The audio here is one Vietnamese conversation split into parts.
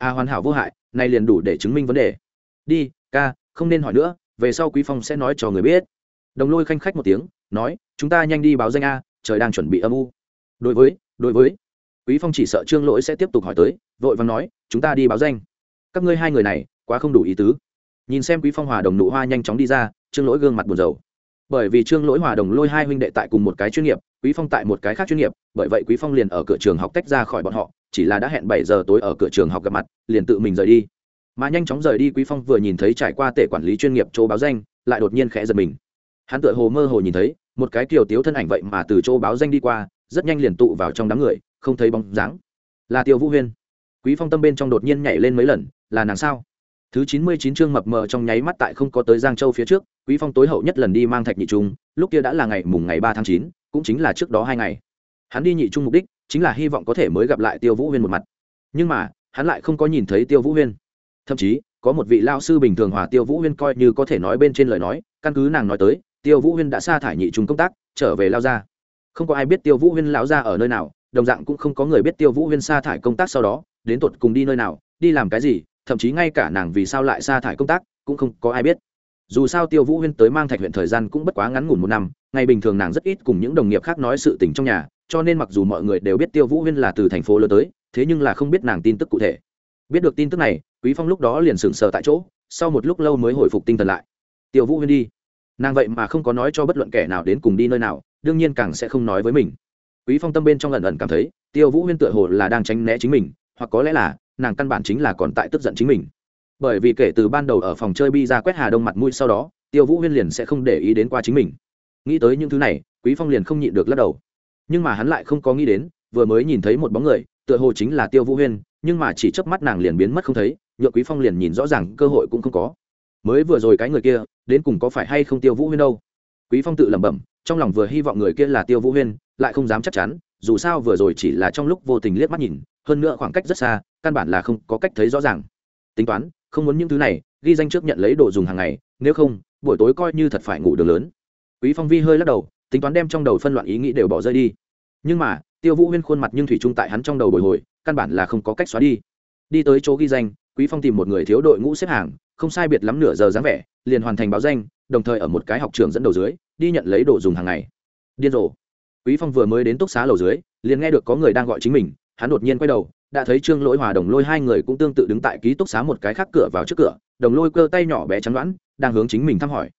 à hoàn hảo vô hại, này liền đủ để chứng minh vấn đề. Đi, ca, không nên hỏi nữa, về sau quý phong sẽ nói cho người biết. Đồng lôi khanh khách một tiếng, nói, chúng ta nhanh đi báo danh a, trời đang chuẩn bị âm u. Đối với đối với. Quý phong chỉ sợ trương lỗi sẽ tiếp tục hỏi tới, vội vàng nói, chúng ta đi báo danh. Các ngươi hai người này, quá không đủ ý tứ. Nhìn xem quý phong hòa đồng nụ hoa nhanh chóng đi ra, trương lỗi gương mặt buồn rầu. Bởi vì trương lỗi hòa đồng lôi hai huynh đệ tại cùng một cái chuyên nghiệp, quý phong tại một cái khác chuyên nghiệp, bởi vậy quý phong liền ở cửa trường học tách ra khỏi bọn họ chỉ là đã hẹn bảy giờ tối ở cửa trường học gặp mặt, liền tự mình rời đi. Mà nhanh chóng rời đi, quý phong vừa nhìn thấy trải qua tể quản lý chuyên nghiệp chỗ báo danh, lại đột nhiên khẽ giật mình. Hắn tựa hồ mơ hồ nhìn thấy, một cái kiều tiếu thân ảnh vậy mà từ chỗ báo danh đi qua, rất nhanh liền tụ vào trong đám người, không thấy bóng dáng. Là tiêu vũ huyên. Quý phong tâm bên trong đột nhiên nhảy lên mấy lần, là nàng sao? Thứ chín mươi chín chương mập mờ trong nháy mắt tại không có tới giang châu phía trước, quý phong tối hậu nhất lần đi mang thạch nhị trung, lúc kia đã là ngày mùng ngày ba tháng chín, cũng chính là trước đó hai ngày. Hắn đi nhị trung mục đích chính là hy vọng có thể mới gặp lại tiêu vũ huyên một mặt. Nhưng mà, hắn lại không có nhìn thấy tiêu vũ huyên. Thậm chí, có một vị lao sư bình thường hòa tiêu vũ huyên coi như có thể nói bên trên lời nói, căn cứ nàng nói tới, tiêu vũ huyên đã sa thải nhị trùng công tác, trở về lao ra không có ai biết tiêu vũ huyên lão ra ở nơi nào, đồng dạng cũng không có người biết tiêu vũ huyên sa thải công tác sau đó, đến tột cùng đi nơi nào, đi làm cái gì, thậm chí ngay cả nàng vì sao lại sa thải công tác, cũng không có ai biết. Dù sao tiêu vũ huyên tới mang thạch huyện thời gian cũng bất quá ngắn ngủn một năm, ngày bình thường nàng rất ít cùng những đồng nghiệp khác nói sự tình trong nhà cho nên mặc dù mọi người đều biết tiêu vũ huyên là từ thành phố lớn tới, thế nhưng là không biết nàng tin tức cụ thể. Biết được tin tức này, quý phong lúc đó liền sững sờ tại chỗ, sau một lúc lâu mới hồi phục tinh thần lại. Tiêu vũ huyên đi. Nàng vậy mà không có nói cho bất luận kẻ nào đến cùng đi nơi nào, đương nhiên càng sẽ không nói với mình. Quý phong tâm bên trong lần ẩn cảm thấy, tiêu vũ huyên tựa hồ là đang tránh né chính mình, hoặc có lẽ là, nàng căn bản chính là còn tại tức giận chính mình. Bởi vì kể từ ban đầu ở phòng chơi bi ra quét hà đông mặt mũi sau đó, tiêu vũ huyên liền sẽ không để ý đến qua chính mình. Nghĩ tới những thứ này, quý phong liền không nhịn được lắc đầu nhưng mà hắn lại không có nghĩ đến, vừa mới nhìn thấy một bóng người, tựa hồ chính là tiêu vũ huyên, nhưng mà chỉ chớp mắt nàng liền biến mất không thấy nhựa quý phong liền nhìn rõ ràng cơ hội cũng không có. Mới vừa rồi cái người kia, đến cùng có phải hay không tiêu vũ huyên đâu? Quý phong tự lẩm bẩm, trong lòng vừa hy vọng người kia là tiêu vũ huyên, lại không dám chắc chắn, dù sao vừa rồi chỉ là trong lúc vô tình liếc mắt nhìn, hơn nữa khoảng cách rất xa, căn bản là không có cách thấy rõ ràng. Tính toán, không muốn những thứ này, ghi danh trước nhận lấy đồ dùng hàng ngày, nếu không, buổi tối coi như thật phải ngủ đường lớn. Quý phong vi hơi lắc đầu tính toán đem trong đầu phân loạn ý nghĩ đều bỏ rơi đi. Nhưng mà, tiêu vũ huyên khuôn mặt nhưng thủy chung tại hắn trong đầu bồi hồi, căn bản là không có cách xóa đi. Đi tới chỗ ghi danh, quý phong tìm một người thiếu đội ngũ xếp hàng, không sai biệt lắm nửa giờ dáng vẻ, liền hoàn thành báo danh, đồng thời ở một cái học trường dẫn đầu dưới, đi nhận lấy đồ dùng hàng ngày. Điên rồ. Quý phong vừa mới đến túc xá lầu dưới, liền nghe được có người đang gọi chính mình, hắn đột nhiên quay đầu, đã thấy trương lỗi hòa đồng lôi hai người cũng tương tự đứng tại ký túc xá một cái khác cửa vào trước cửa, đồng lôi cơ tay nhỏ bé chắn đoán đang hướng chính mình thăm hỏi.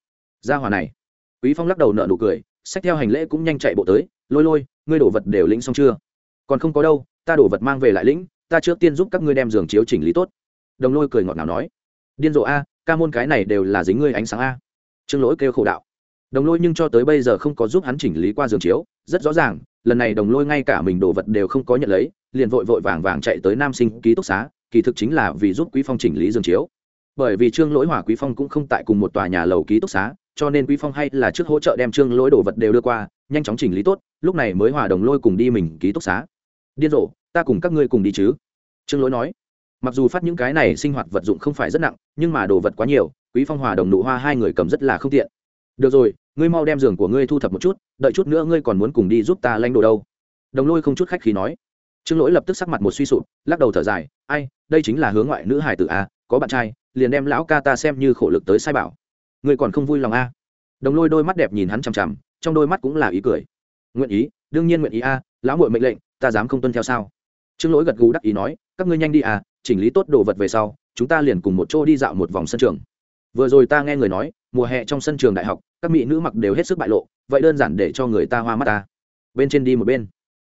Ra hòa này. Quý phong lắc đầu nợ nụ cười sách theo hành lễ cũng nhanh chạy bộ tới, lôi lôi, ngươi đổ vật đều lĩnh xong chưa? Còn không có đâu, ta đổ vật mang về lại lĩnh, ta trước tiên giúp các ngươi đem giường chiếu chỉnh lý tốt. Đồng lôi cười ngọt ngào nói, điên rồ a, ca môn cái này đều là dính ngươi ánh sáng a. Trương lỗi kêu khổ đạo. Đồng lôi nhưng cho tới bây giờ không có giúp hắn chỉnh lý qua giường chiếu, rất rõ ràng, lần này đồng lôi ngay cả mình đồ vật đều không có nhận lấy, liền vội vội vàng vàng chạy tới nam sinh ký túc xá, kỳ thực chính là vì giúp quý phong chỉnh lý giường chiếu. Bởi vì trương lỗi hỏa quý phong cũng không tại cùng một tòa nhà lầu ký túc xá cho nên quý phong hay là trước hỗ trợ đem trương lỗi đồ vật đều đưa qua, nhanh chóng chỉnh lý tốt, lúc này mới hòa đồng lôi cùng đi mình ký túc xá. Điên rồ, ta cùng các ngươi cùng đi chứ? Trương lỗi nói. Mặc dù phát những cái này sinh hoạt vật dụng không phải rất nặng, nhưng mà đồ vật quá nhiều, quý phong hòa đồng nụ hoa hai người cầm rất là không tiện. Được rồi, ngươi mau đem giường của ngươi thu thập một chút, đợi chút nữa ngươi còn muốn cùng đi giúp ta lanh đồ đâu. Đồng lôi không chút khách khí nói. Trương lỗi lập tức sắc mặt một suy sụp, lắc đầu thở dài, ai, đây chính là hướng ngoại nữ hải tử a có bạn trai, liền đem lão ca ta xem như khổ lực tới sai bảo ngươi còn không vui lòng a đồng lôi đôi mắt đẹp nhìn hắn chằm chằm, trong đôi mắt cũng là ý cười. Nguyện ý, đương nhiên nguyện ý a lão muội mệnh lệnh, ta dám không tuân theo sao? Trương lỗi gật gù đắc ý nói, các ngươi nhanh đi à chỉnh lý tốt đồ vật về sau, chúng ta liền cùng một chỗ đi dạo một vòng sân trường. Vừa rồi ta nghe người nói, mùa hè trong sân trường đại học, các mỹ nữ mặc đều hết sức bại lộ, vậy đơn giản để cho người ta hoa mắt ta bên trên đi một bên.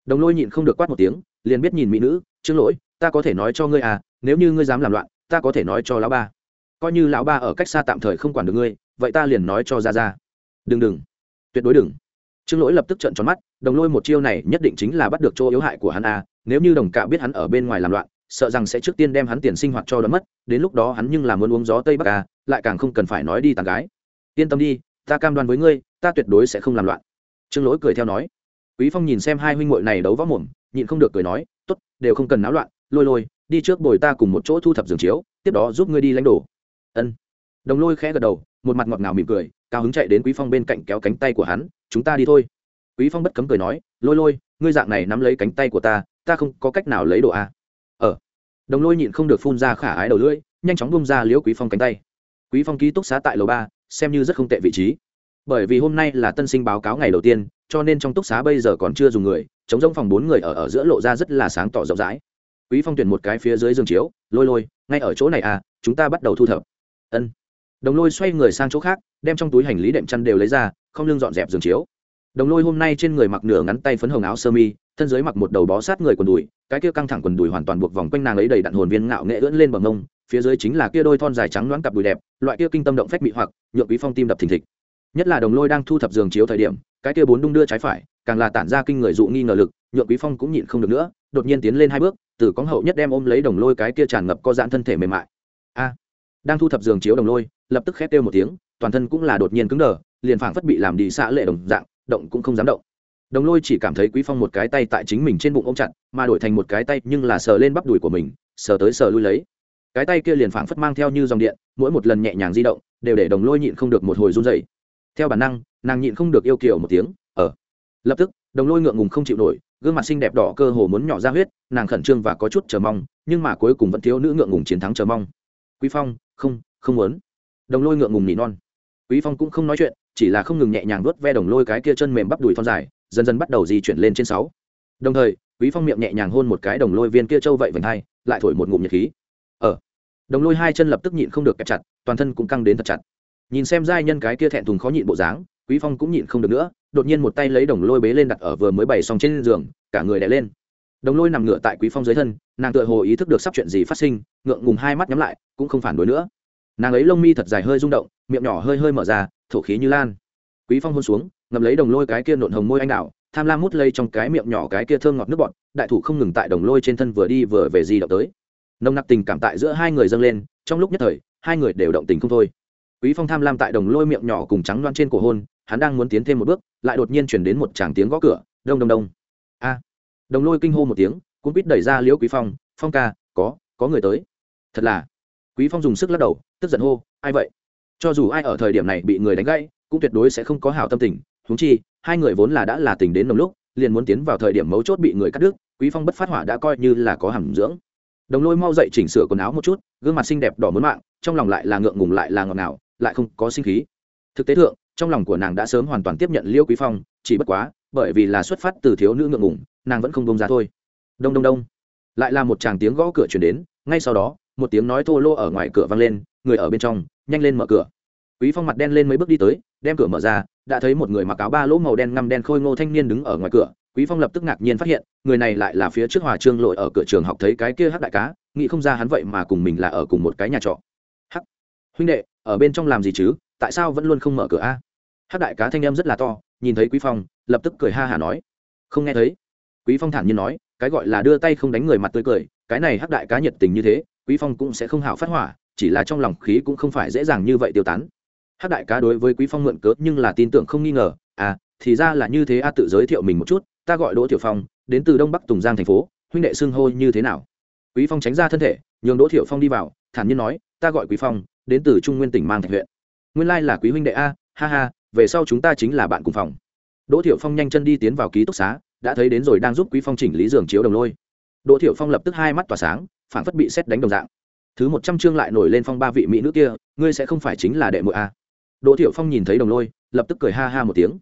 Đồng lôi nhịn không được quát một tiếng, liền biết nhìn mỹ nữ, Trương lỗi, ta có thể nói cho ngươi à nếu như ngươi dám làm loạn, ta có thể nói cho lão ba coi như lão ba ở cách xa tạm thời không quản được ngươi, vậy ta liền nói cho ra ra đừng đừng. Tuyệt đối đừng. Trương lỗi lập tức trợn tròn mắt, đồng lôi một chiêu này nhất định chính là bắt được chỗ yếu hại của hắn à nếu như đồng cạ biết hắn ở bên ngoài làm loạn, sợ rằng sẽ trước tiên đem hắn tiền sinh hoạt cho đón mất, đến lúc đó hắn nhưng là muốn uống gió tây bắc à lại càng không cần phải nói đi tàn gái. Yên tâm đi, ta cam đoan với ngươi, ta tuyệt đối sẽ không làm loạn. Trương lỗi cười theo nói. Quý phong nhìn xem hai huynh muội này đấu võ mồm, nhịn không được cười nói, tốt, đều không cần náo loạn, lôi lôi, đi trước bồi ta cùng một chỗ thu thập giường chiếu, tiếp đó giúp ngươi đi lãnh đồ ân. Đồng lôi khẽ gật đầu, một mặt ngọt ngào mỉm cười, cao hứng chạy đến quý phong bên cạnh kéo cánh tay của hắn, chúng ta đi thôi. Quý phong bất cấm cười nói, lôi lôi, ngươi dạng này nắm lấy cánh tay của ta ta không có cách nào lấy đồ a. Ờ. Đồng lôi nhịn không được phun ra khả ái đầu lưỡi, nhanh chóng bung ra liễu quý phong cánh tay. Quý phong ký túc xá tại lầu ba, xem như rất không tệ vị trí. Bởi vì hôm nay là tân sinh báo cáo ngày đầu tiên, cho nên trong túc xá bây giờ còn chưa dùng người chống rông phòng bốn người ở ở giữa lộ ra rất là sáng tỏ rộng rãi. Quý phong tuyển một cái phía dưới giường chiếu, lôi lôi, ngay ở chỗ này à chúng ta bắt đầu thu thập ân. Đồng lôi xoay người sang chỗ khác, đem trong túi hành lý đệm chăn đều lấy ra, không lưng dọn dẹp giường chiếu. Đồng lôi hôm nay trên người mặc nửa ngắn tay phấn hồng áo sơ mi, thân dưới mặc một đầu bó sát người quần đùi, cái kia căng thẳng quần đùi hoàn toàn buộc vòng quanh nàng ấy đầy đặn hồn viên ngạo nghệ ưỡn lên bằng ngông phía dưới chính là kia đôi thon dài trắng loáng cặp đùi đẹp, loại kia kinh tâm động phách mị hoặc, nhượng quý phong tim đập thình thịch. Nhất là đồng lôi đang thu thập giường chiếu thời điểm, cái kia bốn đung đưa trái phải, càng là tản ra kinh người dụ nghi ngờ lực, nhượng quý phong cũng nhịn không được nữa, đột nhiên tiến lên hai bước, từ cóng hậu nhất đem ôm lấy đồng lôi cái kia tràn ngập co giãn thân thể mềm mại. A! Đang thu thập giường chiếu đồng lôi, lập tức khét kêu một tiếng, toàn thân cũng là đột nhiên cứng đờ, liền phảng phất bị làm đi xạ lệ đồng dạng, động cũng không dám động. Đồng lôi chỉ cảm thấy quý phong một cái tay tại chính mình trên bụng ôm chặt, mà đổi thành một cái tay nhưng là sờ lên bắp đùi của mình, sờ tới sờ lui lấy. Cái tay kia liền phảng phất mang theo như dòng điện, mỗi một lần nhẹ nhàng di động, đều để đồng lôi nhịn không được một hồi run dậy theo bản năng, nàng nhịn không được yêu kiểu một tiếng ở lập tức, đồng lôi ngượng ngùng không chịu nổi, gương mặt xinh đẹp đỏ cơ hồ muốn nhỏ ra huyết, nàng khẩn trương và có chút chờ mong, nhưng mà cuối cùng vẫn thiếu nữ ngượng ngùng chiến thắng chờ mong quý phong, không không muốn. Đồng lôi ngượng ngùng nỉ non. Quý phong cũng không nói chuyện, chỉ là không ngừng nhẹ nhàng vuốt ve đồng lôi cái kia chân mềm bắp đùi thon dài, dần dần bắt đầu di chuyển lên trên sáu. Đồng thời, quý phong miệng nhẹ nhàng hôn một cái đồng lôi viên kia trâu vậy vành hai, lại thổi một ngụm nhiệt khí. Ở đồng lôi hai chân lập tức nhịn không được kẹp chặt, toàn thân cũng căng đến thật chặt. Nhìn xem giai nhân cái kia thẹn thùng khó nhịn bộ dáng, quý phong cũng nhịn không được nữa, đột nhiên một tay lấy đồng lôi bế lên đặt ở vừa mới bày xong trên giường, cả người đè lên đồng lôi nằm ngửa tại quý phong dưới thân, nàng tựa hồ ý thức được sắp chuyện gì phát sinh, ngượng ngùng hai mắt nhắm lại, cũng không phản đối nữa. Nàng ấy lông mi thật dài hơi rung động, miệng nhỏ hơi hơi mở ra, thổ khí như lan. Quý phong hôn xuống, ngậm lấy đồng lôi cái kia nộn hồng môi anh đào, tham lam mút lây trong cái miệng nhỏ cái kia thơm ngọt nước bọt, đại thủ không ngừng tại đồng lôi trên thân vừa đi vừa về di động tới. Nồng nặc tình cảm tại giữa hai người dâng lên, trong lúc nhất thời, hai người đều động tình không thôi. Quý phong tham lam tại đồng lôi miệng nhỏ cùng trắng loan trên cổ hôn, hắn đang muốn tiến thêm một bước, lại đột nhiên chuyển đến một tràng tiếng gõ cửa, đông đông đông. A! Đồng lôi kinh hô một tiếng cũng quýt đẩy ra liễu quý phong phong ca, có có người tới. Thật là? Quý phong dùng sức lắc đầu, tức giận hô, ai vậy? Cho dù ai ở thời điểm này bị người đánh gãy, cũng tuyệt đối sẽ không có hảo tâm tình. Huống chi, hai người vốn là đã là tình đến nồng lúc, liền muốn tiến vào thời điểm mấu chốt bị người cắt đứt, quý phong bất phát hỏa đã coi như là có hàm dưỡng. Đồng lôi mau dậy chỉnh sửa quần áo một chút, gương mặt xinh đẹp đỏ muốn mạng, trong lòng lại là ngượng ngùng lại là ngọt ngào, lại không có sinh khí. Thực tế thượng, trong lòng của nàng đã sớm hoàn toàn tiếp nhận liêu quý phong, chỉ bất quá, bởi vì là xuất phát từ thiếu nữ ngượng ngùng nàng vẫn không bông ra thôi. Đông đông đông. Lại là một chàng tiếng gõ cửa chuyển đến, ngay sau đó, một tiếng nói thô lô ở ngoài cửa vang lên, người ở bên trong, nhanh lên mở cửa. Quý phong mặt đen lên mấy bước đi tới, đem cửa mở ra, đã thấy một người mặc áo ba lỗ màu đen ngăm đen khôi ngô thanh niên đứng ở ngoài cửa. Quý phong lập tức ngạc nhiên phát hiện, người này lại là phía trước hòa trương lội ở cửa trường học thấy cái kia hắc đại cá, nghĩ không ra hắn vậy mà cùng mình là ở cùng một cái nhà trọ. Hắc, huynh đệ, ở bên trong làm gì chứ? Tại sao vẫn luôn không mở cửa a? Hắc đại cá thanh em rất là to, nhìn thấy quý phong, lập tức cười ha hả nói. Không nghe thấy quý phong thản nhiên nói, cái gọi là đưa tay không đánh người mặt tươi cười, cái này hắc đại cá nhiệt tình như thế, quý phong cũng sẽ không hảo phát hỏa, chỉ là trong lòng khí cũng không phải dễ dàng như vậy tiêu tán. Hắc đại cá đối với quý phong mượn cớ nhưng là tin tưởng không nghi ngờ à thì ra là như thế a, tự giới thiệu mình một chút, ta gọi đỗ tiểu phong, đến từ đông bắc tùng giang thành phố, huynh đệ xưng hô như thế nào? Quý phong tránh ra thân thể, nhường đỗ tiểu phong đi vào, thản nhiên nói, ta gọi quý phong, đến từ trung nguyên tỉnh mang thạch huyện. Nguyên lai là quý huynh đệ a, ha ha, về sau chúng ta chính là bạn cùng phòng. Đỗ Tiểu phong nhanh chân đi tiến vào ký túc xá đã thấy đến rồi đang giúp quý phong chỉnh lý giường chiếu đồng lôi. Đỗ thiểu phong lập tức hai mắt tỏa sáng phản phất bị xét đánh đồng dạng. Thứ một trăm chương lại nổi lên phong ba vị mỹ nữ kia, ngươi sẽ không phải chính là đệ muội a đỗ thiểu phong nhìn thấy đồng lôi, lập tức cười ha ha một tiếng.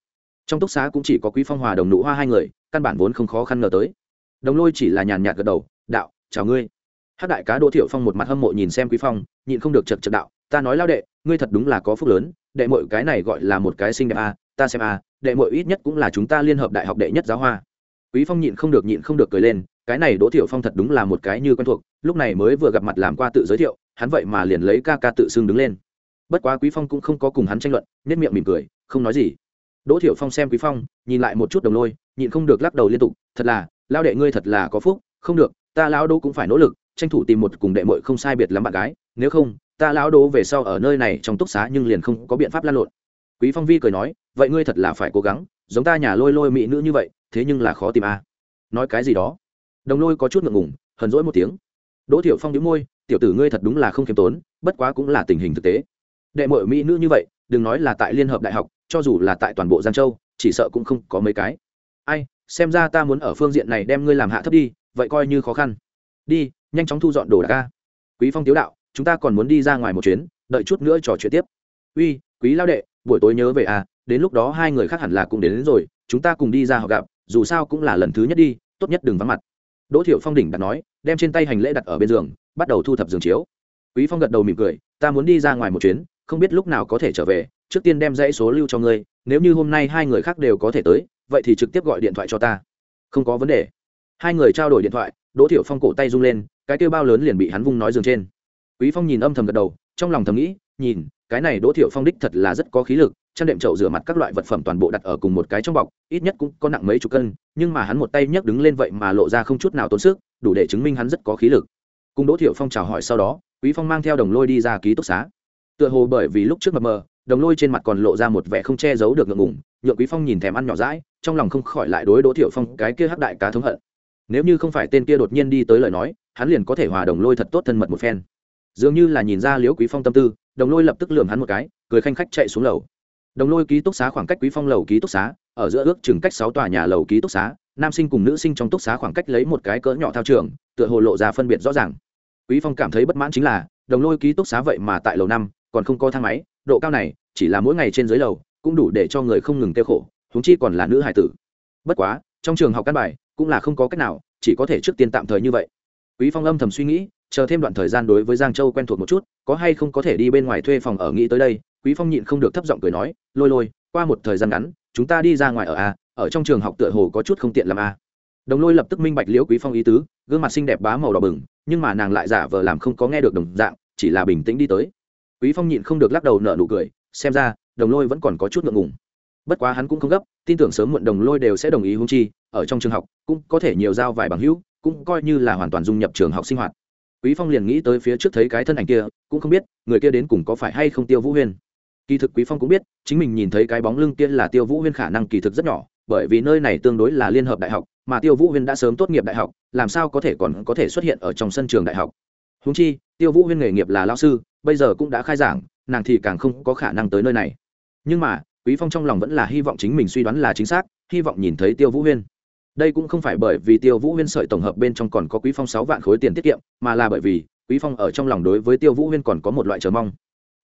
Trong túc xá cũng chỉ có quý phong hòa đồng nụ hoa hai người, căn bản vốn không khó khăn ngờ tới. Đồng lôi chỉ là nhàn nhạt gật đầu, đạo, chào ngươi. Hát đại cá đỗ thiểu phong một mặt hâm mộ nhìn xem quý phong, nhịn không được chật chật đạo, ta nói lao đệ, ngươi thật đúng là có phúc lớn, đệ mội cái này gọi là một cái xinh đẹp a ta xem a đệ mội ít nhất cũng là chúng ta liên hợp đại học đệ nhất giáo hoa quý phong nhịn không được, nhịn không được cười lên, cái này đỗ thiệu phong thật đúng là một cái như quen thuộc, lúc này mới vừa gặp mặt làm qua tự giới thiệu, hắn vậy mà liền lấy ca ca tự xưng đứng lên. Bất quá quý phong cũng không có cùng hắn tranh luận nét miệng mỉm cười, không nói gì. Đỗ thiệu phong xem quý phong, nhìn lại một chút đồng lôi, nhịn không được lắc đầu liên tục, thật là lao đệ ngươi thật là có phúc, không được, ta lão đỗ cũng phải nỗ lực, tranh thủ tìm một cùng đệ muội không sai biệt lắm bạn gái, nếu không, ta lão đỗ về sau ở nơi này trong túc xá nhưng liền không có biện pháp lan lộn. Quý phong vi cười nói, vậy ngươi thật là phải cố gắng, giống ta nhà lôi lôi mỹ nữ như vậy thế nhưng là khó tìm a. À. nói cái gì đó? Đồng lôi có chút ngượng ngùng hờn dỗi một tiếng. Đỗ tiểu phong đĩu môi tiểu tử ngươi thật đúng là không khiêm tốn bất quá cũng là tình hình thực tế. Đệ muội mỹ nữ như vậy đừng nói là tại liên hợp đại học cho dù là tại toàn bộ giang châu chỉ sợ cũng không có mấy cái. Ai xem ra ta muốn ở phương diện này đem ngươi làm hạ thấp đi vậy coi như khó khăn. Đi nhanh chóng thu dọn đồ đạc ca quý phong tiếu đạo chúng ta còn muốn đi ra ngoài một chuyến đợi chút nữa trò chuyện tiếp. Uy quý lao đệ buổi tối nhớ về à đến lúc đó hai người khác hẳn là cũng đến, đến rồi chúng ta cùng đi ra họ gặp dù sao cũng là lần thứ nhất đi, tốt nhất đừng vắng mặt. Đỗ thiệu phong đỉnh đặt nói, đem trên tay hành lễ đặt ở bên giường, bắt đầu thu thập giường chiếu. Quý phong gật đầu mỉm cười, ta muốn đi ra ngoài một chuyến, không biết lúc nào có thể trở về, trước tiên đem dãy số lưu cho ngươi, nếu như hôm nay hai người khác đều có thể tới, vậy thì trực tiếp gọi điện thoại cho ta. Không có vấn đề. Hai người trao đổi điện thoại, đỗ thiệu phong cổ tay rung lên, cái kêu bao lớn liền bị hắn vung nói giường trên. Quý phong nhìn âm thầm gật đầu, trong lòng thầm nghĩ, nhìn, cái này đỗ thiệu phong đích thật là rất có khí lực chăn đệm chậu rửa mặt các loại vật phẩm toàn bộ đặt ở cùng một cái trong bọc, ít nhất cũng có nặng mấy chục cân, nhưng mà hắn một tay nhấc đứng lên vậy mà lộ ra không chút nào tốn sức, đủ để chứng minh hắn rất có khí lực. Cùng đỗ thiệu phong chào hỏi sau đó, quý phong mang theo đồng lôi đi ra ký túc xá. Tựa hồ bởi vì lúc trước mập mờ, đồng lôi trên mặt còn lộ ra một vẻ không che giấu được ngượng ngùng, nhượng quý phong nhìn thèm ăn nhỏ rãi trong lòng không khỏi lại đối đỗ thiệu phong cái kia hắc đại cá thống hận. Nếu như không phải tên kia đột nhiên đi tới lời nói, hắn liền có thể hòa đồng lôi thật tốt thân mật một phen. Dường như là nhìn ra liễu quý phong tâm tư, đồng lôi lập tức lườm hắn một cái, cười khanh khách chạy xuống lầu đồng lôi ký túc xá khoảng cách quý phong lầu ký túc xá, ở giữa ước chừng cách sáu tòa nhà lầu ký túc xá, nam sinh cùng nữ sinh trong túc xá khoảng cách lấy một cái cỡ nhỏ thao trường, tựa hồ lộ ra phân biệt rõ ràng. Quý phong cảm thấy bất mãn chính là, đồng lôi ký túc xá vậy mà tại lầu năm, còn không có thang máy, độ cao này, chỉ là mỗi ngày trên dưới lầu, cũng đủ để cho người không ngừng tiêu khổ, huống chi còn là nữ hải tử. Bất quá, trong trường học căn bài, cũng là không có cách nào, chỉ có thể trước tiên tạm thời như vậy. Quý phong âm thầm suy nghĩ, chờ thêm đoạn thời gian đối với giang châu quen thuộc một chút, có hay không có thể đi bên ngoài thuê phòng ở nghĩ tới đây quý phong nhịn không được thấp giọng cười nói, lôi lôi, qua một thời gian ngắn, chúng ta đi ra ngoài ở a ở trong trường học tựa hồ có chút không tiện làm a à. đồng lôi lập tức minh bạch liễu quý phong ý tứ, gương mặt xinh đẹp bá màu đỏ bừng, nhưng mà nàng lại giả vờ làm không có nghe được đồng dạng, chỉ là bình tĩnh đi tới. Quý phong nhịn không được lắc đầu nở nụ cười, xem ra, đồng lôi vẫn còn có chút ngượng ngùng. Bất quá hắn cũng không gấp, tin tưởng sớm muộn đồng lôi đều sẽ đồng ý hung chi, ở trong trường học, cũng có thể nhiều giao vài bằng hữu, cũng coi như là hoàn toàn dung nhập trường học sinh hoạt. Quý phong liền nghĩ tới phía trước thấy cái thân ảnh kia, cũng không biết người kia đến cùng có phải hay không tiêu vũ huyên kỳ thực quý phong cũng biết, chính mình nhìn thấy cái bóng lưng kia là tiêu vũ huyên khả năng kỳ thực rất nhỏ, bởi vì nơi này tương đối là liên hợp đại học, mà tiêu vũ huyên đã sớm tốt nghiệp đại học, làm sao có thể còn có thể xuất hiện ở trong sân trường đại học. Húng chi, tiêu vũ huyên nghề nghiệp là lao sư, bây giờ cũng đã khai giảng, nàng thì càng không có khả năng tới nơi này. Nhưng mà, quý phong trong lòng vẫn là hy vọng chính mình suy đoán là chính xác, hy vọng nhìn thấy tiêu vũ huyên. Đây cũng không phải bởi vì tiêu vũ huyên sợi tổng hợp bên trong còn có quý phong sáu vạn khối tiền tiết kiệm, mà là bởi vì quý phong ở trong lòng đối với tiêu vũ huyên còn có một loại chờ mong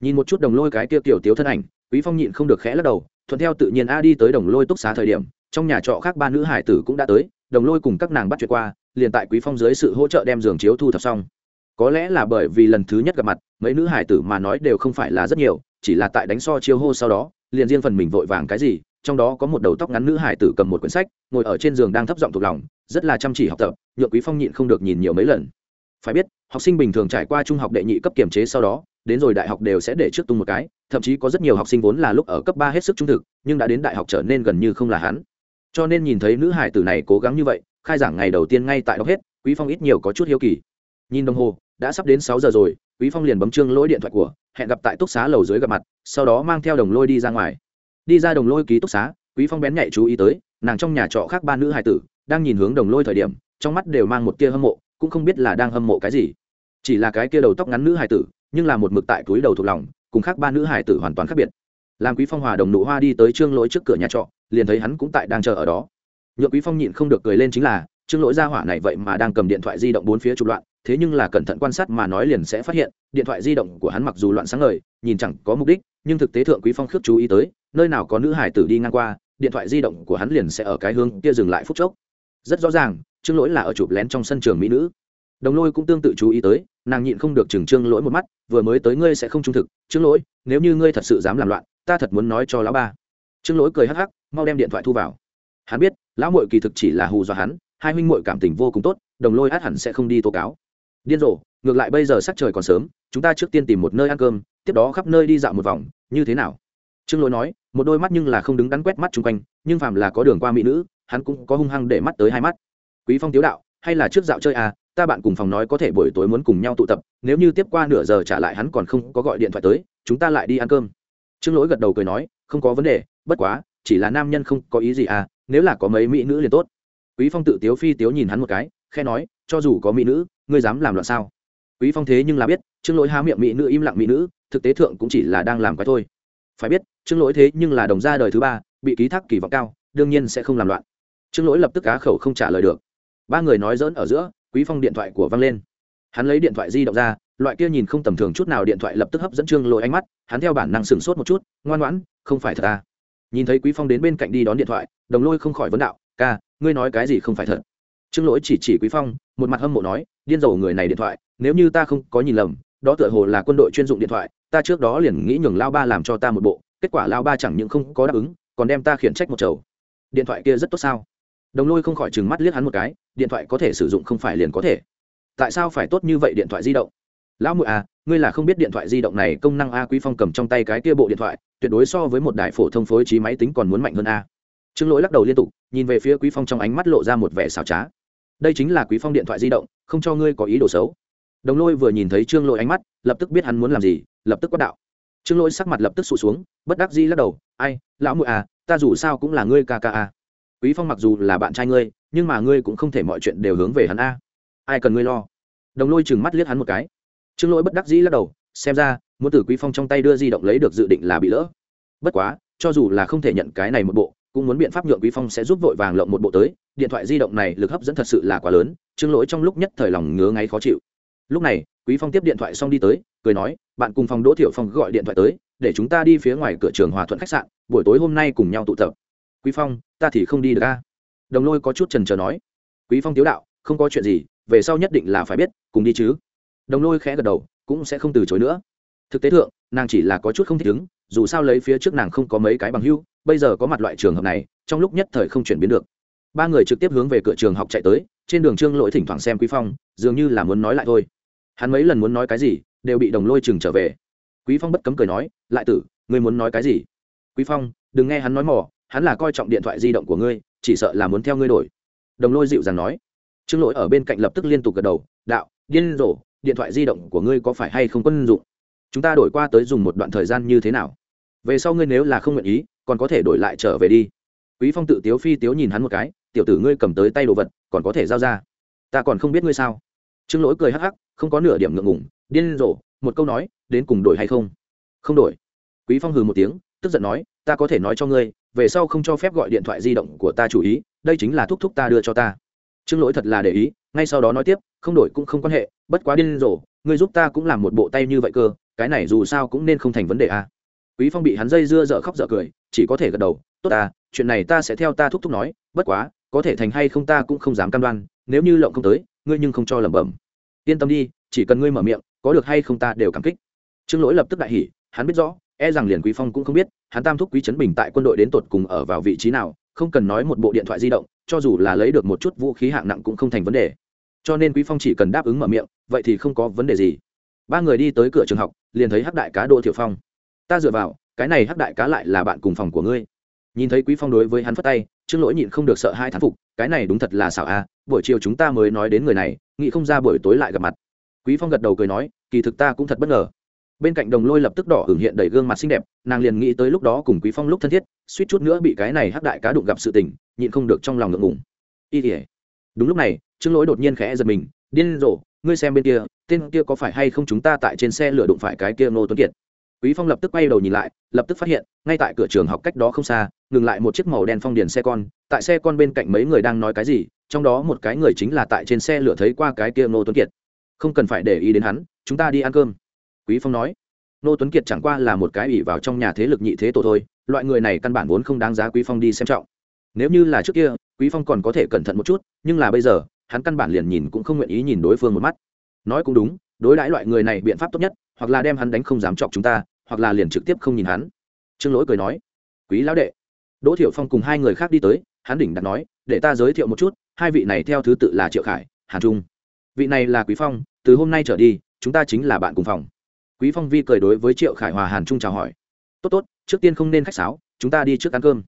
nhìn một chút đồng lôi cái kia tiểu tiếu thân ảnh, quý phong nhịn không được khẽ lắc đầu, thuận theo tự nhiên a đi tới đồng lôi túc xá thời điểm, trong nhà trọ khác ba nữ hải tử cũng đã tới, đồng lôi cùng các nàng bắt chuyện qua, liền tại quý phong dưới sự hỗ trợ đem giường chiếu thu thập xong. Có lẽ là bởi vì lần thứ nhất gặp mặt, mấy nữ hải tử mà nói đều không phải là rất nhiều, chỉ là tại đánh so chiêu hô sau đó, liền riêng phần mình vội vàng cái gì, trong đó có một đầu tóc ngắn nữ hải tử cầm một quyển sách, ngồi ở trên giường đang thấp giọng thuộc lòng, rất là chăm chỉ học tập nhựa quý phong nhịn không được nhìn nhiều mấy lần. Phải biết, học sinh bình thường trải qua trung học đệ nhị cấp kiểm chế sau đó đến rồi đại học đều sẽ để trước tung một cái, thậm chí có rất nhiều học sinh vốn là lúc ở cấp ba hết sức trung thực, nhưng đã đến đại học trở nên gần như không là hắn. Cho nên nhìn thấy nữ hải tử này cố gắng như vậy, khai giảng ngày đầu tiên ngay tại đọc hết, quý phong ít nhiều có chút hiếu kỳ. Nhìn đồng hồ, đã sắp đến sáu giờ rồi, quý phong liền bấm trương lỗi điện thoại của, hẹn gặp tại túc xá lầu dưới gặp mặt, sau đó mang theo đồng lôi đi ra ngoài. Đi ra đồng lôi ký túc xá, quý phong bén nhạy chú ý tới, nàng trong nhà trọ khác ba nữ hải tử, đang nhìn hướng đồng lôi thời điểm, trong mắt đều mang một tia hâm mộ, cũng không biết là đang hâm mộ cái gì. Chỉ là cái kia đầu tóc ngắn nữ hải tử nhưng là một mực tại túi đầu thuộc lòng, cùng khác ba nữ hải tử hoàn toàn khác biệt. Làm quý phong hòa đồng nụ hoa đi tới trương lỗi trước cửa nhà trọ, liền thấy hắn cũng tại đang chờ ở đó. Nhựa quý phong nhịn không được cười lên chính là, trương lỗi ra hỏa này vậy mà đang cầm điện thoại di động bốn phía chụp loạn, thế nhưng là cẩn thận quan sát mà nói liền sẽ phát hiện, điện thoại di động của hắn mặc dù loạn sáng ngời, nhìn chẳng có mục đích, nhưng thực tế thượng quý phong khước chú ý tới, nơi nào có nữ hải tử đi ngang qua, điện thoại di động của hắn liền sẽ ở cái hướng kia dừng lại phút chốc. Rất rõ ràng, trương lỗi là ở chụp lén trong sân trường mỹ nữ đồng lôi cũng tương tự chú ý tới, nàng nhịn không được chừng trương lỗi một mắt, vừa mới tới ngươi sẽ không trung thực, trương lỗi, nếu như ngươi thật sự dám làm loạn, ta thật muốn nói cho lão ba. Trương lỗi cười hắc hắc, mau đem điện thoại thu vào. Hắn biết, lão mội kỳ thực chỉ là hù dọa hắn, hai huynh mội cảm tình vô cùng tốt, đồng lôi át hẳn sẽ không đi tố cáo. Điên rồ, ngược lại bây giờ sắc trời còn sớm, chúng ta trước tiên tìm một nơi ăn cơm, tiếp đó khắp nơi đi dạo một vòng, như thế nào? Trương lỗi nói, một đôi mắt nhưng là không đứng đắn quét mắt chung quanh, nhưng phàm là có đường qua mỹ nữ, hắn cũng có hung hăng để mắt tới hai mắt. Quý phong tiếu đạo, hay là trước dạo chơi à ta bạn cùng phòng nói có thể buổi tối muốn cùng nhau tụ tập, nếu như tiếp qua nửa giờ trả lại hắn còn không có gọi điện thoại tới, chúng ta lại đi ăn cơm. Trương lỗi gật đầu cười nói, không có vấn đề, bất quá, chỉ là nam nhân không có ý gì à nếu là có mấy mỹ nữ liền tốt. Quý phong tự tiếu phi tiếu nhìn hắn một cái khe nói, cho dù có mỹ nữ, ngươi dám làm loạn sao? Quý phong thế nhưng là biết, trương lỗi há miệng mỹ nữ im lặng mỹ nữ, thực tế thượng cũng chỉ là đang làm cái thôi. Phải biết, trương lỗi thế nhưng là đồng gia đời thứ ba, bị ký thác kỳ vọng cao, đương nhiên sẽ không làm loạn. Trương lỗi lập tức cá khẩu không trả lời được. Ba người nói dỡn ở giữa quý phong điện thoại của văng lên. Hắn lấy điện thoại di động ra, loại kia nhìn không tầm thường chút nào điện thoại lập tức hấp dẫn trương lỗi ánh mắt, hắn theo bản năng sửng sốt một chút, ngoan ngoãn, không phải thật à. nhìn thấy quý phong đến bên cạnh đi đón điện thoại, đồng lôi không khỏi vấn đạo, ca, ngươi nói cái gì không phải thật? Trương lỗi chỉ chỉ quý phong, một mặt hâm mộ nói, điên rồ người này điện thoại, nếu như ta không có nhìn lầm, đó tựa hồ là quân đội chuyên dụng điện thoại, ta trước đó liền nghĩ nhường lao ba làm cho ta một bộ, kết quả lao ba chẳng những không có đáp ứng, còn đem ta khiển trách một chầu. Điện thoại kia rất tốt sao? Đồng lôi không khỏi chừng mắt liếc hắn một cái, điện thoại có thể sử dụng không phải liền có thể. Tại sao phải tốt như vậy điện thoại di động? Lão mụi à ngươi là không biết điện thoại di động này công năng a quý phong cầm trong tay cái kia bộ điện thoại, tuyệt đối so với một đài phổ thông phối trí máy tính còn muốn mạnh hơn a. Trương lỗi lắc đầu liên tục, nhìn về phía quý phong trong ánh mắt lộ ra một vẻ xảo trá. Đây chính là quý phong điện thoại di động, không cho ngươi có ý đồ xấu. Đồng lôi vừa nhìn thấy trương lỗi ánh mắt, lập tức biết hắn muốn làm gì, lập tức quát đạo. Trương lỗi sắc mặt lập tức sụt xuống, bất đắc dĩ lắc đầu, ai, lão mụi à ta dù sao cũng là ngươi ca ca a quý phong mặc dù là bạn trai ngươi, nhưng mà ngươi cũng không thể mọi chuyện đều hướng về hắn a. Ai cần ngươi lo? Đồng lôi chừng mắt liếc hắn một cái. Trương lỗi bất đắc dĩ lắc đầu, xem ra, muốn từ quý phong trong tay đưa di động lấy được dự định là bị lỡ. Bất quá, cho dù là không thể nhận cái này một bộ, cũng muốn biện pháp nhượng quý phong sẽ giúp vội vàng lộng một bộ tới. Điện thoại di động này lực hấp dẫn thật sự là quá lớn, trương lỗi trong lúc nhất thời lòng ngứa ngáy khó chịu. Lúc này, quý phong tiếp điện thoại xong đi tới, cười nói, bạn cùng phòng đỗ Thiểu phong gọi điện thoại tới, để chúng ta đi phía ngoài cửa trường hòa thuận khách sạn, buổi tối hôm nay cùng nhau tụ tập. Quý phong ta thì không đi được a. Đồng lôi có chút trần trờ nói. Quý phong tiếu đạo, không có chuyện gì, về sau nhất định là phải biết, cùng đi chứ. Đồng lôi khẽ gật đầu, cũng sẽ không từ chối nữa. Thực tế thượng, nàng chỉ là có chút không thích ứng, dù sao lấy phía trước nàng không có mấy cái bằng hưu, bây giờ có mặt loại trường hợp này, trong lúc nhất thời không chuyển biến được. Ba người trực tiếp hướng về cửa trường học chạy tới, trên đường trương lỗi thỉnh thoảng xem quý phong, dường như là muốn nói lại thôi. Hắn mấy lần muốn nói cái gì, đều bị đồng lôi chừng trở về. Quý phong bất cấm cười nói, lại tử, ngươi muốn nói cái gì? Quý phong, đừng nghe hắn nói mỏ hắn là coi trọng điện thoại di động của ngươi, chỉ sợ là muốn theo ngươi đổi. Đồng lôi dịu dàng nói. Trương lỗi ở bên cạnh lập tức liên tục gật đầu, đạo, điên rồ, điện thoại di động của ngươi có phải hay không quân dụng? Chúng ta đổi qua tới dùng một đoạn thời gian như thế nào? Về sau ngươi nếu là không nguyện ý, còn có thể đổi lại trở về đi. Quý phong tự tiếu phi tiếu nhìn hắn một cái, tiểu tử ngươi cầm tới tay đồ vật, còn có thể giao ra? Ta còn không biết ngươi sao? Trương lỗi cười hắc hắc, không có nửa điểm ngượng ngủng điên rồ, một câu nói, đến cùng đổi hay không? Không đổi. Quý phong hừ một tiếng, tức giận nói, ta có thể nói cho ngươi về sau không cho phép gọi điện thoại di động của ta chủ ý, đây chính là thúc thúc ta đưa cho ta. Trương lỗi thật là để ý, ngay sau đó nói tiếp, không đổi cũng không quan hệ, bất quá điên rồ ngươi giúp ta cũng làm một bộ tay như vậy cơ, cái này dù sao cũng nên không thành vấn đề à. quý phong bị hắn dây dưa dở khóc dở cười, chỉ có thể gật đầu, tốt ta chuyện này ta sẽ theo ta thúc thúc nói, bất quá, có thể thành hay không ta cũng không dám cam đoan, nếu như lộng không tới, ngươi nhưng không cho lẩm bẩm. Yên tâm đi, chỉ cần ngươi mở miệng, có được hay không ta đều cảm kích. Trương lỗi lập tức đại hỉ, hắn biết rõ e rằng liền quý phong cũng không biết, hắn tam thúc quý trấn bình tại quân đội đến tột cùng ở vào vị trí nào, không cần nói một bộ điện thoại di động, cho dù là lấy được một chút vũ khí hạng nặng cũng không thành vấn đề. Cho nên quý phong chỉ cần đáp ứng mở miệng, vậy thì không có vấn đề gì. Ba người đi tới cửa trường học, liền thấy hắc đại cá đỗ thiệu phong. Ta dựa vào, cái này hắc đại cá lại là bạn cùng phòng của ngươi. Nhìn thấy quý phong đối với hắn phất tay, trương lỗi nhịn không được sợ hai thán phục, cái này đúng thật là xảo a, buổi chiều chúng ta mới nói đến người này, nghĩ không ra buổi tối lại gặp mặt. Quý phong gật đầu cười nói, kỳ thực ta cũng thật bất ngờ bên cạnh đồng lôi lập tức đỏ hưởng hiện đầy gương mặt xinh đẹp, nàng liền nghĩ tới lúc đó cùng quý phong lúc thân thiết, suýt chút nữa bị cái này hắc đại cá đụng gặp sự tình, nhịn không được trong lòng ngượng ngùng. Y tỉa đúng lúc này, trương lỗi đột nhiên khẽ giật mình, điên rồ, ngươi xem bên kia, tên kia có phải hay không chúng ta tại trên xe lửa đụng phải cái kia nô tuấn kiệt? Quý phong lập tức quay đầu nhìn lại, lập tức phát hiện, ngay tại cửa trường học cách đó không xa, ngừng lại một chiếc màu đen phong điền xe con, tại xe con bên cạnh mấy người đang nói cái gì, trong đó một cái người chính là tại trên xe lửa thấy qua cái kia nô tuấn kiệt. Không cần phải để ý đến hắn, chúng ta đi ăn cơm quý phong nói, Nô tuấn kiệt chẳng qua là một cái ủy vào trong nhà thế lực nhị thế tổ thôi, loại người này căn bản vốn không đáng giá quý phong đi xem trọng. Nếu như là trước kia, quý phong còn có thể cẩn thận một chút, nhưng là bây giờ, hắn căn bản liền nhìn cũng không nguyện ý nhìn đối phương một mắt. Nói cũng đúng, đối đãi loại người này biện pháp tốt nhất, hoặc là đem hắn đánh không dám chọc chúng ta, hoặc là liền trực tiếp không nhìn hắn. Trương lỗi cười nói, quý lão đệ. Đỗ thiệu phong cùng hai người khác đi tới, hắn đỉnh đặt nói, để ta giới thiệu một chút, hai vị này theo thứ tự là triệu khải, hàn trung. Vị này là quý phong, từ hôm nay trở đi, chúng ta chính là bạn cùng phòng quý phong vi cười đối với triệu khải hòa hàn trung chào hỏi. Tốt tốt, trước tiên không nên khách sáo, chúng ta đi trước ăn cơm.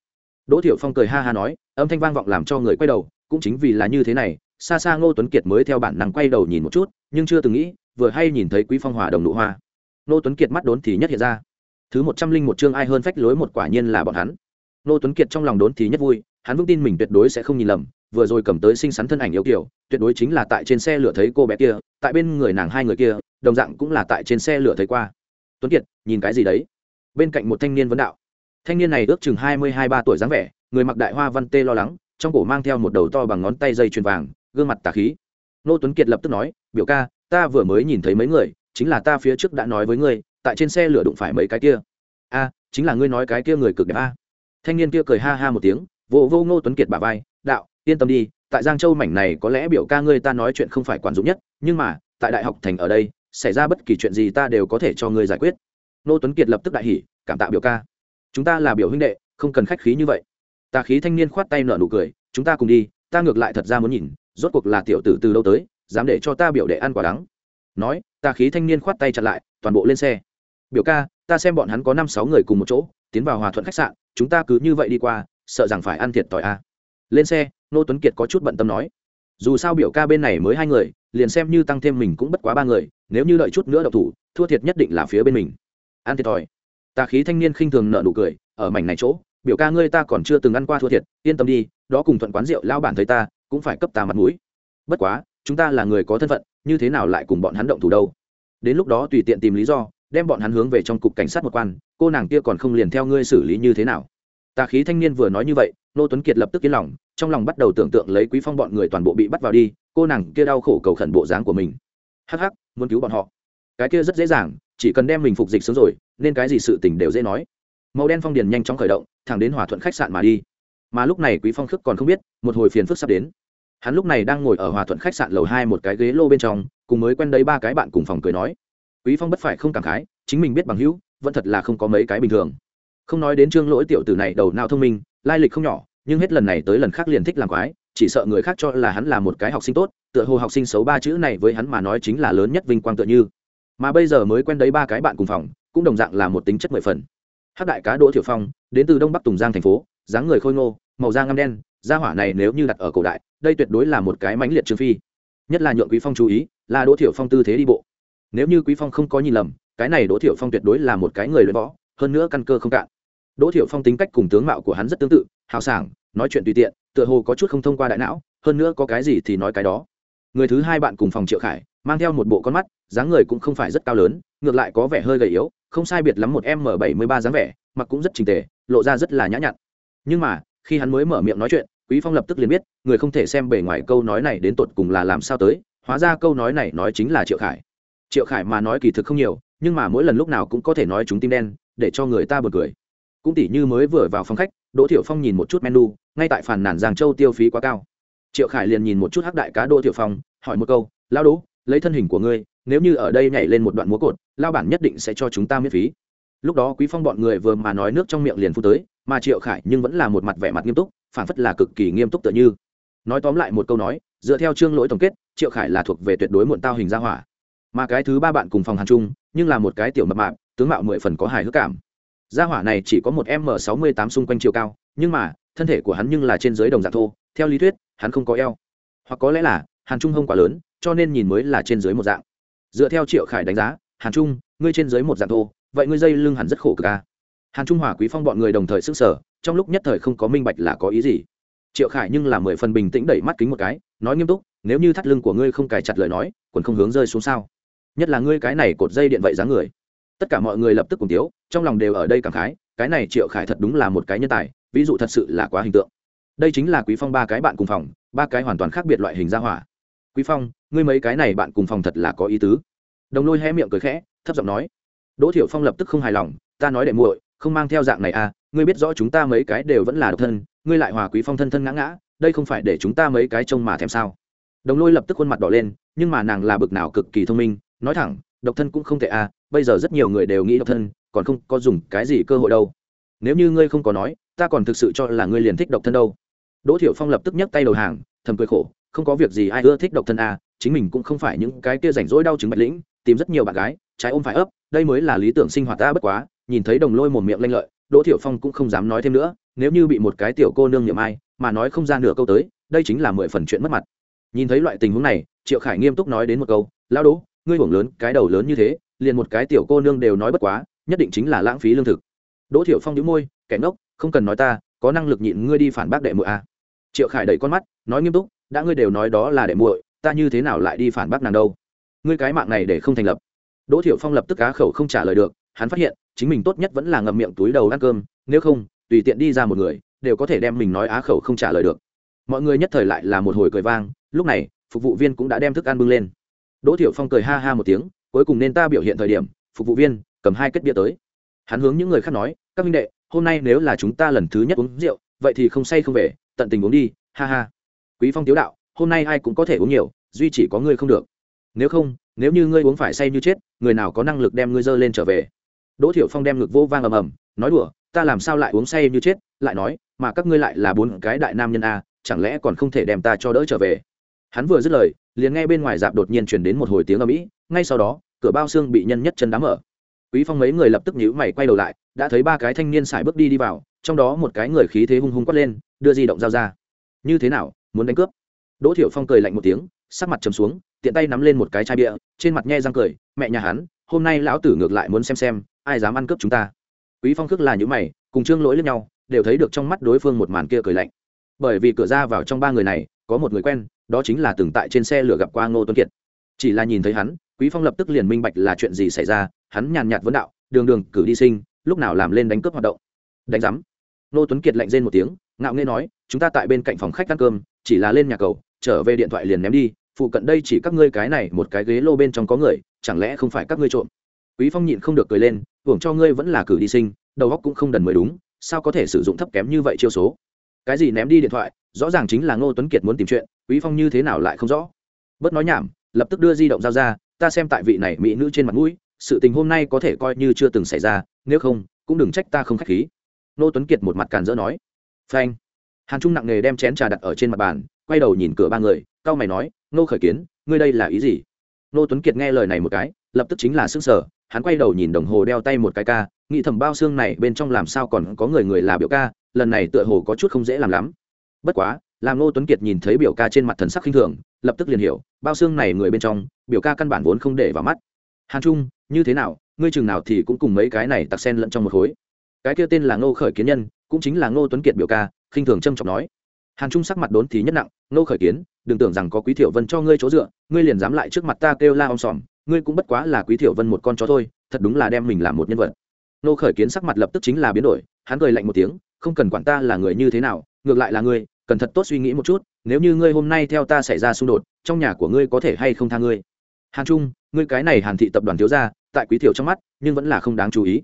Đỗ thiệu phong cười ha ha nói, âm thanh vang vọng làm cho người quay đầu, cũng chính vì là như thế này, xa xa ngô tuấn kiệt mới theo bản năng quay đầu nhìn một chút, nhưng chưa từng nghĩ, vừa hay nhìn thấy quý phong hòa đồng nụ hoa. Ngô tuấn kiệt mắt đốn thì nhất hiện ra. Thứ một trăm linh một chương ai hơn phách lối một quả nhiên là bọn hắn. Ngô tuấn kiệt trong lòng đốn thì nhất vui, hắn vững tin mình tuyệt đối sẽ không nhìn lầm, vừa rồi cầm tới xinh xắn thân ảnh yêu kiểu tuyệt đối chính là tại trên xe lửa thấy cô bé kia, tại bên người nàng hai người kia đồng dạng cũng là tại trên xe lửa thấy qua. Tuấn kiệt, nhìn cái gì đấy? Bên cạnh một thanh niên vấn đạo. Thanh niên này ước chừng hai mươi hai, ba tuổi dáng vẻ, người mặc đại hoa văn tê lo lắng, trong cổ mang theo một đầu to bằng ngón tay dây chuyền vàng, gương mặt tà khí. Nô tuấn kiệt lập tức nói, biểu ca, ta vừa mới nhìn thấy mấy người, chính là ta phía trước đã nói với ngươi, tại trên xe lửa đụng phải mấy cái kia. A, chính là ngươi nói cái kia người cực đẹp a. Thanh niên kia cười ha ha một tiếng, vô vô ngô tuấn kiệt bà vai, đạo, yên tâm đi, tại giang châu mảnh này có lẽ biểu ca ngươi ta nói chuyện không phải quản dụng nhất, nhưng mà, tại đại học thành ở đây xảy ra bất kỳ chuyện gì ta đều có thể cho ngươi giải quyết. Nô tuấn kiệt lập tức đại hỉ, cảm tạ biểu ca. Chúng ta là biểu huynh đệ, không cần khách khí như vậy. Tà khí thanh niên khoát tay nở nụ cười, chúng ta cùng đi, ta ngược lại thật ra muốn nhìn, rốt cuộc là tiểu tử từ đâu tới, dám để cho ta biểu đệ ăn quả đắng. Nói, tà khí thanh niên khoát tay chặn lại, toàn bộ lên xe. Biểu ca, ta xem bọn hắn có năm sáu người cùng một chỗ, tiến vào hòa thuận khách sạn, chúng ta cứ như vậy đi qua, sợ rằng phải ăn thiệt tỏi a. Lên xe, nô tuấn kiệt có chút bận tâm nói. Dù sao biểu ca bên này mới hai người, liền xem như tăng thêm mình cũng bất quá ba người nếu như đợi chút nữa đậu thủ, thua thiệt nhất định là phía bên mình. Ăn thiệt thòi. Tà khí thanh niên khinh thường nợ nụ cười, ở mảnh này chỗ, biểu ca ngươi ta còn chưa từng ăn qua thua thiệt, yên tâm đi, đó cùng thuận quán rượu lao bản thấy ta, cũng phải cấp ta mặt mũi. Bất quá, chúng ta là người có thân phận, như thế nào lại cùng bọn hắn động thủ đâu? Đến lúc đó tùy tiện tìm lý do, đem bọn hắn hướng về trong cục cảnh sát một quan, cô nàng kia còn không liền theo ngươi xử lý như thế nào? Tà khí thanh niên vừa nói như vậy, nô tuấn kiệt lập tức yên lòng, trong lòng bắt đầu tưởng tượng lấy quý phong bọn người toàn bộ bị bắt vào đi, cô nàng kia đau khổ cầu khẩn bộ dáng của mình. Hắc hắc muốn cứu bọn họ. Cái kia rất dễ dàng, chỉ cần đem mình phục dịch sớm rồi, nên cái gì sự tình đều dễ nói. Màu đen phong điền nhanh chóng khởi động, thẳng đến hòa thuận khách sạn mà đi. Mà lúc này quý phong khước còn không biết, một hồi phiền phức sắp đến. Hắn lúc này đang ngồi ở hòa thuận khách sạn lầu hai một cái ghế lô bên trong, cùng mới quen đấy ba cái bạn cùng phòng cười nói. Quý phong bất phải không cảm khái, chính mình biết bằng hữu, vẫn thật là không có mấy cái bình thường. Không nói đến trương lỗi tiểu tử này đầu não thông minh, lai lịch không nhỏ, nhưng hết lần này tới lần khác liền thích làm quái chỉ sợ người khác cho là hắn là một cái học sinh tốt, tựa hồ học sinh xấu ba chữ này với hắn mà nói chính là lớn nhất vinh quang tựa như. Mà bây giờ mới quen đấy ba cái bạn cùng phòng, cũng đồng dạng là một tính chất mười phần. Hát đại cá đỗ thiểu phong, đến từ đông bắc tùng giang thành phố, dáng người khôi ngô, màu da ngăm đen da hỏa này nếu như đặt ở cổ đại, đây tuyệt đối là một cái mãnh liệt trương phi. Nhất là nhượng quý phong chú ý, là đỗ thiểu phong tư thế đi bộ. Nếu như quý phong không có nhìn lầm, cái này đỗ thiểu phong tuyệt đối là một cái người luyện võ, hơn nữa căn cơ không cạn. Đỗ thiểu phong tính cách cùng tướng mạo của hắn rất tương tự, hào sảng nói chuyện tùy tiện, tựa hồ có chút không thông qua đại não, hơn nữa có cái gì thì nói cái đó. Người thứ hai bạn cùng phòng triệu khải, mang theo một bộ con mắt, dáng người cũng không phải rất cao lớn, ngược lại có vẻ hơi gầy yếu, không sai biệt lắm một m bảy mươi ba dáng vẻ, mặc cũng rất trình tề, lộ ra rất là nhã nhặn. Nhưng mà, khi hắn mới mở miệng nói chuyện, quý phong lập tức liền biết, người không thể xem bề ngoài câu nói này đến tột cùng là làm sao tới, hóa ra câu nói này nói chính là triệu khải. Triệu khải mà nói kỳ thực không nhiều, nhưng mà mỗi lần lúc nào cũng có thể nói chúng tim đen, để cho người ta bật cười. Cũng tỉ như mới vừa vào phòng khách đỗ thiệu phong nhìn một chút menu ngay tại phản nản giang châu tiêu phí quá cao. Triệu khải liền nhìn một chút hắc đại cá đỗ thiệu phong hỏi một câu lao đỗ lấy thân hình của ngươi nếu như ở đây nhảy lên một đoạn múa cột lao bản nhất định sẽ cho chúng ta miễn phí. Lúc đó quý phong bọn người vừa mà nói nước trong miệng liền phu tới mà triệu khải nhưng vẫn là một mặt vẻ mặt nghiêm túc phản phất là cực kỳ nghiêm túc tựa như. Nói tóm lại một câu nói dựa theo chương lỗi tổng kết triệu khải là thuộc về tuyệt đối muộn tao hình ra hỏa. Mà cái thứ ba bạn cùng phòng hàn Trung, nhưng là một cái tiểu mập mạp tướng mạo mười phần có hài hước cảm gia hỏa này chỉ có một m sáu mươi tám xung quanh chiều cao, nhưng mà, thân thể của hắn nhưng là trên dưới đồng dạng thô, theo lý thuyết, hắn không có eo. Hoặc có lẽ là, hàn trung hông quá lớn, cho nên nhìn mới là trên dưới một dạng. Dựa theo triệu khải đánh giá, hàn trung, ngươi trên dưới một dạng thô, vậy ngươi dây lưng hẳn rất khổ cực ca hàn trung hòa quý phong bọn người đồng thời sức sở trong lúc nhất thời không có minh bạch là có ý gì. Triệu khải nhưng là mười phần bình tĩnh đẩy mắt kính một cái, nói nghiêm túc, nếu như thắt lưng của ngươi không cài chặt lời nói quần không hướng rơi xuống sao? Nhất là ngươi cái này cột dây điện vậy dáng người tất cả mọi người lập tức cùng tiếu, trong lòng đều ở đây cảm khái, cái này triệu khải thật đúng là một cái nhân tài, ví dụ thật sự là quá hình tượng. Đây chính là quý phong ba cái bạn cùng phòng, ba cái hoàn toàn khác biệt loại hình gia hỏa. Quý phong, ngươi mấy cái này bạn cùng phòng thật là có ý tứ. Đồng lôi hé miệng cười khẽ, thấp giọng nói. Đỗ thiểu phong lập tức không hài lòng, ta nói để muội, không mang theo dạng này à ngươi biết rõ chúng ta mấy cái đều vẫn là độc thân, ngươi lại hòa quý phong thân thân ngã ngã, đây không phải để chúng ta mấy cái trông mà thèm sao? Đồng lôi lập tức khuôn mặt đỏ lên, nhưng mà nàng là bực nào cực kỳ thông minh, nói thẳng, độc thân cũng không tệ à bây giờ rất nhiều người đều nghĩ độc thân, còn không có dùng cái gì cơ hội đâu. Nếu như ngươi không có nói, ta còn thực sự cho là ngươi liền thích độc thân đâu. Đỗ thiểu phong lập tức nhấc tay đầu hàng, thầm cười khổ, không có việc gì, ai ưa thích độc thân à chính mình cũng không phải những cái kia rảnh rỗi đau chứng bạch lĩnh, tìm rất nhiều bạn gái, trái ôm phải ấp, đây mới là lý tưởng sinh hoạt ta bất quá, nhìn thấy đồng lôi một miệng lanh lợi, đỗ thiểu phong cũng không dám nói thêm nữa, nếu như bị một cái tiểu cô nương nhậm ai, mà nói không ra nửa câu tới, đây chính là mười phần chuyện mất mặt. Nhìn thấy loại tình huống này, triệu khải nghiêm túc nói đến một câu lao đỗ, ngươi hưởng lớn cái đầu lớn như thế liền một cái tiểu cô nương đều nói bất quá, nhất định chính là lãng phí lương thực. Đỗ thiểu phong đĩu môi, kẻ ngốc, không cần nói ta, có năng lực nhịn ngươi đi phản bác đệ muội à. triệu khải đẩy con mắt, nói nghiêm túc, đã ngươi đều nói đó là đệ muội, ta như thế nào lại đi phản bác nàng đâu? Ngươi cái mạng này để không thành lập. Đỗ thiểu phong lập tức cá khẩu không trả lời được, hắn phát hiện, chính mình tốt nhất vẫn là ngậm miệng túi đầu ăn cơm, nếu không, tùy tiện đi ra một người, đều có thể đem mình nói á khẩu không trả lời được. Mọi người nhất thời lại là một hồi cười vang, lúc này, phục vụ viên cũng đã đem thức ăn bưng lên. Đỗ thiệu phong cười ha ha một tiếng cuối cùng nên ta biểu hiện thời điểm, phục vụ viên, cầm hai kết bia tới. Hắn hướng những người khác nói, các minh đệ, hôm nay nếu là chúng ta lần thứ nhất uống rượu, vậy thì không say không về, tận tình uống đi, ha ha. Quý phong tiếu đạo, hôm nay ai cũng có thể uống nhiều, duy chỉ có ngươi không được. Nếu không, nếu như ngươi uống phải say như chết, người nào có năng lực đem ngươi dơ lên trở về? Đỗ thiệu phong đem ngực vô vang ầm ầm, nói đùa, ta làm sao lại uống say như chết? Lại nói, mà các ngươi lại là bốn cái đại nam nhân a, chẳng lẽ còn không thể đem ta cho đỡ trở về? Hắn vừa dứt lời, liền nghe bên ngoài dạp đột nhiên chuyển đến một hồi tiếng ầm ĩ, ngay sau đó, cửa bao xương bị nhân nhất chân đá mở. Quý phong mấy người lập tức nhíu mày quay đầu lại, đã thấy ba cái thanh niên xài bước đi đi vào, trong đó một cái người khí thế hung hung quát lên, đưa di động giao ra. Như thế nào, muốn đánh cướp? Đỗ thiểu phong cười lạnh một tiếng, sắc mặt trầm xuống, tiện tay nắm lên một cái chai bia, trên mặt nhe răng cười, mẹ nhà hắn, hôm nay lão tử ngược lại muốn xem xem, ai dám ăn cướp chúng ta. Quý phong khước là những mày, cùng trương lỗi lẫn nhau, đều thấy được trong mắt đối phương một màn kia cười lạnh. Bởi vì cửa ra vào trong ba người này, có một người quen đó chính là từng tại trên xe lửa gặp qua ngô tuấn kiệt. Chỉ là nhìn thấy hắn, quý phong lập tức liền minh bạch là chuyện gì xảy ra, hắn nhàn nhạt vấn đạo, đường đường, cử đi sinh, lúc nào làm lên đánh cướp hoạt động? Đánh giám. Ngô tuấn kiệt lạnh rên một tiếng, ngạo nghê nói, chúng ta tại bên cạnh phòng khách ăn cơm, chỉ là lên nhà cầu, trở về điện thoại liền ném đi, phụ cận đây chỉ các ngươi cái này một cái ghế lô bên trong có người, chẳng lẽ không phải các ngươi trộm? Quý phong nhịn không được cười lên, hưởng cho ngươi vẫn là cử đi sinh, đầu óc cũng không đần mới đúng, sao có thể sử dụng thấp kém như vậy chiêu số? Cái gì ném đi điện thoại, rõ ràng chính là ngô tuấn kiệt muốn tìm chuyện, quý phong như thế nào lại không rõ. Bớt nói nhảm, lập tức đưa di động giao ra, ta xem tại vị này mỹ nữ trên mặt mũi, sự tình hôm nay có thể coi như chưa từng xảy ra, nếu không, cũng đừng trách ta không khách khí. Ngô tuấn kiệt một mặt càn rỡ nói. Phanh. Hàn trung nặng nề đem chén trà đặt ở trên mặt bàn, quay đầu nhìn cửa ba người cao mày nói, ngô khởi kiến, ngươi đây là ý gì? Ngô tuấn kiệt nghe lời này một cái, lập tức chính là sức sở hắn quay đầu nhìn đồng hồ đeo tay một cái ca, nghĩ thầm bao xương này bên trong làm sao còn có người người là biểu ca lần này tựa hồ có chút không dễ làm lắm. Bất quá, làm ngô tuấn kiệt nhìn thấy biểu ca trên mặt thần sắc khinh thường, lập tức liền hiểu, bao xương này người bên trong, biểu ca căn bản vốn không để vào mắt. Hàn trung, như thế nào, ngươi chừng nào thì cũng cùng mấy cái này tặc sen lẫn trong một khối. Cái kia tên là ngô khởi kiến nhân, cũng chính là ngô tuấn kiệt biểu ca, khinh thường trâm trọng nói. Hàn trung sắc mặt đốn thì nhất nặng, ngô khởi kiến, đừng tưởng rằng có quý thiểu vân cho ngươi chỗ dựa, ngươi liền dám lại trước mặt ta kêu la om sòm, ngươi cũng bất quá là quý thiểu vân một con chó thôi, thật đúng là đem mình làm một nhân vật. Ngô khởi kiến sắc mặt lập tức chính là biến đổi, hắn cười lạnh một tiếng không cần quản ta là người như thế nào, ngược lại là ngươi, cần thật tốt suy nghĩ một chút, nếu như ngươi hôm nay theo ta xảy ra xung đột, trong nhà của ngươi có thể hay không tha ngươi? Hàn trung, ngươi cái này hàn thị tập đoàn thiếu ra tại quý thiểu trong mắt, nhưng vẫn là không đáng chú ý.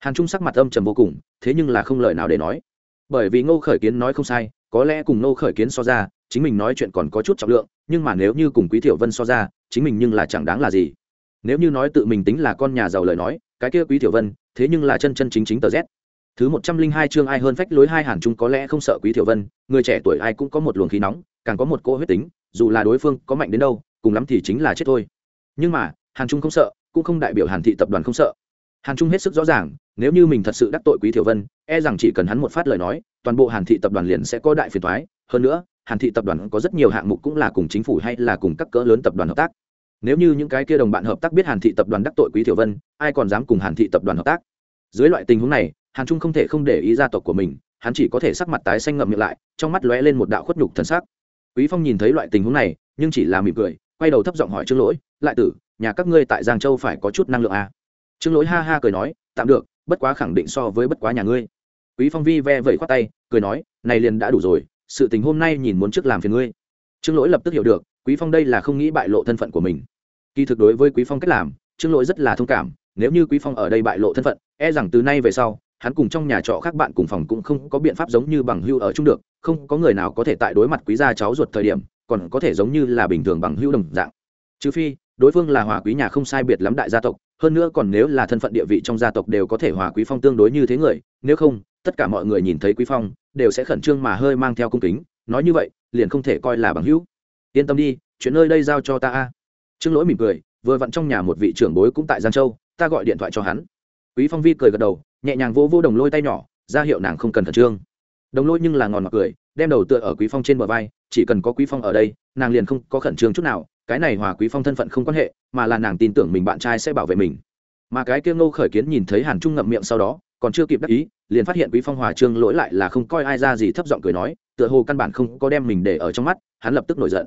Hàn trung sắc mặt âm trầm vô cùng, thế nhưng là không lời nào để nói. Bởi vì ngô khởi kiến nói không sai, có lẽ cùng ngô khởi kiến so ra, chính mình nói chuyện còn có chút trọng lượng, nhưng mà nếu như cùng quý thiểu vân so ra, chính mình nhưng là chẳng đáng là gì. Nếu như nói tự mình tính là con nhà giàu lời nói, cái kia quý thiểu vân, thế nhưng là chân chân chính chính tờ z thứ một trăm linh hai chương ai hơn phách lối hai hàn trung có lẽ không sợ quý thiểu vân, người trẻ tuổi ai cũng có một luồng khí nóng, càng có một cô huyết tính, dù là đối phương có mạnh đến đâu, cùng lắm thì chính là chết thôi. Nhưng mà, hàn trung không sợ, cũng không đại biểu hàn thị tập đoàn không sợ. Hàn trung hết sức rõ ràng, nếu như mình thật sự đắc tội quý thiểu vân e rằng chỉ cần hắn một phát lời nói, toàn bộ hàn thị tập đoàn liền sẽ có đại phiền thoái hơn nữa, hàn thị tập đoàn có rất nhiều hạng mục cũng là cùng chính phủ hay là cùng các cỡ lớn tập đoàn hợp tác. Nếu như những cái kia đồng bạn hợp tác biết hàn thị tập đoàn đắc tội quý thiểu vân, ai còn dám cùng hàn thị tập đoàn hợp tác? Dưới loại tình huống này hàn trung không thể không để ý gia tộc của mình, hắn chỉ có thể sắc mặt tái xanh ngậm miệng lại, trong mắt lóe lên một đạo khuất nhục thần sắc. Quý phong nhìn thấy loại tình huống này, nhưng chỉ là mỉm cười, quay đầu thấp giọng hỏi trương lỗi, lại tử, nhà các ngươi tại giang châu phải có chút năng lượng à? trương lỗi ha ha cười nói, tạm được, bất quá khẳng định so với bất quá nhà ngươi. Quý phong vi ve vẩy khoát tay, cười nói, này liền đã đủ rồi, sự tình hôm nay nhìn muốn trước làm phiền ngươi. Trương lỗi lập tức hiểu được, quý phong đây là không nghĩ bại lộ thân phận của mình. Kỳ thực đối với quý phong cách làm, trương lỗi rất là thông cảm, nếu như quý phong ở đây bại lộ thân phận e rằng từ nay về sau hắn cùng trong nhà trọ khác bạn cùng phòng cũng không có biện pháp giống như bằng hưu ở chung được, không có người nào có thể tại đối mặt quý gia cháu ruột thời điểm, còn có thể giống như là bình thường bằng hưu đồng dạng. Trừ phi, đối phương là hòa quý nhà không sai biệt lắm đại gia tộc, hơn nữa còn nếu là thân phận địa vị trong gia tộc đều có thể hòa quý phong tương đối như thế người, nếu không, tất cả mọi người nhìn thấy quý phong, đều sẽ khẩn trương mà hơi mang theo cung kính, nói như vậy, liền không thể coi là bằng hữu. Yên tâm đi, chuyện nơi đây giao cho ta a. Trương lỗi mỉm cười, vừa vặn trong nhà một vị trưởng bối cũng tại giang châu, ta gọi điện thoại cho hắn. Quý phong vi cười gật đầu nhẹ nhàng vỗ vỗ đồng lôi tay nhỏ, ra hiệu nàng không cần khẩn trương. Đồng lôi nhưng là ngòn mặc cười, đem đầu tựa ở quý phong trên bờ vai, chỉ cần có quý phong ở đây, nàng liền không có khẩn trương chút nào, cái này hòa quý phong thân phận không quan hệ, mà là nàng tin tưởng mình bạn trai sẽ bảo vệ mình. Mà cái kia ngô khởi kiến nhìn thấy hàn trung ngậm miệng sau đó, còn chưa kịp đắc ý, liền phát hiện quý phong hòa trương lỗi lại là không coi ai ra gì thấp giọng cười nói, tựa hồ căn bản không có đem mình để ở trong mắt, hắn lập tức nổi giận.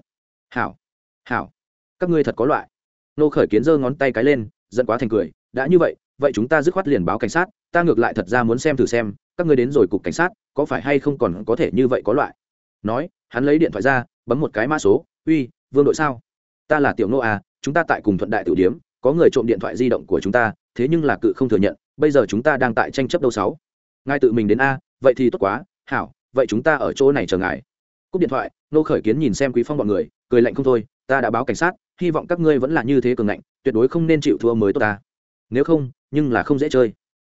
Hảo hảo, các ngươi thật có loại. Ngô khởi kiến giơ ngón tay cái lên, giận quá thành cười, đã như vậy vậy chúng ta dứt khoát liền báo cảnh sát, ta ngược lại thật ra muốn xem thử xem, các ngươi đến rồi cục cảnh sát, có phải hay không còn có thể như vậy có loại? Nói, hắn lấy điện thoại ra, bấm một cái mã số, uy, vương đội sao? Ta là tiểu nô à chúng ta tại cùng thuận đại tử điếm, có người trộm điện thoại di động của chúng ta, thế nhưng là cự không thừa nhận, bây giờ chúng ta đang tại tranh chấp đâu sáu? Ngài tự mình đến a, vậy thì tốt quá, hảo, vậy chúng ta ở chỗ này chờ ngài. Cúp điện thoại, nô khởi kiến nhìn xem quý phong bọn người, cười lạnh không thôi, ta đã báo cảnh sát, hy vọng các ngươi vẫn là như thế cường ngạnh, tuyệt đối không nên chịu thua mới tốt ta. Nếu không nhưng là không dễ chơi.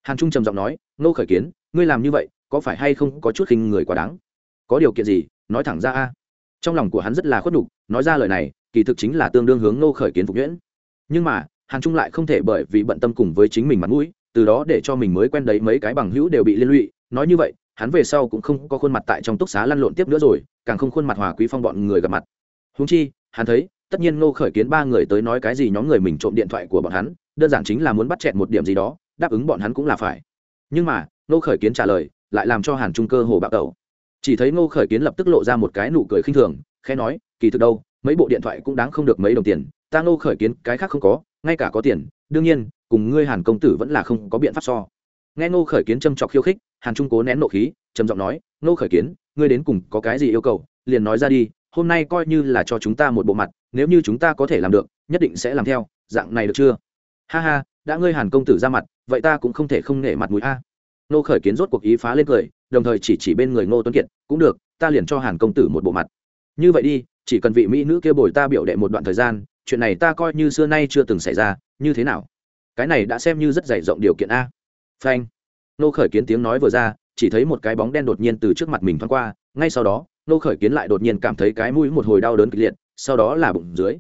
Hàn trung trầm giọng nói nô khởi kiến, ngươi làm như vậy, có phải hay không có chút khinh người quá đáng? Có điều kiện gì? Nói thẳng ra a. Trong lòng của hắn rất là khuất nhục, nói ra lời này, kỳ thực chính là tương đương hướng nô khởi kiến phục nhuyễn. Nhưng mà, hàn trung lại không thể bởi vì bận tâm cùng với chính mình mặt mũi, từ đó để cho mình mới quen đấy mấy cái bằng hữu đều bị liên lụy. Nói như vậy, hắn về sau cũng không có khuôn mặt tại trong túc xá lăn lộn tiếp nữa rồi, càng không khuôn mặt hòa quý phong bọn người gặp mặt. Húng chi, hắn thấy, tất nhiên nô khởi kiến ba người tới nói cái gì nhóm người mình trộm điện thoại của bọn hắn đơn giản chính là muốn bắt chẹt một điểm gì đó, đáp ứng bọn hắn cũng là phải. Nhưng mà nô khởi kiến trả lời, lại làm cho hàn trung cơ hồ bạo tẩu. Chỉ thấy ngô khởi kiến lập tức lộ ra một cái nụ cười khinh thường, khẽ nói, kỳ thực đâu, mấy bộ điện thoại cũng đáng không được mấy đồng tiền, ta ngô khởi kiến, cái khác không có, ngay cả có tiền, đương nhiên, cùng ngươi hàn công tử vẫn là không có biện pháp so. Nghe ngô khởi kiến châm chọc khiêu khích, hàn trung cố nén nộ khí, trầm giọng nói, ngô khởi kiến, ngươi đến cùng có cái gì yêu cầu, liền nói ra đi, hôm nay coi như là cho chúng ta một bộ mặt, nếu như chúng ta có thể làm được, nhất định sẽ làm theo, dạng này được chưa? Ha ha, đã ngươi hàn công tử ra mặt, vậy ta cũng không thể không nể mặt mũi a. Nô khởi kiến rốt cuộc ý phá lên cười, đồng thời chỉ chỉ bên người ngô tuấn kiệt, cũng được, ta liền cho hàn công tử một bộ mặt. Như vậy đi, chỉ cần vị mỹ nữ kia bồi ta biểu đệ một đoạn thời gian, chuyện này ta coi như xưa nay chưa từng xảy ra, như thế nào? Cái này đã xem như rất dày rộng điều kiện a. Phanh. Nô khởi kiến tiếng nói vừa ra, chỉ thấy một cái bóng đen đột nhiên từ trước mặt mình thoáng qua, ngay sau đó, nô khởi kiến lại đột nhiên cảm thấy cái mũi một hồi đau đớn kịch liệt, sau đó là bụng dưới.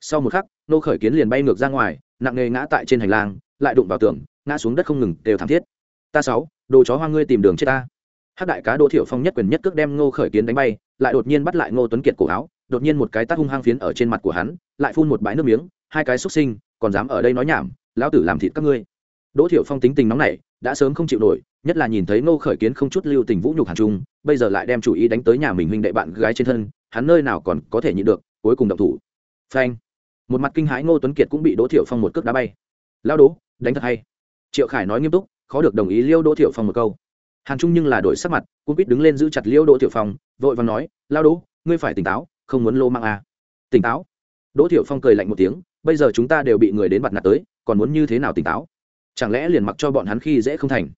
Sau một khắc, nô khởi kiến liền bay ngược ra ngoài nặng nề ngã tại trên hành lang, lại đụng vào tường, ngã xuống đất không ngừng, đều thảm thiết. Ta sáu, đồ chó hoa ngươi tìm đường chết ta. Hát đại cá đỗ thiệu phong nhất quyền nhất cước đem ngô khởi kiến đánh bay, lại đột nhiên bắt lại ngô tuấn kiệt cổ áo, đột nhiên một cái tát hung hăng phiến ở trên mặt của hắn, lại phun một bãi nước miếng, hai cái xúc sinh, còn dám ở đây nói nhảm, lão tử làm thịt các ngươi. Đỗ thiệu phong tính tình nóng này đã sớm không chịu nổi, nhất là nhìn thấy ngô khởi kiến không chút lưu tình vũ nhục hàn trung, bây giờ lại đem chủ ý đánh tới nhà mình huynh đệ bạn gái trên thân, hắn nơi nào còn có thể nhịn được, cuối cùng động thủ. Phanh một mặt kinh hãi ngô tuấn kiệt cũng bị đỗ thiệu phong một cước đá bay lao đố đánh thật hay triệu khải nói nghiêm túc khó được đồng ý liêu đỗ thiệu phong một câu hàn trung nhưng là đổi sắc mặt cũng biết đứng lên giữ chặt liêu đỗ thiệu phong vội và nói lao đỗ ngươi phải tỉnh táo không muốn lô mang à. tỉnh táo đỗ thiệu phong cười lạnh một tiếng bây giờ chúng ta đều bị người đến bặt nạt tới còn muốn như thế nào tỉnh táo chẳng lẽ liền mặc cho bọn hắn khi dễ không thành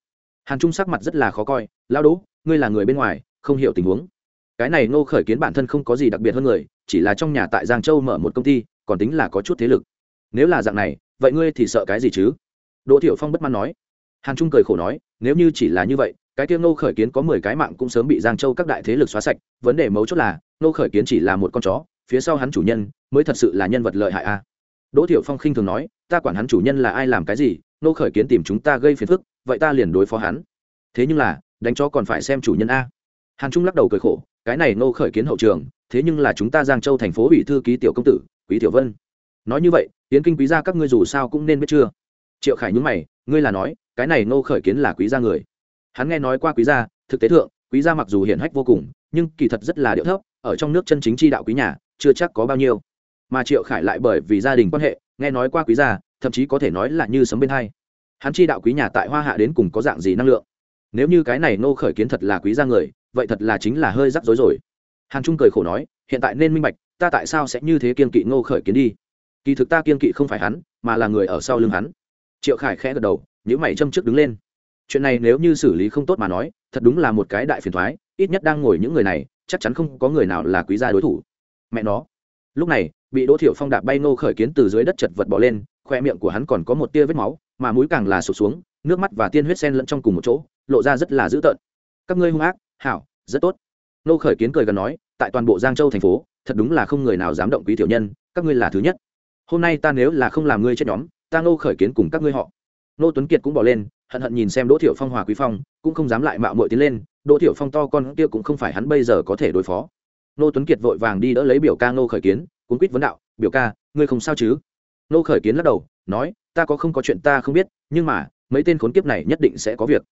hàn trung sắc mặt rất là khó coi lao đỗ ngươi là người bên ngoài không hiểu tình huống cái này ngô khởi kiến bản thân không có gì đặc biệt hơn người chỉ là trong nhà tại giang châu mở một công ty còn tính là có chút thế lực. Nếu là dạng này, vậy ngươi thì sợ cái gì chứ? Đỗ thiệu phong bất mãn nói. Hàn trung cười khổ nói, nếu như chỉ là như vậy, cái tiêu ngô khởi kiến có mười cái mạng cũng sớm bị giang châu các đại thế lực xóa sạch, vấn đề mấu chốt là, ngô khởi kiến chỉ là một con chó, phía sau hắn chủ nhân mới thật sự là nhân vật lợi hại a. Đỗ thiệu phong khinh thường nói, ta quản hắn chủ nhân là ai làm cái gì, ngô khởi kiến tìm chúng ta gây phiền phức, vậy ta liền đối phó hắn. Thế nhưng là, đánh chó còn phải xem chủ nhân a. Hàn trung lắc đầu cười khổ, cái này ngô khởi kiến hậu trường, thế nhưng là chúng ta giang châu thành phố ủy thư ký tiểu công tử quý tiểu vân. Nói như vậy tiến kinh quý gia các ngươi dù sao cũng nên biết chưa? Triệu khải nhúng mày, ngươi là nói, cái này ngô khởi kiến là quý gia người. Hắn nghe nói qua quý gia, thực tế thượng, quý gia mặc dù hiển hách vô cùng, nhưng kỳ thật rất là điệu thấp, ở trong nước chân chính chi đạo quý nhà, chưa chắc có bao nhiêu. Mà triệu khải lại bởi vì gia đình quan hệ, nghe nói qua quý gia, thậm chí có thể nói là như sấm bên hai. Hắn chi đạo quý nhà tại hoa hạ đến cùng có dạng gì năng lượng? Nếu như cái này nô khởi kiến thật là quý gia người, vậy thật là chính là hơi rắc rối rồi. Hàn trung cười khổ nói, hiện tại nên minh bạch ta tại sao sẽ như thế kiên kỵ ngô khởi kiến đi? Kỳ thực ta kiên kỵ không phải hắn, mà là người ở sau lưng hắn. Triệu khải khẽ gật đầu những mày châm trước đứng lên. Chuyện này nếu như xử lý không tốt mà nói, thật đúng là một cái đại phiền thoái ít nhất đang ngồi những người này, chắc chắn không có người nào là quý gia đối thủ. Mẹ nó. Lúc này, bị đỗ thiệu phong đạp bay Ngô khởi kiến từ dưới đất chật vật bỏ lên, khoe miệng của hắn còn có một tia vết máu, mà mũi càng là sụt xuống, nước mắt và tiên huyết sen lẫn trong cùng một chỗ, lộ ra rất là dữ tợn. Các ngươi hung ác, hảo, rất tốt. Nô khởi kiến cười gần nói, tại toàn bộ giang châu thành phố thật đúng là không người nào dám động quý tiểu nhân, các ngươi là thứ nhất. Hôm nay ta nếu là không làm ngươi chết nhóm, ta nô khởi kiến cùng các ngươi họ. Nô tuấn kiệt cũng bỏ lên, hận hận nhìn xem đỗ thiểu phong hòa quý phong, cũng không dám lại mạo muội tiến lên, đỗ thiểu phong to con kia cũng không phải hắn bây giờ có thể đối phó. Nô tuấn kiệt vội vàng đi đỡ lấy biểu ca nô khởi kiến, cuốn quýt vấn đạo, biểu ca, ngươi không sao chứ? Nô khởi kiến lắc đầu, nói, ta có không có chuyện ta không biết, nhưng mà, mấy tên khốn kiếp này nhất định sẽ có việc.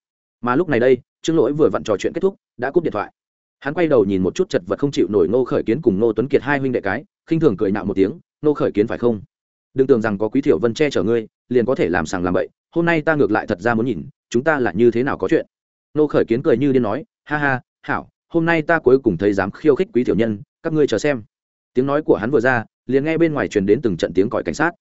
Mà lúc này đây, trương lỗi vừa vặn trò chuyện kết thúc, đã cúp điện thoại hắn quay đầu nhìn một chút chật vật không chịu nổi nô khởi kiến cùng nô tuấn kiệt hai huynh đệ cái, khinh thường cười nạo một tiếng nô khởi kiến phải không? Đừng tưởng rằng có quý thiểu vân che chở ngươi, liền có thể làm sàng làm bậy, hôm nay ta ngược lại thật ra muốn nhìn, chúng ta là như thế nào có chuyện. Nô khởi kiến cười như điên nói, ha ha, hảo, hôm nay ta cuối cùng thấy dám khiêu khích quý tiểu nhân, các ngươi chờ xem. Tiếng nói của hắn vừa ra, liền nghe bên ngoài truyền đến từng trận tiếng còi cảnh sát.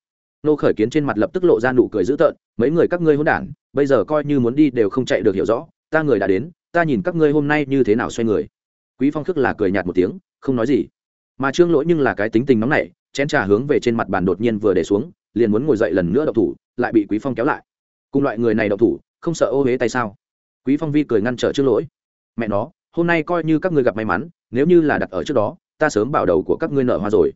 Nô khởi kiến trên mặt lập tức lộ ra nụ cười dữ tợn, mấy người các ngươi hôn đản, bây giờ coi như muốn đi đều không chạy được hiểu rõ, ta người đã đến, ta nhìn các ngươi hôm nay như thế nào xoay người quý phong khước là cười nhạt một tiếng, không nói gì. Mà trương lỗi nhưng là cái tính tình nóng nảy, chén trà hướng về trên mặt bàn đột nhiên vừa để xuống, liền muốn ngồi dậy lần nữa đậu thủ, lại bị quý phong kéo lại. Cùng loại người này đậu thủ, không sợ ô huế tay sao? Quý phong vi cười ngăn trở trương lỗi. Mẹ nó, hôm nay coi như các ngươi gặp may mắn, nếu như là đặt ở trước đó, ta sớm bảo đầu của các ngươi nợ hoa rồi.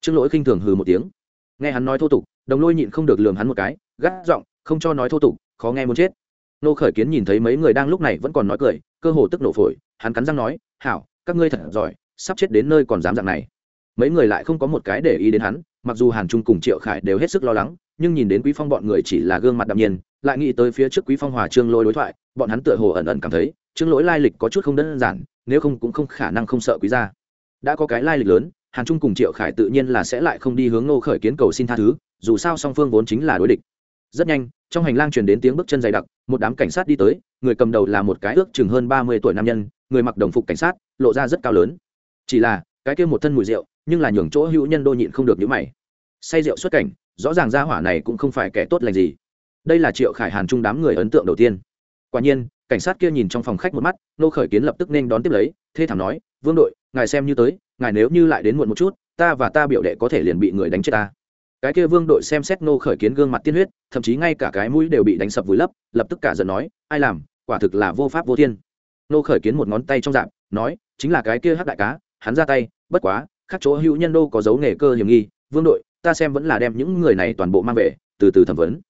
Trương lỗi khinh thường hừ một tiếng. Nghe hắn nói thô tục, đồng lôi nhịn không được lường hắn một cái, gắt giọng, không cho nói thô tục, khó nghe muốn chết. Nô khởi kiến nhìn thấy mấy người đang lúc này vẫn còn nói cười, cơ hồ tức nổ phổi, hắn cắn răng nói hảo, các ngươi thật giỏi, sắp chết đến nơi còn dám dạng này. Mấy người lại không có một cái để ý đến hắn, mặc dù hàn trung cùng triệu khải đều hết sức lo lắng, nhưng nhìn đến quý phong bọn người chỉ là gương mặt đạm nhiên, lại nghĩ tới phía trước quý phong hòa trương lỗi đối thoại, bọn hắn tựa hồ ẩn ẩn cảm thấy, trương lỗi lai lịch có chút không đơn giản, nếu không cũng không khả năng không sợ quý gia. Đã có cái lai lịch lớn, hàn trung cùng triệu khải tự nhiên là sẽ lại không đi hướng ngô khởi kiến cầu xin tha thứ, dù sao song phương vốn chính là đối địch rất nhanh, trong hành lang truyền đến tiếng bước chân dày đặc, một đám cảnh sát đi tới, người cầm đầu là một cái ước chừng hơn ba mươi tuổi nam nhân, người mặc đồng phục cảnh sát, lộ ra rất cao lớn. Chỉ là, cái kia một thân mùi rượu, nhưng là nhường chỗ hữu nhân đô nhịn không được những mày. Say rượu xuất cảnh, rõ ràng gia hỏa này cũng không phải kẻ tốt lành gì. Đây là triệu khải hàn trung đám người ấn tượng đầu tiên. Quả nhiên, cảnh sát kia nhìn trong phòng khách một mắt, nô khởi kiến lập tức nên đón tiếp lấy, thê thảm nói, vương đội, ngài xem như tới, ngài nếu như lại đến muộn một chút, ta và ta biểu đệ có thể liền bị người đánh chết ta cái kia vương đội xem xét nô khởi kiến gương mặt tiên huyết, thậm chí ngay cả cái mũi đều bị đánh sập vùi lấp, lập tức cả giận nói, ai làm, quả thực là vô pháp vô thiên. Nô khởi kiến một ngón tay trong dạng, nói, chính là cái kia hắc đại cá, hắn ra tay, bất quá khắc chỗ hữu nhân đô có dấu nghề cơ hiểm nghi, vương đội, ta xem vẫn là đem những người này toàn bộ mang về, từ từ thẩm vấn.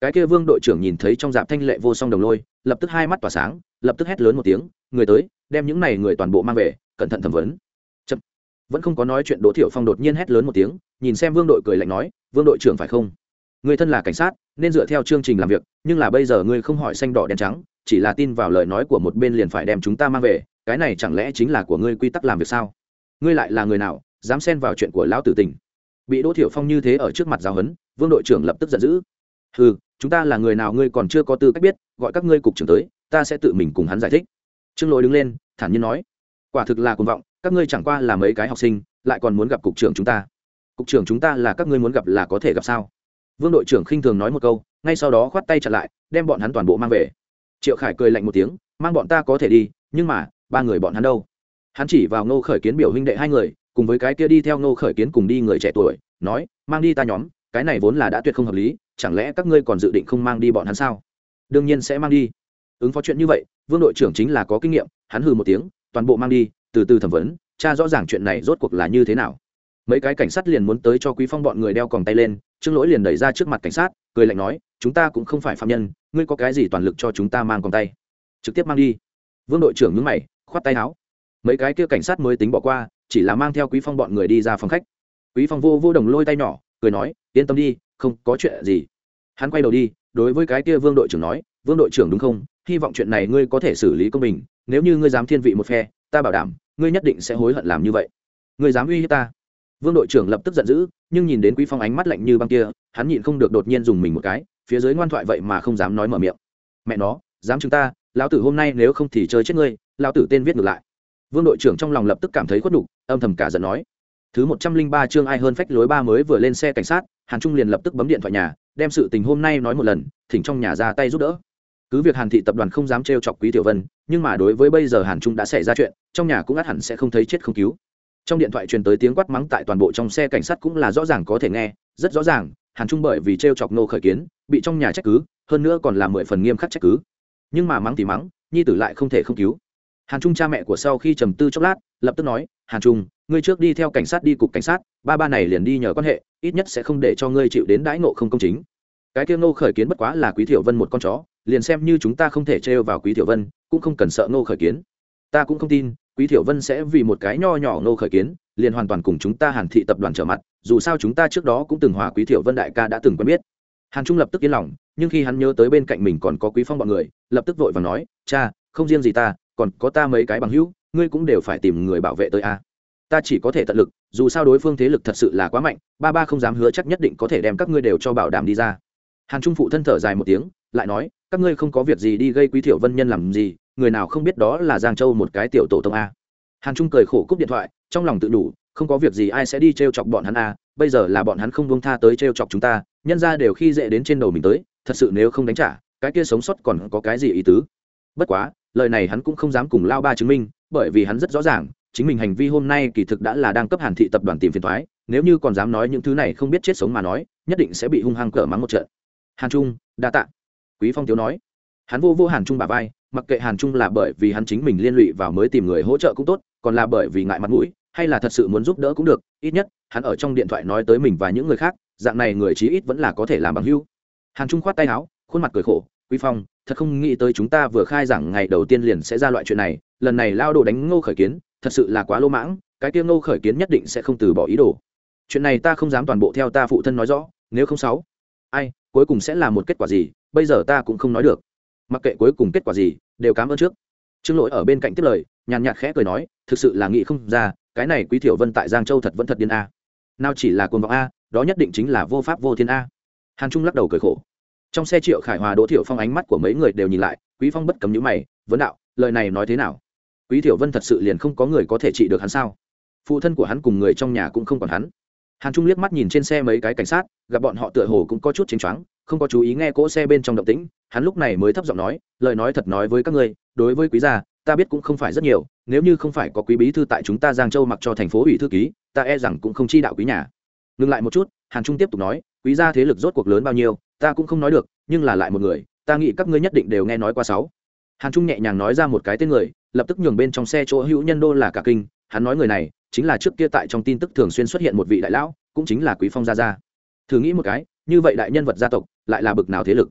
Cái kia vương đội trưởng nhìn thấy trong dạp thanh lệ vô song đồng lôi, lập tức hai mắt tỏa sáng, lập tức hét lớn một tiếng, người tới, đem những này người toàn bộ mang về, cẩn thận thẩm vấn vẫn không có nói chuyện, đỗ thiệu phong đột nhiên hét lớn một tiếng, nhìn xem vương đội cười lạnh nói, vương đội trưởng phải không? Người thân là cảnh sát, nên dựa theo chương trình làm việc, nhưng là bây giờ ngươi không hỏi xanh đỏ đen trắng, chỉ là tin vào lời nói của một bên liền phải đem chúng ta mang về, cái này chẳng lẽ chính là của ngươi quy tắc làm việc sao? Ngươi lại là người nào, dám xen vào chuyện của lão tử tình? Bị đỗ thiểu phong như thế ở trước mặt giáo huấn, vương đội trưởng lập tức giận dữ ừ chúng ta là người nào ngươi còn chưa có tư cách biết, gọi các ngươi cục trưởng tới, ta sẽ tự mình cùng hắn giải thích. Trương lỗi đứng lên, thản nhiên nói, quả thực là cuồng vọng các ngươi chẳng qua là mấy cái học sinh, lại còn muốn gặp cục trưởng chúng ta. Cục trưởng chúng ta là các ngươi muốn gặp là có thể gặp sao? Vương đội trưởng khinh thường nói một câu, ngay sau đó khoát tay chặt lại, đem bọn hắn toàn bộ mang về. Triệu khải cười lạnh một tiếng, mang bọn ta có thể đi, nhưng mà, ba người bọn hắn đâu? Hắn chỉ vào ngô khởi kiến biểu huynh đệ hai người, cùng với cái kia đi theo ngô khởi kiến cùng đi người trẻ tuổi, nói, mang đi ta nhóm, cái này vốn là đã tuyệt không hợp lý, chẳng lẽ các ngươi còn dự định không mang đi bọn hắn sao? Đương nhiên sẽ mang đi. Ứng phó chuyện như vậy, vương đội trưởng chính là có kinh nghiệm, hắn hừ một tiếng, toàn bộ mang đi từ từ thẩm vấn cha rõ ràng chuyện này rốt cuộc là như thế nào. Mấy cái cảnh sát liền muốn tới cho quý phong bọn người đeo còng tay lên, trương lỗi liền đẩy ra trước mặt cảnh sát, cười lạnh nói, chúng ta cũng không phải phạm nhân, ngươi có cái gì toàn lực cho chúng ta mang còng tay? Trực tiếp mang đi. Vương đội trưởng nhướng mày, khoát tay áo. Mấy cái kia cảnh sát mới tính bỏ qua, chỉ là mang theo quý phong bọn người đi ra phòng khách. Quý phong vô vô đồng lôi tay nhỏ, cười nói, yên tâm đi, không có chuyện gì. Hắn quay đầu đi, đối với cái kia vương đội trưởng nói, vương đội trưởng đúng không? Hy vọng chuyện này ngươi có thể xử lý công bình, nếu như ngươi dám thiên vị một phe, ta bảo đảm ngươi nhất định sẽ hối hận làm như vậy. Ngươi dám uy hiếp ta. Vương đội trưởng lập tức giận dữ nhưng nhìn đến quý phong ánh mắt lạnh như băng kia hắn nhịn không được đột nhiên dùng mình một cái phía dưới ngoan thoại vậy mà không dám nói mở miệng. Mẹ nó dám chúng ta lão tử hôm nay nếu không thì chơi chết ngươi lão tử tên viết ngược lại. Vương đội trưởng trong lòng lập tức cảm thấy khuất đủ, âm thầm cả giận nói. Thứ một trăm linh ba chương ai hơn phách lối ba mới vừa lên xe cảnh sát hàn trung liền lập tức bấm điện thoại nhà đem sự tình hôm nay nói một lần thỉnh trong nhà ra tay giúp đỡ cứ việc hàn thị tập đoàn không dám trêu chọc quý tiểu vân, nhưng mà đối với bây giờ hàn trung đã xảy ra chuyện, trong nhà cũng ắt hẳn sẽ không thấy chết không cứu. Trong điện thoại truyền tới tiếng quát mắng tại toàn bộ trong xe cảnh sát cũng là rõ ràng có thể nghe, rất rõ ràng, hàn trung bởi vì trêu chọc nô khởi kiến, bị trong nhà trách cứ, hơn nữa còn là mười phần nghiêm khắc trách cứ. Nhưng mà mắng thì mắng, nhi tử lại không thể không cứu. Hàn trung cha mẹ của sau khi trầm tư chốc lát, lập tức nói, hàn trung, ngươi trước đi theo cảnh sát đi cục cảnh sát, ba ba này liền đi nhờ quan hệ, ít nhất sẽ không để cho ngươi chịu đến đãi ngộ không công chính cái kia ngô khởi kiến bất quá là quý thiểu vân một con chó, liền xem như chúng ta không thể trêu vào quý thiểu vân, cũng không cần sợ ngô khởi kiến. Ta cũng không tin, quý thiểu vân sẽ vì một cái nho nhỏ ngô khởi kiến, liền hoàn toàn cùng chúng ta hàn thị tập đoàn trở mặt, dù sao chúng ta trước đó cũng từng hòa quý thiểu vân đại ca đã từng quen biết. Hàn trung lập tức yên lòng, nhưng khi hắn nhớ tới bên cạnh mình còn có quý phong bọn người, lập tức vội và nói, cha, không riêng gì ta, còn có ta mấy cái bằng hữu, ngươi cũng đều phải tìm người bảo vệ tới a. Ta chỉ có thể tận lực, dù sao đối phương thế lực thật sự là quá mạnh, ba ba không dám hứa chắc nhất định có thể đem các ngươi đều cho bảo đảm đi ra hàn trung phụ thân thở dài một tiếng, lại nói, các ngươi không có việc gì đi gây quý thiểu vân nhân làm gì, người nào không biết đó là giang châu một cái tiểu tổ tông a. Hàn trung cười khổ cúp điện thoại, trong lòng tự đủ, không có việc gì ai sẽ đi t r e o chọc bọn hắn à bây giờ là bọn hắn không buông tha tới t r e o chọc chúng ta, nhân ra đều khi dễ đến trên đầu mình tới, thật sự nếu không đánh trả, cái kia sống sót còn có cái gì ý tứ? Bất quá, lời này hắn cũng không dám cùng lao ba chứng minh, bởi vì hắn rất rõ ràng, chính mình hành vi hôm nay kỳ thực đã là đang cấp hàn thị tập đoàn tìm phiền thoái, nếu như còn dám nói những thứ này không biết chết sống mà nói, nhất định sẽ bị hung hăng cỡ mắng một trận hàn trung, đa tạ. Quý phong tiếu nói. Hắn vô vô hàn trung bà vai, mặc kệ hàn trung là bởi vì hắn chính mình liên lụy vào mới tìm người hỗ trợ cũng tốt, còn là bởi vì ngại mặt mũi, hay là thật sự muốn giúp đỡ cũng được, ít nhất, hắn ở trong điện thoại nói tới mình và những người khác, dạng này người chí ít vẫn là có thể làm bằng hưu hàn trung khoát tay áo, khuôn mặt cười khổ, quý phong, thật không nghĩ tới chúng ta vừa khai giảng ngày đầu tiên liền sẽ ra loại chuyện này, lần này lao đồ đánh ngô khởi kiến, thật sự là quá lô mãng, cái kia ngô khởi kiến nhất định sẽ không từ bỏ ý đồ. Chuyện này ta không dám toàn bộ theo ta phụ thân nói rõ, nếu không sáu ai, cuối cùng sẽ là một kết quả gì, bây giờ ta cũng không nói được. Mặc kệ cuối cùng kết quả gì, đều cảm ơn trước. Trương lỗi ở bên cạnh tiếp lời, nhàn nhạt khẽ cười nói, thực sự là nghĩ không ra, cái này quý thiểu vân tại giang châu thật vẫn thật điên a. Nào chỉ là cồn vọng a, đó nhất định chính là vô pháp vô thiên a. Hàn trung lắc đầu cười khổ. Trong xe triệu khải hòa, đỗ thiểu phong ánh mắt của mấy người đều nhìn lại, quý phong bất cấm nhữ mày, vấn đạo, lời này nói thế nào? Quý thiểu vân thật sự liền không có người có thể trị được hắn sao? Phụ thân của hắn cùng người trong nhà cũng không còn hắn hàn trung liếc mắt nhìn trên xe mấy cái cảnh sát, gặp bọn họ tựa hồ cũng có chút chênh choáng, không có chú ý nghe cỗ xe bên trong động tĩnh, hắn lúc này mới thấp giọng nói, lời nói thật nói với các ngươi, đối với quý gia, ta biết cũng không phải rất nhiều, nếu như không phải có quý bí thư tại chúng ta giang châu mặc cho thành phố ủy thư ký, ta e rằng cũng không chi đạo quý nhà. Ngừng lại một chút, hàn trung tiếp tục nói, quý gia thế lực rốt cuộc lớn bao nhiêu, ta cũng không nói được, nhưng là lại một người, ta nghĩ các ngươi nhất định đều nghe nói qua sáu. Hàn trung nhẹ nhàng nói ra một cái tên người, lập tức nhường bên trong xe chỗ hữu nhân đô là cả kinh hắn nói người này chính là trước kia tại trong tin tức thường xuyên xuất hiện một vị đại lão, cũng chính là quý phong gia gia. Thử nghĩ một cái, như vậy đại nhân vật gia tộc lại là bực nào thế lực?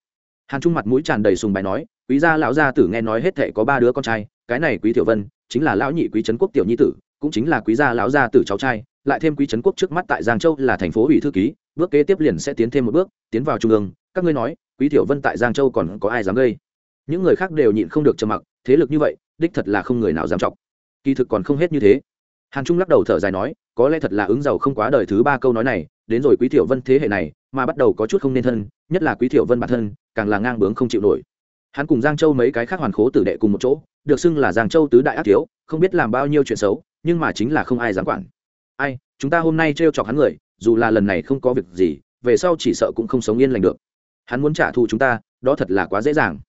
Hàn trung mặt mũi tràn đầy sùng bài nói, quý gia lão gia tử nghe nói hết thệ có ba đứa con trai, cái này quý tiểu vân chính là lão nhị quý trấn quốc tiểu nhi tử, cũng chính là quý gia lão gia tử cháu trai, lại thêm quý trấn quốc trước mắt tại giang châu là thành phố ủy thư ký, bước kế tiếp liền sẽ tiến thêm một bước, tiến vào trung ương. Các ngươi nói, quý tiểu vân tại giang châu còn có ai dám gây? Những người khác đều nhịn không được trầm mặc, thế lực như vậy, đích thật là không người nào dám trọng kỳ thực còn không hết như thế hàn trung lắc đầu thở dài nói, có lẽ thật là ứng giàu không quá đời thứ ba câu nói này, đến rồi quý tiểu vân thế hệ này, mà bắt đầu có chút không nên thân, nhất là quý tiểu vân bản thân, càng là ngang bướng không chịu nổi. Hắn cùng giang châu mấy cái khác hoàn khố tử đệ cùng một chỗ, được xưng là giang châu tứ đại ác thiếu, không biết làm bao nhiêu chuyện xấu, nhưng mà chính là không ai dám quản. Ai, chúng ta hôm nay t chọc hắn người, dù là lần này không có việc gì, về sau chỉ sợ cũng không sống yên lành được. Hắn muốn trả thù chúng ta, đó thật là quá dễ dàng.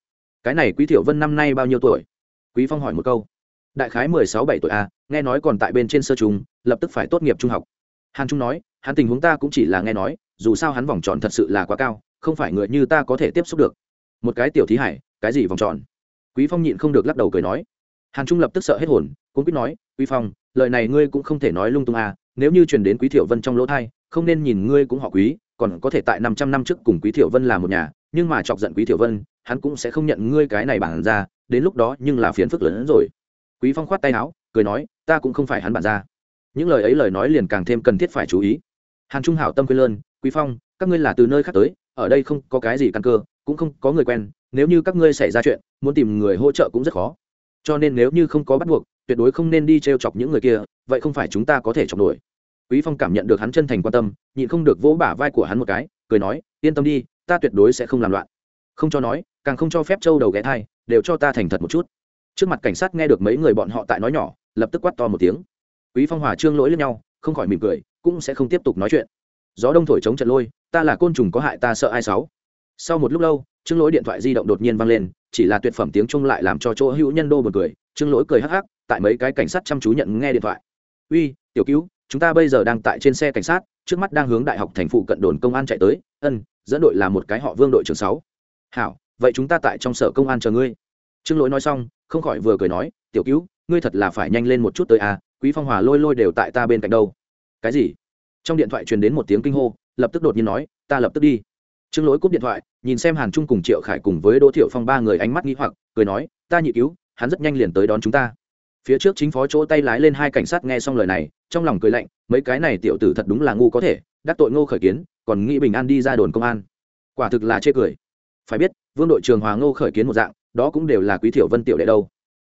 Cái này quý tiểu vân năm nay bao nhiêu tuổi? Quý phong hỏi một câu đại khái mười sáu bảy tuổi a, nghe nói còn tại bên trên sơ trung, lập tức phải tốt nghiệp trung học. Hàn trung nói, hắn tình huống ta cũng chỉ là nghe nói, dù sao hắn vòng tròn thật sự là quá cao, không phải người như ta có thể tiếp xúc được. Một cái tiểu thí hải, cái gì vòng tròn? Quý phong nhịn không được lắc đầu cười nói. Hàn trung lập tức sợ hết hồn cũng biết nói, quý phong, lời này ngươi cũng không thể nói lung tung à nếu như truyền đến quý thiểu vân trong lỗ thai, không nên nhìn ngươi cũng họ quý, còn có thể tại 500 năm trước cùng quý thiểu vân là một nhà, nhưng mà chọc giận quý thiểu vân, hắn cũng sẽ không nhận ngươi cái này bản ra, đến lúc đó nhưng là phiền phức lớn hơn rồi quý phong khoát tay áo, cười nói, ta cũng không phải hắn bản ra. Những lời ấy lời nói liền càng thêm cần thiết phải chú ý. Hàn trung hảo tâm quên lơn, quý phong, các ngươi là từ nơi khác tới, ở đây không có cái gì căn cơ, cũng không có người quen, nếu như các ngươi xảy ra chuyện, muốn tìm người hỗ trợ cũng rất khó. Cho nên nếu như không có bắt buộc, tuyệt đối không nên đi t r e o chọc những người kia, vậy không phải chúng ta có thể chọc nổi. Quý phong cảm nhận được hắn chân thành quan tâm, nhịn không được vỗ bả vai của hắn một cái, cười nói, yên tâm đi, ta tuyệt đối sẽ không làm loạn. Không cho nói, càng không cho phép châu đầu ghé thai, đều cho ta thành thật một chút trước mặt cảnh sát nghe được mấy người bọn họ tại nói nhỏ, lập tức quát to một tiếng. Quý phong hòa trương lỗi lên nhau, không khỏi mỉm cười, cũng sẽ không tiếp tục nói chuyện. Gió đông thổi chống trận lôi, ta là côn trùng có hại ta sợ ai sáu. Sau một lúc lâu, trương lỗi điện thoại di động đột nhiên vang lên, chỉ là tuyệt phẩm tiếng trung lại làm cho chỗ hữu nhân đô buồn cười. Trương lỗi cười hắc hắc, tại mấy cái cảnh sát chăm chú nhận nghe điện thoại. Uy, tiểu cứu, chúng ta bây giờ đang tại trên xe cảnh sát, trước mắt đang hướng đại học thành phụ cận đồn công an chạy tới. Ân, dẫn đội là một cái họ vương đội trưởng sáu. Hảo, vậy chúng ta tại trong sở công an chờ ngươi. Trương lỗi nói xong không khỏi vừa cười nói, tiểu cứu, ngươi thật là phải nhanh lên một chút tới à quý phong hòa lôi lôi đều tại ta bên cạnh đâu. Cái gì? Trong điện thoại truyền đến một tiếng kinh hô, lập tức đột nhiên nói, ta lập tức đi. Trương lỗi cúp điện thoại, nhìn xem hàn trung cùng triệu khải cùng với đỗ thiệu phong ba người ánh mắt nghĩ hoặc, cười nói, ta nhị cứu, hắn rất nhanh liền tới đón chúng ta. Phía trước chính phó chỗ tay lái lên hai cảnh sát nghe xong lời này, trong lòng cười lạnh, mấy cái này tiểu tử thật đúng là ngu có thể, đắc tội ngô khởi kiến, còn nghĩ bình an đi ra đồn công an. Quả thực là chê cười. Phải biết, vương đội trường hòa ngô khởi kiến một dạng đó cũng đều là quý thiểu vân tiểu đệ đâu.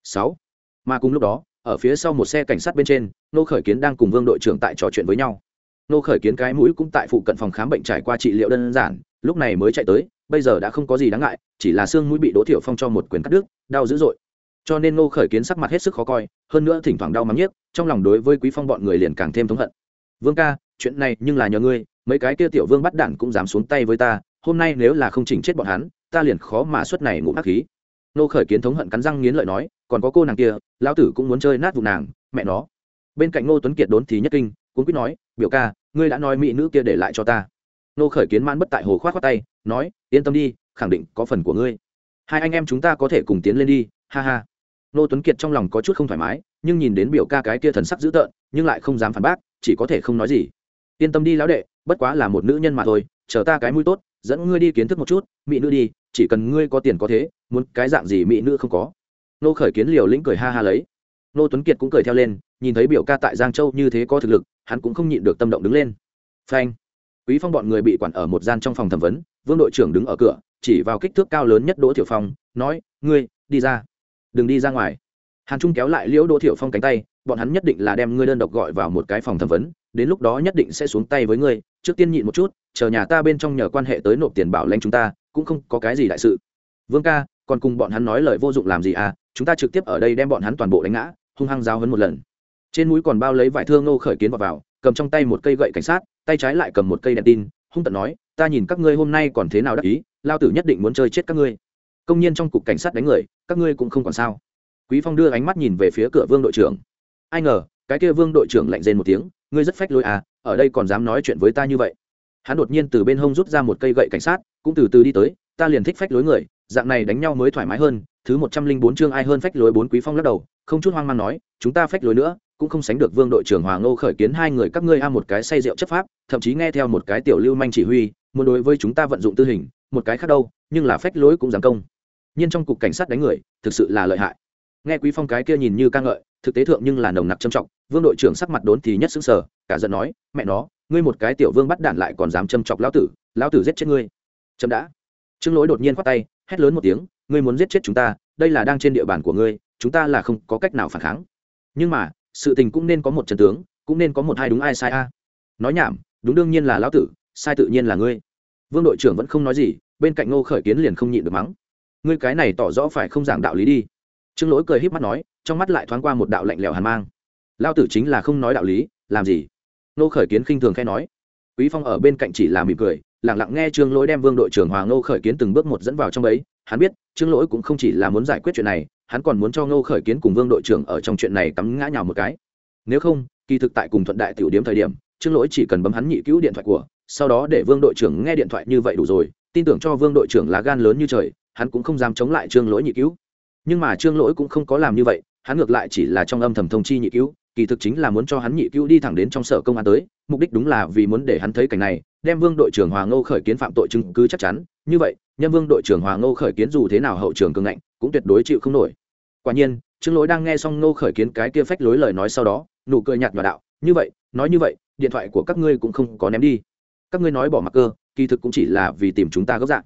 Sáu. Mà cùng lúc đó, ở phía sau một xe cảnh sát bên trên, nô khởi kiến đang cùng vương đội trưởng tại trò chuyện với nhau. Nô khởi kiến cái mũi cũng tại phụ cận phòng khám bệnh trải qua trị liệu đơn giản, lúc này mới chạy tới, bây giờ đã không có gì đáng ngại, chỉ là xương mũi bị đỗ thiểu phong cho một quyền cắt đứt, đau dữ dội. Cho nên nô khởi kiến sắc mặt hết sức khó coi, hơn nữa thỉnh thoảng đau mắng nhiếc, trong lòng đối với quý phong bọn người liền càng thêm thống hận. Vương ca, chuyện này nhưng là nhờ ngươi, mấy cái kia tiểu vương bắt đản cũng dám xuống tay với ta, hôm nay nếu là không chỉnh chết bọn hắn, ta liền khó mà suất này ngủ ác khí nô khởi kiến thống hận cắn răng nghiến lợi nói, còn có cô nàng kia, lão tử cũng muốn chơi nát vụ nàng, mẹ nó. Bên cạnh ngô tuấn kiệt đốn thì nhất kinh cũng quyết nói, biểu ca, ngươi đã nói mỹ nữ kia để lại cho ta. Nô khởi kiến man bất tại hồ khoát khoát tay, nói, yên tâm đi, khẳng định có phần của ngươi. Hai anh em chúng ta có thể cùng tiến lên đi, ha ha. Nô tuấn kiệt trong lòng có chút không thoải mái, nhưng nhìn đến biểu ca cái kia thần sắc dữ tợn, nhưng lại không dám phản bác, chỉ có thể không nói gì. Yên tâm đi lão đệ, bất quá là một nữ nhân mà thôi, chờ ta cái mũi tốt, dẫn ngươi đi kiến thức một chút, mỹ nữ đi chỉ cần ngươi có tiền có thế, muốn cái dạng gì mỹ nữ không có. Nô khởi kiến liều lĩnh cười ha ha lấy. Nô tuấn kiệt cũng cười theo lên, nhìn thấy biểu ca tại giang châu như thế có thực lực, hắn cũng không nhịn được tâm động đứng lên. Phanh. Quý phong bọn người bị quản ở một gian trong phòng thẩm vấn, vương đội trưởng đứng ở cửa, chỉ vào kích thước cao lớn nhất đỗ thiểu phong, nói, ngươi, đi ra. Đừng đi ra ngoài. Hàn trung kéo lại liễu đỗ thiểu phong cánh tay, bọn hắn nhất định là đem ngươi đơn độc gọi vào một cái phòng thẩm vấn, đến lúc đó nhất định sẽ xuống tay với ngươi. Trước tiên nhịn một chút, chờ nhà ta bên trong nhờ quan hệ tới nộp tiền bảo lãnh chúng ta cũng không có cái gì đại sự. Vương ca còn cùng bọn hắn nói lời vô dụng làm gì à? Chúng ta trực tiếp ở đây đem bọn hắn toàn bộ đánh ngã hung hăng giao hấn một lần. Trên mũi còn bao lấy vải thương nô khởi kiến vào, vào cầm trong tay một cây gậy cảnh sát tay trái lại cầm một cây đèn tin hung tận nói ta nhìn các ngươi hôm nay còn thế nào đắc ý lao tử nhất định muốn chơi chết các ngươi. Công nhân trong cục cảnh sát đánh người các ngươi cũng không còn sao. Quý phong đưa ánh mắt nhìn về phía cửa vương đội trưởng. Ai ngờ cái kia vương đội trưởng lạnh rên một tiếng ngươi rất phách lối à ở đây còn dám nói chuyện với ta như vậy? Hắn đột nhiên từ bên hông rút ra một cây gậy cảnh sát, cũng từ từ đi tới, ta liền thích phách lối người, dạng này đánh nhau mới thoải mái hơn, thứ một trăm linh bốn chương ai hơn phách lối bốn quý phong lắc đầu, không chút hoang mang nói, chúng ta phách lối nữa, cũng không sánh được vương đội trưởng hoàng ngô khởi kiến hai người các ngươi a một cái say rượu chấp pháp, thậm chí nghe theo một cái tiểu lưu manh chỉ huy, muốn đối với chúng ta vận dụng tư hình, một cái khác đâu, nhưng là phách lối cũng dám công. Nhiên trong cục cảnh sát đánh người, thực sự là lợi hại. Nghe quý phong cái kia nhìn như ca ngợi, thực tế thượng nhưng là nồng nặc trầm trọng, vương đội trưởng sắc mặt đốn thì nhất xứng sở cả giận nói, mẹ nó ngươi một cái tiểu vương bắt đạn lại còn dám châm chọc lão tử lão tử giết chết ngươi. Chậm đã. Trương lỗi đột nhiên khoát tay, hét lớn một tiếng, ngươi muốn giết chết chúng ta, đây là đang trên địa bàn của ngươi, chúng ta là không có cách nào phản kháng. Nhưng mà, sự tình cũng nên có một trận tướng, cũng nên có một hai đúng ai sai a. Nói nhảm, đúng đương nhiên là lão tử, sai tự nhiên là ngươi. Vương đội trưởng vẫn không nói gì, bên cạnh ngô khởi kiến liền không nhịn được mắng. Ngươi cái này tỏ rõ phải không giảng đạo lý đi. Trương lỗi cười híp mắt nói, trong mắt lại thoáng qua một đạo lạnh lẽo hàn mang. Lao tử chính là không nói đạo lý, làm gì? Nô khởi kiến khinh thường khai nói. Quý phong ở bên cạnh chỉ là mỉm cười, lặng lặng nghe trương lỗi đem vương đội trưởng hoàng nô khởi kiến từng bước một dẫn vào trong ấy hắn biết, trương lỗi cũng không chỉ là muốn giải quyết chuyện này, hắn còn muốn cho nô khởi kiến cùng vương đội trưởng ở trong chuyện này cắm ngã nhào một cái. Nếu không, kỳ thực tại cùng thuận đại tiểu điểm thời điểm, trương lỗi chỉ cần bấm hắn nhị cứu điện thoại của, sau đó để vương đội trưởng nghe điện thoại như vậy đủ rồi, tin tưởng cho vương đội trưởng là gan lớn như trời, hắn cũng không dám chống lại trương lỗi nhị cứu. Nhưng mà trương lỗi cũng không có làm như vậy hắn ngược lại chỉ là trong âm thầm thông chi nhị cứu, kỳ thực chính là muốn cho hắn nhị cứu đi thẳng đến trong sở công an tới, mục đích đúng là vì muốn để hắn thấy cảnh này, đem vương đội trưởng hoàng ngô khởi kiến phạm tội chứng cứ chắc chắn, như vậy, nhân vương đội trưởng hoàng ngô khởi kiến dù thế nào hậu trường cường ngạnh, cũng tuyệt đối chịu không nổi. Quả nhiên, trương lỗi đang nghe xong ngô khởi kiến cái kia phách lối lời nói sau đó, nụ cười nhạt nhòa đạo, như vậy, nói như vậy, điện thoại của các ngươi cũng không có ném đi. Các ngươi nói bỏ mặc cơ, kỳ thực cũng chỉ là vì tìm chúng ta gốc dạng.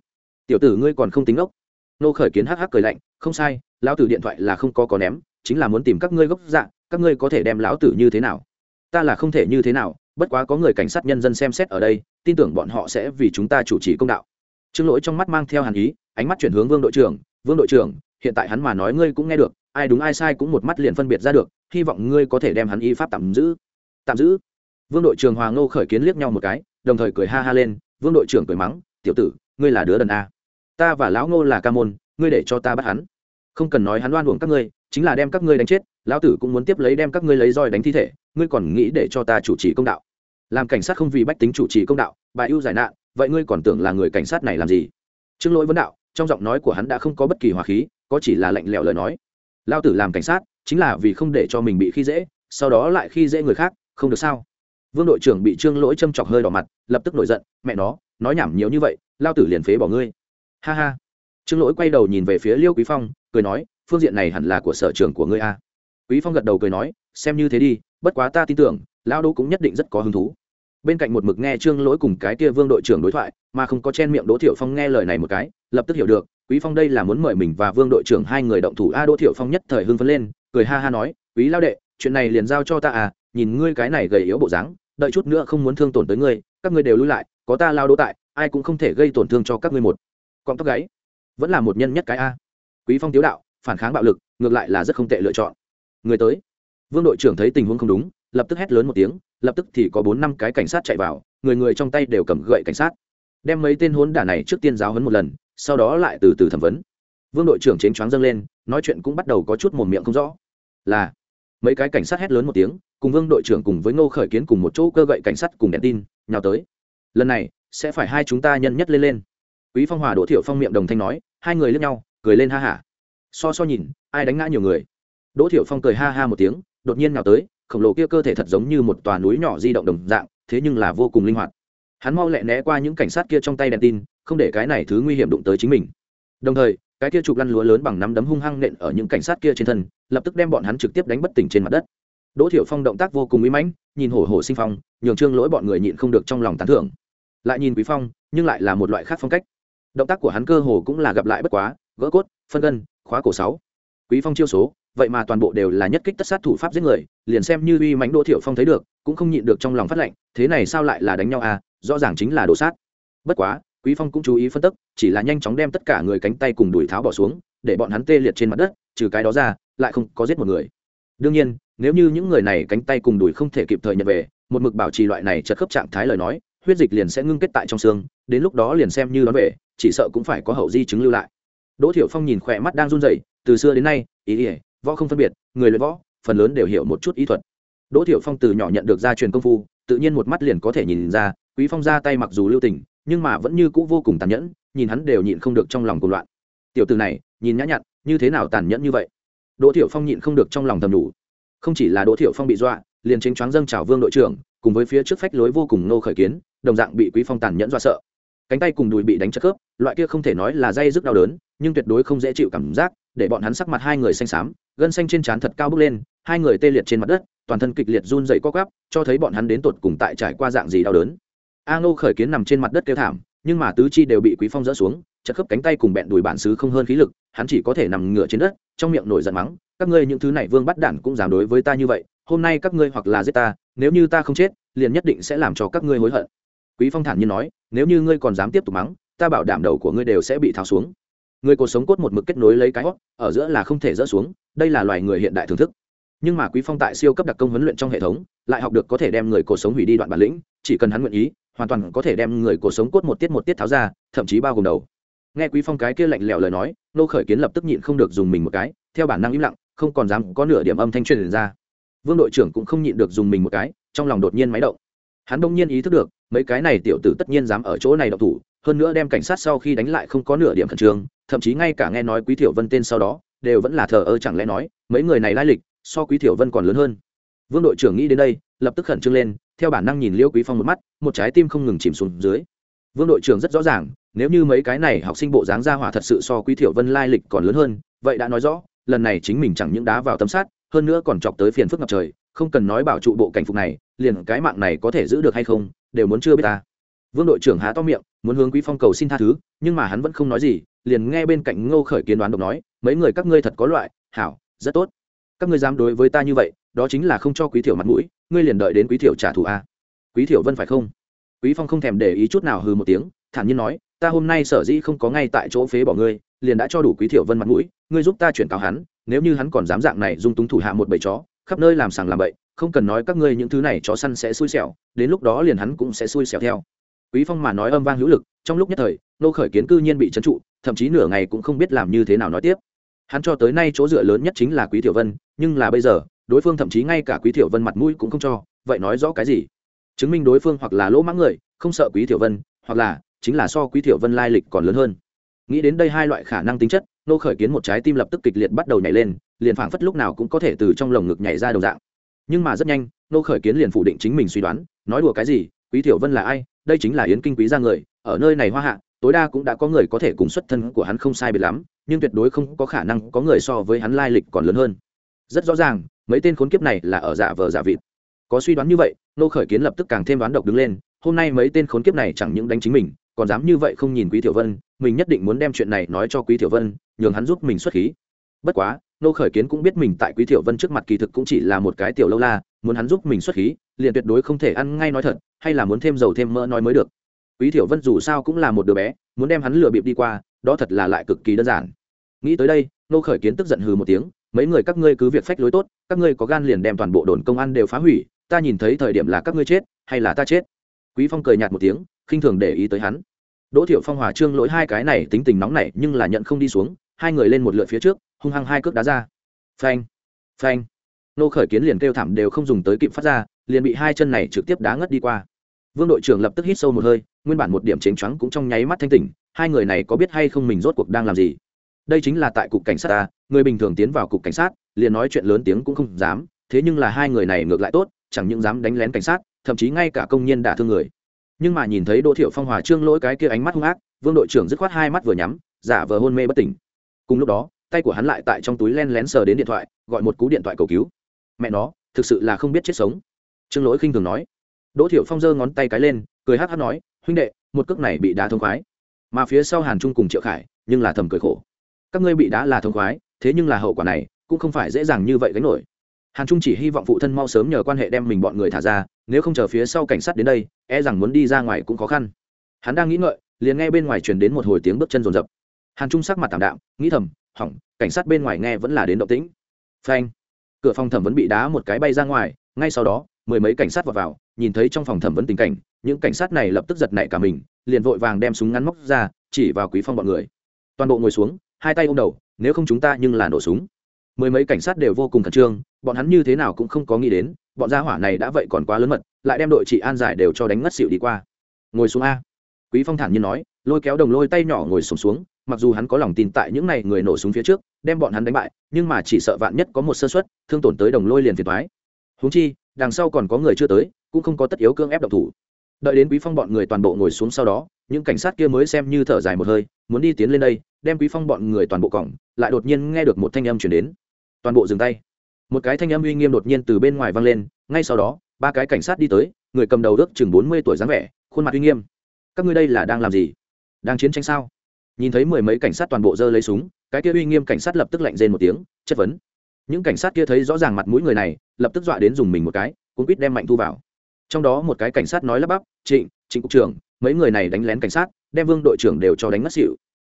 Tiểu tử ngươi còn không tính ốc. Nô khởi kiến hắc hắc cười lạnh, không sai lão tử điện thoại là không có có ném, chính là muốn tìm các ngươi gốc dạng các ngươi có thể đem lão tử như thế nào? Ta là không thể như thế nào, bất quá có người cảnh sát nhân dân xem xét ở đây, tin tưởng bọn họ sẽ vì chúng ta chủ trì công đạo. Trương lỗi trong mắt mang theo hàn ý, ánh mắt chuyển hướng vương đội trưởng, vương đội trưởng, hiện tại hắn mà nói ngươi cũng nghe được, ai đúng ai sai cũng một mắt liền phân biệt ra được, hy vọng ngươi có thể đem hắn y pháp tạm giữ. Tạm giữ? Vương đội trưởng hoàng ngô khởi kiến liếc nhau một cái, đồng thời cười ha ha lên, vương đội trưởng cười mắng, tiểu tử, ngươi là đứa đần a. Ta và lão ngô là ca môn, ngươi để cho ta bắt hắn không cần nói hắn đoan uổng các ngươi, chính là đem các ngươi đánh chết, lão tử cũng muốn tiếp lấy đem các ngươi lấy roi đánh thi thể, ngươi còn nghĩ để cho ta chủ trì công đạo. Làm cảnh sát không vì bách tính chủ trì công đạo, bà ưu giải nạn, vậy ngươi còn tưởng là người cảnh sát này làm gì? Trương lỗi vấn đạo, trong giọng nói của hắn đã không có bất kỳ hòa khí, có chỉ là lạnh lẽo lời nói. Lao tử làm cảnh sát, chính là vì không để cho mình bị khi dễ, sau đó lại khi dễ người khác, không được sao? Vương đội trưởng bị trương lỗi châm chọc hơi đỏ mặt, lập tức nổi giận, mẹ nó, nói nhảm nhiều như vậy lao tử liền phế bỏ ngươi. Ha ha. Trương lỗi quay đầu nhìn về phía liêu quý phong cười nói, phương diện này hẳn là của sở trường của ngươi a. Quý phong gật đầu cười nói, xem như thế đi, bất quá ta tin tưởng, lão đỗ cũng nhất định rất có hứng thú. Bên cạnh một mực nghe trương lỗi cùng cái kia vương đội trưởng đối thoại, mà không có chen miệng đỗ thiểu phong nghe lời này một cái, lập tức hiểu được, quý phong đây là muốn mời mình và vương đội trưởng hai người động thủ. A, đỗ thiểu phong nhất thời hưng phấn lên, cười ha ha nói, quý lao đệ, chuyện này liền giao cho ta à nhìn ngươi cái này gầy yếu bộ dáng, đợi chút nữa không muốn thương tổn tới ngươi, các ngươi đều lui lại, có ta lao đỗ tại, ai cũng không thể gây tổn thương cho các ngươi một. Cọng tóc gáy. Vẫn là một nhân nhất cái a quý phong tiếu đạo, phản kháng bạo lực, ngược lại là rất không tệ lựa chọn. Người tới. Vương đội trưởng thấy tình huống không đúng, lập tức hét lớn một tiếng, lập tức thì có bốn năm cái cảnh sát chạy vào, người người trong tay đều cầm gậy cảnh sát. Đem mấy tên hốn đả này trước tiên giáo hấn một lần, sau đó lại từ từ thẩm vấn. Vương đội trưởng chến choáng dâng lên, nói chuyện cũng bắt đầu có chút mồm miệng không rõ. Là, mấy cái cảnh sát hét lớn một tiếng, cùng vương đội trưởng cùng với ngô khởi kiến cùng một chỗ cơ gậy cảnh sát cùng đèn tin, nhào tới. Lần này, sẽ phải hai chúng ta nhân nhất lên lên. Quý phong hòa đỗ thiệu phong miệng đồng thanh nói, hai người lướt nhau cười lên ha hả so so nhìn, ai đánh ngã nhiều người. Đỗ thiệu phong cười ha ha một tiếng, đột nhiên nào tới, khổng lồ kia cơ thể thật giống như một tòa núi nhỏ di động đồng dạng, thế nhưng là vô cùng linh hoạt. Hắn mau lẹ né qua những cảnh sát kia trong tay đèn tin, không để cái này thứ nguy hiểm đụng tới chính mình. Đồng thời, cái kia chụp lăn lúa lớn bằng nắm đấm hung hăng nện ở những cảnh sát kia trên thân, lập tức đem bọn hắn trực tiếp đánh bất tỉnh trên mặt đất. Đỗ thiểu phong động tác vô cùng uy mãnh, nhìn hổ hổ sinh phong, nhường trương lỗi bọn người nhịn không được trong lòng tán thưởng. Lại nhìn quý phong, nhưng lại là một loại khác phong cách. Động tác của hắn cơ hồ cũng là gặp lại bất quá gỡ cốt, phân gân, khóa cổ sáu. Quý phong chiêu số, vậy mà toàn bộ đều là nhất kích tất sát thủ pháp giết người, liền xem như uy mánh đỗ thiểu phong thấy được, cũng không nhịn được trong lòng phát lệnh, thế này sao lại là đánh nhau à rõ ràng chính là đồ sát. Bất quá, quý phong cũng chú ý phân tích chỉ là nhanh chóng đem tất cả người cánh tay cùng đuổi tháo bỏ xuống, để bọn hắn tê liệt trên mặt đất, trừ cái đó ra, lại không có giết một người. Đương nhiên, nếu như những người này cánh tay cùng đuổi không thể kịp thời nhận về, một mực bảo trì loại này chật khớp trạng thái lời nói, huyết dịch liền sẽ ngưng kết tại trong xương, đến lúc đó liền xem như đón về, chỉ sợ cũng phải có hậu di chứng lưu lại đỗ thiểu phong nhìn khỏe mắt đang run rẩy, từ xưa đến nay, ý ỉa võ không phân biệt, người luyện võ, phần lớn đều hiểu một chút ý thuật. Đỗ thiểu phong từ nhỏ nhận được gia truyền công phu, tự nhiên một mắt liền có thể nhìn ra, quý phong ra tay mặc dù lưu tình, nhưng mà vẫn như cũ vô cùng tàn nhẫn, nhìn hắn đều nhịn không được trong lòng cuồng loạn. Tiểu từ này, nhìn nhã nhặn, như thế nào tàn nhẫn như vậy? Đỗ thiểu phong nhịn không được trong lòng thầm đủ không chỉ là đỗ thiểu phong bị dọa, liền chính choáng dâng chào vương đội trưởng, cùng với phía trước phách lối vô cùng nô khởi kiến, đồng dạng bị quý phong tàn nhẫn dọa sợ. Cánh tay cùng đùi bị đánh chất khớp, loại kia không thể nói là dây dứt đau đớn nhưng tuyệt đối không dễ chịu cảm giác, để bọn hắn sắc mặt hai người xanh xám, gân xanh trên trán thật cao bước lên, hai người tê liệt trên mặt đất, toàn thân kịch liệt run dậy co quắp, cho thấy bọn hắn đến tột cùng tại trải qua dạng gì đau đớn. A ngô khởi kiến nằm trên mặt đất kêu thảm, nhưng mà tứ chi đều bị quý phong dỡ xuống, chật khớp cánh tay cùng bẹn đùi bản xứ không hơn khí lực, hắn chỉ có thể nằm ngửa trên đất, trong miệng nổi giận mắng, các ngươi những thứ này vương bắt đản cũng dám đối với ta như vậy, hôm nay các ngươi hoặc là giết ta, nếu như ta không chết, liền nhất định sẽ làm cho các ngươi hối hận. Quý phong thản nhiên nói, nếu như ngươi còn dám tiếp tục mắng, ta bảo đảm đầu của ngươi đều sẽ bị tháo xuống người cuộc sống cốt một mực kết nối lấy cái hót ở giữa là không thể dỡ xuống, đây là loài người hiện đại thưởng thức. Nhưng mà quý phong tại siêu cấp đặc công huấn luyện trong hệ thống, lại học được có thể đem người cuộc sống hủy đi đoạn bản lĩnh, chỉ cần hắn nguyện ý, hoàn toàn có thể đem người cuộc sống cốt một tiết một tiết tháo ra, thậm chí bao gồm đầu. Nghe quý phong cái kia lạnh lẽo lời nói, nô khởi kiến lập tức nhịn không được dùng mình một cái, theo bản năng im lặng, không còn dám có nửa điểm âm thanh truyền ra. Vương đội trưởng cũng không nhịn được dùng mình một cái, trong lòng đột nhiên máy động. Hắn đông nhiên ý thức được, mấy cái này tiểu tử tất nhiên dám ở chỗ này độc thủ hơn nữa đem cảnh sát sau khi đánh lại không có nửa điểm khẩn trương, thậm chí ngay cả nghe nói quý thiểu vân tên sau đó, đều vẫn là thờ ơ chẳng lẽ nói, mấy người này lai lịch, so quý thiểu vân còn lớn hơn. Vương đội trưởng nghĩ đến đây, lập tức khẩn trương lên, theo bản năng nhìn liêu quý phong một mắt, một trái tim không ngừng chìm xuống dưới. Vương đội trưởng rất rõ ràng, nếu như mấy cái này học sinh bộ dáng ra hỏa thật sự so quý thiểu vân lai lịch còn lớn hơn, vậy đã nói rõ, lần này chính mình chẳng những đá vào tấm sát, hơn nữa còn chọc tới phiền phức ngập trời, không cần nói bảo trụ bộ cảnh phục này, liền cái mạng này có thể giữ được hay không, đều muốn chưa biết ta vương đội trưởng há to miệng, muốn hướng quý phong cầu xin tha thứ, nhưng mà hắn vẫn không nói gì, liền nghe bên cạnh ngô khởi kiến đoán độc nói, mấy người các ngươi thật có loại, hảo, rất tốt. Các ngươi dám đối với ta như vậy, đó chính là không cho quý thiểu mặt mũi, ngươi liền đợi đến quý thiểu trả thù a. Quý thiểu vân phải không? Quý phong không thèm để ý chút nào hừ một tiếng, thản nhiên nói, ta hôm nay sở dĩ không có ngay tại chỗ phế bỏ ngươi, liền đã cho đủ quý thiểu vân mặt mũi, ngươi giúp ta chuyển cáo hắn, nếu như hắn còn dám dạng này dung túng thủ hạ một bầy chó, khắp nơi làm sàng làm bậy, không cần nói các ngươi những thứ này chó săn sẽ xui xẻo, đến lúc đó liền hắn cũng sẽ xui xẻo theo quý phong mà nói âm vang hữu lực, trong lúc nhất thời nô khởi kiến cư nhiên bị trấn trụ, thậm chí nửa ngày cũng không biết làm như thế nào nói tiếp. Hắn cho tới nay chỗ dựa lớn nhất chính là quý tiểu vân, nhưng là bây giờ, đối phương thậm chí ngay cả quý tiểu vân mặt mũi cũng không cho, vậy nói rõ cái gì? Chứng minh đối phương hoặc là lỗ mãng người, không sợ quý tiểu vân, hoặc là chính là so quý tiểu vân lai lịch còn lớn hơn. Nghĩ đến đây hai loại khả năng tính chất nô khởi kiến một trái tim lập tức kịch liệt bắt đầu nhảy lên, liền phảng phất lúc nào cũng có thể từ trong lồng ngực nhảy ra đầu dạng. Nhưng mà rất nhanh nô khởi kiến liền phủ định chính mình suy đoán, nói đùa cái gì, quý tiểu vân là ai đây chính là yến kinh quý gia người, ở nơi này hoa hạ, tối đa cũng đã có người có thể cùng xuất thân của hắn không sai biệt lắm, nhưng tuyệt đối không có khả năng có người so với hắn lai lịch còn lớn hơn. Rất rõ ràng, mấy tên khốn kiếp này là ở giả vờ giả vịt. Có suy đoán như vậy, nô khởi kiến lập tức càng thêm đoán độc đứng lên, hôm nay mấy tên khốn kiếp này chẳng những đánh chính mình, còn dám như vậy không nhìn quý tiểu vân, mình nhất định muốn đem chuyện này nói cho quý tiểu vân, nhường hắn giúp mình xuất khí. Bất quá, nô khởi kiến cũng biết mình tại quý tiểu vân trước mặt kỳ thực cũng chỉ là một cái tiểu lâu la muốn hắn giúp mình xuất khí, liền tuyệt đối không thể ăn ngay nói thật, hay là muốn thêm dầu thêm mỡ nói mới được. Quý tiểu vân dù sao cũng là một đứa bé, muốn đem hắn lừa bịp đi qua, đó thật là lại cực kỳ đơn giản. Nghĩ tới đây, nô khởi kiến tức giận hừ một tiếng, mấy người các ngươi cứ việc phách lối tốt, các ngươi có gan liền đem toàn bộ đồn công an đều phá hủy, ta nhìn thấy thời điểm là các ngươi chết, hay là ta chết? Quý phong cười nhạt một tiếng, khinh thường để ý tới hắn. Đỗ thiểu phong hòa trương lỗi hai cái này, tính tình nóng nảy nhưng là nhận không đi xuống, hai người lên một lượt phía trước, hung hăng hai cước đá ra. Phanh phanh nô khởi kiến liền kêu thảm đều không dùng tới kịp phát ra, liền bị hai chân này trực tiếp đá ngất đi qua. Vương đội trưởng lập tức hít sâu một hơi, nguyên bản một điểm chênh choáng cũng trong nháy mắt thanh tỉnh, hai người này có biết hay không mình rốt cuộc đang làm gì? Đây chính là tại cục cảnh sát ta, người bình thường tiến vào cục cảnh sát, liền nói chuyện lớn tiếng cũng không dám, thế nhưng là hai người này ngược lại tốt, chẳng những dám đánh lén cảnh sát, thậm chí ngay cả công nhân đả thương người. Nhưng mà nhìn thấy đỗ thiệu phong hòa trương lỗi cái kia ánh mắt hung ác, vương đội trưởng dứt khoát hai mắt vừa nhắm, giả vờ hôn mê bất tỉnh. Cùng lúc đó, tay của hắn lại tại trong túi len lén sờ đến điện thoại, gọi một cú điện thoại cầu cứu mẹ nó, thực sự là không biết chết sống. Trương lỗi khinh thường nói. Đỗ thiệu phong giơ ngón tay cái lên, cười hát hát nói, huynh đệ, một cước này bị đá thông khoái. Mà phía sau hàn trung cùng triệu khải, nhưng là thầm cười khổ. Các ngươi bị đá là thông khoái, thế nhưng là hậu quả này, cũng không phải dễ dàng như vậy gánh nổi. Hàn trung chỉ hy vọng phụ thân mau sớm nhờ quan hệ đem mình bọn người thả ra, nếu không chờ phía sau cảnh sát đến đây e rằng muốn đi ra ngoài cũng khó khăn. Hắn đang nghĩ ngợi, liền nghe bên ngoài truyền đến một hồi tiếng bước chân rồn rập. Hàn trung sắc mặt tảm đạm, nghĩ thầm, hỏng, cảnh sát bên ngoài nghe vẫn là đến động tĩnh. Phanh cửa phòng thẩm vấn bị đá một cái bay ra ngoài ngay sau đó mười mấy cảnh sát vào, vào nhìn thấy trong phòng thẩm vấn tình cảnh những cảnh sát này lập tức giật nảy cả mình liền vội vàng đem súng ngắn móc ra chỉ vào quý phong bọn người. Toàn bộ ngồi xuống hai tay ôm đầu nếu không chúng ta nhưng là nổ súng. Mười mấy cảnh sát đều vô cùng khẩn trương bọn hắn như thế nào cũng không có nghĩ đến bọn gia hỏa này đã vậy còn quá lớn mật lại đem đội chị an giải đều cho đánh ngất xỉu đi qua. Ngồi xuống a. Quý phong thản nhiên nói lôi kéo đồng lôi tay nhỏ ngồi sùng xuống, xuống mặc dù hắn có lòng tin tại những này người nổ súng phía trước, đem bọn hắn đánh bại, nhưng mà chỉ sợ vạn nhất có một sơ suất, thương tổn tới đồng lôi liền phiền thoái húng chi, đằng sau còn có người chưa tới, cũng không có tất yếu cương ép động thủ. Đợi đến quý phong bọn người toàn bộ ngồi xuống sau đó, những cảnh sát kia mới xem như thở dài một hơi, muốn đi tiến lên đây, đem quý phong bọn người toàn bộ cổng lại đột nhiên nghe được một thanh âm chuyển đến. Toàn bộ dừng tay. Một cái thanh âm uy nghiêm đột nhiên từ bên ngoài vang lên, ngay sau đó, ba cái cảnh sát đi tới, người cầm đầu ước chừng bốn mươi tuổi dáng vẻ, khuôn mặt uy nghiêm. Các ngươi đây là đang làm gì? Đang chiến tranh sao? Nhìn thấy mười mấy cảnh sát toàn bộ dơ lấy súng, cái kia uy nghiêm cảnh sát lập tức lạnh rên một tiếng, chất vấn. Những cảnh sát kia thấy rõ ràng mặt mũi người này, lập tức dọa đến dùng mình một cái cũng quýt đem mạnh thu vào. Trong đó một cái cảnh sát nói lắp bắp, trịnh trịnh cục trưởng, mấy người này đánh lén cảnh sát, đem vương đội trưởng đều cho đánh ngất xỉu.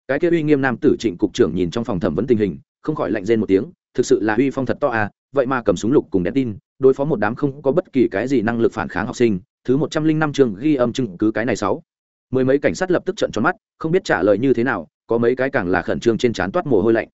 Cái kia uy nghiêm nam tử trịnh cục trưởng nhìn trong phòng thẩm vấn tình hình, không khỏi lạnh rên một tiếng, thực sự là uy phong thật to à vậy mà cầm súng lục cùng đèn tin, đối phó một đám không có bất kỳ cái gì năng lực phản kháng học sinh, thứ một trăm linh năm trường ghi âm chứng cứ cái này sáu mười mấy cảnh sát lập tức trận tròn mắt, không biết trả lời như thế nào, có mấy cái càng là khẩn trương trên trán toát mồ hôi lạnh.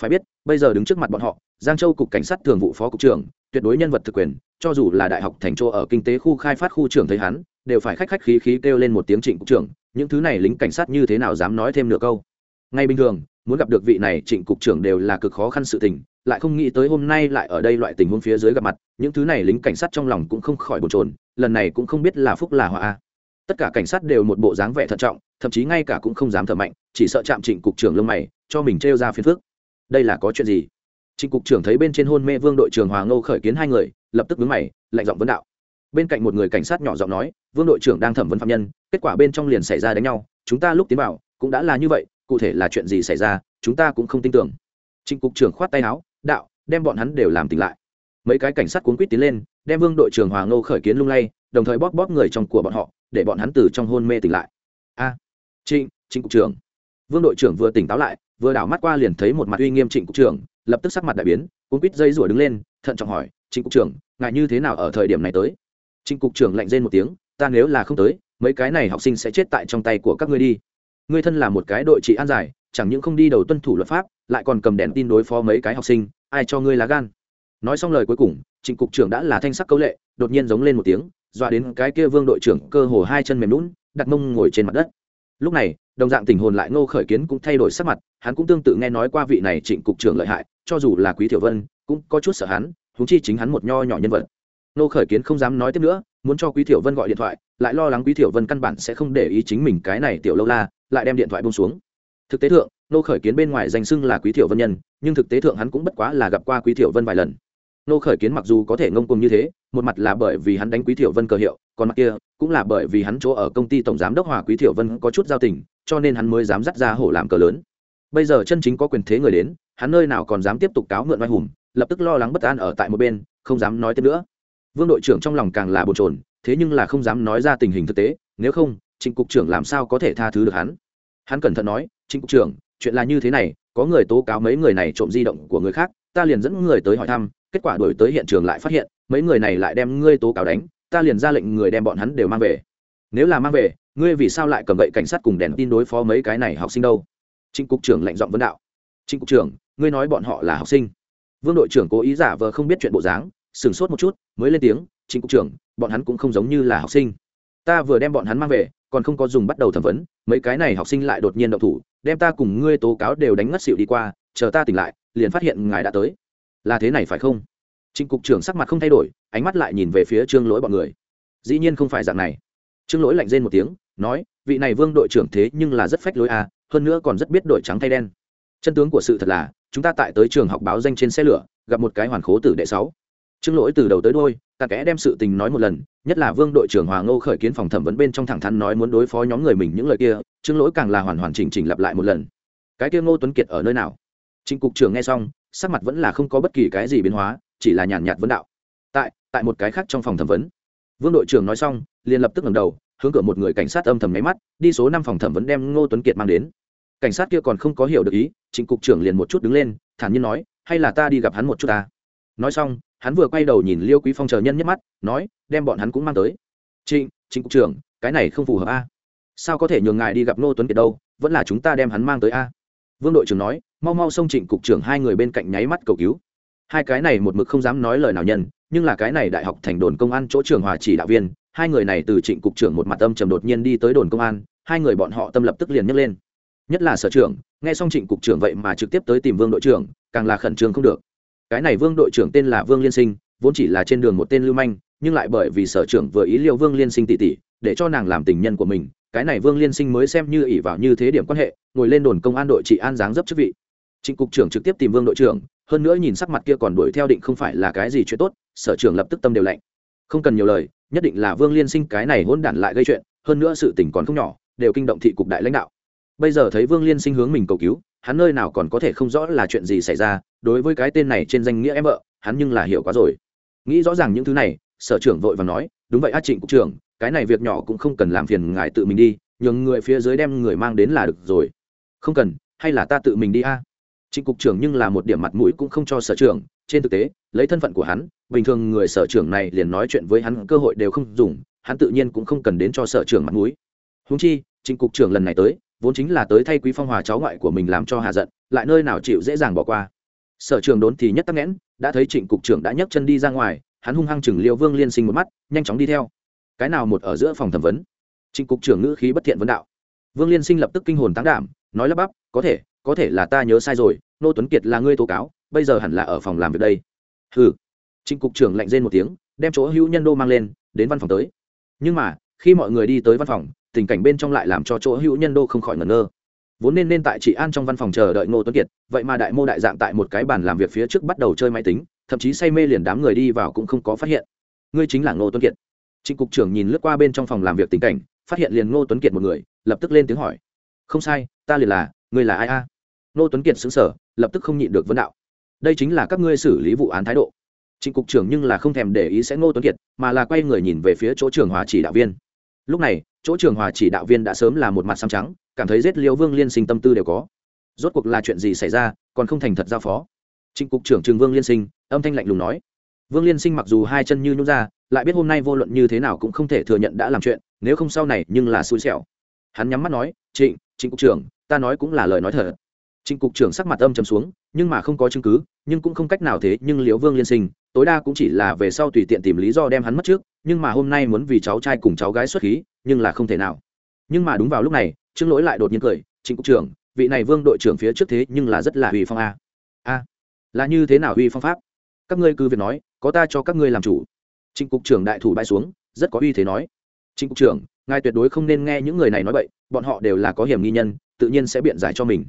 Phải biết, bây giờ đứng trước mặt bọn họ, giang châu cục cảnh sát thường vụ phó cục trưởng, tuyệt đối nhân vật thực quyền, cho dù là đại học thành châu ở kinh tế khu khai phát khu trưởng thấy hắn, đều phải khách khách khí khí kêu lên một tiếng trịnh cục trưởng, những thứ này lính cảnh sát như thế nào dám nói thêm nửa câu. Ngay bình thường, muốn gặp được vị này trịnh cục trưởng đều là cực khó khăn sự tình, lại không nghĩ tới hôm nay lại ở đây loại tình huống phía dưới gặp mặt, những thứ này lính cảnh sát trong lòng cũng không khỏi bồn trồn lần này cũng không biết là phúc là họa tất cả cảnh sát đều một bộ dáng vẻ thận trọng, thậm chí ngay cả cũng không dám thở mạnh, chỉ sợ chạm trịnh cục trưởng lông mày, cho mình trêu ra phiền phước đây là có chuyện gì? Trịnh cục trưởng thấy bên trên hôn mê vương đội trưởng hòa ngô khởi kiến hai người, lập tức vướng mày, lạnh giọng vấn đạo. Bên cạnh một người cảnh sát nhỏ giọng nói, vương đội trưởng đang thẩm vấn phạm nhân, kết quả bên trong liền xảy ra đánh nhau, chúng ta lúc tiến vào, cũng đã là như vậy, cụ thể là chuyện gì xảy ra, chúng ta cũng không tin tưởng. Trịnh cục trưởng khoát tay áo, đạo, đem bọn hắn đều làm tỉnh lại. Mấy cái cảnh sát cuốn quýt tiến lên, đem vương đội trưởng hòa ngô khởi kiến lung lay đồng thời bóp bóp người trong của bọn họ, để bọn hắn từ trong hôn mê tỉnh lại. A, trịnh trịnh cục trưởng. Vương đội trưởng vừa tỉnh táo lại, vừa đảo mắt qua liền thấy một mặt uy nghiêm trịnh cục trưởng, lập tức sắc mặt đại biến cuốn quýt dây rủa đứng lên, thận trọng hỏi, trịnh cục trưởng ngại như thế nào ở thời điểm này tới? Trịnh cục trưởng lạnh rên một tiếng, ta nếu là không tới, mấy cái này học sinh sẽ chết tại trong tay của các ngươi đi. Ngươi thân là một cái đội trị an giải, chẳng những không đi đầu tuân thủ luật pháp, lại còn cầm đèn tin đối phó mấy cái học sinh, ai cho ngươi lá gan? Nói xong lời cuối cùng, trịnh cục trưởng đã là thanh sắc câu lệ, đột nhiên giống lên một tiếng, dọa đến cái kia vương đội trưởng cơ hồ hai chân mềm lún đặt mông ngồi trên mặt đất. Lúc này, đồng dạng tình hồn lại ngô khởi kiến cũng thay đổi sắc mặt, hắn cũng tương tự nghe nói qua vị này trịnh cục trưởng lợi hại, cho dù là quý thiểu vân, cũng có chút sợ hắn húng chi chính hắn một nho nhỏ nhân vật. Ngô khởi kiến không dám nói tiếp nữa, muốn cho quý thiểu vân gọi điện thoại, lại lo lắng quý thiểu vân căn bản sẽ không để ý chính mình cái này tiểu lâu la, lại đem điện thoại bông xuống. Thực tế thượng nô khởi kiến bên ngoài danh xưng là quý thiểu vân nhân, nhưng thực tế thượng hắn cũng bất quá là gặp qua quý thiểu vân vài lần nô khởi kiến mặc dù có thể ngông cùng như thế, một mặt là bởi vì hắn đánh quý thiểu vân cờ hiệu, còn mặt kia, cũng là bởi vì hắn chỗ ở công ty tổng giám đốc hòa quý thiểu vân có chút giao tình, cho nên hắn mới dám dắt ra hổ làm cờ lớn. Bây giờ chân chính có quyền thế người đến, hắn nơi nào còn dám tiếp tục cáo mượn oai hùng, lập tức lo lắng bất an ở tại một bên, không dám nói tiếp nữa. Vương đội trưởng trong lòng càng là bồn trồn thế nhưng là không dám nói ra tình hình thực tế, nếu không, trịnh cục trưởng làm sao có thể tha thứ được hắn? Hắn cẩn thận nói, trịnh cục trưởng, chuyện là như thế này, có người tố cáo mấy người này trộm di động của người khác ta liền dẫn người tới hỏi thăm, kết quả đổi tới hiện trường lại phát hiện, mấy người này lại đem ngươi tố cáo đánh, ta liền ra lệnh người đem bọn hắn đều mang về. Nếu là mang về, ngươi vì sao lại cầm gậy cảnh sát cùng đèn tin đối phó mấy cái này học sinh đâu? Trịnh cục trưởng lệnh giọng vấn đạo. Trịnh cục trưởng, ngươi nói bọn họ là học sinh. Vương đội trưởng cố ý giả vờ không biết chuyện bộ dáng, sửng sốt một chút, mới lên tiếng, trịnh cục trưởng, bọn hắn cũng không giống như là học sinh. Ta vừa đem bọn hắn mang về, còn không có dùng bắt đầu thẩm vấn, mấy cái này học sinh lại đột nhiên động thủ, đem ta cùng ngươi tố cáo đều đánh ngất xịu đi qua, chờ ta tỉnh lại liền phát hiện ngài đã tới. Là thế này phải không? Trịnh cục trưởng sắc mặt không thay đổi, ánh mắt lại nhìn về phía trương lỗi bọn người. Dĩ nhiên không phải dạng này. Trương lỗi lạnh rên một tiếng, nói, vị này vương đội trưởng thế nhưng là rất phách lối à hơn nữa còn rất biết đội trắng thay đen. Chân tướng của sự thật là, chúng ta tại tới trường học báo danh trên xe lửa, gặp một cái hoàn khố tử đệ sáu. Trương lỗi từ đầu tới đôi ta kẽ đem sự tình nói một lần, nhất là vương đội trưởng hòa ngô khởi kiến phòng thẩm vấn bên trong thẳng thắn nói muốn đối phó nhóm người mình những lời kia, trương lỗi càng là hoàn hoàn chỉnh chỉnh lặp lại một lần. Cái kia ngô tuấn kiệt ở nơi nào? Trịnh cục trưởng nghe xong, sắc mặt vẫn là không có bất kỳ cái gì biến hóa, chỉ là nhàn nhạt vấn đạo. Tại tại một cái khác trong phòng thẩm vấn. Vương đội trưởng nói xong, liền lập tức ngẩng đầu, hướng cửa một người cảnh sát âm thầm nháy mắt, đi số năm phòng thẩm vấn đem ngô tuấn kiệt mang đến. Cảnh sát kia còn không có hiểu được ý trịnh cục trưởng liền một chút đứng lên, thản nhiên nói, hay là ta đi gặp hắn một chút ta. Nói xong, hắn vừa quay đầu nhìn liêu quý phong chờ nhân nhất mắt, nói, đem bọn hắn cũng mang tới. Trịnh trịnh cục trưởng, cái này không phù hợp a. Sao có thể nhường ngài đi gặp ngô tuấn kiệt đâu, vẫn là chúng ta đem hắn mang tới a vương đội trưởng nói, mau mau xông trịnh cục trưởng hai người bên cạnh nháy mắt cầu cứu. Hai cái này một mực không dám nói lời nào nhân, nhưng là cái này đại học thành đồn công an chỗ trưởng hòa chỉ đạo viên, hai người này từ trịnh cục trưởng một mặt âm trầm đột nhiên đi tới đồn công an, hai người bọn họ tâm lập tức liền nhấc lên. Nhất là sở trưởng, nghe xong trịnh cục trưởng vậy mà trực tiếp tới tìm vương đội trưởng, càng là khẩn trương không được. Cái này vương đội trưởng tên là vương liên sinh, vốn chỉ là trên đường một tên lưu manh, nhưng lại bởi vì sở trưởng vừa ý liêu vương liên sinh tỷ tỷ để cho nàng làm tình nhân của mình cái này vương liên sinh mới xem như ỷ vào như thế điểm quan hệ, ngồi lên đồn công an đội trị an giáng dấp chức vị. Trịnh cục trưởng trực tiếp tìm vương đội trưởng, hơn nữa nhìn sắc mặt kia còn đuổi theo định không phải là cái gì chuyện tốt, sở trưởng lập tức tâm đều lạnh. Không cần nhiều lời, nhất định là vương liên sinh cái này hôn đản lại gây chuyện, hơn nữa sự tình còn không nhỏ, đều kinh động thị cục đại lãnh đạo. Bây giờ thấy vương liên sinh hướng mình cầu cứu, hắn nơi nào còn có thể không rõ là chuyện gì xảy ra, đối với cái tên này trên danh nghĩa em vợ, hắn nhưng là hiểu quá rồi. Nghĩ rõ ràng những thứ này, sở trưởng vội và nói, đúng vậy a trịnh cục trưởng cái này việc nhỏ cũng không cần làm phiền ngài tự mình đi, nhường người phía dưới đem người mang đến là được rồi. Không cần, hay là ta tự mình đi a? Trịnh cục trưởng nhưng là một điểm mặt mũi cũng không cho sở trưởng, trên thực tế, lấy thân phận của hắn, bình thường người sở trưởng này liền nói chuyện với hắn cơ hội đều không dùng, hắn tự nhiên cũng không cần đến cho sở trưởng mặt mũi. Húng chi, trịnh cục trưởng lần này tới, vốn chính là tới thay quý phong hòa cháu ngoại của mình làm cho hạ giận, lại nơi nào chịu dễ dàng bỏ qua. Sở trường đốn thì nhất tắc nghẽn, đã thấy trịnh cục trưởng đã nhấc chân đi ra ngoài, hắn hung hăng chừng liêu vương liên sinh một mắt, nhanh chóng đi theo cái nào một ở giữa phòng thẩm vấn? Trịnh cục trưởng ngữ khí bất thiện vấn đạo. Vương liên sinh lập tức kinh hồn tán đảm, nói lắp bắp, có thể có thể là ta nhớ sai rồi, nô tuấn kiệt là ngươi tố cáo, bây giờ hẳn là ở phòng làm việc đây. Hừ. Trịnh cục trưởng lạnh rên một tiếng, đem chỗ hữu nhân đô mang lên, đến văn phòng tới. Nhưng mà, khi mọi người đi tới văn phòng, tình cảnh bên trong lại làm cho chỗ hữu nhân đô không khỏi ngẩn ngơ. Vốn nên nên tại chị an trong văn phòng chờ đợi ngô tuấn kiệt, vậy mà đại mô đại dạng tại một cái bàn làm việc phía trước bắt đầu chơi máy tính, thậm chí say mê liền đám người đi vào cũng không có phát hiện. Ngươi chính là ngô tuấn kiệt trịnh cục trưởng nhìn lướt qua bên trong phòng làm việc tình cảnh, phát hiện liền ngô tuấn kiệt một người, lập tức lên tiếng hỏi. Không sai, ta liền là, ngươi là ai a? Ngô tuấn kiệt xứng sở lập tức không nhịn được vấn đạo. Đây chính là các ngươi xử lý vụ án thái độ. Trịnh cục trưởng nhưng là không thèm để ý sẽ ngô tuấn kiệt, mà là quay người nhìn về phía chỗ trường hòa chỉ đạo viên. Lúc này, chỗ trường hòa chỉ đạo viên đã sớm là một mặt xăm trắng, cảm thấy giết liêu vương liên sinh tâm tư đều có. Rốt cuộc là chuyện gì xảy ra, còn không thành thật giao phó. Trịnh cục trưởng trường vương liên sinh, âm thanh lạnh lùng nói vương liên sinh mặc dù hai chân như nhút ra, lại biết hôm nay vô luận như thế nào cũng không thể thừa nhận đã làm chuyện, nếu không sau này nhưng là xui xẻo. Hắn nhắm mắt nói, trịnh trịnh cục trưởng, ta nói cũng là lời nói thật. Trịnh cục trưởng sắc mặt âm trầm xuống, nhưng mà không có chứng cứ, nhưng cũng không cách nào thế, nhưng liễu vương liên sinh, tối đa cũng chỉ là về sau tùy tiện tìm lý do đem hắn mất trước, nhưng mà hôm nay muốn vì cháu trai cùng cháu gái xuất khí, nhưng là không thể nào. Nhưng mà đúng vào lúc này, trương lỗi lại đột nhiên cười, trịnh cục trưởng, vị này vương đội trưởng phía trước thế nhưng là rất là uy phong a. A, là như thế nào uy phong pháp? Các ngươi cứ việc nói có ta cho các ngươi làm chủ. Trịnh cục trưởng đại thủ bay xuống, rất có uy thế nói. Trịnh cục trưởng, ngài tuyệt đối không nên nghe những người này nói vậy bọn họ đều là có hiểm nghi nhân, tự nhiên sẽ biện giải cho mình.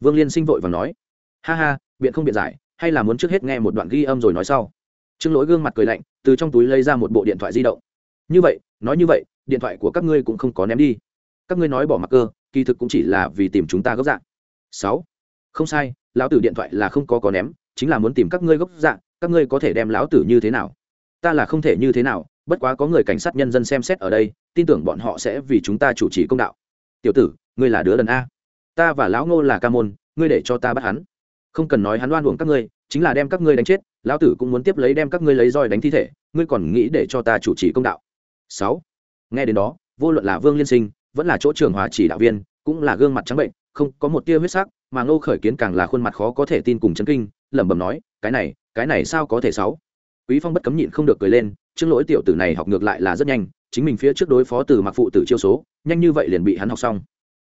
Vương liên sinh vội và nói. Ha ha, biện không biện giải, hay là muốn trước hết nghe một đoạn ghi âm rồi nói sau. Trương lỗi gương mặt cười lạnh, từ trong túi lấy ra một bộ điện thoại di động. Như vậy, nói như vậy, điện thoại của các ngươi cũng không có ném đi. Các ngươi nói bỏ mặc cơ, kỳ thực cũng chỉ là vì tìm chúng ta gốc dạng sáu. Không sai, lão tử điện thoại là không có có ném, chính là muốn tìm các ngươi gốc dạng các ngươi có thể đem lão tử như thế nào? Ta là không thể như thế nào, bất quá có người cảnh sát nhân dân xem xét ở đây, tin tưởng bọn họ sẽ vì chúng ta chủ trì công đạo. Tiểu tử, ngươi là đứa lần a. Ta và lão ngô là ca môn, ngươi để cho ta bắt hắn. Không cần nói hắn oan uổng các ngươi, chính là đem các ngươi đánh chết, lão tử cũng muốn tiếp lấy đem các ngươi lấy roi đánh thi thể, ngươi còn nghĩ để cho ta chủ trì công đạo. Sáu. Nghe đến đó, vô luận là vương liên sinh, vẫn là chỗ trưởng hòa chỉ đạo viên, cũng là gương mặt trắng bệnh, không có một tia huyết sắc, mà ngô khởi kiến càng là khuôn mặt khó có thể tin cùng chấn kinh, lẩm bẩm nói, cái này cái này sao có thể sáu? Quý phong bất cấm nhịn không được cười lên, trước lỗi tiểu tử này học ngược lại là rất nhanh, chính mình phía trước đối phó từ mặc phụ tử chiêu số, nhanh như vậy liền bị hắn học xong.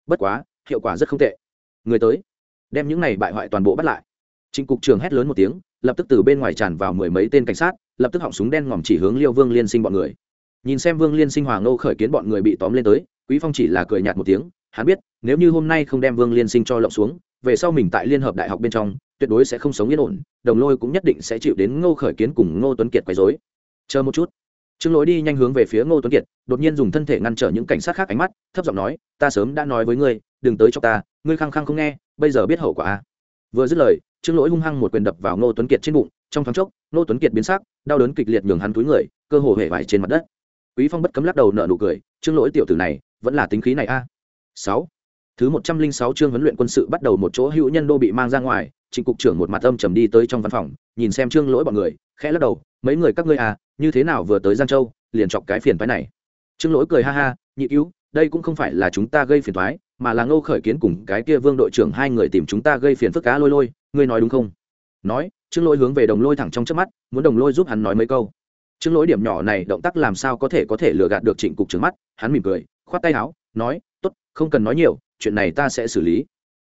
Bất quá, hiệu quả rất không tệ. Người tới, đem những này bại hoại toàn bộ bắt lại. Trịnh cục trường hét lớn một tiếng, lập tức từ bên ngoài tràn vào mười mấy tên cảnh sát, lập tức họng súng đen ngòm chỉ hướng liêu vương liên sinh bọn người. Nhìn xem vương liên sinh hoàng nô khởi kiến bọn người bị tóm lên tới, quý phong chỉ là cười nhạt một tiếng, hắn biết, nếu như hôm nay không đem vương liên sinh cho lộng xuống, về sau mình tại liên hợp đại học bên trong tuyệt đối sẽ không sống yên ổn, đồng lôi cũng nhất định sẽ chịu đến ngô khởi kiến cùng ngô tuấn kiệt quấy dối chờ một chút trương lỗi đi nhanh hướng về phía ngô tuấn kiệt, đột nhiên dùng thân thể ngăn trở những cảnh sát khác ánh mắt, thấp giọng nói, ta sớm đã nói với ngươi, đừng tới cho ta, ngươi khăng khăng không nghe, bây giờ biết hậu quả à. vừa dứt lời, trương lỗi hung hăng một quyền đập vào ngô tuấn kiệt trên bụng, trong thoáng chốc, ngô tuấn kiệt biến sắc, đau đớn kịch liệt nhường hắn túi người, cơ hồ hể vải trên mặt đất quý phong bất cấm lắc đầu nợ nụ cười, trương lỗi tiểu tử này, vẫn là tính khí này a à. sáu thứ một trăm linh sáu chương huấn luyện quân sự bắt đầu một chỗ hữu nhân đô bị mang ra ngoài, trịnh cục trưởng một mặt âm trầm đi tới trong văn phòng, nhìn xem trương lỗi bọn người, khẽ lắc đầu, mấy người các ngươi à như thế nào vừa tới giang châu, liền chọc cái phiền phái này? Trương lỗi cười ha ha, nhị cứu, đây cũng không phải là chúng ta gây phiền thoái mà là ngô khởi kiến cùng cái kia vương đội trưởng hai người tìm chúng ta gây phiền phức cá lôi lôi, ngươi nói đúng không? Nói, trương lỗi hướng về đồng lôi thẳng trong trước mắt, muốn đồng lôi giúp hắn nói mấy câu. Trương lỗi điểm nhỏ này động tác làm sao có thể có thể lừa gạt được trịnh cục trưởng mắt, hắn mỉm cười, khoát tay áo, nói, tốt, không cần nói nhiều chuyện này ta sẽ xử lý.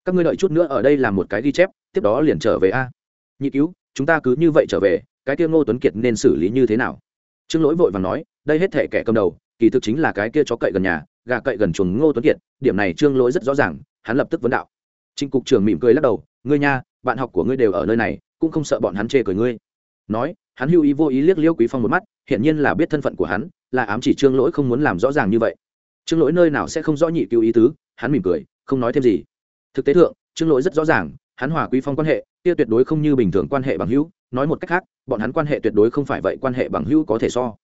Các ngươi đợi chút nữa ở đây làm một cái ghi chép, tiếp đó liền trở về a. Nhị cứu, chúng ta cứ như vậy trở về, cái kia ngô tuấn kiệt nên xử lý như thế nào? Trương lỗi vội và nói, đây hết thể kẻ cầm đầu, kỳ thực chính là cái kia chó cậy gần nhà, gà cậy gần chuồng ngô tuấn kiệt, điểm này trương lỗi rất rõ ràng, hắn lập tức vấn đạo. Trịnh cục trưởng mỉm cười lắc đầu, ngươi nha, bạn học của ngươi đều ở nơi này, cũng không sợ bọn hắn chê cười ngươi. Nói, hắn hưu ý vô ý liếc liêu quý phong một mắt, hiển nhiên là biết thân phận của hắn, là ám chỉ trương lỗi không muốn làm rõ ràng như vậy. Trương lỗi nơi nào sẽ không rõ nhị cứu ý tứ hắn mỉm cười, không nói thêm gì. Thực tế thượng, trương lỗi rất rõ ràng, hắn hòa quý phong quan hệ, kia tuyệt đối không như bình thường quan hệ bằng hữu. Nói một cách khác, bọn hắn quan hệ tuyệt đối không phải vậy, quan hệ bằng hữu có thể so.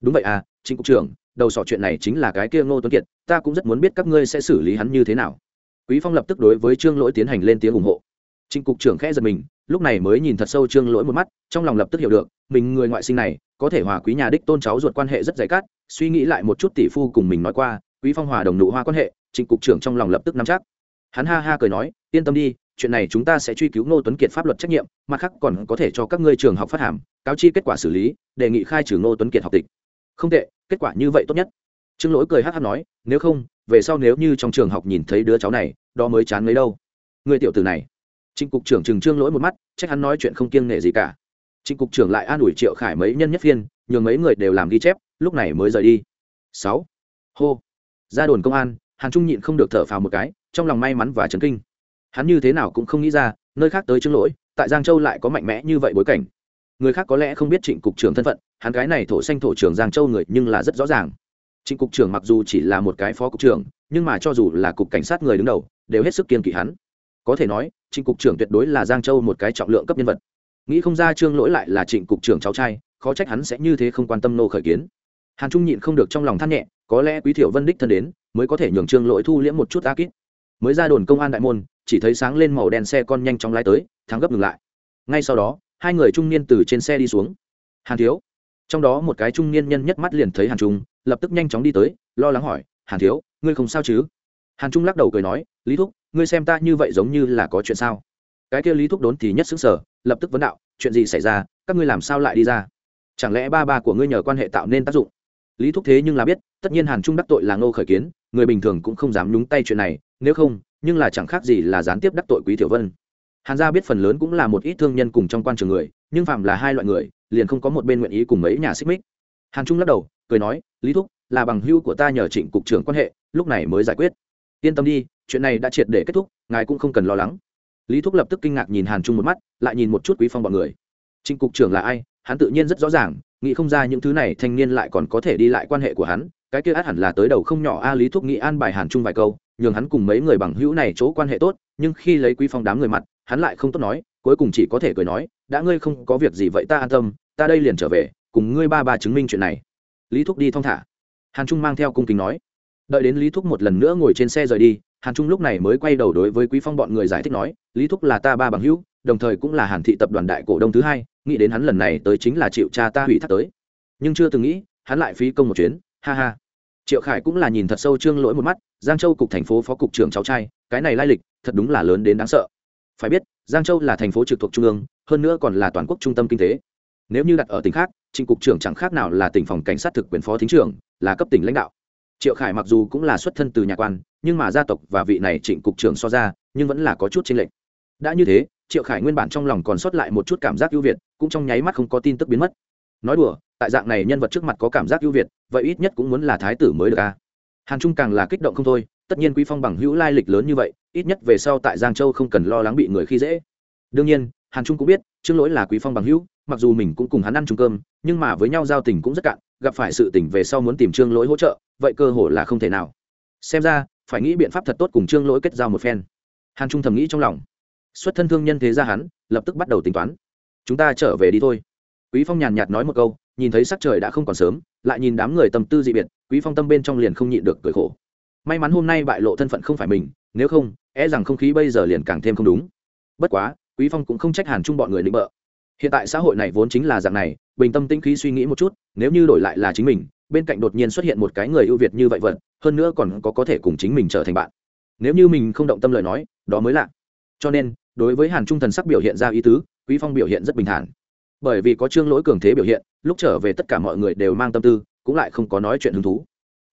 Đúng vậy à chính cục trưởng, đầu sỏ chuyện này chính là cái kia ngô tuấn kiệt, ta cũng rất muốn biết các ngươi sẽ xử lý hắn như thế nào. Quý phong lập tức đối với trương lỗi tiến hành lên tiếng ủng hộ. Trịnh cục trưởng khẽ giật mình, lúc này mới nhìn thật sâu trương lỗi một mắt, trong lòng lập tức hiểu được, mình người ngoại sinh này, có thể hòa quý nhà đích tôn cháu ruột quan hệ rất dày cát, suy nghĩ lại một chút tỷ phu cùng mình nói qua, quý phong hòa đồng nụ hoa quan hệ trịnh cục trưởng trong lòng lập tức nắm chắc. Hắn ha ha cười nói, yên tâm đi, chuyện này chúng ta sẽ truy cứu ngô tuấn kiệt pháp luật trách nhiệm, mặt khác còn có thể cho các ngươi trường học phát hàm, cáo chi kết quả xử lý, đề nghị khai trừ ngô tuấn kiệt học tịch. Không tệ, kết quả như vậy tốt nhất. Trương lỗi cười hát hát nói, nếu không, về sau nếu như trong trường học nhìn thấy đứa cháu này, đó mới chán lấy đâu. Người tiểu tử này. Trịnh cục trưởng trừng trương lỗi một mắt, trách hắn nói chuyện không kiêng nể gì cả. Trịnh cục trưởng lại an ủi triệu khải mấy nhân nhất phiên, nhường mấy người đều làm ghi chép, lúc này mới rời đi. Sáu. Hô. Ra đồn công an hàn trung nhịn không được thở phào một cái, trong lòng may mắn và chấn kinh. Hắn như thế nào cũng không nghĩ ra, nơi khác tới trương lỗi, tại giang châu lại có mạnh mẽ như vậy bối cảnh. Người khác có lẽ không biết trịnh cục trưởng thân phận, hắn cái này thổ xanh thổ trưởng giang châu người nhưng là rất rõ ràng. Trịnh cục trưởng mặc dù chỉ là một cái phó cục trưởng, nhưng mà cho dù là cục cảnh sát người đứng đầu, đều hết sức kiên kỵ hắn. Có thể nói, trịnh cục trưởng tuyệt đối là giang châu một cái trọng lượng cấp nhân vật. Nghĩ không ra trương lỗi lại là trịnh cục trưởng cháu trai, khó trách hắn sẽ như thế không quan tâm nô khởi kiến hàn trung nhịn không được trong lòng than nhẹ, có lẽ quý thiểu vân đích thân đến, mới có thể nhường trương lỗi thu liễm một chút ác kít. Mới ra đồn công an đại môn, chỉ thấy sáng lên màu đen xe con nhanh chóng lái tới, thắng gấp ngừng lại. Ngay sau đó, hai người trung niên từ trên xe đi xuống. Hàn thiếu. Trong đó một cái trung niên nhân nhất mắt liền thấy hàn trung, lập tức nhanh chóng đi tới, lo lắng hỏi, hàn thiếu, ngươi không sao chứ? Hàn trung lắc đầu cười nói, lý thúc, ngươi xem ta như vậy giống như là có chuyện sao? Cái kia lý thúc đốn thì nhất xứng sở lập tức vấn đạo, chuyện gì xảy ra? Các ngươi làm sao lại đi ra? Chẳng lẽ ba ba của ngươi nhờ quan hệ tạo nên tác dụng? Lý thúc thế nhưng là biết, tất nhiên hàn trung đắc tội là ngô khởi kiến, người bình thường cũng không dám nhúng tay chuyện này, nếu không, nhưng là chẳng khác gì là gián tiếp đắc tội quý tiểu vân. Hàn gia biết phần lớn cũng là một ít thương nhân cùng trong quan trường người, nhưng phạm là hai loại người, liền không có một bên nguyện ý cùng mấy nhà xích mích. Hàn trung lắc đầu, cười nói, lý thúc, là bằng hưu của ta nhờ trịnh cục trưởng quan hệ, lúc này mới giải quyết. Yên tâm đi, chuyện này đã triệt để kết thúc, ngài cũng không cần lo lắng. Lý thúc lập tức kinh ngạc nhìn hàn trung một mắt, lại nhìn một chút quý phong bọn người. Trịnh cục trưởng là ai? Hắn tự nhiên rất rõ ràng nghĩ không ra những thứ này thanh niên lại còn có thể đi lại quan hệ của hắn, cái kia át hẳn là tới đầu không nhỏ a lý thúc nghĩ an bài hàn trung vài câu, nhường hắn cùng mấy người bằng hữu này chỗ quan hệ tốt, nhưng khi lấy quý phong đám người mặt, hắn lại không tốt nói, cuối cùng chỉ có thể cười nói, đã ngươi không có việc gì vậy ta an tâm, ta đây liền trở về, cùng ngươi ba ba chứng minh chuyện này. Lý thúc đi thong thả. Hàn trung mang theo cung kính nói. Đợi đến lý thúc một lần nữa ngồi trên xe rời đi, hàn trung lúc này mới quay đầu đối với quý phong bọn người giải thích nói, lý thúc là ta ba bằng hữu, đồng thời cũng là hàn thị tập đoàn đại cổ đông thứ hai nghĩ đến hắn lần này tới chính là chịu cha ta hủy thác tới. Nhưng chưa từng nghĩ, hắn lại phí công một chuyến, ha ha. Triệu khải cũng là nhìn thật sâu trương lỗi một mắt, giang châu cục thành phố phó cục trưởng cháu trai, cái này lai lịch, thật đúng là lớn đến đáng sợ. Phải biết, giang châu là thành phố trực thuộc trung ương, hơn nữa còn là toàn quốc trung tâm kinh tế. Nếu như đặt ở tỉnh khác, trịnh cục trưởng chẳng khác nào là tỉnh phòng cảnh sát thực quyền phó thính trưởng, là cấp tỉnh lãnh đạo. Triệu khải mặc dù cũng là xuất thân từ nhà quan, nhưng mà gia tộc và vị này trịnh cục trưởng so ra, nhưng vẫn là có chút tranh lệch. Đã như thế triệu khải nguyên bản trong lòng còn sót lại một chút cảm giác ưu việt, cũng trong nháy mắt không có tin tức biến mất. Nói đùa, tại dạng này nhân vật trước mặt có cảm giác ưu việt, vậy ít nhất cũng muốn là thái tử mới được a hàn trung càng là kích động không thôi, tất nhiên quý phong bằng hữu lai lịch lớn như vậy, ít nhất về sau tại giang châu không cần lo lắng bị người khi dễ. Đương nhiên, hàn trung cũng biết trương lỗi là quý phong bằng hữu, mặc dù mình cũng cùng hắn ăn chung cơm, nhưng mà với nhau giao tình cũng rất cạn, gặp phải sự tình về sau muốn tìm trương lỗi hỗ trợ, vậy cơ hội là không thể nào. Xem ra, phải nghĩ biện pháp thật tốt cùng trương lỗi kết giao một phen. Hàn trung thầm nghĩ trong lòng xuất thân thương nhân thế ra hắn, lập tức bắt đầu tính toán. Chúng ta trở về đi thôi. Quý phong nhàn nhạt nói một câu, nhìn thấy sắc trời đã không còn sớm, lại nhìn đám người tâm tư dị biệt, quý phong tâm bên trong liền không nhịn được cười khổ. May mắn hôm nay bại lộ thân phận không phải mình, nếu không e rằng không khí bây giờ liền càng thêm không đúng. Bất quá, quý phong cũng không trách hàn chung bọn người định bợ. Hiện tại xã hội này vốn chính là dạng này, bình tâm tĩnh khí suy nghĩ một chút, nếu như đổi lại là chính mình, bên cạnh đột nhiên xuất hiện một cái người ưu việt như vậy vật, hơn nữa còn có có thể cùng chính mình trở thành bạn. Nếu như mình không động tâm lời nói, đó mới lạ. Cho nên đối với hàn trung thần sắc biểu hiện ra ý tứ, quý phong biểu hiện rất bình thản. Bởi vì có trương lỗi cường thế biểu hiện, lúc trở về tất cả mọi người đều mang tâm tư, cũng lại không có nói chuyện hứng thú.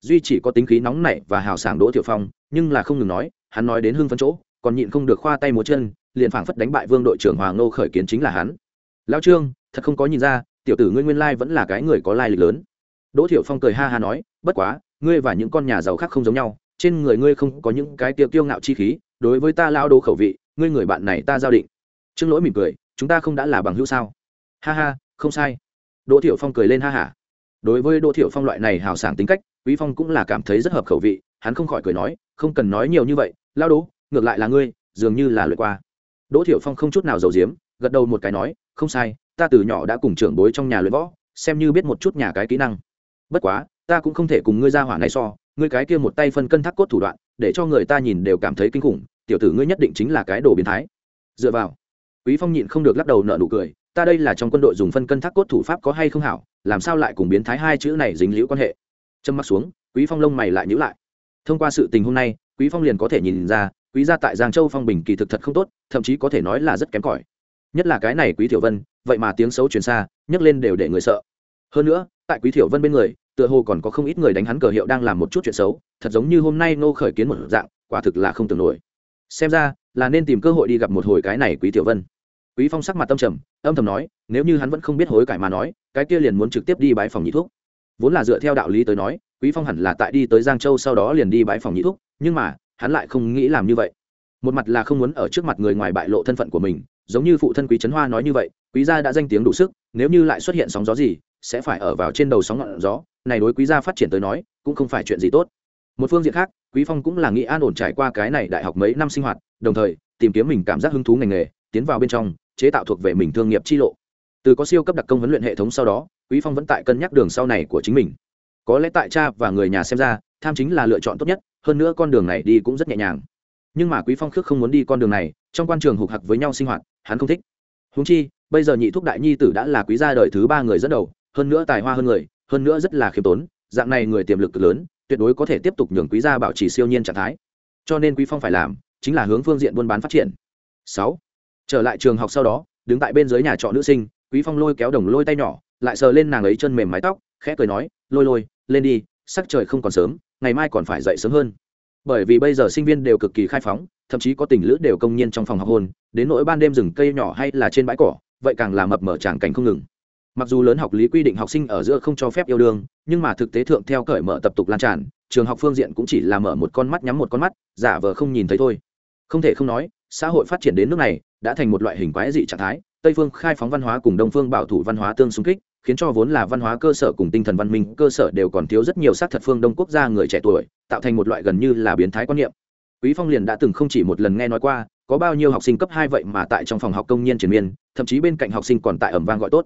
Duy chỉ có tính khí nóng nảy và hào sảng đỗ tiểu phong, nhưng là không ngừng nói, hắn nói đến hưng phấn chỗ, còn nhịn không được khoa tay múa chân, liền phảng phất đánh bại vương đội trưởng hoàng nô khởi kiến chính là hắn. Lão trương, thật không có nhìn ra, tiểu tử ngươi nguyên lai vẫn là cái người có lai lịch lớn. Đỗ Tiểu phong cười ha ha nói, bất quá, ngươi và những con nhà giàu khác không giống nhau, trên người ngươi không có những cái tiêu kiêu ngạo chi khí, đối với ta lao đồ khẩu vị ngươi người bạn này ta giao định. Trương lỗi mỉm cười, chúng ta không đã là bằng hữu sao? Ha ha, không sai. Đỗ thiểu phong cười lên ha hả. Đối với đỗ thiểu phong loại này hào sảng tính cách, quý phong cũng là cảm thấy rất hợp khẩu vị, hắn không khỏi cười nói, không cần nói nhiều như vậy, lao đỗ ngược lại là ngươi, dường như là lượt qua. Đỗ thiểu phong không chút nào giàu diếm gật đầu một cái nói, không sai, ta từ nhỏ đã cùng trưởng bối trong nhà luyện võ, xem như biết một chút nhà cái kỹ năng. Bất quá, ta cũng không thể cùng ngươi ra hỏa này so, ngươi cái kia một tay phân cân thác cốt thủ đoạn, để cho người ta nhìn đều cảm thấy kinh khủng tiểu tử ngươi nhất định chính là cái đồ biến thái. Dựa vào. Quý phong nhịn không được lắc đầu nợ nụ cười, ta đây là trong quân đội dùng phân cân thác cốt thủ pháp có hay không hảo, làm sao lại cùng biến thái hai chữ này dính liễu quan hệ? Châm mắt xuống, quý phong lông mày lại nhíu lại. Thông qua sự tình hôm nay, quý phong liền có thể nhìn ra, quý gia tại giang châu phong bình kỳ thực thật không tốt, thậm chí có thể nói là rất kém cỏi. Nhất là cái này quý tiểu vân, vậy mà tiếng xấu truyền xa, nhấc lên đều để người sợ. Hơn nữa, tại quý tiểu vân bên người, tựa hồ còn có không ít người đánh hắn cờ hiệu đang làm một chút chuyện xấu, thật giống như hôm nay nô khởi kiến một dạng, quả thực là không tưởng nổi xem ra, là nên tìm cơ hội đi gặp một hồi cái này quý tiểu vân. Quý phong sắc mặt tâm trầm, âm thầm nói, nếu như hắn vẫn không biết hối cải mà nói, cái kia liền muốn trực tiếp đi bãi phòng nhị thuốc vốn là dựa theo đạo lý tới nói, quý phong hẳn là tại đi tới giang châu sau đó liền đi bãi phòng nhị thuốc nhưng mà, hắn lại không nghĩ làm như vậy. Một mặt là không muốn ở trước mặt người ngoài bại lộ thân phận của mình, giống như phụ thân quý trấn hoa nói như vậy, quý gia đã danh tiếng đủ sức, nếu như lại xuất hiện sóng gió gì, sẽ phải ở vào trên đầu sóng ngọn gió, này đối quý gia phát triển tới nói, cũng không phải chuyện gì tốt. Một phương diện khác quý phong cũng là nghĩ an ổn trải qua cái này đại học mấy năm sinh hoạt, đồng thời tìm kiếm mình cảm giác hứng thú ngành nghề, tiến vào bên trong, chế tạo thuộc về mình thương nghiệp chi lộ. Từ có siêu cấp đặc công huấn luyện hệ thống sau đó, quý phong vẫn tại cân nhắc đường sau này của chính mình. Có lẽ tại cha và người nhà xem ra, tham chính là lựa chọn tốt nhất, hơn nữa con đường này đi cũng rất nhẹ nhàng. Nhưng mà quý phong khước không muốn đi con đường này, trong quan trường hục hặc với nhau sinh hoạt, hắn không thích. Húng chi, bây giờ nhị thúc đại nhi tử đã là quý gia đời thứ ba người dẫn đầu, hơn nữa tài hoa hơn người, hơn nữa rất là khiêm tốn, dạng này người tiềm lực lớn tuyệt đối có thể tiếp tục nhường quý gia bảo trì siêu nhiên trạng thái. Cho nên quý phong phải làm chính là hướng phương diện buôn bán phát triển. Sáu, trở lại trường học sau đó đứng tại bên dưới nhà trọ nữ sinh quý phong lôi kéo đồng lôi tay nhỏ lại sờ lên nàng ấy chân mềm mái tóc khẽ cười nói lôi lôi lên đi sắc trời không còn sớm ngày mai còn phải dậy sớm hơn. Bởi vì bây giờ sinh viên đều cực kỳ khai phóng thậm chí có tình lữ đều công nhiên trong phòng học hôn đến nỗi ban đêm rừng cây nhỏ hay là trên bãi cỏ vậy càng là mập mở tràng cảnh không ngừng mặc dù lớn học lý quy định học sinh ở giữa không cho phép yêu đương, nhưng mà thực tế thượng theo cởi mở tập tục lan tràn, trường học phương diện cũng chỉ là mở một con mắt nhắm một con mắt, giả vờ không nhìn thấy thôi. Không thể không nói, xã hội phát triển đến nước này đã thành một loại hình quái dị trạng thái, tây phương khai phóng văn hóa cùng đông phương bảo thủ văn hóa tương xung kích, khiến cho vốn là văn hóa cơ sở cùng tinh thần văn minh cơ sở đều còn thiếu rất nhiều sát thật phương đông quốc gia người trẻ tuổi, tạo thành một loại gần như là biến thái quan niệm. Quý phong liền đã từng không chỉ một lần nghe nói qua, có bao nhiêu học sinh cấp hai vậy mà tại trong phòng học công nhân triển miên, thậm chí bên cạnh học sinh còn tại ẩm vang gọi tốt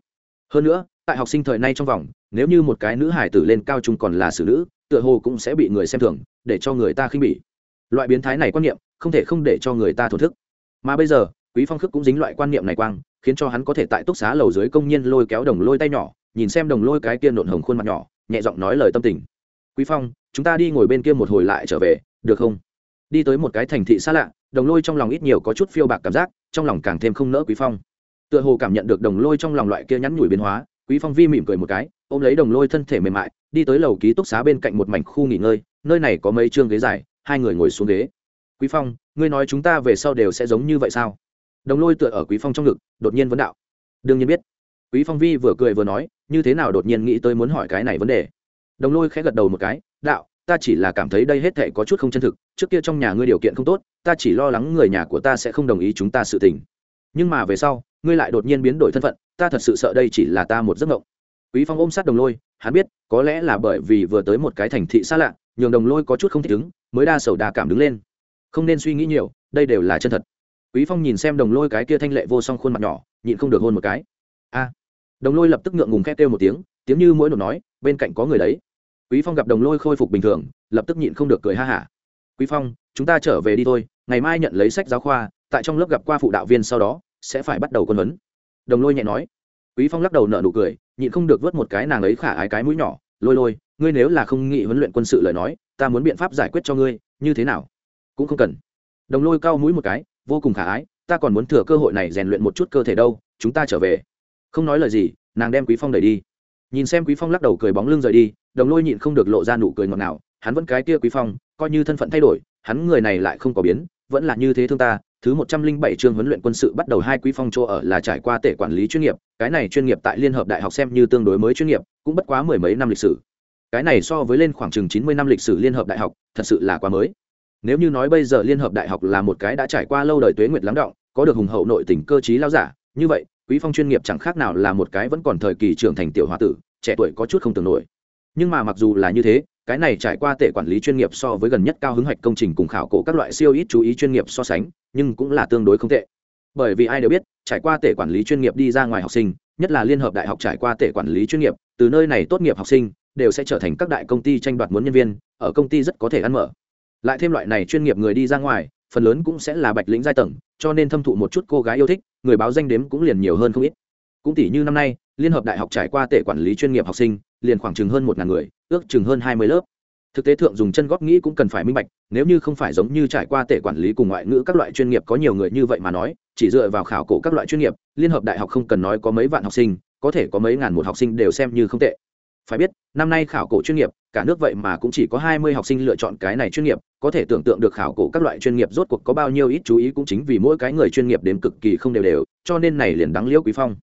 hơn nữa, tại học sinh thời nay trong vòng, nếu như một cái nữ hải tử lên cao trung còn là xử nữ, tựa hồ cũng sẽ bị người xem thường, để cho người ta khinh bỉ. Loại biến thái này quan niệm, không thể không để cho người ta thổ thức. Mà bây giờ, quý phong khước cũng dính loại quan niệm này quang, khiến cho hắn có thể tại túc xá lầu dưới công nhân lôi kéo đồng lôi tay nhỏ, nhìn xem đồng lôi cái kia nộn hồng khuôn mặt nhỏ, nhẹ giọng nói lời tâm tình. Quý phong, chúng ta đi ngồi bên kia một hồi lại trở về, được không? Đi tới một cái thành thị xa lạ, đồng lôi trong lòng ít nhiều có chút phiêu bạc cảm giác, trong lòng càng thêm không nỡ quý phong tựa hồ cảm nhận được đồng lôi trong lòng loại kia nhắn nhủi biến hóa, quý phong vi mỉm cười một cái, ôm lấy đồng lôi thân thể mềm mại, đi tới lầu ký túc xá bên cạnh một mảnh khu nghỉ ngơi, nơi này có mấy chương ghế dài, hai người ngồi xuống ghế. Quý phong, ngươi nói chúng ta về sau đều sẽ giống như vậy sao? Đồng lôi tựa ở quý phong trong ngực, đột nhiên vấn đạo. Đương nhiên biết. Quý phong vi vừa cười vừa nói, như thế nào đột nhiên nghĩ tới muốn hỏi cái này vấn đề? Đồng lôi khẽ gật đầu một cái, đạo, ta chỉ là cảm thấy đây hết thảy có chút không chân thực, trước kia trong nhà ngươi điều kiện không tốt, ta chỉ lo lắng người nhà của ta sẽ không đồng ý chúng ta sự tình. Nhưng mà về sau ngươi lại đột nhiên biến đổi thân phận, ta thật sự sợ đây chỉ là ta một giấc mộng. Quý phong ôm sát đồng lôi, hắn biết, có lẽ là bởi vì vừa tới một cái thành thị xa lạ, nhường đồng lôi có chút không thích ứng, mới đa sầu đa cảm đứng lên. Không nên suy nghĩ nhiều, đây đều là chân thật. Quý phong nhìn xem đồng lôi cái kia thanh lệ vô song khuôn mặt nhỏ, nhịn không được hôn một cái. A! Đồng lôi lập tức ngượng ngùng khét kêu một tiếng tiếng như mỗi nổ nói, bên cạnh có người đấy. Quý phong gặp đồng lôi khôi phục bình thường, lập tức nhịn không được cười ha hả. Quý phong, chúng ta trở về đi thôi, ngày mai nhận lấy sách giáo khoa, tại trong lớp gặp qua phụ đạo viên sau đó sẽ phải bắt đầu quân huấn. Đồng lôi nhẹ nói. Quý phong lắc đầu nở nụ cười, nhịn không được vớt một cái nàng ấy khả ái cái mũi nhỏ. Lôi lôi, ngươi nếu là không nghị huấn luyện quân sự lời nói, ta muốn biện pháp giải quyết cho ngươi, như thế nào? Cũng không cần. Đồng lôi cao mũi một cái, vô cùng khả ái, ta còn muốn thừa cơ hội này rèn luyện một chút cơ thể đâu, chúng ta trở về. Không nói lời gì, nàng đem quý phong đẩy đi. Nhìn xem quý phong lắc đầu cười bóng lưng rời đi, đồng lôi nhịn không được lộ ra nụ cười ngọt ngào, hắn vẫn cái kia quý phong, coi như thân phận thay đổi, hắn người này lại không có biến, vẫn là như thế thương ta thứ một trăm linh bảy chương huấn luyện quân sự bắt đầu hai quý phong chỗ ở là trải qua tể quản lý chuyên nghiệp, cái này chuyên nghiệp tại liên hợp đại học xem như tương đối mới chuyên nghiệp, cũng bất quá mười mấy năm lịch sử. Cái này so với lên khoảng chừng chín mươi năm lịch sử liên hợp đại học, thật sự là quá mới. Nếu như nói bây giờ liên hợp đại học là một cái đã trải qua lâu đời tuế nguyệt lắng động, có được hùng hậu nội tình cơ trí lao giả, như vậy, quý phong chuyên nghiệp chẳng khác nào là một cái vẫn còn thời kỳ trưởng thành tiểu hòa tử, trẻ tuổi có chút không tưởng nổi. Nhưng mà mặc dù là như thế cái này trải qua tệ quản lý chuyên nghiệp so với gần nhất cao hứng hoạch công trình cùng khảo cổ các loại siêu ít chú ý chuyên nghiệp so sánh, nhưng cũng là tương đối không tệ. Bởi vì ai đều biết, trải qua tệ quản lý chuyên nghiệp đi ra ngoài học sinh, nhất là liên hợp đại học trải qua tệ quản lý chuyên nghiệp, từ nơi này tốt nghiệp học sinh, đều sẽ trở thành các đại công ty tranh đoạt muốn nhân viên, ở công ty rất có thể ăn mở. Lại thêm loại này chuyên nghiệp người đi ra ngoài, phần lớn cũng sẽ là bạch lĩnh giai tầng, cho nên thâm thụ một chút cô gái yêu thích, người báo danh đếm cũng liền nhiều hơn không ít. Cũng tỷ như năm nay, liên hợp đại học trải qua tệ quản lý chuyên nghiệp học sinh liền khoảng chừng hơn một ngàn người, ước chừng hơn hai mươi lớp. Thực tế thượng dùng chân góp nghĩ cũng cần phải minh bạch, nếu như không phải giống như trải qua tệ quản lý cùng ngoại ngữ các loại chuyên nghiệp có nhiều người như vậy mà nói, chỉ dựa vào khảo cổ các loại chuyên nghiệp, liên hợp đại học không cần nói có mấy vạn học sinh, có thể có mấy ngàn một học sinh đều xem như không tệ. Phải biết, năm nay khảo cổ chuyên nghiệp, cả nước vậy mà cũng chỉ có hai mươi học sinh lựa chọn cái này chuyên nghiệp, có thể tưởng tượng được khảo cổ các loại chuyên nghiệp rốt cuộc có bao nhiêu ít chú ý cũng chính vì mỗi cái người chuyên nghiệp đến cực kỳ không đều đều, cho nên này liền đáng liễu quý phong.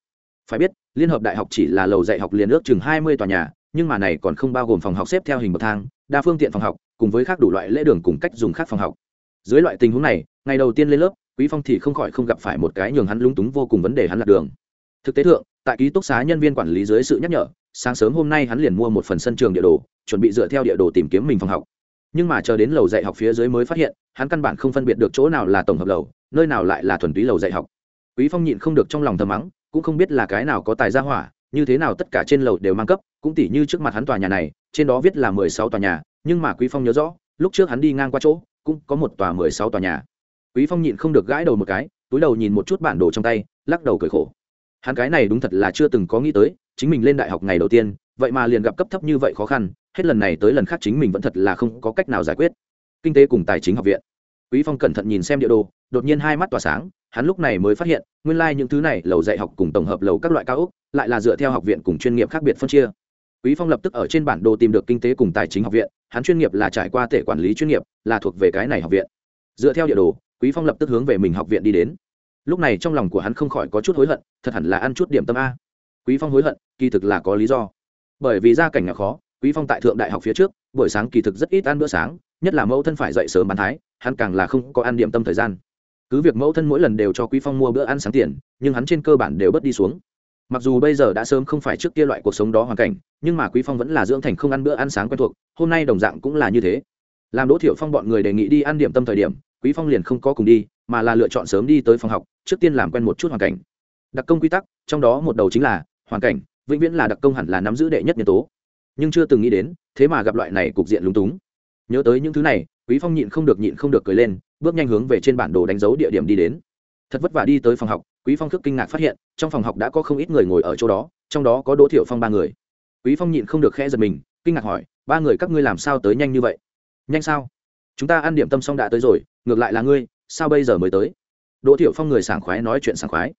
Phải biết liên hợp đại học chỉ là lầu dạy học liền ước chừng hai mươi tòa nhà, nhưng mà này còn không bao gồm phòng học xếp theo hình bậc thang, đa phương tiện phòng học, cùng với khác đủ loại lễ đường cùng cách dùng khác phòng học. Dưới loại tình huống này, ngày đầu tiên lên lớp, quý phong thì không khỏi không gặp phải một cái nhường hắn lúng túng vô cùng vấn đề hắn lạc đường. Thực tế thượng, tại ký túc xá nhân viên quản lý dưới sự nhắc nhở, sáng sớm hôm nay hắn liền mua một phần sân trường địa đồ, chuẩn bị dựa theo địa đồ tìm kiếm mình phòng học. Nhưng mà chờ đến lầu dạy học phía dưới mới phát hiện, hắn căn bản không phân biệt được chỗ nào là tổng hợp lầu, nơi nào lại là thuần túy lầu dạy học. Quý phong nhịn không được trong lòng thầm mắng cũng không biết là cái nào có tài gia hỏa, như thế nào tất cả trên lầu đều mang cấp, cũng tỉ như trước mặt hắn tòa nhà này, trên đó viết là mười sáu tòa nhà, nhưng mà quý phong nhớ rõ, lúc trước hắn đi ngang qua chỗ, cũng có một tòa mười sáu tòa nhà. Quý phong nhịn không được gãi đầu một cái, túi đầu nhìn một chút bản đồ trong tay, lắc đầu cười khổ. Hắn cái này đúng thật là chưa từng có nghĩ tới, chính mình lên đại học ngày đầu tiên, vậy mà liền gặp cấp thấp như vậy khó khăn, hết lần này tới lần khác chính mình vẫn thật là không có cách nào giải quyết. Kinh tế cùng tài chính học viện. Quý phong cẩn thận nhìn xem địa đồ, đột nhiên hai mắt tỏa sáng hắn lúc này mới phát hiện, nguyên lai những thứ này lầu dạy học cùng tổng hợp lầu các loại cao ốc, lại là dựa theo học viện cùng chuyên nghiệp khác biệt phân chia. Quý phong lập tức ở trên bản đồ tìm được kinh tế cùng tài chính học viện, hắn chuyên nghiệp là trải qua tể quản lý chuyên nghiệp, là thuộc về cái này học viện. Dựa theo địa đồ, quý phong lập tức hướng về mình học viện đi đến. Lúc này trong lòng của hắn không khỏi có chút hối hận, thật hẳn là ăn chút điểm tâm a. Quý phong hối hận, kỳ thực là có lý do. Bởi vì gia cảnh nghèo khó, quý phong tại thượng đại học phía trước, buổi sáng kỳ thực rất ít ăn bữa sáng, nhất là mẫu thân phải dậy sớm bán thái, hắn càng là không có ăn điểm tâm thời gian cứ việc mẫu thân mỗi lần đều cho quý phong mua bữa ăn sáng tiền, nhưng hắn trên cơ bản đều bớt đi xuống. Mặc dù bây giờ đã sớm không phải trước kia loại cuộc sống đó hoàn cảnh, nhưng mà quý phong vẫn là dưỡng thành không ăn bữa ăn sáng quen thuộc, hôm nay đồng dạng cũng là như thế. Làm đỗ thiệu phong bọn người đề nghị đi ăn điểm tâm thời điểm, quý phong liền không có cùng đi, mà là lựa chọn sớm đi tới phòng học, trước tiên làm quen một chút hoàn cảnh. Đặc công quy tắc, trong đó một đầu chính là, hoàn cảnh, vĩnh viễn là đặc công hẳn là nắm giữ đệ nhất nhân tố. Nhưng chưa từng nghĩ đến, thế mà gặp loại này cục diện lúng túng. Nhớ tới những thứ này, quý phong nhịn không được nhịn không được cười lên bước nhanh hướng về trên bản đồ đánh dấu địa điểm đi đến. Thật vất vả đi tới phòng học, quý phong khước kinh ngạc phát hiện, trong phòng học đã có không ít người ngồi ở chỗ đó, trong đó có đỗ thiệu phong ba người. Quý phong nhịn không được khẽ giật mình, kinh ngạc hỏi, ba người các ngươi làm sao tới nhanh như vậy? Nhanh sao? Chúng ta ăn điểm tâm xong đã tới rồi, ngược lại là ngươi, sao bây giờ mới tới? Đỗ thiệu phong người sảng khoái nói chuyện sảng khoái.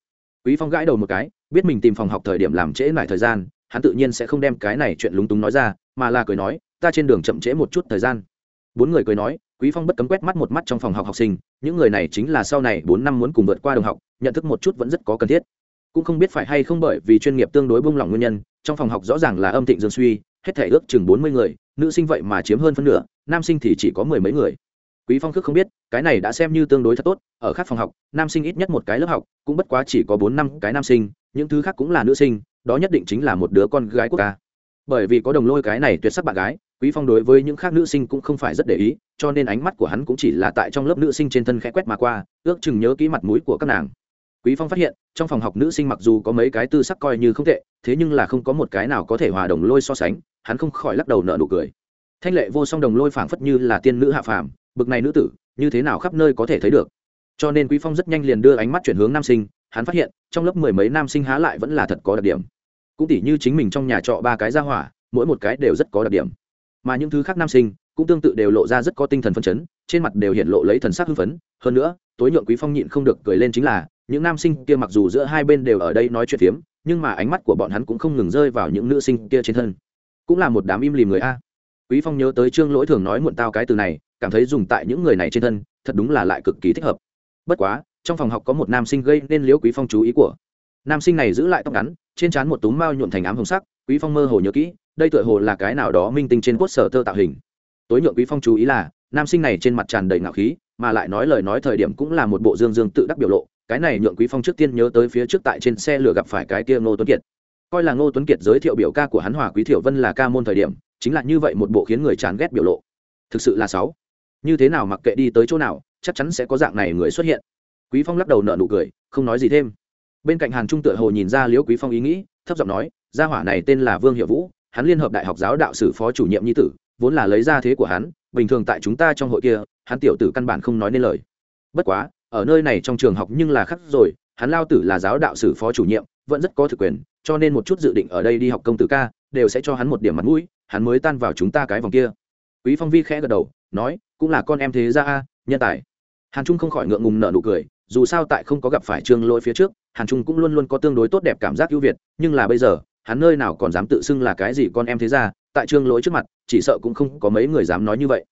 Quý phong gãi đầu một cái, biết mình tìm phòng học thời điểm làm trễ lại thời gian, hắn tự nhiên sẽ không đem cái này chuyện lúng túng nói ra, mà là cười nói, ta trên đường chậm trễ một chút thời gian. Bốn người cười nói quý phong bất cấm quét mắt một mắt trong phòng học học sinh, những người này chính là sau này bốn năm muốn cùng vượt qua đồng học, nhận thức một chút vẫn rất có cần thiết. Cũng không biết phải hay không bởi vì chuyên nghiệp tương đối bung lỏng nguyên nhân, trong phòng học rõ ràng là âm thịnh dương suy, hết thể ước chừng bốn mươi người, nữ sinh vậy mà chiếm hơn phân nửa, nam sinh thì chỉ có mười mấy người. Quý phong khước không biết, cái này đã xem như tương đối thật tốt, ở khác phòng học, nam sinh ít nhất một cái lớp học, cũng bất quá chỉ có bốn năm cái nam sinh, những thứ khác cũng là nữ sinh, đó nhất định chính là một đứa con gái quốc ca bởi vì có đồng lôi cái này tuyệt sắc bạn gái quý phong đối với những khác nữ sinh cũng không phải rất để ý, cho nên ánh mắt của hắn cũng chỉ là tại trong lớp nữ sinh trên thân khẽ quét mà qua, ước chừng nhớ kỹ mặt mũi của các nàng. Quý phong phát hiện, trong phòng học nữ sinh mặc dù có mấy cái tư sắc coi như không tệ, thế nhưng là không có một cái nào có thể hòa đồng lôi so sánh, hắn không khỏi lắc đầu nở nụ cười. Thanh lệ vô song đồng lôi phảng phất như là tiên nữ hạ phàm, bực này nữ tử, như thế nào khắp nơi có thể thấy được. Cho nên quý phong rất nhanh liền đưa ánh mắt chuyển hướng nam sinh, hắn phát hiện, trong lớp mười mấy nam sinh há lại vẫn là thật có đặc điểm. Cũng tỉ như chính mình trong nhà trọ ba cái ra hỏa, mỗi một cái đều rất có đặc điểm mà những thứ khác nam sinh cũng tương tự đều lộ ra rất có tinh thần phấn chấn, trên mặt đều hiện lộ lấy thần sắc hưng phấn. Hơn nữa, tối nhượng quý phong nhịn không được cười lên chính là, những nam sinh kia mặc dù giữa hai bên đều ở đây nói chuyện phiếm, nhưng mà ánh mắt của bọn hắn cũng không ngừng rơi vào những nữ sinh kia trên thân. Cũng là một đám im lìm người a. Quý phong nhớ tới trương lỗi thường nói muộn tao cái từ này, cảm thấy dùng tại những người này trên thân, thật đúng là lại cực kỳ thích hợp. Bất quá, trong phòng học có một nam sinh gây nên liễu quý phong chú ý của. Nam sinh này giữ lại tóc ngắn trên trán một túm mao nhuộm thành ám hồng sắc, quý phong mơ hồ nhớ kỹ, đây tựa hồ là cái nào đó minh tinh trên cốt sở tơ tạo hình. Tối nhượng quý phong chú ý là, nam sinh này trên mặt tràn đầy ngạo khí, mà lại nói lời nói thời điểm cũng là một bộ dương dương tự đắc biểu lộ, cái này nhượng quý phong trước tiên nhớ tới phía trước tại trên xe lửa gặp phải cái kia ngô tuấn kiệt. Coi là ngô tuấn kiệt giới thiệu biểu ca của hắn hòa quý thiểu vân là ca môn thời điểm, chính là như vậy một bộ khiến người chán ghét biểu lộ. Thực sự là sáu. Như thế nào mặc kệ đi tới chỗ nào, chắc chắn sẽ có dạng này người xuất hiện. Quý phong lắc đầu nở nụ cười, không nói gì thêm bên cạnh hàn trung tựa hồ nhìn ra liễu quý phong ý nghĩ, thấp giọng nói, gia hỏa này tên là vương hiệu vũ, hắn liên hợp đại học giáo đạo sử phó chủ nhiệm nhi tử, vốn là lấy ra thế của hắn, bình thường tại chúng ta trong hội kia, hắn tiểu tử căn bản không nói nên lời. Bất quá, ở nơi này trong trường học nhưng là khắc rồi, hắn lao tử là giáo đạo sử phó chủ nhiệm, vẫn rất có thực quyền, cho nên một chút dự định ở đây đi học công tử ca, đều sẽ cho hắn một điểm mặt mũi, hắn mới tan vào chúng ta cái vòng kia. Quý phong vi khẽ gật đầu, nói, cũng là con em thế ra a, nhân tài. Hàn trung không khỏi ngượng ngùng nở nụ cười dù sao tại không có gặp phải trương lỗi phía trước, hàn trung cũng luôn luôn có tương đối tốt đẹp cảm giác ưu việt, nhưng là bây giờ, hắn nơi nào còn dám tự xưng là cái gì con em thế ra, tại trương lỗi trước mặt, chỉ sợ cũng không có mấy người dám nói như vậy.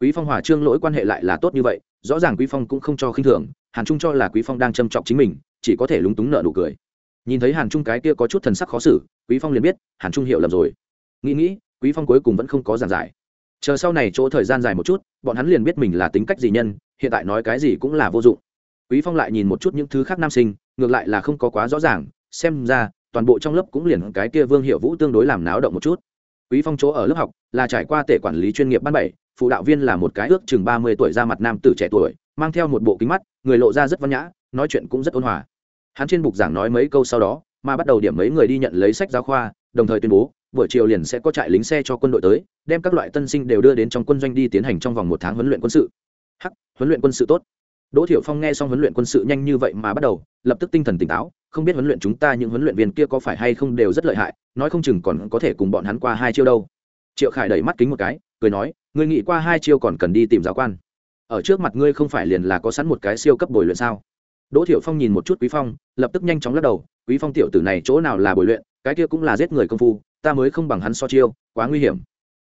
Quý phong hòa trương lỗi quan hệ lại là tốt như vậy, rõ ràng quý phong cũng không cho khinh thường, hàn trung cho là quý phong đang châm trọng chính mình, chỉ có thể lúng túng nợ nụ cười. Nhìn thấy hàn trung cái kia có chút thần sắc khó xử, quý phong liền biết, hàn trung hiểu lầm rồi. Nghĩ nghĩ, quý phong cuối cùng vẫn không có giảng giải. Chờ sau này chỗ thời gian dài một chút, bọn hắn liền biết mình là tính cách gì nhân, hiện tại nói cái gì cũng là vô dụng quý phong lại nhìn một chút những thứ khác nam sinh, ngược lại là không có quá rõ ràng, xem ra, toàn bộ trong lớp cũng liền cái kia vương hiệu vũ tương đối làm náo động một chút. Quý phong chỗ ở lớp học là trải qua tể quản lý chuyên nghiệp ban bảy, phụ đạo viên là một cái ước chừng ba mươi tuổi ra mặt nam tử trẻ tuổi, mang theo một bộ kính mắt, người lộ ra rất văn nhã, nói chuyện cũng rất ôn hòa. Hắn trên bục giảng nói mấy câu sau đó, mà bắt đầu điểm mấy người đi nhận lấy sách giáo khoa, đồng thời tuyên bố, buổi chiều liền sẽ có trại lính xe cho quân đội tới, đem các loại tân sinh đều đưa đến trong quân doanh đi tiến hành trong vòng một tháng huấn luyện quân sự. Hắc, huấn luyện quân sự tốt đỗ thiểu phong nghe xong huấn luyện quân sự nhanh như vậy mà bắt đầu, lập tức tinh thần tỉnh táo, không biết huấn luyện chúng ta những huấn luyện viên kia có phải hay không đều rất lợi hại, nói không chừng còn có thể cùng bọn hắn qua hai chiêu đâu. Triệu khải đẩy mắt kính một cái, cười nói, ngươi nghĩ qua hai chiêu còn cần đi tìm giáo quan? Ở trước mặt ngươi không phải liền là có sẵn một cái siêu cấp bồi luyện sao? Đỗ thiểu phong nhìn một chút quý phong, lập tức nhanh chóng lắc đầu, quý phong tiểu tử này chỗ nào là bồi luyện, cái kia cũng là giết người công phu, ta mới không bằng hắn so chiêu, quá nguy hiểm.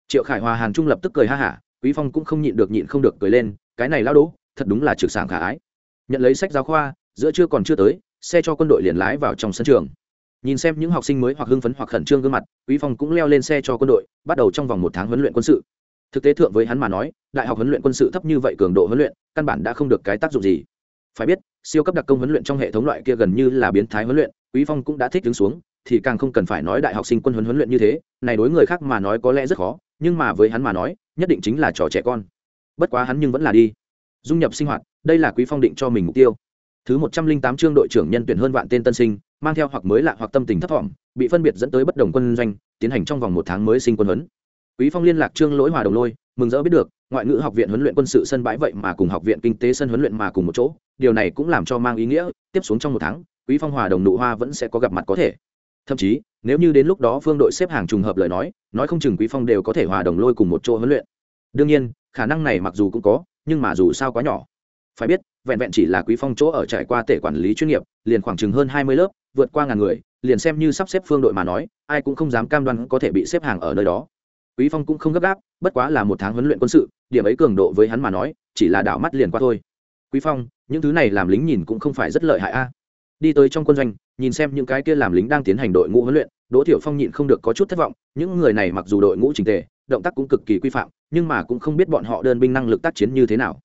Triệu khải hòa hàn trung lập tức cười ha hả, quý phong cũng không nhịn được nhịn không được cười lên, cái này lao đố thật đúng là trực sảng khả ái. Nhận lấy sách giáo khoa, giữa trưa còn chưa tới, xe cho quân đội liền lái vào trong sân trường. Nhìn xem những học sinh mới hoặc hưng phấn hoặc khẩn trương gương mặt, quý phong cũng leo lên xe cho quân đội, bắt đầu trong vòng một tháng huấn luyện quân sự. Thực tế thượng với hắn mà nói, đại học huấn luyện quân sự thấp như vậy cường độ huấn luyện, căn bản đã không được cái tác dụng gì. Phải biết, siêu cấp đặc công huấn luyện trong hệ thống loại kia gần như là biến thái huấn luyện, quý phong cũng đã thích đứng xuống, thì càng không cần phải nói đại học sinh quân huấn huấn luyện như thế, này đối người khác mà nói có lẽ rất khó, nhưng mà với hắn mà nói, nhất định chính là trò trẻ con. Bất quá hắn nhưng vẫn là đi dung nhập sinh hoạt, đây là quý phong định cho mình mục tiêu. Thứ một trăm linh tám chương đội trưởng nhân tuyển hơn vạn tên tân sinh, mang theo hoặc mới lạ hoặc tâm tình thấp thỏm, bị phân biệt dẫn tới bất đồng quân doanh, tiến hành trong vòng một tháng mới sinh quân huấn. Quý phong liên lạc trương lỗi hòa đồng lôi, mừng rỡ biết được, ngoại ngữ học viện huấn luyện quân sự sân bãi vậy mà cùng học viện kinh tế sân huấn luyện mà cùng một chỗ, điều này cũng làm cho mang ý nghĩa, tiếp xuống trong một tháng, quý phong hòa đồng nụ hoa vẫn sẽ có gặp mặt có thể. Thậm chí, nếu như đến lúc đó phương đội xếp hàng trùng hợp lời nói nói không chừng quý phong đều có thể hòa đồng lôi cùng một chỗ huấn luyện. Đương nhiên, khả năng này mặc dù cũng có nhưng mà dù sao quá nhỏ. Phải biết, vẹn vẹn chỉ là quý phong chỗ ở trải qua tể quản lý chuyên nghiệp, liền khoảng chừng hơn 20 lớp, vượt qua ngàn người, liền xem như sắp xếp phương đội mà nói, ai cũng không dám cam đoan có thể bị xếp hàng ở nơi đó. Quý phong cũng không gấp gáp, bất quá là một tháng huấn luyện quân sự, điểm ấy cường độ với hắn mà nói, chỉ là đảo mắt liền qua thôi. Quý phong, những thứ này làm lính nhìn cũng không phải rất lợi hại a. Đi tới trong quân doanh, nhìn xem những cái kia làm lính đang tiến hành đội ngũ huấn luyện, đỗ thiểu phong nhịn không được có chút thất vọng, những người này mặc dù đội ngũ trình tề động tác cũng cực kỳ quy phạm, nhưng mà cũng không biết bọn họ đơn binh năng lực tác chiến như thế nào.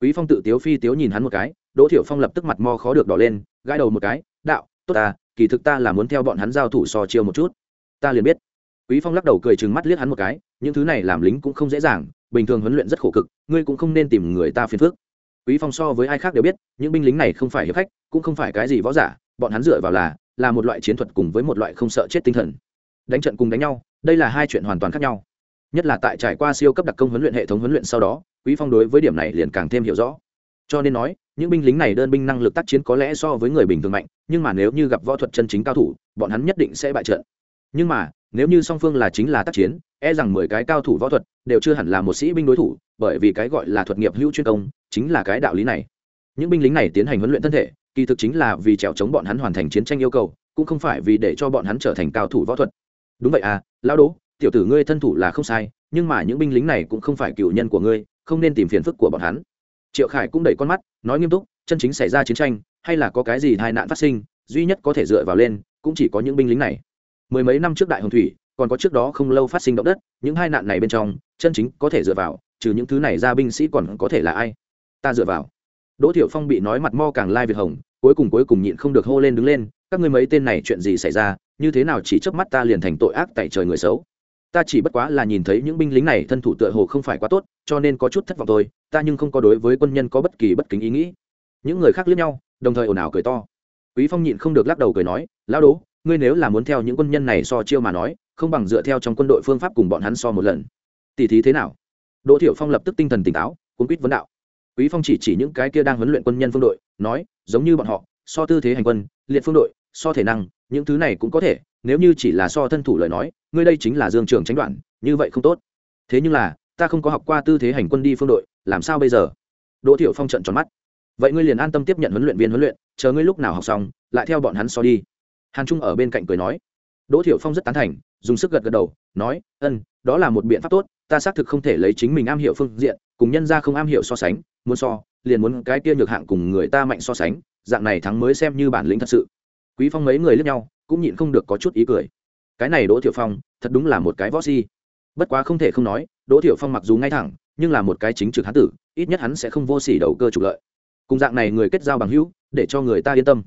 Quý phong tự tiếu phi tiếu nhìn hắn một cái, đỗ thiểu phong lập tức mặt mo khó được đỏ lên, gãi đầu một cái, đạo, tốt ta, kỳ thực ta là muốn theo bọn hắn giao thủ so chiêu một chút. Ta liền biết. Quý phong lắc đầu cười chừng mắt liếc hắn một cái, những thứ này làm lính cũng không dễ dàng, bình thường huấn luyện rất khổ cực, ngươi cũng không nên tìm người ta phiền phức. Quý phong so với ai khác đều biết, những binh lính này không phải hiệp khách, cũng không phải cái gì võ giả, bọn hắn dựa vào là là một loại chiến thuật cùng với một loại không sợ chết tinh thần. Đánh trận cùng đánh nhau, đây là hai chuyện hoàn toàn khác nhau nhất là tại trải qua siêu cấp đặc công huấn luyện hệ thống huấn luyện sau đó, quý phong đối với điểm này liền càng thêm hiểu rõ. Cho nên nói, những binh lính này đơn binh năng lực tác chiến có lẽ so với người bình thường mạnh, nhưng mà nếu như gặp võ thuật chân chính cao thủ, bọn hắn nhất định sẽ bại trận. Nhưng mà, nếu như song phương là chính là tác chiến e rằng mười cái cao thủ võ thuật đều chưa hẳn là một sĩ binh đối thủ, bởi vì cái gọi là thuật nghiệp hữu chuyên công chính là cái đạo lý này. Những binh lính này tiến hành huấn luyện thân thể, kỳ thực chính là vì trèo chống bọn hắn hoàn thành chiến tranh yêu cầu, cũng không phải vì để cho bọn hắn trở thành cao thủ võ thuật. Đúng vậy à lão đố tiểu tử ngươi thân thủ là không sai, nhưng mà những binh lính này cũng không phải cựu nhân của ngươi, không nên tìm phiền phức của bọn hắn. Triệu khải cũng đẩy con mắt, nói nghiêm túc, chân chính xảy ra chiến tranh, hay là có cái gì tai nạn phát sinh, duy nhất có thể dựa vào lên, cũng chỉ có những binh lính này. Mười mấy năm trước đại hồng thủy, còn có trước đó không lâu phát sinh động đất, những hai nạn này bên trong, chân chính có thể dựa vào, trừ những thứ này ra binh sĩ còn có thể là ai? Ta dựa vào. Đỗ thiệu phong bị nói mặt mo càng lai việt hồng, cuối cùng cuối cùng nhịn không được hô lên đứng lên, các ngươi mấy tên này chuyện gì xảy ra, như thế nào chỉ chớp mắt ta liền thành tội ác tại trời người xấu? Ta chỉ bất quá là nhìn thấy những binh lính này thân thủ tựa hồ không phải quá tốt, cho nên có chút thất vọng thôi, ta nhưng không có đối với quân nhân có bất kỳ bất kính ý nghĩ. Những người khác liếc nhau, đồng thời ồn ào cười to. Quý phong nhịn không được lắc đầu cười nói, lão đố, ngươi nếu là muốn theo những quân nhân này so chiêu mà nói, không bằng dựa theo trong quân đội phương pháp cùng bọn hắn so một lần. Tỷ thí thế nào? Đỗ thiểu phong lập tức tinh thần tỉnh táo cuốn quýt vấn đạo. Quý phong chỉ chỉ những cái kia đang huấn luyện quân nhân phương đội, nói, giống như bọn họ, so tư thế hành quân, liệt phương đội, so thể năng, những thứ này cũng có thể nếu như chỉ là so thân thủ lời nói, ngươi đây chính là dương trường tránh đoạn, như vậy không tốt. Thế nhưng là, ta không có học qua tư thế hành quân đi phương đội, làm sao bây giờ? Đỗ thiểu phong trận tròn mắt. Vậy ngươi liền an tâm tiếp nhận huấn luyện viên huấn luyện, chờ ngươi lúc nào học xong, lại theo bọn hắn so đi. Hàn trung ở bên cạnh cười nói. Đỗ thiểu phong rất tán thành, dùng sức gật gật đầu, nói, ân, đó là một biện pháp tốt, ta xác thực không thể lấy chính mình am hiểu phương diện, cùng nhân ra không am hiểu so sánh, muốn so, liền muốn cái kia nhược hạng cùng người ta mạnh so sánh, dạng này thắng mới xem như bản lĩnh thật sự. Quý phong mấy người lướt nhau cũng nhịn không được có chút ý cười. Cái này đỗ thiệu phong, thật đúng là một cái võ si bất quá không thể không nói, đỗ thiệu phong mặc dù ngay thẳng, nhưng là một cái chính trực hán tử, ít nhất hắn sẽ không vô sỉ đầu cơ trục lợi. Cùng dạng này người kết giao bằng hữu, để cho người ta yên tâm.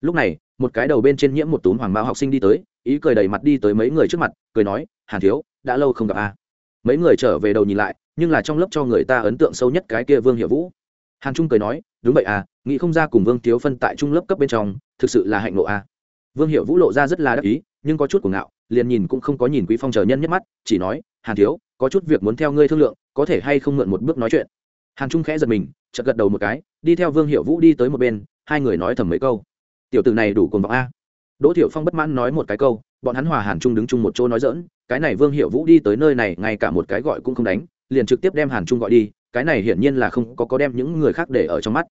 Lúc này, một cái đầu bên trên nhiễm một túm hoàng mao học sinh đi tới, ý cười đầy mặt đi tới mấy người trước mặt, cười nói, hàn thiếu, đã lâu không gặp a. Mấy người trở về đầu nhìn lại, nhưng là trong lớp cho người ta ấn tượng sâu nhất cái kia vương hiệu vũ. Hàn trung cười nói, đúng vậy à nghĩ không ra cùng vương thiếu phân tại trung lớp cấp bên trong, thực sự là hạnh nộ a vương hiệu vũ lộ ra rất là đắc ý, nhưng có chút của ngạo, liền nhìn cũng không có nhìn quý phong chờ nhân nhất mắt, chỉ nói, hàn thiếu, có chút việc muốn theo ngươi thương lượng, có thể hay không mượn một bước nói chuyện? Hàn trung khẽ giật mình, chợt gật đầu một cái, đi theo vương hiệu vũ đi tới một bên, hai người nói thầm mấy câu. Tiểu tử này đủ cuồng vọng a. Đỗ thiệu phong bất mãn nói một cái câu, bọn hắn hòa hàn trung đứng chung một chỗ nói dỡn cái này vương hiệu vũ đi tới nơi này, ngay cả một cái gọi cũng không đánh, liền trực tiếp đem hàn trung gọi đi, cái này hiển nhiên là không có có đem những người khác để ở trong mắt.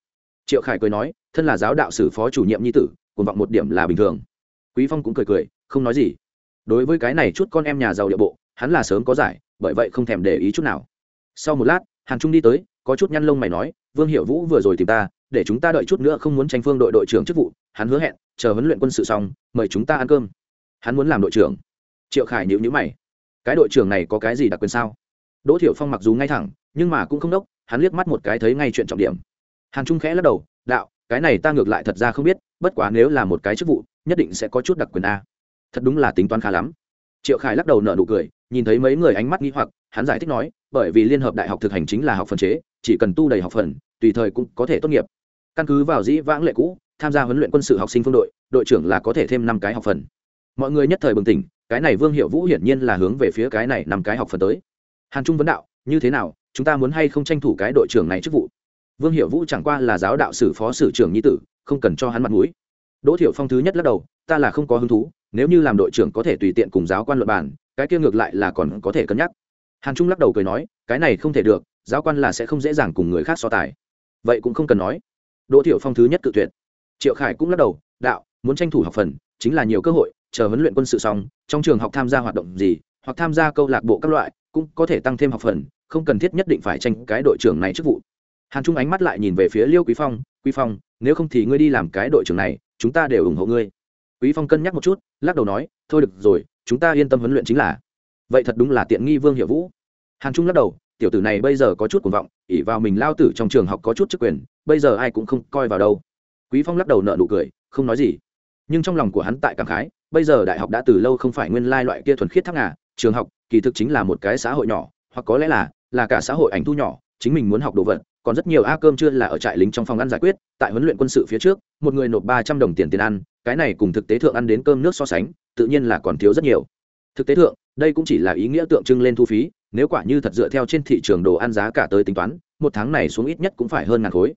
Triệu khải cười nói, thân là giáo đạo sử phó chủ nhiệm nhi tử, cuồng vọng một điểm là bình thường quý phong cũng cười cười, không nói gì. Đối với cái này chút con em nhà giàu địa bộ, hắn là sớm có giải, bởi vậy không thèm để ý chút nào. Sau một lát, hàn trung đi tới, có chút nhăn lông mày nói, vương hiệu vũ vừa rồi tìm ta, để chúng ta đợi chút nữa không muốn tranh phương đội đội trưởng chức vụ, hắn hứa hẹn, chờ huấn luyện quân sự xong, mời chúng ta ăn cơm. Hắn muốn làm đội trưởng. Triệu khải nhịu nhữ mày. Cái đội trưởng này có cái gì đặc quyền sao? Đỗ thiểu phong mặc dù ngay thẳng, nhưng mà cũng không đốc, hắn liếc mắt một cái thấy ngay chuyện trọng điểm. Hàn trung khẽ lắc đầu, đạo cái này ta ngược lại thật ra không biết, bất quá nếu là một cái chức vụ, nhất định sẽ có chút đặc quyền a. Thật đúng là tính toán khá lắm. Triệu khải lắc đầu nở nụ cười, nhìn thấy mấy người ánh mắt nghi hoặc, hắn giải thích nói, bởi vì liên hợp đại học thực hành chính là học phần chế, chỉ cần tu đầy học phần, tùy thời cũng có thể tốt nghiệp. Căn cứ vào dĩ vãng lệ cũ, tham gia huấn luyện quân sự học sinh phương đội đội trưởng là có thể thêm năm cái học phần. Mọi người nhất thời bừng tỉnh, cái này vương hiệu vũ hiển nhiên là hướng về phía cái này năm cái học phần tới. Hàn trung vấn đạo, như thế nào, chúng ta muốn hay không tranh thủ cái đội trưởng này chức vụ? Vương hiệu vũ chẳng qua là giáo đạo sử phó sử trưởng nhi tử, không cần cho hắn mặt mũi. Đỗ thiệu phong thứ nhất lắc đầu, ta là không có hứng thú, nếu như làm đội trưởng có thể tùy tiện cùng giáo quan luận bàn, cái kia ngược lại là còn có thể cân nhắc. Hàn trung lắc đầu cười nói, cái này không thể được, giáo quan là sẽ không dễ dàng cùng người khác so tài. Vậy cũng không cần nói. Đỗ thiệu phong thứ nhất cự tuyệt. Triệu khải cũng lắc đầu, đạo, muốn tranh thủ học phần, chính là nhiều cơ hội, chờ huấn luyện quân sự xong, trong trường học tham gia hoạt động gì, hoặc tham gia câu lạc bộ các loại, cũng có thể tăng thêm học phần, không cần thiết nhất định phải tranh cái đội trưởng này chức vụ hàn trung ánh mắt lại nhìn về phía liêu quý phong quý phong, nếu không thì ngươi đi làm cái đội trưởng này, chúng ta đều ủng hộ ngươi. Quý phong cân nhắc một chút, lắc đầu nói, thôi được rồi, chúng ta yên tâm huấn luyện chính là. Vậy thật đúng là tiện nghi vương hiệu vũ. Hàn trung lắc đầu, tiểu tử này bây giờ có chút cuồng vọng ỉ vào mình lao tử trong trường học có chút chức quyền, bây giờ ai cũng không coi vào đâu. Quý phong lắc đầu nợ nụ cười, không nói gì. Nhưng trong lòng của hắn tại cảm khái, bây giờ đại học đã từ lâu không phải nguyên lai loại kia thuần khiết thác ngà, trường học kỳ thực chính là một cái xã hội nhỏ, hoặc có lẽ là là cả xã hội ảnh thu nhỏ, chính mình muốn học đồ vật còn rất nhiều a cơm chưa là ở trại lính trong phòng ăn giải quyết, tại huấn luyện quân sự phía trước, một người nộp ba trăm đồng tiền tiền ăn, cái này cùng thực tế thượng ăn đến cơm nước so sánh, tự nhiên là còn thiếu rất nhiều. Thực tế thượng, đây cũng chỉ là ý nghĩa tượng trưng lên thu phí, nếu quả như thật dựa theo trên thị trường đồ ăn giá cả tới tính toán, một tháng này xuống ít nhất cũng phải hơn ngàn khối.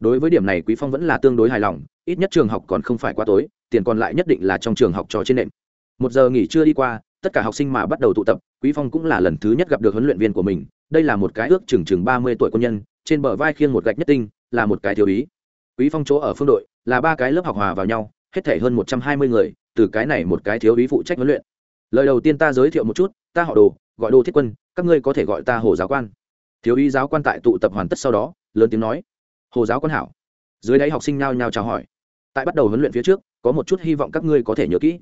Đối với điểm này quý phong vẫn là tương đối hài lòng, ít nhất trường học còn không phải quá tối, tiền còn lại nhất định là trong trường học trò trên nệm. Một giờ nghỉ trưa đi qua, tất cả học sinh mà bắt đầu tụ tập, quý phong cũng là lần thứ nhất gặp được huấn luyện viên của mình, đây là một cái ước chừng chừng ba mươi tuổi quân nhân trên bờ vai khiêng một gạch nhất tinh, là một cái thiếu ý. Quý phong chỗ ở phương đội, là ba cái lớp học hòa vào nhau, hết thể hơn một trăm hai mươi người, từ cái này một cái thiếu ý phụ trách huấn luyện. Lời đầu tiên ta giới thiệu một chút, ta họ đồ, gọi đồ thiết quân, các ngươi có thể gọi ta hồ giáo quan. Thiếu ý giáo quan tại tụ tập hoàn tất sau đó, lớn tiếng nói, hồ giáo quan hảo. Dưới đáy học sinh nhao nhao chào hỏi. Tại bắt đầu huấn luyện phía trước, có một chút hy vọng các ngươi có thể nhớ kỹ.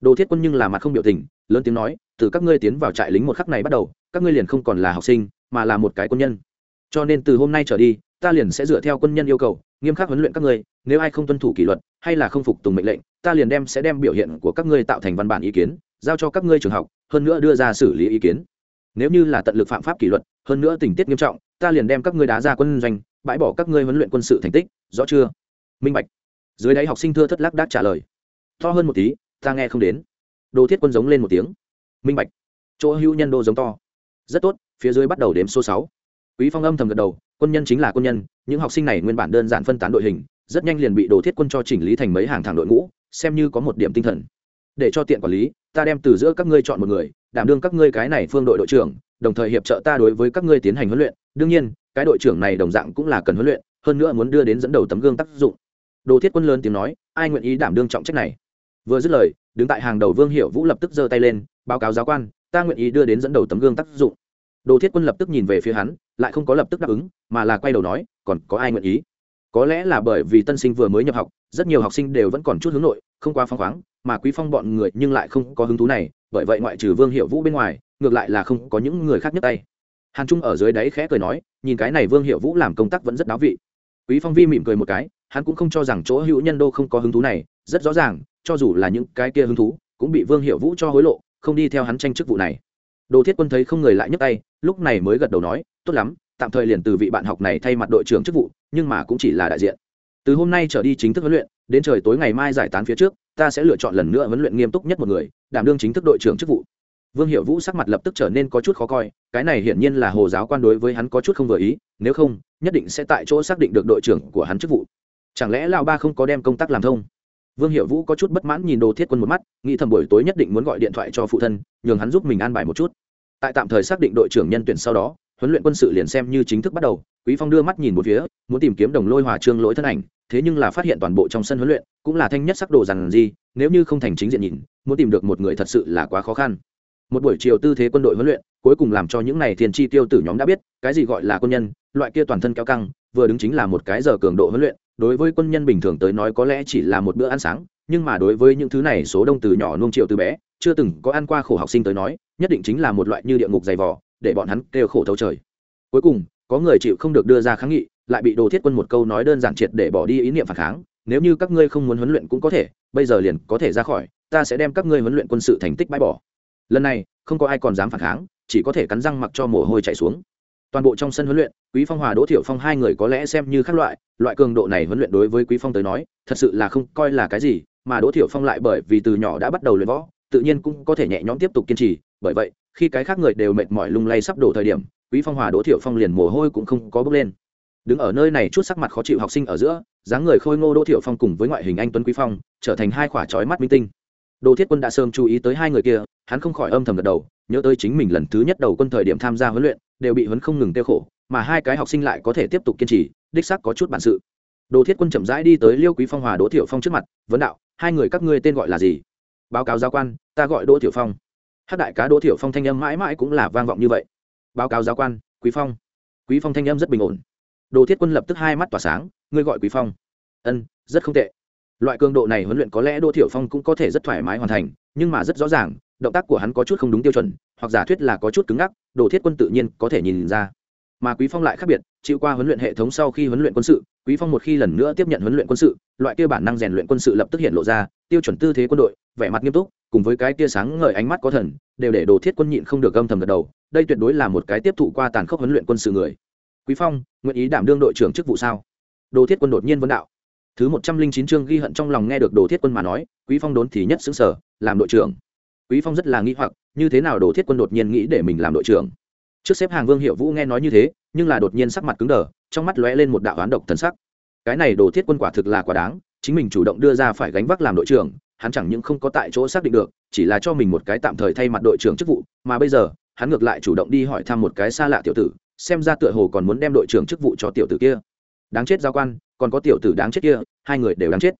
Đồ thiết quân nhưng là mặt không biểu tình, lớn tiếng nói, từ các ngươi tiến vào trại lính một khắc này bắt đầu, các ngươi liền không còn là học sinh, mà là một cái quân nhân cho nên từ hôm nay trở đi, ta liền sẽ dựa theo quân nhân yêu cầu, nghiêm khắc huấn luyện các ngươi, nếu ai không tuân thủ kỷ luật, hay là không phục tùng mệnh lệnh, ta liền đem sẽ đem biểu hiện của các ngươi tạo thành văn bản ý kiến, giao cho các ngươi trường học, hơn nữa đưa ra xử lý ý kiến. Nếu như là tận lực phạm pháp kỷ luật, hơn nữa tình tiết nghiêm trọng, ta liền đem các ngươi đá ra quân doanh, bãi bỏ các ngươi huấn luyện quân sự thành tích, rõ chưa? Minh bạch. Dưới đáy học sinh thưa thất lắc đác trả lời. To hơn một tí, ta nghe không đến. Đồ thiết quân giống lên một tiếng. Minh bạch. Chỗ hữu nhân đô giống to. Rất tốt, phía dưới bắt đầu đếm số sáu quý phong âm thầm gật đầu, quân nhân chính là quân nhân, những học sinh này nguyên bản đơn giản phân tán đội hình, rất nhanh liền bị đồ thiết quân cho chỉnh lý thành mấy hàng thẳng đội ngũ, xem như có một điểm tinh thần. Để cho tiện quản lý, ta đem từ giữa các ngươi chọn một người, đảm đương các ngươi cái này phương đội đội trưởng, đồng thời hiệp trợ ta đối với các ngươi tiến hành huấn luyện. Đương nhiên, cái đội trưởng này đồng dạng cũng là cần huấn luyện, hơn nữa muốn đưa đến dẫn đầu tấm gương tác dụng. Đồ thiết quân lớn tiếng nói, ai nguyện ý đảm đương trọng trách này? Vừa dứt lời, đứng tại hàng đầu vương hiệu vũ lập tức giơ tay lên, báo cáo giáo quan, ta nguyện ý đưa đến dẫn đầu tấm gương tác dụng đồ thiết quân lập tức nhìn về phía hắn, lại không có lập tức đáp ứng, mà là quay đầu nói, còn có ai nguyện ý? Có lẽ là bởi vì tân sinh vừa mới nhập học, rất nhiều học sinh đều vẫn còn chút hướng nội, không quá phăng khoáng, mà quý phong bọn người nhưng lại không có hứng thú này, bởi vậy ngoại trừ vương hiệu vũ bên ngoài, ngược lại là không có những người khác nhấc tay. Hàn trung ở dưới đáy khẽ cười nói, nhìn cái này vương hiệu vũ làm công tác vẫn rất đáo vị. Quý phong vi mỉm cười một cái, hắn cũng không cho rằng chỗ hữu nhân đô không có hứng thú này, rất rõ ràng, cho dù là những cái kia hứng thú, cũng bị vương hiệu vũ cho hối lộ, không đi theo hắn tranh chức vụ này đồ thiết quân thấy không người lại nhấc tay, lúc này mới gật đầu nói, tốt lắm, tạm thời liền từ vị bạn học này thay mặt đội trưởng chức vụ, nhưng mà cũng chỉ là đại diện. Từ hôm nay trở đi chính thức huấn luyện, đến trời tối ngày mai giải tán phía trước, ta sẽ lựa chọn lần nữa huấn luyện nghiêm túc nhất một người, đảm đương chính thức đội trưởng chức vụ. Vương hiệu vũ sắc mặt lập tức trở nên có chút khó coi, cái này hiển nhiên là hồ giáo quan đối với hắn có chút không vừa ý, nếu không, nhất định sẽ tại chỗ xác định được đội trưởng của hắn chức vụ. Chẳng lẽ lão ba không có đem công tác làm thông? Vương hiệu vũ có chút bất mãn nhìn đồ thiết quân một mắt, nghĩ thầm buổi tối nhất định muốn gọi điện thoại cho phụ thân, nhường hắn giúp mình an bài một chút. Tại tạm thời xác định đội trưởng nhân tuyển sau đó, huấn luyện quân sự liền xem như chính thức bắt đầu, quý phong đưa mắt nhìn một phía, muốn tìm kiếm đồng lôi hòa trương lỗi thân ảnh, thế nhưng là phát hiện toàn bộ trong sân huấn luyện, cũng là thanh nhất sắc đồ rằng gì, nếu như không thành chính diện nhìn, muốn tìm được một người thật sự là quá khó khăn. Một buổi chiều tư thế quân đội huấn luyện, cuối cùng làm cho những này thiên chi tiêu tử nhóm đã biết, cái gì gọi là quân nhân, loại kia toàn thân kéo căng, vừa đứng chính là một cái giờ cường độ huấn luyện đối với quân nhân bình thường tới nói có lẽ chỉ là một bữa ăn sáng, nhưng mà đối với những thứ này số đông từ nhỏ nuông triệu từ bé, chưa từng có ăn qua khổ học sinh tới nói, nhất định chính là một loại như địa ngục dày vò, để bọn hắn kêu khổ thấu trời. Cuối cùng, có người chịu không được đưa ra kháng nghị, lại bị đồ thiết quân một câu nói đơn giản triệt để bỏ đi ý niệm phản kháng, nếu như các ngươi không muốn huấn luyện cũng có thể, bây giờ liền có thể ra khỏi, ta sẽ đem các ngươi huấn luyện quân sự thành tích bãi bỏ. Lần này, không có ai còn dám phản kháng, chỉ có thể cắn răng mặc cho mồ hôi chảy xuống toàn bộ trong sân huấn luyện quý phong hòa đỗ thiểu phong hai người có lẽ xem như khác loại loại cường độ này huấn luyện đối với quý phong tới nói thật sự là không coi là cái gì mà đỗ thiểu phong lại bởi vì từ nhỏ đã bắt đầu luyện võ tự nhiên cũng có thể nhẹ nhõm tiếp tục kiên trì bởi vậy khi cái khác người đều mệt mỏi lung lay sắp đổ thời điểm quý phong hòa đỗ Thiểu phong liền mồ hôi cũng không có bước lên. Đứng ở nơi này chút sắc mặt khó chịu học sinh ở giữa dáng người khôi ngô đỗ Thiểu phong cùng với ngoại hình anh tuấn quý phong trở thành hai khỏa chói mắt minh tinh. Đỗ Thiết Quân đã sớm chú ý tới hai người kia, hắn không khỏi âm thầm gật đầu, nhớ tới chính mình lần thứ nhất đầu quân thời điểm tham gia huấn luyện, đều bị huấn không ngừng tiêu khổ, mà hai cái học sinh lại có thể tiếp tục kiên trì, đích xác có chút bản sự. Đồ Thiết Quân chậm rãi đi tới Liêu Quý Phong hòa Đỗ Thiểu Phong trước mặt, vấn đạo: "Hai người các ngươi tên gọi là gì?" "Báo cáo giáo quan, ta gọi Đỗ Thiểu Phong." Hắc đại cá Đỗ Thiểu Phong thanh âm mãi mãi cũng là vang vọng như vậy. "Báo cáo giáo quan, Quý Phong." Quý Phong thanh âm rất bình ổn. Đồ Thiết Quân lập tức hai mắt tỏa sáng, "Ngươi gọi Quý Phong?" "Ân, rất không tệ." Loại cường độ này huấn luyện có lẽ Đỗ Thiểu Phong cũng có thể rất thoải mái hoàn thành, nhưng mà rất rõ ràng động tác của hắn có chút không đúng tiêu chuẩn, hoặc giả thuyết là có chút cứng ngắc, đồ thiết quân tự nhiên có thể nhìn ra. Mà quý phong lại khác biệt, chịu qua huấn luyện hệ thống sau khi huấn luyện quân sự, quý phong một khi lần nữa tiếp nhận huấn luyện quân sự, loại kia bản năng rèn luyện quân sự lập tức hiện lộ ra, tiêu chuẩn tư thế quân đội, vẻ mặt nghiêm túc, cùng với cái tia sáng ngời ánh mắt có thần, đều để đồ thiết quân nhịn không được gâm thầm gật đầu, đây tuyệt đối là một cái tiếp thụ qua tàn khốc huấn luyện quân sự người. Quý phong, nguyện ý đảm đương đội trưởng chức vụ sao? Đồ thiết quân đột nhiên vấn đạo. Thứ một trăm linh chín chương ghi hận trong lòng nghe được đồ thiết quân mà nói, quý phong đốn thì nhất xứng sở làm đội trưởng quý phong rất là nghĩ hoặc, như thế nào đồ thiết quân đột nhiên nghĩ để mình làm đội trưởng? Trước xếp hàng vương hiệu vũ nghe nói như thế, nhưng là đột nhiên sắc mặt cứng đờ, trong mắt lóe lên một đạo oán độc thần sắc. Cái này đồ thiết quân quả thực là quá đáng, chính mình chủ động đưa ra phải gánh vác làm đội trưởng, hắn chẳng những không có tại chỗ xác định được, chỉ là cho mình một cái tạm thời thay mặt đội trưởng chức vụ, mà bây giờ, hắn ngược lại chủ động đi hỏi thăm một cái xa lạ tiểu tử, xem ra tựa hồ còn muốn đem đội trưởng chức vụ cho tiểu tử kia. Đáng chết giao quan, còn có tiểu tử đáng chết kia, hai người đều đáng chết.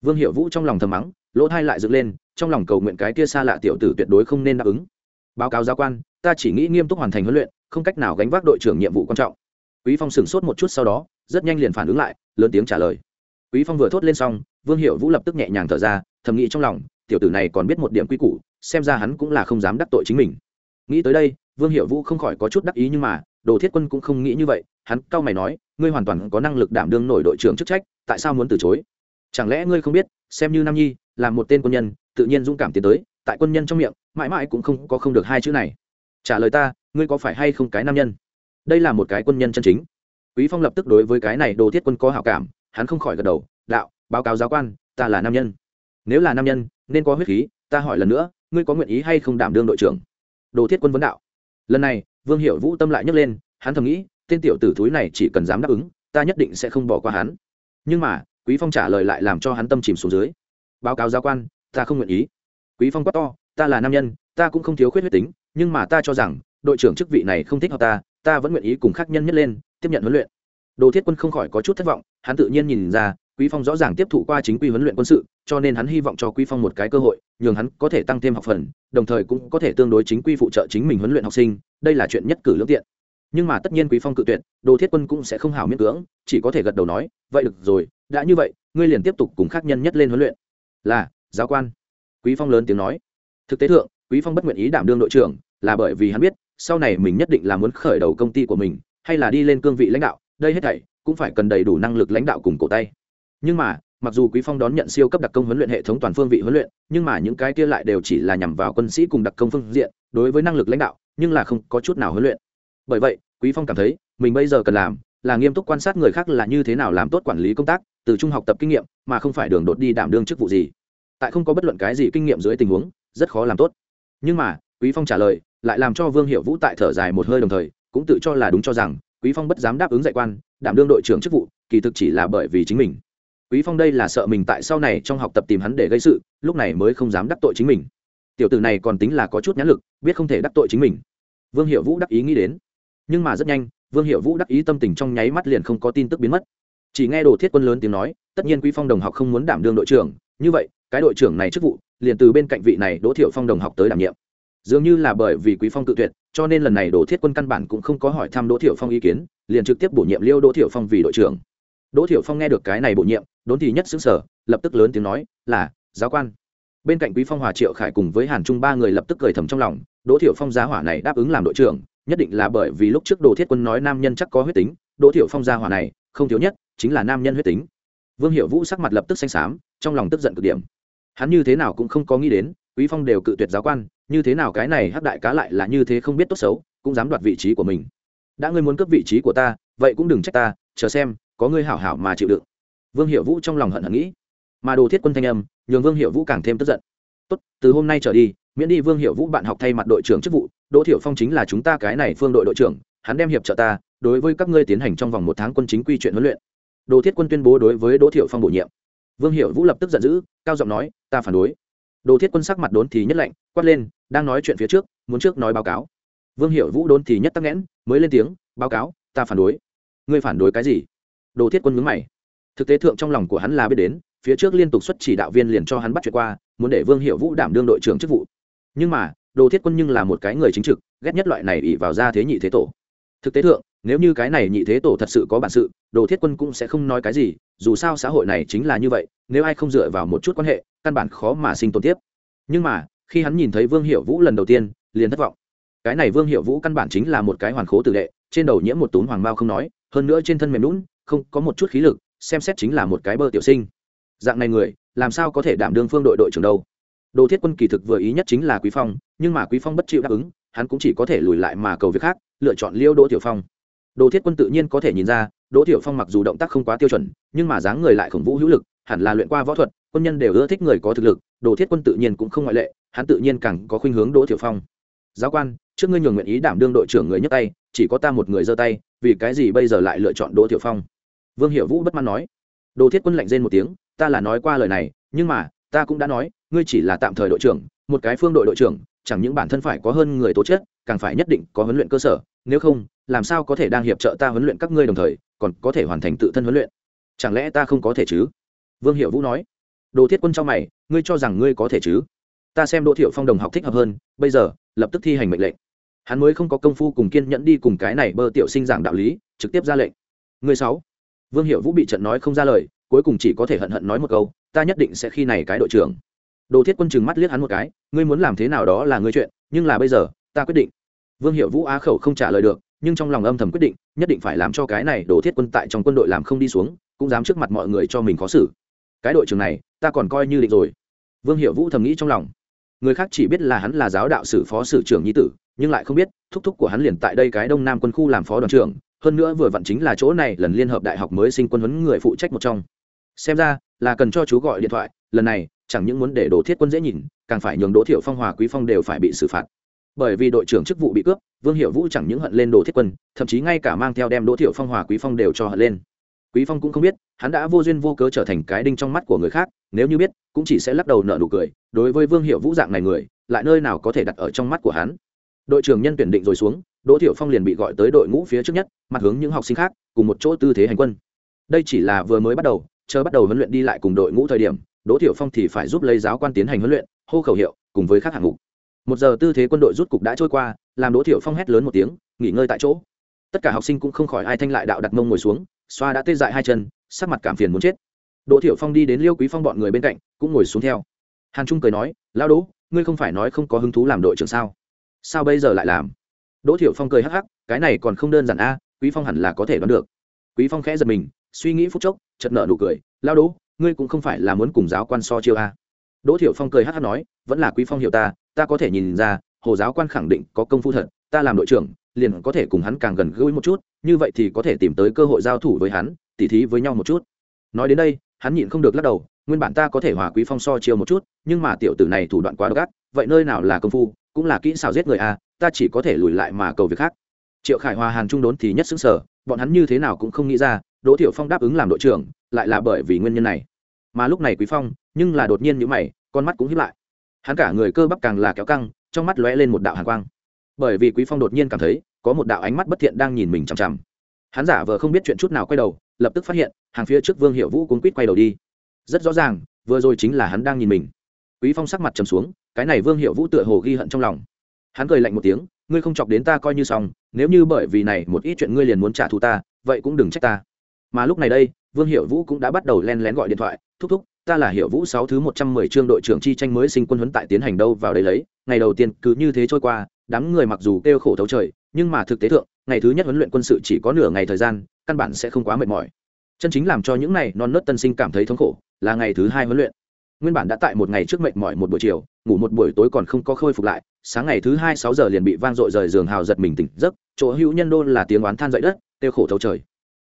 Vương hiệu vũ trong lòng thầm mắng, lỗ thai lại dựng lên trong lòng cầu nguyện cái kia xa lạ tiểu tử tuyệt đối không nên đáp ứng. Báo cáo giáo quan, ta chỉ nghĩ nghiêm túc hoàn thành huấn luyện, không cách nào gánh vác đội trưởng nhiệm vụ quan trọng. Quý phong sửng sốt một chút sau đó, rất nhanh liền phản ứng lại, lớn tiếng trả lời. Quý phong vừa thốt lên xong, vương hiệu vũ lập tức nhẹ nhàng thở ra, thầm nghĩ trong lòng, tiểu tử này còn biết một điểm quy củ, xem ra hắn cũng là không dám đắc tội chính mình. Nghĩ tới đây, vương hiệu vũ không khỏi có chút đắc ý nhưng mà, đồ thiết quân cũng không nghĩ như vậy, hắn cau mày nói, ngươi hoàn toàn có năng lực đảm đương nổi đội trưởng chức trách, tại sao muốn từ chối? Chẳng lẽ ngươi không biết, xem như nam nhi, là một tên quân nhân tự nhiên dũng cảm tiến tới, tại quân nhân trong miệng, mãi mãi cũng không có không được hai chữ này. Trả lời ta, ngươi có phải hay không cái nam nhân? Đây là một cái quân nhân chân chính. Quý phong lập tức đối với cái này đồ thiết quân có hảo cảm, hắn không khỏi gật đầu, đạo, báo cáo giáo quan, ta là nam nhân. Nếu là nam nhân, nên có huyết khí, ta hỏi lần nữa, ngươi có nguyện ý hay không đảm đương đội trưởng? Đồ thiết quân vấn đạo. Lần này, vương hiệu vũ tâm lại nhấc lên, hắn thầm nghĩ, tên tiểu tử thúi này chỉ cần dám đáp ứng, ta nhất định sẽ không bỏ qua hắn. Nhưng mà, quý phong trả lời lại làm cho hắn tâm chìm xuống dưới. Báo cáo giáo quan ta không nguyện ý. Quý phong quát to, ta là nam nhân, ta cũng không thiếu khuyết huyết tính, nhưng mà ta cho rằng, đội trưởng chức vị này không thích hợp ta ta vẫn nguyện ý cùng khác nhân nhất lên, tiếp nhận huấn luyện. Đồ thiết quân không khỏi có chút thất vọng, hắn tự nhiên nhìn ra, quý phong rõ ràng tiếp thụ qua chính quy huấn luyện quân sự, cho nên hắn hy vọng cho quý phong một cái cơ hội, nhường hắn có thể tăng thêm học phần, đồng thời cũng có thể tương đối chính quy phụ trợ chính mình huấn luyện học sinh, đây là chuyện nhất cử lương tiện. Nhưng mà tất nhiên quý phong cự tuyệt, đồ thiết quân cũng sẽ không hảo miễn cưỡng, chỉ có thể gật đầu nói, vậy được rồi, đã như vậy, ngươi liền tiếp tục cùng khác nhân nhất lên huấn luyện. Là giáo quan. Quý phong lớn tiếng nói. Thực tế thượng, quý phong bất nguyện ý đảm đương đội trưởng, là bởi vì hắn biết, sau này mình nhất định là muốn khởi đầu công ty của mình, hay là đi lên cương vị lãnh đạo, đây hết thảy cũng phải cần đầy đủ năng lực lãnh đạo cùng cổ tay. Nhưng mà, mặc dù quý phong đón nhận siêu cấp đặc công huấn luyện hệ thống toàn phương vị huấn luyện, nhưng mà những cái kia lại đều chỉ là nhằm vào quân sĩ cùng đặc công phương diện, đối với năng lực lãnh đạo, nhưng là không có chút nào huấn luyện. Bởi vậy, quý phong cảm thấy, mình bây giờ cần làm là nghiêm túc quan sát người khác là như thế nào làm tốt quản lý công tác, từ trung học tập kinh nghiệm, mà không phải đường đột đi đảm đương chức vụ gì tại không có bất luận cái gì kinh nghiệm dưới tình huống, rất khó làm tốt. Nhưng mà, quý phong trả lời, lại làm cho vương hiệu vũ tại thở dài một hơi đồng thời, cũng tự cho là đúng cho rằng, quý phong bất dám đáp ứng dạy quan, đảm đương đội trưởng chức vụ, kỳ thực chỉ là bởi vì chính mình. Quý phong đây là sợ mình tại sau này trong học tập tìm hắn để gây sự, lúc này mới không dám đắc tội chính mình. Tiểu tử này còn tính là có chút nhãn lực, biết không thể đắc tội chính mình. Vương hiệu vũ đắc ý nghĩ đến. Nhưng mà rất nhanh, vương hiệu vũ đắc ý tâm tình trong nháy mắt liền không có tin tức biến mất. Chỉ nghe đồ thiết quân lớn tiếng nói, tất nhiên quý phong đồng học không muốn đảm đương đội trưởng, như vậy cái đội trưởng này chức vụ, liền từ bên cạnh vị này đỗ thiệu phong đồng học tới đảm nhiệm. Dường như là bởi vì quý phong tự tuyệt, cho nên lần này đỗ thiết quân căn bản cũng không có hỏi thăm đỗ thiệu phong ý kiến, liền trực tiếp bổ nhiệm liêu đỗ thiệu phong vì đội trưởng. Đỗ thiệu phong nghe được cái này bổ nhiệm, đốn thì nhất xứng sở lập tức lớn tiếng nói, là, giáo quan. Bên cạnh quý phong hòa triệu khải cùng với hàn trung ba người lập tức cười thầm trong lòng, đỗ thiệu phong giá hỏa này đáp ứng làm đội trưởng, nhất định là bởi vì lúc trước đồ thiết quân nói nam nhân chắc có huyết tính, đỗ thiệu phong gia hỏa này, không thiếu nhất, chính là nam nhân huyết tính. Vương hiệu vũ sắc mặt lập tức xanh xám, trong lòng tức giận cực điểm hắn như thế nào cũng không có nghĩ đến, quý phong đều cự tuyệt giáo quan, như thế nào cái này hắc đại cá lại là như thế không biết tốt xấu, cũng dám đoạt vị trí của mình. Đã ngươi muốn cướp vị trí của ta, vậy cũng đừng trách ta, chờ xem, có ngươi hảo hảo mà chịu đựng. Vương hiệu vũ trong lòng hận hận nghĩ. Mà đồ thiết quân thanh âm, nhường vương hiệu vũ càng thêm tức giận. Tốt, từ hôm nay trở đi, miễn đi vương hiệu vũ bạn học thay mặt đội trưởng chức vụ, đỗ thiệu phong chính là chúng ta cái này phương đội đội trưởng, hắn đem hiệp trợ ta, đối với các ngươi tiến hành trong vòng một tháng quân chính quy chuyện huấn luyện. Đồ thiết quân tuyên bố đối với đỗ thiệu phong bổ nhiệm vương hiệu vũ lập tức giận dữ, cao giọng nói, ta phản đối. Đồ thiết quân sắc mặt đốn thì nhất lạnh, quát lên, đang nói chuyện phía trước, muốn trước nói báo cáo. Vương hiệu vũ đốn thì nhất tắc nghẽn, mới lên tiếng, báo cáo, ta phản đối. Ngươi phản đối cái gì? Đồ thiết quân mướn mày. Thực tế thượng trong lòng của hắn là biết đến, phía trước liên tục xuất chỉ đạo viên liền cho hắn bắt chuyện qua, muốn để vương hiệu vũ đảm đương đội trưởng chức vụ. Nhưng mà, đồ thiết quân nhưng là một cái người chính trực, ghét nhất loại này ỉ vào ra thế nhị thế tổ. Thực tế thượng nếu như cái này nhị thế tổ thật sự có bản sự, đồ thiết quân cũng sẽ không nói cái gì, dù sao xã hội này chính là như vậy, nếu ai không dựa vào một chút quan hệ, căn bản khó mà sinh tồn tiếp. Nhưng mà, khi hắn nhìn thấy vương hiệu vũ lần đầu tiên, liền thất vọng. Cái này vương hiệu vũ căn bản chính là một cái hoàn khố tử đệ, trên đầu nhiễm một túm hoàng mao không nói, hơn nữa trên thân mềm lún không có một chút khí lực, xem xét chính là một cái bơ tiểu sinh. Dạng này người, làm sao có thể đảm đương phương đội đội trưởng đâu? Đồ thiết quân kỳ thực vừa ý nhất chính là quý phong, nhưng mà quý phong bất chịu đáp ứng, hắn cũng chỉ có thể lùi lại mà cầu việc khác, lựa chọn liêu đỗ tiểu phong đồ thiết quân tự nhiên có thể nhìn ra, đỗ tiểu phong mặc dù động tác không quá tiêu chuẩn, nhưng mà dáng người lại khổng vũ hữu lực, hẳn là luyện qua võ thuật, quân nhân đều ưa thích người có thực lực, đồ thiết quân tự nhiên cũng không ngoại lệ, hắn tự nhiên càng có khuynh hướng đỗ tiểu phong. Giáo quan, trước ngươi nhường nguyện ý đảm đương đội trưởng người nhấc tay, chỉ có ta một người giơ tay, vì cái gì bây giờ lại lựa chọn đỗ tiểu phong? Vương hiệu vũ bất mãn nói. Đồ thiết quân lạnh rên một tiếng, ta là nói qua lời này, nhưng mà, ta cũng đã nói, ngươi chỉ là tạm thời đội trưởng, một cái phương đội đội trưởng, chẳng những bản thân phải có hơn người tố chất, càng phải nhất định có huấn luyện cơ sở nếu không, làm sao có thể đang hiệp trợ ta huấn luyện các ngươi đồng thời, còn có thể hoàn thành tự thân huấn luyện? Chẳng lẽ ta không có thể chứ? Vương hiệu vũ nói. Đồ thiết quân trong mày, ngươi cho rằng ngươi có thể chứ? Ta xem đỗ thiệu phong đồng học thích hợp hơn, bây giờ, lập tức thi hành mệnh lệnh. Hắn mới không có công phu cùng kiên nhẫn đi cùng cái này bơ tiểu sinh giảng đạo lý, trực tiếp ra lệnh. Người sáu. Vương hiệu vũ bị trận nói không ra lời, cuối cùng chỉ có thể hận hận nói một câu, ta nhất định sẽ khi này cái đội trưởng. Đồ thiết quân chừng mắt liếc hắn một cái, ngươi muốn làm thế nào đó là ngươi chuyện, nhưng là bây giờ, ta quyết định vương hiệu vũ á khẩu không trả lời được, nhưng trong lòng âm thầm quyết định, nhất định phải làm cho cái này đổ thiết quân tại trong quân đội làm không đi xuống, cũng dám trước mặt mọi người cho mình khó xử. Cái đội trưởng này, ta còn coi như định rồi. Vương hiệu vũ thầm nghĩ trong lòng. Người khác chỉ biết là hắn là giáo đạo sử, phó sử trưởng nhi tử, nhưng lại không biết, thúc thúc của hắn liền tại đây cái đông nam quân khu làm phó đoàn trưởng, hơn nữa vừa vặn chính là chỗ này lần liên hợp đại học mới sinh quân huấn người phụ trách một trong. Xem ra, là cần cho chú gọi điện thoại, lần này, chẳng những muốn để đồ thiết quân dễ nhìn, càng phải nhường đỗ thiệu phong, hòa quý phong đều phải bị xử phạt bởi vì đội trưởng chức vụ bị cướp, vương hiệu vũ chẳng những hận lên đồ thiết quân, thậm chí ngay cả mang theo đem đỗ thiệu phong, hòa quý phong đều cho hận lên. Quý phong cũng không biết, hắn đã vô duyên vô cớ trở thành cái đinh trong mắt của người khác, nếu như biết, cũng chỉ sẽ lắc đầu nở nụ cười, đối với vương hiệu vũ dạng này người, lại nơi nào có thể đặt ở trong mắt của hắn. Đội trưởng nhân tuyển định rồi xuống, đỗ thiệu phong liền bị gọi tới đội ngũ phía trước nhất, mặt hướng những học sinh khác, cùng một chỗ tư thế hành quân. Đây chỉ là vừa mới bắt đầu, chờ bắt đầu huấn luyện đi lại cùng đội ngũ thời điểm, đỗ thiệu phong thì phải giúp lấy giáo quan tiến hành huấn luyện, hô khẩu hiệu, cùng với các hạng mục một giờ tư thế quân đội rút cục đã trôi qua, làm đỗ thiệu phong hét lớn một tiếng, nghỉ ngơi tại chỗ. Tất cả học sinh cũng không khỏi ai thanh lại đạo đặt mông ngồi xuống, xoa đã tê dại hai chân, sắc mặt cảm phiền muốn chết. Đỗ thiệu phong đi đến liêu quý phong bọn người bên cạnh, cũng ngồi xuống theo. Hàn trung cười nói lao đỗ, ngươi không phải nói không có hứng thú làm đội trưởng sao? Sao bây giờ lại làm? Đỗ thiệu phong cười hắc hắc, cái này còn không đơn giản a, quý phong hẳn là có thể đoán được. Quý phong khẽ giật mình, suy nghĩ phút chốc, chợt nở nụ cười lao đỗ, ngươi cũng không phải là muốn cùng giáo quan so chiêu a. Đỗ thiệu phong cười hắc hắc nói, vẫn là quý phong hiểu ta ta có thể nhìn ra hồ giáo quan khẳng định có công phu thật ta làm đội trưởng liền có thể cùng hắn càng gần gũi một chút như vậy thì có thể tìm tới cơ hội giao thủ với hắn tỉ thí với nhau một chút. Nói đến đây hắn nhịn không được lắc đầu nguyên bản ta có thể hòa quý phong so chiều một chút nhưng mà tiểu tử này thủ đoạn quá độc ác vậy nơi nào là công phu cũng là kỹ xảo giết người à, ta chỉ có thể lùi lại mà cầu việc khác. Triệu khải hòa hàn trung đốn thì nhất xứng sở bọn hắn như thế nào cũng không nghĩ ra đỗ thiểu phong đáp ứng làm đội trưởng lại là bởi vì nguyên nhân này. Mà lúc này quý phong nhưng là đột nhiên như mày con mắt cũng hiếp lại hắn cả người cơ bắp càng là kéo căng, trong mắt lóe lên một đạo hàn quang. Bởi vì quý phong đột nhiên cảm thấy, có một đạo ánh mắt bất thiện đang nhìn mình chằm chằm. Hắn giả vờ không biết chuyện chút nào quay đầu, lập tức phát hiện, hàng phía trước vương hiệu vũ cuốn quýt quay đầu đi. Rất rõ ràng, vừa rồi chính là hắn đang nhìn mình. Quý phong sắc mặt trầm xuống, cái này vương hiệu vũ tựa hồ ghi hận trong lòng. Hắn cười lạnh một tiếng, ngươi không chọc đến ta coi như xong, nếu như bởi vì này một ít chuyện ngươi liền muốn trả thù ta, vậy cũng đừng trách ta. Mà lúc này đây, vương hiệu vũ cũng đã bắt đầu len lén gọi điện thoại, thúc thúc ta là hiệu vũ sáu thứ một trăm mười trương đội trưởng chi tranh mới sinh quân huấn tại tiến hành đâu vào đấy lấy. Ngày đầu tiên cứ như thế trôi qua, đám người mặc dù kêu khổ thấu trời, nhưng mà thực tế thượng, ngày thứ nhất huấn luyện quân sự chỉ có nửa ngày thời gian, căn bản sẽ không quá mệt mỏi. Chân chính làm cho những này non nớt tân sinh cảm thấy thống khổ là ngày thứ hai huấn luyện. Nguyên bản đã tại một ngày trước mệt mỏi một buổi chiều, ngủ một buổi tối còn không có khôi phục lại, sáng ngày thứ hai sáu giờ liền bị vang dội rời giường hào giật mình tỉnh giấc, chỗ hữu nhân đôn là tiếng oán than dậy đất, kêu khổ thấu trời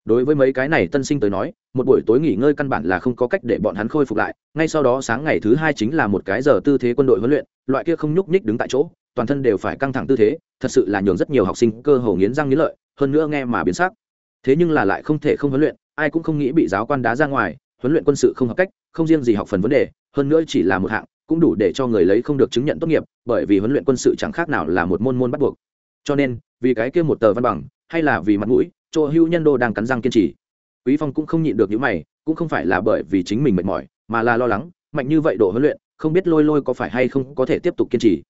đối với mấy cái này tân sinh tới nói, một buổi tối nghỉ ngơi căn bản là không có cách để bọn hắn khôi phục lại, ngay sau đó sáng ngày thứ hai chính là một cái giờ tư thế quân đội huấn luyện, loại kia không nhúc nhích đứng tại chỗ, toàn thân đều phải căng thẳng tư thế, thật sự là nhường rất nhiều học sinh cơ hồ nghiến răng nghiến lợi, hơn nữa nghe mà biến sắc. Thế nhưng là lại không thể không huấn luyện, ai cũng không nghĩ bị giáo quan đá ra ngoài, huấn luyện quân sự không hợp cách, không riêng gì học phần vấn đề, hơn nữa chỉ là một hạng, cũng đủ để cho người lấy không được chứng nhận tốt nghiệp, bởi vì huấn luyện quân sự chẳng khác nào là một môn môn bắt buộc. Cho nên, vì cái kia một tờ văn bằng, hay là vì mặt mũi chỗ hưu nhân đô đang cắn răng kiên trì. Quý phong cũng không nhịn được những mày, cũng không phải là bởi vì chính mình mệt mỏi, mà là lo lắng, mạnh như vậy độ huấn luyện, không biết lôi lôi có phải hay không có thể tiếp tục kiên trì.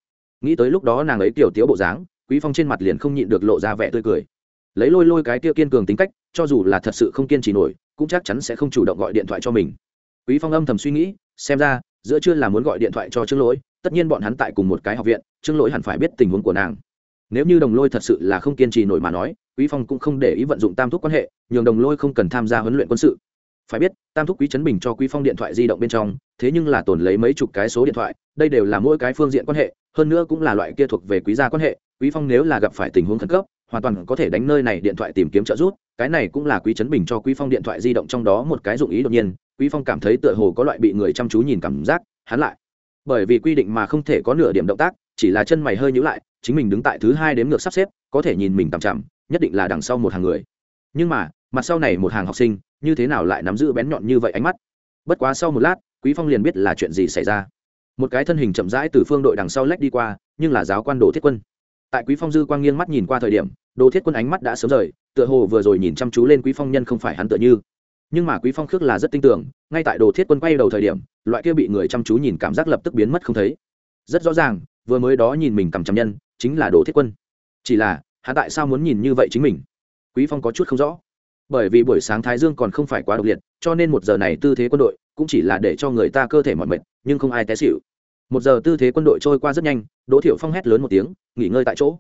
Nghĩ tới lúc đó nàng ấy tiểu tiếu bộ dáng, quý phong trên mặt liền không nhịn được lộ ra vẻ tươi cười. Lấy lôi lôi cái kia kiên cường tính cách, cho dù là thật sự không kiên trì nổi, cũng chắc chắn sẽ không chủ động gọi điện thoại cho mình. Quý phong âm thầm suy nghĩ, xem ra, giữa chưa là muốn gọi điện thoại cho trương lỗi, tất nhiên bọn hắn tại cùng một cái học viện, trương lỗi hẳn phải biết tình huống của nàng nếu như đồng lôi thật sự là không kiên trì nổi mà nói, quý phong cũng không để ý vận dụng tam thúc quan hệ, nhường đồng lôi không cần tham gia huấn luyện quân sự. Phải biết, tam thúc quý chấn bình cho quý phong điện thoại di động bên trong, thế nhưng là tồn lấy mấy chục cái số điện thoại, đây đều là mỗi cái phương diện quan hệ, hơn nữa cũng là loại kia thuộc về quý gia quan hệ, quý phong nếu là gặp phải tình huống khẩn cấp, hoàn toàn có thể đánh nơi này điện thoại tìm kiếm trợ giúp, cái này cũng là quý chấn bình cho quý phong điện thoại di động trong đó một cái dụng ý đột nhiên, quý phong cảm thấy tựa hồ có loại bị người chăm chú nhìn cảm giác, hắn lại. Bởi vì quy định mà không thể có nửa điểm động tác, chỉ là chân mày hơi nhíu lại chính mình đứng tại thứ hai đếm ngược sắp xếp, có thể nhìn mình tằm chằm, nhất định là đằng sau một hàng người. Nhưng mà, mặt sau này một hàng học sinh, như thế nào lại nắm giữ bén nhọn như vậy ánh mắt? Bất quá sau một lát, quý phong liền biết là chuyện gì xảy ra. Một cái thân hình chậm rãi từ phương đội đằng sau lách đi qua, nhưng là giáo quan đồ thiết quân. Tại quý phong dư quang nghiêng mắt nhìn qua thời điểm, đồ thiết quân ánh mắt đã sớm rời, tựa hồ vừa rồi nhìn chăm chú lên quý phong nhân không phải hắn tựa như. Nhưng mà quý phong khước là rất tin tưởng, ngay tại đồ thiết quân quay đầu thời điểm, loại kia bị người chăm chú nhìn cảm giác lập tức biến mất không thấy. Rất rõ ràng, vừa mới đó nhìn mình cầm chăm nhân chính là đồ thiết quân. Chỉ là, hắn tại sao muốn nhìn như vậy chính mình? Quý phong có chút không rõ. Bởi vì buổi sáng thái dương còn không phải quá độc liệt, cho nên một giờ này tư thế quân đội cũng chỉ là để cho người ta cơ thể mỏi mệt, nhưng không ai té xỉu. Một giờ tư thế quân đội trôi qua rất nhanh, đỗ thiệu phong hét lớn một tiếng, nghỉ ngơi tại chỗ.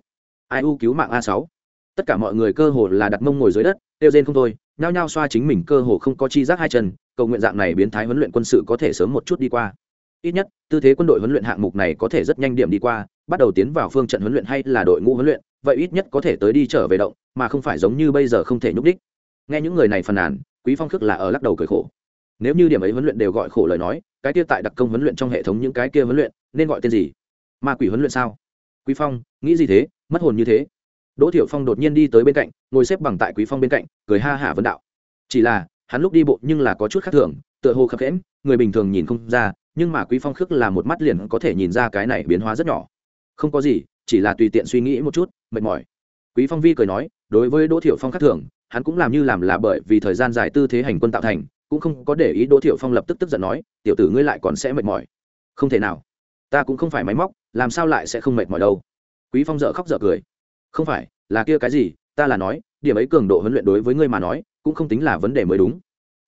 Ai u cứu mạng a sáu. Tất cả mọi người cơ hồ là đặt mông ngồi dưới đất tiêu rên không thôi, nhao nhao xoa chính mình cơ hồ không có chi giác hai chân, cầu nguyện dạng này biến thái huấn luyện quân sự có thể sớm một chút đi qua. Ít nhất, tư thế quân đội huấn luyện hạng mục này có thể rất nhanh điểm đi qua bắt đầu tiến vào phương trận huấn luyện hay là đội ngũ huấn luyện, vậy ít nhất có thể tới đi trở về động, mà không phải giống như bây giờ không thể nhúc đích nghe những người này phàn nàn, quý phong khước là ở lắc đầu cười khổ. Nếu như điểm ấy huấn luyện đều gọi khổ lời nói, cái kia tại đặc công huấn luyện trong hệ thống những cái kia huấn luyện, nên gọi tên gì? Ma quỷ huấn luyện sao? Quý phong, nghĩ gì thế? Mất hồn như thế. Đỗ thiểu phong đột nhiên đi tới bên cạnh, ngồi xếp bằng tại quý phong bên cạnh, cười ha hả vấn đạo. Chỉ là, hắn lúc đi bộ nhưng là có chút khác thường, tựa hồ khập khẽm người bình thường nhìn không ra, nhưng mà quý phong khước là một mắt liền có thể nhìn ra cái này biến hóa rất nhỏ không có gì, chỉ là tùy tiện suy nghĩ một chút, mệt mỏi. Quý phong vi cười nói, đối với đỗ thiểu phong khác thường, hắn cũng làm như làm là bởi vì thời gian dài tư thế hành quân tạo thành, cũng không có để ý đỗ thiểu phong lập tức tức giận nói, tiểu tử ngươi lại còn sẽ mệt mỏi. Không thể nào. Ta cũng không phải máy móc, làm sao lại sẽ không mệt mỏi đâu? Quý phong dở khóc dở cười. Không phải, là kia cái gì, ta là nói, điểm ấy cường độ huấn luyện đối với ngươi mà nói, cũng không tính là vấn đề mới đúng.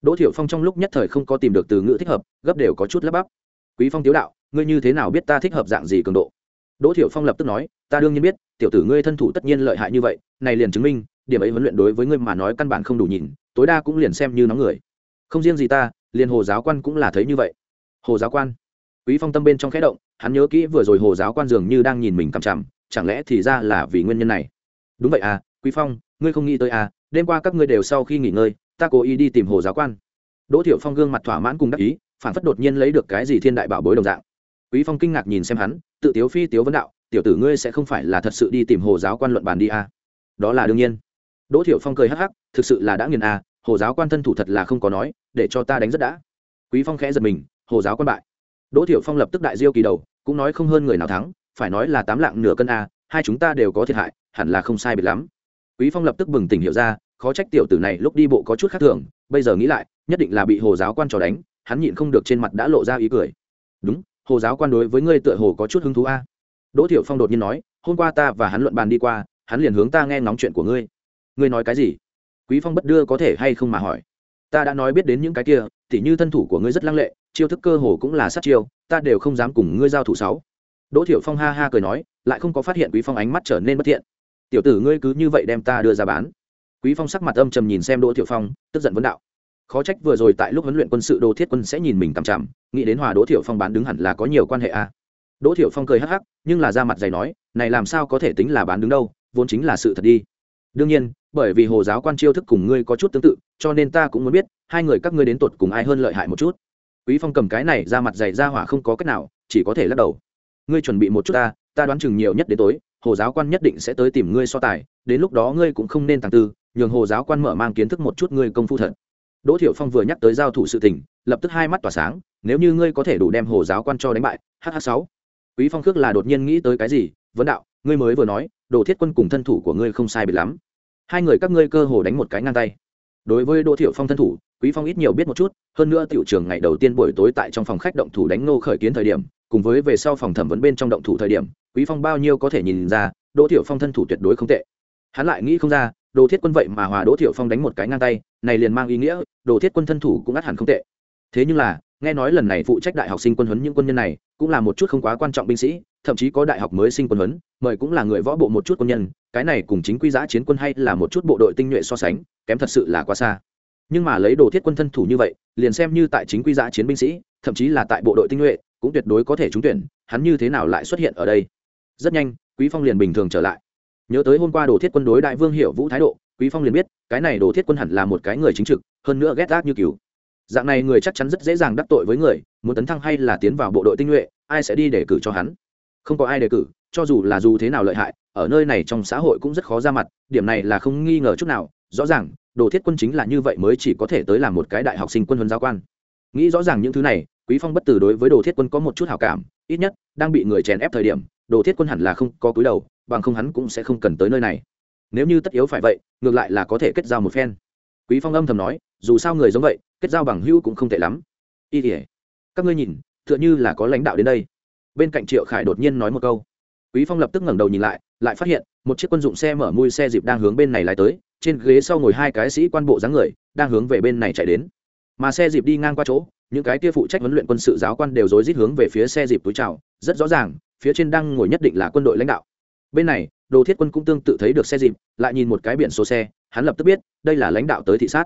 Đỗ thiểu phong trong lúc nhất thời không có tìm được từ ngữ thích hợp, gấp đều có chút lắp bắp. Quý phong tiếu đạo, ngươi như thế nào biết ta thích hợp dạng gì cường độ? Đỗ thiểu phong lập tức nói, ta đương nhiên biết, tiểu tử ngươi thân thủ tất nhiên lợi hại như vậy, này liền chứng minh, điểm ấy huấn luyện đối với ngươi mà nói căn bản không đủ nhìn, tối đa cũng liền xem như nóng người. Không riêng gì ta, liền hồ giáo quan cũng là thấy như vậy. Hồ giáo quan. Quý phong tâm bên trong khẽ động, hắn nhớ kỹ vừa rồi hồ giáo quan dường như đang nhìn mình cằm chằm, chẳng lẽ thì ra là vì nguyên nhân này? Đúng vậy à quý phong, ngươi không nghĩ tới à đêm qua các ngươi đều sau khi nghỉ ngơi, ta cố ý đi tìm hồ giáo quan. Đỗ thiệu phong gương mặt thỏa mãn cùng đắc ý, phản phất đột nhiên lấy được cái gì thiên đại bảo bối đồng dạng. Quý phong kinh ngạc nhìn xem hắn tự tiếu phi tiếu vấn đạo, tiểu tử ngươi sẽ không phải là thật sự đi tìm hồ giáo quan luận bàn đi à. đó là đương nhiên. Đỗ thiểu phong cười hắc hắc, thực sự là đã nghiền à hồ giáo quan thân thủ thật là không có nói, để cho ta đánh rất đã. Quý phong khẽ giật mình, hồ giáo quan bại. Đỗ thiểu phong lập tức đại diêu kỳ đầu, cũng nói không hơn người nào thắng, phải nói là tám lạng nửa cân a hai chúng ta đều có thiệt hại, hẳn là không sai biệt lắm. Quý phong lập tức bừng tỉnh hiểu ra, khó trách tiểu tử này lúc đi bộ có chút khác thường, bây giờ nghĩ lại, nhất định là bị hồ giáo quan trò đánh, hắn nhịn không được trên mặt đã lộ ra ý cười. Đúng hồ giáo quan đối với ngươi tựa hồ có chút hứng thú a. Đỗ thiệu phong đột nhiên nói, hôm qua ta và hắn luận bàn đi qua, hắn liền hướng ta nghe ngóng chuyện của ngươi. Ngươi nói cái gì? Quý phong bất đưa có thể hay không mà hỏi. Ta đã nói biết đến những cái kia thì như thân thủ của ngươi rất lăng lệ, chiêu thức cơ hồ cũng là sát chiêu, ta đều không dám cùng ngươi giao thủ sáu. Đỗ thiệu phong ha ha cười nói, lại không có phát hiện quý phong ánh mắt trở nên bất thiện. Tiểu tử ngươi cứ như vậy đem ta đưa ra bán. Quý phong sắc mặt âm trầm nhìn xem đỗ thiệu phong, tức giận vấn đạo khó trách vừa rồi tại lúc huấn luyện quân sự đô thiết quân sẽ nhìn mình tằm chằm, nghĩ đến hòa đỗ thiệu phong bán đứng hẳn là có nhiều quan hệ a à. đỗ thiệu phong cười hắc hắc, nhưng là ra mặt dày nói, này làm sao có thể tính là bán đứng đâu, vốn chính là sự thật đi. Đương nhiên, bởi vì hồ giáo quan chiêu thức cùng ngươi có chút tương tự, cho nên ta cũng muốn biết, hai người các ngươi đến tột cùng ai hơn lợi hại một chút. Quý phong cầm cái này ra mặt dày ra hỏa không có cách nào, chỉ có thể lắc đầu. Ngươi chuẩn bị một chút ta ta đoán chừng nhiều nhất đến tối, hồ giáo quan nhất định sẽ tới tìm ngươi so tài, đến lúc đó ngươi cũng không nên tàng tư, nhường hồ giáo quan mở mang kiến thức một chút ngươi công phu thật đỗ thiệu phong vừa nhắc tới giao thủ sự tình, lập tức hai mắt tỏa sáng, nếu như ngươi có thể đủ đem hồ giáo quan cho đánh bại hh sáu. Quý phong khước là đột nhiên nghĩ tới cái gì? Vấn đạo, ngươi mới vừa nói, đồ thiết quân cùng thân thủ của ngươi không sai biệt lắm. Hai người các ngươi cơ hồ đánh một cái ngang tay. Đối với đỗ thiệu phong thân thủ, quý phong ít nhiều biết một chút, hơn nữa tiểu trường ngày đầu tiên buổi tối tại trong phòng khách động thủ đánh ngô khởi kiến thời điểm, cùng với về sau phòng thẩm vấn bên trong động thủ thời điểm, quý phong bao nhiêu có thể nhìn ra, đỗ thiệu phong thân thủ tuyệt đối không tệ. Hắn lại nghĩ không ra đồ thiết quân vậy mà hòa đỗ thiệu phong đánh một cái ngang tay, này liền mang ý nghĩa, đồ thiết quân thân thủ cũng ắt hẳn không tệ. Thế nhưng là, nghe nói lần này phụ trách đại học sinh quân huấn những quân nhân này, cũng là một chút không quá quan trọng binh sĩ, thậm chí có đại học mới sinh quân huấn, mời cũng là người võ bộ một chút quân nhân, cái này cùng chính quy giã chiến quân hay là một chút bộ đội tinh nhuệ so sánh, kém thật sự là quá xa. Nhưng mà lấy đồ thiết quân thân thủ như vậy, liền xem như tại chính quy giã chiến binh sĩ, thậm chí là tại bộ đội tinh nhuệ, cũng tuyệt đối có thể trúng tuyển, hắn như thế nào lại xuất hiện ở đây? Rất nhanh, quý phong liền bình thường trở lại nhớ tới hôm qua đồ thiết quân đối đại vương hiệu vũ thái độ, quý phong liền biết, cái này đồ thiết quân hẳn là một cái người chính trực, hơn nữa ghét gác như cứu dạng này người chắc chắn rất dễ dàng đắc tội với người, muốn tấn thăng hay là tiến vào bộ đội tinh nhuệ, ai sẽ đi đề cử cho hắn? Không có ai đề cử, cho dù là dù thế nào lợi hại, ở nơi này trong xã hội cũng rất khó ra mặt, điểm này là không nghi ngờ chút nào. Rõ ràng, đồ thiết quân chính là như vậy mới chỉ có thể tới làm một cái đại học sinh quân huấn giáo quan. Nghĩ rõ ràng những thứ này, quý phong bất từ đối với đồ thiết quân có một chút hảo cảm, ít nhất, đang bị người chèn ép thời điểm đồ thiết quân hẳn là không có cúi đầu, bằng không hắn cũng sẽ không cần tới nơi này. Nếu như tất yếu phải vậy, ngược lại là có thể kết giao một phen. Quý phong âm thầm nói, dù sao người giống vậy, kết giao bằng hữu cũng không tệ lắm. Y tỉa các ngươi nhìn, tựa như là có lãnh đạo đến đây. Bên cạnh triệu khải đột nhiên nói một câu. Quý phong lập tức ngẩng đầu nhìn lại lại phát hiện, một chiếc quân dụng xe mở mui xe dịp đang hướng bên này lái tới, trên ghế sau ngồi hai cái sĩ quan bộ dáng người, đang hướng về bên này chạy đến. Mà xe dịp đi ngang qua chỗ, những cái kia phụ trách huấn luyện quân sự giáo quan đều rối rít hướng về phía xe dịp túi chào, rất rõ ràng phía trên đang ngồi nhất định là quân đội lãnh đạo. Bên này, đồ thiết quân cũng tương tự thấy được xe dịp, lại nhìn một cái biển số xe, hắn lập tức biết, đây là lãnh đạo tới thị sát.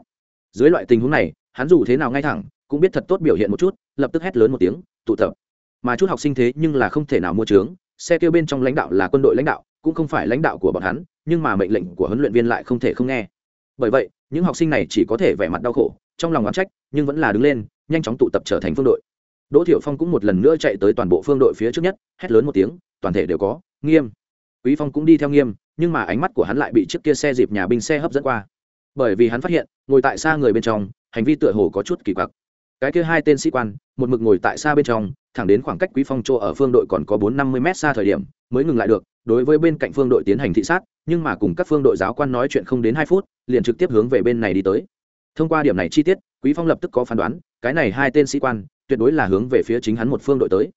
Dưới loại tình huống này, hắn dù thế nào ngay thẳng, cũng biết thật tốt biểu hiện một chút, lập tức hét lớn một tiếng, tụ tập. Mà chút học sinh thế nhưng là không thể nào mua trướng xe kêu bên trong lãnh đạo là quân đội lãnh đạo, cũng không phải lãnh đạo của bọn hắn, nhưng mà mệnh lệnh của huấn luyện viên lại không thể không nghe. Bởi vậy, những học sinh này chỉ có thể vẻ mặt đau khổ, trong lòng oán trách, nhưng vẫn là đứng lên, nhanh chóng tụ tập trở thành phương đội đỗ thiệu phong cũng một lần nữa chạy tới toàn bộ phương đội phía trước nhất, hét lớn một tiếng, toàn thể đều có, nghiêm. Quý phong cũng đi theo nghiêm, nhưng mà ánh mắt của hắn lại bị chiếc kia xe dịp nhà binh xe hấp dẫn qua. Bởi vì hắn phát hiện, ngồi tại xa người bên trong, hành vi tựa hồ có chút kỳ quặc. Cái kia hai tên sĩ quan, một mực ngồi tại xa bên trong, thẳng đến khoảng cách quý phong chỗ ở phương đội còn có bốn năm mươi mét xa thời điểm, mới ngừng lại được, đối với bên cạnh phương đội tiến hành thị sát, nhưng mà cùng các phương đội giáo quan nói chuyện không đến hai phút, liền trực tiếp hướng về bên này đi tới. Thông qua điểm này chi tiết, quý phong lập tức có phán đoán, cái này hai tên sĩ quan tuyệt đối là hướng về phía chính hắn một phương đội tới.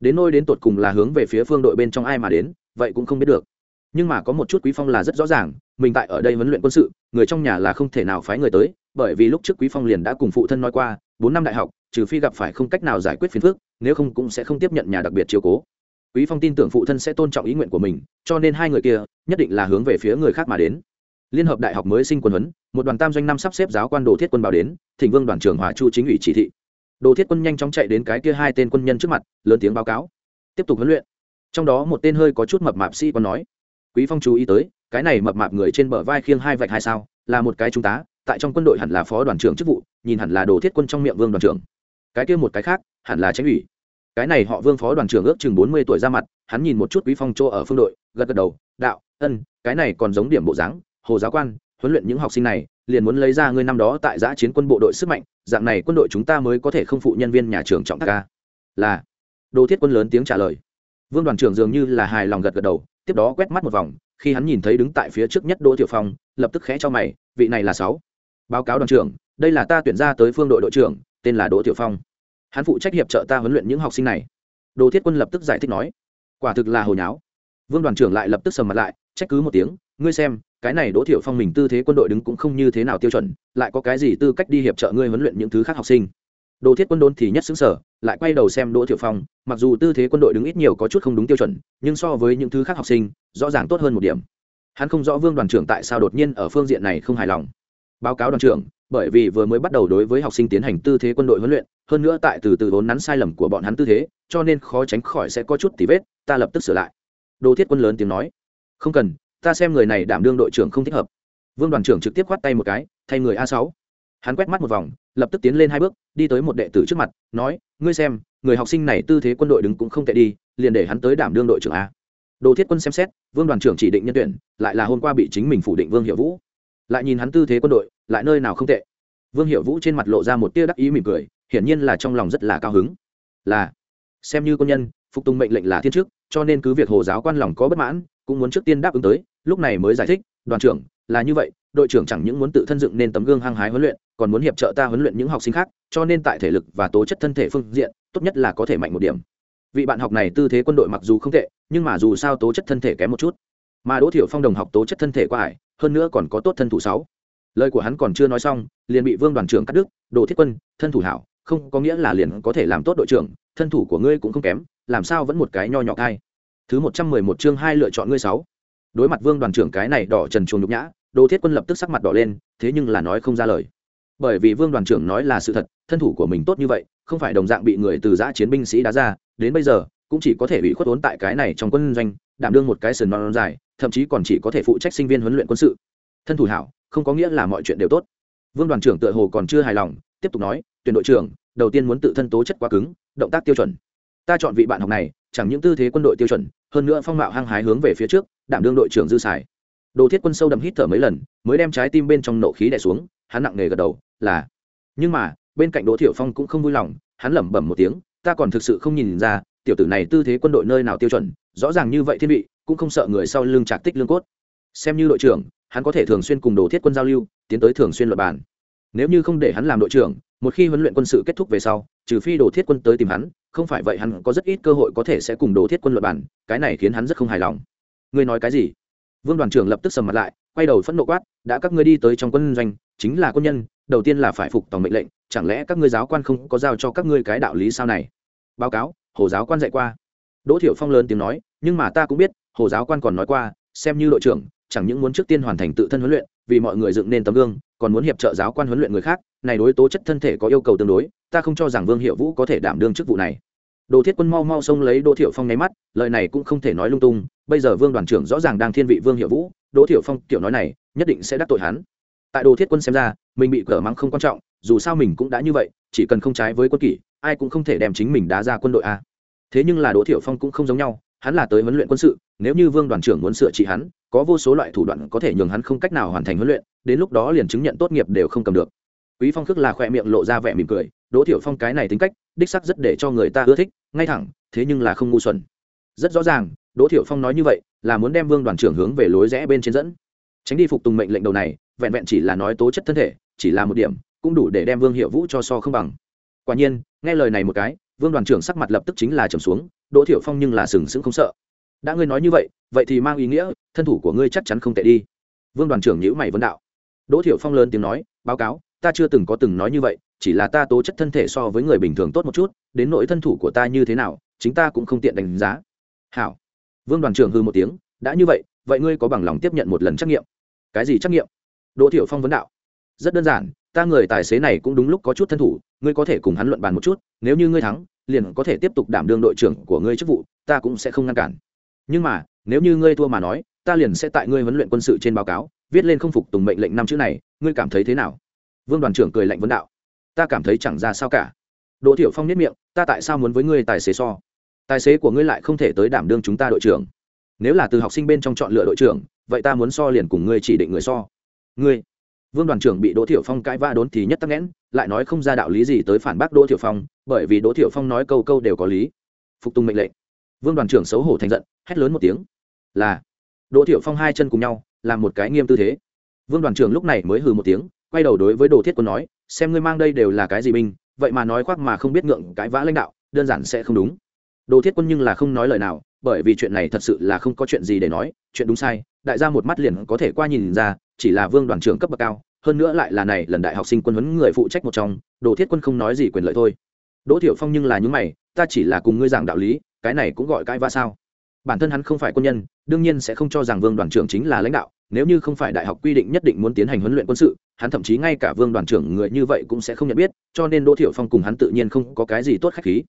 Đến nôi đến tột cùng là hướng về phía phương đội bên trong ai mà đến, vậy cũng không biết được. Nhưng mà có một chút quý phong là rất rõ ràng, mình tại ở đây huấn luyện quân sự, người trong nhà là không thể nào phái người tới, bởi vì lúc trước quý phong liền đã cùng phụ thân nói qua, bốn năm đại học, trừ phi gặp phải không cách nào giải quyết phiền phức, nếu không cũng sẽ không tiếp nhận nhà đặc biệt chiếu cố. Quý phong tin tưởng phụ thân sẽ tôn trọng ý nguyện của mình, cho nên hai người kia nhất định là hướng về phía người khác mà đến. Liên hợp đại học mới sinh quân huấn, một đoàn tam doanh năm sắp xếp giáo quan đồ thiết quân báo đến, thỉnh vương đoàn trưởng hòa chu chính ủy chỉ thị đồ thiết quân nhanh chóng chạy đến cái kia hai tên quân nhân trước mặt, lớn tiếng báo cáo. Tiếp tục huấn luyện. Trong đó một tên hơi có chút mập mạp sĩ còn nói, quý phong chú ý tới, cái này mập mạp người trên bờ vai khiêng hai vạch hai sao, là một cái trung tá, tại trong quân đội hẳn là phó đoàn trưởng chức vụ, nhìn hẳn là đồ thiết quân trong miệng vương đoàn trưởng. Cái kia một cái khác, hẳn là tránh ủy. Cái này họ vương phó đoàn trưởng ước chừng bốn mươi tuổi ra mặt, hắn nhìn một chút quý phong chỗ ở phương đội, gật gật đầu, đạo, ân, cái này còn giống điểm bộ dáng, hồ giáo quan huấn luyện những học sinh này, liền muốn lấy ra ngươi năm đó tại giã chiến quân bộ đội sức mạnh, dạng này quân đội chúng ta mới có thể không phụ nhân viên nhà trường trọng ca là. Đồ thiết quân lớn tiếng trả lời. Vương đoàn trưởng dường như là hài lòng gật gật đầu, tiếp đó quét mắt một vòng, khi hắn nhìn thấy đứng tại phía trước nhất đỗ tiểu phong, lập tức khẽ cho mày, vị này là sáu. Báo cáo đoàn trưởng, đây là ta tuyển ra tới phương đội đội trưởng, tên là đỗ tiểu phong. Hắn phụ trách hiệp trợ ta huấn luyện những học sinh này. Đồ thiết quân lập tức giải thích nói. Quả thực là hồi nháo. Vương đoàn trưởng lại lập tức sầm mặt lại trách cứ một tiếng, ngươi xem, cái này đỗ thiệu phong mình tư thế quân đội đứng cũng không như thế nào tiêu chuẩn, lại có cái gì tư cách đi hiệp trợ ngươi huấn luyện những thứ khác học sinh? Đồ thiết quân đôn thì nhất xứng sở lại quay đầu xem đỗ thiệu phong, mặc dù tư thế quân đội đứng ít nhiều có chút không đúng tiêu chuẩn, nhưng so với những thứ khác học sinh, rõ ràng tốt hơn một điểm. Hắn không rõ vương đoàn trưởng tại sao đột nhiên ở phương diện này không hài lòng. Báo cáo đoàn trưởng, bởi vì vừa mới bắt đầu đối với học sinh tiến hành tư thế quân đội huấn luyện, hơn nữa tại từ từ vốn nắn sai lầm của bọn hắn tư thế, cho nên khó tránh khỏi sẽ có chút tì vết, ta lập tức sửa lại. Đồ thiết quân lớn tiếng nói không cần, ta xem người này đảm đương đội trưởng không thích hợp. Vương đoàn trưởng trực tiếp khoát tay một cái, thay người a sáu. Hắn quét mắt một vòng, lập tức tiến lên hai bước, đi tới một đệ tử trước mặt, nói, ngươi xem, người học sinh này tư thế quân đội đứng cũng không tệ đi, liền để hắn tới đảm đương đội trưởng a. Đồ thiết quân xem xét, vương đoàn trưởng chỉ định nhân tuyển, lại là hôm qua bị chính mình phủ định vương hiệu vũ. Lại nhìn hắn tư thế quân đội, lại nơi nào không tệ. Vương hiệu vũ trên mặt lộ ra một tia đắc ý mỉm cười, hiển nhiên là trong lòng rất là cao hứng. Là, xem như quân nhân, phục tùng mệnh lệnh là thiên chức, cho nên cứ việc hồ giáo quan lòng có bất mãn cũng muốn trước tiên đáp ứng tới, lúc này mới giải thích, đoàn trưởng, là như vậy, đội trưởng chẳng những muốn tự thân dựng nên tấm gương hăng hái huấn luyện, còn muốn hiệp trợ ta huấn luyện những học sinh khác, cho nên tại thể lực và tố chất thân thể phương diện, tốt nhất là có thể mạnh một điểm. Vị bạn học này tư thế quân đội mặc dù không tệ, nhưng mà dù sao tố chất thân thể kém một chút. Mà đỗ thiểu phong đồng học tố chất thân thể quá ải, hơn nữa còn có tốt thân thủ sáu. Lời của hắn còn chưa nói xong, liền bị vương đoàn trưởng cắt đứt, đồ thiết quân, thân thủ hảo, không có nghĩa là liền có thể làm tốt đội trưởng, thân thủ của ngươi cũng không kém, làm sao vẫn một cái nho nhỏ thai thứ một trăm mười một chương hai lựa chọn ngươi sáu. Đối mặt vương đoàn trưởng cái này đỏ trần chuồng nhục nhã đồ thiết quân lập tức sắc mặt đỏ lên, thế nhưng là nói không ra lời. Bởi vì vương đoàn trưởng nói là sự thật, thân thủ của mình tốt như vậy, không phải đồng dạng bị người từ giã chiến binh sĩ đá ra, đến bây giờ, cũng chỉ có thể bị khuất ốn tại cái này trong quân doanh, đảm đương một cái sườn non dài, thậm chí còn chỉ có thể phụ trách sinh viên huấn luyện quân sự. Thân thủ hảo, không có nghĩa là mọi chuyện đều tốt. Vương đoàn trưởng tựa hồ còn chưa hài lòng, tiếp tục nói, tuyển đội trưởng, đầu tiên muốn tự thân tố chất quá cứng, động tác tiêu chuẩn. Ta chọn vị bạn học này, chẳng những tư thế quân đội tiêu chuẩn hơn nữa phong mạo hăng hái hướng về phía trước, đảm đương đội trưởng dư xài đồ thiết quân sâu đậm hít thở mấy lần, mới đem trái tim bên trong nộ khí đè xuống, hắn nặng nề gật đầu, là. Nhưng mà, bên cạnh đỗ thiểu phong cũng không vui lòng, hắn lẩm bẩm một tiếng, ta còn thực sự không nhìn ra, tiểu tử này tư thế quân đội nơi nào tiêu chuẩn, rõ ràng như vậy thiên vị, cũng không sợ người sau lưng trạc tích lương cốt. Xem như đội trưởng, hắn có thể thường xuyên cùng đồ thiết quân giao lưu, tiến tới thường xuyên luật bàn. Nếu như không để hắn làm đội trưởng, một khi huấn luyện quân sự kết thúc về sau, trừ phi đồ thiết quân tới tìm hắn không phải vậy hắn có rất ít cơ hội có thể sẽ cùng đồ thiết quân luật bản, cái này khiến hắn rất không hài lòng. Ngươi nói cái gì? Vương đoàn trưởng lập tức sầm mặt lại quay đầu phẫn nộ quát đã các ngươi đi tới trong quân doanh chính là quân nhân đầu tiên là phải phục tòng mệnh lệnh chẳng lẽ các ngươi giáo quan không có giao cho các ngươi cái đạo lý sao này? Báo cáo hồ giáo quan dạy qua. Đỗ thiểu phong lớn tiếng nói nhưng mà ta cũng biết hồ giáo quan còn nói qua xem như đội trưởng chẳng những muốn trước tiên hoàn thành tự thân huấn luyện vì mọi người dựng nên tấm gương còn muốn hiệp trợ giáo quan huấn luyện người khác này đối tố chất thân thể có yêu cầu tương đối ta không cho rằng vương hiệu vũ có thể đảm đương chức vụ này. Đồ thiết quân mau mau xông lấy đỗ thiệu phong nháy mắt, lời này cũng không thể nói lung tung, bây giờ vương đoàn trưởng rõ ràng đang thiên vị vương hiệu vũ, đỗ thiệu phong kiểu nói này, nhất định sẽ đắc tội hắn. Tại đồ thiết quân xem ra, mình bị cờ mắng không quan trọng, dù sao mình cũng đã như vậy, chỉ cần không trái với quân kỷ, ai cũng không thể đem chính mình đá ra quân đội a. Thế nhưng là đỗ thiệu phong cũng không giống nhau, hắn là tới huấn luyện quân sự, nếu như vương đoàn trưởng muốn sửa trị hắn, có vô số loại thủ đoạn có thể nhường hắn không cách nào hoàn thành huấn luyện, đến lúc đó liền chứng nhận tốt nghiệp đều không cầm được. Quý phong khước là khoe miệng lộ ra vẻ mỉm cười đỗ thiệu phong cái này tính cách, đích sắc rất để cho người ta ưa thích, ngay thẳng, thế nhưng là không ngu xuẩn. Rất rõ ràng, đỗ thiệu phong nói như vậy, là muốn đem vương đoàn trưởng hướng về lối rẽ bên trên dẫn. Tránh đi phục tùng mệnh lệnh đầu này, vẹn vẹn chỉ là nói tố chất thân thể, chỉ là một điểm, cũng đủ để đem vương hiệu vũ cho so không bằng. Quả nhiên, nghe lời này một cái, vương đoàn trưởng sắc mặt lập tức chính là trầm xuống, đỗ thiệu phong nhưng là sừng sững không sợ. Đã ngươi nói như vậy vậy thì mang ý nghĩa, thân thủ của ngươi chắc chắn không tệ đi. Vương đoàn trưởng nhữ mày vấn đạo. Đỗ thiệu phong lớn tiếng nói, báo cáo ta chưa từng có từng nói như vậy, chỉ là ta tố chất thân thể so với người bình thường tốt một chút, đến nỗi thân thủ của ta như thế nào, chính ta cũng không tiện đánh giá. Hảo. Vương đoàn trưởng hư một tiếng, đã như vậy vậy ngươi có bằng lòng tiếp nhận một lần trắc nghiệm? Cái gì trắc nghiệm? Đỗ thiệu phong vấn đạo. Rất đơn giản, ta người tài xế này cũng đúng lúc có chút thân thủ, ngươi có thể cùng hắn luận bàn một chút, nếu như ngươi thắng, liền có thể tiếp tục đảm đương đội trưởng của ngươi chức vụ, ta cũng sẽ không ngăn cản. Nhưng mà, nếu như ngươi thua mà nói, ta liền sẽ tại ngươi huấn luyện quân sự trên báo cáo, viết lên không phục tùng mệnh lệnh năm chữ này, ngươi cảm thấy thế nào? Vương đoàn trưởng cười lạnh vấn đạo. Ta cảm thấy chẳng ra sao cả. Đỗ thiểu phong nhất miệng, ta tại sao muốn với ngươi tài xế so? Tài xế của ngươi lại không thể tới đảm đương chúng ta đội trưởng. Nếu là từ học sinh bên trong chọn lựa đội trưởng, vậy ta muốn so liền cùng ngươi chỉ định người so. Ngươi. Vương đoàn trưởng bị đỗ thiểu phong cãi va đốn thì nhất tắc nghẽn, lại nói không ra đạo lý gì tới phản bác đỗ thiểu phong, bởi vì đỗ thiểu phong nói câu câu đều có lý. Phục tùng mệnh lệnh. Vương đoàn trưởng xấu hổ thành giận, hét lớn một tiếng. Là. Đỗ thiểu phong hai chân cùng nhau, làm một cái nghiêm tư thế. Vương đoàn trưởng lúc này mới hừ một tiếng quay đầu đối với đồ thiết quân nói, xem ngươi mang đây đều là cái gì binh, vậy mà nói khoác mà không biết ngượng cái vã lãnh đạo, đơn giản sẽ không đúng. Đồ thiết quân nhưng là không nói lời nào, bởi vì chuyện này thật sự là không có chuyện gì để nói, chuyện đúng sai, đại gia một mắt liền có thể qua nhìn ra, chỉ là vương đoàn trưởng cấp bậc cao, hơn nữa lại là này, lần đại học sinh quân huấn người phụ trách một trong, đồ thiết quân không nói gì quyền lợi thôi. Đỗ thiểu phong nhưng là những mày, ta chỉ là cùng ngươi giảng đạo lý, cái này cũng gọi cãi vã sao? Bản thân hắn không phải quân nhân, đương nhiên sẽ không cho rằng vương đoàn trưởng chính là lãnh đạo nếu như không phải đại học quy định nhất định muốn tiến hành huấn luyện quân sự, hắn thậm chí ngay cả vương đoàn trưởng người như vậy cũng sẽ không nhận biết, cho nên đỗ thiệu phong cùng hắn tự nhiên không có cái gì tốt khách khí.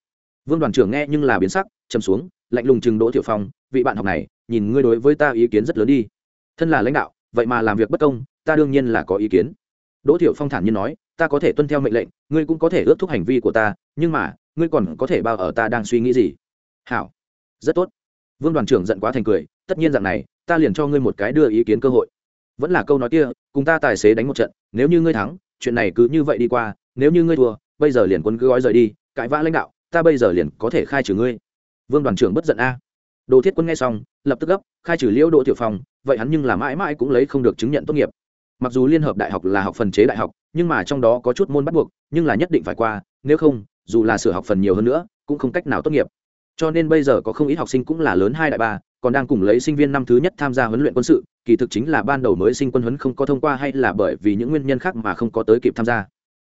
Vương đoàn trưởng nghe nhưng là biến sắc chầm xuống, lạnh lùng chừng đỗ thiệu phong, vị bạn học này, nhìn ngươi đối với ta ý kiến rất lớn đi. Thân là lãnh đạo, vậy mà làm việc bất công, ta đương nhiên là có ý kiến. Đỗ thiệu phong thản nhiên nói, ta có thể tuân theo mệnh lệnh, ngươi cũng có thể ước thúc hành vi của ta, nhưng mà, ngươi còn có thể bao ở ta đang suy nghĩ gì? Hảo. Rất tốt. Vương đoàn trưởng giận quá thành cười, tất nhiên dạng này ta liền cho ngươi một cái đưa ý kiến cơ hội. Vẫn là câu nói kia, cùng ta tài xế đánh một trận, nếu như ngươi thắng, chuyện này cứ như vậy đi qua, nếu như ngươi thua, bây giờ liền quân cứ gói rời đi, cãi vã lãnh đạo, ta bây giờ liền có thể khai trừ ngươi. Vương đoàn trưởng bất giận a. Đồ thiết quân nghe xong, lập tức gấp, khai trừ liễu đỗ tiểu phong, vậy hắn nhưng là mãi mãi cũng lấy không được chứng nhận tốt nghiệp. Mặc dù liên hợp đại học là học phần chế đại học, nhưng mà trong đó có chút môn bắt buộc, nhưng là nhất định phải qua, nếu không, dù là sửa học phần nhiều hơn nữa, cũng không cách nào tốt nghiệp cho nên bây giờ có không ít học sinh cũng là lớn hai đại ba, còn đang cùng lấy sinh viên năm thứ nhất tham gia huấn luyện quân sự, kỳ thực chính là ban đầu mới sinh quân huấn không có thông qua hay là bởi vì những nguyên nhân khác mà không có tới kịp tham gia.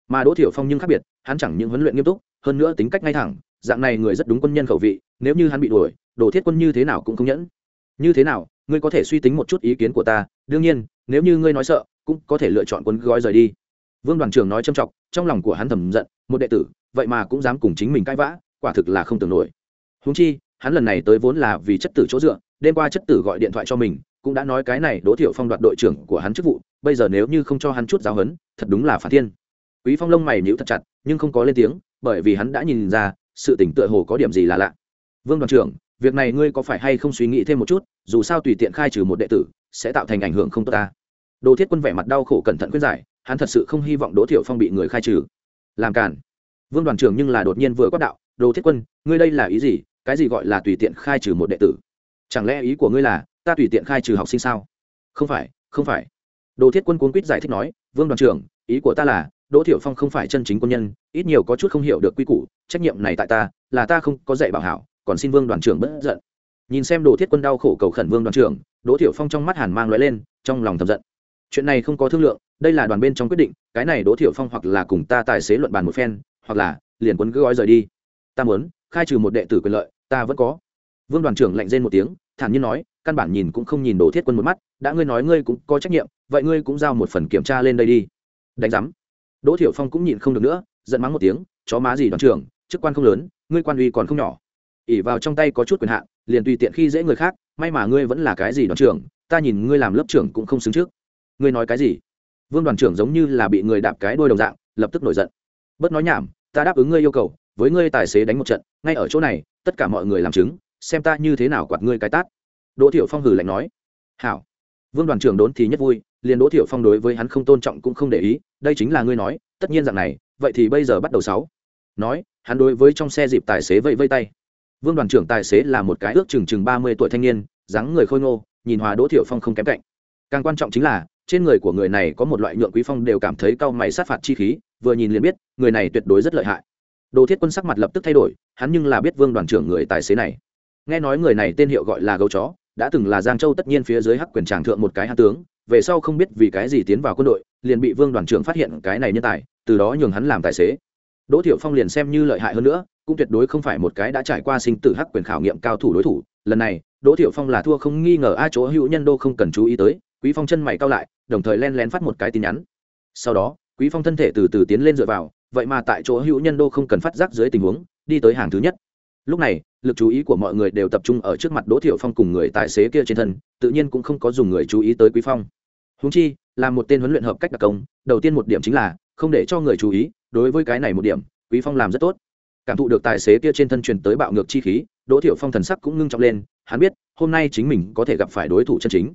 Mà đỗ thiểu phong nhưng khác biệt, hắn chẳng những huấn luyện nghiêm túc, hơn nữa tính cách ngay thẳng, dạng này người rất đúng quân nhân khẩu vị, nếu như hắn bị đuổi đổ thiết quân như thế nào cũng không nhẫn. Như thế nào, ngươi có thể suy tính một chút ý kiến của ta, đương nhiên, nếu như ngươi nói sợ, cũng có thể lựa chọn quân gói rời đi. Vương đoàn trưởng nói châm trọng trong lòng của hắn thầm giận, một đệ tử, vậy mà cũng dám cùng chính mình cãi vã, quả thực là không tưởng nổi húng chi, hắn lần này tới vốn là vì chất tử chỗ dựa, đêm qua chất tử gọi điện thoại cho mình, cũng đã nói cái này đỗ thiệu phong đoạt đội trưởng của hắn chức vụ, bây giờ nếu như không cho hắn chút giáo hấn thật đúng là phản thiên. Quý phong lông mày nhíu thật chặt, nhưng không có lên tiếng, bởi vì hắn đã nhìn ra, sự tỉnh tựa hồ có điểm gì là lạ. Vương đoàn trưởng, việc này ngươi có phải hay không suy nghĩ thêm một chút, dù sao tùy tiện khai trừ một đệ tử, sẽ tạo thành ảnh hưởng không tốt ta. Đồ thiết quân vẻ mặt đau khổ cẩn thận khuyên giải, hắn thật sự không hy vọng đỗ thiệu phong bị người khai trừ. Làm cản vương đoàn trưởng nhưng là đột nhiên vừa quát đạo đồ thiết quân, ngươi đây là ý gì? Cái gì gọi là tùy tiện khai trừ một đệ tử? Chẳng lẽ ý của ngươi là, ta tùy tiện khai trừ học sinh sao? Không phải không phải. Đồ thiết quân cuốn quýt giải thích nói, vương đoàn trưởng, ý của ta là, đỗ thiệu phong không phải chân chính quân nhân, ít nhiều có chút không hiểu được quy củ, trách nhiệm này tại ta, là ta không có dạy bảo hảo, còn xin vương đoàn trưởng bất giận. Nhìn xem đồ thiết quân đau khổ cầu khẩn vương đoàn trưởng, đỗ thiệu phong trong mắt hàn mang l lên, trong lòng thầm giận. Chuyện này không có thương lượng, đây là đoàn bên trong quyết định, cái này đỗ thiệu phong hoặc là cùng ta tài xế luận bàn một phen, hoặc là liền quấn cứ gói rời đi. Ta muốn khai trừ một đệ tử quyền lợi, ta vẫn có. Vương đoàn trưởng lạnh rên một tiếng, thản nhiên nói, căn bản nhìn cũng không nhìn đồ thiết quân một mắt, đã ngươi nói ngươi cũng có trách nhiệm, vậy ngươi cũng giao một phần kiểm tra lên đây đi. Đánh giám. Đỗ thiểu phong cũng nhịn không được nữa, giận mắng một tiếng, chó má gì đoàn trưởng, chức quan không lớn, ngươi quan uy còn không nhỏ. Ỉ vào trong tay có chút quyền hạn, liền tùy tiện khi dễ người khác, may mà ngươi vẫn là cái gì đoàn trưởng, ta nhìn ngươi làm lớp trưởng cũng không xứng trước. Ngươi nói cái gì? Vương đoàn trưởng giống như là bị người đạp cái đôi đồng dạng, lập tức nổi giận. Bớt nói nhảm, ta đáp ứng ngươi yêu cầu với ngươi tài xế đánh một trận, ngay ở chỗ này, tất cả mọi người làm chứng, xem ta như thế nào quạt ngươi cái tát. Đỗ thiểu phong hử lạnh nói. Hảo. Vương đoàn trưởng đốn thì nhất vui, liền đỗ thiểu phong đối với hắn không tôn trọng cũng không để ý, đây chính là ngươi nói, tất nhiên dạng này, vậy thì bây giờ bắt đầu sáu. Nói, hắn đối với trong xe dịp tài xế vẫy vây tay. Vương đoàn trưởng tài xế là một cái ước chừng chừng ba mươi tuổi thanh niên, dáng người khôi ngô, nhìn hòa đỗ thiểu phong không kém cạnh. Càng quan trọng chính là, trên người của người này có một loại nhượng quý phong đều cảm thấy cau mày sát phạt chi khí, vừa nhìn liền biết, người này tuyệt đối rất lợi hại đồ thiết quân sắc mặt lập tức thay đổi, hắn nhưng là biết vương đoàn trưởng người tài xế này. Nghe nói người này tên hiệu gọi là gấu chó, đã từng là giang châu tất nhiên phía dưới hắc quyền tràng thượng một cái hạ tướng, về sau không biết vì cái gì tiến vào quân đội, liền bị vương đoàn trưởng phát hiện cái này nhân tài, từ đó nhường hắn làm tài xế. Đỗ thiệu phong liền xem như lợi hại hơn nữa, cũng tuyệt đối không phải một cái đã trải qua sinh tử hắc quyền khảo nghiệm cao thủ đối thủ. Lần này, đỗ thiệu phong là thua không nghi ngờ a chỗ hữu nhân đô không cần chú ý tới, quý phong chân mày cao lại, đồng thời len lén phát một cái tin nhắn. Sau đó, quý phong thân thể từ từ tiến lên dựa vào vậy mà tại chỗ hữu nhân đô không cần phát giác dưới tình huống, đi tới hàng thứ nhất. Lúc này, lực chú ý của mọi người đều tập trung ở trước mặt đỗ thiệu phong cùng người tài xế kia trên thân, tự nhiên cũng không có dùng người chú ý tới quý phong. Húng chi, là một tên huấn luyện hợp cách đặc công, đầu tiên một điểm chính là, không để cho người chú ý, đối với cái này một điểm, quý phong làm rất tốt. Cảm thụ được tài xế kia trên thân truyền tới bạo ngược chi khí, đỗ thiệu phong thần sắc cũng ngưng trọng lên, hắn biết, hôm nay chính mình có thể gặp phải đối thủ chân chính.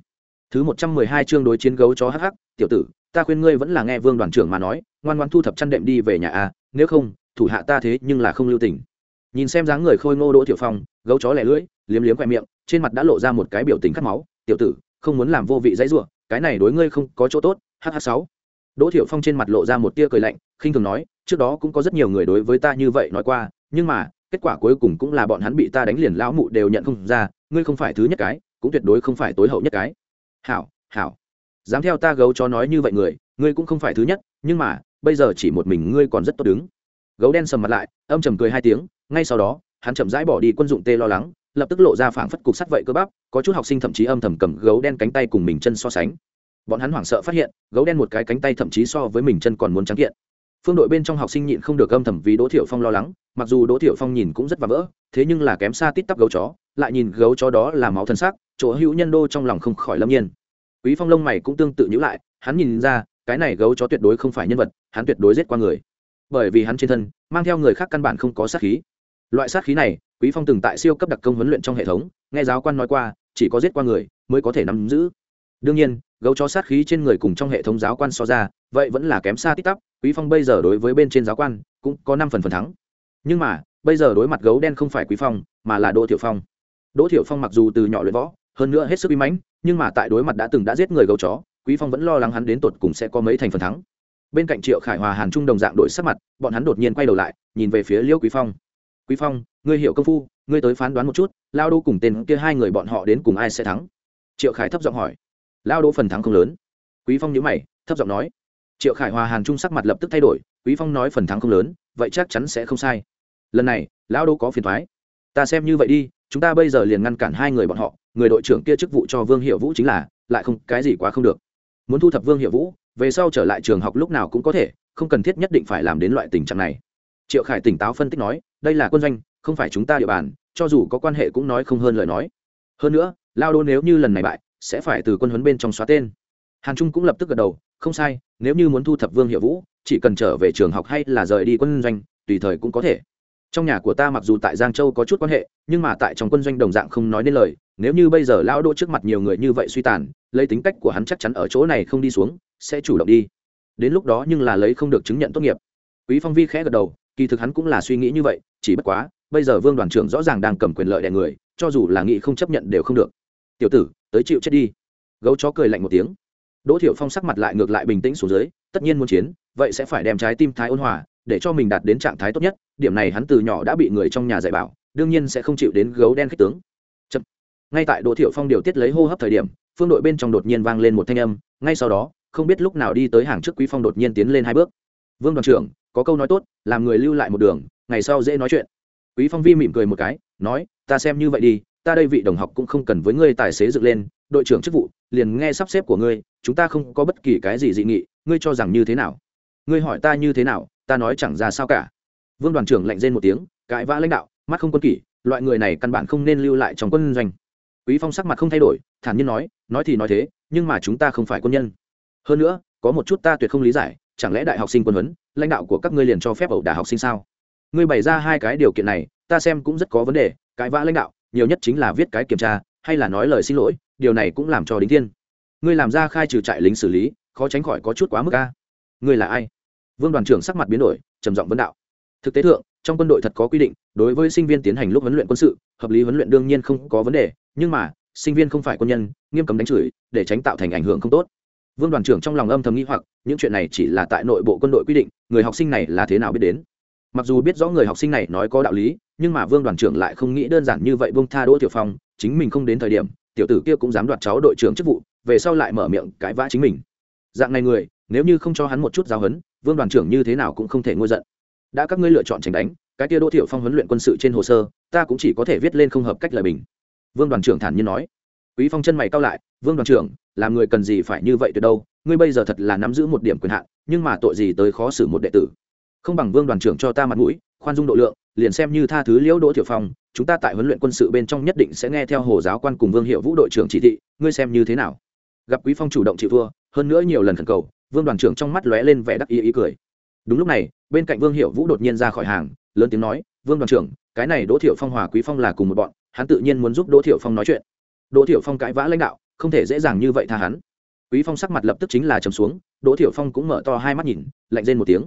Thứ một trăm mười hai chương đối chiến gấu chó hắc hắc, tiểu tử, ta khuyên ngươi vẫn là nghe vương đoàn trưởng mà nói ngoan ngoan thu thập chăn đệm đi về nhà a, nếu không, thủ hạ ta thế nhưng là không lưu tình. Nhìn xem dáng người khôi ngô đỗ tiểu phong, gấu chó lẻ lưỡi, liếm liếm khoe miệng, trên mặt đã lộ ra một cái biểu tình cắt máu, tiểu tử, không muốn làm vô vị dãy ruộng cái này đối ngươi không có chỗ tốt hh sáu. Đỗ Tiểu phong trên mặt lộ ra một tia cười lạnh, khinh thường nói, trước đó cũng có rất nhiều người đối với ta như vậy nói qua, nhưng mà, kết quả cuối cùng cũng là bọn hắn bị ta đánh liền lão mụ đều nhận không ra, ngươi không phải thứ nhất cái, cũng tuyệt đối không phải tối hậu nhất cái. Hảo hảo, dám theo ta gấu chó nói như vậy người, ngươi cũng không phải thứ nhất, nhưng mà bây giờ chỉ một mình ngươi còn rất tốt đứng. Gấu đen sầm mặt lại, âm trầm cười hai tiếng, ngay sau đó, hắn chậm rãi bỏ đi quân dụng tê lo lắng, lập tức lộ ra phảng phất cục sắt vậy cơ bắp, có chút học sinh thậm chí âm thầm cầm gấu đen cánh tay cùng mình chân so sánh. Bọn hắn hoảng sợ phát hiện, gấu đen một cái cánh tay thậm chí so với mình chân còn muốn trắng kiện. Phương đội bên trong học sinh nhịn không được âm thầm vì đỗ thiệu phong lo lắng, mặc dù đỗ thiệu phong nhìn cũng rất và vỡ, thế nhưng là kém xa tít tắp gấu chó, lại nhìn gấu chó đó là máu thân xác chỗ hữu nhân đô trong lòng không khỏi lâm nhiên. Quý phong lông mày cũng tương tự nhữ lại, hắn nhìn ra cái này gấu chó tuyệt đối không phải nhân vật, hắn tuyệt đối giết qua người. Bởi vì hắn trên thân, mang theo người khác căn bản không có sát khí. Loại sát khí này, quý phong từng tại siêu cấp đặc công huấn luyện trong hệ thống, nghe giáo quan nói qua, chỉ có giết qua người mới có thể nắm giữ. Đương nhiên, gấu chó sát khí trên người cùng trong hệ thống giáo quan so ra, vậy vẫn là kém xa tít tắp, quý phong bây giờ đối với bên trên giáo quan, cũng có năm phần phần thắng. Nhưng mà, bây giờ đối mặt gấu đen không phải quý phong, mà là đỗ thiểu phong. Đỗ thiểu phong mặc dù từ nhỏ luyện võ, hơn nữa hết sức uy mãnh, nhưng mà tại đối mặt đã từng đã giết người gấu chó quý phong vẫn lo lắng hắn đến tột cùng sẽ có mấy thành phần thắng. Bên cạnh triệu khải hòa, hàn trung đồng dạng đổi sắc mặt, bọn hắn đột nhiên quay đầu lại, nhìn về phía liêu quý phong. Quý phong, ngươi hiểu công phu, ngươi tới phán đoán một chút, lao đô cùng tên kia hai người bọn họ đến cùng ai sẽ thắng? Triệu khải thấp giọng hỏi. Lao đô phần thắng không lớn. Quý phong nhíu mày, thấp giọng nói. Triệu khải hòa, hàn trung sắc mặt lập tức thay đổi, quý phong nói phần thắng không lớn, vậy chắc chắn sẽ không sai. Lần này lão đô có phiền thoái ta xem như vậy đi, chúng ta bây giờ liền ngăn cản hai người bọn họ, người đội trưởng kia chức vụ cho vương hiệu vũ chính là, lại không, cái gì quá không được muốn thu thập vương hiệu vũ, về sau trở lại trường học lúc nào cũng có thể, không cần thiết nhất định phải làm đến loại tình trạng này. Triệu khải tỉnh táo phân tích nói, đây là quân doanh, không phải chúng ta địa bàn, cho dù có quan hệ cũng nói không hơn lời nói. Hơn nữa, lao đô nếu như lần này bại, sẽ phải từ quân huấn bên trong xóa tên. Hàn trung cũng lập tức gật đầu, không sai, nếu như muốn thu thập vương hiệu vũ, chỉ cần trở về trường học hay là rời đi quân doanh, tùy thời cũng có thể trong nhà của ta mặc dù tại giang châu có chút quan hệ, nhưng mà tại trong quân doanh đồng dạng không nói nên lời. Nếu như bây giờ lão đỗ trước mặt nhiều người như vậy suy tàn, lấy tính cách của hắn chắc chắn ở chỗ này không đi xuống, sẽ chủ động đi. Đến lúc đó nhưng là lấy không được chứng nhận tốt nghiệp. Quý phong vi khẽ gật đầu, kỳ thực hắn cũng là suy nghĩ như vậy, chỉ bất quá, bây giờ vương đoàn trưởng rõ ràng đang cầm quyền lợi đè người, cho dù là nghị không chấp nhận đều không được. Tiểu tử, tới chịu chết đi. Gấu chó cười lạnh một tiếng. Đỗ thiệu phong sắc mặt lại ngược lại bình tĩnh xuống dưới, tất nhiên muốn chiến, vậy sẽ phải đem trái tim thái ôn hòa để cho mình đạt đến trạng thái tốt nhất, điểm này hắn từ nhỏ đã bị người trong nhà dạy bảo, đương nhiên sẽ không chịu đến gấu đen khích tướng. Chậm. ngay tại đỗ thiệu phong điều tiết lấy hô hấp thời điểm, phương đội bên trong đột nhiên vang lên một thanh âm, ngay sau đó, không biết lúc nào đi tới hàng trước quý phong đột nhiên tiến lên hai bước. Vương đoàn trưởng, có câu nói tốt, làm người lưu lại một đường, ngày sau dễ nói chuyện. Quý phong vi mỉm cười một cái, nói, ta xem như vậy đi, ta đây vị đồng học cũng không cần với ngươi tài xế dựng lên, đội trưởng chức vụ, liền nghe sắp xếp của ngươi, chúng ta không có bất kỳ cái gì dị nghị, ngươi cho rằng như thế nào? Ngươi hỏi ta như thế nào ta nói chẳng ra sao cả. Vương đoàn trưởng lạnh rên một tiếng, cãi vã lãnh đạo, mắt không quân kỷ, loại người này căn bản không nên lưu lại trong quân doanh. Quý phong sắc mặt không thay đổi, thản nhiên nói nói thì nói thế, nhưng mà chúng ta không phải quân nhân. Hơn nữa, có một chút ta tuyệt không lý giải, chẳng lẽ đại học sinh quân huấn, lãnh đạo của các ngươi liền cho phép ẩu đả học sinh sao? Ngươi bày ra hai cái điều kiện này, ta xem cũng rất có vấn đề, cãi vã lãnh đạo, nhiều nhất chính là viết cái kiểm tra, hay là nói lời xin lỗi, điều này cũng làm cho đính thiên. Ngươi làm ra khai trừ trại lính xử lý, khó tránh khỏi có chút quá mức ca ngươi là ai? Vương đoàn trưởng sắc mặt biến đổi, trầm giọng vấn đạo. Thực tế thượng, trong quân đội thật có quy định, đối với sinh viên tiến hành lúc huấn luyện quân sự, hợp lý huấn luyện đương nhiên không có vấn đề, nhưng mà, sinh viên không phải quân nhân, nghiêm cấm đánh chửi, để tránh tạo thành ảnh hưởng không tốt. Vương đoàn trưởng trong lòng âm thầm nghĩ hoặc, những chuyện này chỉ là tại nội bộ quân đội quy định, người học sinh này là thế nào biết đến? Mặc dù biết rõ người học sinh này nói có đạo lý, nhưng mà vương đoàn trưởng lại không nghĩ đơn giản như vậy bông tha đỗ tiểu phong, chính mình không đến thời điểm, tiểu tử kia cũng dám đoạt cháu đội trưởng chức vụ, về sau lại mở miệng cãi vã chính mình. Dạng này người, nếu như không cho hắn một chút giáo huấn vương đoàn trưởng như thế nào cũng không thể ngôi giận. Đã các ngươi lựa chọn tránh đánh, cái kia đỗ thiệu phong huấn luyện quân sự trên hồ sơ, ta cũng chỉ có thể viết lên không hợp cách lời bình. Vương đoàn trưởng thản nhiên nói. Quý phong chân mày cao lại, vương đoàn trưởng, làm người cần gì phải như vậy từ đâu? Ngươi bây giờ thật là nắm giữ một điểm quyền hạn, nhưng mà tội gì tới khó xử một đệ tử? Không bằng vương đoàn trưởng cho ta mặt mũi, khoan dung độ lượng, liền xem như tha thứ liễu đỗ thiệu phong, chúng ta tại huấn luyện quân sự bên trong nhất định sẽ nghe theo hồ giáo quan cùng vương hiệu vũ đội trưởng chỉ thị, ngươi xem như thế nào? Gặp quý phong chủ động chịu thua, hơn nữa nhiều lần khẩn cầu vương đoàn trưởng trong mắt lóe lên vẻ đắc ý ý cười. Đúng lúc này, bên cạnh vương hiệu vũ đột nhiên ra khỏi hàng, lớn tiếng nói, vương đoàn trưởng, cái này đỗ thiệu phong hòa quý phong là cùng một bọn, hắn tự nhiên muốn giúp đỗ thiệu phong nói chuyện. Đỗ thiệu phong cãi vã lãnh đạo, không thể dễ dàng như vậy tha hắn. Quý phong sắc mặt lập tức chính là trầm xuống, đỗ thiệu phong cũng mở to hai mắt nhìn, lạnh rên một tiếng.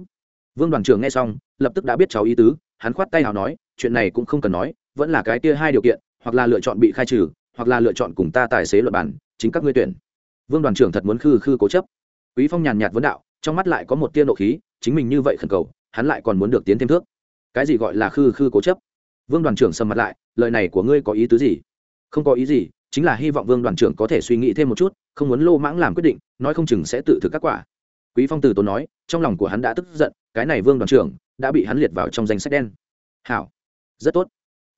Vương đoàn trưởng nghe xong, lập tức đã biết cháu ý tứ, hắn khoát tay nào nói, chuyện này cũng không cần nói, vẫn là cái kia hai điều kiện, hoặc là lựa chọn bị khai trừ, hoặc là lựa chọn cùng ta tài xế luật bản chính các ngươi tuyển. Vương đoàn trưởng thật muốn khư khư cố chấp quý phong nhàn nhạt vấn đạo, trong mắt lại có một tia nộ khí, chính mình như vậy khẩn cầu, hắn lại còn muốn được tiến thêm thước. Cái gì gọi là khư khư cố chấp? Vương đoàn trưởng sầm mặt lại, lời này của ngươi có ý tứ gì? Không có ý gì, chính là hy vọng vương đoàn trưởng có thể suy nghĩ thêm một chút, không muốn lô mãng làm quyết định, nói không chừng sẽ tự thực các quả. Quý phong từ tốn nói, trong lòng của hắn đã tức giận, cái này vương đoàn trưởng đã bị hắn liệt vào trong danh sách đen. Hảo, rất tốt.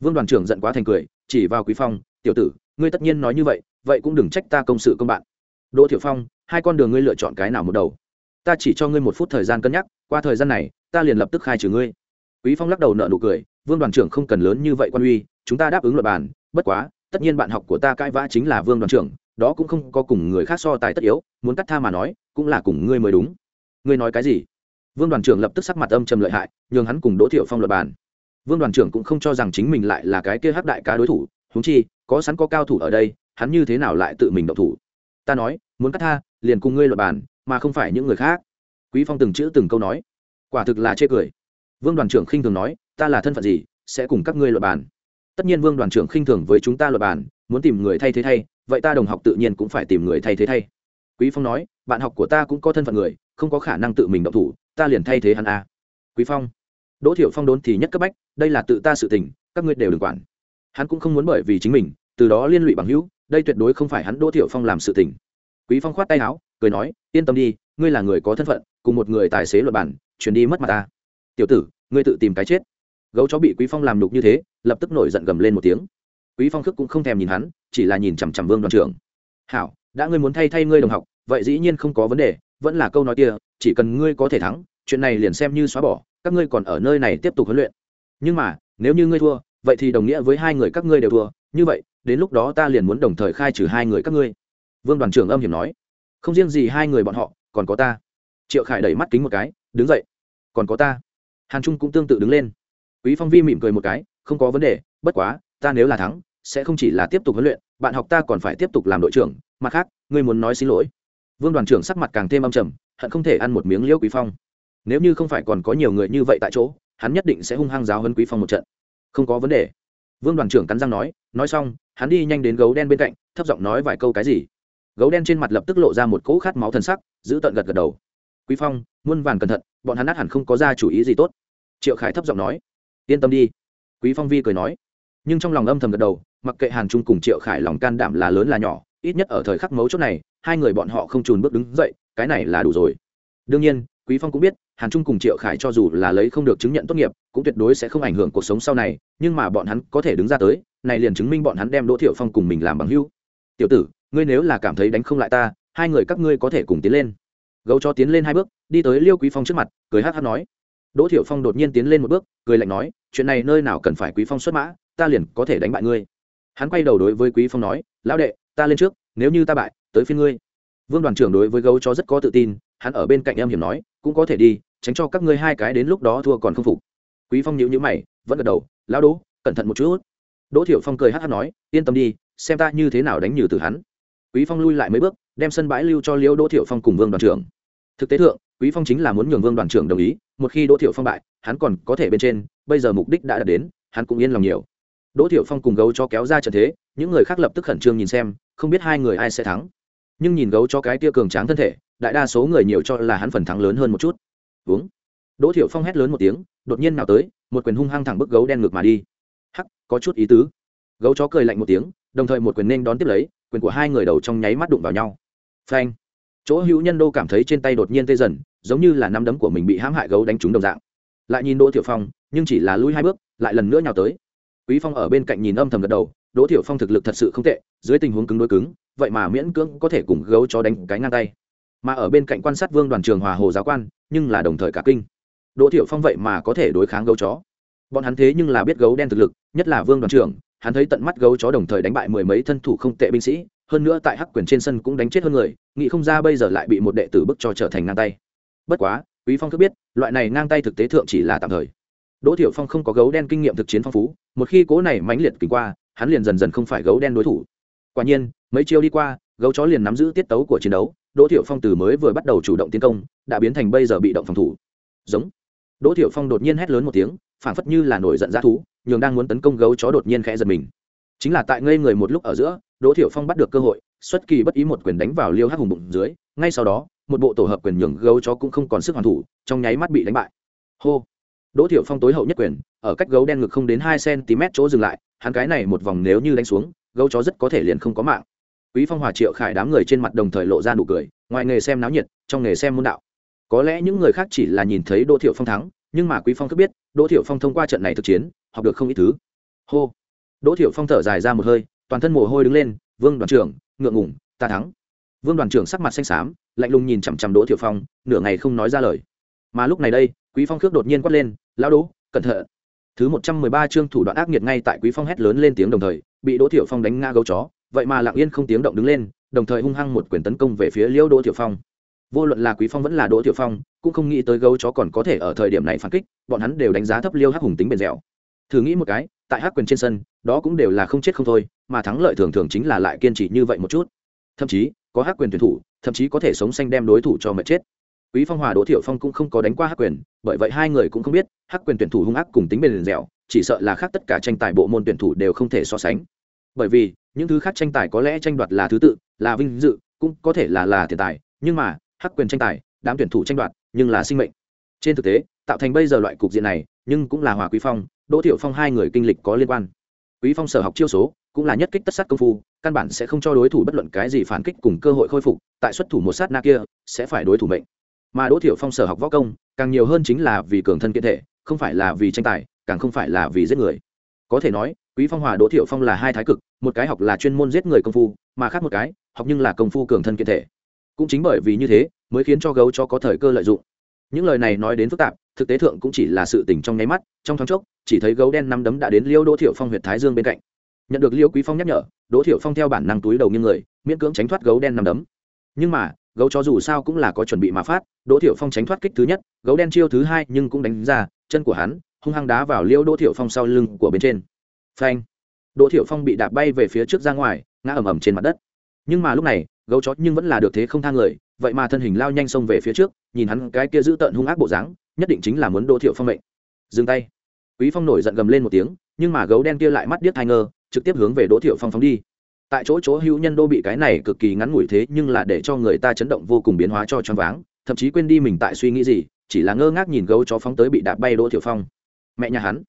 Vương đoàn trưởng giận quá thành cười, chỉ vào quý phong, tiểu tử, ngươi tất nhiên nói như vậy vậy cũng đừng trách ta công sự công bạn. Đỗ tiểu phong hai con đường ngươi lựa chọn cái nào một đầu? Ta chỉ cho ngươi một phút thời gian cân nhắc, qua thời gian này, ta liền lập tức khai trừ ngươi. Quý phong lắc đầu nợ nụ cười, vương đoàn trưởng không cần lớn như vậy quan uy, chúng ta đáp ứng luật bàn, bất quá, tất nhiên bạn học của ta cãi vã chính là vương đoàn trưởng, đó cũng không có cùng người khác so tài tất yếu, muốn cắt tha mà nói, cũng là cùng ngươi mới đúng. Ngươi nói cái gì? Vương đoàn trưởng lập tức sắc mặt âm trầm lợi hại, nhường hắn cùng đỗ thiệu phong luật bàn. Vương đoàn trưởng cũng không cho rằng chính mình lại là cái kia hắc đại cá đối thủ húng chi, có sẵn có cao thủ ở đây, hắn như thế nào lại tự mình động thủ? Ta nói, muốn cắt tha liền cùng ngươi luật bàn, mà không phải những người khác. Quý phong từng chữ từng câu nói. Quả thực là chê cười. Vương đoàn trưởng khinh thường nói, ta là thân phận gì, sẽ cùng các ngươi luật bàn. Tất nhiên vương đoàn trưởng khinh thường với chúng ta luật bàn, muốn tìm người thay thế thay, vậy ta đồng học tự nhiên cũng phải tìm người thay thế thay. Quý phong nói, bạn học của ta cũng có thân phận người, không có khả năng tự mình động thủ, ta liền thay thế hắn a. Quý phong. Đỗ thiệu phong đốn thì nhất cấp bách, đây là tự ta sự tình, các ngươi đều đừng quản. Hắn cũng không muốn bởi vì chính mình, từ đó liên lụy bằng hữu, đây tuyệt đối không phải hắn đỗ thiệu phong làm sự tình quý phong khoát tay áo, cười nói, yên tâm đi, ngươi là người có thân phận, cùng một người tài xế luật bản, chuyển đi mất mặt ta. Tiểu tử, ngươi tự tìm cái chết. Gấu chó bị quý phong làm nhục như thế, lập tức nổi giận gầm lên một tiếng. Quý phong khước cũng không thèm nhìn hắn, chỉ là nhìn chằm chằm vương đoàn trưởng. Hảo, đã ngươi muốn thay thay ngươi đồng học, vậy dĩ nhiên không có vấn đề, vẫn là câu nói kia, chỉ cần ngươi có thể thắng, chuyện này liền xem như xóa bỏ, các ngươi còn ở nơi này tiếp tục huấn luyện. Nhưng mà, nếu như ngươi thua, vậy thì đồng nghĩa với hai người các ngươi đều thua, như vậy, đến lúc đó ta liền muốn đồng thời khai trừ hai người các ngươi vương đoàn trưởng âm hiểm nói, không riêng gì hai người bọn họ, còn có ta. Triệu khải đẩy mắt kính một cái, đứng dậy, còn có ta. Hàn trung cũng tương tự đứng lên. Quý phong vi mỉm cười một cái, không có vấn đề, bất quá, ta nếu là thắng, sẽ không chỉ là tiếp tục huấn luyện, bạn học ta còn phải tiếp tục làm đội trưởng, mặt khác, ngươi muốn nói xin lỗi. Vương đoàn trưởng sắc mặt càng thêm âm trầm, hận không thể ăn một miếng liễu quý phong. Nếu như không phải còn có nhiều người như vậy tại chỗ, hắn nhất định sẽ hung hăng giáo hơn quý phong một trận. Không có vấn đề. Vương đoàn trưởng cắn răng nói nói xong, hắn đi nhanh đến gấu đen bên cạnh, thấp giọng nói vài câu cái gì? Gấu đen trên mặt lập tức lộ ra một cỗ khát máu thân sắc, giữ tận gật gật đầu. Quý phong, muôn vàn cẩn thận, bọn hắn nát hẳn không có ra chủ ý gì tốt. Triệu khải thấp giọng nói. Yên tâm đi. Quý phong vi cười nói. Nhưng trong lòng âm thầm gật đầu, mặc kệ hàn trung cùng triệu khải lòng can đảm là lớn là nhỏ, ít nhất ở thời khắc mấu chốt này, hai người bọn họ không trùn bước đứng dậy, cái này là đủ rồi. Đương nhiên, quý phong cũng biết, hàn trung cùng triệu khải cho dù là lấy không được chứng nhận tốt nghiệp, cũng tuyệt đối sẽ không ảnh hưởng cuộc sống sau này, nhưng mà bọn hắn có thể đứng ra tới, này liền chứng minh bọn hắn đem đỗ thiệu phong cùng mình làm bằng hữu. Tiểu tử ngươi nếu là cảm thấy đánh không lại ta, hai người các ngươi có thể cùng tiến lên. Gấu cho tiến lên hai bước, đi tới liêu quý phong trước mặt, cười hát hát nói. Đỗ thiệu phong đột nhiên tiến lên một bước, cười lạnh nói, chuyện này nơi nào cần phải quý phong xuất mã, ta liền có thể đánh bại ngươi. Hắn quay đầu đối với quý phong nói, lão đệ, ta lên trước, nếu như ta bại, tới phiên ngươi. Vương đoàn trưởng đối với gấu chó rất có tự tin, hắn ở bên cạnh em hiểm nói, cũng có thể đi, tránh cho các ngươi hai cái đến lúc đó thua còn không phục. Quý phong nhíu nhíu mày, vẫn gật đầu, lão đỗ, cẩn thận một chút. Đỗ thiệu phong cười hát hát nói, yên tâm đi, xem ta như thế nào đánh nhừ từ hắn quý phong lui lại mấy bước, đem sân bãi lưu cho liễu đỗ thiệu phong cùng vương đoàn trưởng. Thực tế thượng, quý phong chính là muốn nhường vương đoàn trưởng đồng ý, một khi đỗ thiệu phong bại, hắn còn có thể bên trên, bây giờ mục đích đã đạt đến, hắn cũng yên lòng nhiều. Đỗ thiệu phong cùng gấu cho kéo ra trận thế, những người khác lập tức khẩn trương nhìn xem, không biết hai người ai sẽ thắng. Nhưng nhìn gấu cho cái tia cường tráng thân thể, đại đa số người nhiều cho là hắn phần thắng lớn hơn một chút. Uống. Đỗ thiệu phong hét lớn một tiếng, đột nhiên nào tới, một quyền hung hăng thẳng bức gấu đen ngược mà đi. Hắc, có chút ý tứ. Gấu chó cười lạnh một tiếng, đồng thời một quyền nên đón tiếp lấy quyền của hai người đầu trong nháy mắt đụng vào nhau. Phanh. Chỗ hữu nhân đô cảm thấy trên tay đột nhiên tê dần, giống như là nắm đấm của mình bị hãm hại gấu đánh trúng đồng dạng. Lại nhìn đỗ tiểu phong, nhưng chỉ là lui hai bước, lại lần nữa nhào tới. Quý phong ở bên cạnh nhìn âm thầm gật đầu, đỗ tiểu phong thực lực thật sự không tệ, dưới tình huống cứng đối cứng, vậy mà miễn cưỡng có thể cùng gấu chó đánh cái ngang tay. Mà ở bên cạnh quan sát vương đoàn trường hòa hồ giáo quan, nhưng là đồng thời cả kinh. Đỗ tiểu phong vậy mà có thể đối kháng gấu chó. Bọn hắn thế nhưng là biết gấu đen thực lực, nhất là vương đoàn trưởng hắn thấy tận mắt gấu chó đồng thời đánh bại mười mấy thân thủ không tệ binh sĩ, hơn nữa tại hắc quyền trên sân cũng đánh chết hơn người, nghĩ không ra bây giờ lại bị một đệ tử bức cho trở thành ngang tay. Bất quá, quý phong cứ biết, loại này ngang tay thực tế thượng chỉ là tạm thời. Đỗ thiểu phong không có gấu đen kinh nghiệm thực chiến phong phú, một khi cố này mãnh liệt kỳ qua, hắn liền dần dần không phải gấu đen đối thủ. Quả nhiên, mấy chiêu đi qua, gấu chó liền nắm giữ tiết tấu của chiến đấu, đỗ thiểu phong từ mới vừa bắt đầu chủ động tiến công, đã biến thành bây giờ bị động phòng thủ. Giống. Đỗ thiểu phong đột nhiên hét lớn một tiếng, phảng phất như là nổi giận dã thú nhường đang muốn tấn công gấu chó đột nhiên khẽ giật mình. Chính là tại ngây người một lúc ở giữa, đỗ thiệu phong bắt được cơ hội, xuất kỳ bất ý một quyền đánh vào liêu hắc hùng bụng dưới, ngay sau đó, một bộ tổ hợp quyền nhường gấu chó cũng không còn sức hoàn thủ, trong nháy mắt bị đánh bại. Hô! Đỗ thiệu phong tối hậu nhất quyền, ở cách gấu đen ngực không đến hai cm chỗ dừng lại, hắn cái này một vòng nếu như đánh xuống, gấu chó rất có thể liền không có mạng. Quý phong hòa triệu khải đám người trên mặt đồng thời lộ ra nụ cười, ngoài nghề xem náo nhiệt, trong nghề xem môn đạo. Có lẽ những người khác chỉ là nhìn thấy đỗ thiệu phong thắng, nhưng mà quý phong cứ biết, đỗ thiệu phong thông qua trận này thực chiến học được không ít thứ. Hô. Đỗ thiệu phong thở dài ra một hơi, toàn thân mồ hôi đứng lên, vương đoàn trưởng, ngượng ngủng ta thắng. Vương đoàn trưởng sắc mặt xanh xám, lạnh lùng nhìn chằm chằm đỗ thiệu phong, nửa ngày không nói ra lời. Mà lúc này đây, quý phong khước đột nhiên quát lên, lão đỗ, cẩn thận. Thứ một trăm mười ba chương thủ đoạn ác nghiệt ngay tại quý phong hét lớn lên tiếng đồng thời, bị đỗ thiệu phong đánh ngã gấu chó, vậy mà lặng yên không tiếng động đứng lên, đồng thời hung hăng một quyền tấn công về phía liêu đỗ thiệu phong. Vô luận là quý phong vẫn là đỗ thiệu phong, cũng không nghĩ tới gấu chó còn có thể ở thời điểm này phản kích, bọn hắn đều đánh giá thấp liêu hắc hùng tính bền dẻo thử nghĩ một cái, tại hắc quyền trên sân, đó cũng đều là không chết không thôi, mà thắng lợi thường thường chính là lại kiên trì như vậy một chút. Thậm chí, có hắc quyền tuyển thủ, thậm chí có thể sống xanh đem đối thủ cho mệt chết. Quý phong hòa, đỗ thiệu phong cũng không có đánh qua hắc quyền, bởi vậy hai người cũng không biết, hắc quyền tuyển thủ hung ác cùng tính bền dẻo, chỉ sợ là khác tất cả tranh tài bộ môn tuyển thủ đều không thể so sánh. Bởi vì, những thứ khác tranh tài có lẽ tranh đoạt là thứ tự, là vinh dự, cũng có thể là là tiền tài, nhưng mà, hắc quyền tranh tài, đám tuyển thủ tranh đoạt, nhưng là sinh mệnh. Trên thực tế, tạo thành bây giờ loại cục diện này, nhưng cũng là hòa quý phong đỗ thiệu phong hai người kinh lịch có liên quan. Quý phong sở học chiêu số, cũng là nhất kích tất sát công phu, căn bản sẽ không cho đối thủ bất luận cái gì phản kích cùng cơ hội khôi phục, tại xuất thủ một sát na kia, sẽ phải đối thủ mệnh. Mà đỗ thiệu phong sở học võ công, càng nhiều hơn chính là vì cường thân kiện thể, không phải là vì tranh tài, càng không phải là vì giết người. Có thể nói, quý phong hòa đỗ thiệu phong là hai thái cực, một cái học là chuyên môn giết người công phu, mà khác một cái, học nhưng là công phu cường thân kiện thể. Cũng chính bởi vì như thế, mới khiến cho gấu cho có thời cơ lợi dụng. Những lời này nói đến phức tạp thực tế thượng cũng chỉ là sự tình trong nháy mắt, trong thoáng chốc, chỉ thấy gấu đen năm đấm đã đến liêu đỗ thiểu phong huyệt thái dương bên cạnh. Nhận được liêu quý phong nhắc nhở, đỗ thiểu phong theo bản năng túi đầu như người, miễn cưỡng tránh thoát gấu đen năm đấm. Nhưng mà, gấu chó dù sao cũng là có chuẩn bị mà phát, đỗ thiểu phong tránh thoát kích thứ nhất, gấu đen chiêu thứ hai nhưng cũng đánh ra, chân của hắn hung hăng đá vào liêu đỗ thiểu phong sau lưng của bên trên. Phanh! Đỗ thiểu phong bị đạp bay về phía trước ra ngoài, ngã ầm ầm trên mặt đất. Nhưng mà lúc này, gấu chó nhưng vẫn là được thế không thang người, vậy mà thân hình lao nhanh xông về phía trước, nhìn hắn cái kia giữ tợn hung ác bộ dáng nhất định chính là muốn đỗ thiệu phong mệnh. Dừng tay. Quý phong nổi giận gầm lên một tiếng, nhưng mà gấu đen kia lại mắt điếc thai ngơ, trực tiếp hướng về đỗ thiệu phong phóng đi. Tại chỗ chỗ hữu nhân đô bị cái này cực kỳ ngắn ngủi thế nhưng là để cho người ta chấn động vô cùng biến hóa cho choáng váng, thậm chí quên đi mình tại suy nghĩ gì, chỉ là ngơ ngác nhìn gấu chó phóng tới bị đạp bay đỗ thiệu phong. Mẹ nhà hắn.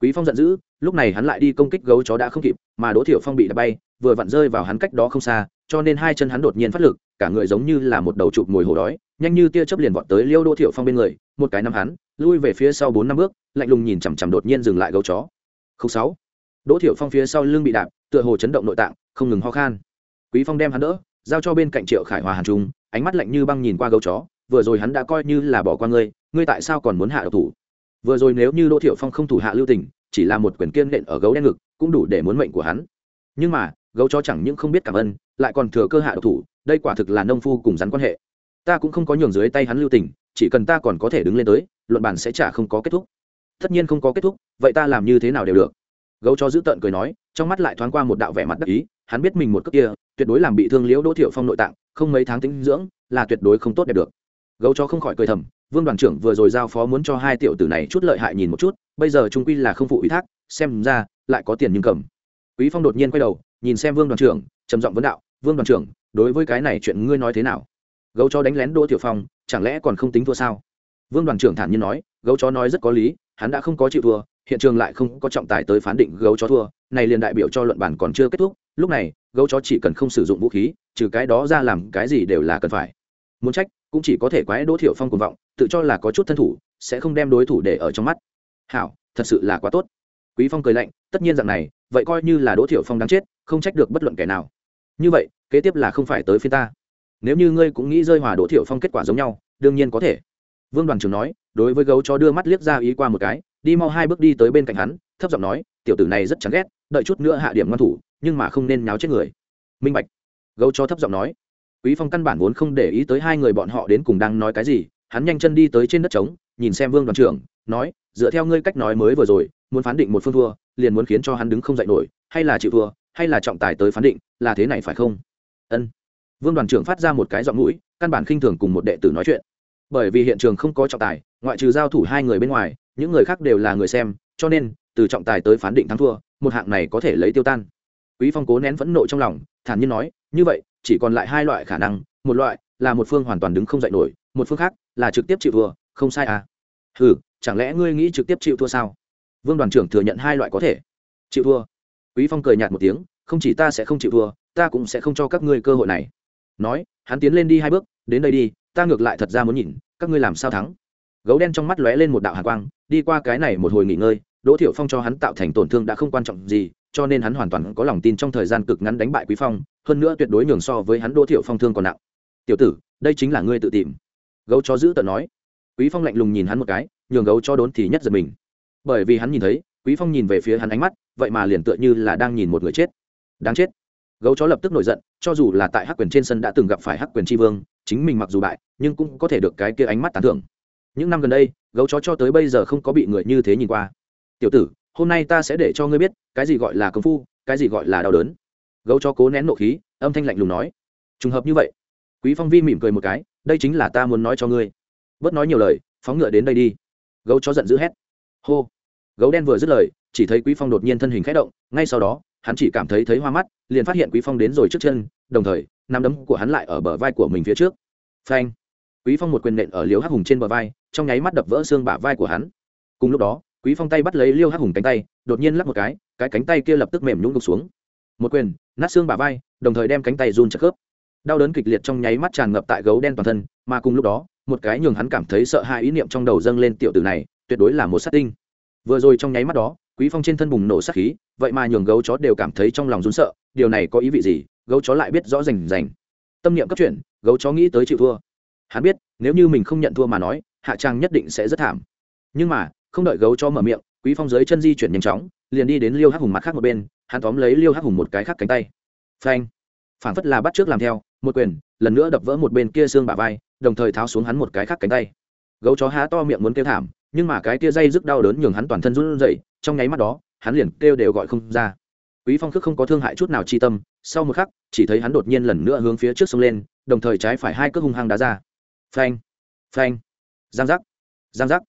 Quý phong giận dữ, lúc này hắn lại đi công kích gấu chó đã không kịp, mà đỗ thiệu phong bị đạp bay, vừa vặn rơi vào hắn cách đó không xa cho nên hai chân hắn đột nhiên phát lực, cả người giống như là một đầu chụp mồi hổ đói, nhanh như tia chớp liền vọt tới liêu đỗ thiệu phong bên người, một cái năm hắn, lui về phía sau bốn năm bước, lạnh lùng nhìn chằm chằm đột nhiên dừng lại gấu chó. Không sáu. Đỗ thiệu phong phía sau lưng bị đạp, tựa hồ chấn động nội tạng, không ngừng ho khan. Quý phong đem hắn đỡ, giao cho bên cạnh triệu khải hòa hàn trung, ánh mắt lạnh như băng nhìn qua gấu chó, vừa rồi hắn đã coi như là bỏ qua ngươi ngươi tại sao còn muốn hạ độc thủ? Vừa rồi nếu như đỗ thiệu phong không thủ hạ lưu tình, chỉ là một quyền kiên nện ở gấu đen ngực, cũng đủ để muốn mệnh của hắn. Nhưng mà, gấu chó chẳng những không biết cảm ơn lại còn thừa cơ hạ độc thủ, đây quả thực là nông phu cùng rắn quan hệ. Ta cũng không có nhường dưới tay hắn lưu tình, chỉ cần ta còn có thể đứng lên tới, luận bản sẽ chả không có kết thúc. Tất nhiên không có kết thúc, vậy ta làm như thế nào đều được. Gấu chó giữ tợn cười nói, trong mắt lại thoáng qua một đạo vẻ mặt đắc ý, hắn biết mình một cước kia, tuyệt đối làm bị thương liễu đỗ thiệu phong nội tạng, không mấy tháng tính dưỡng, là tuyệt đối không tốt đẹp được. Gấu chó không khỏi cười thầm, vương đoàn trưởng vừa rồi giao phó muốn cho hai tiểu tử này chút lợi hại nhìn một chút, bây giờ trung quy là không phụ ủy thác, xem ra, lại có tiền nhưng cầm. Quý phong đột nhiên quay đầu, nhìn xem vương đoàn trưởng, trầm giọng vấn đạo vương đoàn trưởng, đối với cái này chuyện ngươi nói thế nào? Gấu chó đánh lén đỗ tiểu phong, chẳng lẽ còn không tính thua sao? Vương đoàn trưởng thản nhiên nói, gấu chó nói rất có lý, hắn đã không có chịu thua, hiện trường lại không có trọng tài tới phán định gấu chó thua, này liền đại biểu cho luận bản còn chưa kết thúc, lúc này, gấu chó chỉ cần không sử dụng vũ khí, trừ cái đó ra làm cái gì đều là cần phải. Muốn trách, cũng chỉ có thể quái đỗ thiệu phong cùng vọng, tự cho là có chút thân thủ, sẽ không đem đối thủ để ở trong mắt. Hảo, thật sự là quá tốt. Quý phong cười lạnh, tất nhiên rằng này, vậy coi như là đỗ thiệu phong đáng chết, không trách được bất luận kẻ nào như vậy, kế tiếp là không phải tới phiên ta. Nếu như ngươi cũng nghĩ rơi hòa đỗ thiệu phong kết quả giống nhau, đương nhiên có thể. Vương đoàn trưởng nói, đối với gấu chó đưa mắt liếc ra ý qua một cái, đi mau hai bước đi tới bên cạnh hắn, thấp giọng nói, tiểu tử này rất chán ghét, đợi chút nữa hạ điểm ngoan thủ, nhưng mà không nên nháo chết người. Minh bạch. Gấu chó thấp giọng nói. Quý phong căn bản vốn không để ý tới hai người bọn họ đến cùng đang nói cái gì, hắn nhanh chân đi tới trên đất trống, nhìn xem vương đoàn trưởng, nói, dựa theo ngươi cách nói mới vừa rồi, muốn phán định một phương thua, liền muốn khiến cho hắn đứng không dậy nổi, hay là chịu thua hay là trọng tài tới phán định, là thế này phải không? Ân. Vương đoàn trưởng phát ra một cái giọng mũi, căn bản khinh thường cùng một đệ tử nói chuyện. Bởi vì hiện trường không có trọng tài, ngoại trừ giao thủ hai người bên ngoài, những người khác đều là người xem, cho nên, từ trọng tài tới phán định thắng thua, một hạng này có thể lấy tiêu tan. Quý phong cố nén phẫn nộ trong lòng, thản nhiên nói, như vậy, chỉ còn lại hai loại khả năng, một loại là một phương hoàn toàn đứng không dậy nổi, một phương khác là trực tiếp chịu thua, không sai à? Ừ chẳng lẽ ngươi nghĩ trực tiếp chịu thua sao? Vương đoàn trưởng thừa nhận hai loại có thể. Chịu thua quý phong cười nhạt một tiếng, không chỉ ta sẽ không chịu thua, ta cũng sẽ không cho các ngươi cơ hội này. Nói, hắn tiến lên đi hai bước, đến đây đi, ta ngược lại thật ra muốn nhìn, các ngươi làm sao thắng. Gấu đen trong mắt lóe lên một đạo hàn quang, đi qua cái này một hồi nghỉ ngơi, đỗ thiệu phong cho hắn tạo thành tổn thương đã không quan trọng gì, cho nên hắn hoàn toàn có lòng tin trong thời gian cực ngắn đánh bại quý phong, hơn nữa tuyệt đối nhường so với hắn đỗ thiệu phong thương còn nặng. Tiểu tử, đây chính là ngươi tự tìm. Gấu chó giữ tận nói. Quý phong lạnh lùng nhìn hắn một cái, nhường gấu cho đốn thì nhất giật mình. Bởi vì hắn nhìn thấy quý phong nhìn về phía hắn ánh mắt, vậy mà liền tựa như là đang nhìn một người chết. Đáng chết. Gấu chó lập tức nổi giận, cho dù là tại hắc quyền trên sân đã từng gặp phải hắc quyền tri vương, chính mình mặc dù bại, nhưng cũng có thể được cái kia ánh mắt tán thưởng. Những năm gần đây, gấu chó cho tới bây giờ không có bị người như thế nhìn qua. Tiểu tử, hôm nay ta sẽ để cho ngươi biết, cái gì gọi là công phu, cái gì gọi là đau đớn. Gấu chó cố nén nộ khí, âm thanh lạnh lùng nói. Trùng hợp như vậy. Quý phong vi mỉm cười một cái, đây chính là ta muốn nói cho ngươi. Bớt nói nhiều lời, phóng ngựa đến đây đi. Gấu chó giận dữ hét. Hô gấu đen vừa dứt lời, chỉ thấy quý phong đột nhiên thân hình khẽ động, ngay sau đó, hắn chỉ cảm thấy thấy hoa mắt, liền phát hiện quý phong đến rồi trước chân, đồng thời, nắm đấm của hắn lại ở bờ vai của mình phía trước. Phanh! Quý phong một quyền nện ở liêu hắc hùng trên bờ vai, trong nháy mắt đập vỡ xương bả vai của hắn. Cùng lúc đó, quý phong tay bắt lấy liêu hắc hùng cánh tay, đột nhiên lắc một cái cái cánh tay kia lập tức mềm nhũn gục xuống. Một quyền, nát xương bả vai, đồng thời đem cánh tay run chặt khớp. Đau đớn kịch liệt trong nháy mắt tràn ngập tại gấu đen toàn thân, mà cùng lúc đó, một cái nhường hắn cảm thấy sợ hãi ý niệm trong đầu dâng lên tiểu tử này, tuyệt đối là một sát tinh vừa rồi trong nháy mắt đó, quý phong trên thân bùng nổ sát khí, vậy mà nhường gấu chó đều cảm thấy trong lòng run sợ, điều này có ý vị gì? Gấu chó lại biết rõ rành rành. Tâm niệm cấp chuyển, gấu chó nghĩ tới chịu thua. Hắn biết, nếu như mình không nhận thua mà nói, hạ trang nhất định sẽ rất thảm. Nhưng mà, không đợi gấu chó mở miệng, quý phong dưới chân di chuyển nhanh chóng, liền đi đến liêu hắc hùng mặt khác một bên, hắn tóm lấy liêu hắc hùng một cái khác cánh tay. Phanh! Phản phất là bắt trước làm theo, một quyền, lần nữa đập vỡ một bên kia xương bả vai, đồng thời tháo xuống hắn một cái khác cánh tay. Gấu chó há to miệng muốn kêu thảm nhưng mà cái kia dây rức đau đớn nhường hắn toàn thân run rẩy trong nháy mắt đó hắn liền kêu đều gọi không ra. Quý phong khước không có thương hại chút nào chi tâm sau một khắc chỉ thấy hắn đột nhiên lần nữa hướng phía trước sông lên đồng thời trái phải hai cước hung hăng đá ra. Phanh phanh giang giác giang giác.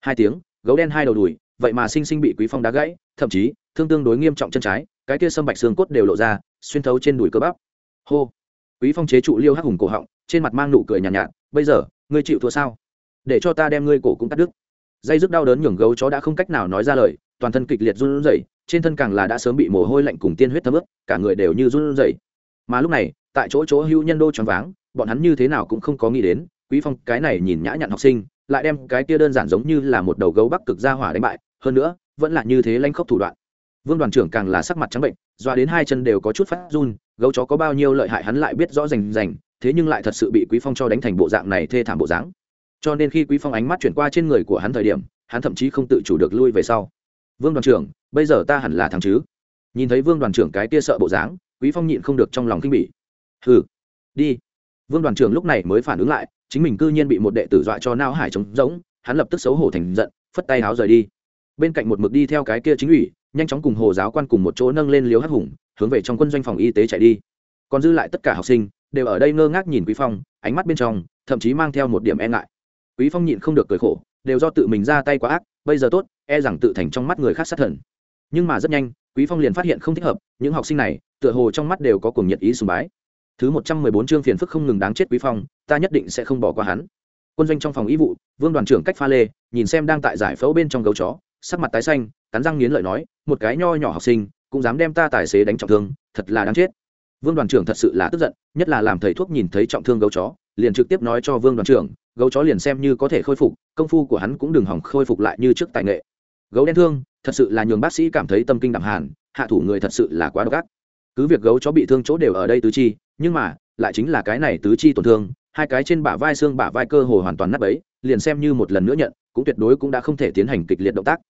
Hai tiếng gấu đen hai đầu đùi vậy mà sinh sinh bị quý phong đá gãy thậm chí thương tương đối nghiêm trọng chân trái cái kia sâm bạch xương cốt đều lộ ra xuyên thấu trên đùi cơ bắp. Hô. Quý phong chế trụ liêu hắc hùng cổ họng trên mặt mang nụ cười nhàn nhạt, nhạt bây giờ ngươi chịu thua sao? Để cho ta đem ngươi cổ cũng cắt đứt dây dứt đau đớn nhường gấu chó đã không cách nào nói ra lời, toàn thân kịch liệt run rẩy, trên thân càng là đã sớm bị mồ hôi lạnh cùng tiên huyết thấm ướt, cả người đều như run rẩy. Mà lúc này, tại chỗ chỗ hữu nhân đô choáng váng, bọn hắn như thế nào cũng không có nghĩ đến, quý phong cái này nhìn nhã nhặn học sinh, lại đem cái kia đơn giản giống như là một đầu gấu bắc cực ra hỏa đánh bại, hơn nữa, vẫn là như thế lanh khốc thủ đoạn. Vương đoàn trưởng càng là sắc mặt trắng bệnh, doa đến hai chân đều có chút phát run, gấu chó có bao nhiêu lợi hại hắn lại biết rõ rành rành, thế nhưng lại thật sự bị quý phong cho đánh thành bộ dạng này thê thảm bộ dáng cho nên khi quý phong ánh mắt chuyển qua trên người của hắn thời điểm, hắn thậm chí không tự chủ được lui về sau. Vương đoàn trưởng, bây giờ ta hẳn là thằng chứ? Nhìn thấy vương đoàn trưởng cái kia sợ bộ dáng, quý phong nhịn không được trong lòng kinh bỉ. Hừ, đi. Vương đoàn trưởng lúc này mới phản ứng lại, chính mình cư nhiên bị một đệ tử dọa cho nao hải trống rỗng, hắn lập tức xấu hổ thành giận, phất tay áo rời đi. Bên cạnh một mực đi theo cái kia chính ủy, nhanh chóng cùng hồ giáo quan cùng một chỗ nâng lên liếu hắc hùng, hướng về trong quân doanh phòng y tế chạy đi. Còn dư lại tất cả học sinh, đều ở đây ngơ ngác nhìn quý phong, ánh mắt bên trong, thậm chí mang theo một điểm e ngại quý phong nhịn không được cười khổ, đều do tự mình ra tay quá ác, bây giờ tốt e rằng tự thành trong mắt người khác sát thần. Nhưng mà rất nhanh, quý phong liền phát hiện không thích hợp, những học sinh này, tựa hồ trong mắt đều có cùng nhiệt ý sùng bái. Thứ một trăm mười bốn chương phiền phức không ngừng đáng chết quý phong, ta nhất định sẽ không bỏ qua hắn. Quân doanh trong phòng y vụ, vương đoàn trưởng cách pha lê, nhìn xem đang tại giải phẫu bên trong gấu chó, sắc mặt tái xanh, cắn răng nghiến lợi nói, một cái nho nhỏ học sinh, cũng dám đem ta tài xế đánh trọng thương, thật là đáng chết. Vương đoàn trưởng thật sự là tức giận, nhất là làm thầy thuốc nhìn thấy trọng thương gấu chó, liền trực tiếp nói cho vương đoàn trưởng gấu chó liền xem như có thể khôi phục, công phu của hắn cũng đừng hỏng khôi phục lại như trước tài nghệ. Gấu đen thương, thật sự là nhường bác sĩ cảm thấy tâm kinh đẳng hàn, hạ thủ người thật sự là quá độc ác. Cứ việc gấu chó bị thương chỗ đều ở đây tứ chi, nhưng mà, lại chính là cái này tứ chi tổn thương, hai cái trên bả vai xương bả vai cơ hồ hoàn toàn nắp ấy liền xem như một lần nữa nhận, cũng tuyệt đối cũng đã không thể tiến hành kịch liệt động tác.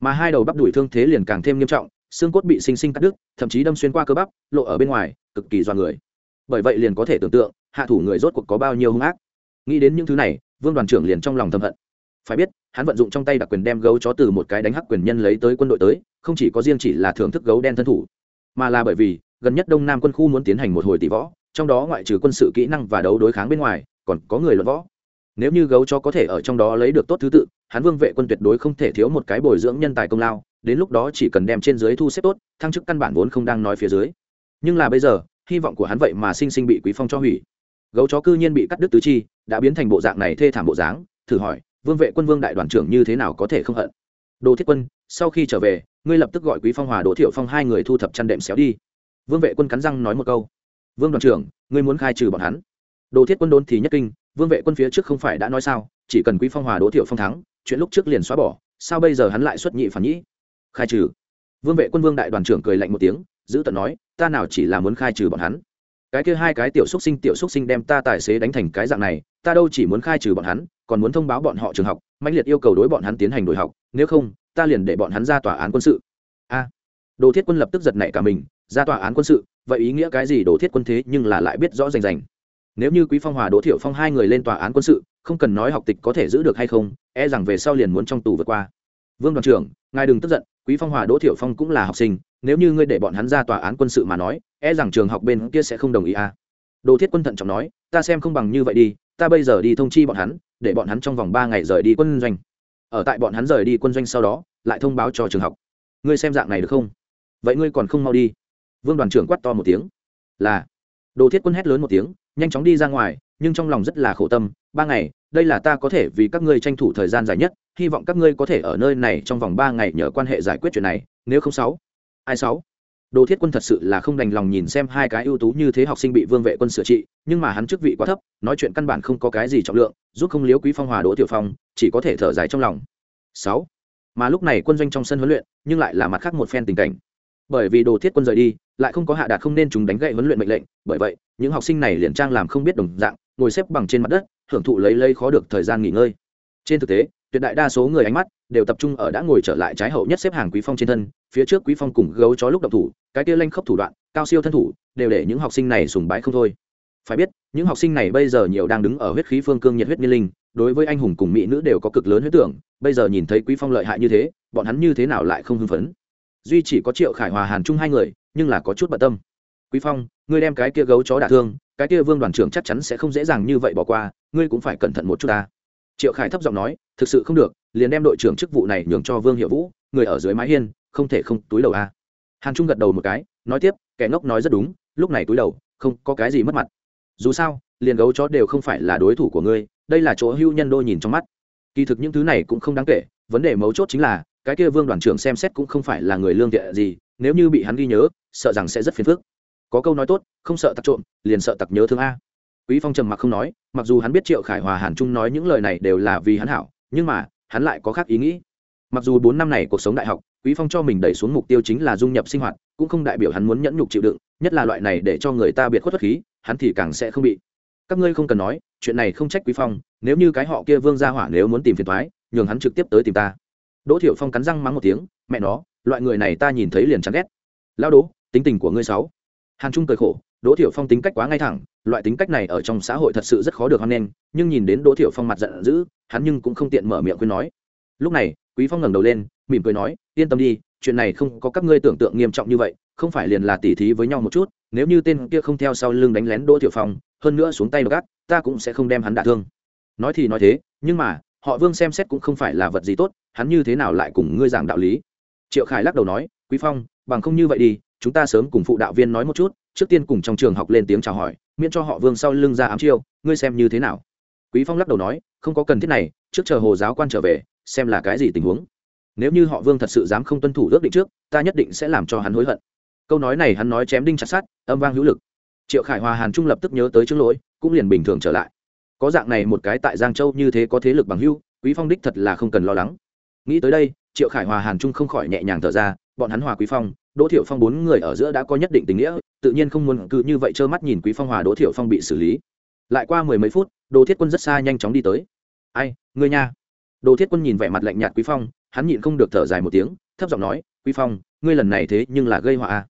Mà hai đầu bắp đuổi thương thế liền càng thêm nghiêm trọng, xương cốt bị sinh sinh cắt đứt, thậm chí đâm xuyên qua cơ bắp, lộ ở bên ngoài, cực kỳ do người. Bởi vậy liền có thể tưởng tượng, hạ thủ người rốt cuộc có bao nhiêu hung ác nghĩ đến những thứ này, vương đoàn trưởng liền trong lòng thầm hận. Phải biết, hắn vận dụng trong tay đặc quyền đem gấu chó từ một cái đánh hắc quyền nhân lấy tới quân đội tới, không chỉ có riêng chỉ là thưởng thức gấu đen thân thủ, mà là bởi vì, gần nhất đông nam quân khu muốn tiến hành một hồi tỷ võ, trong đó ngoại trừ quân sự kỹ năng và đấu đối kháng bên ngoài, còn có người luận võ. Nếu như gấu chó có thể ở trong đó lấy được tốt thứ tự, hắn vương vệ quân tuyệt đối không thể thiếu một cái bồi dưỡng nhân tài công lao, đến lúc đó chỉ cần đem trên dưới thu xếp tốt, thăng chức căn bản vốn không đang nói phía dưới. Nhưng là bây giờ, hy vọng của hắn vậy mà sinh sinh bị quý phong cho hủy. Gấu chó cư nhiên bị cắt đứt tứ chi đã biến thành bộ dạng này thê thảm bộ dáng, thử hỏi, vương vệ quân, vương đại đoàn trưởng như thế nào có thể không hận? Đồ thiết quân, sau khi trở về, ngươi lập tức gọi quý phong hòa, đỗ thiệu phong hai người thu thập chăn đệm xéo đi. Vương vệ quân cắn răng nói một câu. Vương đoàn trưởng, ngươi muốn khai trừ bọn hắn? Đồ thiết quân đốn thì nhất kinh, vương vệ quân phía trước không phải đã nói sao, chỉ cần quý phong hòa, đỗ thiệu phong thắng, chuyện lúc trước liền xóa bỏ, sao bây giờ hắn lại xuất nhị phản nhĩ khai trừ. Vương vệ quân, vương đại đoàn trưởng cười lạnh một tiếng, giữ tận nói, ta nào chỉ là muốn khai trừ bọn hắn? Cái kia hai cái tiểu xúc sinh, tiểu xúc sinh đem ta tài xế đánh thành cái dạng này, ta đâu chỉ muốn khai trừ bọn hắn, còn muốn thông báo bọn họ trường học mạnh liệt yêu cầu đối bọn hắn tiến hành đổi học, nếu không, ta liền để bọn hắn ra tòa án quân sự. A. Đồ thiết quân lập tức giật nảy cả mình, ra tòa án quân sự, vậy ý nghĩa cái gì đồ thiết quân thế nhưng là lại biết rõ rành rành. Nếu như quý phong hòa, đỗ thiệu phong hai người lên tòa án quân sự, không cần nói học tịch có thể giữ được hay không e rằng về sau liền muốn trong tù vượt qua. Vương đoàn trưởng, ngài đừng tức giận quý phong hòa, đỗ thiệu phong cũng là học sinh, nếu như ngươi để bọn hắn ra tòa án quân sự mà nói e rằng trường học bên kia sẽ không đồng ý à? Đồ thiết quân thận trọng nói, ta xem không bằng như vậy đi, ta bây giờ đi thông chi bọn hắn, để bọn hắn trong vòng ba ngày rời đi quân doanh. Ở tại bọn hắn rời đi quân doanh sau đó, lại thông báo cho trường học. Ngươi xem dạng này được không? Vậy ngươi còn không mau đi. Vương đoàn trưởng quát to một tiếng. Là. Đồ thiết quân hét lớn một tiếng, nhanh chóng đi ra ngoài, nhưng trong lòng rất là khổ tâm, ba ngày, đây là ta có thể vì các ngươi tranh thủ thời gian dài nhất hy vọng các ngươi có thể ở nơi này trong vòng ba ngày nhờ quan hệ giải quyết chuyện này, nếu không sáu, ai sáu? Đồ thiết quân thật sự là không đành lòng nhìn xem hai cái ưu tú như thế học sinh bị vương vệ quân sửa trị, nhưng mà hắn chức vị quá thấp, nói chuyện căn bản không có cái gì trọng lượng, giúp không liếu quý phong hòa đỗ tiểu phong, chỉ có thể thở dài trong lòng. Sáu, mà lúc này quân doanh trong sân huấn luyện, nhưng lại là mặt khác một phen tình cảnh. Bởi vì đồ thiết quân rời đi, lại không có hạ đạt không nên chúng đánh gậy huấn luyện mệnh lệnh, bởi vậy, những học sinh này liền trang làm không biết đồng dạng, ngồi xếp bằng trên mặt đất, hưởng thụ lấy lấy khó được thời gian nghỉ ngơi. Trên thực tế tuyệt đại đa số người ánh mắt đều tập trung ở đã ngồi trở lại trái hậu nhất xếp hàng quý phong trên thân, phía trước quý phong cùng gấu chó lúc động thủ, cái kia lanh khốc thủ đoạn, cao siêu thân thủ, đều để những học sinh này sùng bái không thôi. Phải biết, những học sinh này bây giờ nhiều đang đứng ở huyết khí phương cương nhiệt huyết niên linh, đối với anh hùng cùng mỹ nữ đều có cực lớn huyết tưởng, bây giờ nhìn thấy quý phong lợi hại như thế, bọn hắn như thế nào lại không hưng phấn? Duy chỉ có triệu khải hòa, hàn chung hai người, nhưng là có chút bận tâm. Quý phong, ngươi đem cái kia gấu chó đả thương, cái kia vương đoàn trưởng chắc chắn sẽ không dễ dàng như vậy bỏ qua, ngươi cũng phải cẩn thận một chút ta triệu khải thấp giọng nói, thực sự không được, liền đem đội trưởng chức vụ này nhường cho vương hiệu vũ, người ở dưới mái hiên, không thể không túi đầu a. Hàn trung gật đầu một cái, nói tiếp, kẻ ngốc nói rất đúng, lúc này túi đầu, không có cái gì mất mặt. Dù sao, liền gấu chó đều không phải là đối thủ của ngươi, đây là chỗ hưu nhân đôi nhìn trong mắt. Kỳ thực những thứ này cũng không đáng kể, vấn đề mấu chốt chính là, cái kia vương đoàn trưởng xem xét cũng không phải là người lương thiện gì, nếu như bị hắn ghi nhớ, sợ rằng sẽ rất phiền phức. Có câu nói tốt, không sợ tặc trộm, liền sợ tặc nhớ thương a quý phong trầm mặc không nói, mặc dù hắn biết triệu khải hòa hàn trung nói những lời này đều là vì hắn hảo, nhưng mà, hắn lại có khác ý nghĩ. Mặc dù bốn năm này cuộc sống đại học, quý phong cho mình đẩy xuống mục tiêu chính là dung nhập sinh hoạt, cũng không đại biểu hắn muốn nhẫn nhục chịu đựng, nhất là loại này để cho người ta biệt khuất bất khí, hắn thì càng sẽ không bị. Các ngươi không cần nói, chuyện này không trách quý phong, nếu như cái họ kia vương gia hỏa nếu muốn tìm phiền thoái nhường hắn trực tiếp tới tìm ta. Đỗ thiệu phong cắn răng mắng một tiếng, mẹ nó, loại người này ta nhìn thấy liền chán ghét. Lao đỗ, tính tình của ngươi sáu hàn trung cười khổ đỗ Thiểu phong tính cách quá ngay thẳng, loại tính cách này ở trong xã hội thật sự rất khó được hoan nghênh, nhưng nhìn đến đỗ Thiểu phong mặt giận dữ, hắn nhưng cũng không tiện mở miệng khuyên nói. Lúc này, quý phong ngẩng đầu lên, mỉm cười nói, yên tâm đi, chuyện này không có các ngươi tưởng tượng nghiêm trọng như vậy, không phải liền là tỉ thí với nhau một chút, nếu như tên kia không theo sau lưng đánh lén đỗ Thiểu phong, hơn nữa xuống tay gắt ta cũng sẽ không đem hắn đả thương. Nói thì nói thế, nhưng mà, họ vương xem xét cũng không phải là vật gì tốt, hắn như thế nào lại cùng ngươi giảng đạo lý? Triệu khải lắc đầu nói, quý phong, bằng không như vậy đi, chúng ta sớm cùng phụ đạo viên nói một chút trước tiên cùng trong trường học lên tiếng chào hỏi, miễn cho họ vương sau lưng ra ám chiêu, ngươi xem như thế nào? Quý phong lắc đầu nói, không có cần thiết này, trước chờ hồ giáo quan trở về, xem là cái gì tình huống. Nếu như họ vương thật sự dám không tuân thủ ước định trước, ta nhất định sẽ làm cho hắn hối hận. Câu nói này hắn nói chém đinh chặt sát âm vang hữu lực. Triệu khải hòa hàn trung lập tức nhớ tới trước lỗi, cũng liền bình thường trở lại. Có dạng này một cái tại giang châu như thế có thế lực bằng hưu quý phong đích thật là không cần lo lắng. Nghĩ tới đây, triệu khải hòa hàn trung không khỏi nhẹ nhàng thở ra, bọn hắn hòa quý phong, đỗ thiệu phong bốn người ở giữa đã có nhất định tình nghĩa tự nhiên không muốn cứ như vậy trơ mắt nhìn quý phong hòa đỗ thiệu phong bị xử lý. Lại qua mười mấy phút, đồ thiết quân rất xa nhanh chóng đi tới. Ai người nha. Đồ thiết quân nhìn vẻ mặt lạnh nhạt quý phong, hắn nhịn không được thở dài một tiếng, thấp giọng nói, quý phong, ngươi lần này thế nhưng là gây họa à.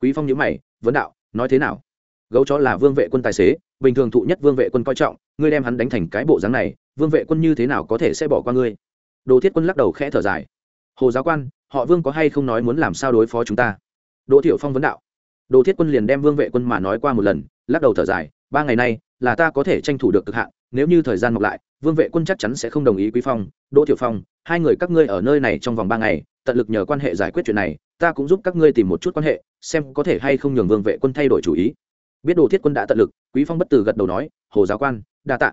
quý phong nhíu mày, vấn đạo, nói thế nào? Gấu chó là vương vệ quân tài xế, bình thường thụ nhất vương vệ quân coi trọng, ngươi đem hắn đánh thành cái bộ dáng này, vương vệ quân như thế nào có thể sẽ bỏ qua ngươi? Đồ thiết quân lắc đầu khẽ thở dài. Hồ giáo quan, họ vương có hay không nói muốn làm sao đối phó chúng ta? Đỗ thiệu phong vấn đạo đồ thiết quân liền đem vương vệ quân mà nói qua một lần, lắc đầu thở dài, ba ngày nay, là ta có thể tranh thủ được cực hạn, nếu như thời gian mọc lại, vương vệ quân chắc chắn sẽ không đồng ý quý phong, đỗ thiệu phong, hai người các ngươi ở nơi này trong vòng ba ngày, tận lực nhờ quan hệ giải quyết chuyện này, ta cũng giúp các ngươi tìm một chút quan hệ, xem có thể hay không nhường vương vệ quân thay đổi chủ ý. Biết đồ thiết quân đã tận lực, quý phong bất từ gật đầu nói, hồ giáo quan, đa tạ.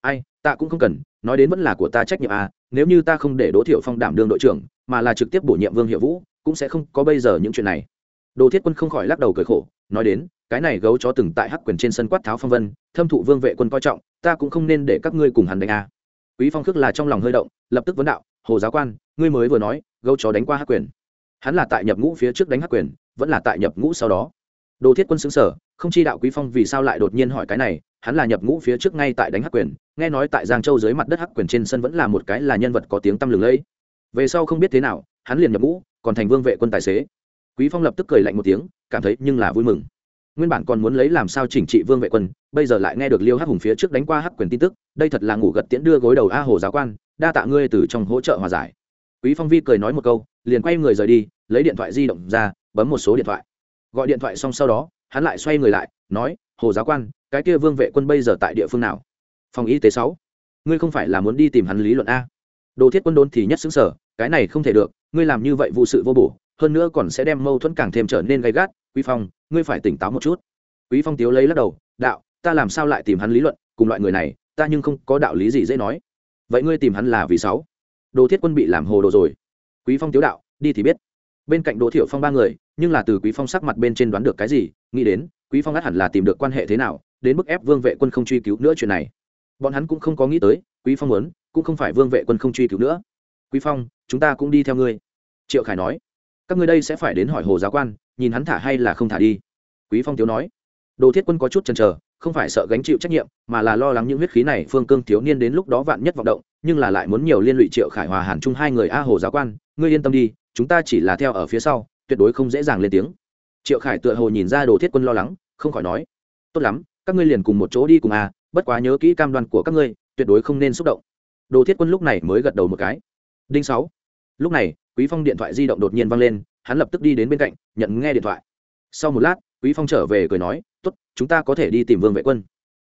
Ai, ta cũng không cần, nói đến vẫn là của ta trách nhiệm à nếu như ta không để đỗ thiệu phong đảm đương đội trưởng, mà là trực tiếp bổ nhiệm vương hiệu vũ, cũng sẽ không có bây giờ những chuyện này đồ thiết quân không khỏi lắc đầu cười khổ, nói đến, cái này gấu chó từng tại hắc quyền trên sân quát tháo phong vân, thâm thụ vương vệ quân coi trọng, ta cũng không nên để các ngươi cùng hắn đánh à. quý phong khước là trong lòng hơi động, lập tức vấn đạo, hồ giáo quan, ngươi mới vừa nói, gấu chó đánh qua hắc quyền. Hắn là tại nhập ngũ phía trước đánh hắc quyền, vẫn là tại nhập ngũ sau đó. Đồ thiết quân xứng sở không chi đạo quý phong vì sao lại đột nhiên hỏi cái này, hắn là nhập ngũ phía trước ngay tại đánh hắc quyền, nghe nói tại giang châu dưới mặt đất hắc quyền trên sân vẫn là một cái là nhân vật có tiếng tăm lừng lẫy. Về sau không biết thế nào, hắn liền nhập ngũ, còn thành vương vệ quân tài xế quý phong lập tức cười lạnh một tiếng, cảm thấy nhưng là vui mừng. Nguyên bản còn muốn lấy làm sao chỉnh trị vương vệ quân, bây giờ lại nghe được liêu hắc hùng phía trước đánh qua hắc quyền tin tức, đây thật là ngủ gật tiễn đưa gối đầu a hồ giáo quan, đa tạ ngươi từ trong hỗ trợ hòa giải. Quý phong vi cười nói một câu, liền quay người rời đi, lấy điện thoại di động ra, bấm một số điện thoại. Gọi điện thoại xong sau đó, hắn lại xoay người lại, nói, hồ giáo quan, cái kia vương vệ quân bây giờ tại địa phương nào? Phòng y tế sáu. Ngươi không phải là muốn đi tìm hắn lý luận a? Đồ thiết quân đôn thì nhất xứng sở, cái này không thể được, ngươi làm như vậy vụ sự vô bổ hơn nữa còn sẽ đem mâu thuẫn càng thêm trở nên gay gắt. Quý phong, ngươi phải tỉnh táo một chút. Quý phong tiếu lấy lắc đầu, đạo, ta làm sao lại tìm hắn lý luận? Cùng loại người này, ta nhưng không có đạo lý gì dễ nói. Vậy ngươi tìm hắn là vì sáu? Đồ thiết quân bị làm hồ đồ rồi. Quý phong tiếu đạo, đi thì biết. Bên cạnh đỗ Thiểu phong ba người, nhưng là từ quý phong sắc mặt bên trên đoán được cái gì, nghĩ đến, quý phong ắt hẳn là tìm được quan hệ thế nào, đến mức ép vương vệ quân không truy cứu nữa chuyện này. Bọn hắn cũng không có nghĩ tới, quý phong muốn, cũng không phải vương vệ quân không truy cứu nữa. Quý phong, chúng ta cũng đi theo ngươi. Triệu khải nói các ngươi đây sẽ phải đến hỏi hồ giáo quan, nhìn hắn thả hay là không thả đi. Quý phong thiếu nói. Đồ thiết quân có chút chần chờ, không phải sợ gánh chịu trách nhiệm, mà là lo lắng những huyết khí này phương cương thiếu niên đến lúc đó vạn nhất vọng động, nhưng là lại muốn nhiều liên lụy triệu khải hòa hàn chung hai người a hồ giáo quan, ngươi yên tâm đi, chúng ta chỉ là theo ở phía sau, tuyệt đối không dễ dàng lên tiếng. Triệu khải tựa hồ nhìn ra đồ thiết quân lo lắng, không khỏi nói, tốt lắm, các ngươi liền cùng một chỗ đi cùng a bất quá nhớ kỹ cam đoan của các ngươi, tuyệt đối không nên xúc động. Đồ thiết quân lúc này mới gật đầu một cái. Đinh sáu. Lúc này quý phong điện thoại di động đột nhiên vang lên, hắn lập tức đi đến bên cạnh, nhận nghe điện thoại. Sau một lát, quý phong trở về cười nói, tốt, chúng ta có thể đi tìm vương vệ quân.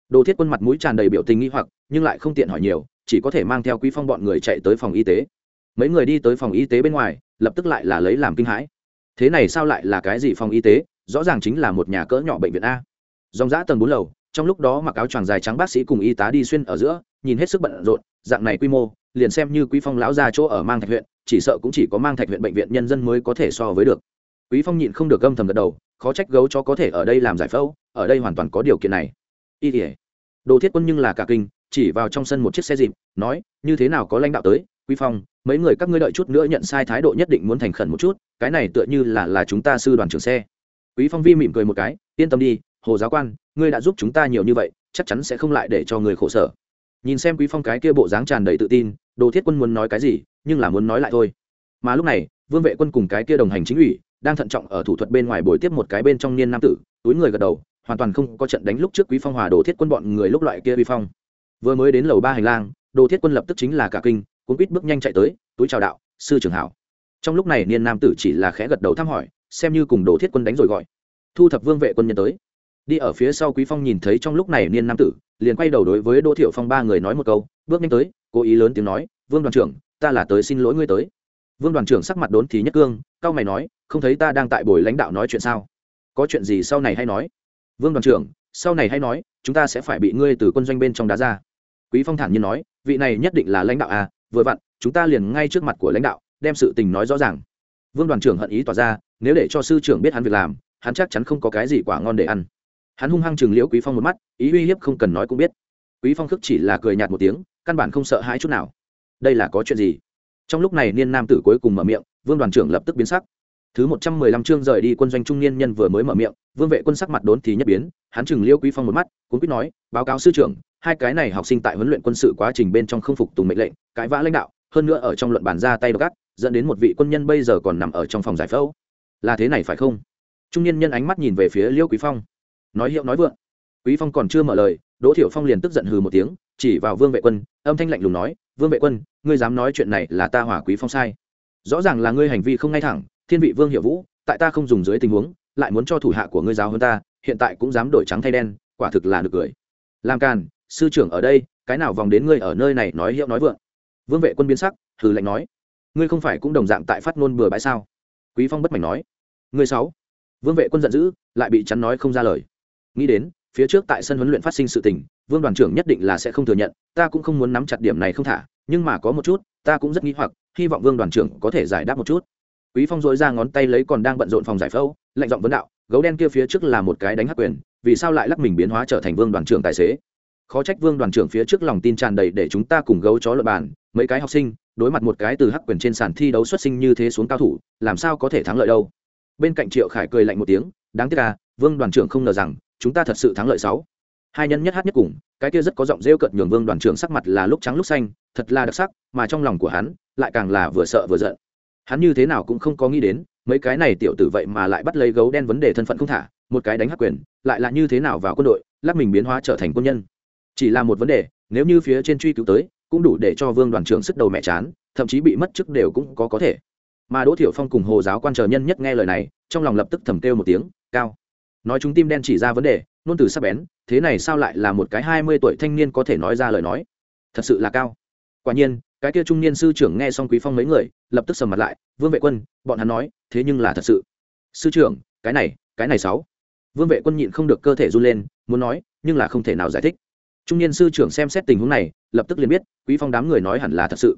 Đồ thiết quân mặt mũi tràn đầy biểu tình nghi hoặc, nhưng lại không tiện hỏi nhiều, chỉ có thể mang theo quý phong bọn người chạy tới phòng y tế. Mấy người đi tới phòng y tế bên ngoài, lập tức lại là lấy làm kinh hãi. Thế này sao lại là cái gì phòng y tế? Rõ ràng chính là một nhà cỡ nhỏ bệnh viện a. Dòng giã tầng bốn lầu, trong lúc đó mặc áo choàng dài trắng bác sĩ cùng y tá đi xuyên ở giữa, nhìn hết sức bận rộn, dạng này quy mô liền xem như quý phong lão ra chỗ ở mang thạch huyện, chỉ sợ cũng chỉ có mang thạch huyện bệnh viện nhân dân mới có thể so với được. Quý phong nhịn không được gâm thầm gật đầu, khó trách gấu cho có thể ở đây làm giải phẫu, ở đây hoàn toàn có điều kiện này. Y tỉa đồ thiết quân nhưng là cả kinh, chỉ vào trong sân một chiếc xe dịp, nói, như thế nào có lãnh đạo tới, quý phong, mấy người các ngươi đợi chút nữa nhận sai thái độ nhất định muốn thành khẩn một chút, cái này tựa như là là chúng ta sư đoàn trưởng xe. Quý phong vi mỉm cười một cái, yên tâm đi, hồ giáo quan, ngươi đã giúp chúng ta nhiều như vậy, chắc chắn sẽ không lại để cho người khổ sở nhìn xem quý phong cái kia bộ dáng tràn đầy tự tin, đồ thiết quân muốn nói cái gì, nhưng là muốn nói lại thôi. Mà lúc này, vương vệ quân cùng cái kia đồng hành chính ủy, đang thận trọng ở thủ thuật bên ngoài bồi tiếp một cái bên trong niên nam tử, túi người gật đầu, hoàn toàn không có trận đánh lúc trước quý phong hòa đồ thiết quân bọn người lúc loại kia vi phong. Vừa mới đến lầu ba hành lang, đồ thiết quân lập tức chính là cả kinh cũng quýt bước nhanh chạy tới, túi chào đạo, sư trưởng hảo. Trong lúc này niên nam tử chỉ là khẽ gật đầu thăm hỏi, xem như cùng đồ thiết quân đánh rồi gọi. Thu thập vương vệ quân nhân tới đi ở phía sau quý phong nhìn thấy trong lúc này niên nam tử, liền quay đầu đối với đỗ thiểu phong ba người nói một câu, bước nhanh tới, cố ý lớn tiếng nói, vương đoàn trưởng, ta là tới xin lỗi ngươi tới. Vương đoàn trưởng sắc mặt đốn thì nhất cương, cao mày nói, không thấy ta đang tại buổi lãnh đạo nói chuyện sao? Có chuyện gì sau này hay nói? Vương đoàn trưởng, sau này hay nói, chúng ta sẽ phải bị ngươi từ quân doanh bên trong đá ra. Quý phong thản nhiên nói, vị này nhất định là lãnh đạo à vừa vặn, chúng ta liền ngay trước mặt của lãnh đạo, đem sự tình nói rõ ràng. Vương đoàn trưởng hận ý tỏ ra, nếu để cho sư trưởng biết hắn việc làm, hắn chắc chắn không có cái gì quả ngon để ăn hắn hung hăng chừng liễu quý phong một mắt, ý uy hiếp không cần nói cũng biết. Quý phong khước chỉ là cười nhạt một tiếng, căn bản không sợ hãi chút nào. Đây là có chuyện gì? Trong lúc này niên nam tử cuối cùng mở miệng, vương đoàn trưởng lập tức biến sắc. Thứ một trăm mười lăm chương rời đi quân doanh trung niên nhân vừa mới mở miệng, vương vệ quân sắc mặt đốn thì nhất biến, hắn chừng liễu quý phong một mắt cũng quyết nói, báo cáo sư trưởng, hai cái này học sinh tại huấn luyện quân sự quá trình bên trong không phục tùng mệnh lệnh, cãi vã lãnh đạo, hơn nữa ở trong luận bàn ra tay gắt dẫn đến một vị quân nhân bây giờ còn nằm ở trong phòng giải phẫu. Là thế này phải không? Trung niên nhân ánh mắt nhìn về phía liễu quý phong nói hiệu nói vượng. Quý phong còn chưa mở lời, đỗ thiểu phong liền tức giận hừ một tiếng, chỉ vào vương vệ quân, âm thanh lạnh lùng nói, vương vệ quân, ngươi dám nói chuyện này là ta hỏa quý phong sai. Rõ ràng là ngươi hành vi không ngay thẳng, thiên vị vương hiệu vũ, tại ta không dùng dưới tình huống, lại muốn cho thủ hạ của ngươi giáo hơn ta, hiện tại cũng dám đổi trắng thay đen, quả thực là được cười. Làm càn, sư trưởng ở đây, cái nào vòng đến ngươi ở nơi này nói hiệu nói vượng? Vương vệ quân biến sắc, hừ lạnh nói, ngươi không phải cũng đồng dạng tại phát ngôn bừa bãi sao? Quý phong bất mảnh nói, ngươi sáu vương vệ quân giận dữ, lại bị chắn nói không ra lời nghĩ đến, phía trước tại sân huấn luyện phát sinh sự tình, vương đoàn trưởng nhất định là sẽ không thừa nhận, ta cũng không muốn nắm chặt điểm này không thả, nhưng mà có một chút, ta cũng rất nghĩ hoặc, hy vọng vương đoàn trưởng có thể giải đáp một chút. Quý phong dội ra ngón tay lấy còn đang bận rộn phòng giải phẫu, lạnh giọng vấn đạo, gấu đen kia phía trước là một cái đánh hắc quyền, vì sao lại lắc mình biến hóa trở thành vương đoàn trưởng tài xế? Khó trách vương đoàn trưởng phía trước lòng tin tràn đầy để chúng ta cùng gấu chó luận bàn, mấy cái học sinh, đối mặt một cái từ hắc quyền trên sàn thi đấu xuất sinh như thế xuống cao thủ, làm sao có thể thắng lợi đâu? Bên cạnh triệu khải cười lạnh một tiếng, đáng tiếc là vương đoàn trưởng không ngờ rằng chúng ta thật sự thắng lợi sáu. Hai nhân nhất hát nhất cùng, cái kia rất có giọng rêu cợt nhường vương đoàn trưởng sắc mặt là lúc trắng lúc xanh, thật là đặc sắc, mà trong lòng của hắn, lại càng là vừa sợ vừa giận. Hắn như thế nào cũng không có nghĩ đến, mấy cái này tiểu tử vậy mà lại bắt lấy gấu đen vấn đề thân phận không thả, một cái đánh hắc quyền, lại là như thế nào vào quân đội, lắc mình biến hóa trở thành quân nhân. Chỉ là một vấn đề, nếu như phía trên truy cứu tới, cũng đủ để cho vương đoàn trưởng sức đầu mẹ chán, thậm chí bị mất chức đều cũng có có thể. Mà đỗ thiểu phong cùng hồ giáo quan chờ nhân nhất nghe lời này, trong lòng lập tức thầm kêu một tiếng, cao nói chúng tim đen chỉ ra vấn đề, nôn từ sắp bén, thế này sao lại là một cái hai mươi tuổi thanh niên có thể nói ra lời nói? Thật sự là cao. Quả nhiên, cái kia trung niên sư trưởng nghe xong quý phong mấy người, lập tức sầm mặt lại, vương vệ quân, bọn hắn nói, thế nhưng là thật sự. Sư trưởng, cái này cái này sáu. Vương vệ quân nhịn không được cơ thể run lên, muốn nói, nhưng là không thể nào giải thích. Trung niên sư trưởng xem xét tình huống này, lập tức liền biết, quý phong đám người nói hẳn là thật sự.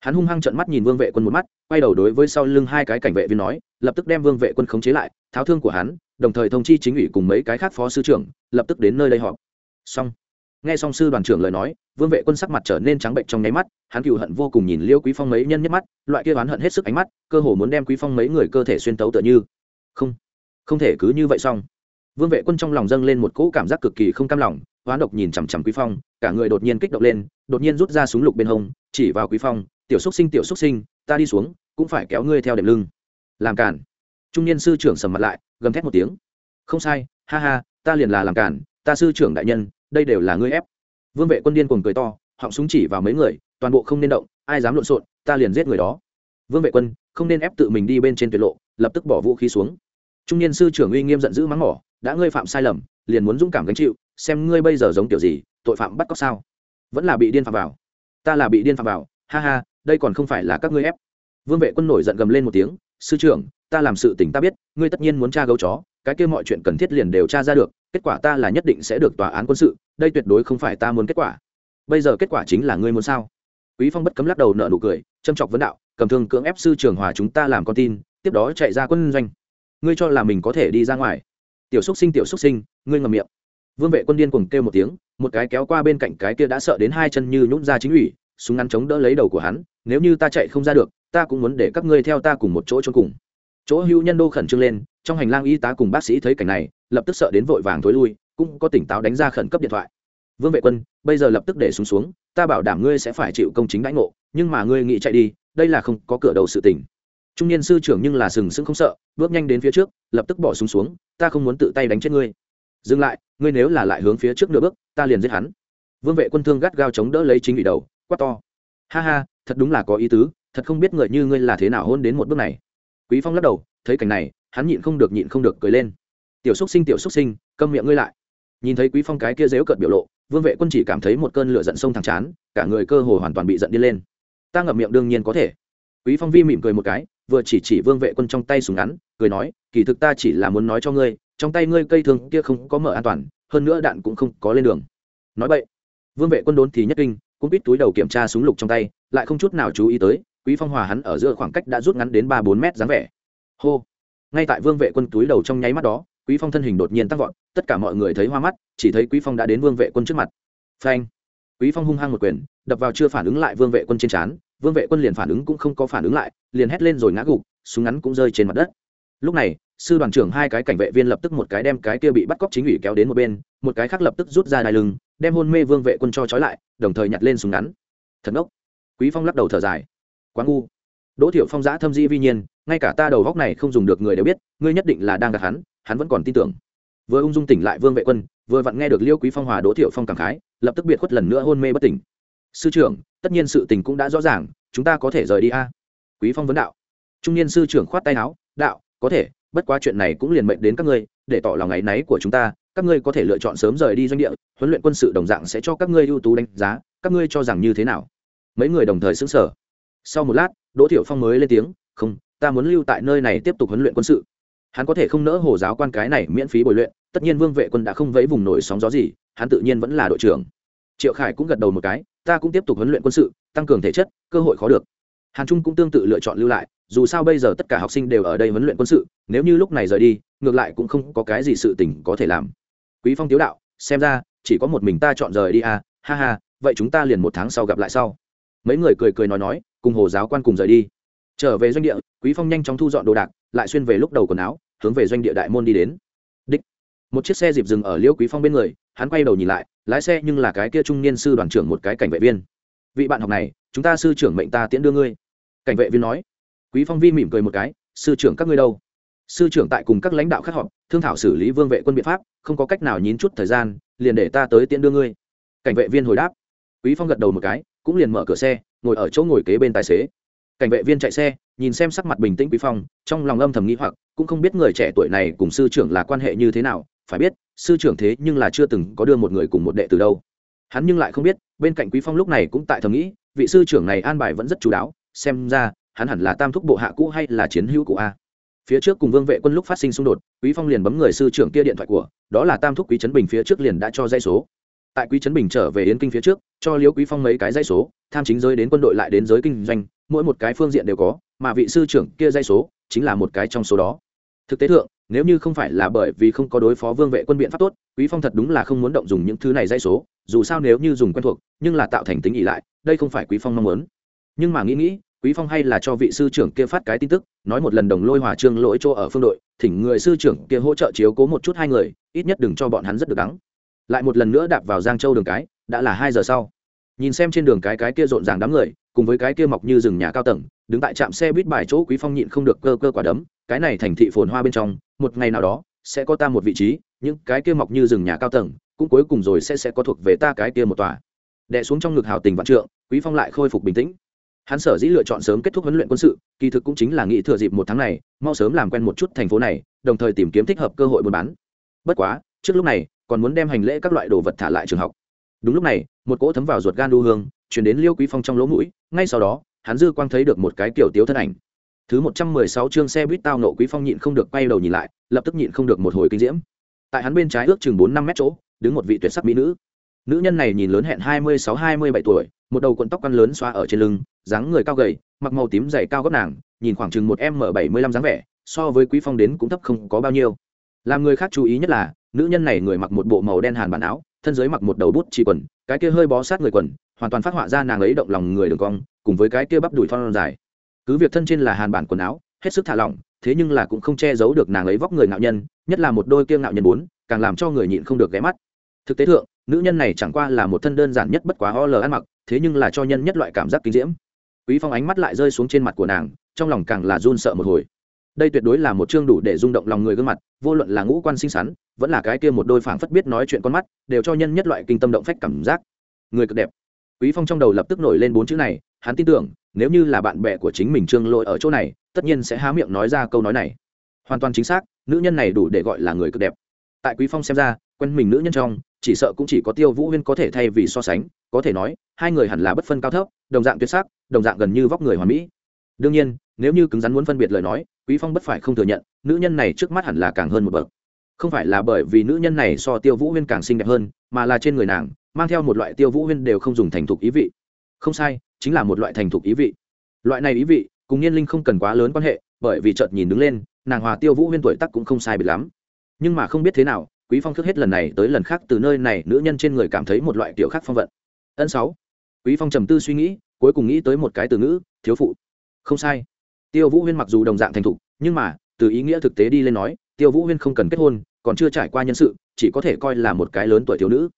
Hắn hung hăng trợn mắt nhìn vương vệ quân một mắt, quay đầu đối với sau lưng hai cái cảnh vệ viên nói, lập tức đem vương vệ quân khống chế lại, tháo thương của hắn đồng thời thông chi chính ủy cùng mấy cái khác phó sư trưởng, lập tức đến nơi đây họp. Xong. Nghe xong sư đoàn trưởng lời nói, vương vệ quân sắc mặt trở nên trắng bệnh trong nháy mắt, hắn cựu hận vô cùng nhìn liêu quý phong mấy nhân nhất mắt, loại kia oán hận hết sức ánh mắt, cơ hồ muốn đem quý phong mấy người cơ thể xuyên tấu tựa như. Không. Không thể cứ như vậy xong. Vương vệ quân trong lòng dâng lên một cỗ cảm giác cực kỳ không cam lòng, oán độc nhìn chằm chằm quý phong, cả người đột nhiên kích động lên, đột nhiên rút ra súng lục bên hông, chỉ vào quý phong, tiểu xúc sinh, tiểu xúc sinh, ta đi xuống, cũng phải kéo ngươi theo đệm lưng. Làm cản trung niên sư trưởng sầm mặt lại, gầm thét một tiếng. Không sai, ha ha, ta liền là làm cản, ta sư trưởng đại nhân, đây đều là ngươi ép. Vương vệ quân điên cuồng cười to, họng súng chỉ vào mấy người, toàn bộ không nên động, ai dám lộn xộn, ta liền giết người đó. Vương vệ quân, không nên ép tự mình đi bên trên tuyệt lộ, lập tức bỏ vũ khí xuống. Trung niên sư trưởng uy nghiêm giận dữ mắng mỏ, đã ngươi phạm sai lầm, liền muốn dũng cảm gánh chịu, xem ngươi bây giờ giống kiểu gì, tội phạm bắt cóc sao? Vẫn là bị điên phạm vào. Ta là bị điên phạm vào, ha ha, đây còn không phải là các ngươi ép. Vương vệ quân nổi giận gầm lên một tiếng, sư trưởng ta làm sự tình ta biết, ngươi tất nhiên muốn tra gấu chó, cái kia mọi chuyện cần thiết liền đều tra ra được, kết quả ta là nhất định sẽ được tòa án quân sự, đây tuyệt đối không phải ta muốn kết quả. Bây giờ kết quả chính là ngươi muốn sao? Quý phong bất cấm lắc đầu nợ nụ cười, châm chọc vấn đạo, cầm thương cưỡng ép sư trưởng hòa chúng ta làm con tin, tiếp đó chạy ra quân doanh. Ngươi cho là mình có thể đi ra ngoài. Tiểu xúc sinh, tiểu xúc sinh, ngươi ngậm miệng. Vương vệ quân điên cuồng kêu một tiếng, một cái kéo qua bên cạnh cái kia đã sợ đến hai chân như nhũn ra chính ủy, súng ngắn chống đỡ lấy đầu của hắn, nếu như ta chạy không ra được, ta cũng muốn để các ngươi theo ta cùng một chỗ cho cùng chỗ hưu nhân đô khẩn trương lên trong hành lang y tá cùng bác sĩ thấy cảnh này lập tức sợ đến vội vàng thối lui cũng có tỉnh táo đánh ra khẩn cấp điện thoại. Vương vệ quân bây giờ lập tức để xuống xuống ta bảo đảm ngươi sẽ phải chịu công chính đãi ngộ nhưng mà ngươi nghĩ chạy đi đây là không có cửa đầu sự tình. Trung niên sư trưởng nhưng là sừng sững không sợ bước nhanh đến phía trước lập tức bỏ súng xuống, xuống ta không muốn tự tay đánh chết ngươi. Dừng lại ngươi nếu là lại hướng phía trước nửa bước ta liền giết hắn. Vương vệ quân thương gắt gao chống đỡ lấy chính ủy đầu quát to. Ha ha thật đúng là có ý tứ thật không biết người như ngươi là thế nào hôn đến một bước này quý phong lắc đầu, thấy cảnh này, hắn nhịn không được, nhịn không được cười lên. Tiểu xúc sinh, tiểu xúc sinh, câm miệng ngươi lại. Nhìn thấy quý phong cái kia dếu cợt biểu lộ, vương vệ quân chỉ cảm thấy một cơn lửa giận sông thẳng chán, cả người cơ hồ hoàn toàn bị giận đi lên. Ta ngậm miệng đương nhiên có thể. Quý phong vi mỉm cười một cái, vừa chỉ chỉ vương vệ quân trong tay súng ngắn, cười nói, kỳ thực ta chỉ là muốn nói cho ngươi, trong tay ngươi cây thương kia không có mở an toàn, hơn nữa đạn cũng không có lên đường. Nói vậy, vương vệ quân đốn thì nhất kinh, cũng biết túi đầu kiểm tra súng lục trong tay, lại không chút nào chú ý tới quý phong hòa hắn ở giữa khoảng cách đã rút ngắn đến ba bốn mét dáng vẻ. Hô. Ngay tại vương vệ quân túi đầu trong nháy mắt đó, quý phong thân hình đột nhiên tăng vọt, tất cả mọi người thấy hoa mắt, chỉ thấy quý phong đã đến vương vệ quân trước mặt. Phanh. Quý phong hung hăng một quyền, đập vào chưa phản ứng lại vương vệ quân trên trán, vương vệ quân liền phản ứng cũng không có phản ứng lại, liền hét lên rồi ngã gục, súng ngắn cũng rơi trên mặt đất. Lúc này, sư đoàn trưởng hai cái cảnh vệ viên lập tức một cái đem cái kia bị bắt cóc chính ủy kéo đến một bên, một cái khác lập tức rút ra đai lưng, đem hôn mê vương vệ quân cho trói lại, đồng thời nhặt lên súng ngắn. Thật ốc quý phong lắc đầu thở dài quá ngu. Đỗ thiệu phong giã thâm di vi nhiên, ngay cả ta đầu góc này không dùng được người đều biết, ngươi nhất định là đang gặp hắn hắn vẫn còn tin tưởng. Vừa ung dung tỉnh lại vương vệ quân, vừa vặn nghe được liêu quý phong hòa đỗ thiệu phong cảm khái, lập tức biệt khuất lần nữa hôn mê bất tỉnh. Sư trưởng, tất nhiên sự tình cũng đã rõ ràng, chúng ta có thể rời đi a. Quý phong vấn đạo. Trung niên sư trưởng khoát tay áo, đạo, có thể, bất quá chuyện này cũng liền mệnh đến các ngươi, để tỏ lòng ngày náy của chúng ta, các ngươi có thể lựa chọn sớm rời đi doanh địa, huấn luyện quân sự đồng dạng sẽ cho các ngươi ưu tú đánh giá, các ngươi cho rằng như thế nào? Mấy người đồng thời xứng sở sau một lát, đỗ thiểu phong mới lên tiếng, không, ta muốn lưu tại nơi này tiếp tục huấn luyện quân sự. Hắn có thể không nỡ hồ giáo quan cái này miễn phí bồi luyện, tất nhiên vương vệ quân đã không vẫy vùng nổi sóng gió gì, hắn tự nhiên vẫn là đội trưởng. Triệu khải cũng gật đầu một cái, ta cũng tiếp tục huấn luyện quân sự, tăng cường thể chất, cơ hội khó được. Hàn trung cũng tương tự lựa chọn lưu lại, dù sao bây giờ tất cả học sinh đều ở đây huấn luyện quân sự, nếu như lúc này rời đi, ngược lại cũng không có cái gì sự tình có thể làm. Quý phong tiếu đạo, xem ra, chỉ có một mình ta chọn rời đi à ha ha, vậy chúng ta liền một tháng sau gặp lại sau mấy người cười cười nói nói, cùng hồ giáo quan cùng rời đi. Trở về doanh địa, quý phong nhanh chóng thu dọn đồ đạc, lại xuyên về lúc đầu quần áo, hướng về doanh địa đại môn đi đến. Đích. Một chiếc xe dịp dừng ở liễu quý phong bên người, hắn quay đầu nhìn lại, lái xe nhưng là cái kia trung niên sư đoàn trưởng một cái cảnh vệ viên. Vị bạn học này, chúng ta sư trưởng mệnh ta tiễn đưa ngươi. Cảnh vệ viên nói. Quý phong vi mỉm cười một cái, sư trưởng các ngươi đâu? Sư trưởng tại cùng các lãnh đạo khác họp, thương thảo xử lý vương vệ quân biện pháp, không có cách nào nhín chút thời gian, liền để ta tới tiễn đưa ngươi. Cảnh vệ viên hồi đáp. Quý phong gật đầu một cái cũng liền mở cửa xe, ngồi ở chỗ ngồi kế bên tài xế. Cảnh vệ viên chạy xe, nhìn xem sắc mặt bình tĩnh quý phong, trong lòng âm thầm nghĩ hoặc, cũng không biết người trẻ tuổi này cùng sư trưởng là quan hệ như thế nào, phải biết, sư trưởng thế nhưng là chưa từng có đưa một người cùng một đệ từ đâu. Hắn nhưng lại không biết, bên cạnh quý phong lúc này cũng tại thầm nghĩ, vị sư trưởng này an bài vẫn rất chú đáo, xem ra, hắn hẳn là tam thúc bộ hạ cũ hay là chiến hữu cũ a? Phía trước cùng vương vệ quân lúc phát sinh xung đột, quý phong liền bấm người sư trưởng kia điện thoại của, đó là tam thúc quý trấn bình phía trước liền đã cho dây số tại quý trấn bình trở về yến kinh phía trước, cho liễu quý phong mấy cái dây số, tham chính giới đến quân đội lại đến giới kinh doanh, mỗi một cái phương diện đều có, mà vị sư trưởng kia dây số chính là một cái trong số đó. Thực tế thượng, nếu như không phải là bởi vì không có đối phó vương vệ quân biện pháp tốt, quý phong thật đúng là không muốn động dùng những thứ này dây số, dù sao nếu như dùng quen thuộc, nhưng là tạo thành tính ỉ lại, đây không phải quý phong mong muốn. Nhưng mà nghĩ nghĩ, quý phong hay là cho vị sư trưởng kia phát cái tin tức, nói một lần đồng lôi hòa trương lỗi chỗ ở phương đội, thỉnh người sư trưởng kia hỗ trợ chiếu cố một chút hai người, ít nhất đừng cho bọn hắn rất được đắng lại một lần nữa đạp vào giang châu đường cái, đã là hai giờ sau. Nhìn xem trên đường cái cái kia rộn ràng đám người, cùng với cái kia mọc như rừng nhà cao tầng, đứng tại trạm xe buýt bài chỗ quý phong nhịn không được cơ cơ quả đấm, cái này thành thị phồn hoa bên trong, một ngày nào đó, sẽ có ta một vị trí, những cái kia mọc như rừng nhà cao tầng, cũng cuối cùng rồi sẽ sẽ có thuộc về ta cái kia một tòa. Đè xuống trong ngực hào tình vạn trượng, quý phong lại khôi phục bình tĩnh. Hắn sở dĩ lựa chọn sớm kết thúc huấn luyện quân sự, kỳ thực cũng chính là nghĩ thừa dịp một tháng này, mau sớm làm quen một chút thành phố này, đồng thời tìm kiếm thích hợp cơ hội buôn bán. Bất quá, trước lúc này còn muốn đem hành lễ các loại đồ vật thả lại trường học. Đúng lúc này, một cỗ thấm vào ruột gan đu hương chuyển đến liêu quý phong trong lỗ mũi, ngay sau đó, hắn dư quang thấy được một cái kiểu tiếu thân ảnh. Thứ một trăm mười sáu chương xe buýt tao nộ quý phong nhịn không được quay đầu nhìn lại, lập tức nhịn không được một hồi kinh diễm. Tại hắn bên trái ước chừng bốn năm mét chỗ, đứng một vị tuyệt sắc mỹ nữ. Nữ nhân này nhìn lớn hẹn hai mươi sáu hai mươi bảy tuổi, một đầu cuộn tóc quăn lớn xoa ở trên lưng, dáng người cao gầy, mặc màu tím dày cao gấp nàng, nhìn khoảng chừng một m bảy mươi lăm dáng vẻ, so với quý phong đến cũng thấp không có bao nhiêu làm người khác chú ý nhất là, nữ nhân này người mặc một bộ màu đen hàn bản áo, thân dưới mặc một đầu bút chỉ quần, cái kia hơi bó sát người quần, hoàn toàn phát họa ra nàng ấy động lòng người đường cong, cùng với cái kia bắp đùi thon dài. Cứ việc thân trên là hàn bản quần áo, hết sức thả lỏng, thế nhưng là cũng không che giấu được nàng ấy vóc người ngạo nhân, nhất là một đôi kia ngạo nhân bốn, càng làm cho người nhịn không được ghé mắt. Thực tế thượng, nữ nhân này chẳng qua là một thân đơn giản nhất bất quá o lờ ăn mặc, thế nhưng là cho nhân nhất loại cảm giác kinh diễm. Quý phong ánh mắt lại rơi xuống trên mặt của nàng, trong lòng càng là run sợ một hồi đây tuyệt đối là một chương đủ để rung động lòng người gương mặt, vô luận là ngũ quan xinh xắn, vẫn là cái kia một đôi phảng phất biết nói chuyện con mắt, đều cho nhân nhất loại kinh tâm động phách cảm giác. Người cực đẹp. Quý phong trong đầu lập tức nổi lên bốn chữ này, hắn tin tưởng, nếu như là bạn bè của chính mình trương lỗi ở chỗ này, tất nhiên sẽ há miệng nói ra câu nói này. Hoàn toàn chính xác, nữ nhân này đủ để gọi là người cực đẹp. Tại quý phong xem ra, quen mình nữ nhân trong, chỉ sợ cũng chỉ có tiêu vũ huyên có thể thay vì so sánh, có thể nói, hai người hẳn là bất phân cao thấp, đồng dạng tuyệt sắc, đồng dạng gần như vóc người hoàn mỹ. Đương nhiên, nếu như cứng rắn muốn phân biệt lời nói quý phong bất phải không thừa nhận, nữ nhân này trước mắt hẳn là càng hơn một bậc. Không phải là bởi vì nữ nhân này so tiêu vũ huyên càng xinh đẹp hơn, mà là trên người nàng, mang theo một loại tiêu vũ huyên đều không dùng thành thục ý vị. Không sai, chính là một loại thành thục ý vị. Loại này ý vị, cùng niên linh không cần quá lớn quan hệ, bởi vì chợt nhìn đứng lên, nàng hòa tiêu vũ huyên tuổi tắc cũng không sai biệt lắm. Nhưng mà không biết thế nào, quý phong thức hết lần này tới lần khác từ nơi này nữ nhân trên người cảm thấy một loại kiểu khác phong vận. Ân sáu. Quý phong trầm tư suy nghĩ, cuối cùng nghĩ tới một cái từ ngữ, thiếu phụ. Không sai tiêu vũ huyên mặc dù đồng dạng thành thục, nhưng mà, từ ý nghĩa thực tế đi lên nói, tiêu vũ huyên không cần kết hôn, còn chưa trải qua nhân sự, chỉ có thể coi là một cái lớn tuổi thiếu nữ.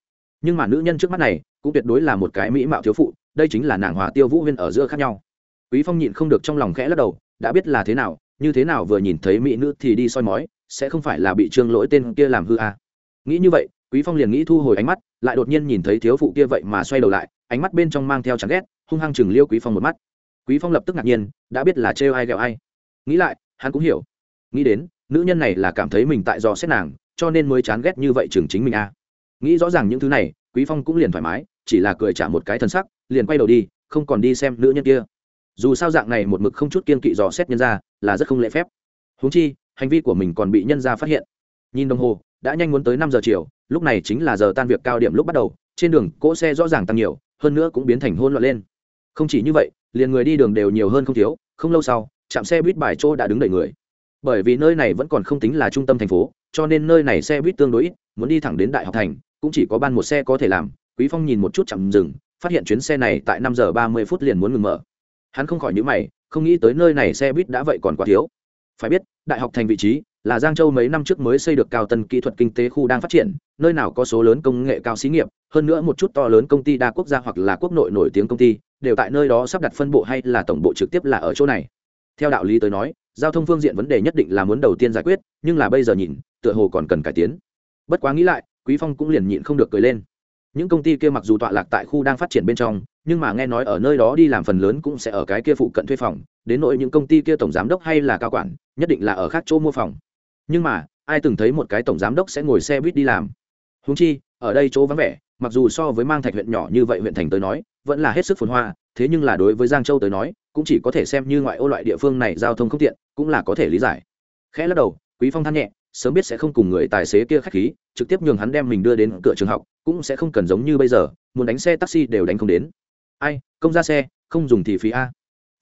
Nhưng mà nữ nhân trước mắt này, cũng tuyệt đối là một cái mỹ mạo thiếu phụ, đây chính là nàng hòa tiêu vũ huyên ở giữa khác nhau. Quý phong nhịn không được trong lòng khẽ lắc đầu, đã biết là thế nào, như thế nào vừa nhìn thấy mỹ nữ thì đi soi mói, sẽ không phải là bị trương lỗi tên kia làm hư à. nghĩ như vậy, quý phong liền nghĩ thu hồi ánh mắt, lại đột nhiên nhìn thấy thiếu phụ kia vậy mà xoay đầu lại, ánh mắt bên trong mang theo chán ghét, hung hăng chừng liêu quý phong một mắt quý phong lập tức ngạc nhiên, đã biết là trêu ai ghẹo ai. Nghĩ lại, hắn cũng hiểu. Nghĩ đến, nữ nhân này là cảm thấy mình tại do xét nàng, cho nên mới chán ghét như vậy chừng chính mình a. À. nghĩ rõ ràng những thứ này, quý phong cũng liền thoải mái, chỉ là cười trả một cái thân sắc, liền quay đầu đi, không còn đi xem nữ nhân kia. Dù sao dạng này một mực không chút kiên kỵ dò xét nhân ra, là rất không lễ phép. Huống chi, hành vi của mình còn bị nhân ra phát hiện. Nhìn đồng hồ, đã nhanh muốn tới năm giờ chiều, lúc này chính là giờ tan việc cao điểm lúc bắt đầu, trên đường, cỗ xe rõ ràng tăng nhiều, hơn nữa cũng biến thành hôn loạn lên. Không chỉ như vậy liền người đi đường đều nhiều hơn không thiếu, không lâu sau, trạm xe buýt bài chỗ đã đứng đầy người. Bởi vì nơi này vẫn còn không tính là trung tâm thành phố, cho nên nơi này xe buýt tương đối ít, muốn đi thẳng đến đại học thành, cũng chỉ có ban một xe có thể làm. Quý phong nhìn một chút chậm dừng, phát hiện chuyến xe này tại năm giờ ba mươi phút liền muốn ngừng mở. Hắn không khỏi nhíu mày, không nghĩ tới nơi này xe buýt đã vậy còn quá thiếu. Phải biết, đại học thành vị trí là giang châu mấy năm trước mới xây được cao tân kỹ thuật kinh tế khu đang phát triển, nơi nào có số lớn công nghệ cao xí nghiệp hơn nữa một chút to lớn công ty đa quốc gia hoặc là quốc nội nổi tiếng công ty, đều tại nơi đó sắp đặt phân bộ hay là tổng bộ trực tiếp là ở chỗ này. Theo đạo lý tới nói, giao thông phương diện vấn đề nhất định là muốn đầu tiên giải quyết, nhưng là bây giờ nhìn, tựa hồ còn cần cải tiến. Bất quá nghĩ lại, quý phong cũng liền nhịn không được cười lên. Những công ty kia mặc dù tọa lạc tại khu đang phát triển bên trong, nhưng mà nghe nói ở nơi đó đi làm phần lớn cũng sẽ ở cái kia phụ cận thuê phòng, đến nỗi những công ty kia tổng giám đốc hay là cao quản, nhất định là ở khác chỗ mua phòng. Nhưng mà, ai từng thấy một cái tổng giám đốc sẽ ngồi xe buýt đi làm? Húng chi, ở đây chỗ vắng vẻ mặc dù so với mang thạch huyện nhỏ như vậy huyện thành tới nói, vẫn là hết sức phồn hoa, thế nhưng là đối với giang châu tới nói, cũng chỉ có thể xem như ngoại ô loại địa phương này giao thông không tiện, cũng là có thể lý giải. Khẽ lắc đầu, quý phong than nhẹ, sớm biết sẽ không cùng người tài xế kia khách khí, trực tiếp nhường hắn đem mình đưa đến cửa trường học, cũng sẽ không cần giống như bây giờ, muốn đánh xe taxi đều đánh không đến. Ai, công ra xe, không dùng thì phí a.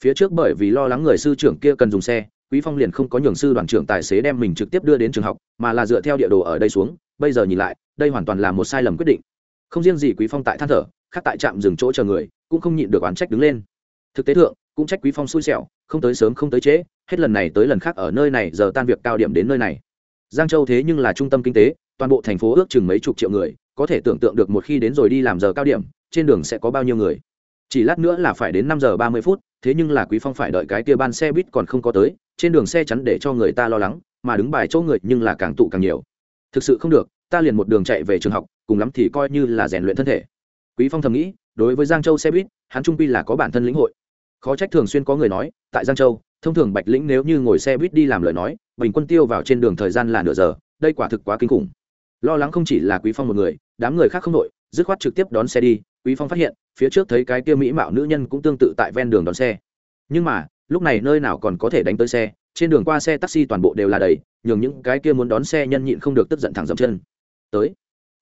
Phía trước bởi vì lo lắng người sư trưởng kia cần dùng xe, quý phong liền không có nhường sư đoàn trưởng tài xế đem mình trực tiếp đưa đến trường học, mà là dựa theo địa đồ ở đây xuống. Bây giờ nhìn lại, đây hoàn toàn là một sai lầm quyết định không riêng gì quý phong tại than thở, khác tại trạm dừng chỗ chờ người, cũng không nhịn được oán trách đứng lên. Thực tế thượng, cũng trách quý phong xui xẻo, không tới sớm không tới trễ, hết lần này tới lần khác ở nơi này giờ tan việc cao điểm đến nơi này. Giang châu thế nhưng là trung tâm kinh tế, toàn bộ thành phố ước chừng mấy chục triệu người, có thể tưởng tượng được một khi đến rồi đi làm giờ cao điểm, trên đường sẽ có bao nhiêu người. Chỉ lát nữa là phải đến năm giờ ba mươi phút, thế nhưng là quý phong phải đợi cái kia ban xe buýt còn không có tới, trên đường xe chắn để cho người ta lo lắng, mà đứng bài chỗ người nhưng là càng tụ càng nhiều. Thực sự không được, ta liền một đường chạy về trường học cùng lắm thì coi như là rèn luyện thân thể. Quý phong thầm nghĩ, đối với giang châu xe buýt, hắn trung pi là có bản thân lĩnh hội. Khó trách thường xuyên có người nói, tại giang châu, thông thường bạch lĩnh nếu như ngồi xe buýt đi làm lời nói, bình quân tiêu vào trên đường thời gian là nửa giờ, đây quả thực quá kinh khủng. Lo lắng không chỉ là quý phong một người, đám người khác không nội dứt khoát trực tiếp đón xe đi, quý phong phát hiện, phía trước thấy cái kia mỹ mạo nữ nhân cũng tương tự tại ven đường đón xe. Nhưng mà, lúc này nơi nào còn có thể đánh tới xe, trên đường qua xe taxi toàn bộ đều là đầy, nhường những cái kia muốn đón xe nhân nhịn không được tức giận thẳng dậm chân. Tới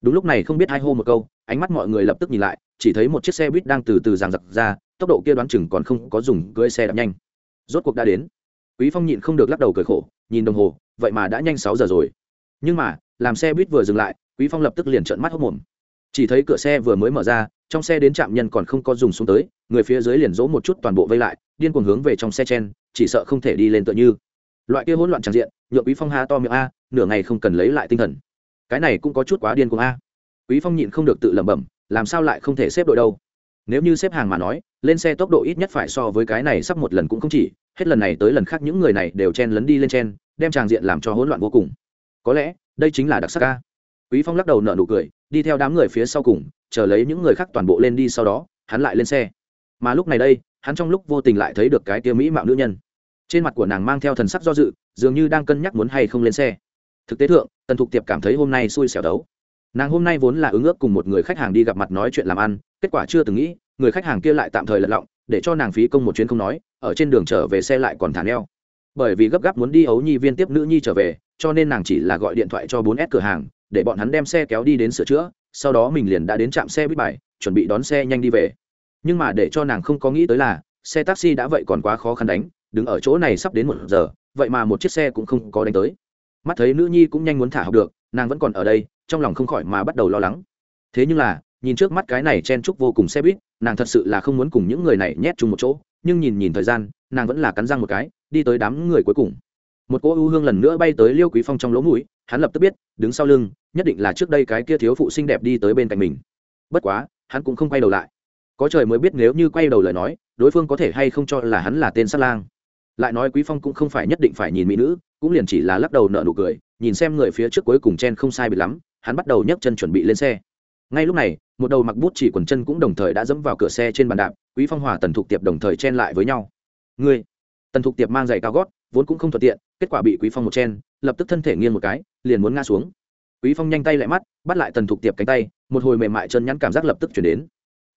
đúng lúc này không biết hai hô một câu, ánh mắt mọi người lập tức nhìn lại, chỉ thấy một chiếc xe buýt đang từ từ giằng giặc ra, tốc độ kia đoán chừng còn không có dùng cưỡi xe đạp nhanh. Rốt cuộc đã đến. Quý phong nhịn không được lắc đầu cười khổ, nhìn đồng hồ, vậy mà đã nhanh sáu giờ rồi. Nhưng mà, làm xe buýt vừa dừng lại, quý phong lập tức liền trợn mắt hốc mồm. Chỉ thấy cửa xe vừa mới mở ra, trong xe đến trạm nhân còn không có dùng xuống tới, người phía dưới liền dỗ một chút toàn bộ vây lại, điên cuồng hướng về trong xe chen, chỉ sợ không thể đi lên tựa như. Loại kia hỗn loạn tràn diện, nhượng quý phong ha to miệng a, nửa ngày không cần lấy lại tinh thần cái này cũng có chút quá điên cuồng a. Quý phong nhịn không được tự lẩm bẩm, làm sao lại không thể xếp đội đâu? Nếu như xếp hàng mà nói, lên xe tốc độ ít nhất phải so với cái này sắp một lần cũng không chỉ, hết lần này tới lần khác những người này đều chen lấn đi lên chen, đem tràng diện làm cho hỗn loạn vô cùng. Có lẽ, đây chính là đặc sắc ca quý phong lắc đầu nở nụ cười, đi theo đám người phía sau cùng, chờ lấy những người khác toàn bộ lên đi sau đó, hắn lại lên xe. Mà lúc này đây, hắn trong lúc vô tình lại thấy được cái tia mỹ mạo nữ nhân. Trên mặt của nàng mang theo thần sắc do dự, dường như đang cân nhắc muốn hay không lên xe thực tế thượng, tần thục tiệp cảm thấy hôm nay xui xẻo đấu. Nàng hôm nay vốn là ứng ước cùng một người khách hàng đi gặp mặt nói chuyện làm ăn, kết quả chưa từng nghĩ, người khách hàng kia lại tạm thời lật lọng, để cho nàng phí công một chuyến không nói, ở trên đường trở về xe lại còn thả neo. Bởi vì gấp gáp muốn đi ấu nhi viên tiếp nữ nhi trở về, cho nên nàng chỉ là gọi điện thoại cho bốn s cửa hàng, để bọn hắn đem xe kéo đi đến sửa chữa, sau đó mình liền đã đến trạm xe buýt bài, chuẩn bị đón xe nhanh đi về. Nhưng mà để cho nàng không có nghĩ tới là, xe taxi đã vậy còn quá khó khăn đánh, đứng ở chỗ này sắp đến một giờ, vậy mà một chiếc xe cũng không có đánh tới mắt thấy nữ nhi cũng nhanh muốn thả học được, nàng vẫn còn ở đây, trong lòng không khỏi mà bắt đầu lo lắng. Thế nhưng là, nhìn trước mắt cái này chen chúc vô cùng xe buýt, nàng thật sự là không muốn cùng những người này nhét chung một chỗ, nhưng nhìn nhìn thời gian, nàng vẫn là cắn răng một cái, đi tới đám người cuối cùng. Một cỗ ưu hương lần nữa bay tới liêu quý phong trong lỗ mũi, hắn lập tức biết, đứng sau lưng, nhất định là trước đây cái kia thiếu phụ xinh đẹp đi tới bên cạnh mình. Bất quá, hắn cũng không quay đầu lại. Có trời mới biết nếu như quay đầu lời nói, đối phương có thể hay không cho là hắn là tên sát lang lại nói quý phong cũng không phải nhất định phải nhìn mỹ nữ, cũng liền chỉ là lắc đầu nở nụ cười, nhìn xem người phía trước cuối cùng chen không sai bị lắm, hắn bắt đầu nhấc chân chuẩn bị lên xe. Ngay lúc này, một đầu mặc bút chỉ quần chân cũng đồng thời đã dẫm vào cửa xe trên bàn đạp, quý phong hòa tần thục tiệp đồng thời chen lại với nhau. Người tần thục tiệp mang giày cao gót, vốn cũng không thuận tiện, kết quả bị quý phong một chen, lập tức thân thể nghiêng một cái, liền muốn ngã xuống. Quý phong nhanh tay lại mắt, bắt lại tần thục tiệp cánh tay, một hồi mềm mại chân nhắn cảm giác lập tức chuyển đến.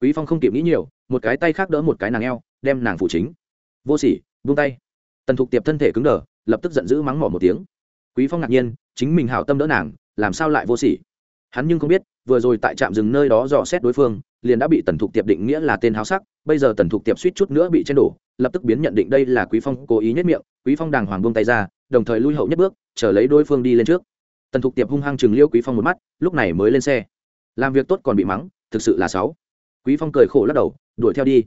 Quý phong không kịp nghĩ nhiều, một cái tay khác đỡ một cái nàng eo, đem nàng phụ chính. Vô sỉ, buông tay tần thục tiệp thân thể cứng đờ, lập tức giận dữ mắng mỏ một tiếng. Quý phong ngạc nhiên, chính mình hảo tâm đỡ nàng, làm sao lại vô sỉ? Hắn nhưng không biết, vừa rồi tại trạm dừng nơi đó dò xét đối phương, liền đã bị tần thục tiệp định nghĩa là tên háo sắc, bây giờ tần thục tiệp suýt chút nữa bị chen đổ, lập tức biến nhận định đây là quý phong cố ý nhất miệng, quý phong đàng hoàng buông tay ra, đồng thời lui hậu nhất bước, chờ lấy đối phương đi lên trước. Tần thục tiệp hung hăng chừng liêu quý phong một mắt, lúc này mới lên xe. Làm việc tốt còn bị mắng, thực sự là sáu quý phong cười khổ lắc đầu, đuổi theo đi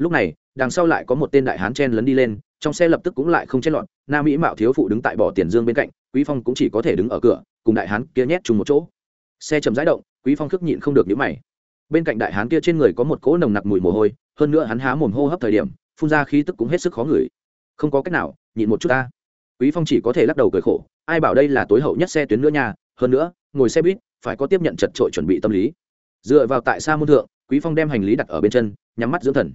lúc này, đằng sau lại có một tên đại hán chen lấn đi lên, trong xe lập tức cũng lại không chen lọt nam mỹ mạo thiếu phụ đứng tại bỏ tiền dương bên cạnh, quý phong cũng chỉ có thể đứng ở cửa, cùng đại hán kia nhét chung một chỗ. Xe chầm rãi động, quý phong khước nhịn không được nhíu mày. Bên cạnh đại hán kia trên người có một cỗ nồng nặc mùi mồ hôi, hơn nữa hắn há mồm hô hấp thời điểm, phun ra khí tức cũng hết sức khó ngửi. Không có cách nào, nhịn một chút ta. Quý phong chỉ có thể lắc đầu cười khổ, ai bảo đây là tối hậu nhất xe tuyến nữa nha, hơn nữa, ngồi xe buýt, phải có tiếp nhận chật trội chuẩn bị tâm lý. Dựa vào tại sa môn thượng, quý phong đem hành lý đặt ở bên chân, nhắm mắt dưỡng thần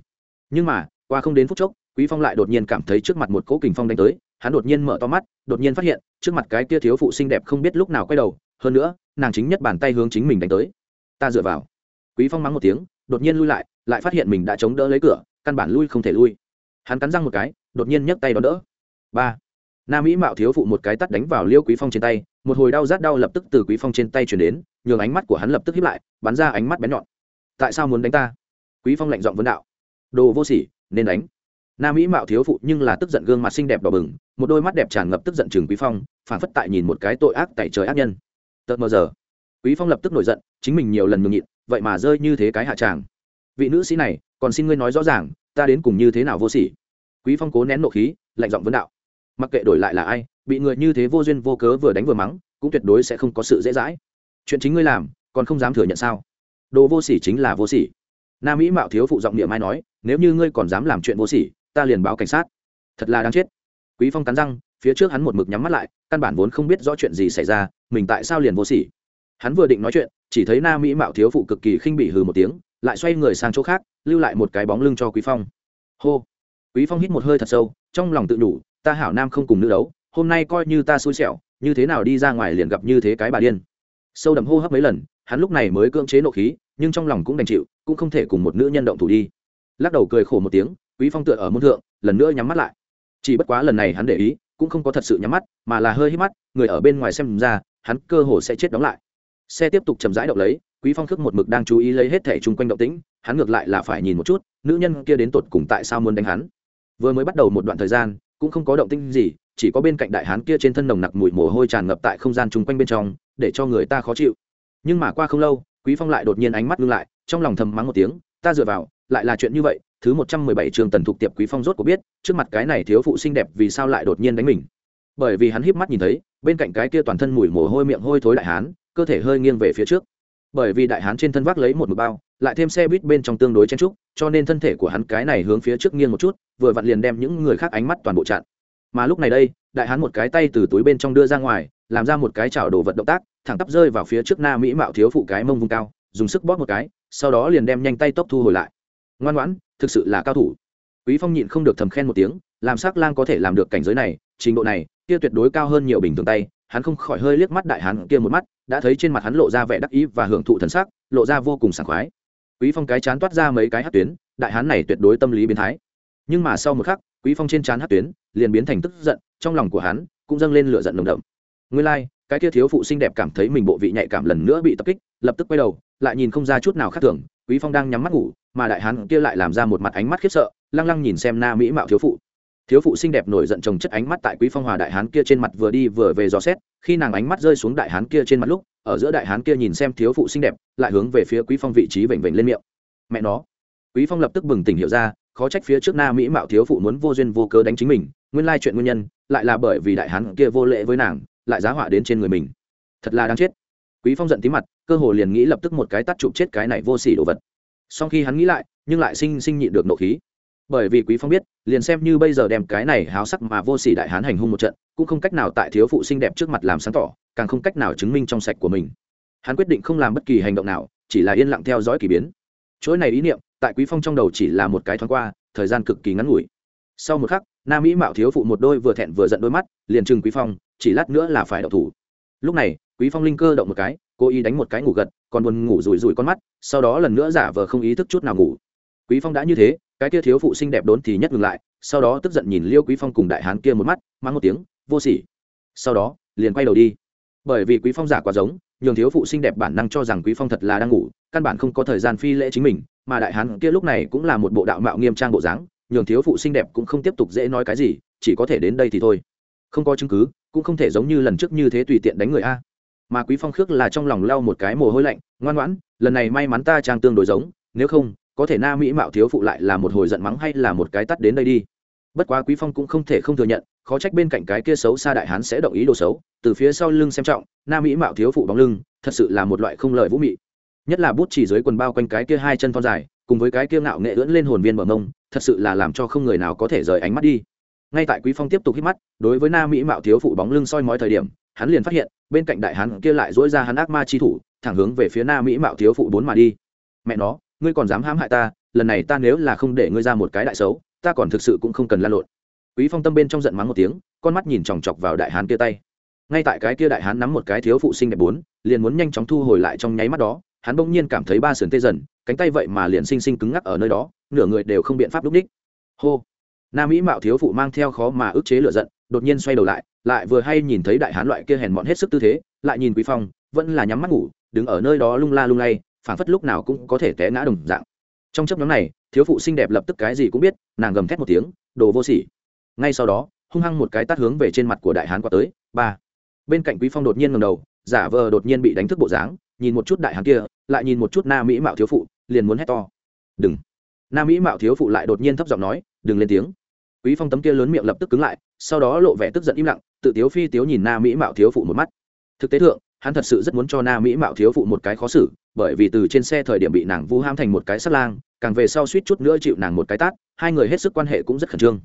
nhưng mà, qua không đến phút chốc, quý phong lại đột nhiên cảm thấy trước mặt một cỗ kình phong đánh tới, hắn đột nhiên mở to mắt, đột nhiên phát hiện, trước mặt cái kia thiếu phụ xinh đẹp không biết lúc nào quay đầu, hơn nữa, nàng chính nhất bàn tay hướng chính mình đánh tới. Ta dựa vào. Quý phong mắng một tiếng, đột nhiên lui lại lại phát hiện mình đã chống đỡ lấy cửa, căn bản lui không thể lui. Hắn cắn răng một cái, đột nhiên nhấc tay đón đỡ. Ba. Nam mỹ mạo thiếu phụ một cái tắt đánh vào liêu quý phong trên tay, một hồi đau rát đau lập tức từ quý phong trên tay chuyển đến, nhường ánh mắt của hắn lập tức hiếp lại, bắn ra ánh mắt bén nhọn. Tại sao muốn đánh ta? Quý phong lạnh giọng vấn đạo đồ vô sỉ, nên đánh. Nam mỹ mạo thiếu phụ nhưng là tức giận gương mặt xinh đẹp đỏ bừng, một đôi mắt đẹp tràn ngập tức giận chừng quý phong phản phất tại nhìn một cái tội ác tại trời ác nhân. Tợt mờ giờ, quý phong lập tức nổi giận, chính mình nhiều lần nhường nhịn, vậy mà rơi như thế cái hạ tràng. Vị nữ sĩ này, còn xin ngươi nói rõ ràng, ta đến cùng như thế nào vô sỉ? Quý phong cố nén nộ khí, lạnh giọng vấn đạo. Mặc kệ đổi lại là ai, bị người như thế vô duyên vô cớ vừa đánh vừa mắng, cũng tuyệt đối sẽ không có sự dễ dãi. Chuyện chính ngươi làm, còn không dám thừa nhận sao? Đồ vô sỉ chính là vô sỉ nam mỹ mạo thiếu phụ giọng niệm mai nói, nếu như ngươi còn dám làm chuyện vô sỉ, ta liền báo cảnh sát. Thật là đáng chết. Quý phong cắn răng, phía trước hắn một mực nhắm mắt lại, căn bản vốn không biết rõ chuyện gì xảy ra, mình tại sao liền vô sỉ? Hắn vừa định nói chuyện, chỉ thấy nam mỹ mạo thiếu phụ cực kỳ khinh bỉ hừ một tiếng, lại xoay người sang chỗ khác, lưu lại một cái bóng lưng cho quý phong. Hô. Quý phong hít một hơi thật sâu, trong lòng tự đủ, ta hảo nam không cùng nữ đấu, hôm nay coi như ta xui xẻo, như thế nào đi ra ngoài liền gặp như thế cái bà điên. Sâu đậm hô hấp mấy lần, hắn lúc này mới cưỡng chế nộ khí nhưng trong lòng cũng đành chịu, cũng không thể cùng một nữ nhân động thủ đi. Lắc đầu cười khổ một tiếng, quý phong tựa ở môn thượng, lần nữa nhắm mắt lại. Chỉ bất quá lần này hắn để ý, cũng không có thật sự nhắm mắt, mà là hơi hít mắt, người ở bên ngoài xem ra, hắn cơ hồ sẽ chết đóng lại. Xe tiếp tục chậm rãi động lấy, quý phong khước một mực đang chú ý lấy hết thể chung quanh động tĩnh, hắn ngược lại là phải nhìn một chút, nữ nhân kia đến tột cùng tại sao muốn đánh hắn. Vừa mới bắt đầu một đoạn thời gian, cũng không có động tĩnh gì, chỉ có bên cạnh đại hán kia trên thân nồng nặc mùi mồ hôi tràn ngập tại không gian chung quanh bên trong, để cho người ta khó chịu. Nhưng mà qua không lâu quý phong lại đột nhiên ánh mắt ngưng lại, trong lòng thầm mắng một tiếng, ta dựa vào, lại là chuyện như vậy, thứ một trăm mười bảy trường tần thuộc tiệp quý phong rốt của biết, trước mặt cái này thiếu phụ xinh đẹp vì sao lại đột nhiên đánh mình. Bởi vì hắn híp mắt nhìn thấy, bên cạnh cái kia toàn thân mùi mồ hôi miệng hôi thối đại hán, cơ thể hơi nghiêng về phía trước. Bởi vì đại hán trên thân vác lấy một mực bao, lại thêm xe buýt bên trong tương đối chen trúc, cho nên thân thể của hắn cái này hướng phía trước nghiêng một chút, vừa vặn liền đem những người khác ánh mắt toàn bộ chặn. Mà lúc này đây, đại hán một cái tay từ túi bên trong đưa ra ngoài, làm ra một cái chảo đồ vật động tác thẳng tắp rơi vào phía trước na mỹ mạo thiếu phụ cái mông vùng cao dùng sức bóp một cái sau đó liền đem nhanh tay tốc thu hồi lại. Ngoan ngoãn thực sự là cao thủ. Quý phong nhịn không được thầm khen một tiếng làm sắc lang có thể làm được cảnh giới này trình độ này kia tuyệt đối cao hơn nhiều bình thường tay hắn không khỏi hơi liếc mắt đại hán kia một mắt đã thấy trên mặt hắn lộ ra vẻ đắc ý và hưởng thụ thần sắc lộ ra vô cùng sảng khoái. Quý phong cái chán toát ra mấy cái hát tuyến đại hán này tuyệt đối tâm lý biến thái. Nhưng mà sau một khắc quý phong trên chán hát tuyến liền biến thành tức giận trong lòng của hắn cũng dâng lên lửa giận nồng đậm. Nguyên lai like, cái kia thiếu phụ xinh đẹp cảm thấy mình bộ vị nhạy cảm lần nữa bị tập kích, lập tức quay đầu, lại nhìn không ra chút nào khác thường, quý phong đang nhắm mắt ngủ, mà đại hán kia lại làm ra một mặt ánh mắt khiếp sợ, lăng lăng nhìn xem na mỹ mạo thiếu phụ. Thiếu phụ xinh đẹp nổi giận trồng chất ánh mắt tại quý phong hòa đại hán kia trên mặt vừa đi vừa về dò xét, khi nàng ánh mắt rơi xuống đại hán kia trên mặt lúc, ở giữa đại hán kia nhìn xem thiếu phụ xinh đẹp, lại hướng về phía quý phong vị trí vểnh vểnh lên miệng. Mẹ nó. Quý phong lập tức bừng tỉnh hiểu ra, khó trách phía trước na mỹ mạo thiếu phụ muốn vô duyên vô cớ đánh chính mình, nguyên lai chuyện nguyên nhân, lại là bởi vì đại hán kia vô lễ với nàng lại giá họa đến trên người mình. Thật là đáng chết. Quý phong giận tí mặt, cơ hồ liền nghĩ lập tức một cái tắt chụp chết cái này vô sỉ đồ vật. Sau khi hắn nghĩ lại, nhưng lại sinh sinh nhịn được nộ khí. Bởi vì quý phong biết, liền xem như bây giờ đem cái này háo sắc mà vô sỉ đại hán hành hung một trận, cũng không cách nào tại thiếu phụ xinh đẹp trước mặt làm sáng tỏ, càng không cách nào chứng minh trong sạch của mình. Hắn quyết định không làm bất kỳ hành động nào, chỉ là yên lặng theo dõi kỳ biến. Chuỗi này ý niệm, tại quý phong trong đầu chỉ là một cái thoáng qua, thời gian cực kỳ ngắn ngủi. Sau một khắc nam mỹ mạo thiếu phụ một đôi vừa thẹn vừa giận đôi mắt, liền trừng quý phong, chỉ lát nữa là phải đậu thủ. Lúc này, quý phong linh cơ động một cái cô ý đánh một cái ngủ gật, còn buồn ngủ rủi rủi con mắt, sau đó lần nữa giả vờ không ý thức chút nào ngủ. Quý phong đã như thế, cái kia thiếu phụ xinh đẹp đốn thì nhất ngừng lại, sau đó tức giận nhìn liêu quý phong cùng đại hán kia một mắt mang một tiếng, vô sỉ. Sau đó, liền quay đầu đi. Bởi vì quý phong giả quá giống, nhường thiếu phụ xinh đẹp bản năng cho rằng quý phong thật là đang ngủ, căn bản không có thời gian phi lễ chính mình, mà đại hán kia lúc này cũng là một bộ đạo mạo nghiêm trang bộ dáng nhường thiếu phụ xinh đẹp cũng không tiếp tục dễ nói cái gì, chỉ có thể đến đây thì thôi. Không có chứng cứ, cũng không thể giống như lần trước như thế tùy tiện đánh người a. Mà quý phong khước là trong lòng lau một cái mồ hôi lạnh, ngoan ngoãn, lần này may mắn ta trang tương đối giống, nếu không, có thể na mỹ mạo thiếu phụ lại là một hồi giận mắng hay là một cái tắt đến đây đi. Bất quá quý phong cũng không thể không thừa nhận, khó trách bên cạnh cái kia xấu xa đại hán sẽ động ý đồ xấu, từ phía sau lưng xem trọng, na mỹ mạo thiếu phụ bóng lưng, thật sự là một loại không lợi vũ mị. Nhất là bút chỉ dưới quần bao quanh cái kia hai chân thon dài cùng với cái kia ngạo nghệ ưỡn lên hồn viên bờ mông, thật sự là làm cho không người nào có thể rời ánh mắt đi. Ngay tại quý phong tiếp tục hít mắt, đối với na mỹ mạo thiếu phụ bóng lưng soi mói thời điểm, hắn liền phát hiện, bên cạnh đại hán kia lại dỗi ra hắn ác ma chi thủ, thẳng hướng về phía na mỹ mạo thiếu phụ bốn mà đi. Mẹ nó, ngươi còn dám hãm hại ta, lần này ta nếu là không để ngươi ra một cái đại xấu, ta còn thực sự cũng không cần lan lộn. Quý phong tâm bên trong giận mắng một tiếng, con mắt nhìn chòng chọc vào đại hán kia tay. Ngay tại cái kia đại hán nắm một cái thiếu phụ sinh đẹp bốn, liền muốn nhanh chóng thu hồi lại trong nháy mắt đó hắn bỗng nhiên cảm thấy ba sườn tê dần, cánh tay vậy mà liền sinh sinh cứng ngắc ở nơi đó, nửa người đều không biện pháp lúc đích. Hô! Nam mỹ mạo thiếu phụ mang theo khó mà ức chế lửa giận, đột nhiên xoay đầu lại lại vừa hay nhìn thấy đại hán loại kia hèn mọn hết sức tư thế, lại nhìn quý phong, vẫn là nhắm mắt ngủ, đứng ở nơi đó lung la lung lay, phảng phất lúc nào cũng có thể té ngã đồng dạng. Trong chấp nhóm này, thiếu phụ xinh đẹp lập tức cái gì cũng biết, nàng gầm thét một tiếng, đồ vô sỉ! Ngay sau đó, hung hăng một cái tát hướng về trên mặt của đại hán qua tới, ba! Bên cạnh quý phong đột nhiên ngầm đầu giả vờ đột nhiên bị đánh thức bộ dáng, nhìn một chút đại hán kia, lại nhìn một chút na mỹ mạo thiếu phụ, liền muốn hét to. Đừng! Na mỹ mạo thiếu phụ lại đột nhiên thấp giọng nói, đừng lên tiếng. Quý phong tấm kia lớn miệng lập tức cứng lại, sau đó lộ vẻ tức giận im lặng, tự tiếu phi tiếu nhìn na mỹ mạo thiếu phụ một mắt. Thực tế thượng, hắn thật sự rất muốn cho na mỹ mạo thiếu phụ một cái khó xử, bởi vì từ trên xe thời điểm bị nàng vu ham thành một cái sắt lang, càng về sau suýt chút nữa chịu nàng một cái tát, hai người hết sức quan hệ cũng rất khẩn trương.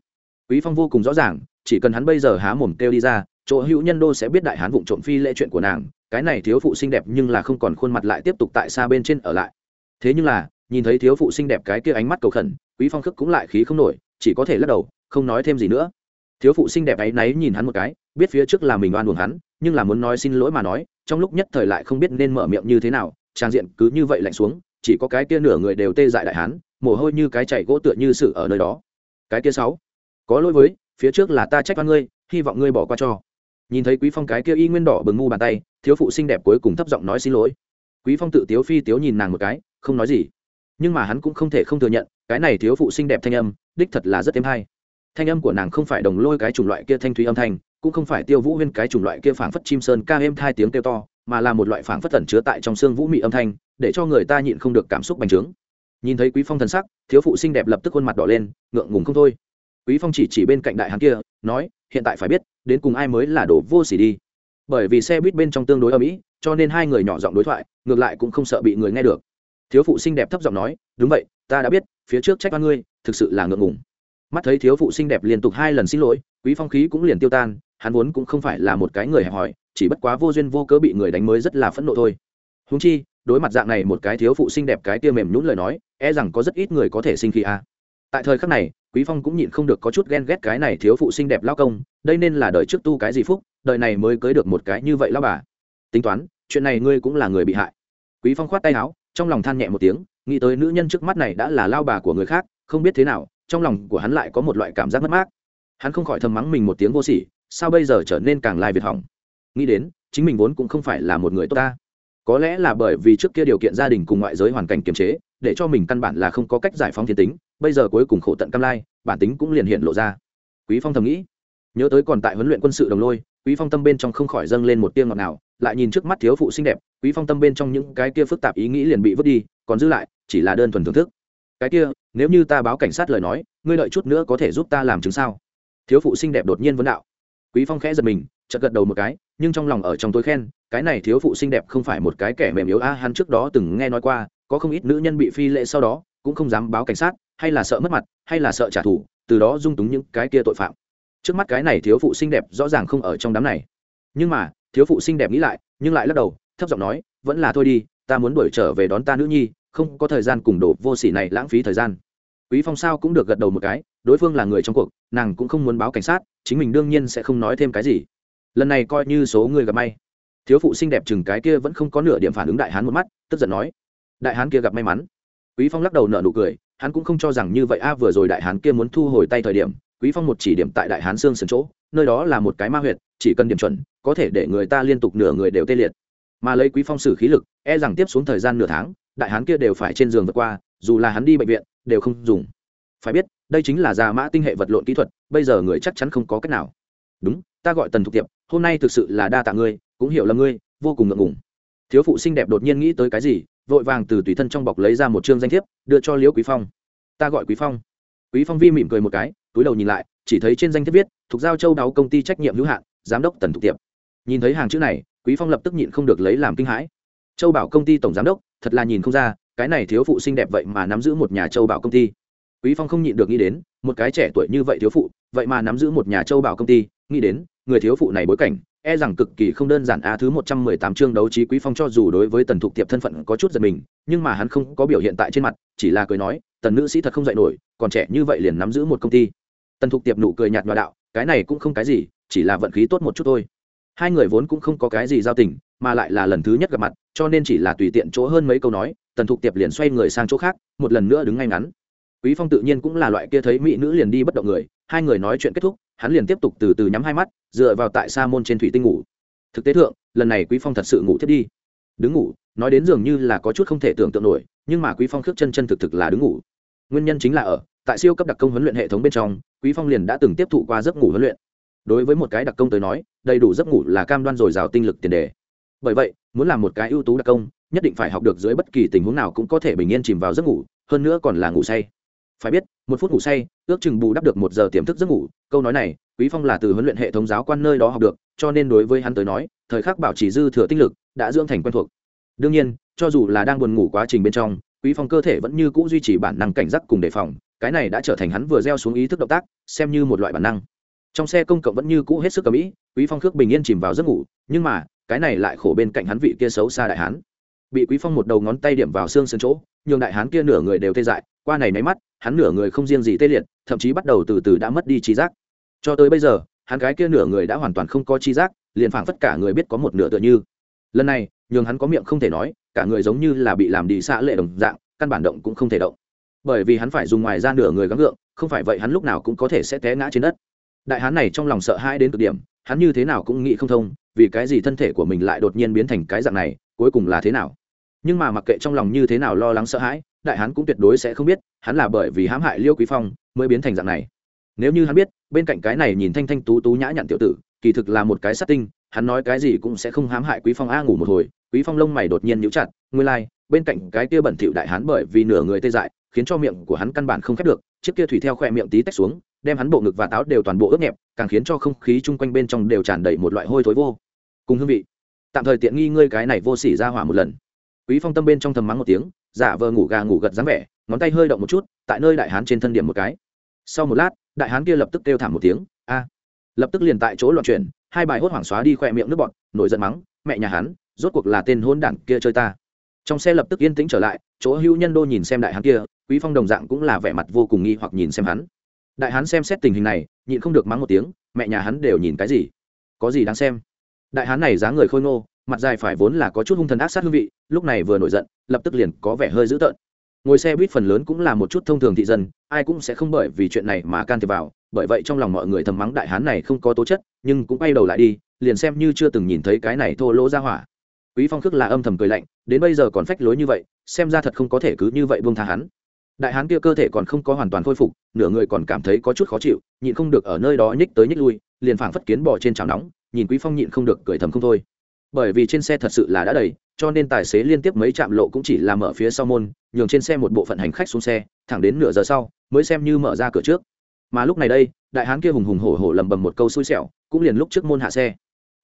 Quý phong vô cùng rõ ràng, chỉ cần hắn bây giờ há mồm kêu đi ra chỗ hữu nhân đô sẽ biết đại hán vụng trộm phi lễ chuyện của nàng, cái này thiếu phụ xinh đẹp nhưng là không còn khuôn mặt lại tiếp tục tại xa bên trên ở lại. Thế nhưng là, nhìn thấy thiếu phụ xinh đẹp cái kia ánh mắt cầu khẩn, quý phong khức cũng lại khí không nổi, chỉ có thể lắc đầu, không nói thêm gì nữa. Thiếu phụ xinh đẹp ấy náy nhìn hắn một cái, biết phía trước là mình oan uổng hắn, nhưng là muốn nói xin lỗi mà nói, trong lúc nhất thời lại không biết nên mở miệng như thế nào, trang diện cứ như vậy lạnh xuống, chỉ có cái kia nửa người đều tê dại đại hán, mồ hôi như cái chảy gỗ tựa như sự ở nơi đó. Cái kia sáu, có lỗi với, phía trước là ta trách oan ngươi, hy vọng ngươi bỏ qua cho nhìn thấy quý phong cái kia y nguyên đỏ bừng ngu bàn tay, thiếu phụ xinh đẹp cuối cùng thấp giọng nói xin lỗi. Quý phong tự tiếu phi tiếu nhìn nàng một cái, không nói gì. Nhưng mà hắn cũng không thể không thừa nhận, cái này thiếu phụ xinh đẹp thanh âm, đích thật là rất êm hay. Thanh âm của nàng không phải đồng lôi cái chủng loại kia thanh thúy âm thanh, cũng không phải tiêu vũ huyên cái chủng loại kia phảng phất chim sơn ca êm hai tiếng kêu to, mà là một loại phảng phất tẩn chứa tại trong xương vũ mị âm thanh, để cho người ta nhịn không được cảm xúc bành trướng. Nhìn thấy quý phong thần sắc, thiếu phụ xinh đẹp lập tức khuôn mặt đỏ lên, ngượng ngùng không thôi. Quý phong chỉ chỉ bên cạnh đại hán kia, nói hiện tại phải biết, đến cùng ai mới là đồ vô sỉ đi. Bởi vì xe buýt bên trong tương đối ở mỹ cho nên hai người nhỏ giọng đối thoại, ngược lại cũng không sợ bị người nghe được. Thiếu phụ xinh đẹp thấp giọng nói, đúng vậy, ta đã biết, phía trước trách oan ngươi, thực sự là ngượng ngùng. Mắt thấy thiếu phụ xinh đẹp liên tục hai lần xin lỗi, quý phong khí cũng liền tiêu tan, hắn vốn cũng không phải là một cái người hẹp hòi, chỉ bất quá vô duyên vô cớ bị người đánh mới rất là phẫn nộ thôi. Húng chi, đối mặt dạng này một cái thiếu phụ xinh đẹp cái kia mềm nhún lời nói e rằng có rất ít người có thể sinh khí a à tại thời khắc này, quý phong cũng nhịn không được có chút ghen ghét cái này thiếu phụ xinh đẹp lao công, đây nên là đời trước tu cái gì phúc, đời này mới cưới được một cái như vậy lao bà. Tính toán, chuyện này ngươi cũng là người bị hại. Quý phong khoát tay áo, trong lòng than nhẹ một tiếng, nghĩ tới nữ nhân trước mắt này đã là lao bà của người khác, không biết thế nào, trong lòng của hắn lại có một loại cảm giác mất mát. Hắn không khỏi thầm mắng mình một tiếng vô sỉ, sao bây giờ trở nên càng lai việt hỏng. Nghĩ đến, chính mình vốn cũng không phải là một người tốt ta. Có lẽ là bởi vì trước kia điều kiện gia đình cùng ngoại giới hoàn cảnh kiềm chế, để cho mình căn bản là không có cách giải phóng thiên tính bây giờ cuối cùng khổ tận cam lai, bản tính cũng liền hiện lộ ra. Quý phong thầm nghĩ, nhớ tới còn tại huấn luyện quân sự đồng lôi, quý phong tâm bên trong không khỏi dâng lên một tiếng ngọt nào lại nhìn trước mắt thiếu phụ xinh đẹp, quý phong tâm bên trong những cái kia phức tạp ý nghĩ liền bị vứt đi, còn giữ lại, chỉ là đơn thuần thưởng thức. Cái kia, nếu như ta báo cảnh sát lời nói, ngươi đợi chút nữa có thể giúp ta làm chứng sao? Thiếu phụ xinh đẹp đột nhiên vấn đạo. Quý phong khẽ giật mình, chợt gật đầu một cái, nhưng trong lòng ở trong tôi khen, cái này thiếu phụ xinh đẹp không phải một cái kẻ mềm yếu a, hắn trước đó từng nghe nói qua, có không ít nữ nhân bị phi lệ sau đó, cũng không dám báo cảnh sát hay là sợ mất mặt, hay là sợ trả thù, từ đó dung túng những cái kia tội phạm. Trước mắt cái này thiếu phụ xinh đẹp rõ ràng không ở trong đám này. Nhưng mà, thiếu phụ xinh đẹp nghĩ lại, nhưng lại lắc đầu, thấp giọng nói, vẫn là thôi đi, ta muốn đuổi trở về đón ta nữ nhi, không có thời gian cùng đổ vô sỉ này lãng phí thời gian. Quý phong sao cũng được gật đầu một cái, đối phương là người trong cuộc, nàng cũng không muốn báo cảnh sát, chính mình đương nhiên sẽ không nói thêm cái gì. Lần này coi như số người gặp may. Thiếu phụ xinh đẹp chừng cái kia vẫn không có nửa điểm phản ứng đại hán một mắt, tức giận nói, đại hán kia gặp may mắn. Quý phong lắc đầu nở nụ cười hắn cũng không cho rằng như vậy. A, vừa rồi đại hán kia muốn thu hồi tay thời điểm, quý phong một chỉ điểm tại đại hán xương sườn chỗ, nơi đó là một cái ma huyệt, chỉ cần điểm chuẩn, có thể để người ta liên tục nửa người đều tê liệt. Mà lấy quý phong sử khí lực e rằng tiếp xuống thời gian nửa tháng, đại hán kia đều phải trên giường vượt qua, dù là hắn đi bệnh viện, đều không dùng. Phải biết, đây chính là già mã tinh hệ vật lộn kỹ thuật, bây giờ người chắc chắn không có cách nào. Đúng, ta gọi tần thục tiệp, hôm nay thực sự là đa tạ ngươi, cũng hiểu là ngươi, vô cùng ngượng ngùng. Thiếu phụ xinh đẹp đột nhiên nghĩ tới cái gì vội vàng từ tùy thân trong bọc lấy ra một chương danh thiếp, đưa cho liễu quý phong. Ta gọi quý phong. Quý phong vi mỉm cười một cái, túi đầu nhìn lại, chỉ thấy trên danh thiếp viết thuộc giao châu đáo công ty trách nhiệm hữu hạn, giám đốc tần thục tiệp. Nhìn thấy hàng chữ này, quý phong lập tức nhịn không được lấy làm kinh hãi. Châu bảo công ty tổng giám đốc, thật là nhìn không ra, cái này thiếu phụ xinh đẹp vậy mà nắm giữ một nhà châu bảo công ty. Quý phong không nhịn được nghĩ đến, một cái trẻ tuổi như vậy thiếu phụ, vậy mà nắm giữ một nhà châu bảo công ty, nghĩ đến, người thiếu phụ này bối cảnh e rằng cực kỳ không đơn giản a thứ một trăm mười tám chương đấu trí quý phong cho dù đối với tần thục tiệp thân phận có chút giật mình, nhưng mà hắn không có biểu hiện tại trên mặt, chỉ là cười nói, tần nữ sĩ thật không dạy nổi, còn trẻ như vậy liền nắm giữ một công ty. Tần thục tiệp nụ cười nhạt nhòa đạo, cái này cũng không cái gì, chỉ là vận khí tốt một chút thôi. Hai người vốn cũng không có cái gì giao tình, mà lại là lần thứ nhất gặp mặt, cho nên chỉ là tùy tiện chỗ hơn mấy câu nói, tần thục tiệp liền xoay người sang chỗ khác, một lần nữa đứng ngay ngắn. Quý phong tự nhiên cũng là loại kia thấy mỹ nữ liền đi bất động người, hai người nói chuyện kết thúc hắn liền tiếp tục từ từ nhắm hai mắt, dựa vào tại sa môn trên thủy tinh ngủ. Thực tế thượng, lần này quý phong thật sự ngủ thiết đi. Đứng ngủ, nói đến dường như là có chút không thể tưởng tượng nổi, nhưng mà quý phong khước chân chân thực thực là đứng ngủ. Nguyên nhân chính là ở, tại siêu cấp đặc công huấn luyện hệ thống bên trong, quý phong liền đã từng tiếp thụ qua giấc ngủ huấn luyện. Đối với một cái đặc công tới nói, đầy đủ giấc ngủ là cam đoan dồi dào tinh lực tiền đề. Bởi vậy, muốn làm một cái ưu tú đặc công, nhất định phải học được dưới bất kỳ tình huống nào cũng có thể bình yên chìm vào giấc ngủ, hơn nữa còn là ngủ say phải biết, một phút ngủ say, ước chừng bù đắp được một giờ tiềm thức giấc ngủ. Câu nói này, quý phong là từ huấn luyện hệ thống giáo quan nơi đó học được, cho nên đối với hắn tới nói, thời khắc bảo trì dư thừa tinh lực đã dưỡng thành quen thuộc. Đương nhiên, cho dù là đang buồn ngủ quá trình bên trong, quý phong cơ thể vẫn như cũ duy trì bản năng cảnh giác cùng đề phòng. Cái này đã trở thành hắn vừa gieo xuống ý thức động tác, xem như một loại bản năng. Trong xe công cộng vẫn như cũ hết sức cầm ý, quý phong khước bình yên chìm vào giấc ngủ, nhưng mà, cái này lại khổ bên cạnh hắn vị kia xấu xa đại hán. Bị quý phong một đầu ngón tay điểm vào xương sườn chỗ, nhường đại hán kia nửa người đều tê dại, qua này nháy mắt hắn nửa người không riêng gì tê liệt, thậm chí bắt đầu từ từ đã mất đi trí giác. Cho tới bây giờ, hắn gái kia nửa người đã hoàn toàn không có trí giác, liền phảng phất cả người biết có một nửa tựa như. Lần này, nhường hắn có miệng không thể nói, cả người giống như là bị làm đi xạ lệ đồng dạng, căn bản động cũng không thể động. Bởi vì hắn phải dùng ngoài ra nửa người gắng gượng, không phải vậy hắn lúc nào cũng có thể sẽ té ngã trên đất. Đại hán này trong lòng sợ hãi đến cực điểm, hắn như thế nào cũng nghĩ không thông, vì cái gì thân thể của mình lại đột nhiên biến thành cái dạng này, cuối cùng là thế nào? Nhưng mà mặc kệ trong lòng như thế nào lo lắng sợ hãi đại hán cũng tuyệt đối sẽ không biết hắn là bởi vì hãm hại liêu quý phong mới biến thành dạng này. Nếu như hắn biết bên cạnh cái này nhìn thanh thanh tú tú nhã nhặn tiểu tử kỳ thực là một cái sát tinh hắn nói cái gì cũng sẽ không hãm hại quý phong a ngủ một hồi quý phong lông mày đột nhiên nhíu chặt nguyên lai like, bên cạnh cái kia bẩn thỉu đại hán bởi vì nửa người tê dại khiến cho miệng của hắn căn bản không khép được chiếc kia thủy theo khoe miệng tí tách xuống đem hắn bộ ngực và táo đều toàn bộ ướt nhẹp càng khiến cho không khí chung quanh bên trong đều tràn đầy một loại hôi thối vô cùng hương vị. Tạm thời tiện nghi ngươi cái này vô sỉ ra hỏa một lần quý phong tâm bên trong thầm mắng một tiếng, giả vờ ngủ gà ngủ gật dáng vẻ, ngón tay hơi động một chút, tại nơi đại hán trên thân điểm một cái. Sau một lát, đại hán kia lập tức kêu thảm một tiếng, a! Lập tức liền tại chỗ loạn chuyển, hai bài hốt hoảng xóa đi khoe miệng nước bọt, nổi giận mắng, mẹ nhà hắn, rốt cuộc là tên hôn đảng kia chơi ta. Trong xe lập tức yên tĩnh trở lại, chỗ hữu nhân đô nhìn xem đại hán kia, quý phong đồng dạng cũng là vẻ mặt vô cùng nghi hoặc nhìn xem hắn. Đại hán xem xét tình hình này, nhịn không được mắng một tiếng, mẹ nhà hắn đều nhìn cái gì? Có gì đáng xem? Đại hán này dáng người khôi ngô mặt dài phải vốn là có chút hung thần ác sát hương vị, lúc này vừa nổi giận, lập tức liền có vẻ hơi dữ tợn. Ngồi xe buýt phần lớn cũng là một chút thông thường thị dân, ai cũng sẽ không bởi vì chuyện này mà can thiệp vào, bởi vậy trong lòng mọi người thầm mắng đại hán này không có tố chất, nhưng cũng bay đầu lại đi, liền xem như chưa từng nhìn thấy cái này thô lỗ ra hỏa. Quý phong khước là âm thầm cười lạnh, đến bây giờ còn phách lối như vậy, xem ra thật không có thể cứ như vậy buông tha hắn. Đại hán kia cơ thể còn không có hoàn toàn khôi phục, nửa người còn cảm thấy có chút khó chịu, nhịn không được ở nơi đó nhích tới nhích lui, liền phảng phất kiến bỏ trên chảo nóng, nhìn quý phong nhịn không được cười thầm không thôi bởi vì trên xe thật sự là đã đầy, cho nên tài xế liên tiếp mấy trạm lộ cũng chỉ làm mở phía sau môn, nhường trên xe một bộ phận hành khách xuống xe, thẳng đến nửa giờ sau, mới xem như mở ra cửa trước. Mà lúc này đây, đại hán kia hùng hùng hổ hổ lầm bầm một câu xui xẻo, cũng liền lúc trước môn hạ xe.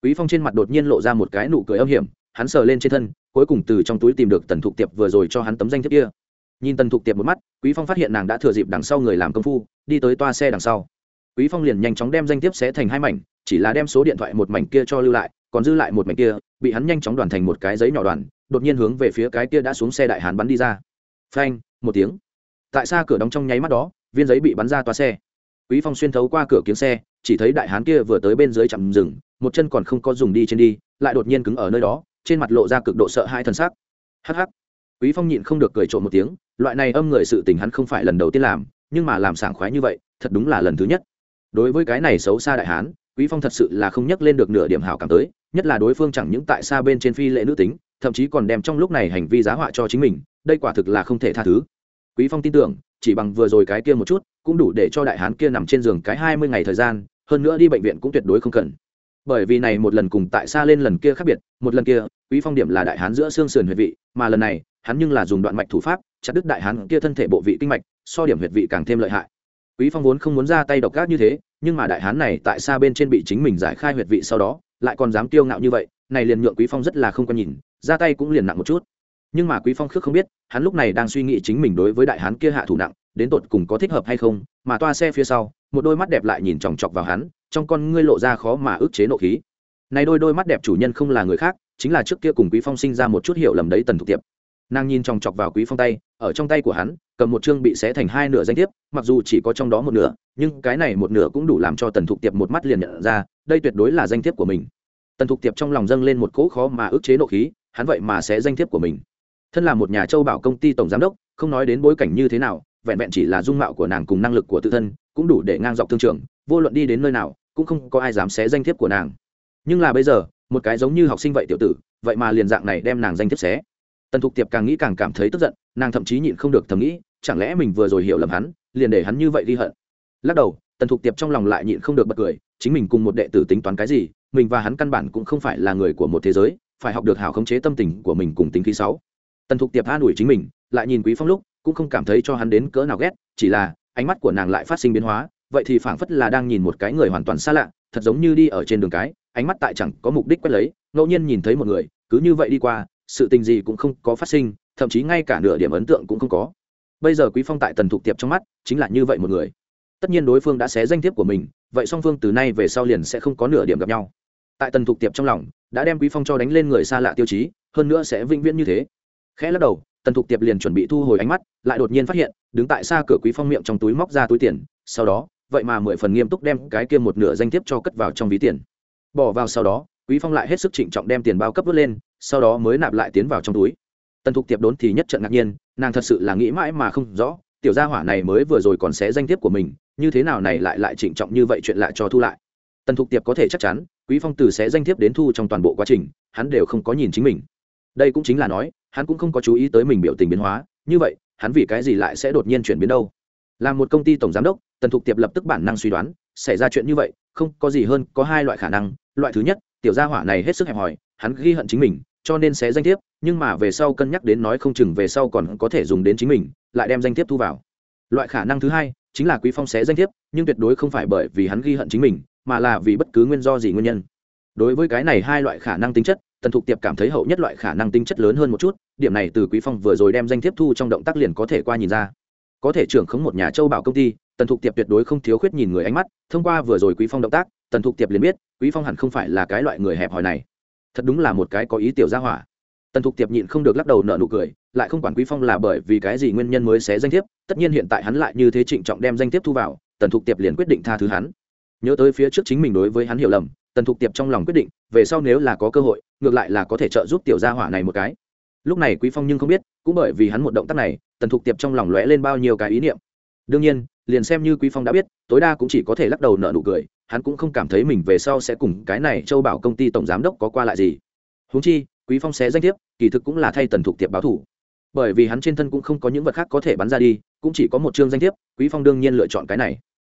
Quý phong trên mặt đột nhiên lộ ra một cái nụ cười âm hiểm, hắn sờ lên trên thân, cuối cùng từ trong túi tìm được tần thục tiệp vừa rồi cho hắn tấm danh thiếp kia. Nhìn tần thục tiệp một mắt, quý phong phát hiện nàng đã thừa dịp đằng sau người làm công phu, đi tới toa xe đằng sau. Quý phong liền nhanh chóng đem danh thiếp xé thành hai mảnh, chỉ là đem số điện thoại một mảnh kia cho lưu lại còn dư lại một mảnh kia, bị hắn nhanh chóng đoàn thành một cái giấy nhỏ đoàn, đột nhiên hướng về phía cái kia đã xuống xe đại hán bắn đi ra. Phanh, một tiếng. Tại sao cửa đóng trong nháy mắt đó, viên giấy bị bắn ra toa xe. Quý phong xuyên thấu qua cửa kiếng xe, chỉ thấy đại hán kia vừa tới bên dưới chậm rừng một chân còn không có dùng đi trên đi, lại đột nhiên cứng ở nơi đó, trên mặt lộ ra cực độ sợ hai thân xác hh quý phong nhịn không được cười trộm một tiếng, loại này âm người sự tình hắn không phải lần đầu tiên làm, nhưng mà làm sảng khoái như vậy, thật đúng là lần thứ nhất. Đối với cái này xấu xa đại hán, quý phong thật sự là không nhắc lên được nửa điểm hảo cảm tới nhất là đối phương chẳng những tại xa bên trên phi lệ nữ tính, thậm chí còn đem trong lúc này hành vi giá họa cho chính mình, đây quả thực là không thể tha thứ. Quý phong tin tưởng, chỉ bằng vừa rồi cái kia một chút, cũng đủ để cho đại hán kia nằm trên giường cái hai mươi ngày thời gian, hơn nữa đi bệnh viện cũng tuyệt đối không cần. Bởi vì này một lần cùng tại xa lên lần kia khác biệt, một lần kia, quý phong điểm là đại hán giữa xương sườn huyệt vị, mà lần này, hắn nhưng là dùng đoạn mạch thủ pháp, chặt đứt đại hán kia thân thể bộ vị kinh mạch, so điểm huyệt vị càng thêm lợi hại. Quý phong vốn không muốn ra tay độc ác như thế, nhưng mà đại hán này tại xa bên trên bị chính mình giải khai huyệt vị sau đó lại còn dám tiêu ngạo như vậy, này liền nhượng quý phong rất là không có nhìn, ra tay cũng liền nặng một chút. Nhưng mà quý phong khước không biết, hắn lúc này đang suy nghĩ chính mình đối với đại hán kia hạ thủ nặng, đến tột cùng có thích hợp hay không, mà toa xe phía sau, một đôi mắt đẹp lại nhìn chòng chọc vào hắn, trong con ngươi lộ ra khó mà ức chế nộ khí. Này đôi đôi mắt đẹp chủ nhân không là người khác, chính là trước kia cùng quý phong sinh ra một chút hiểu lầm đấy tần thục tiệp. Nàng nhìn chòng chọc vào quý phong tay, ở trong tay của hắn, cầm một chương bị xé thành hai nửa danh thiếp, mặc dù chỉ có trong đó một nửa, nhưng cái này một nửa cũng đủ làm cho tần thục tiệp một mắt liền nhận ra đây tuyệt đối là danh thiếp của mình. Tần thục tiệp trong lòng dâng lên một cỗ khó mà ức chế nộ khí, hắn vậy mà sẽ danh thiếp của mình. Thân là một nhà châu bảo công ty tổng giám đốc, không nói đến bối cảnh như thế nào, vẹn vẹn chỉ là dung mạo của nàng cùng năng lực của tự thân, cũng đủ để ngang dọc thương trường, vô luận đi đến nơi nào, cũng không có ai dám xé danh thiếp của nàng. Nhưng là bây giờ, một cái giống như học sinh vậy tiểu tử, vậy mà liền dạng này đem nàng danh thiếp xé. Tần thục tiệp càng nghĩ càng cảm thấy tức giận, nàng thậm chí nhịn không được thầm nghĩ, chẳng lẽ mình vừa rồi hiểu lầm hắn, liền để hắn như vậy ghi hận. Lắc đầu tần thục tiệp trong lòng lại nhịn không được bật cười, chính mình cùng một đệ tử tính toán cái gì, mình và hắn căn bản cũng không phải là người của một thế giới, phải học được hảo khống chế tâm tình của mình cùng tính khí sáu. Tần thục tiệp an ủi chính mình, lại nhìn quý phong lúc, cũng không cảm thấy cho hắn đến cỡ nào ghét, chỉ là, ánh mắt của nàng lại phát sinh biến hóa, vậy thì phảng phất là đang nhìn một cái người hoàn toàn xa lạ, thật giống như đi ở trên đường cái, ánh mắt tại chẳng có mục đích quét lấy, ngẫu nhiên nhìn thấy một người, cứ như vậy đi qua, sự tình gì cũng không có phát sinh, thậm chí ngay cả nửa điểm ấn tượng cũng không có. Bây giờ quý phong tại tần thục tiệp trong mắt, chính là như vậy một người tất nhiên đối phương đã xé danh thiếp của mình, vậy song phương từ nay về sau liền sẽ không có nửa điểm gặp nhau. Tại tần thục tiệp trong lòng, đã đem quý phong cho đánh lên người xa lạ tiêu chí, hơn nữa sẽ vĩnh viễn như thế. Khẽ lắc đầu, tần thục tiệp liền chuẩn bị thu hồi ánh mắt, lại đột nhiên phát hiện, đứng tại xa cửa quý phong miệng trong túi móc ra túi tiền, sau đó, vậy mà mười phần nghiêm túc đem cái kia một nửa danh thiếp cho cất vào trong ví tiền. Bỏ vào sau đó, quý phong lại hết sức trịnh trọng đem tiền bao cấp vớt lên, sau đó mới nạp lại tiến vào trong túi. Tần thục tiệp đốn thì nhất trận ngạc nhiên, nàng thật sự là nghĩ mãi mà không rõ tiểu gia hỏa này mới vừa rồi còn xé danh thiếp của mình, như thế nào này lại lại trịnh trọng như vậy chuyện lại cho thu lại. Tần thục tiệp có thể chắc chắn, quý phong từ xé danh thiếp đến thu trong toàn bộ quá trình, hắn đều không có nhìn chính mình. Đây cũng chính là nói, hắn cũng không có chú ý tới mình biểu tình biến hóa, như vậy, hắn vì cái gì lại sẽ đột nhiên chuyển biến đâu? Là một công ty tổng giám đốc, tần thục tiệp lập tức bản năng suy đoán, xảy ra chuyện như vậy, không có gì hơn có hai loại khả năng. Loại thứ nhất, tiểu gia hỏa này hết sức hẹp hòi, hắn ghi hận chính mình cho nên sẽ danh thiếp, nhưng mà về sau cân nhắc đến nói không chừng về sau còn có thể dùng đến chính mình, lại đem danh thiếp thu vào. Loại khả năng thứ hai, chính là quý phong sẽ danh thiếp, nhưng tuyệt đối không phải bởi vì hắn ghi hận chính mình, mà là vì bất cứ nguyên do gì nguyên nhân. Đối với cái này hai loại khả năng tính chất, tần thục tiệp cảm thấy hậu nhất loại khả năng tính chất lớn hơn một chút, điểm này từ quý phong vừa rồi đem danh thiếp thu trong động tác liền có thể qua nhìn ra. Có thể trưởng khống một nhà châu bảo công ty, tần thục tiệp tuyệt đối không thiếu khuyết nhìn người ánh mắt, thông qua vừa rồi quý phong động tác, tần thục tiệp liền biết, quý phong hẳn không phải là cái loại người hẹp hòi này thật đúng là một cái có ý tiểu gia hỏa. Tần thục tiệp nhịn không được lắc đầu nợ nụ cười, lại không quản quý phong là bởi vì cái gì nguyên nhân mới xé danh thiếp, tất nhiên hiện tại hắn lại như thế trịnh trọng đem danh thiếp thu vào, tần thục tiệp liền quyết định tha thứ hắn. Nhớ tới phía trước chính mình đối với hắn hiểu lầm, tần thục tiệp trong lòng quyết định, về sau nếu là có cơ hội, ngược lại là có thể trợ giúp tiểu gia hỏa này một cái. Lúc này quý phong nhưng không biết, cũng bởi vì hắn một động tác này, tần thục tiệp trong lòng lóe lên bao nhiêu cái ý niệm. Đương nhiên, liền xem như quý phong đã biết, tối đa cũng chỉ có thể lắc đầu nợ nụ cười hắn cũng không cảm thấy mình về sau sẽ cùng cái này châu bảo công ty tổng giám đốc có qua lại gì. Húng chi, quý phong sẽ danh thiếp, kỳ thực cũng là thay tần thục tiệp báo thủ. Bởi vì hắn trên thân cũng không có những vật khác có thể bắn ra đi, cũng chỉ có một chương danh thiếp, quý phong đương nhiên lựa chọn cái này.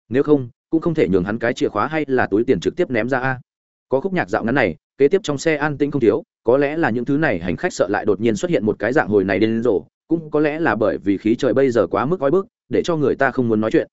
Nếu không, cũng không thể nhường hắn cái chìa khóa hay là túi tiền trực tiếp ném ra a. Có khúc nhạc dạo ngắn này, kế tiếp trong xe an tĩnh không thiếu, có lẽ là những thứ này hành khách sợ lại đột nhiên xuất hiện một cái dạng hồi này đến rổ cũng có lẽ là bởi vì khí trời bây giờ quá mức oi bức, để cho người ta không muốn nói chuyện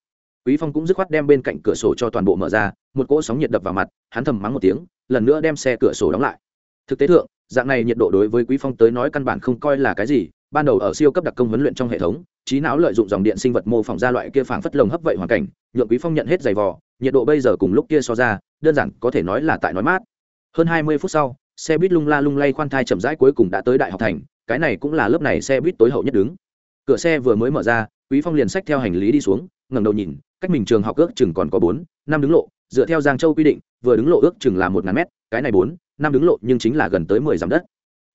quý phong cũng dứt khoát đem bên cạnh cửa sổ cho toàn bộ mở ra, một cỗ sóng nhiệt đập vào mặt, hắn thầm mắng một tiếng, lần nữa đem xe cửa sổ đóng lại. Thực tế thượng, dạng này nhiệt độ đối với quý phong tới nói căn bản không coi là cái gì, ban đầu ở siêu cấp đặc công huấn luyện trong hệ thống, trí não lợi dụng dòng điện sinh vật mô phỏng ra loại kia phảng phất lồng hấp vậy hoàn cảnh, nhượng quý phong nhận hết giày vò, nhiệt độ bây giờ cùng lúc kia so ra, đơn giản có thể nói là tại nói mát. Hơn 20 phút sau, xe buýt lung la lung lay khoan thai chậm rãi cuối cùng đã tới đại học thành, cái này cũng là lớp này xe buýt tối hậu nhất đứng. Cửa xe vừa mới mở ra, quý phong liền xách theo hành lý đi xuống ngẩng đầu nhìn, cách mình trường học ước chừng còn có bốn, năm đứng lộ, dựa theo giang châu quy định, vừa đứng lộ ước chừng là một ngàn mét, cái này bốn, năm đứng lộ nhưng chính là gần tới mười dặm đất.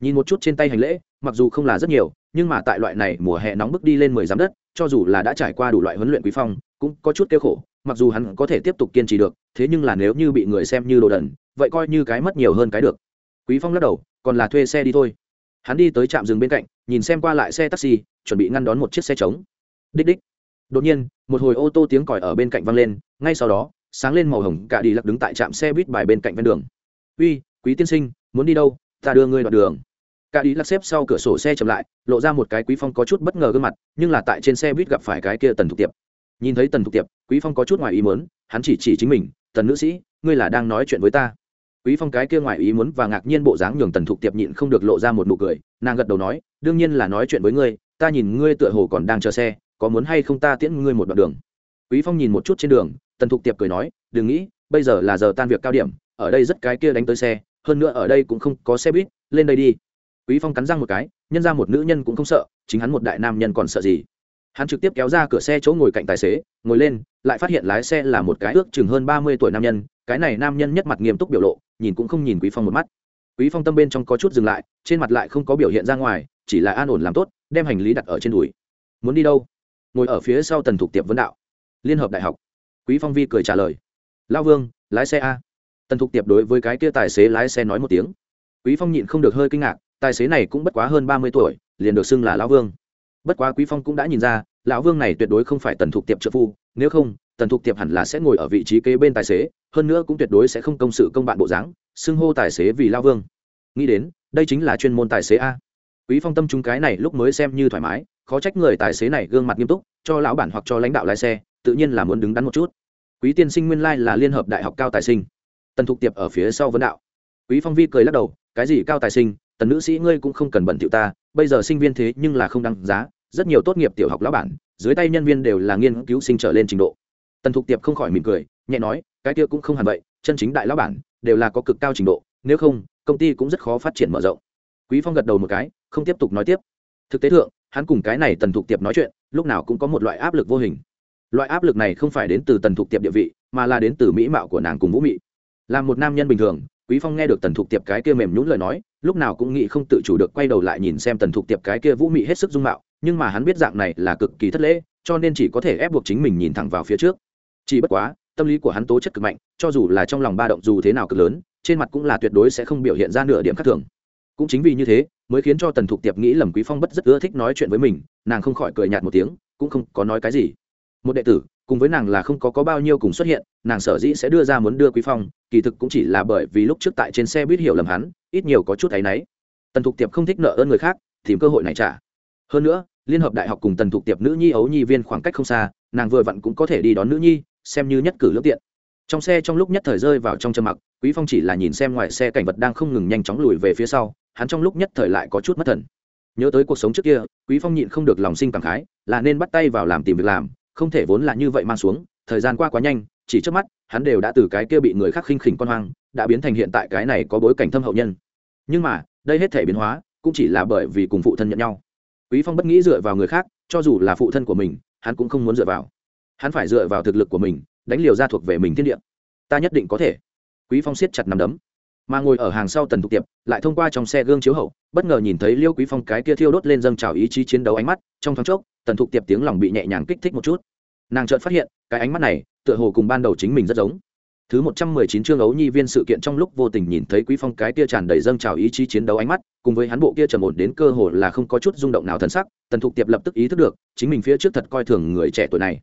Nhìn một chút trên tay hành lễ, mặc dù không là rất nhiều, nhưng mà tại loại này mùa hè nóng bức đi lên mười dặm đất, cho dù là đã trải qua đủ loại huấn luyện quý phong, cũng có chút kêu khổ, mặc dù hắn có thể tiếp tục kiên trì được, thế nhưng là nếu như bị người xem như đồ đần, vậy coi như cái mất nhiều hơn cái được. Quý phong lắc đầu, còn là thuê xe đi thôi. Hắn đi tới trạm dừng bên cạnh, nhìn xem qua lại xe taxi, chuẩn bị ngăn đón một chiếc xe trống. Đích đích đột nhiên, một hồi ô tô tiếng còi ở bên cạnh vang lên, ngay sau đó, sáng lên màu hồng cả đi lặc đứng tại trạm xe buýt bài bên cạnh ven đường. Uy, quý tiên sinh, muốn đi đâu? Ta đưa ngươi đoạn đường. Cả đi lặc xếp sau cửa sổ xe chậm lại, lộ ra một cái quý phong có chút bất ngờ gương mặt, nhưng là tại trên xe buýt gặp phải cái kia tần thục tiệp. Nhìn thấy tần thục tiệp, quý phong có chút ngoài ý muốn, hắn chỉ chỉ chính mình, tần nữ sĩ, ngươi là đang nói chuyện với ta. Quý phong cái kia ngoài ý muốn và ngạc nhiên bộ dáng nhường tần thục tiệp nhịn không được lộ ra một nụ cười, nàng gật đầu nói, đương nhiên là nói chuyện với ngươi, ta nhìn ngươi tựa hồ còn đang chờ xe có muốn hay không ta tiễn ngươi một đoạn đường? Quý phong nhìn một chút trên đường, tần thục tiệp cười nói, đừng nghĩ, bây giờ là giờ tan việc cao điểm, ở đây rất cái kia đánh tới xe, hơn nữa ở đây cũng không có xe buýt, lên đây đi. Quý phong cắn răng một cái, nhân ra một nữ nhân cũng không sợ, chính hắn một đại nam nhân còn sợ gì? Hắn trực tiếp kéo ra cửa xe chỗ ngồi cạnh tài xế, ngồi lên, lại phát hiện lái xe là một cái ước chừng hơn ba mươi tuổi nam nhân, cái này nam nhân nhất mặt nghiêm túc biểu lộ, nhìn cũng không nhìn quý phong một mắt. Quý phong tâm bên trong có chút dừng lại, trên mặt lại không có biểu hiện ra ngoài, chỉ là an ổn làm tốt, đem hành lý đặt ở trên đùi. Muốn đi đâu? Ngồi ở phía sau tần thục tiệp vấn đạo. Liên hợp đại học. Quý phong vi cười trả lời. Lao vương, lái xe a. Tần thục tiệp đối với cái kia tài xế lái xe nói một tiếng. Quý phong nhịn không được hơi kinh ngạc, tài xế này cũng bất quá hơn ba mươi tuổi, liền được xưng là lão vương. Bất quá quý phong cũng đã nhìn ra, lão vương này tuyệt đối không phải tần thục tiệp trợ phu, nếu không, tần thục tiệp hẳn là sẽ ngồi ở vị trí kế bên tài xế, hơn nữa cũng tuyệt đối sẽ không công sự công bạn bộ dáng, xưng hô tài xế vì lao vương. Nghĩ đến, đây chính là chuyên môn tài xế a. Quý phong tâm chúng cái này lúc mới xem như thoải mái khó trách người tài xế này gương mặt nghiêm túc, cho lão bản hoặc cho lãnh đạo lái xe, tự nhiên là muốn đứng đắn một chút. Quý tiên sinh nguyên lai là liên hợp đại học cao tài sinh. Tần thục tiệp ở phía sau vấn đạo. Quý phong vi cười lắc đầu, cái gì cao tài sinh, tần nữ sĩ ngươi cũng không cần bận thiệu ta, bây giờ sinh viên thế nhưng là không đăng giá, rất nhiều tốt nghiệp tiểu học lão bản, dưới tay nhân viên đều là nghiên cứu sinh trở lên trình độ. Tần thục tiệp không khỏi mỉm cười, nhẹ nói, cái kia cũng không hẳn vậy, chân chính đại lão bản, đều là có cực cao trình độ, nếu không, công ty cũng rất khó phát triển mở rộng. Quý phong gật đầu một cái, không tiếp tục nói tiếp. Thực tế thượng hắn cùng cái này tần thục tiệp nói chuyện, lúc nào cũng có một loại áp lực vô hình. Loại áp lực này không phải đến từ tần thục tiệp địa vị, mà là đến từ mỹ mạo của nàng cùng vũ mị. Là một nam nhân bình thường, quý phong nghe được tần thục tiệp cái kia mềm nhún lời nói, lúc nào cũng nghĩ không tự chủ được quay đầu lại nhìn xem tần thục tiệp cái kia vũ mị hết sức dung mạo, nhưng mà hắn biết dạng này là cực kỳ thất lễ, cho nên chỉ có thể ép buộc chính mình nhìn thẳng vào phía trước. Chỉ bất quá, tâm lý của hắn tố chất cực mạnh, cho dù là trong lòng ba động dù thế nào cực lớn, trên mặt cũng là tuyệt đối sẽ không biểu hiện ra nửa điểm khác thường cũng chính vì như thế, mới khiến cho tần thục tiệp nghĩ lầm quý phong bất rất ưa thích nói chuyện với mình, nàng không khỏi cười nhạt một tiếng, cũng không có nói cái gì. Một đệ tử, cùng với nàng là không có có bao nhiêu cùng xuất hiện, nàng sở dĩ sẽ đưa ra muốn đưa quý phong, kỳ thực cũng chỉ là bởi vì lúc trước tại trên xe biết hiểu lầm hắn, ít nhiều có chút thấy náy. Tần thục tiệp không thích nợ ơn người khác, tìm cơ hội này trả. Hơn nữa, liên hợp đại học cùng tần thục tiệp nữ nhi ấu nhi viên khoảng cách không xa, nàng vừa vặn cũng có thể đi đón nữ nhi, xem như nhất cử lương tiện. Trong xe trong lúc nhất thời rơi vào trong trầm mặc, quý phong chỉ là nhìn xem ngoài xe cảnh vật đang không ngừng nhanh chóng lùi về phía sau hắn trong lúc nhất thời lại có chút mất thần. Nhớ tới cuộc sống trước kia, quý phong nhịn không được lòng sinh cảm khái, là nên bắt tay vào làm tìm việc làm, không thể vốn là như vậy mang xuống, thời gian qua quá nhanh, chỉ trước mắt, hắn đều đã từ cái kia bị người khác khinh khỉnh con hoang, đã biến thành hiện tại cái này có bối cảnh thâm hậu nhân. Nhưng mà, đây hết thể biến hóa, cũng chỉ là bởi vì cùng phụ thân nhận nhau. Quý phong bất nghĩ dựa vào người khác, cho dù là phụ thân của mình, hắn cũng không muốn dựa vào. Hắn phải dựa vào thực lực của mình, đánh liều ra thuộc về mình thiên địa. Ta nhất định có thể. Quý phong siết chặt nằm đấm mà ngồi ở hàng sau tần thục tiệp, lại thông qua trong xe gương chiếu hậu, bất ngờ nhìn thấy liêu quý phong cái kia thiêu đốt lên dâng trào ý chí chiến đấu ánh mắt, trong thoáng chốc, tần thục tiệp tiếng lòng bị nhẹ nhàng kích thích một chút. Nàng chợt phát hiện, cái ánh mắt này, tựa hồ cùng ban đầu chính mình rất giống. Thứ một trăm mười chín chương ấu nhi viên sự kiện trong lúc vô tình nhìn thấy quý phong cái kia tràn đầy dâng trào ý chí chiến đấu ánh mắt, cùng với hắn bộ kia trầm ổn đến cơ hồ là không có chút rung động nào thần sắc, tần thục tiệp lập tức ý thức được, chính mình phía trước thật coi thường người trẻ tuổi này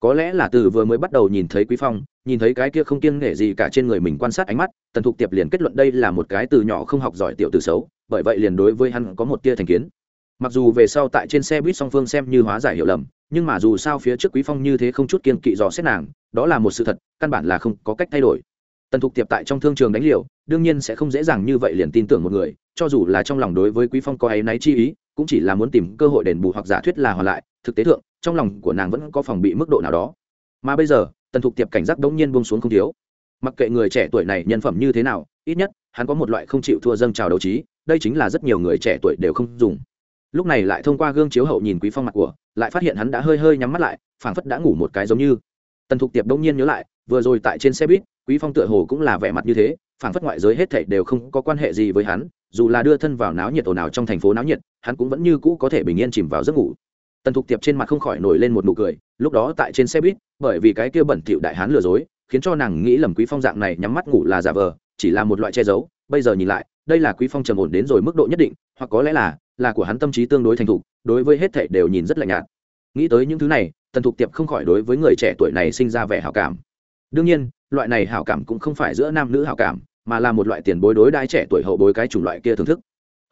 có lẽ là từ vừa mới bắt đầu nhìn thấy quý phong, nhìn thấy cái kia không kiêng nể gì cả trên người mình quan sát ánh mắt, tần thục tiệp liền kết luận đây là một cái từ nhỏ không học giỏi tiểu từ xấu, bởi vậy liền đối với hắn có một tia thành kiến. Mặc dù về sau tại trên xe buýt song phương xem như hóa giải hiểu lầm, nhưng mà dù sao phía trước quý phong như thế không chút kiên kỵ dò xét nàng, đó là một sự thật, căn bản là không có cách thay đổi. Tần thục tiệp tại trong thương trường đánh liều, đương nhiên sẽ không dễ dàng như vậy liền tin tưởng một người, cho dù là trong lòng đối với quý phong có ấy náy chi ý, cũng chỉ là muốn tìm cơ hội đền bù hoặc giả thuyết là hoàn lại thực tế thượng, trong lòng của nàng vẫn có phòng bị mức độ nào đó. Mà bây giờ, tần thục tiệp cảnh giác đống nhiên buông xuống không thiếu. Mặc kệ người trẻ tuổi này nhân phẩm như thế nào, ít nhất, hắn có một loại không chịu thua dâng trào đấu trí, đây chính là rất nhiều người trẻ tuổi đều không dùng. Lúc này lại thông qua gương chiếu hậu nhìn quý phong mặt của, lại phát hiện hắn đã hơi hơi nhắm mắt lại, phảng phất đã ngủ một cái giống như. Tần thục tiệp đông nhiên nhớ lại, vừa rồi tại trên xe buýt, quý phong tựa hồ cũng là vẻ mặt như thế, phảng phất ngoại giới hết thảy đều không có quan hệ gì với hắn, dù là đưa thân vào náo nhiệt ồn ào trong thành phố náo nhiệt, hắn cũng vẫn như cũ có thể bình yên chìm vào giấc ngủ tần thục tiệp trên mặt không khỏi nổi lên một nụ cười, lúc đó tại trên xe buýt, bởi vì cái kia bẩn thỉu đại hán lừa dối, khiến cho nàng nghĩ lầm quý phong dạng này nhắm mắt ngủ là giả vờ, chỉ là một loại che giấu, bây giờ nhìn lại, đây là quý phong trầm ổn đến rồi mức độ nhất định, hoặc có lẽ là là của hắn tâm trí tương đối thành thục, đối với hết thảy đều nhìn rất lạnh nhạt. Nghĩ tới những thứ này, tần thục tiệp không khỏi đối với người trẻ tuổi này sinh ra vẻ hảo cảm. Đương nhiên, loại này hảo cảm cũng không phải giữa nam nữ hảo cảm, mà là một loại tiền bối đối đai trẻ tuổi hậu bối cái chủng loại kia thưởng thức.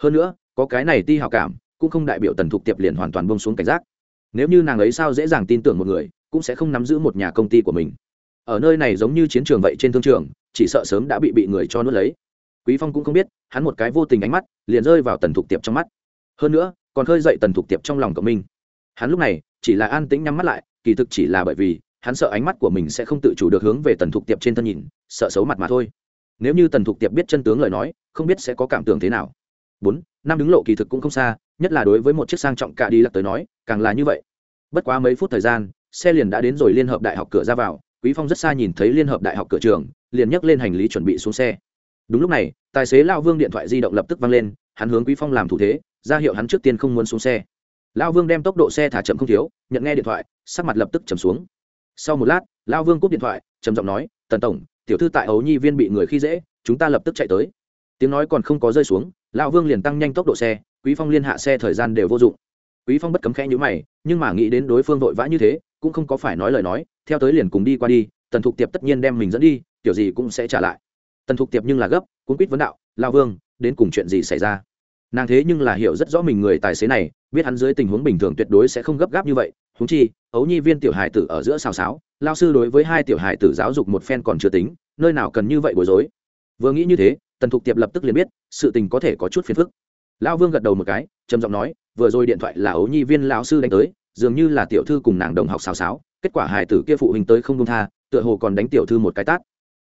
Hơn nữa, có cái này ti hảo cảm cũng không đại biểu tần thục tiệp liền hoàn toàn bông xuống cảnh giác. Nếu như nàng ấy sao dễ dàng tin tưởng một người, cũng sẽ không nắm giữ một nhà công ty của mình. Ở nơi này giống như chiến trường vậy trên thương trường, chỉ sợ sớm đã bị bị người cho nuốt lấy. Quý phong cũng không biết, hắn một cái vô tình ánh mắt, liền rơi vào tần thục tiệp trong mắt. Hơn nữa, còn khơi dậy tần thục tiệp trong lòng của mình. Hắn lúc này, chỉ là an tĩnh nhắm mắt lại, kỳ thực chỉ là bởi vì, hắn sợ ánh mắt của mình sẽ không tự chủ được hướng về tần thục tiệp trên thân nhìn, sợ xấu mặt mà thôi. Nếu như tần thục tiệp biết chân tướng lời nói, không biết sẽ có cảm tưởng thế nào. Bốn, năm đứng lộ kỳ thực cũng không xa nhất là đối với một chiếc sang trọng cả đi lặc tới nói, càng là như vậy. Bất quá mấy phút thời gian, xe liền đã đến rồi liên hợp đại học cửa ra vào, quý phong rất xa nhìn thấy liên hợp đại học cửa trường, liền nhấc lên hành lý chuẩn bị xuống xe. Đúng lúc này, tài xế lao vương điện thoại di động lập tức văng lên, hắn hướng quý phong làm thủ thế, ra hiệu hắn trước tiên không muốn xuống xe. Lao vương đem tốc độ xe thả chậm không thiếu, nhận nghe điện thoại, sắc mặt lập tức chầm xuống. Sau một lát lao vương cúp điện thoại, trầm giọng nói, tần tổng, tiểu thư tại ấu nhi viên bị người khi dễ, chúng ta lập tức chạy tới. Tiếng nói còn không có rơi xuống lao vương liền tăng nhanh tốc độ xe quý phong liên hạ xe thời gian đều vô dụng. Quý phong bất cấm khẽ nhíu mày, nhưng mà nghĩ đến đối phương vội vã như thế, cũng không có phải nói lời nói, theo tới liền cùng đi qua đi, tần thục tiệp tất nhiên đem mình dẫn đi, kiểu gì cũng sẽ trả lại. Tần thục tiệp nhưng là gấp cũng quýt vấn đạo lao vương, đến cùng chuyện gì xảy ra? Nàng thế nhưng là hiểu rất rõ mình người tài xế này, biết hắn dưới tình huống bình thường tuyệt đối sẽ không gấp gáp như vậy. Húng chi, ấu nhi viên tiểu hài tử ở giữa xào xáo, lao sư đối với hai tiểu hài tử giáo dục một phen còn chưa tính, nơi nào cần như vậy bối rối. Vừa nghĩ như thế, tần thục tiệp lập tức liền biết, sự tình có thể có chút phiền phức lão vương gật đầu một cái, trầm giọng nói, vừa rồi điện thoại là ấu nhi viên lão sư đánh tới, dường như là tiểu thư cùng nàng đồng học xào xáo, kết quả hài tử kia phụ huynh tới không công tha, tựa hồ còn đánh tiểu thư một cái tát.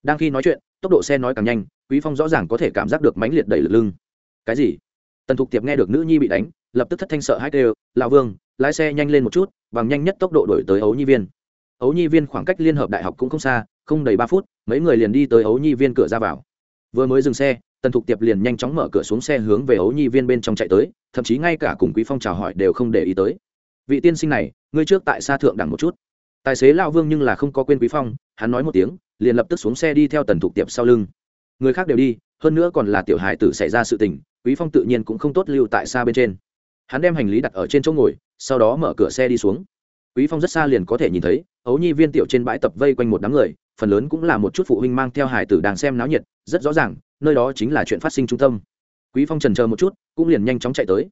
Đang khi nói chuyện, tốc độ xe nói càng nhanh, quý phong rõ ràng có thể cảm giác được mãnh liệt đẩy lực lưng. Cái gì? Tần thục tiệp nghe được nữ nhi bị đánh, lập tức thất thanh sợ hai kêu, lão vương, lái xe nhanh lên một chút, bằng nhanh nhất tốc độ đổi tới ấu nhi viên. Ấu nhi viên khoảng cách liên hợp đại học cũng không xa, không đầy ba phút, mấy người liền đi tới ấu nhi viên cửa ra vào. Vừa mới dừng xe tần thục tiệp liền nhanh chóng mở cửa xuống xe hướng về ấu nhi viên bên trong chạy tới, thậm chí ngay cả cùng quý phong chào hỏi đều không để ý tới. Vị tiên sinh này, ngươi trước tại xa thượng đẳng một chút. Tài xế lao vương nhưng là không có quên quý phong, hắn nói một tiếng, liền lập tức xuống xe đi theo tần thục tiệp sau lưng. Người khác đều đi, hơn nữa còn là tiểu hài tử xảy ra sự tình, quý phong tự nhiên cũng không tốt lưu tại xa bên trên. Hắn đem hành lý đặt ở trên chỗ ngồi, sau đó mở cửa xe đi xuống. Quý phong rất xa liền có thể nhìn thấy, ấu nhi viên tiểu trên bãi tập vây quanh một đám người, phần lớn cũng là một chút phụ huynh mang theo hài tử đang xem náo nhiệt, rất rõ ràng nơi đó chính là chuyện phát sinh trung tâm. Quý phong trần chờ một chút, cũng liền nhanh chóng chạy tới.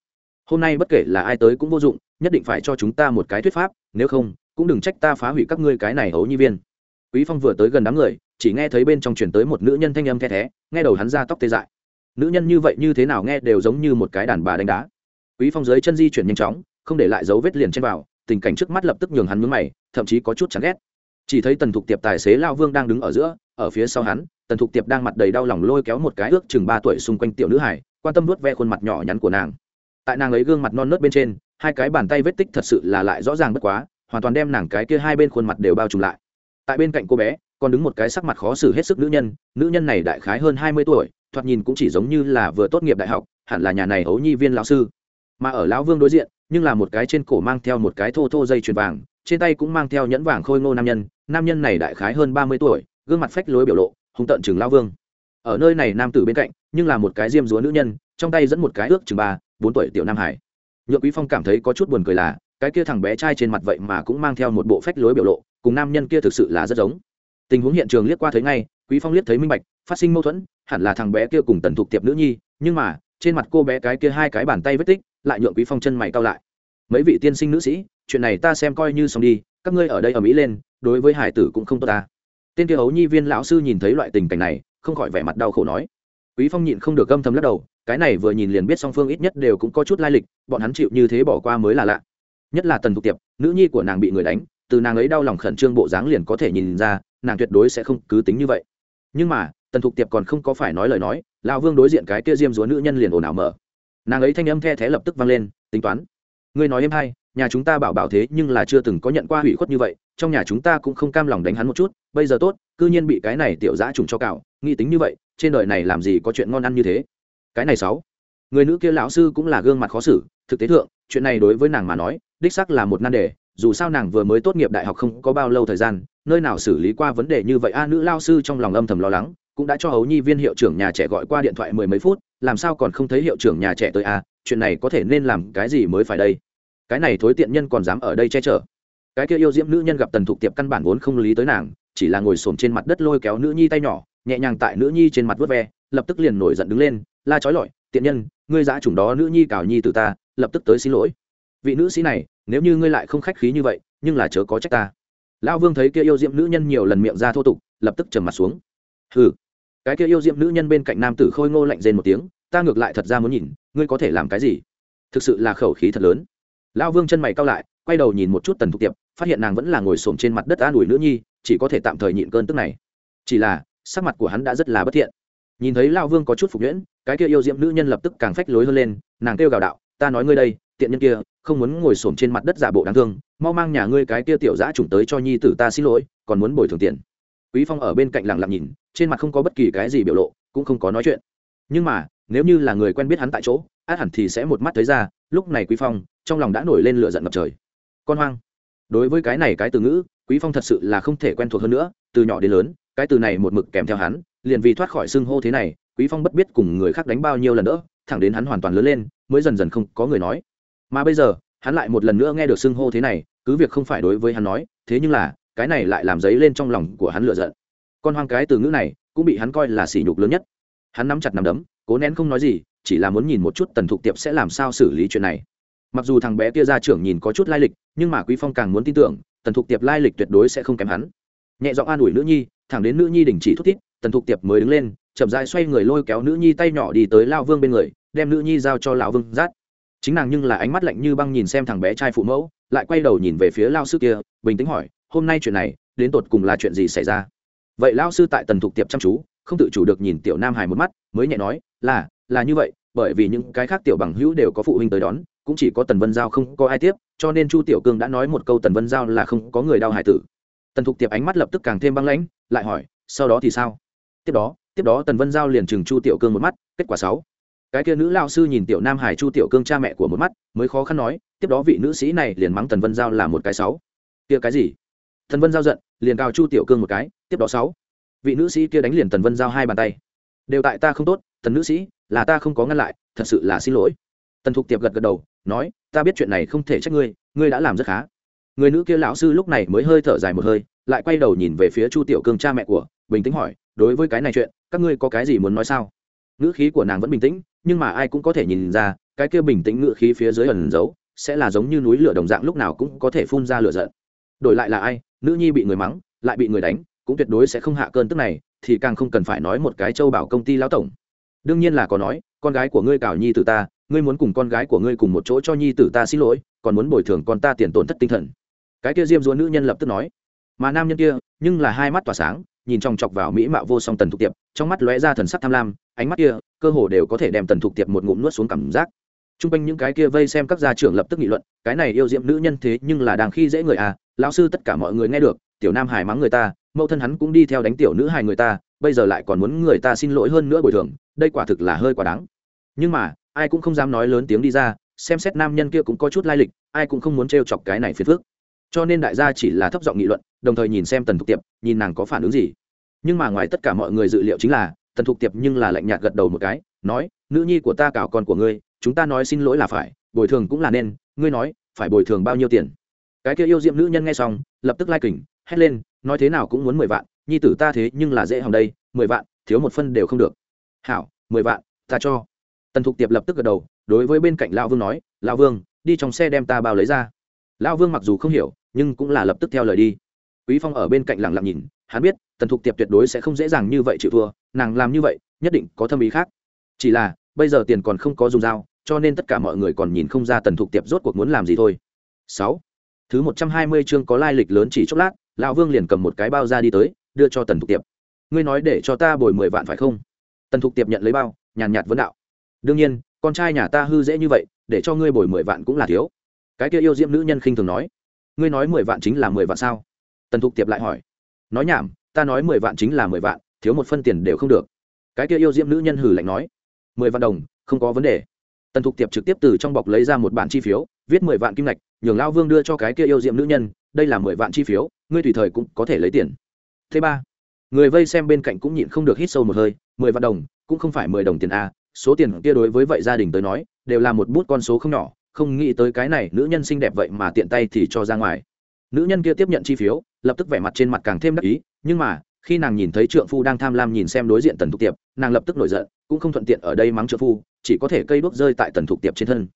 Hôm nay bất kể là ai tới cũng vô dụng, nhất định phải cho chúng ta một cái thuyết pháp, nếu không, cũng đừng trách ta phá hủy các ngươi cái này ấu nhi viên. Quý phong vừa tới gần đám người, chỉ nghe thấy bên trong chuyển tới một nữ nhân thanh âm the thé, nghe đầu hắn ra tóc tê dại. Nữ nhân như vậy như thế nào nghe đều giống như một cái đàn bà đánh đá. Quý phong dưới chân di chuyển nhanh chóng, không để lại dấu vết liền trên vào, tình cảnh trước mắt lập tức nhường hắn mướn mày, thậm chí có chút chán ghét. Chỉ thấy tần thục tiệp tài xế lao vương đang đứng ở giữa ở phía sau hắn, tần thục tiệp đang mặt đầy đau lòng lôi kéo một cái ước chừng ba tuổi xung quanh tiểu nữ hải quan tâm nuốt ve khuôn mặt nhỏ nhắn của nàng. Tại nàng ấy gương mặt non nớt bên trên, hai cái bàn tay vết tích thật sự là lại rõ ràng bất quá, hoàn toàn đem nàng cái kia hai bên khuôn mặt đều bao trùm lại. Tại bên cạnh cô bé, còn đứng một cái sắc mặt khó xử hết sức nữ nhân nữ nhân này đại khái hơn hai mươi tuổi, thoạt nhìn cũng chỉ giống như là vừa tốt nghiệp đại học, hẳn là nhà này ấu nhi viên lão sư. Mà ở lão vương đối diện, nhưng là một cái trên cổ mang theo một cái thô thô dây chuyền vàng, trên tay cũng mang theo nhẫn vàng khôi ngô nam nhân nam nhân này đại khái hơn ba mươi tuổi gương mặt phách lối biểu lộ, hung tận chừng lao vương. Ở nơi này nam tử bên cạnh, nhưng là một cái diêm dúa nữ nhân, trong tay dẫn một cái ước chừng ba, bốn tuổi tiểu nam hải. Nhượng quý phong cảm thấy có chút buồn cười là, cái kia thằng bé trai trên mặt vậy mà cũng mang theo một bộ phách lối biểu lộ, cùng nam nhân kia thực sự là rất giống. Tình huống hiện trường liếc qua thấy ngay, quý phong liếc thấy minh bạch, phát sinh mâu thuẫn, hẳn là thằng bé kia cùng tần thục tiệp nữ nhi, nhưng mà, trên mặt cô bé cái kia hai cái bàn tay vết tích, lại nhượng quý phong chân mày cao lại. Mấy vị tiên sinh nữ sĩ, chuyện này ta xem coi như xong đi, các ngươi ở đây ở mỹ lên, đối với hải tử cũng không tốt ta tên kia hấu nhi viên lão sư nhìn thấy loại tình cảnh này, không khỏi vẻ mặt đau khổ nói. Quý phong nhịn không được gâm thầm lắc đầu, cái này vừa nhìn liền biết song phương ít nhất đều cũng có chút lai lịch, bọn hắn chịu như thế bỏ qua mới là lạ. Nhất là tần thục tiệp, nữ nhi của nàng bị người đánh, từ nàng ấy đau lòng khẩn trương bộ dáng liền có thể nhìn ra, nàng tuyệt đối sẽ không cứ tính như vậy. Nhưng mà, tần thục tiệp còn không có phải nói lời nói, lão vương đối diện cái kia diêm dúa nữ nhân liền ồn ào mở. Nàng ấy thanh âm the thé lập tức vang lên, tính toán. Ngươi nói em hay nhà chúng ta bảo bảo thế nhưng là chưa từng có nhận qua hủy khuất như vậy trong nhà chúng ta cũng không cam lòng đánh hắn một chút bây giờ tốt cư nhiên bị cái này tiểu dã trùng cho cào, nghĩ tính như vậy trên đời này làm gì có chuyện ngon ăn như thế. Cái này sáu. Người nữ kia lão sư cũng là gương mặt khó xử thực tế thượng chuyện này đối với nàng mà nói đích sắc là một nan đề dù sao nàng vừa mới tốt nghiệp đại học không có bao lâu thời gian nơi nào xử lý qua vấn đề như vậy a nữ lao sư trong lòng âm thầm lo lắng cũng đã cho hấu nhi viên hiệu trưởng nhà trẻ gọi qua điện thoại mười mấy phút làm sao còn không thấy hiệu trưởng nhà trẻ tới a chuyện này có thể nên làm cái gì mới phải đây? Cái này thối tiện nhân còn dám ở đây che chở. Cái kia yêu diễm nữ nhân gặp tần thục tiệp căn bản vốn không lý tới nàng, chỉ là ngồi xổm trên mặt đất lôi kéo nữ nhi tay nhỏ, nhẹ nhàng tại nữ nhi trên mặt vớt ve, lập tức liền nổi giận đứng lên, la trói lọi, tiện nhân, ngươi giã chủng đó nữ nhi cào nhi từ ta, lập tức tới xin lỗi. Vị nữ sĩ này, nếu như ngươi lại không khách khí như vậy, nhưng là chớ có trách ta. Lão vương thấy kia yêu diệm nữ nhân nhiều lần miệng ra thô tục, lập tức trầm mặt xuống. Hừ. Cái kia yêu diệm nữ nhân bên cạnh nam tử khôi ngô lạnh rên một tiếng, ta ngược lại thật ra muốn nhìn, ngươi có thể làm cái gì? Thực sự là khẩu khí thật lớn lão vương chân mày cao lại, quay đầu nhìn một chút tần thục tiệp, phát hiện nàng vẫn là ngồi xổm trên mặt đất an ủi nữ nhi, chỉ có thể tạm thời nhịn cơn tức này. Chỉ là, sắc mặt của hắn đã rất là bất thiện. Nhìn thấy lão vương có chút phục nhuyễn, cái kia yêu diệm nữ nhân lập tức càng phách lối hơn lên, nàng kêu gào đạo, ta nói ngươi đây, tiện nhân kia, không muốn ngồi xổm trên mặt đất giả bộ đáng thương, mau mang nhà ngươi cái kia tiểu dã trùng tới cho nhi tử ta xin lỗi, còn muốn bồi thường tiền. Quý phong ở bên cạnh lặng lặng nhìn, trên mặt không có bất kỳ cái gì biểu lộ, cũng không có nói chuyện. Nhưng mà, nếu như là người quen biết hắn tại chỗ, át hẳn thì sẽ một mắt thấy ra, lúc này quý phong trong lòng đã nổi lên lửa giận ngập trời. Con hoang. Đối với cái này cái từ ngữ, quý phong thật sự là không thể quen thuộc hơn nữa, từ nhỏ đến lớn, cái từ này một mực kèm theo hắn, liền vì thoát khỏi xưng hô thế này, quý phong bất biết cùng người khác đánh bao nhiêu lần nữa thẳng đến hắn hoàn toàn lớn lên, mới dần dần không có người nói. Mà bây giờ, hắn lại một lần nữa nghe được xưng hô thế này, cứ việc không phải đối với hắn nói, thế nhưng là, cái này lại làm dấy lên trong lòng của hắn lựa giận. Con hoang cái từ ngữ này, cũng bị hắn coi là sỉ nhục lớn nhất. Hắn nắm chặt nắm đấm, cố nén không nói gì, chỉ là muốn nhìn một chút tần thục tiệp sẽ làm sao xử lý chuyện này mặc dù thằng bé kia ra trưởng nhìn có chút lai lịch, nhưng mà quý phong càng muốn tin tưởng, tần thục tiệp lai lịch tuyệt đối sẽ không kém hắn. Nhẹ giọng an ủi nữ nhi, thẳng đến nữ nhi đình chỉ thúc thiết tần thục tiệp mới đứng lên, chậm rãi xoay người lôi kéo nữ nhi tay nhỏ đi tới lao vương bên người, đem nữ nhi giao cho lão vương rát chính nàng nhưng là ánh mắt lạnh như băng nhìn xem thằng bé trai phụ mẫu, lại quay đầu nhìn về phía lao sư kia, bình tĩnh hỏi, hôm nay chuyện này, đến tột cùng là chuyện gì xảy ra? Vậy lao sư tại tần thục tiệp chăm chú, không tự chủ được nhìn tiểu nam hải một mắt, mới nhẹ nói, là là như vậy, bởi vì những cái khác tiểu bằng hữu đều có phụ huynh tới đón cũng chỉ có tần vân giao không có ai tiếp, cho nên chu tiểu cương đã nói một câu tần vân giao là không có người đau hải tử. Tần thục tiệp ánh mắt lập tức càng thêm băng lãnh, lại hỏi, sau đó thì sao? Tiếp đó tiếp đó tần vân giao liền chừng chu tiểu cương một mắt, kết quả sáu. Cái kia nữ lao sư nhìn tiểu nam hải chu tiểu cương cha mẹ của một mắt, mới khó khăn nói, tiếp đó vị nữ sĩ này liền mắng tần vân giao là một cái sáu. Kia cái gì? Tần vân giao giận, liền cao chu tiểu cương một cái, tiếp đó sáu. Vị nữ sĩ kia đánh liền tần vân giao hai bàn tay. Đều tại ta không tốt, tần nữ sĩ, là ta không có ngăn lại, thật sự là xin lỗi tần thục tiệp gật gật đầu, nói, ta biết chuyện này không thể trách ngươi ngươi đã làm rất khá. Người nữ kia lão sư lúc này mới hơi thở dài một hơi, lại quay đầu nhìn về phía chu tiểu cương cha mẹ của, bình tĩnh hỏi, đối với cái này chuyện, các ngươi có cái gì muốn nói sao? Ngữ khí của nàng vẫn bình tĩnh, nhưng mà ai cũng có thể nhìn ra, cái kia bình tĩnh ngữ khí phía dưới ẩn giấu, sẽ là giống như núi lửa đồng dạng lúc nào cũng có thể phun ra lửa giận. Đổi lại là ai, nữ nhi bị người mắng, lại bị người đánh, cũng tuyệt đối sẽ không hạ cơn tức này, thì càng không cần phải nói một cái châu bảo công ty lão tổng. Đương nhiên là có nói, con gái của ngươi Cảo nhi từ ta ngươi muốn cùng con gái của ngươi cùng một chỗ cho nhi tử ta xin lỗi, còn muốn bồi thường con ta tiền tổn thất tinh thần. Cái kia diêm dúa nữ nhân lập tức nói. Mà nam nhân kia, nhưng là hai mắt tỏa sáng, nhìn trong chọc vào mỹ mạo vô song tần thục tiệp, trong mắt lóe ra thần sắc tham lam, ánh mắt kia, cơ hồ đều có thể đem tần thục tiệp một ngụm nuốt xuống cảm giác. T r u n g quanh những cái kia vây xem các gia trưởng lập tức nghị luận, cái này yêu diệm nữ nhân thế nhưng là đang khi dễ người à lão sư tất cả mọi người nghe được, tiểu nam hải mắng người ta, mẫu thân hắn cũng đi theo đánh tiểu nữ hài người ta, bây giờ lại còn muốn người ta xin lỗi hơn nữa bồi thường, đây quả thực là hơi quá đáng. Nhưng mà ai cũng không dám nói lớn tiếng đi ra, xem xét nam nhân kia cũng có chút lai lịch, ai cũng không muốn t chọc cái này phiền phước cho nên đại gia chỉ là thấp giọng nghị luận, đồng thời nhìn xem tần thục tiệp, nhìn nàng có phản ứng gì. Nhưng mà ngoài tất cả mọi người dự liệu chính là, tần thục tiệp nhưng là lạnh nhạt gật đầu một cái, nói, nữ nhi của ta cào con của ngươi, chúng ta nói xin lỗi là phải, bồi thường cũng là nên, ngươi nói, phải bồi thường bao nhiêu tiền? Cái kia yêu diệm nữ nhân nghe xong, lập tức lai kỉnh, hét lên, nói thế nào cũng muốn mười vạn, nhi tử ta thế nhưng là dễ hòng đây, mười vạn, thiếu một phân đều không được. Hảo, mười vạn, ta cho tần thục tiệp lập tức gật đầu, đối với bên cạnh lão vương nói, lão vương, đi trong xe đem ta bao lấy ra. Lão vương mặc dù không hiểu, nhưng cũng là lập tức theo lời đi. Quý phong ở bên cạnh lặng lặng nhìn, hắn biết, tần thục tiệp tuyệt đối sẽ không dễ dàng như vậy chịu thua, nàng làm như vậy, nhất định có thâm ý khác. Chỉ là, bây giờ tiền còn không có dùng dao, cho nên tất cả mọi người còn nhìn không ra tần thục tiệp rốt cuộc muốn làm gì thôi. Sáu. Thứ một trăm hai mươi chương có lai lịch lớn chỉ chốc lát, lão vương liền cầm một cái bao ra đi tới, đưa cho tần thục tiệp. Ngươi nói để cho ta bồi mười vạn phải không? Tần thục tiệp nhận lấy bao, nhàn nhạt vấn đạo đương nhiên, con trai nhà ta hư dễ như vậy, để cho ngươi bồi mười vạn cũng là thiếu. Cái kia yêu diễm nữ nhân khinh thường nói. Ngươi nói mười vạn chính là mười vạn sao? Tần thục tiệp lại hỏi. Nói nhảm, ta nói mười vạn chính là mười vạn, thiếu một phân tiền đều không được. Cái kia yêu diễm nữ nhân hử lạnh nói. Mười vạn đồng, không có vấn đề. Tần thục tiệp trực tiếp từ trong bọc lấy ra một bản chi phiếu, viết mười vạn kim ngạch, nhường lao vương đưa cho cái kia yêu diễm nữ nhân, đây là mười vạn chi phiếu, ngươi tùy thời cũng có thể lấy tiền. Thứ ba, người vây xem bên cạnh cũng nhịn không được hít sâu một hơi, mười vạn đồng, cũng không phải mười đồng tiền a số tiền kia đối với vậy gia đình tới nói, đều là một bút con số không nhỏ, không nghĩ tới cái này nữ nhân xinh đẹp vậy mà tiện tay thì cho ra ngoài. Nữ nhân kia tiếp nhận chi phiếu, lập tức vẻ mặt trên mặt càng thêm đắc ý, nhưng mà, khi nàng nhìn thấy trượng phu đang tham lam nhìn xem đối diện tần thục tiệp, nàng lập tức nổi giận, cũng không thuận tiện ở đây mắng trượng phu, chỉ có thể cây đuốc rơi tại tần thục tiệp trên thân.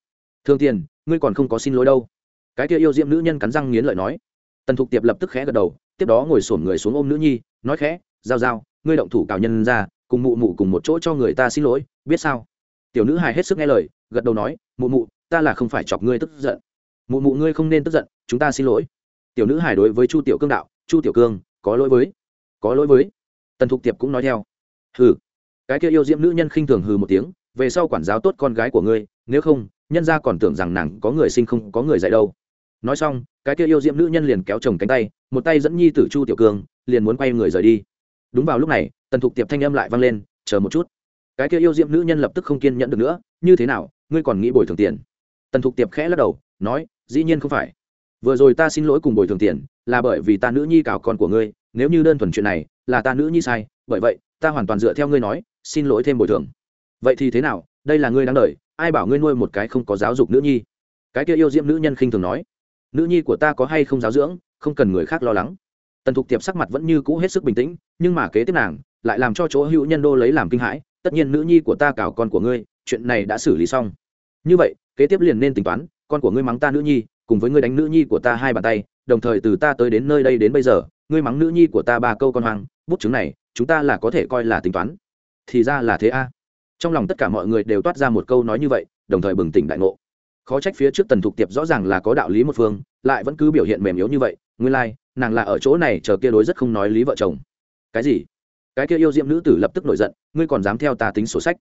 Thương tiền, ngươi còn không có xin lỗi đâu. Cái kia yêu diễm nữ nhân cắn răng nghiến lợi nói. Tần thục tiệp lập tức khẽ gật đầu, tiếp đó ngồi sổm người xuống ôm nữ nhi, nói khẽ, giao giao, ngươi động thủ cào nhân ra cùng mụ mụ cùng một chỗ cho người ta xin lỗi, biết sao? Tiểu nữ hài hết sức nghe lời, gật đầu nói, mụ mụ, ta là không phải chọc ngươi tức giận. Mụ mụ ngươi không nên tức giận, chúng ta xin lỗi. Tiểu nữ hài đối với chu tiểu cương đạo, chu tiểu cương, có lỗi với, có lỗi với. Tần thục tiệp cũng nói theo, hừ. Cái kia yêu diễm nữ nhân khinh thường hừ một tiếng, về sau quản giáo tốt con gái của ngươi, nếu không, nhân ra còn tưởng rằng nàng có người sinh không có người dạy đâu. Nói xong, cái kia yêu diễm nữ nhân liền kéo chồng cánh tay, một tay dẫn nhi tử chu tiểu cương, liền muốn quay người rời đi. Đúng vào lúc này tần thục tiệp thanh âm lại vang lên, chờ một chút. Cái kia yêu diệm nữ nhân lập tức không kiên nhẫn được nữa, như thế nào, ngươi còn nghĩ bồi thường tiền? Tần thục tiệp khẽ lắc đầu, nói, dĩ nhiên không phải. Vừa rồi ta xin lỗi cùng bồi thường tiền, là bởi vì ta nữ nhi cào con của ngươi, nếu như đơn thuần chuyện này, là ta nữ nhi sai, bởi vậy, ta hoàn toàn dựa theo ngươi nói, xin lỗi thêm bồi thường. Vậy thì thế nào, đây là ngươi đáng đ ai bảo ngươi nuôi một cái không có giáo dục nữ nhi? Cái kia yêu diễm nữ nhân khinh thường nói, nữ nhi của ta có hay không giáo dưỡng, không cần người khác lo lắng. Tần thục tiệp sắc mặt vẫn như cũ hết sức bình tĩnh, nhưng mà kế tiếp nàng lại làm cho chỗ hữu nhân đô lấy làm kinh hãi tất nhiên nữ nhi của ta cào con của ngươi chuyện này đã xử lý xong. Như vậy kế tiếp liền nên tính toán con của ngươi mắng ta nữ nhi cùng với ngươi đánh nữ nhi của ta hai bàn tay đồng thời từ ta tới đến nơi đây đến bây giờ ngươi mắng nữ nhi của ta ba câu con hoang bút chứng này chúng ta là có thể coi là tính toán. Thì ra là thế a. Trong lòng tất cả mọi người đều toát ra một câu nói như vậy đồng thời bừng tỉnh đại ngộ. Khó trách phía trước tần thục tiệp rõ ràng là có đạo lý một phương lại vẫn cứ biểu hiện mềm yếu như vậy nguyên lai、like, nàng là ở chỗ này chờ kia đối rất không nói lý vợ chồng. Cái gì? Cái kia yêu diệm nữ tử lập tức nổi giận, ngươi còn dám theo ta tính sổ sách.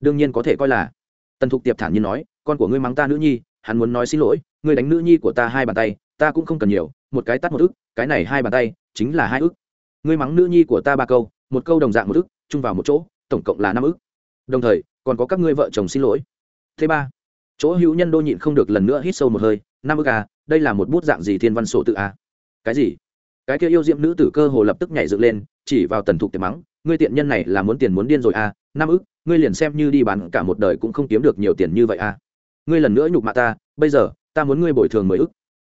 Đương nhiên có thể coi là. Tần thục tiệp thản nhiên nói, con của ngươi mắng ta nữ nhi, hắn muốn nói xin lỗi, ngươi đánh nữ nhi của ta hai bàn tay, ta cũng không cần nhiều, một cái tắt một ức, cái này hai bàn tay, chính là hai ức. Ngươi mắng nữ nhi của ta ba câu, một câu đồng dạng một ức, chung vào một chỗ, tổng cộng là năm ức. Đồng thời, còn có các ngươi vợ chồng xin lỗi. Thứ ba, chỗ hữu nhân đô nhịn không được lần nữa hít sâu một hơi, năm ức à đây là một bút dạng gì thiên văn sổ tự à? Cái gì? Cái kia yêu diệm nữ tử cơ hồ lập tức nhảy dựng lên, chỉ vào tần thục tiệm mắng, ngươi tiện nhân này là muốn tiền muốn điên rồi à năm ức, ngươi liền xem như đi bán cả một đời cũng không kiếm được nhiều tiền như vậy à. Ngươi lần nữa nhục mạ ta, bây giờ, ta muốn ngươi bồi thường mười ức.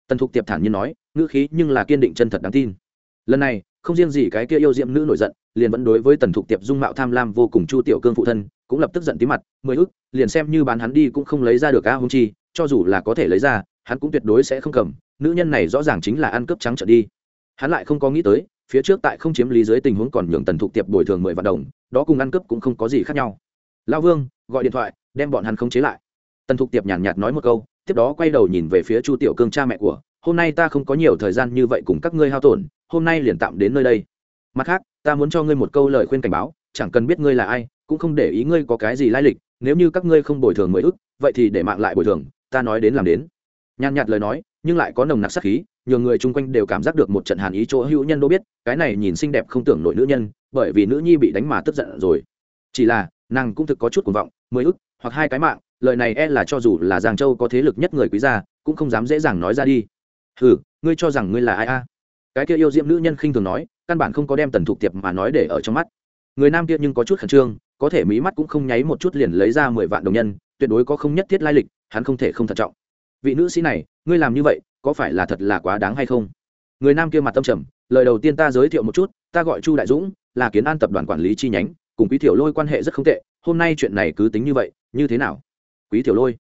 Tần thục tiệp thản nhiên nói, ngữ khí nhưng là kiên định chân thật đáng tin. Lần này, không riêng gì cái kia yêu diệm nữ nổi giận, liền vẫn đối với tần thục tiệp dung mạo tham lam vô cùng chu tiểu cương phụ thân, cũng lập tức giận tí mặt, mười ức, liền xem như bán hắn đi cũng không lấy ra được a hung chi, cho dù là có thể lấy ra, hắn cũng tuyệt đối sẽ không cầm, nữ nhân này rõ ràng chính là ăn cướp trắng trở đi hắn lại không có nghĩ tới, phía trước tại không chiếm lý dưới tình huống còn nhường tần thục tiệp bồi thường mười vạn đồng, đó cùng ăn cướp cũng không có gì khác nhau. Lao vương, gọi điện thoại, đem bọn hắn khống chế lại. Tần thục tiệp nhàn nhạt nói một câu, tiếp đó quay đầu nhìn về phía chu tiểu cương cha mẹ của, hôm nay ta không có nhiều thời gian như vậy cùng các ngươi hao tổn, hôm nay liền tạm đến nơi đây. Mặt khác, ta muốn cho ngươi một câu lời khuyên cảnh báo, chẳng cần biết ngươi là ai, cũng không để ý ngươi có cái gì lai lịch, nếu như các ngươi không bồi thường mười ức, vậy thì để mạng lại bồi thường, ta nói đến làm đến. Nhàn nhạt lời nói, nhưng lại có nồng nặc sắc khí nhiều người chung quanh đều cảm giác được một trận hàn ý chỗ hữu nhân đô biết, cái này nhìn xinh đẹp không tưởng nổi nữ nhân, bởi vì nữ nhi bị đánh mà tức giận rồi. Chỉ là, nàng cũng thực có chút cuồng vọng, mười ức, hoặc hai cái mạng, lời này e là cho dù là giang châu có thế lực nhất người quý gia, cũng không dám dễ dàng nói ra đi. Ừ ngươi cho rằng ngươi là ai a? Cái kia yêu diễm nữ nhân khinh thường nói, căn bản không có đem tần thục tiệp mà nói để ở trong mắt. Người nam kia nhưng có chút khẩn trương, có thể mí mắt cũng không nháy một chút liền lấy ra mười vạn đồng nhân, tuyệt đối có không nhất thiết lai lịch, hắn không thể không thận trọng. Vị nữ sĩ này, ngươi làm như vậy có phải là thật là quá đáng hay không? Người nam kia mặt tâm trầm, lời đầu tiên ta giới thiệu một chút, ta gọi chu đại dũng, là kiến an tập đoàn quản lý chi nhánh, cùng quý thiểu lôi quan hệ rất không tệ, hôm nay chuyện này cứ tính như vậy, như thế nào? Quý thiểu lôi.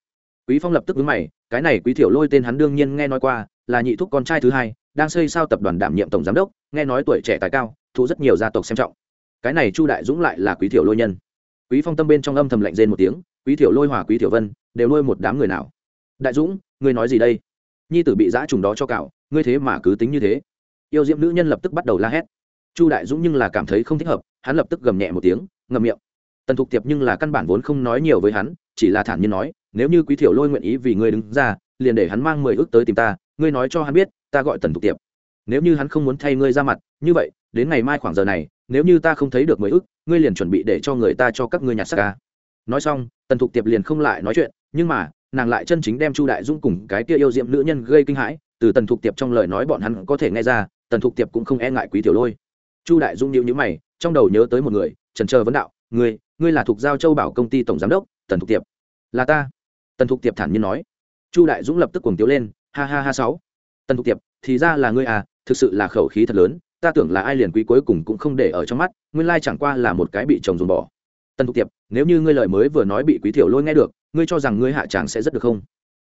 Quý phong lập tức vướng mày, cái này quý thiểu lôi tên hắn đương nhiên nghe nói qua, là nhị thúc con trai thứ hai, đang xây sao tập đoàn đảm nhiệm tổng giám đốc, nghe nói tuổi trẻ tài cao, thu rất nhiều gia tộc xem trọng. Cái này chu đại dũng lại là quý thiểu lôi nhân. Quý phong tâm bên trong âm thầm lạnh rên một tiếng, quý thiểu lôi hòa quý thiểu vân, đều nuôi một đám người nào? Đại dũng, ngươi nói gì đây? Nhi tử bị giã trùng đó cho cạo, ngươi thế mà cứ tính như thế. Yêu diễm nữ nhân lập tức bắt đầu la hét. Chu đại dũng nhưng là cảm thấy không thích hợp, hắn lập tức gầm nhẹ một tiếng ngầm miệng. Tần thục tiệp nhưng là căn bản vốn không nói nhiều với hắn, chỉ là thản nhiên nói, nếu như quý thiểu lôi nguyện ý vì ngươi đứng ra, liền để hắn mang mười ước tới tìm ta, ngươi nói cho hắn biết, ta gọi tần thục tiệp. Nếu như hắn không muốn thay ngươi ra mặt, như vậy, đến ngày mai khoảng giờ này, nếu như ta không thấy được mười ước, ngươi liền chuẩn bị để cho người ta cho các ngươi nhặt xác ca. Nói xong, tần thục tiệp liền không lại nói chuyện, nhưng mà nàng lại chân chính đem chu đại dung cùng cái kia yêu diệm nữ nhân gây kinh hãi, từ tần thục tiệp trong lời nói bọn hắn có thể nghe ra, tần thục tiệp cũng không e ngại quý tiểu lôi. Chu đại dung nhịu nhữ mày, trong đầu nhớ tới một người, trần trờ vấn đạo, ngươi ngươi là thuộc giao châu bảo công ty tổng giám đốc, tần thục tiệp. Là ta. Tần thục tiệp thản nhiên nói. Chu đại dũng lập tức cuồng tiếu lên, ha ha ha sáu. Tần thục tiệp, thì ra là ngươi à thực sự là khẩu khí thật lớn, ta tưởng là ai liền quý cuối cùng cũng không để ở trong mắt, nguyên lai chẳng qua là một cái bị chồng dùng bỏ. Tần thục tiệp, nếu như ngươi lời mới vừa nói bị quý tiểu lôi nghe được ngươi cho rằng ngươi hạ tràng sẽ rất được không?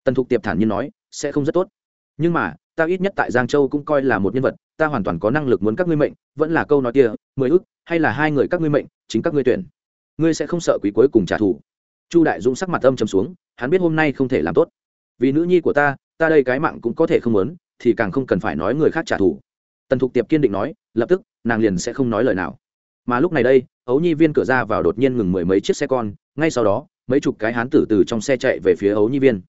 Tần thục tiệp thản nhiên nói, sẽ không rất tốt. Nhưng mà, ta ít nhất tại giang châu cũng coi là một nhân vật, ta hoàn toàn có năng lực muốn các ngươi mệnh, vẫn là câu nói kia, mười ước hay là hai người các ngươi mệnh, chính các ngươi tuyển. Ngươi sẽ không sợ quý cuối cùng trả thù. Chu đại dũng sắc mặt âm trầm xuống, hắn biết hôm nay không thể làm tốt. Vì nữ nhi của ta ta đây cái mạng cũng có thể không muốn, thì càng không cần phải nói người khác trả thù. Tần thục tiệp kiên định nói, lập tức, nàng liền sẽ không nói lời nào. Mà lúc này đây, ấu nhi viên cửa ra vào đột nhiên ngừng mười mấy chiếc xe con, ngay sau đó mấy chục cái hán tử từ trong xe chạy về phía ấu nhi viên.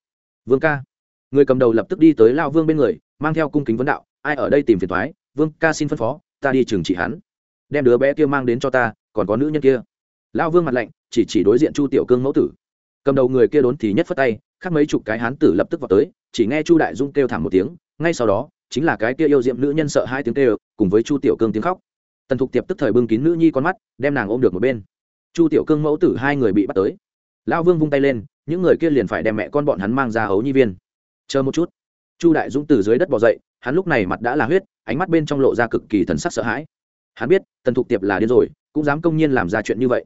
Vương ca. Người cầm đầu lập tức đi tới lao vương bên người, mang theo cung kính vấn đạo, ai ở đây tìm phiền thoái vương ca xin phân phó, ta đi trừng trị hắn. Đem đứa bé kia mang đến cho ta, còn có nữ nhân kia. Lao vương mặt lạnh, chỉ chỉ đối diện chu tiểu cương mẫu tử. Cầm đầu người kia đốn thì nhất phất tay, khác mấy chục cái hán tử lập tức vào tới, chỉ nghe chu đại dung kêu thảm một tiếng, ngay sau đó, chính là cái kia yêu diệm nữ nhân sợ hai tiếng kêu, cùng với chu tiểu cương tiếng khóc. Tần thục tiệp tức thời bưng kín nữ nhi con mắt, đem nàng ôm được một bên. Chu tiểu cương mẫu tử hai người bị bắt tới lão vương vung tay lên, những người kia liền phải đem mẹ con bọn hắn mang ra hấu nhi viên. Chờ một chút. Chu đại dũng từ dưới đất bỏ dậy, hắn lúc này mặt đã là huyết, ánh mắt bên trong lộ ra cực kỳ thần sắc sợ hãi. Hắn biết, tần thục tiệp là điên rồi, cũng dám công nhiên làm ra chuyện như vậy.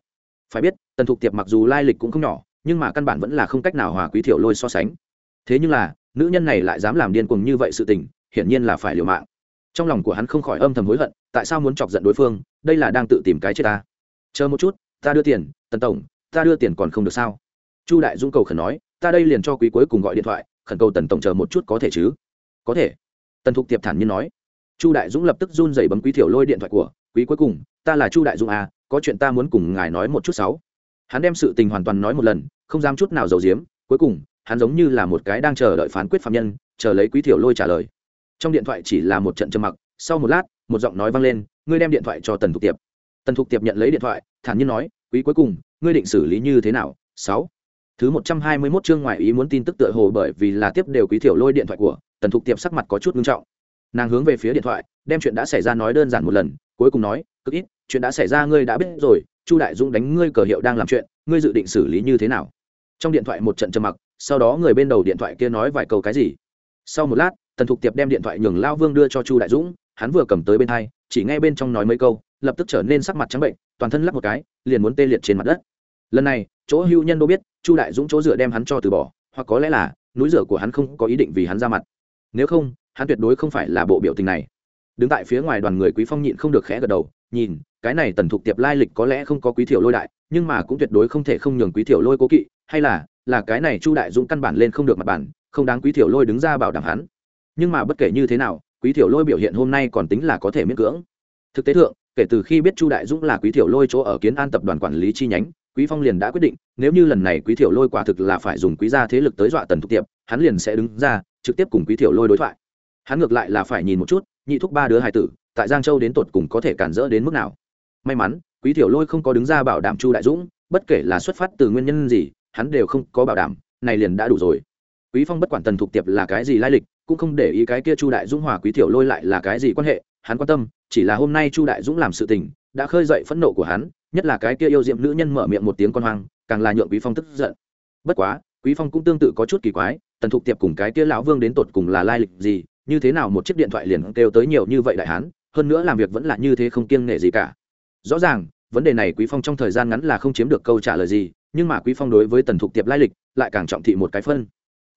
Phải biết, tần thục tiệp mặc dù lai lịch cũng không nhỏ, nhưng mà căn bản vẫn là không cách nào hòa quý thiểu lôi so sánh. Thế nhưng là, nữ nhân này lại dám làm điên cuồng như vậy sự tình, hiển nhiên là phải liều mạng. Trong lòng của hắn không khỏi âm thầm hối hận, tại sao muốn chọc giận đối phương, đây là đang tự tìm cái chết ta. Chờ một chút, ta đưa tiền, tần tổng ta đưa tiền còn không được sao? Chu đại dũng cầu khẩn nói, ta đây liền cho quý cuối cùng gọi điện thoại, khẩn cầu tần tổng chờ một chút có thể chứ? Có thể. Tần thục tiệp thản nhiên nói. Chu đại dũng lập tức run dày bấm quý thiểu lôi điện thoại của, quý cuối cùng, ta là chu đại dũng à có chuyện ta muốn cùng ngài nói một chút sáu. Hắn đem sự tình hoàn toàn nói một lần, không dám chút nào giấu giếm, cuối cùng, hắn giống như là một cái đang chờ đợi phán quyết phạm nhân, chờ lấy quý thiểu lôi trả lời. Trong điện thoại chỉ là một trận trầm mặc, sau một lát, một giọng nói vang lên, ngươi đem điện thoại cho tần thục tiệp. Tần thục tiệp nhận lấy điện thoại, thản nhiên nói, quý cuối cùng ngươi định xử lý như thế nào? Sáu. Thứ một trăm hai mươi 121 chương ngoại ý muốn tin tức tựa hồ bởi vì là tiếp đều quý thiểu lôi điện thoại của tần thục tiệp sắc mặt có chút nghiêm trọng. Nàng hướng về phía điện thoại, đem chuyện đã xảy ra nói đơn giản một lần, cuối cùng nói, cực ít, chuyện đã xảy ra ngươi đã biết rồi, chu đại dũng đánh ngươi cờ hiệu đang làm chuyện, ngươi dự định xử lý như thế nào? Trong điện thoại một trận trầm mặc, sau đó người bên đầu điện thoại kia nói vài câu cái gì. Sau một lát, tần thục tiệp đem điện thoại nhường lao vương đưa cho chu đại dũng, hắn vừa cầm tới bên hai, chỉ nghe bên trong nói mấy câu, lập tức trở nên sắc mặt trắng bệnh toàn thân lắc một cái, liền muốn tê liệt trên mặt đất. Lần này, chỗ hưu nhân đâu biết, chu đại dũng chỗ dựa đem hắn cho từ bỏ, hoặc có lẽ là, núi rửa của hắn không có ý định vì hắn ra mặt. Nếu không, hắn tuyệt đối không phải là bộ biểu tình này. Đứng tại phía ngoài đoàn người quý phong nhịn không được khẽ gật đầu, nhìn, cái này tần thục tiệp lai lịch có lẽ không có quý thiểu lôi đại, nhưng mà cũng tuyệt đối không thể không nhường quý thiểu lôi cố kỵ, hay là là cái này chu đại dũng căn bản lên không được mặt bản, không đáng quý thiểu lôi đứng ra bảo đảm hắn. Nhưng mà bất kể như thế nào, quý thiểu lôi biểu hiện hôm nay còn tính là có thể miễn cưỡng. Thực tế thượng kể từ khi biết chu đại dũng là quý thiểu lôi chỗ ở kiến an tập đoàn quản lý chi nhánh, quý phong liền đã quyết định, nếu như lần này quý thiểu lôi quả thực là phải dùng quý gia thế lực tới dọa tần thục tiệp, hắn liền sẽ đứng ra, trực tiếp cùng quý thiểu lôi đối thoại. Hắn ngược lại là phải nhìn một chút, nhị thúc ba đứa hài tử, tại giang châu đến tột cùng có thể cản rỡ đến mức nào. May mắn, quý thiểu lôi không có đứng ra bảo đảm chu đại dũng, bất kể là xuất phát từ nguyên nhân gì, hắn đều không có bảo đảm, này liền đã đủ rồi. Quý phong bất quản tần thục tiệp là cái gì lai lịch, cũng không để ý cái kia chu đại dũng hòa quý thiểu lôi lại là cái gì quan hệ, hắn quan tâm chỉ là hôm nay chu đại dũng làm sự tình, đã khơi dậy phẫn nộ của hắn, nhất là cái kia yêu diệm nữ nhân mở miệng một tiếng con hoang, càng là nhượng quý phong tức giận. Bất quá, quý phong cũng tương tự có chút kỳ quái, tần thục tiệp cùng cái kia lão vương đến tột cùng là lai lịch gì, như thế nào một chiếc điện thoại liền kêu tới nhiều như vậy đại hán, hơn nữa làm việc vẫn là như thế không kiêng nể gì cả. Rõ ràng, vấn đề này quý phong trong thời gian ngắn là không chiếm được câu trả lời gì, nhưng mà quý phong đối với tần thục tiệp lai lịch lại càng trọng thị một cái phân.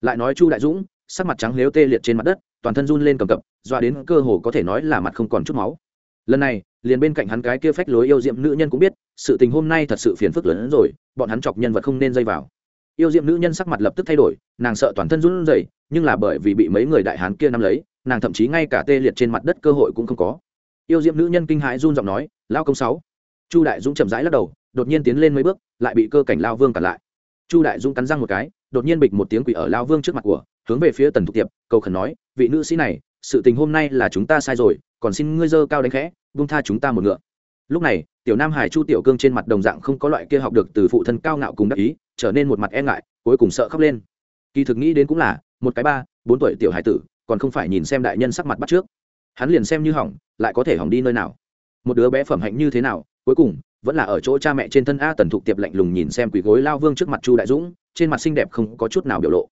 Lại nói chu đại dũng, sắc mặt trắng lếu tê liệt trên mặt đất toàn thân run lên cầm cập doa đến cơ hồ có thể nói là mặt không còn chút máu. Lần này, liền bên cạnh hắn cái kia phách lối yêu diệm nữ nhân cũng biết, sự tình hôm nay thật sự phiền phức lớn hơn rồi, bọn hắn chọc nhân vật không nên dây vào. Yêu diệm nữ nhân sắc mặt lập tức thay đổi, nàng sợ toàn thân run rẩy, nhưng là bởi vì bị mấy người đại hán kia nắm lấy, nàng thậm chí ngay cả tê liệt trên mặt đất cơ hội cũng không có. Yêu diệm nữ nhân kinh hãi run giọng nói lao công sáu. Chu đại dũng chậm rãi lắc đầu, đột nhiên tiến lên mấy bước, lại bị cơ cảnh lao vương cản lại. Chu đại dũng cắn răng một cái, đột nhiên bịch một tiếng quỷ ở lao vương trước mặt của hướng về phía tần thục tiệp, cầu khẩn nói, vị nữ sĩ này, sự tình hôm nay là chúng ta sai rồi, còn xin ngươi dơ cao đánh khẽ vung tha chúng ta một ngựa. Lúc này, tiểu nam hải chu tiểu cương trên mặt đồng dạng không có loại kia học được từ phụ thân cao ngạo cùng đắc ý, trở nên một mặt e ngại, cuối cùng sợ khóc lên. Kỳ thực nghĩ đến cũng là, một cái ba, bốn tuổi tiểu hải tử, còn không phải nhìn xem đại nhân sắc mặt bắt trước. Hắn liền xem như hỏng, lại có thể hỏng đi nơi nào. Một đứa bé phẩm hạnh như thế nào, cuối cùng, vẫn là ở chỗ cha mẹ trên thân a tần thục tiệp lạnh lùng nhìn xem quỷ gối lao vương trước mặt chu đại dũng, trên mặt xinh đẹp không có chút nào biểu lộ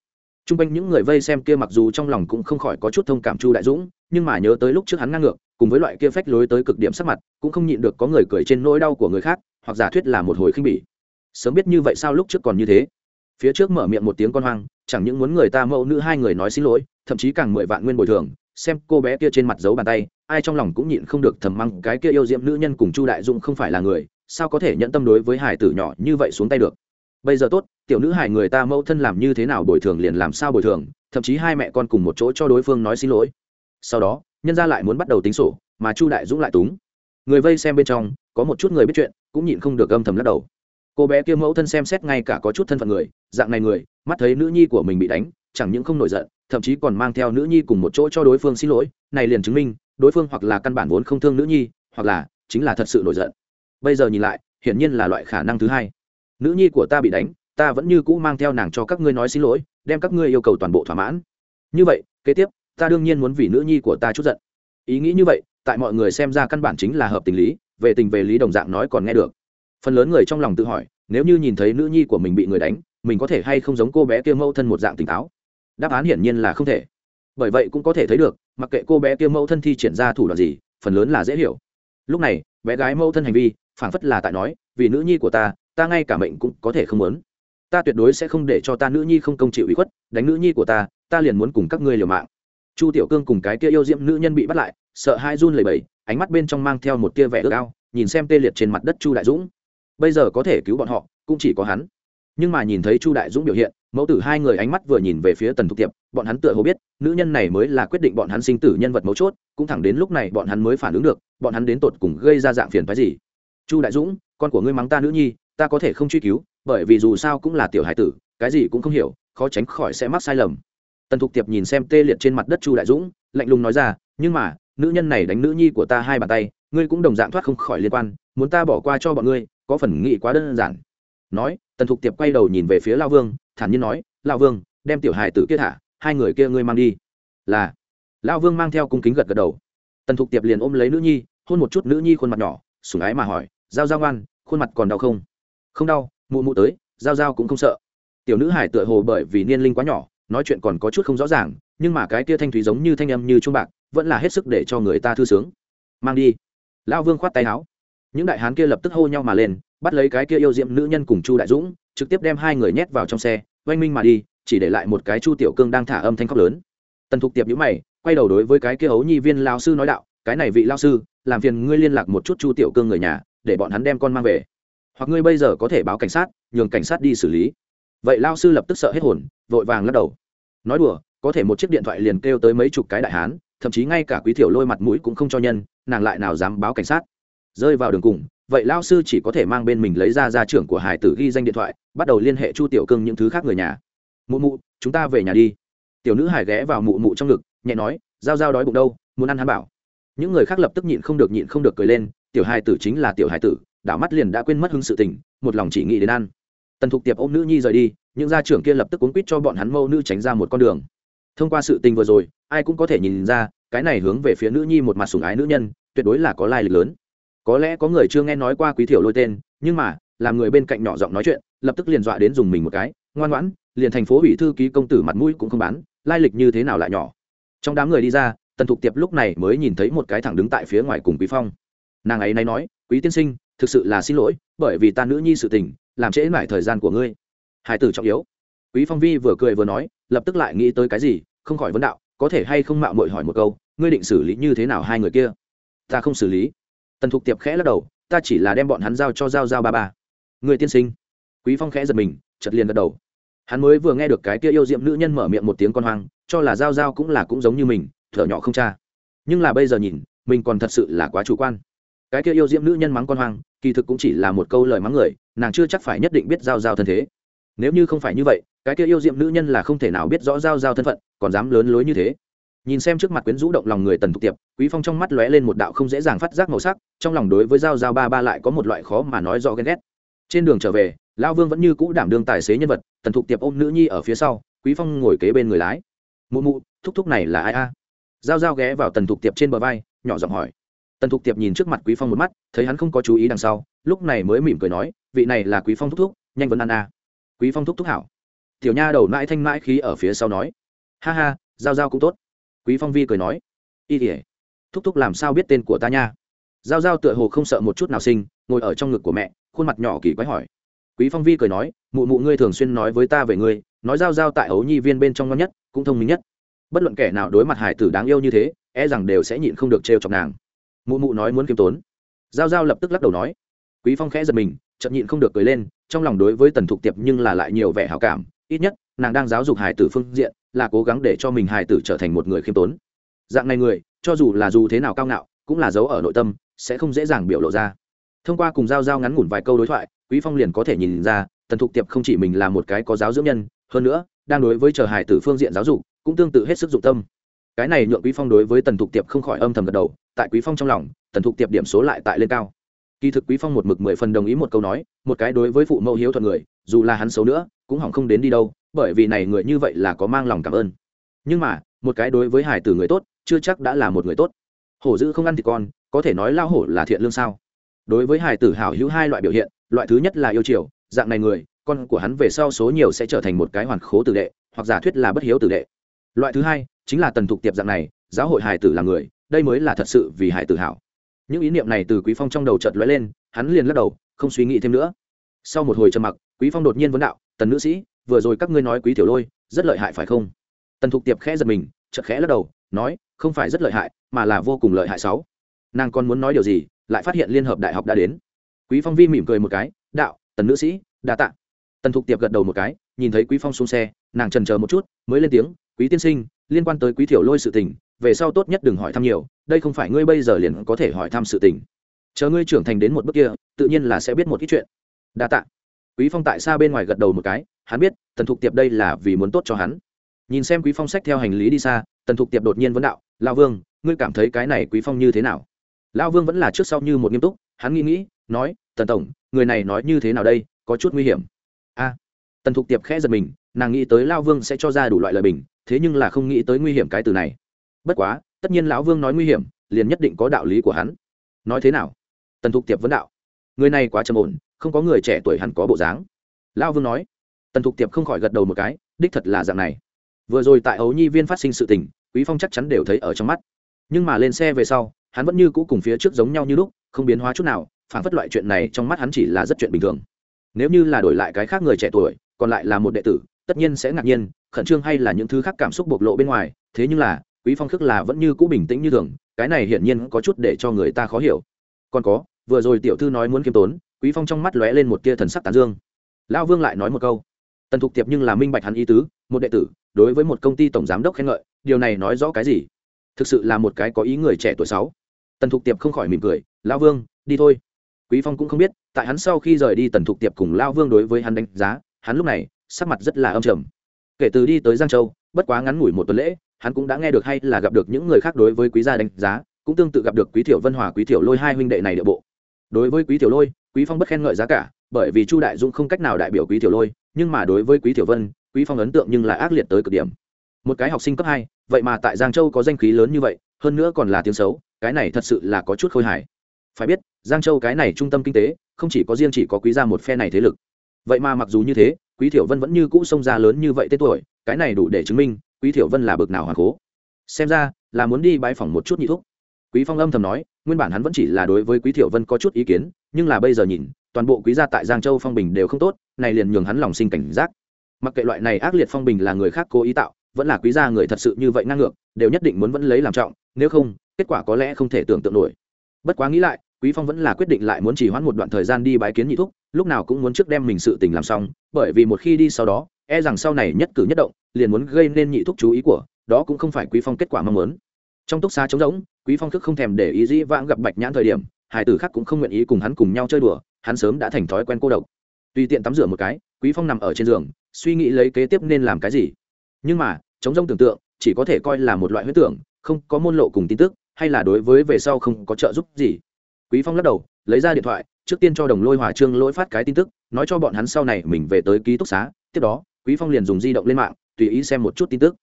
t r u n g quanh những người vây xem kia mặc dù trong lòng cũng không khỏi có chút thông cảm chu đại dũng, nhưng mà nhớ tới lúc trước hắn ngang ngược, cùng với loại kia phách lối tới cực điểm sắc mặt, cũng không nhịn được có người cười trên nỗi đau của người khác, hoặc giả thuyết là một hồi khinh bỉ. Sớm biết như vậy sao lúc trước còn như thế? Phía trước mở miệng một tiếng con hoang, chẳng những muốn người ta mẫu nữ hai người nói xin lỗi, thậm chí càng mười vạn nguyên bồi thường, xem cô bé kia trên mặt giấu bàn tay, ai trong lòng cũng nhịn không được thầm măng cái kia yêu diệm nữ nhân cùng chu đại dũng không phải là người, sao có thể nhận tâm đối với hải tử nhỏ như vậy xuống tay được? Bây giờ tốt, tiểu nữ hải người ta mẫu thân làm như thế nào bồi thường liền làm sao bồi thường, thậm chí hai mẹ con cùng một chỗ cho đối phương nói xin lỗi. Sau đó, nhân ra lại muốn bắt đầu tính sổ, mà chu đại dũng lại túng. Người vây xem bên trong, có một chút người biết chuyện, cũng nhịn không được âm thầm lắc đầu. Cô bé kia mẫu thân xem xét ngay cả có chút thân phận người, dạng này người, mắt thấy nữ nhi của mình bị đánh, chẳng những không nổi giận, thậm chí còn mang theo nữ nhi cùng một chỗ cho đối phương xin lỗi, này liền chứng minh, đối phương hoặc là căn bản vốn không thương nữ nhi, hoặc là chính là thật sự nổi giận. Bây giờ nhìn lại, hiển nhiên là loại khả năng thứ hai nữ nhi của ta bị đánh, ta vẫn như cũ mang theo nàng cho các ngươi nói xin lỗi, đem các ngươi yêu cầu toàn bộ thỏa mãn. Như vậy, kế tiếp, ta đương nhiên muốn vì nữ nhi của ta chút giận. Ý nghĩ như vậy, tại mọi người xem ra căn bản chính là hợp tình lý, về tình về lý đồng dạng nói còn nghe được. Phần lớn người trong lòng tự hỏi, nếu như nhìn thấy nữ nhi của mình bị người đánh, mình có thể hay không giống cô bé kia mẫu thân một dạng tỉnh táo? Đáp án hiển nhiên là không thể. Bởi vậy cũng có thể thấy được, mặc kệ cô bé kia mẫu thân thi triển ra thủ đoạn gì, phần lớn là dễ hiểu. Lúc này, bé gái mẫu thân hành vi, phảng phất là tại nói, vì nữ nhi của ta ta ngay cả mệnh cũng có thể không muốn. Ta tuyệt đối sẽ không để cho ta nữ nhi không công chịu ủy khuất, đánh nữ nhi của ta ta liền muốn cùng các ngươi liều mạng. Chu tiểu cương cùng cái kia yêu diễm nữ nhân bị bắt lại, sợ hai run lẩy bẩy, ánh mắt bên trong mang theo một tia vẻ ước ao, nhìn xem tê liệt trên mặt đất chu đại dũng. Bây giờ có thể cứu bọn họ, cũng chỉ có hắn. Nhưng mà nhìn thấy chu đại dũng biểu hiện, mẫu tử hai người ánh mắt vừa nhìn về phía tần thục tiệp, bọn hắn tựa hồ biết, nữ nhân này mới là quyết định bọn hắn sinh tử nhân vật mấu chốt, cũng thẳng đến lúc này bọn hắn mới phản ứng được, bọn hắn đến tột cùng gây ra dạng phiền phái gì. Chu đại dũng, con của ngươi mắng ta nữ nhi ta có thể không truy cứu, bởi vì dù sao cũng là tiểu hải tử, cái gì cũng không hiểu, khó tránh khỏi sẽ mắc sai lầm. Tần thục tiệp nhìn xem tê liệt trên mặt đất chu đại dũng, lạnh lùng nói ra, nhưng mà, nữ nhân này đánh nữ nhi của ta hai bàn tay, ngươi cũng đồng dạng thoát không khỏi liên quan, muốn ta bỏ qua cho bọn ngươi, có phần nghĩ quá đơn giản. Nói, tần thục tiệp quay đầu nhìn về phía lao vương, thản nhiên nói, lao vương, đem tiểu hài tử kia thả, hai người kia ngươi mang đi. Là, lao vương mang theo cung kính gật gật đầu. Tần thục tiệp liền ôm lấy nữ nhi, hôn một chút nữ nhi khuôn mặt nhỏ, sủng ái mà hỏi, giao giao ngoan, khuôn mặt còn đau không? Không đau, mụ mụ tới, giao giao cũng không sợ. Tiểu nữ hải tựa hồ bởi vì niên linh quá nhỏ, nói chuyện còn có chút không rõ ràng, nhưng mà cái kia thanh thúy giống như thanh âm như trung bạc, vẫn là hết sức để cho người ta thư sướng. Mang đi. Lão vương khoát tay áo. Những đại hán kia lập tức hô nhau mà lên, bắt lấy cái kia yêu diệm nữ nhân cùng chu đại dũng, trực tiếp đem hai người nhét vào trong xe, oanh minh mà đi, chỉ để lại một cái chu tiểu cương đang thả âm thanh khóc lớn. Tần thục tiệp nhữ mày, quay đầu đối với cái kia hấu nhi viên lao sư nói đạo, cái này vị lao sư, làm phiền ngươi liên lạc một chút chu tiểu cương người nhà, để bọn hắn đem con mang về hoặc ngươi bây giờ có thể báo cảnh sát, nhường cảnh sát đi xử lý. Vậy lao sư lập tức sợ hết hồn, vội vàng lắc đầu. Nói đùa, có thể một chiếc điện thoại liền kêu tới mấy chục cái đại hán, thậm chí ngay cả quý thiểu lôi mặt mũi cũng không cho nhân, nàng lại nào dám báo cảnh sát. Rơi vào đường cùng, vậy lao sư chỉ có thể mang bên mình lấy ra gia trưởng của hải tử ghi danh điện thoại, bắt đầu liên hệ chu tiểu cương những thứ khác người nhà. Mụ mụ, chúng ta về nhà đi. Tiểu nữ hải ghé vào mụ mụ trong ngực, nhẹ nói g i a o g i a o đói bụng đâu, muốn ăn hắn bảo. Những người khác lập tức nhịn không được nhịn không được cười lên, tiểu hải tử chính là tiểu hải tử đảo mắt liền đã quên mất hứng sự tình, một lòng chỉ nghĩ đến ăn. Tần thục tiệp ôm nữ nhi rời đi, những gia trưởng kia lập tức cuốn quýt cho bọn hắn mâu nữ tránh ra một con đường. Thông qua sự tình vừa rồi, ai cũng có thể nhìn ra, cái này hướng về phía nữ nhi một mặt sủng ái nữ nhân, tuyệt đối là có lai lịch lớn. Có lẽ có người chưa nghe nói qua quý thiểu lôi tên, nhưng mà, làm người bên cạnh nhỏ giọng nói chuyện, lập tức liền dọa đến dùng mình một cái, ngoan ngoãn, liền thành phố ủy thư ký công tử mặt mũi cũng không bán, lai lịch như thế nào lại nhỏ. Trong đám người đi ra, tần thục tiệp lúc này mới nhìn thấy một cái thẳng đứng tại phía ngoài cùng quý phong. Nàng ấy nay nói, quý tiên sinh thực sự là xin lỗi, bởi vì ta nữ nhi sự tình, làm trễ mãi thời gian của ngươi. Hải tử trọng yếu. Quý phong vi vừa cười vừa nói, lập tức lại nghĩ tới cái gì, không khỏi vấn đạo, có thể hay không mạo muội hỏi một câu, ngươi định xử lý như thế nào hai người kia? Ta không xử lý. Tần thục tiệp khẽ lắc đầu, ta chỉ là đem bọn hắn giao cho giao giao ba ba. Người tiên sinh. Quý phong khẽ giật mình chật liền gật đầu. Hắn mới vừa nghe được cái kia yêu diệm nữ nhân mở miệng một tiếng con hoang, cho là giao giao cũng là cũng giống như mình, thở nhỏ không cha. Nhưng là bây giờ nhìn, mình còn thật sự là quá chủ quan. Cái kia yêu diệm nữ nhân mắng con hoang kỳ thực cũng chỉ là một câu lời mắng người, nàng chưa chắc phải nhất định biết giao giao thân thế. Nếu như không phải như vậy, cái kia yêu diệm nữ nhân là không thể nào biết rõ giao giao thân phận, còn dám lớn lối như thế. Nhìn xem trước mặt quyến rũ động lòng người tần thục tiệp, quý phong trong mắt lóe lên một đạo không dễ dàng phát giác màu sắc, trong lòng đối với giao giao ba ba lại có một loại khó mà nói rõ ghen ghét. Trên đường trở về, lão vương vẫn như cũ đảm đương tài xế nhân vật, tần thục tiệp ôm nữ nhi ở phía sau, quý phong ngồi kế bên người lái. Mụ mụ, thúc thúc này là ai a? Giao giao ghé vào tần thục tiệp trên bờ vai, nhỏ giọng hỏi tần thục tiệp nhìn trước mặt quý phong một mắt, thấy hắn không có chú ý đằng sau, lúc này mới mỉm cười nói, vị này là quý phong thúc thúc, nhanh vấn ăn a quý phong thúc thúc hảo. Tiểu nha đầu mãi thanh mãi khí ở phía sau nói. Ha ha, giao giao cũng tốt. Quý phong vi cười nói. Y tỉa thúc thúc làm sao biết tên của ta nha? Giao giao tựa hồ không sợ một chút nào sinh, ngồi ở trong ngực của mẹ, khuôn mặt nhỏ kỳ quái hỏi. Quý phong vi cười nói, mụ mụ ngươi thường xuyên nói với ta về ngươi, nói giao giao tại ấu nhi viên bên trong ngon nhất, cũng thông minh nhất. Bất luận kẻ nào đối mặt hải tử đáng yêu như thế e rằng đều sẽ nhịn không được trêu chọc nàng mụ mụ nói muốn kiêm tốn. Giao giao lập tức lắc đầu nói. Quý phong khẽ giật mình chậm nhịn không được cười lên, trong lòng đối với tần thục tiệp nhưng là lại nhiều vẻ hảo cảm, ít nhất, nàng đang giáo dục hải tử phương diện, là cố gắng để cho mình hải tử trở thành một người khiêm tốn. Dạng này người, cho dù là dù thế nào cao ngạo, cũng là giấu ở nội tâm, sẽ không dễ dàng biểu lộ ra. Thông qua cùng giao giao ngắn ngủn vài câu đối thoại, quý phong liền có thể nhìn ra, tần thục tiệp không chỉ mình là một cái có giáo dưỡng nhân, hơn nữa, đang đối với chờ hài tử phương diện giáo dục, cũng tương tự hết sức dụng tâm. Cái này nhượng quý phong đối với tần thục tiệp không khỏi âm thầm gật đầu tại quý phong trong lòng, tần thục tiệp điểm số lại tại lên cao. Kỳ thực quý phong một mực mười phần đồng ý một câu nói, một cái đối với phụ mẫu hiếu thuận người, dù là hắn xấu nữa, cũng hỏng không đến đi đâu, bởi vì này người như vậy là có mang lòng cảm ơn. Nhưng mà, một cái đối với hải tử người tốt, chưa chắc đã là một người tốt. Hổ dữ không ăn thì con, có thể nói lao hổ là thiện lương sao? Đối với hải tử hảo hữu hai loại biểu hiện, loại thứ nhất là yêu chiều, dạng này người, con của hắn về sau số nhiều sẽ trở thành một cái hoàn khố tử đệ, hoặc giả thuyết là bất hiếu tử đệ. Loại thứ hai, chính là tần thục tiệp dạng này, giáo hội hải tử là người đây mới là thật sự vì hải tử hảo. Những ý niệm này từ quý phong trong đầu chợt lóe lên, hắn liền lắc đầu, không suy nghĩ thêm nữa. Sau một hồi trầm mặc, quý phong đột nhiên vấn đạo, tần nữ sĩ, vừa rồi các ngươi nói quý tiểu lôi rất lợi hại phải không? Tần thục tiệp khẽ giật mình, chợt khẽ lắc đầu, nói, không phải rất lợi hại, mà là vô cùng lợi hại sáu. Nàng còn muốn nói điều gì, lại phát hiện liên hợp đại học đã đến. Quý phong vi mỉm cười một cái, đạo, tần nữ sĩ, đa tạ. Tần thục tiệp gật đầu một cái, nhìn thấy quý phong xuống xe, nàng trần chờ một chút, mới lên tiếng, quý tiên sinh, liên quan tới quý tiểu lôi sự tình về sau tốt nhất đừng hỏi thăm nhiều, đây không phải ngươi bây giờ liền có thể hỏi thăm sự tình. Chờ ngươi trưởng thành đến một bước kia, tự nhiên là sẽ biết một ít chuyện. Đa tạ. Quý phong tại xa bên ngoài gật đầu một cái, hắn biết, tần thục tiệp đây là vì muốn tốt cho hắn. Nhìn xem quý phong sách theo hành lý đi xa, tần thục tiệp đột nhiên vấn đạo lao vương, ngươi cảm thấy cái này quý phong như thế nào? Lao vương vẫn là trước sau như một nghiêm túc, hắn nghĩ nghĩ, nói, tần tổng, người này nói như thế nào đây, có chút nguy hiểm. A. Tần thục tiệp khẽ giật mình, nàng nghĩ tới lao vương sẽ cho ra đủ loại lời bình, thế nhưng là không nghĩ tới nguy hiểm cái từ này bất quá, tất nhiên lão vương nói nguy hiểm, liền nhất định có đạo lý của hắn. Nói thế nào? Tần thục tiệp vấn đạo. Người này quá trầm ổn, không có người trẻ tuổi hẳn có bộ dáng. Lão vương nói. Tần thục tiệp không khỏi gật đầu một cái, đích thật là dạng này. Vừa rồi tại ấu nhi viên phát sinh sự tình, quý phong chắc chắn đều thấy ở trong mắt. Nhưng mà lên xe về sau, hắn vẫn như cũ cùng phía trước giống nhau như lúc, không biến hóa chút nào, phản phất loại chuyện này trong mắt hắn chỉ là rất chuyện bình thường. Nếu như là đổi lại cái khác người trẻ tuổi, còn lại là một đệ tử, tất nhiên sẽ ngạc nhiên, khẩn trương hay là những thứ khác cảm xúc bộc lộ bên ngoài, thế nhưng là quý phong khước là vẫn như cũ bình tĩnh như thường, cái này hiển nhiên có chút để cho người ta khó hiểu. Còn có, vừa rồi tiểu thư nói muốn kiêm tốn, quý phong trong mắt lóe lên một tia thần sắc tán dương. Lão vương lại nói một câu. Tần thục tiệp nhưng là minh bạch hắn ý tứ, một đệ tử, đối với một công ty tổng giám đốc khen ngợi, điều này nói rõ cái gì? Thực sự là một cái có ý người trẻ tuổi sáu. Tần thục tiệp không khỏi mỉm cười, lão vương, đi thôi. Quý phong cũng không biết, tại hắn sau khi rời đi tần thục tiệp cùng lão vương đối với hắn đánh giá, hắn lúc này, sắc mặt rất là âm trầm. Kể từ đi tới giang châu, bất quá ngắn ngủi một tuần lễ hắn cũng đã nghe được hay là gặp được những người khác đối với quý gia đánh giá, cũng tương tự gặp được quý thiểu vân hòa, quý thiểu lôi hai huynh đệ này địa bộ. Đối với quý thiểu lôi, quý phong bất khen ngợi giá cả, bởi vì chu đại dũng không cách nào đại biểu quý thiểu lôi, nhưng mà đối với quý thiểu vân, quý phong ấn tượng nhưng lại ác liệt tới cực điểm. Một cái học sinh cấp hai, vậy mà tại giang châu có danh khí lớn như vậy, hơn nữa còn là tiếng xấu, cái này thật sự là có chút khôi hài. Phải biết, giang châu cái này trung tâm kinh tế, không chỉ có riêng chỉ có quý gia một phe này thế lực. Vậy mà mặc dù như thế, quý thiểu vân vẫn như cũ sông ra lớn như vậy tên tuổi, cái này đủ để chứng minh quý thiểu vân là bực nào hoàng cố xem ra, là muốn đi bãi phòng một chút nhị thúc. Quý phong âm thầm nói, nguyên bản hắn vẫn chỉ là đối với quý thiểu vân có chút ý kiến, nhưng là bây giờ nhìn, toàn bộ quý gia tại giang châu phong bình đều không tốt, này liền nhường hắn lòng sinh cảnh giác. Mặc kệ loại này ác liệt phong bình là người khác cố ý tạo, vẫn là quý gia người thật sự như vậy ngang ngược, đều nhất định muốn vẫn lấy làm trọng, nếu không, kết quả có lẽ không thể tưởng tượng nổi. Bất quá nghĩ lại, quý phong vẫn là quyết định lại muốn chỉ hoãn một đoạn thời gian đi bái kiến nhị thúc, lúc nào cũng muốn trước đem mình sự tình làm xong, bởi vì một khi đi sau đó e rằng sau này nhất cử nhất động liền muốn gây nên nhị thúc chú ý của, đó cũng không phải quý phong kết quả mong muốn. Trong túc xá trống rỗng, quý phong thức không thèm để ý dĩ vãng gặp bạch nhãn thời điểm hải tử khác cũng không nguyện ý cùng hắn cùng nhau chơi đùa, hắn sớm đã thành thói quen cô độc. Tùy tiện tắm rửa một cái, quý phong nằm ở trên giường, suy nghĩ lấy kế tiếp nên làm cái gì. Nhưng mà chống rông tưởng tượng, chỉ có thể coi là một loại huyết tưởng, không có môn lộ cùng tin tức, hay là đối với về sau không có trợ giúp gì. Quý phong lắc đầu, lấy ra điện thoại, trước tiên cho đồng lôi hòa trương lỗi phát cái tin tức, nói cho bọn hắn sau này mình về tới ký túc xá, tiếp đó, quý phong liền dùng di động lên mạng tùy ý xem một chút tin tức.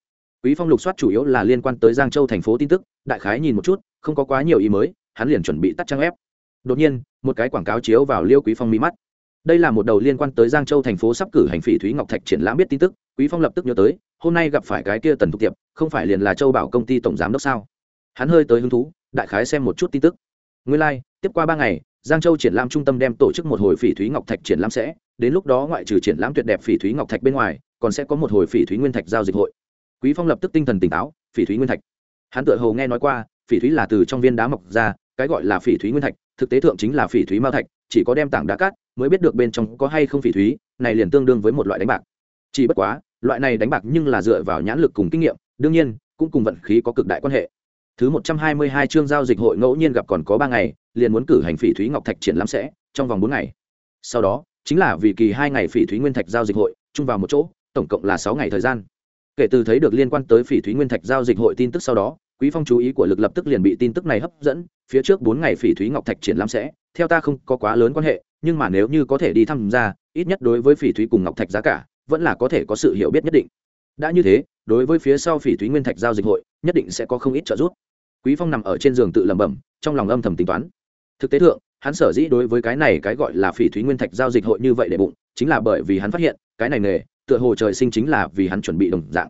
Quý phong lục soát chủ yếu là liên quan tới giang châu thành phố tin tức đại khái nhìn một chút không có quá nhiều ý mới hắn liền chuẩn bị tắt trang ép đột nhiên một cái quảng cáo chiếu vào liêu quý phong mi mắt. Đây là một đầu liên quan tới giang châu thành phố sắp cử hành phỉ thúy ngọc thạch triển lãm biết tin tức quý phong lập tức nhớ tới hôm nay gặp phải cái kia tần thục tiệp không phải liền là châu bảo công ty tổng giám đốc sao? Hắn hơi tới hứng thú đại khái xem một chút tin tức. Nguyên lai like, tiếp qua ba ngày giang châu triển lãm trung tâm đem tổ chức một hồi phỉ thúy ngọc thạch triển lãm sẽ đến lúc đó ngoại trừ triển lãm tuyệt đẹp phỉ thúy ngọc thạch bên ngoài còn sẽ có một hồi phỉ thúy nguyên thạch giao dịch hội. Quý phong lập tức tinh thần tỉnh táo, phỉ thúy nguyên thạch. Hắn tự hồ nghe nói qua, phỉ thúy là từ trong viên đá mọc ra, cái gọi là phỉ thúy nguyên thạch, thực tế thượng chính là phỉ thúy mao thạch, chỉ có đem tảng đá cát mới biết được bên trong có hay không phỉ thúy, này liền tương đương với một loại đánh bạc. Chỉ bất quá, loại này đánh bạc nhưng là dựa vào nhãn lực cùng kinh nghiệm, đương nhiên, cũng cùng vận khí có cực đại quan hệ. Thứ một trăm hai mươi hai chương giao dịch hội ngẫu nhiên gặp còn có ba ngày, liền muốn cử hành phỉ thúy ngọc thạch triển lãm sẽ, trong vòng bốn ngày. Sau đó, chính là vì kỳ hai ngày phỉ thúy nguyên thạch giao dịch hội, chung vào một chỗ tổng cộng là sáu ngày thời gian. Kể từ thấy được liên quan tới phỉ thúy nguyên thạch giao dịch hội tin tức sau đó, quý phong chú ý của lực lập tức liền bị tin tức này hấp dẫn, phía trước bốn ngày phỉ thúy ngọc thạch triển lãm sẽ, theo ta không có quá lớn quan hệ, nhưng mà nếu như có thể đi tham gia ít nhất đối với phỉ thúy cùng ngọc thạch giá cả, vẫn là có thể có sự hiểu biết nhất định. Đã như thế, đối với phía sau phỉ thúy nguyên thạch giao dịch hội, nhất định sẽ có không ít trợ giúp. Quý phong nằm ở trên giường tự lẩm bẩm, trong lòng âm thầm tính toán. Thực tế thượng, hắn sở dĩ đối với cái này cái gọi là phỉ thúy nguyên thạch giao dịch hội như vậy để bụng, chính là bởi vì hắn phát hiện, cái này nghề tựa hồ trời sinh chính là vì hắn chuẩn bị đồng dạng.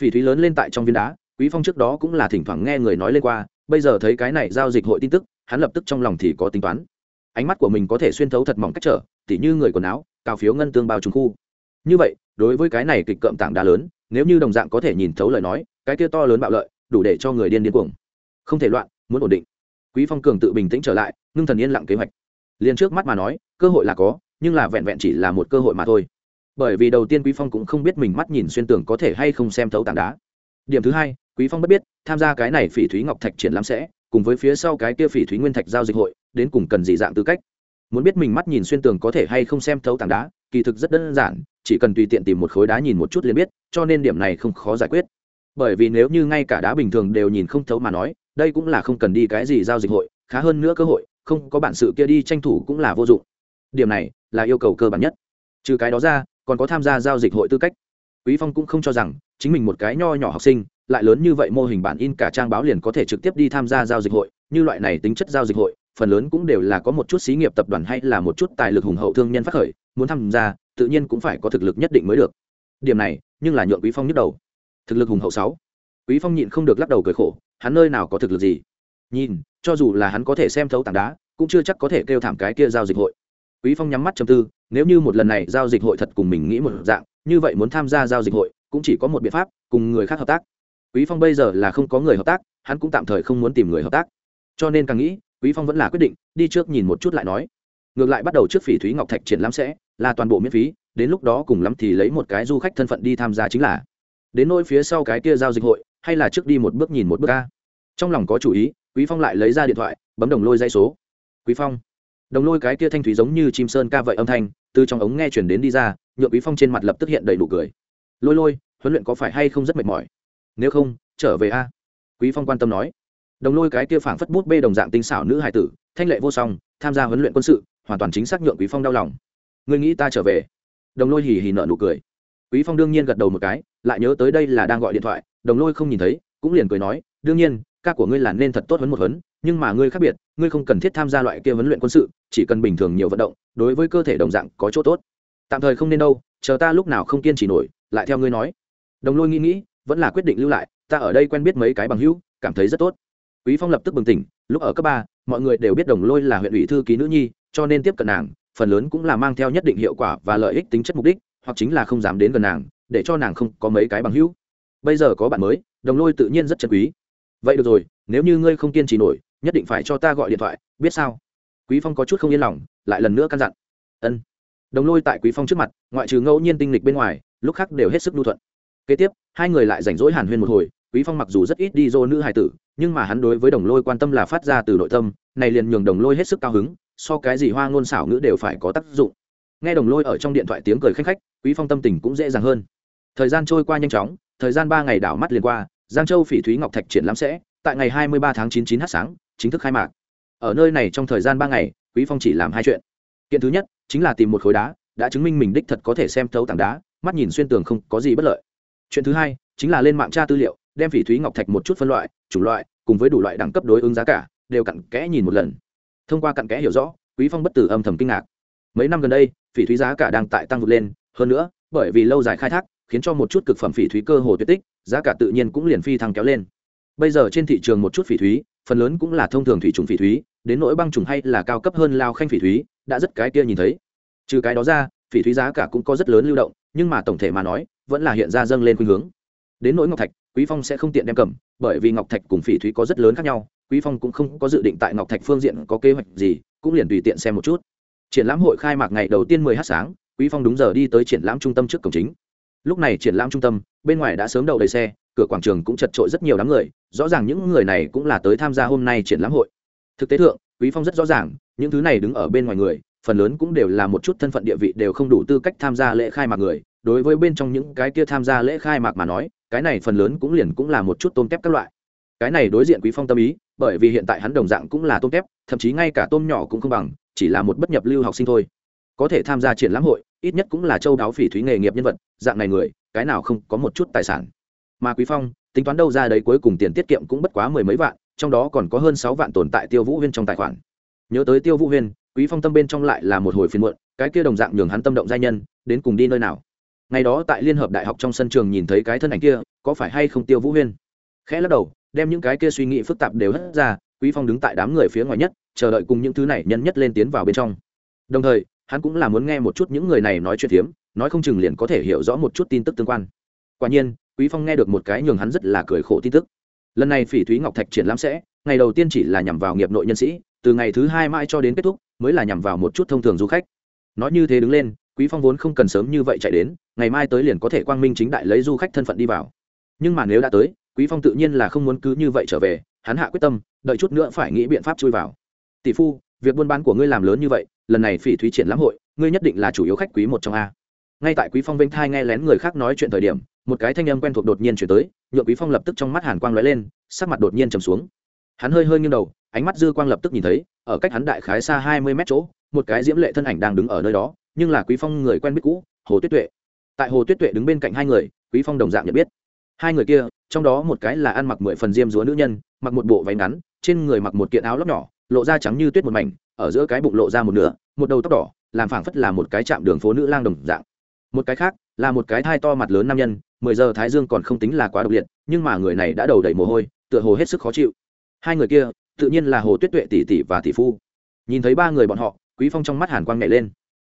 Phỉ thúy lớn lên tại trong viên đá, quý phong trước đó cũng là thỉnh thoảng nghe người nói lên qua, bây giờ thấy cái này giao dịch hội tin tức, hắn lập tức trong lòng thì có tính toán. Ánh mắt của mình có thể xuyên thấu thật mỏng cách trở, tỉ như người quần áo cào phiếu ngân tương bao trùng khu. Như vậy, đối với cái này kịch cợm tảng đá lớn, nếu như đồng dạng có thể nhìn thấu lời nói, cái kia to lớn bạo lợi, đủ để cho người điên điên cuồng. Không thể loạn, muốn ổn định. Quý phong cường tự bình tĩnh trở lại, ngưng thần yên lặng kế hoạch. Liền trước mắt mà nói, cơ hội là có, nhưng là vẹn vẹn chỉ là một cơ hội mà thôi bởi vì đầu tiên quý phong cũng không biết mình mắt nhìn xuyên tường có thể hay không xem thấu tảng đá. Điểm thứ hai, quý phong bất biết, tham gia cái này phỉ thúy ngọc thạch triển lãm sẽ, cùng với phía sau cái kia phỉ thúy nguyên thạch giao dịch hội, đến cùng cần gì dạng tư cách. Muốn biết mình mắt nhìn xuyên tường có thể hay không xem thấu tảng đá, kỳ thực rất đơn giản, chỉ cần tùy tiện tìm một khối đá nhìn một chút liền biết, cho nên điểm này không khó giải quyết. Bởi vì nếu như ngay cả đá bình thường đều nhìn không thấu mà nói, đây cũng là không cần đi cái gì giao dịch hội, khá hơn nữa cơ hội, không có bản sự kia đi tranh thủ cũng là vô dụng. Điểm này là yêu cầu cơ bản nhất. Trừ cái đó ra còn có tham gia giao dịch hội tư cách. Quý phong cũng không cho rằng chính mình một cái nho nhỏ học sinh, lại lớn như vậy mô hình bản in cả trang báo liền có thể trực tiếp đi tham gia giao dịch hội, như loại này tính chất giao dịch hội, phần lớn cũng đều là có một chút xí nghiệp tập đoàn hay là một chút tài lực hùng hậu thương nhân phát khởi, muốn tham gia, tự nhiên cũng phải có thực lực nhất định mới được. Điểm này, nhưng là nhượng quý phong nhức đầu. Thực lực hùng hậu sáu. Quý phong nhịn không được lắc đầu cười khổ, hắn nơi nào có thực lực gì? Nhìn, cho dù là hắn có thể xem thấu tảng đá, cũng chưa chắc có thể kêu thảm cái kia giao dịch hội quý phong nhắm mắt trầm tư, nếu như một lần này giao dịch hội thật cùng mình nghĩ một dạng, như vậy muốn tham gia giao dịch hội, cũng chỉ có một biện pháp, cùng người khác hợp tác. Quý phong bây giờ là không có người hợp tác, hắn cũng tạm thời không muốn tìm người hợp tác. Cho nên càng nghĩ, quý phong vẫn là quyết định, đi trước nhìn một chút lại nói. Ngược lại bắt đầu trước phỉ thúy ngọc thạch triển lãm sẽ, là toàn bộ miễn phí, đến lúc đó cùng lắm thì lấy một cái du khách thân phận đi tham gia chính là. Đến nỗi phía sau cái kia giao dịch hội, hay là trước đi một bước nhìn một bước ca. Trong lòng có chủ ý, quý phong lại lấy ra điện thoại, bấm đồng lôi dây số. Quý phong đồng lôi cái kia thanh thúy giống như chim sơn ca vậy âm thanh, từ trong ống nghe chuyển đến đi ra nhựa quý phong trên mặt lập tức hiện đầy đủ cười. Lôi lôi, huấn luyện có phải hay không rất mệt mỏi? Nếu không, trở về a. Quý phong quan tâm nói. Đồng lôi cái kia phảng phất bút bê đồng dạng tinh xảo nữ hải tử, thanh lệ vô song, tham gia huấn luyện quân sự, hoàn toàn chính xác nhượng quý phong đau lòng. Ngươi nghĩ ta trở về? Đồng lôi hì hì nợ nụ cười. Quý phong đương nhiên gật đầu một cái, lại nhớ tới đây là đang gọi điện thoại, đồng lôi không nhìn thấy, cũng liền cười nói, đương nhiên, ca của ngươi là nên thật tốt huấn một huấn nhưng mà ngươi khác biệt, ngươi không cần thiết tham gia loại kia huấn luyện quân sự, chỉ cần bình thường nhiều vận động, đối với cơ thể đồng dạng có chỗ tốt. Tạm thời không nên đâu, chờ ta lúc nào không kiên trì nổi, lại theo ngươi nói. Đồng lôi nghĩ nghĩ, vẫn là quyết định lưu lại, ta ở đây quen biết mấy cái bằng hữu, cảm thấy rất tốt. Quý phong lập tức bừng tỉnh, lúc ở cấp ba, mọi người đều biết đồng lôi là huyện ủy thư ký nữ nhi, cho nên tiếp cận nàng, phần lớn cũng là mang theo nhất định hiệu quả và lợi ích tính chất mục đích, hoặc chính là không dám đến gần nàng, để cho nàng không có mấy cái bằng hữu. Bây giờ có bạn mới, đồng lôi tự nhiên rất chân quý. Vậy được rồi, nếu như ngươi không kiên trì nổi nhất định phải cho ta gọi điện thoại, biết sao? Quý phong có chút không yên lòng, lại lần nữa căn dặn. Ân. Đồng lôi tại quý phong trước mặt, ngoại trừ ngẫu nhiên tinh lịch bên ngoài, lúc khác đều hết sức lưu thuận. Kế tiếp, hai người lại rảnh rỗi hàn huyên một hồi, quý phong mặc dù rất ít đi dô nữ hài tử, nhưng mà hắn đối với đồng lôi quan tâm là phát ra từ nội tâm, này liền nhường đồng lôi hết sức cao hứng, so cái gì hoa ngôn xảo ngữ đều phải có tác dụng. Nghe đồng lôi ở trong điện thoại tiếng cười khách khách, quý phong tâm tình cũng dễ dàng hơn. Thời gian trôi qua nhanh chóng, thời gian ba ngày đảo mắt liền qua, giang châu phỉ thúy ngọc thạch triển lãm sẽ, tại ngày 23 tháng 99 h sáng chính thức khai mạc. Ở nơi này trong thời gian ba ngày, quý phong chỉ làm hai chuyện. Kiện thứ nhất, chính là tìm một khối đá, đã chứng minh mình đích thật có thể xem thấu tảng đá, mắt nhìn xuyên tường không có gì bất lợi. Chuyện thứ hai, chính là lên mạng tra tư liệu, đem phỉ thúy ngọc thạch một chút phân loại, chủng loại, cùng với đủ loại đẳng cấp đối ứng giá cả, đều cặn kẽ nhìn một lần. Thông qua cặn kẽ hiểu rõ, quý phong bất tử âm thầm kinh ngạc. Mấy năm gần đây, phỉ thúy giá cả đang tại tăng vượt lên, hơn nữa, bởi vì lâu dài khai thác, khiến cho một chút cực phẩm phỉ thúy cơ hồ tuyệt tích, giá cả tự nhiên cũng liền phi thăng kéo lên bây giờ trên thị trường một chút phỉ thúy, phần lớn cũng là thông thường thủy trùng phỉ thúy, đến nỗi băng trùng hay là cao cấp hơn lao khanh phỉ thúy, đã rất cái kia nhìn thấy. Trừ cái đó ra, phỉ thúy giá cả cũng có rất lớn lưu động, nhưng mà tổng thể mà nói, vẫn là hiện ra dâng lên khuynh hướng. Đến nỗi ngọc thạch, quý phong sẽ không tiện đem cầm, bởi vì ngọc thạch cùng phỉ thúy có rất lớn khác nhau, quý phong cũng không có dự định tại ngọc thạch phương diện có kế hoạch gì, cũng liền tùy tiện xem một chút. Triển lãm hội khai mạc ngày đầu tiên 10 h sáng, quý phong đúng giờ đi tới triển lãm trung tâm trước cổng chính. Lúc này triển lãm trung tâm, bên ngoài đã sớm đậu đầy xe cửa quảng trường cũng chật trội rất nhiều đám người, rõ ràng những người này cũng là tới tham gia hôm nay triển lãm hội. Thực tế thượng, quý phong rất rõ ràng, những thứ này đứng ở bên ngoài người, phần lớn cũng đều là một chút thân phận địa vị đều không đủ tư cách tham gia lễ khai mạc người. Đối với bên trong những cái kia tham gia lễ khai mạc mà nói, cái này phần lớn cũng liền cũng là một chút tôm kép các loại. Cái này đối diện quý phong tâm ý, bởi vì hiện tại hắn đồng dạng cũng là tôm kép thậm chí ngay cả tôm nhỏ cũng không bằng, chỉ là một bất nhập lưu học sinh thôi. Có thể tham gia triển lãm hội, ít nhất cũng là châu đáo phỉ thúy nghề nghiệp nhân vật, dạng này người, cái nào không có một chút tài sản mà quý phong, tính toán đâu ra đấy cuối cùng tiền tiết kiệm cũng bất quá mười mấy vạn, trong đó còn có hơn sáu vạn tồn tại tiêu vũ huyên trong tài khoản. Nhớ tới tiêu vũ huyên, quý phong tâm bên trong lại là một hồi phiền muộn, cái kia đồng dạng nhường hắn tâm động giai nhân, đến cùng đi nơi nào? Ngày đó tại liên hợp đại học trong sân trường nhìn thấy cái thân ảnh kia, có phải hay không tiêu vũ huyên? Khẽ lắc đầu, đem những cái kia suy nghĩ phức tạp đều hất ra, quý phong đứng tại đám người phía ngoài nhất, chờ đợi cùng những thứ này nhân nhất lên tiến vào bên trong. Đồng thời, hắn cũng là muốn nghe một chút những người này nói chuyện phiếm, nói không chừng liền có thể hiểu rõ một chút tin tức tương quan. Quả nhiên quý phong nghe được một cái nhường hắn rất là cười khổ tin tức. Lần này phỉ thúy ngọc thạch triển lãm sẽ, ngày đầu tiên chỉ là nhằm vào nghiệp nội nhân sĩ, từ ngày thứ hai mai cho đến kết thúc, mới là nhằm vào một chút thông thường du khách. Nói như thế đứng lên, quý phong vốn không cần sớm như vậy chạy đến, ngày mai tới liền có thể quang minh chính đại lấy du khách thân phận đi vào. Nhưng mà nếu đã tới, quý phong tự nhiên là không muốn cứ như vậy trở về, hắn hạ quyết tâm, đợi chút nữa phải nghĩ biện pháp chui vào. Tỷ phu, việc buôn bán của ngươi làm lớn như vậy, lần này phỉ thúy triển lãm hội, ngươi nhất định là chủ yếu khách quý một trong a. Ngay tại quý phong vênh thai nghe lén người khác nói chuyện thời điểm một cái thanh âm quen thuộc đột nhiên chuyển tới, nhượng quý phong lập tức trong mắt hàn quang lóe lên, sắc mặt đột nhiên trầm xuống. Hắn hơi hơi nghiêng đầu, ánh mắt dư quang lập tức nhìn thấy, ở cách hắn đại khái xa hai mươi mét chỗ, một cái diễm lệ thân ảnh đang đứng ở nơi đó, nhưng là quý phong người quen biết cũ, hồ tuyết tuệ. Tại hồ tuyết tuệ đứng bên cạnh hai người, quý phong đồng dạng nhận biết. Hai người kia, trong đó một cái là ăn mặc mười phần diêm dúa nữ nhân, mặc một bộ váy ngắn, trên người mặc một kiện áo lóc nhỏ, lộ ra trắng như tuyết một mảnh, ở giữa cái bụng lộ ra một nửa, một đầu tóc đỏ, làm phảng phất là một cái chạm đường phố nữ lang đồng dạng. Một cái khác, là một cái thai to mặt lớn nam nhân mười giờ thái dương còn không tính là quá độc liệt, nhưng mà người này đã đầu đầy mồ hôi, tựa hồ hết sức khó chịu. Hai người kia, tự nhiên là hồ tuyết tuệ tỷ tỷ và tỷ phu. Nhìn thấy ba người bọn họ, quý phong trong mắt hàn quang nhảy lên.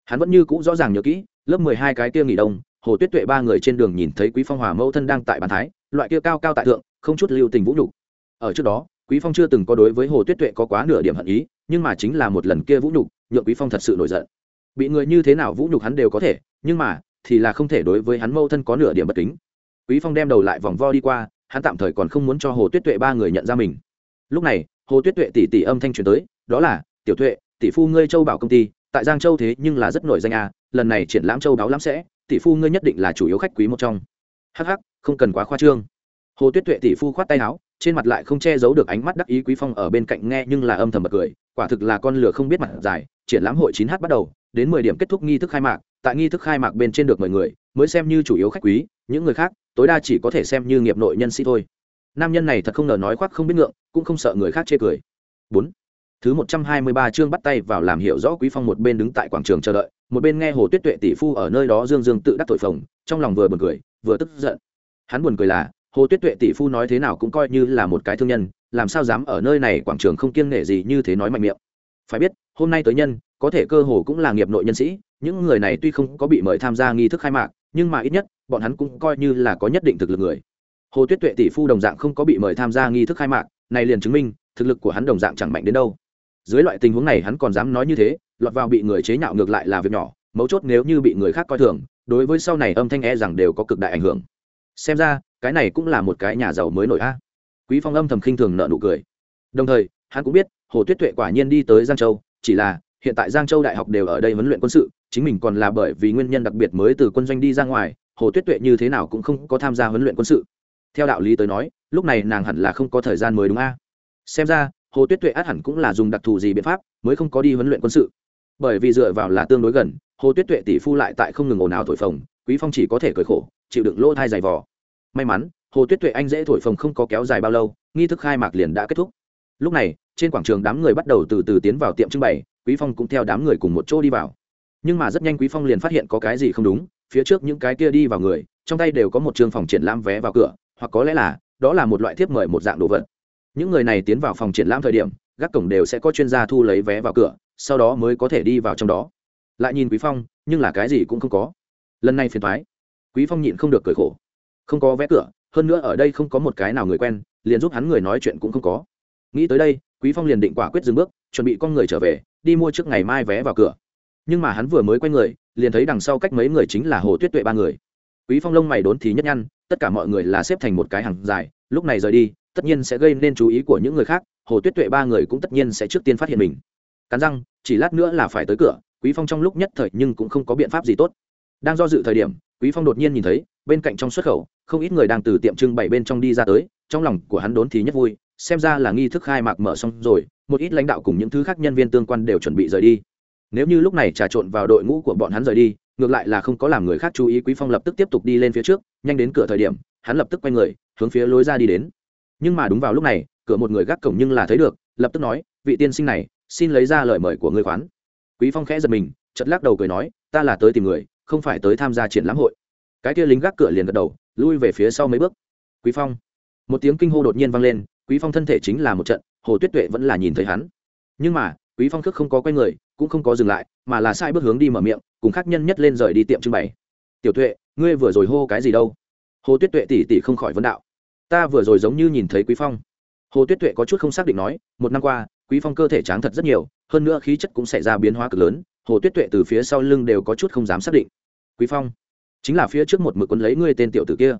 Hắn vẫn như cũ rõ ràng nhớ kỹ, lớp mười hai cái kia nghỉ đông, hồ tuyết tuệ ba người trên đường nhìn thấy quý phong hòa mẫu thân đang tại bàn thái, loại kia cao cao tại thượng, không chút lưu tình vũ nhục. Ở trước đó, quý phong chưa từng có đối với hồ tuyết tuệ có quá nửa điểm hận ý, nhưng mà chính là một lần kia vũ nhục, nhượng quý phong thật sự nổi giận. Bị người như thế nào vũ nhục hắn đều có thể, nhưng mà thì là không thể đối với hắn mâu thân có nửa điểm bất kính. Quý phong đem đầu lại vòng vo đi qua, hắn tạm thời còn không muốn cho hồ tuyết tuệ ba người nhận ra mình. Lúc này, hồ tuyết tuệ tỷ tỷ âm thanh truyền tới, đó là, tiểu tuệ, tỷ phu ngươi châu bảo công ty, tại giang châu thế nhưng là rất nổi danh à lần này triển lãm châu đáo lắm sẽ, tỷ phu ngươi nhất định là chủ yếu khách quý một trong. Hắc hắc, không cần quá khoa trương. Hồ tuyết tuệ tỷ phu khoát tay áo, trên mặt lại không che giấu được ánh mắt đắc ý quý phong ở bên cạnh nghe nhưng là âm thầm bật cười, quả thực là con lửa không biết mặt dài, triển lãm hội 9h bắt đầu, đến 10 điểm kết thúc nghi thức khai mạc tại nghi thức khai mạc bên trên được mời người, mới xem như chủ yếu khách quý, những người khác, tối đa chỉ có thể xem như nghiệp nội nhân sĩ thôi. Nam nhân này thật không ngờ nói khoác không biết ngượng, cũng không sợ người khác chê cười. Bốn. Thứ một trăm hai mươi ba chương bắt tay vào làm hiểu rõ quý phong một bên đứng tại quảng trường chờ đợi, một bên nghe hồ tuyết tuệ tỷ phu ở nơi đó dương dương tự đắc tội phồng, trong lòng vừa buồn cười, vừa tức giận. Hắn buồn cười là, hồ tuyết tuệ tỷ phu nói thế nào cũng coi như là một cái thương nhân, làm sao dám ở nơi này quảng trường không kiêng nể gì như thế nói mạnh miệng. Phải biết, hôm nay tới nhân, có thể cơ hồ cũng là nghiệp nội nhân sĩ những người này tuy không có bị mời tham gia nghi thức khai mạc, nhưng mà ít nhất, bọn hắn cũng coi như là có nhất định thực lực người. Hồ tuyết tuệ tỷ phu đồng dạng không có bị mời tham gia nghi thức khai mạc, này liền chứng minh, thực lực của hắn đồng dạng chẳng mạnh đến đâu. Dưới loại tình huống này hắn còn dám nói như thế, lọt vào bị người chế nhạo ngược lại là việc nhỏ, mấu chốt nếu như bị người khác coi thường, đối với sau này âm thanh e rằng đều có cực đại ảnh hưởng. Xem ra, cái này cũng là một cái nhà giàu mới nổi a. Quý phong âm thầm khinh thường nợ nụ cười. Đồng thời, hắn cũng biết, hồ tuyết tuệ quả nhiên đi tới giang châu, chỉ là hiện tại giang châu đại học đều ở đây huấn luyện quân sự, chính mình còn là bởi vì nguyên nhân đặc biệt mới từ quân doanh đi ra ngoài, hồ tuyết tuệ như thế nào cũng không có tham gia huấn luyện quân sự. Theo đạo lý tới nói, lúc này nàng hẳn là không có thời gian mới đúng a. Xem ra, hồ tuyết tuệ át hẳn cũng là dùng đặc thù gì biện pháp mới không có đi huấn luyện quân sự. Bởi vì dựa vào là tương đối gần, hồ tuyết tuệ tỷ phu lại tại không ngừng ồn ào thổi phồng, quý phong chỉ có thể cởi khổ, chịu đựng lỗ thai dày vò. May mắn, hồ tuyết tuệ anh dễ thổi phồng không có kéo dài bao lâu, nghi thức khai mạc liền đã kết thúc. Lúc này, trên quảng trường đám người bắt đầu từ từ tiến vào tiệm trưng bày quý phong cũng theo đám người cùng một chỗ đi vào. Nhưng mà rất nhanh quý phong liền phát hiện có cái gì không đúng, phía trước những cái kia đi vào người, trong tay đều có một trường phòng triển lãm vé vào cửa, hoặc có lẽ là, đó là một loại thiếp mời một dạng đồ vật. Những người này tiến vào phòng triển lãm thời điểm, gác cổng đều sẽ có chuyên gia thu lấy vé vào cửa, sau đó mới có thể đi vào trong đó. Lại nhìn quý phong, nhưng là cái gì cũng không có. Lần này phiền thoái quý phong nhịn không được cười khổ. Không có vé cửa, hơn nữa ở đây không có một cái nào người quen, liền giúp hắn người nói chuyện cũng không có. Nghĩ tới đây, quý phong liền định quả quyết dừng bước chuẩn bị con người trở về, đi mua trước ngày mai vé vào cửa. Nhưng mà hắn vừa mới quay người, liền thấy đằng sau cách mấy người chính là hồ tuyết tuệ ba người. Quý phong lông mày đốn thì nhất nhăn, tất cả mọi người là xếp thành một cái hàng dài, lúc này rời đi, tất nhiên sẽ gây nên chú ý của những người khác, hồ tuyết tuệ ba người cũng tất nhiên sẽ trước tiên phát hiện mình. Cắn răng, chỉ lát nữa là phải tới cửa, quý phong trong lúc nhất thời nhưng cũng không có biện pháp gì tốt. Đang do dự thời điểm, quý phong đột nhiên nhìn thấy, bên cạnh trong xuất khẩu, không ít người đang từ tiệm trưng bày bên trong đi ra tới, trong lòng của hắn đốn thì nhất vui, xem ra là nghi thức khai mạc mở xong rồi một ít lãnh đạo cùng những thứ khác nhân viên tương quan đều chuẩn bị rời đi. Nếu như lúc này trà trộn vào đội ngũ của bọn hắn rời đi, ngược lại là không có làm người khác chú ý, quý phong lập tức tiếp tục đi lên phía trước, nhanh đến cửa thời điểm, hắn lập tức quay người, hướng phía lối ra đi đến. Nhưng mà đúng vào lúc này, cửa một người gác cổng nhưng là thấy được, lập tức nói, vị tiên sinh này, xin lấy ra lời mời của người khoán. Quý phong khẽ giật mình, chợt lắc đầu cười nói, ta là tới tìm người, không phải tới tham gia triển lãm hội. Cái kia lính gác cửa liền gật đầu, lui về phía sau mấy bước. Quý phong. Một tiếng kinh hô đột nhiên vang lên, quý phong thân thể chính là một trận hồ tuyết tuệ vẫn là nhìn thấy hắn. Nhưng mà, quý phong thức không có quay người, cũng không có dừng lại, mà là sai bước hướng đi mở miệng, cùng khác nhân nhất lên rời đi tiệm trưng bày. Tiểu tuệ, ngươi vừa rồi hô cái gì đâu? Hồ tuyết tuệ tỉ tỉ không khỏi vấn đạo. Ta vừa rồi giống như nhìn thấy quý phong. Hồ tuyết tuệ có chút không xác định nói, một năm qua, quý phong cơ thể tráng thật rất nhiều, hơn nữa khí chất cũng xảy ra biến hóa cực lớn, hồ tuyết tuệ từ phía sau lưng đều có chút không dám xác định. Quý phong, chính là phía trước một mực quân lấy ngươi tên tiểu tử kia.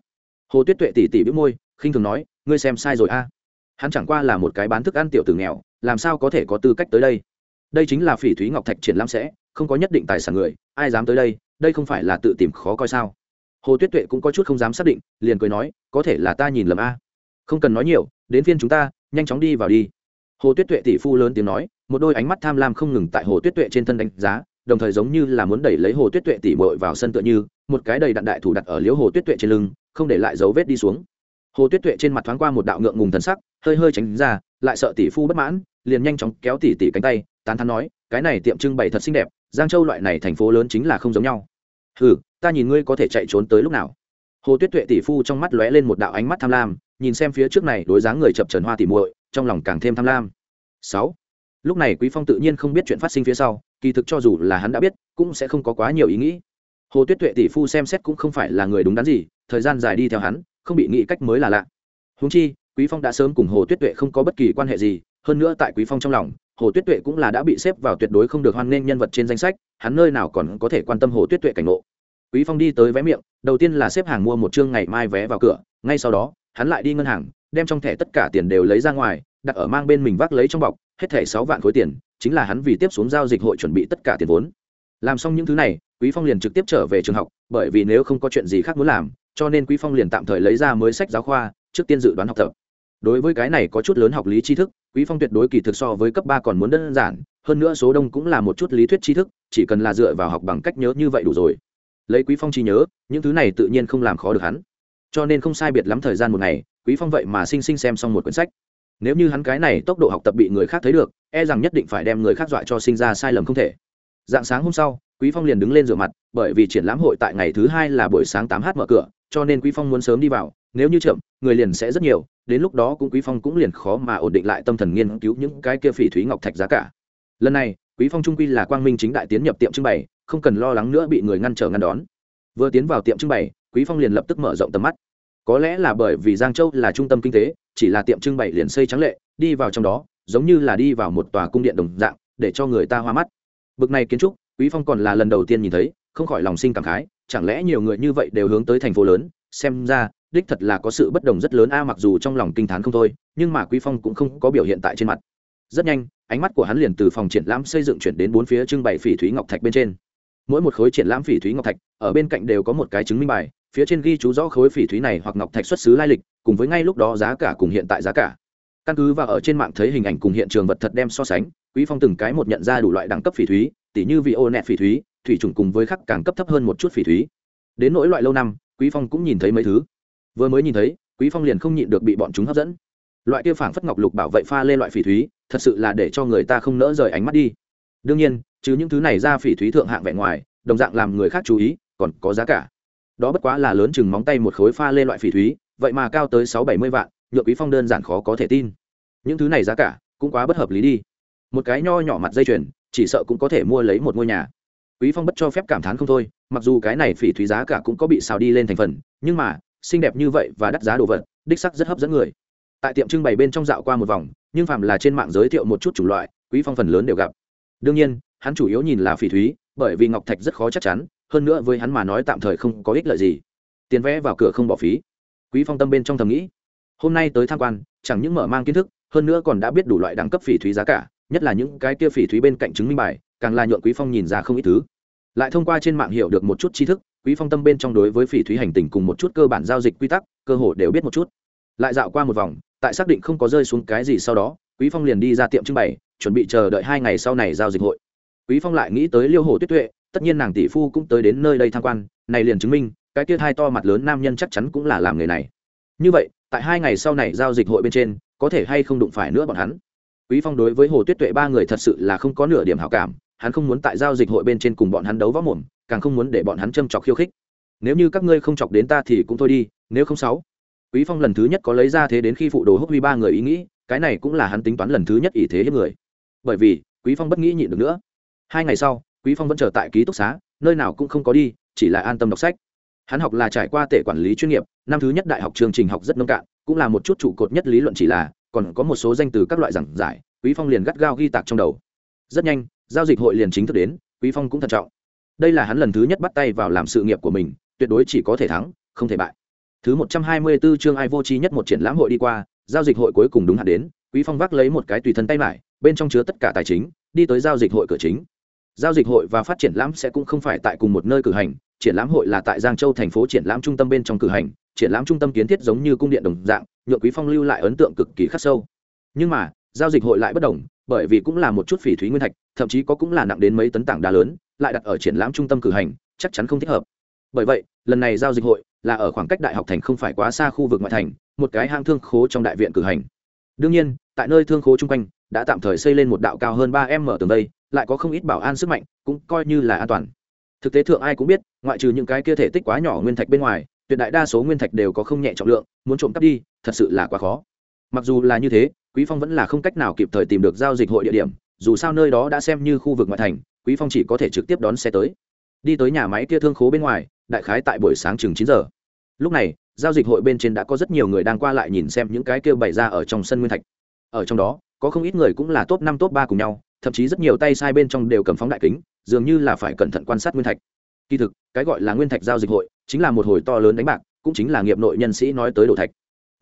Hồ tuyết tuệ tỉ tỉ biết môi, khinh thường nói, ngươi xem sai rồi a hắn chẳng qua là một cái bán thức ăn tiểu tử nghèo, làm sao có thể có tư cách tới đây? Đây chính là phỉ thúy ngọc thạch triển lãm sẽ, không có nhất định tài sản người, ai dám tới đây đây không phải là tự tìm khó coi sao? Hồ tuyết tuệ cũng có chút không dám xác định, liền cười nói, có thể là ta nhìn lầm a. Không cần nói nhiều, đến phiên chúng ta, nhanh chóng đi vào đi. Hồ tuyết tuệ tỷ phu lớn tiếng nói, một đôi ánh mắt tham lam không ngừng tại hồ tuyết tuệ trên thân đánh giá, đồng thời giống như là muốn đẩy lấy hồ tuyết tuệ tỉ mội vào sân tựa như, một cái đầy đạn đại thủ đặt ở liếu hồ tuyết tuệ trên lưng, không để lại dấu vết đi xuống. Hồ tuyết tuệ trên mặt thoáng qua một đạo ngượng ngùng thần sắc hơi hơi tránh ra, lại sợ tỷ phu bất mãn, liền nhanh chóng kéo tỷ tỷ cánh tay, tán thắn nói, cái này tiệm trưng bày thật xinh đẹp, giang châu loại này thành phố lớn chính là không giống nhau. Ừ ta nhìn ngươi có thể chạy trốn tới lúc nào. Hồ tuyết tuệ tỷ phu trong mắt lóe lên một đạo ánh mắt tham lam, nhìn xem phía trước này đối dáng người chập trần hoa tỉ muội, trong lòng càng thêm tham lam. Sáu. Lúc này quý phong tự nhiên không biết chuyện phát sinh phía sau, kỳ thực cho dù là hắn đã biết, cũng sẽ không có quá nhiều ý nghĩ. Hồ tuyết tuệ tỷ phu xem xét cũng không phải là người đúng đắn gì, thời gian dài đi theo hắn, không bị nghĩ cách mới là lạ. Húng chi quý phong đã sớm cùng hồ tuyết tuệ không có bất kỳ quan hệ gì, hơn nữa tại quý phong trong lòng, hồ tuyết tuệ cũng là đã bị xếp vào tuyệt đối không được hoan nghênh nhân vật trên danh sách, hắn nơi nào còn có thể quan tâm hồ tuyết tuệ cảnh ngộ. Quý phong đi tới vé miệng, đầu tiên là xếp hàng mua một chương ngày mai vé vào cửa, ngay sau đó, hắn lại đi ngân hàng, đem trong thẻ tất cả tiền đều lấy ra ngoài, đặt ở mang bên mình vác lấy trong bọc, hết thẻ sáu vạn khối tiền, chính là hắn vì tiếp xuống giao dịch hội chuẩn bị tất cả tiền vốn. Làm xong những thứ này, quý phong liền trực tiếp trở về trường học, bởi vì nếu không có chuyện gì khác muốn làm, cho nên quý phong liền tạm thời lấy ra mới sách giáo khoa, trước tiên dự đoán học tập đối với cái này có chút lớn học lý tri thức, quý phong tuyệt đối kỳ thực so với cấp ba còn muốn đơn giản, hơn nữa số đông cũng là một chút lý thuyết tri thức, chỉ cần là dựa vào học bằng cách nhớ như vậy đủ rồi. Lấy quý phong trí nhớ, những thứ này tự nhiên không làm khó được hắn. Cho nên không sai biệt lắm thời gian một ngày, quý phong vậy mà sinh sinh xem xong một quyển sách. Nếu như hắn cái này tốc độ học tập bị người khác thấy được e rằng nhất định phải đem người khác dọa cho sinh ra sai lầm không thể. Dạng sáng hôm sau, quý phong liền đứng lên rửa mặt, bởi vì triển lãm hội tại ngày thứ hai là buổi sáng tám h mở cửa, cho nên quý phong muốn sớm đi vào nếu như chậm, người liền sẽ rất nhiều, đến lúc đó cũng quý phong cũng liền khó mà ổn định lại tâm thần nghiên cứu những cái kia phỉ thúy ngọc thạch giá cả. Lần này, quý phong trung quy là quang minh chính đại tiến nhập tiệm trưng bày, không cần lo lắng nữa bị người ngăn trở ngăn đón. Vừa tiến vào tiệm trưng bày, quý phong liền lập tức mở rộng tầm mắt. Có lẽ là bởi vì giang châu là trung tâm kinh tế, chỉ là tiệm trưng bày liền xây trắng lệ, đi vào trong đó, giống như là đi vào một tòa cung điện đồng dạng, để cho người ta hoa mắt. Bực này kiến trúc, quý phong còn là lần đầu tiên nhìn thấy, không khỏi lòng sinh cảm khái, chẳng lẽ nhiều người như vậy đều hướng tới thành phố lớn? Xem ra đích thật là có sự bất đồng rất lớn. A, mặc dù trong lòng kinh thán không thôi, nhưng mà quý phong cũng không có biểu hiện tại trên mặt. Rất nhanh, ánh mắt của hắn liền từ phòng triển lãm xây dựng chuyển đến bốn phía trưng bày phỉ thúy ngọc thạch bên trên. Mỗi một khối triển lãm phỉ thúy ngọc thạch, ở bên cạnh đều có một cái chứng minh bài, phía trên ghi chú rõ khối phỉ thúy này hoặc ngọc thạch xuất xứ lai lịch, cùng với ngay lúc đó giá cả cùng hiện tại giá cả. Căn cứ và ở trên mạng thấy hình ảnh cùng hiện trường vật thật đem so sánh, quý phong từng cái một nhận ra đủ loại đẳng cấp phỉ thúy, tỉ như vị ô nẹt phỉ thúy, thủy trùng cùng với khắc càng cấp thấp hơn một chút phỉ thúy. Đến nỗi loại lâu năm, quý phong cũng nhìn thấy mấy thứ vừa mới nhìn thấy, quý phong liền không nhịn được bị bọn chúng hấp dẫn. Loại kia phảng phất ngọc lục bảo vệ pha lên loại phỉ thúy, thật sự là để cho người ta không nỡ rời ánh mắt đi. Đương nhiên chứ những thứ này ra phỉ thúy thượng hạng vẻ ngoài, đồng dạng làm người khác chú ý, còn có giá cả. Đó bất quá là lớn chừng móng tay một khối pha lên loại phỉ thúy, vậy mà cao tới sáu bảy mươi vạn, nhựa quý phong đơn giản khó có thể tin. Những thứ này giá cả, cũng quá bất hợp lý đi. Một cái nho nhỏ mặt dây chuyền, chỉ sợ cũng có thể mua lấy một ngôi nhà. Quý phong bất cho phép cảm thán không thôi, mặc dù cái này phỉ thúy giá cả cũng có bị xào đi lên thành phần, nhưng mà xinh đẹp như vậy và đắt giá đồ vật, đích sắc rất hấp dẫn người. Tại tiệm trưng bày bên trong dạo qua một vòng, nhưng phạm là trên mạng giới thiệu một chút chủng loại, quý phong phần lớn đều gặp. Đương nhiên, hắn chủ yếu nhìn là phỉ thúy, bởi vì ngọc thạch rất khó chắc chắn, hơn nữa với hắn mà nói tạm thời không có ích lợi gì. Tiền vẽ vào cửa không bỏ phí. Quý phong tâm bên trong thầm nghĩ, hôm nay tới tham quan, chẳng những mở mang kiến thức, hơn nữa còn đã biết đủ loại đẳng cấp phỉ thúy giá cả, nhất là những cái kia phỉ thúy bên cạnh chứng minh bài, càng là nhượng quý phong nhìn ra không ít thứ. Lại thông qua trên mạng hiểu được một chút tri thức quý phong tâm bên trong đối với phỉ thúy hành tình cùng một chút cơ bản giao dịch quy tắc, cơ hội đều biết một chút. Lại dạo qua một vòng, tại xác định không có rơi xuống cái gì sau đó, quý phong liền đi ra tiệm trưng bày, chuẩn bị chờ đợi hai ngày sau này giao dịch hội. Quý phong lại nghĩ tới liêu hồ tuyết tuệ, tất nhiên nàng tỷ phu cũng tới đến nơi đây tham quan, này liền chứng minh, cái kia hai to mặt lớn nam nhân chắc chắn cũng là làm người này. Như vậy, tại hai ngày sau này giao dịch hội bên trên, có thể hay không đụng phải nữa bọn hắn? Quý phong đối với hồ tuyết tuệ ba người thật sự là không có nửa điểm hảo cảm, hắn không muốn tại giao dịch hội bên trên cùng bọn hắn đấu võ mồm càng không muốn để bọn hắn châm chọc khiêu khích. Nếu như các ngươi không chọc đến ta thì cũng thôi đi, nếu không sáu. Quý phong lần thứ nhất có lấy ra thế đến khi phụ đồ húc huy ba người ý nghĩ, cái này cũng là hắn tính toán lần thứ nhất ý thế hiếp người. Bởi vì, quý phong bất nghĩ nhịn được nữa. Hai ngày sau, quý phong vẫn chờ tại ký túc xá, nơi nào cũng không có đi, chỉ là an tâm đọc sách. Hắn học là trải qua tệ quản lý chuyên nghiệp, năm thứ nhất đại học chương trình học rất nông cạn, cũng là một chút trụ cột nhất lý luận chỉ là, còn có một số danh từ các loại giảng giải, quý phong liền gắt gao ghi tạc trong đầu. Rất nhanh, giao dịch hội liền chính thức đến, quý phong cũng thận trọng đây là hắn lần thứ nhất bắt tay vào làm sự nghiệp của mình, tuyệt đối chỉ có thể thắng, không thể bại. Thứ một trăm hai mươi 124 chương ai vô chi nhất một triển lãm hội đi qua, giao dịch hội cuối cùng đúng hạn đến, quý phong vác lấy một cái tùy thân tay mải bên trong chứa tất cả tài chính, đi tới giao dịch hội cửa chính. Giao dịch hội và phát triển lãm sẽ cũng không phải tại cùng một nơi cử hành, triển lãm hội là tại giang châu thành phố triển lãm trung tâm bên trong cử hành, triển lãm trung tâm kiến thiết giống như cung điện đồng dạng, nhượng quý phong lưu lại ấn tượng cực kỳ khắc sâu. Nhưng mà, giao dịch hội lại bất đồng, bởi vì cũng là một chút phỉ thúy nguyên thạch, thậm chí có cũng là nặng đến mấy tấn tảng đá lớn lại đặt ở triển lãm trung tâm cử hành, chắc chắn không thích hợp. Bởi vậy, lần này giao dịch hội là ở khoảng cách đại học thành không phải quá xa khu vực ngoại thành, một cái hang thương khố trong đại viện cử hành. Đương nhiên, tại nơi thương khố chung quanh, đã tạm thời xây lên một đạo cao hơn ba m mở tường đây, lại có không ít bảo an sức mạnh, cũng coi như là an toàn. Thực tế thượng ai cũng biết, ngoại trừ những cái kia thể tích quá nhỏ nguyên thạch bên ngoài, tuyệt đại đa số nguyên thạch đều có không nhẹ trọng lượng, muốn trộm cắp đi, thật sự là quá khó. Mặc dù là như thế, quý phong vẫn là không cách nào kịp thời tìm được giao dịch hội địa điểm, dù sao nơi đó đã xem như khu vực ngoại thành quý phong chỉ có thể trực tiếp đón xe tới. Đi tới nhà máy kia thương khố bên ngoài, đại khái tại buổi sáng chừng chín giờ. Lúc này, giao dịch hội bên trên đã có rất nhiều người đang qua lại nhìn xem những cái kia bày ra ở trong sân nguyên thạch. Ở trong đó, có không ít người cũng là top năm, top ba cùng nhau, thậm chí rất nhiều tay sai bên trong đều cầm phóng đại kính, dường như là phải cẩn thận quan sát nguyên thạch. Kỳ thực, cái gọi là nguyên thạch giao dịch hội, chính là một hồi to lớn đánh bạc, cũng chính là nghiệp nội nhân sĩ nói tới đồ thạch.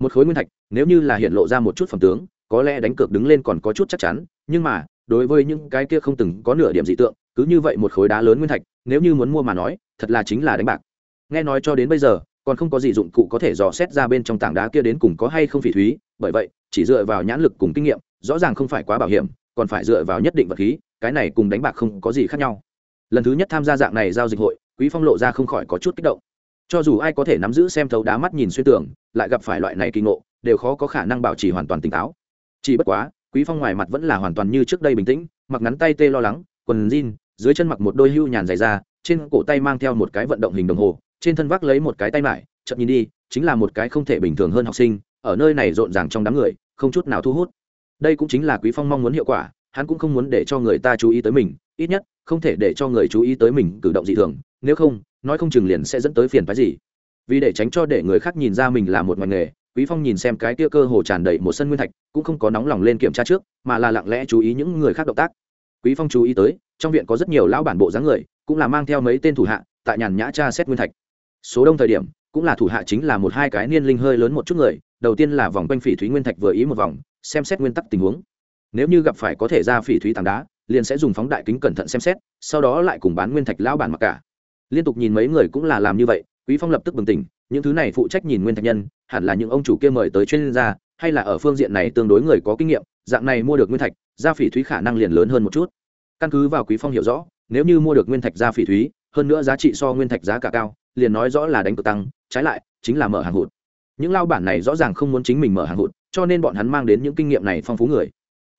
Một khối nguyên thạch, nếu như là hiện lộ ra một chút phẩm tướng, có lẽ đánh cược đứng lên còn có chút chắc chắn, nhưng mà đối với những cái kia không từng có nửa điểm dị tượng, cứ như vậy một khối đá lớn nguyên thạch, nếu như muốn mua mà nói, thật là chính là đánh bạc. Nghe nói cho đến bây giờ, còn không có gì dụng cụ có thể dò xét ra bên trong tảng đá kia đến cùng có hay không phỉ thúy, bởi vậy, chỉ dựa vào nhãn lực cùng kinh nghiệm, rõ ràng không phải quá bảo hiểm, còn phải dựa vào nhất định vật khí, cái này cùng đánh bạc không có gì khác nhau. Lần thứ nhất tham gia dạng này giao dịch hội, quý phong lộ ra không khỏi có chút kích động. Cho dù ai có thể nắm giữ xem thấu đá mắt nhìn xuyên tưởng lại gặp phải loại này kỳ ngộ, đều khó có khả năng bảo trì hoàn toàn tỉnh táo. Chỉ bất quá quý phong ngoài mặt vẫn là hoàn toàn như trước đây bình tĩnh, mặc ngắn tay tê lo lắng, quần jean, dưới chân mặc một đôi hưu nhàn dày da, trên cổ tay mang theo một cái vận động hình đồng hồ, trên thân vác lấy một cái tay mải, chậm nhìn đi, chính là một cái không thể bình thường hơn học sinh, ở nơi này rộn ràng trong đám người, không chút nào thu hút. Đây cũng chính là quý phong mong muốn hiệu quả, hắn cũng không muốn để cho người ta chú ý tới mình, ít nhất, không thể để cho người chú ý tới mình cử động dị thường, nếu không, nói không chừng liền sẽ dẫn tới phiền phái gì. Vì để tránh cho để người khác nhìn ra mình là một ngoài nghề quý phong nhìn xem cái kia cơ hồ tràn đầy một sân nguyên thạch, cũng không có nóng lòng lên kiểm tra trước, mà là lặng lẽ chú ý những người khác động tác. Quý phong chú ý tới, trong viện có rất nhiều lão bản bộ dáng người, cũng là mang theo mấy tên thủ hạ, tại nhàn nhã tra xét nguyên thạch. Số đông thời điểm, cũng là thủ hạ chính là một hai cái niên linh hơi lớn một chút người, đầu tiên là vòng quanh phỉ thúy nguyên thạch vừa ý một vòng, xem xét nguyên tắc tình huống. Nếu như gặp phải có thể ra phỉ thúy tảng đá, liền sẽ dùng phóng đại kính cẩn thận xem xét, sau đó lại cùng bán nguyên thạch lão bản mặc cả. Liên tục nhìn mấy người cũng là làm như vậy quý phong lập tức bừng tỉnh, những thứ này phụ trách nhìn nguyên thạch nhân, hẳn là những ông chủ kia mời tới chuyên gia, hay là ở phương diện này tương đối người có kinh nghiệm, dạng này mua được nguyên thạch, gia phỉ thúy khả năng liền lớn hơn một chút. Căn cứ vào quý phong hiểu rõ, nếu như mua được nguyên thạch gia phỉ thúy, hơn nữa giá trị so nguyên thạch giá cả cao, liền nói rõ là đánh cược tăng, trái lại, chính là mở hàng hụt. Những lao bản này rõ ràng không muốn chính mình mở hàng hụt, cho nên bọn hắn mang đến những kinh nghiệm này phong phú người.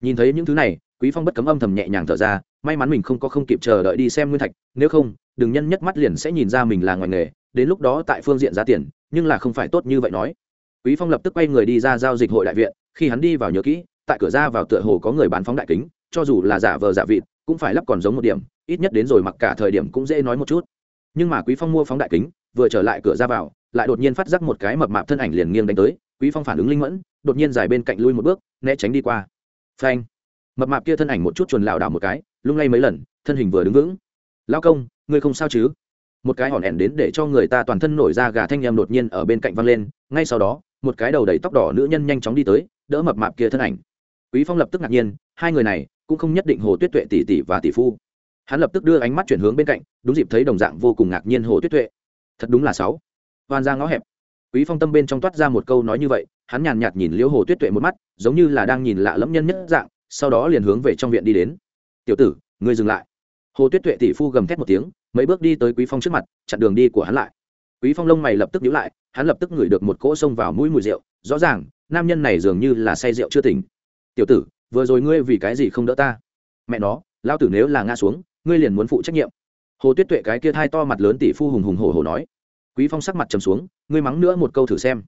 Nhìn thấy những thứ này, quý phong bất cấm âm thầm nhẹ nhàng thở ra, may mắn mình không có không kịp chờ đợi đi xem nguyên thạch, nếu không, đừng nhân nhất mắt liền sẽ nhìn ra mình là ngoài nghề đến lúc đó tại phương diện giá tiền, nhưng là không phải tốt như vậy nói. Quý phong lập tức quay người đi ra giao dịch hội đại viện, khi hắn đi vào nhớ kỹ, tại cửa ra vào tựa hồ có người bán phóng đại kính, cho dù là giả vờ giả vịt, cũng phải lắp còn giống một điểm, ít nhất đến rồi mặc cả thời điểm cũng dễ nói một chút. Nhưng mà quý phong mua phóng đại kính, vừa trở lại cửa ra vào, lại đột nhiên phát giác một cái mập mạp thân ảnh liền nghiêng đánh tới, quý phong phản ứng linh mẫn, đột nhiên dài bên cạnh lui một bước, né tránh đi qua. Phanh! Mập mạp kia thân ảnh một chút chuồn lảo đảo một cái, lung lay mấy lần, thân hình vừa đứng vững. Lao công, ngươi không sao chứ? Một cái hòn ẻn đến để cho người ta toàn thân nổi ra gà thanh em đột nhiên ở bên cạnh văng lên, ngay sau đó, một cái đầu đầy tóc đỏ nữ nhân nhanh chóng đi tới, đỡ mập mạp kia thân ảnh. Quý phong lập tức ngạc nhiên, hai người này cũng không nhất định hồ tuyết tuệ tỷ tỷ và tỷ phu. Hắn lập tức đưa ánh mắt chuyển hướng bên cạnh, đúng dịp thấy đồng dạng vô cùng ngạc nhiên hồ tuyết tuệ. Thật đúng là sáu. Hoàn ra ngõ hẹp. Quý phong tâm bên trong toát ra một câu nói như vậy, hắn nhàn nhạt nhìn liễu hồ tuyết tuệ một mắt, giống như là đang nhìn lạ lẫm nhân nhất dạng, sau đó liền hướng về trong viện đi đến. Tiểu tử, ngươi dừng lại. Hồ tuyết tuệ tỷ phu gầm thét một tiếng mấy bước đi tới quý phong trước mặt, chặn đường đi của hắn lại. Quý phong lông mày lập tức nhíu lại, hắn lập tức ngửi được một cỗ xông vào mũi mùi rượu, rõ ràng, nam nhân này dường như là say rượu chưa tỉnh. Tiểu tử, vừa rồi ngươi vì cái gì không đỡ ta? Mẹ nó lao tử nếu là ngã xuống, ngươi liền muốn phụ trách nhiệm. Hồ tuyết tuệ cái kia thai to mặt lớn tỷ phu hùng hùng hổ hổ nói. Quý phong sắc mặt trầm xuống, ngươi mắng nữa một câu thử xem.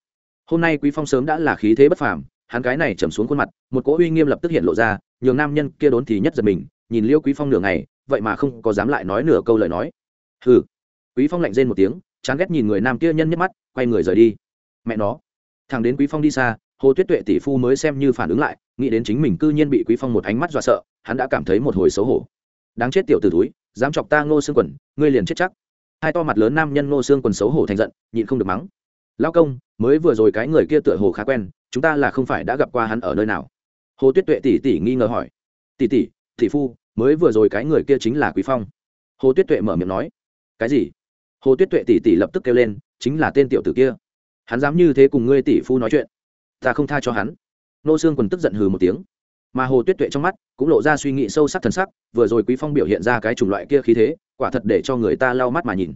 Hôm nay quý phong sớm đã là khí thế bất phàm, hắn cái này trầm xuống khuôn mặt, một cỗ uy nghiêm lập tức hiện lộ ra, nhường nam nhân kia đốn thì nhất giật mình, nhìn liêu quý phong nửa ngày vậy mà không có dám lại nói nửa câu lời nói. Hừ. Quý phong lạnh rên một tiếng, chán ghét nhìn người nam kia nhân nhất mắt, quay người rời đi. Mẹ nó. Thằng đến quý phong đi xa, hồ tuyết tuệ tỷ phu mới xem như phản ứng lại, nghĩ đến chính mình cư nhiên bị quý phong một ánh mắt dọa sợ, hắn đã cảm thấy một hồi xấu hổ. Đáng chết tiểu tử túi dám chọc ta ngô xương quần, ngươi liền chết chắc. Hai to mặt lớn nam nhân ngô xương quần xấu hổ thành giận, nhịn không được mắng. Lao công, mới vừa rồi cái người kia tựa hồ khá quen, chúng ta là không phải đã gặp qua hắn ở nơi nào? Hồ tuyết tuệ tỷ tỷ nghi ngờ hỏi. Tỷ tỷ tỷ phu mới vừa rồi cái người kia chính là quý phong. Hồ tuyết tuệ mở miệng nói, cái gì? Hồ tuyết tuệ tỷ tỷ lập tức kêu lên, chính là tên tiểu tử kia. Hắn dám như thế cùng ngươi tỷ phu nói chuyện. Ta không tha cho hắn. Nô xương quần tức giận hừ một tiếng. Mà hồ tuyết tuệ trong mắt cũng lộ ra suy nghĩ sâu sắc thần sắc, vừa rồi quý phong biểu hiện ra cái chủng loại kia khí thế, quả thật để cho người ta lau mắt mà nhìn.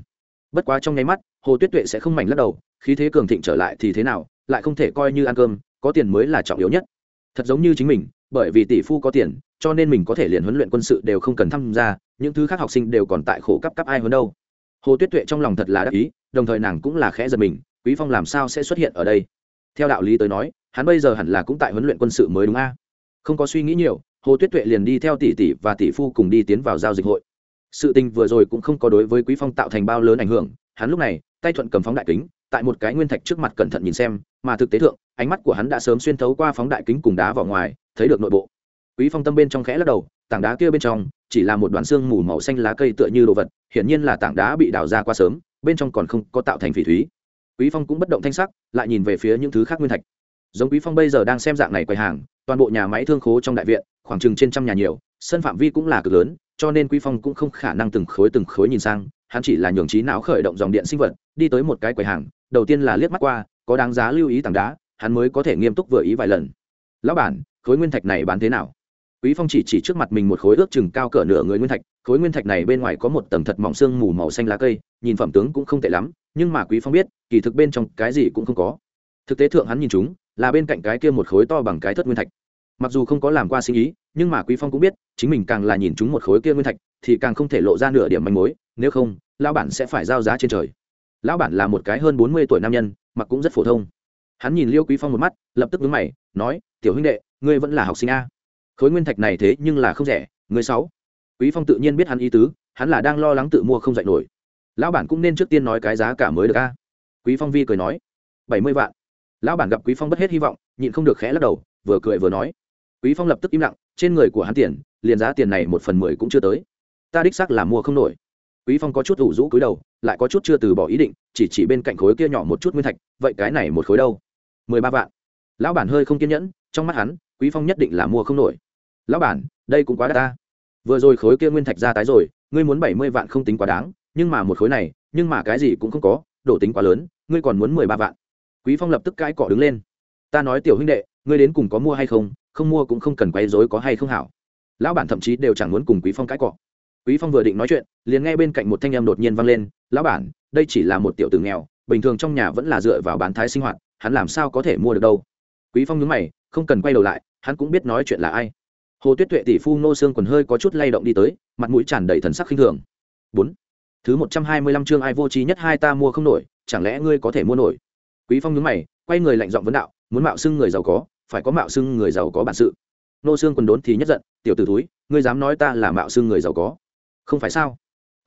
Bất quá trong nháy mắt, hồ tuyết tuệ sẽ không mảnh lắc đầu, khí thế cường thịnh trở lại thì thế nào, lại không thể coi như ăn cơm, có tiền mới là trọng yếu nhất. Thật giống như chính mình bởi vì tỷ phu có tiền, cho nên mình có thể liền huấn luyện quân sự đều không cần tham gia, những thứ khác học sinh đều còn tại khổ cấp cấp ai hơn đâu. Hồ tuyết tuệ trong lòng thật là đắc ý, đồng thời nàng cũng là khẽ giật mình, quý phong làm sao sẽ xuất hiện ở đây? Theo đạo lý tới nói, hắn bây giờ hẳn là cũng tại huấn luyện quân sự mới đúng a? Không có suy nghĩ nhiều, hồ tuyết tuệ liền đi theo tỷ tỷ và tỷ phu cùng đi tiến vào giao dịch hội. Sự tình vừa rồi cũng không có đối với quý phong tạo thành bao lớn ảnh hưởng, hắn lúc này, tay thuận cầm phóng đại kính, tại một cái nguyên thạch trước mặt cẩn thận nhìn xem, mà thực tế thượng ánh mắt của hắn đã sớm xuyên thấu qua phóng đại kính cùng đá vào ngoài, thấy được nội bộ. Quý phong tâm bên trong khẽ lắc đầu, tảng đá kia bên trong chỉ là một đoàn xương mù màu xanh lá cây tựa như đồ vật, hiển nhiên là tảng đá bị đào ra quá sớm, bên trong còn không có tạo thành phỉ thúy. Quý phong cũng bất động thanh sắc, lại nhìn về phía những thứ khác nguyên thạch. Giống quý phong bây giờ đang xem dạng này quầy hàng, toàn bộ nhà máy thương khố trong đại viện, khoảng chừng trên trăm nhà nhiều, sân phạm vi cũng là cực lớn, cho nên quý phong cũng không khả năng từng khối từng khối nhìn sang, hắn chỉ là nhường trí não khởi động dòng điện sinh vật, đi tới một cái quầy hàng, đầu tiên là liếc mắt qua, có đáng giá lưu ý tảng đá hắn mới có thể nghiêm túc vừa ý vài lần. Lão bản, khối nguyên thạch này bán thế nào? Quý phong chỉ chỉ trước mặt mình một khối ước chừng cao cỡ nửa người nguyên thạch, khối nguyên thạch này bên ngoài có một tầng thật mỏng xương mù màu xanh lá cây, nhìn phẩm tướng cũng không tệ lắm, nhưng mà quý phong biết, kỳ thực bên trong cái gì cũng không có. Thực tế thượng hắn nhìn chúng, là bên cạnh cái kia một khối to bằng cái thất nguyên thạch. Mặc dù không có làm qua sinh ý nhưng mà quý phong cũng biết, chính mình càng là nhìn chúng một khối kia nguyên thạch, thì càng không thể lộ ra nửa điểm manh mối, nếu không, lão bản sẽ phải giao giá trên trời. Lão bản là một cái hơn bốn mươi tuổi nam nhân, mặc cũng rất phổ thông hắn nhìn liêu quý phong một mắt, lập tức vướng mày, nói, tiểu huynh đệ, ngươi vẫn là học sinh a. Khối nguyên thạch này thế nhưng là không rẻ người sáu. Quý phong tự nhiên biết hắn ý tứ, hắn là đang lo lắng tự mua không dạy nổi. Lão bản cũng nên trước tiên nói cái giá cả mới được a. Quý phong vi cười nói, bảy mươi vạn. Lão bản gặp quý phong bất hết hy vọng, nhịn không được khẽ lắc đầu, vừa cười vừa nói. Quý phong lập tức im lặng, trên người của hắn tiền, liền giá tiền này một phần mười cũng chưa tới. Ta đích xác là mua không nổi. Quý phong có chút ủ rũ cúi đầu, lại có chút chưa từ bỏ ý định, chỉ chỉ bên cạnh khối kia nhỏ một chút nguyên thạch, vậy cái này một khối đâu? Mười ba vạn. Lão bản hơi không kiên nhẫn, trong mắt hắn, quý phong nhất định là mua không nổi. Lão bản, đây cũng quá đắt ta. Vừa rồi khối kia nguyên thạch ra tái rồi, ngươi muốn bảy mươi vạn không tính quá đáng, nhưng mà một khối này, nhưng mà cái gì cũng không có đổ tính quá lớn, ngươi còn muốn mười ba vạn. Quý phong lập tức cãi cọ đứng lên. Ta nói tiểu huynh đệ, ngươi đến cùng có mua hay không không mua cũng không cần quay rối có hay không hảo. Lão bản thậm chí đều chẳng muốn cùng quý phong cãi cọ. Quý phong vừa định nói chuyện, liền nghe bên cạnh một thanh em đột nhiên vang lên, lão bản, đây chỉ là một tiểu tử nghèo, bình thường trong nhà vẫn là dựa vào bán thái sinh hoạt hắn làm sao có thể mua được đâu? Quý phong nhớ mày, không cần quay đầu lại, hắn cũng biết nói chuyện là ai. Hồ tuyết tuệ tỷ phu nô xương quần hơi có chút lay động đi tới, mặt mũi tràn đầy thần sắc khinh thường. Bốn. Thứ một trăm hai mươi lăm chương ai vô trí nhất hai ta mua không nổi, chẳng lẽ ngươi có thể mua nổi? Quý phong nhớ mày, quay người lạnh giọng vấn đạo, muốn mạo xưng người giàu có, phải có mạo xưng người giàu có bản sự. Nô xương quần đốn thì nhất giận, tiểu tử túi ngươi dám nói ta là mạo xưng người giàu có? Không phải sao?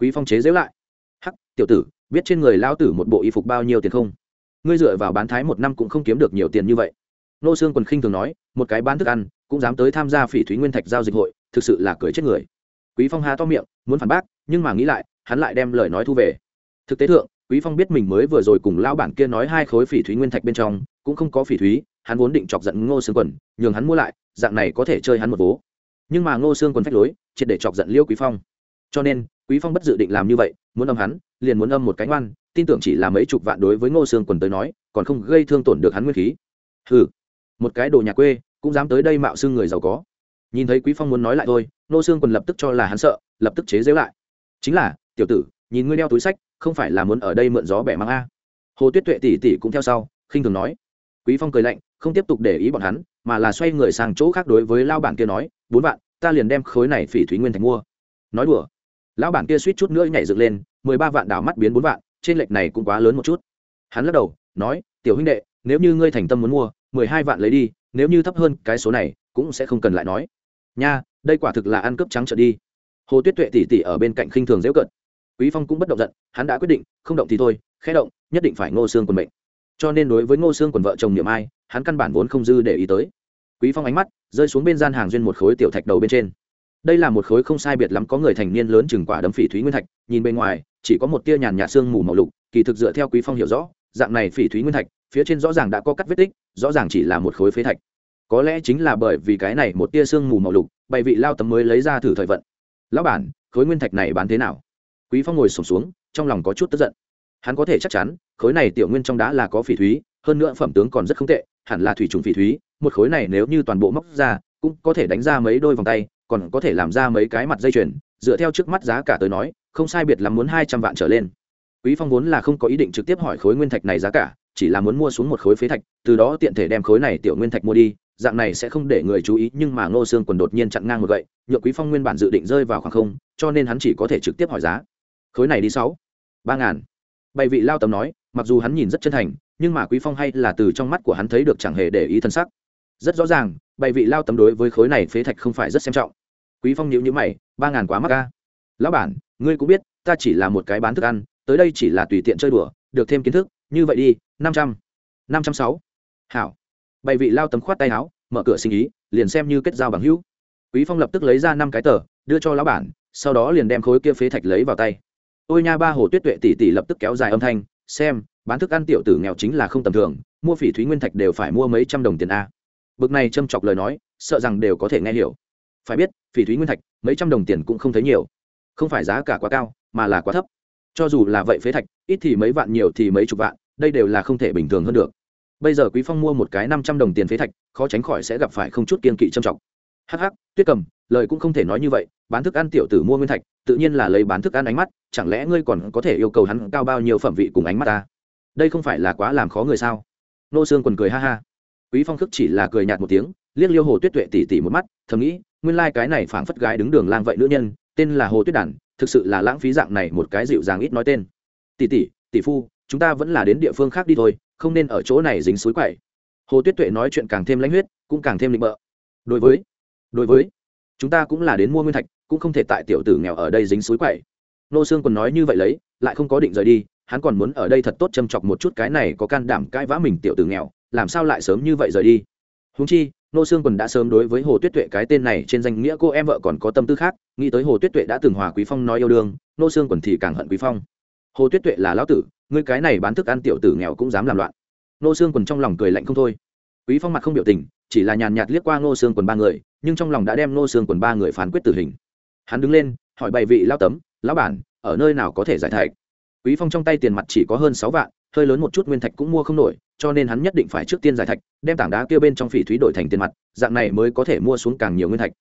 Quý phong chế giễu lại. Hắc, tiểu tử, biết trên người lao tử một bộ y phục bao nhiêu tiền không? Ngươi dựa vào bán thái một năm cũng không kiếm được nhiều tiền như vậy. Nô xương quần khinh thường nói, một cái bán thức ăn, cũng dám tới tham gia phỉ thúy nguyên thạch giao dịch hội, thực sự là cười chết người. Quý phong há to miệng, muốn phản bác, nhưng mà nghĩ lại, hắn lại đem lời nói thu về. Thực tế thượng, quý phong biết mình mới vừa rồi cùng lão bản kia nói hai khối phỉ thúy nguyên thạch bên trong, cũng không có phỉ thúy, hắn vốn định chọc giận ngô xương quần, nhường hắn mua lại, dạng này có thể chơi hắn một vố. Nhưng mà ngô xương quần phách lối, triệt để chọc giận liêu quý phong. Cho nên, quý phong bất dự định làm như vậy, muốn âm hắn, liền muốn âm một cánh oan tin tưởng chỉ là mấy chục vạn đối với ngô xương quần tới nói, còn không gây thương tổn được hắn nguyên khí. Hừ, một cái đồ nhà quê, cũng dám tới đây mạo xưng người giàu có. Nhìn thấy quý phong muốn nói lại thôi, ngô xương quần lập tức cho là hắn sợ, lập tức chế giễu lại. Chính là, tiểu tử, nhìn ngươi đeo túi sách, không phải là muốn ở đây mượn gió bẻ mang a. Hồ tuyết tuệ tỷ tỷ cũng theo sau, khinh thường nói. Quý phong cười lạnh, không tiếp tục để ý bọn hắn, mà là xoay người sang chỗ khác đối với lao bản kia nói, bốn vạn, ta liền đem khối này phỉ thúy nguyên thành mua. Nói đùa. Lão bản kia suýt chút nữa nhảy dựng lên, mười ba vạn đảo mắt biến bốn vạn trên lệch này cũng quá lớn một chút. Hắn lắc đầu, nói, tiểu huynh đệ, nếu như ngươi thành tâm muốn mua, mười hai vạn lấy đi, nếu như thấp hơn cái số này, cũng sẽ không cần lại nói. Nha, đây quả thực là ăn cướp trắng trợn đi. Hồ tuyết tuệ tỉ tỉ ở bên cạnh khinh thường dễ cận quý phong cũng bất động giận, hắn đã quyết định, không động thì thôi, khẽ động, nhất định phải ngô xương quần mệnh. Cho nên đối với ngô xương quần vợ chồng niệm ai, hắn căn bản vốn không dư để ý tới. Quý phong ánh mắt rơi xuống bên gian hàng duyên một khối tiểu thạch đầu bên trên đây là một khối không sai biệt lắm có người thành niên lớn chừng quả đấm phỉ thúy nguyên thạch nhìn bên ngoài chỉ có một tia nhàn nhạt xương mù màu lục kỳ thực dựa theo quý phong hiểu rõ dạng này phỉ thúy nguyên thạch phía trên rõ ràng đã có cắt vết tích rõ ràng chỉ là một khối phế thạch. Có lẽ chính là bởi vì cái này một tia xương mù màu lục bày vị lao tấm mới lấy ra thử thời vận. Lão bản khối nguyên thạch này bán thế nào? Quý phong ngồi sổm xuống, xuống trong lòng có chút tức giận. Hắn có thể chắc chắn khối này tiểu nguyên trong đá là có phỉ thúy hơn nữa phẩm tướng còn rất không tệ hẳn là thủy trùng phỉ thúy một khối này nếu như toàn bộ móc ra cũng có thể đánh ra mấy đôi vòng tay còn có thể làm ra mấy cái mặt dây chuyền, dựa theo trước mắt giá cả tới nói, không sai biệt là muốn hai trăm vạn trở lên. Quý phong vốn là không có ý định trực tiếp hỏi khối nguyên thạch này giá cả, chỉ là muốn mua xuống một khối phế thạch, từ đó tiện thể đem khối này tiểu nguyên thạch mua đi, dạng này sẽ không để người chú ý, nhưng mà ngô sương quần đột nhiên chặn ngang một gậy nhựa quý phong nguyên bản dự định rơi vào khoảng không, cho nên hắn chỉ có thể trực tiếp hỏi giá. Khối này đi sáu, ba ngàn. Bày vị lao tầm nói, mặc dù hắn nhìn rất chân thành, nhưng mà quý phong hay là từ trong mắt của hắn thấy được chẳng hề để ý thân sắc. Rất rõ ràng bày vị lao tấm đối với khối này phế thạch không phải rất xem trọng. Quý phong nhíu nhíu mày, ba ngàn quá mắc ca lão bản, ngươi cũng biết, ta chỉ là một cái bán thức ăn, tới đây chỉ là tùy tiện chơi đùa, được thêm kiến thức, như vậy đi, năm trăm năm trăm sáu. Hảo. Bày vị lao tấm khoát tay áo, mở cửa sinh ý, liền xem như kết giao bằng hữu. Quý phong lập tức lấy ra năm cái tờ, đưa cho lão bản, sau đó liền đem khối kia phế thạch lấy vào tay. Ôi nha, ba hồ tuyết tuệ tỷ tỷ lập tức kéo dài âm thanh, xem, bán thức ăn tiểu tử nghèo chính là không tầm thường, mua phỉ thúy nguyên thạch đều phải mua mấy trăm đồng tiền a bực này châm chọc lời nói, sợ rằng đều có thể nghe hiểu. Phải biết, phỉ thúy nguyên thạch, mấy trăm đồng tiền cũng không thấy nhiều. Không phải giá cả quá cao, mà là quá thấp. Cho dù là vậy phế thạch, ít thì mấy vạn, nhiều thì mấy chục vạn, đây đều là không thể bình thường hơn được. Bây giờ quý phong mua một cái năm trăm đồng tiền phế thạch, khó tránh khỏi sẽ gặp phải không chút kiên kỵ châm trọng hắc hắc, tuyết cầm, lời cũng không thể nói như vậy, bán thức ăn tiểu tử mua nguyên thạch, tự nhiên là lấy bán thức ăn ánh mắt, chẳng lẽ ngươi còn có thể yêu cầu hắn cao bao nhiêu phẩm vị cùng ánh mắt ta? Đây không phải là quá làm khó người sao? Nô xương quần cười ha ha quý phong khước chỉ là cười nhạt một tiếng, liếc liêu hồ tuyết tuệ tỉ tỉ một mắt, thầm nghĩ, nguyên lai like cái này phảng phất gái đứng đường lang vậy nữ nhân, tên là hồ tuyết đản, thực sự là lãng phí dạng này một cái dịu dàng ít nói tên. Tỷ tỷ tỷ phu, chúng ta vẫn là đến địa phương khác đi thôi, không nên ở chỗ này dính suối quậy. Hồ tuyết tuệ nói chuyện càng thêm lãnh huyết, cũng càng thêm định bợ. Đối với đối với, chúng ta cũng là đến mua nguyên thạch, cũng không thể tại tiểu tử nghèo ở đây dính suối quậy. Nô xương còn nói như vậy lấy, lại không có định rời đi, hắn còn muốn ở đây thật tốt châm chọc một chút cái này có can đảm cãi vã mình tiểu tử nghèo làm sao lại sớm như vậy rời đi? Húng chi, nô sương quần đã sớm đối với hồ tuyết tuệ cái tên này trên danh nghĩa cô em vợ còn có tâm tư khác, nghĩ tới hồ tuyết tuệ đã từng hòa quý phong nói yêu đương, nô sương quần thì càng hận quý phong. Hồ tuyết tuệ là lão tử, ngươi cái này bán thức ăn tiểu tử nghèo cũng dám làm loạn. Nô sương quần trong lòng cười lạnh không thôi. Quý phong mặt không biểu tình, chỉ là nhàn nhạt liếc qua nô sương quần ba người, nhưng trong lòng đã đem nô sương quần ba người phán quyết tử hình. Hắn đứng lên, hỏi bày vị lao tấm, lão bản, ở nơi nào có thể giải thạch? Quý phong trong tay tiền mặt chỉ có hơn sáu vạn, hơi lớn một chút nguyên thạch cũng mua không nổi cho nên hắn nhất định phải trước tiên giải thạch, đem tảng đá kia bên trong phỉ thúy đổi thành tiền mặt, dạng này mới có thể mua xuống càng nhiều nguyên thạch.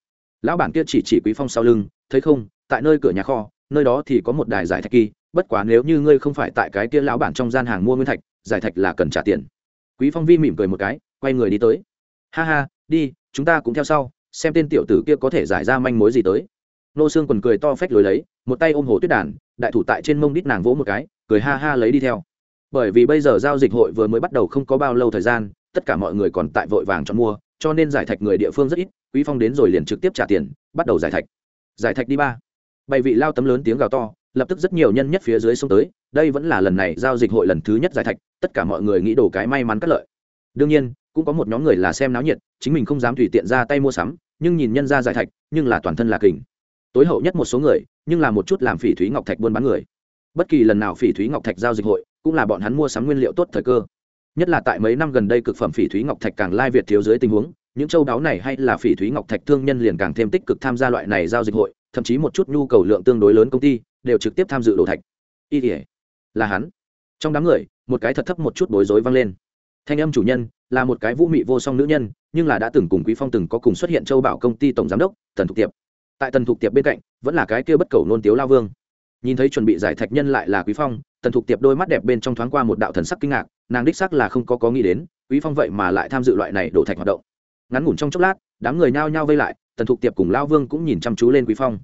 Lão bản kia chỉ chỉ quý phong sau lưng, thấy không, tại nơi cửa nhà kho, nơi đó thì có một đài giải thạch kỳ, bất quá nếu như ngươi không phải tại cái kia lão bản trong gian hàng mua nguyên thạch, giải thạch là cần trả tiền. Quý phong vi mỉm cười một cái, quay người đi tới. Ha ha, đi, chúng ta cũng theo sau, xem tên tiểu tử kia có thể giải ra manh mối gì tới. Nô xương quần cười to phách lối lấy, một tay ôm hồ tuyết đàn, đại thủ tại trên mông đít nàng vỗ một cái, cười ha ha lấy đi theo bởi vì bây giờ giao dịch hội vừa mới bắt đầu không có bao lâu thời gian, tất cả mọi người còn tại vội vàng chọn mua, cho nên giải thạch người địa phương rất ít, quý phong đến rồi liền trực tiếp trả tiền, bắt đầu giải thạch. Giải thạch đi ba. Bảy vị lao tấm lớn tiếng gào to, lập tức rất nhiều nhân nhất phía dưới sông tới, đây vẫn là lần này giao dịch hội lần thứ nhất giải thạch, tất cả mọi người nghĩ đồ cái may mắn cắt lợi. Đương nhiên, cũng có một nhóm người là xem náo nhiệt, chính mình không dám tùy tiện ra tay mua sắm, nhưng nhìn nhân ra giải thạch, nhưng là toàn thân là kình. Tối hậu nhất một số người, nhưng là một chút làm phỉ thúy ngọc thạch buôn bán người bất kỳ lần nào phỉ thúy ngọc thạch giao dịch hội, cũng là bọn hắn mua sắm nguyên liệu tốt thời cơ. Nhất là tại mấy năm gần đây cực phẩm phỉ thúy ngọc thạch càng lai việt thiếu dưới tình huống, những châu đáo này hay là phỉ thúy ngọc thạch thương nhân liền càng thêm tích cực tham gia loại này giao dịch hội, thậm chí một chút nhu cầu lượng tương đối lớn công ty, đều trực tiếp tham dự đồ thạch. Y thể là hắn. Trong đám người, một cái thật thấp một chút bối rối vang lên. Thanh âm chủ nhân là một cái vũ mị vô song nữ nhân, nhưng là đã từng cùng quý phong từng có cùng xuất hiện châu bảo công ty tổng giám đốc, tần thục tiệp. Tại tần thục tiệp bên cạnh, vẫn là cái kia bất cầu nôn tiếu lao vương nhìn thấy chuẩn bị giải thạch nhân lại là quý phong, tần thục tiệp đôi mắt đẹp bên trong thoáng qua một đạo thần sắc kinh ngạc, nàng đích sắc là không có có nghĩ đến, quý phong vậy mà lại tham dự loại này đổ thạch hoạt động. Ngắn ngủn trong chốc lát, đám người nhao nhao vây lại, tần thục tiệp cùng lao vương cũng nhìn chăm chú lên quý phong.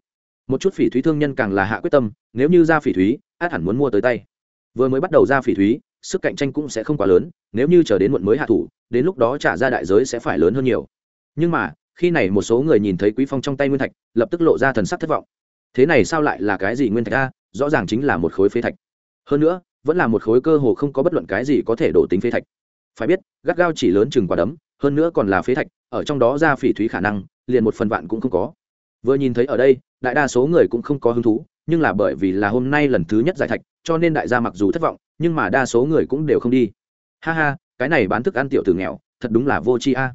Một chút phỉ thúy thương nhân càng là hạ quyết tâm, nếu như ra phỉ thúy, át hẳn muốn mua tới tay. Vừa mới bắt đầu ra phỉ thúy, sức cạnh tranh cũng sẽ không quá lớn, nếu như chờ đến muộn mới hạ thủ, đến lúc đó trả ra đại giới sẽ phải lớn hơn nhiều. Nhưng mà, khi này một số người nhìn thấy quý phong trong tay nguyên thạch, lập tức lộ ra thần sắc thất vọng thế này sao lại là cái gì nguyên thạch a? Rõ ràng chính là một khối phế thạch. Hơn nữa, vẫn là một khối cơ hồ không có bất luận cái gì có thể đổ tính phế thạch. Phải biết, gắt gao chỉ lớn chừng quả đấm, hơn nữa còn là phế thạch, ở trong đó ra phỉ thúy khả năng, liền một phần vạn cũng không có. Vừa nhìn thấy ở đây, đại đa số người cũng không có hứng thú, nhưng là bởi vì là hôm nay lần thứ nhất giải thạch, cho nên đại gia mặc dù thất vọng, nhưng mà đa số người cũng đều không đi. Ha ha, cái này bán thức ăn tiểu tử nghèo, thật đúng là vô tri a.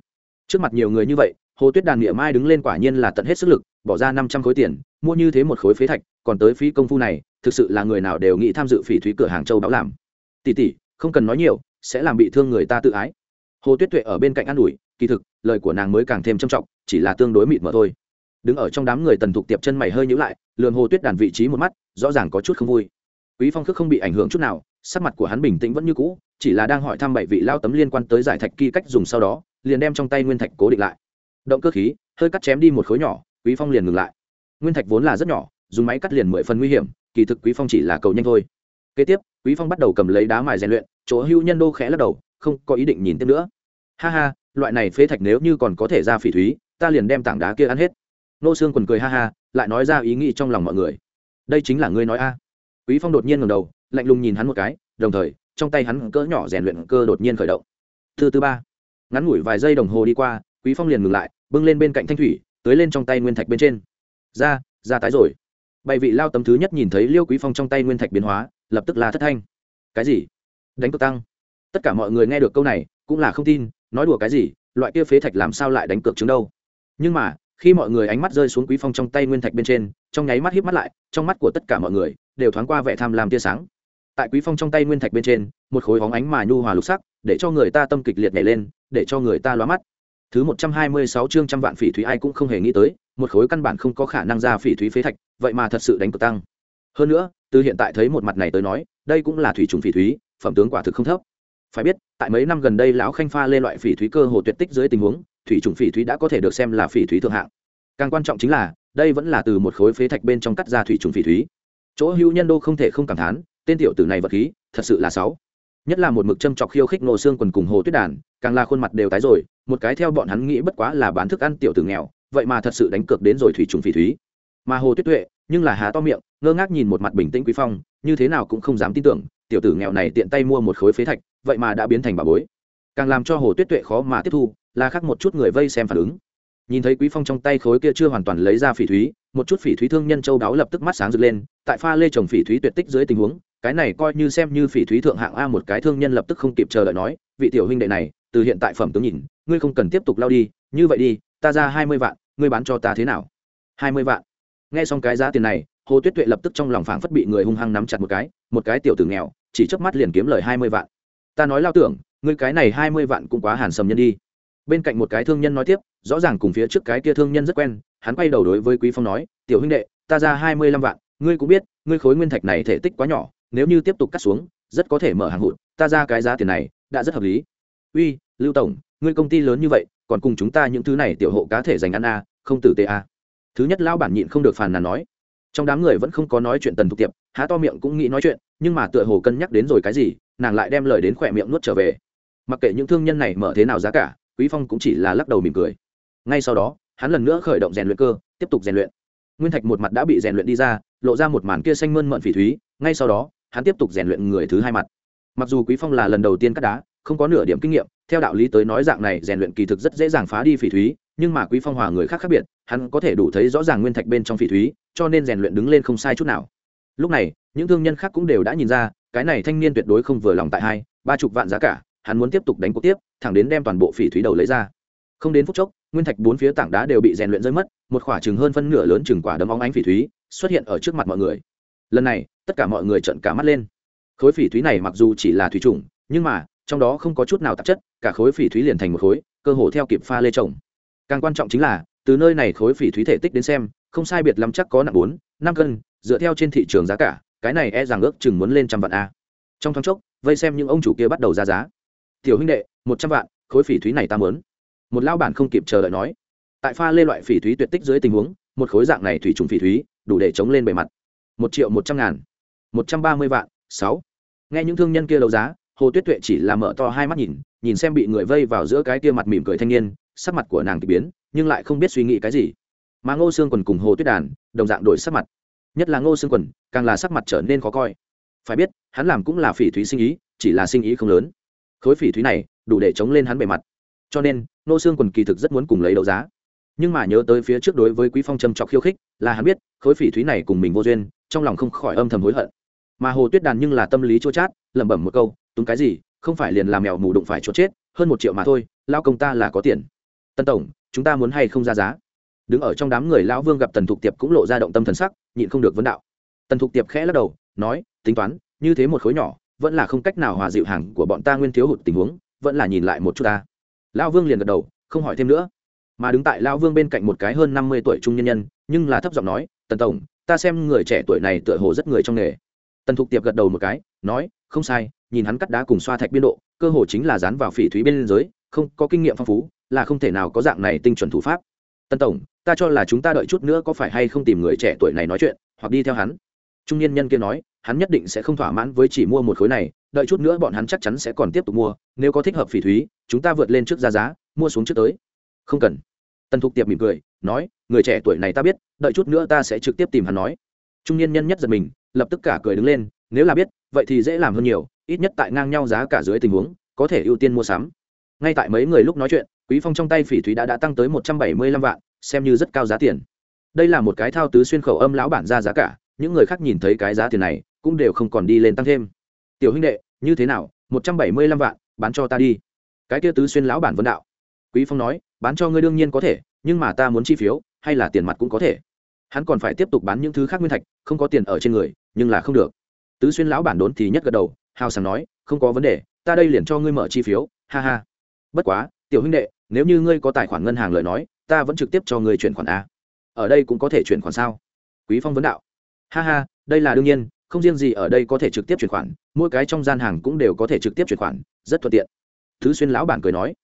Trước mặt nhiều người như vậy, hồ tuyết đàn nghĩa mai đứng lên quả nhiên là tận hết sức lực, bỏ ra năm trăm khối tiền mua như thế một khối phế thạch, còn tới phí công phu này, thực sự là người nào đều nghĩ tham dự phỉ thúy cửa hàng châu báo làm. Tỷ tỷ, không cần nói nhiều, sẽ làm bị thương người ta tự ái. Hồ tuyết tuệ ở bên cạnh an ủi, kỳ thực, lời của nàng mới càng thêm trầm trọng, chỉ là tương đối mịt mờ thôi. Đứng ở trong đám người tần thục tiệp chân mày hơi nhữ lại lượn hồ tuyết đàn vị trí một mắt, rõ ràng có chút không vui. Quý phong khước không bị ảnh hưởng chút nào, sắc mặt của hắn bình tĩnh vẫn như cũ, chỉ là đang hỏi thăm bảy vị lao tấm liên quan tới giải thạch kỳ cách dùng sau đó, liền đem trong tay nguyên thạch cố định lại. Động cơ khí, hơi cắt chém đi một khối nhỏ, quý phong liền ngừng lại nguyên thạch vốn là rất nhỏ, dùng máy cắt liền mười phần nguy hiểm, kỳ thực quý phong chỉ là cầu nhanh thôi. Kế tiếp, quý phong bắt đầu cầm lấy đá mài rèn luyện, chỗ hưu nhân đô khẽ lắc đầu, không có ý định nhìn tiếp nữa. Ha ha, loại này phế thạch nếu như còn có thể ra phỉ thúy, ta liền đem tảng đá kia ăn hết. Nô xương quần cười ha ha, lại nói ra ý nghĩ trong lòng mọi người. Đây chính là ngươi nói a. Quý phong đột nhiên ngẩng đầu, lạnh lùng nhìn hắn một cái, đồng thời, trong tay hắn cỡ nhỏ rèn luyện cơ đột nhiên khởi động. Thứ tư ba. Ngắn ngủi vài giây đồng hồ đi qua, quý phong liền ngừng lại, bưng lên bên cạnh thanh thủy, tưới lên trong tay nguyên thạch bên trên ra ra tái rồi. Bảy vị lao tấm thứ nhất nhìn thấy liêu quý phong trong tay nguyên thạch biến hóa, lập tức là thất thanh. Cái gì? Đánh cược tăng. Tất cả mọi người nghe được câu này, cũng là không tin, nói đùa cái gì, loại kia phế thạch làm sao lại đánh cược chứng đâu. Nhưng mà, khi mọi người ánh mắt rơi xuống quý phong trong tay nguyên thạch bên trên, trong nháy mắt híp mắt lại, trong mắt của tất cả mọi người, đều thoáng qua vẻ tham lam tia sáng. Tại quý phong trong tay nguyên thạch bên trên, một khối hóng ánh mà nhu hòa lục sắc, để cho người ta tâm kịch liệt nhảy lên, để cho người ta lóa mắt. Thứ một trăm hai mươi sáu chương trăm vạn phỉ thúy ai cũng không hề nghĩ tới một khối căn bản không có khả năng ra phỉ thúy phế thạch, vậy mà thật sự đánh cực tăng. Hơn nữa, từ hiện tại thấy một mặt này tới nói, đây cũng là thủy trùng phỉ thúy, phẩm tướng quả thực không thấp. Phải biết, tại mấy năm gần đây lão khanh pha lên loại phỉ thúy cơ hồ tuyệt tích dưới tình huống, thủy trùng phỉ thúy đã có thể được xem là phỉ thúy thượng hạng. Càng quan trọng chính là, đây vẫn là từ một khối phế thạch bên trong cắt ra thủy trùng phỉ thúy. Chỗ hữu nhân đô không thể không cảm thán, tên tiểu tử này vật khí, thật sự là sáu. Nhất là một mực châm chọc khiêu khích nổ xương quần cùng hồ tuyết đàn, càng là khuôn mặt đều tái rồi, một cái theo bọn hắn nghĩ bất quá là bán thức ăn tiểu tử nghèo vậy mà thật sự đánh cược đến rồi thủy trùng phỉ thúy. Mà hồ tuyết tuệ, nhưng là há to miệng, ngơ ngác nhìn một mặt bình tĩnh quý phong, như thế nào cũng không dám tin tưởng, tiểu tử nghèo này tiện tay mua một khối phế thạch, vậy mà đã biến thành bà bối. Càng làm cho hồ tuyết tuệ khó mà tiếp thu, là khác một chút người vây xem phản ứng. Nhìn thấy quý phong trong tay khối kia chưa hoàn toàn lấy ra phỉ thúy, một chút phỉ thúy thương nhân châu đáo lập tức mắt sáng rực lên, tại pha lê trồng phỉ thúy tuyệt tích dưới tình huống, cái này coi như xem như phỉ thúy thượng hạng a một cái thương nhân lập tức không kịp chờ đợi nói, vị tiểu huynh đệ này, từ hiện tại phẩm tướng nhìn, ngươi không cần tiếp tục lao đi, như vậy đi ta ra hai mươi vạn, ngươi bán cho ta thế nào? Hai mươi vạn. Nghe xong cái giá tiền này, hồ tuyết tuệ lập tức trong lòng phảng phất bị người hung hăng nắm chặt một cái một cái tiểu tử nghèo, chỉ chớp mắt liền kiếm lời hai mươi vạn. Ta nói lao tưởng, ngươi cái này hai mươi vạn cũng quá hàn sầm nhân đi. Bên cạnh một cái thương nhân nói tiếp, rõ ràng cùng phía trước cái kia thương nhân rất quen, hắn quay đầu đối với quý phong nói, tiểu huynh đệ, ta ra hai mươi lăm vạn, ngươi cũng biết, ngươi khối nguyên thạch này thể tích quá nhỏ, nếu như tiếp tục cắt xuống, rất có thể mở hàng hụt, ta ra cái giá tiền này, đã rất hợp lý. Uy, lưu tổng ngươi công ty lớn như vậy, còn cùng chúng ta những thứ này tiểu hộ cá thể dành ăn a không tử tế a thứ nhất lão bản nhịn không được phàn nàn nói. Trong đám người vẫn không có nói chuyện tần thục tiệp, há to miệng cũng nghĩ nói chuyện, nhưng mà tựa hồ cân nhắc đến rồi cái gì, nàng lại đem lời đến khỏe miệng nuốt trở về. Mặc kệ những thương nhân này mở thế nào giá cả, quý phong cũng chỉ là lắc đầu mỉm cười. Ngay sau đó, hắn lần nữa khởi động rèn luyện cơ, tiếp tục rèn luyện. Nguyên thạch một mặt đã bị rèn luyện đi ra, lộ ra một màn kia xanh mơn mận phỉ thúy, ngay sau đó, hắn tiếp tục rèn luyện người thứ hai mặt. Mặc dù quý phong là lần đầu tiên cắt đá không có nửa điểm kinh nghiệm, theo đạo lý tới nói dạng này rèn luyện kỳ thực rất dễ dàng phá đi phỉ thúy, nhưng mà quý phong hòa người khác khác biệt, hắn có thể đủ thấy rõ ràng nguyên thạch bên trong phỉ thúy, cho nên rèn luyện đứng lên không sai chút nào. Lúc này, những thương nhân khác cũng đều đã nhìn ra, cái này thanh niên tuyệt đối không vừa lòng tại hai, ba chục vạn giá cả, hắn muốn tiếp tục đánh cuộc tiếp, thẳng đến đem toàn bộ phỉ thúy đầu lấy ra. Không đến phút chốc, nguyên thạch bốn phía tảng đá đều bị rèn luyện rơi mất, một khỏa chừng hơn phân nửa lớn chừng quả đấm óng ánh phỉ thúy xuất hiện ở trước mặt mọi người. Lần này, tất cả mọi người trợn cả mắt lên. Khối phỉ thúy này mặc dù chỉ là thủy trùng, nhưng mà trong đó không có chút nào tạp chất, cả khối phỉ thúy liền thành một khối, cơ hồ theo kịp pha lê trồng. Càng quan trọng chính là, từ nơi này khối phỉ thúy thể tích đến xem, không sai biệt lắm chắc có nặng bốn, năm cân, dựa theo trên thị trường giá cả, cái này e rằng ước chừng muốn lên trăm vạn a. Trong thoáng chốc, vây xem những ông chủ kia bắt đầu ra giá. Tiểu huynh đệ, một trăm vạn, khối phỉ thúy này ta mớn một lao bản không kịp chờ đợi nói. Tại pha lê loại phỉ thúy tuyệt tích dưới tình huống, một khối dạng này thủy trùng phỉ thúy, đủ để chống lên bề mặt. Một triệu một trăm ngàn, một trăm ba mươi vạn, sáu. Nghe những thương nhân kia đấu giá hồ tuyết tuệ chỉ là mở to hai mắt nhìn nhìn xem bị người vây vào giữa cái kia mặt mỉm cười thanh niên, sắc mặt của nàng k ỳ biến, nhưng lại không biết suy nghĩ cái gì. Mà ngô sương quần cùng hồ tuyết đàn, đồng dạng đổi sắc mặt. Nhất là ngô sương quần, càng là sắc mặt trở nên khó coi. Phải biết, hắn làm cũng là phỉ thúy sinh ý, chỉ là sinh ý không lớn. Khối phỉ thúy này, đủ để chống lên hắn bề mặt. Cho nên, ngô sương quần kỳ thực rất muốn cùng lấy đấu giá. Nhưng mà nhớ tới phía trước đối với quý phong trầm trọc khiêu khích, là hắn biết, khối phỉ thúy này cùng mình vô duyên, trong lòng không khỏi âm thầm hối hận. Mà hồ tuyết đàn nhưng là tâm lý chua chát, lẩm bẩm một câu túng cái gì? Không phải liền làm mèo mù đụng phải chốt chết, hơn một triệu mà thôi lao công ta là có tiền. Tân tổng, chúng ta muốn hay không ra giá? Đứng ở trong đám người lão vương gặp tần thục tiệp cũng lộ ra động tâm thần sắc, nhịn không được vấn đạo. Tần thục tiệp khẽ lắc đầu, nói, tính toán, như thế một khối nhỏ, vẫn là không cách nào hòa dịu hàng của bọn ta nguyên thiếu hụt tình huống, vẫn là nhìn lại một chút ta. Lão vương liền gật đầu, không hỏi thêm nữa. Mà đứng tại lão vương bên cạnh một cái hơn năm mươi tuổi trung nhân nhân, nhưng là thấp giọng nói, tần tổng, ta xem người trẻ tuổi này tựa hồ rất người trong nghề. Tần thục tiệp gật đầu một cái, nói không sai, nhìn hắn cắt đá cùng xoa thạch biên độ, cơ hồ chính là dán vào phỉ thúy bên giới không, có kinh nghiệm phong phú, là không thể nào có dạng này tinh chuẩn thủ pháp. Tân tổng, ta cho là chúng ta đợi chút nữa có phải hay không tìm người trẻ tuổi này nói chuyện, hoặc đi theo hắn. Trung niên nhân kia nói, hắn nhất định sẽ không thỏa mãn với chỉ mua một khối này, đợi chút nữa bọn hắn chắc chắn sẽ còn tiếp tục mua, nếu có thích hợp phỉ thúy, chúng ta vượt lên trước giá giá, mua xuống trước tới. Không cần. Tần thục tiệp mỉm cười, nói, người trẻ tuổi này ta biết, đợi chút nữa ta sẽ trực tiếp tìm hắn nói. Trung niên nhân nhất giật mình, lập tức cả cười đứng lên nếu là biết, vậy thì dễ làm hơn nhiều, ít nhất tại ngang nhau giá cả dưới tình huống, có thể ưu tiên mua sắm. Ngay tại mấy người lúc nói chuyện, quý phong trong tay phỉ thúy đã đã tăng tới một trăm bảy mươi lăm vạn, xem như rất cao giá tiền. Đây là một cái thao tứ xuyên khẩu âm lão bản ra giá cả, những người khác nhìn thấy cái giá tiền này, cũng đều không còn đi lên tăng thêm. Tiểu huynh đệ, như thế nào? một trăm bảy mươi lăm vạn, bán cho ta đi. Cái kia tứ xuyên lão bản vấn đạo. Quý phong nói, bán cho ngươi đương nhiên có thể, nhưng mà ta muốn chi phiếu, hay là tiền mặt cũng có thể. Hắn còn phải tiếp tục bán những thứ khác nguyên thạch, không có tiền ở trên người, nhưng là không được tứ xuyên lão bản đốn thì nhất gật đầu, hào sảng nói, không có vấn đề, ta đây liền cho ngươi mở chi phiếu, ha ha. Bất quá, tiểu huynh đệ, nếu như ngươi có tài khoản ngân hàng lời nói, ta vẫn trực tiếp cho ngươi chuyển khoản a. Ở đây cũng có thể chuyển khoản sao? Quý phong vấn đạo. Ha ha, đây là đương nhiên, không riêng gì ở đây có thể trực tiếp chuyển khoản, mỗi cái trong gian hàng cũng đều có thể trực tiếp chuyển khoản, rất thuận tiện. Thứ xuyên lão bản cười nói.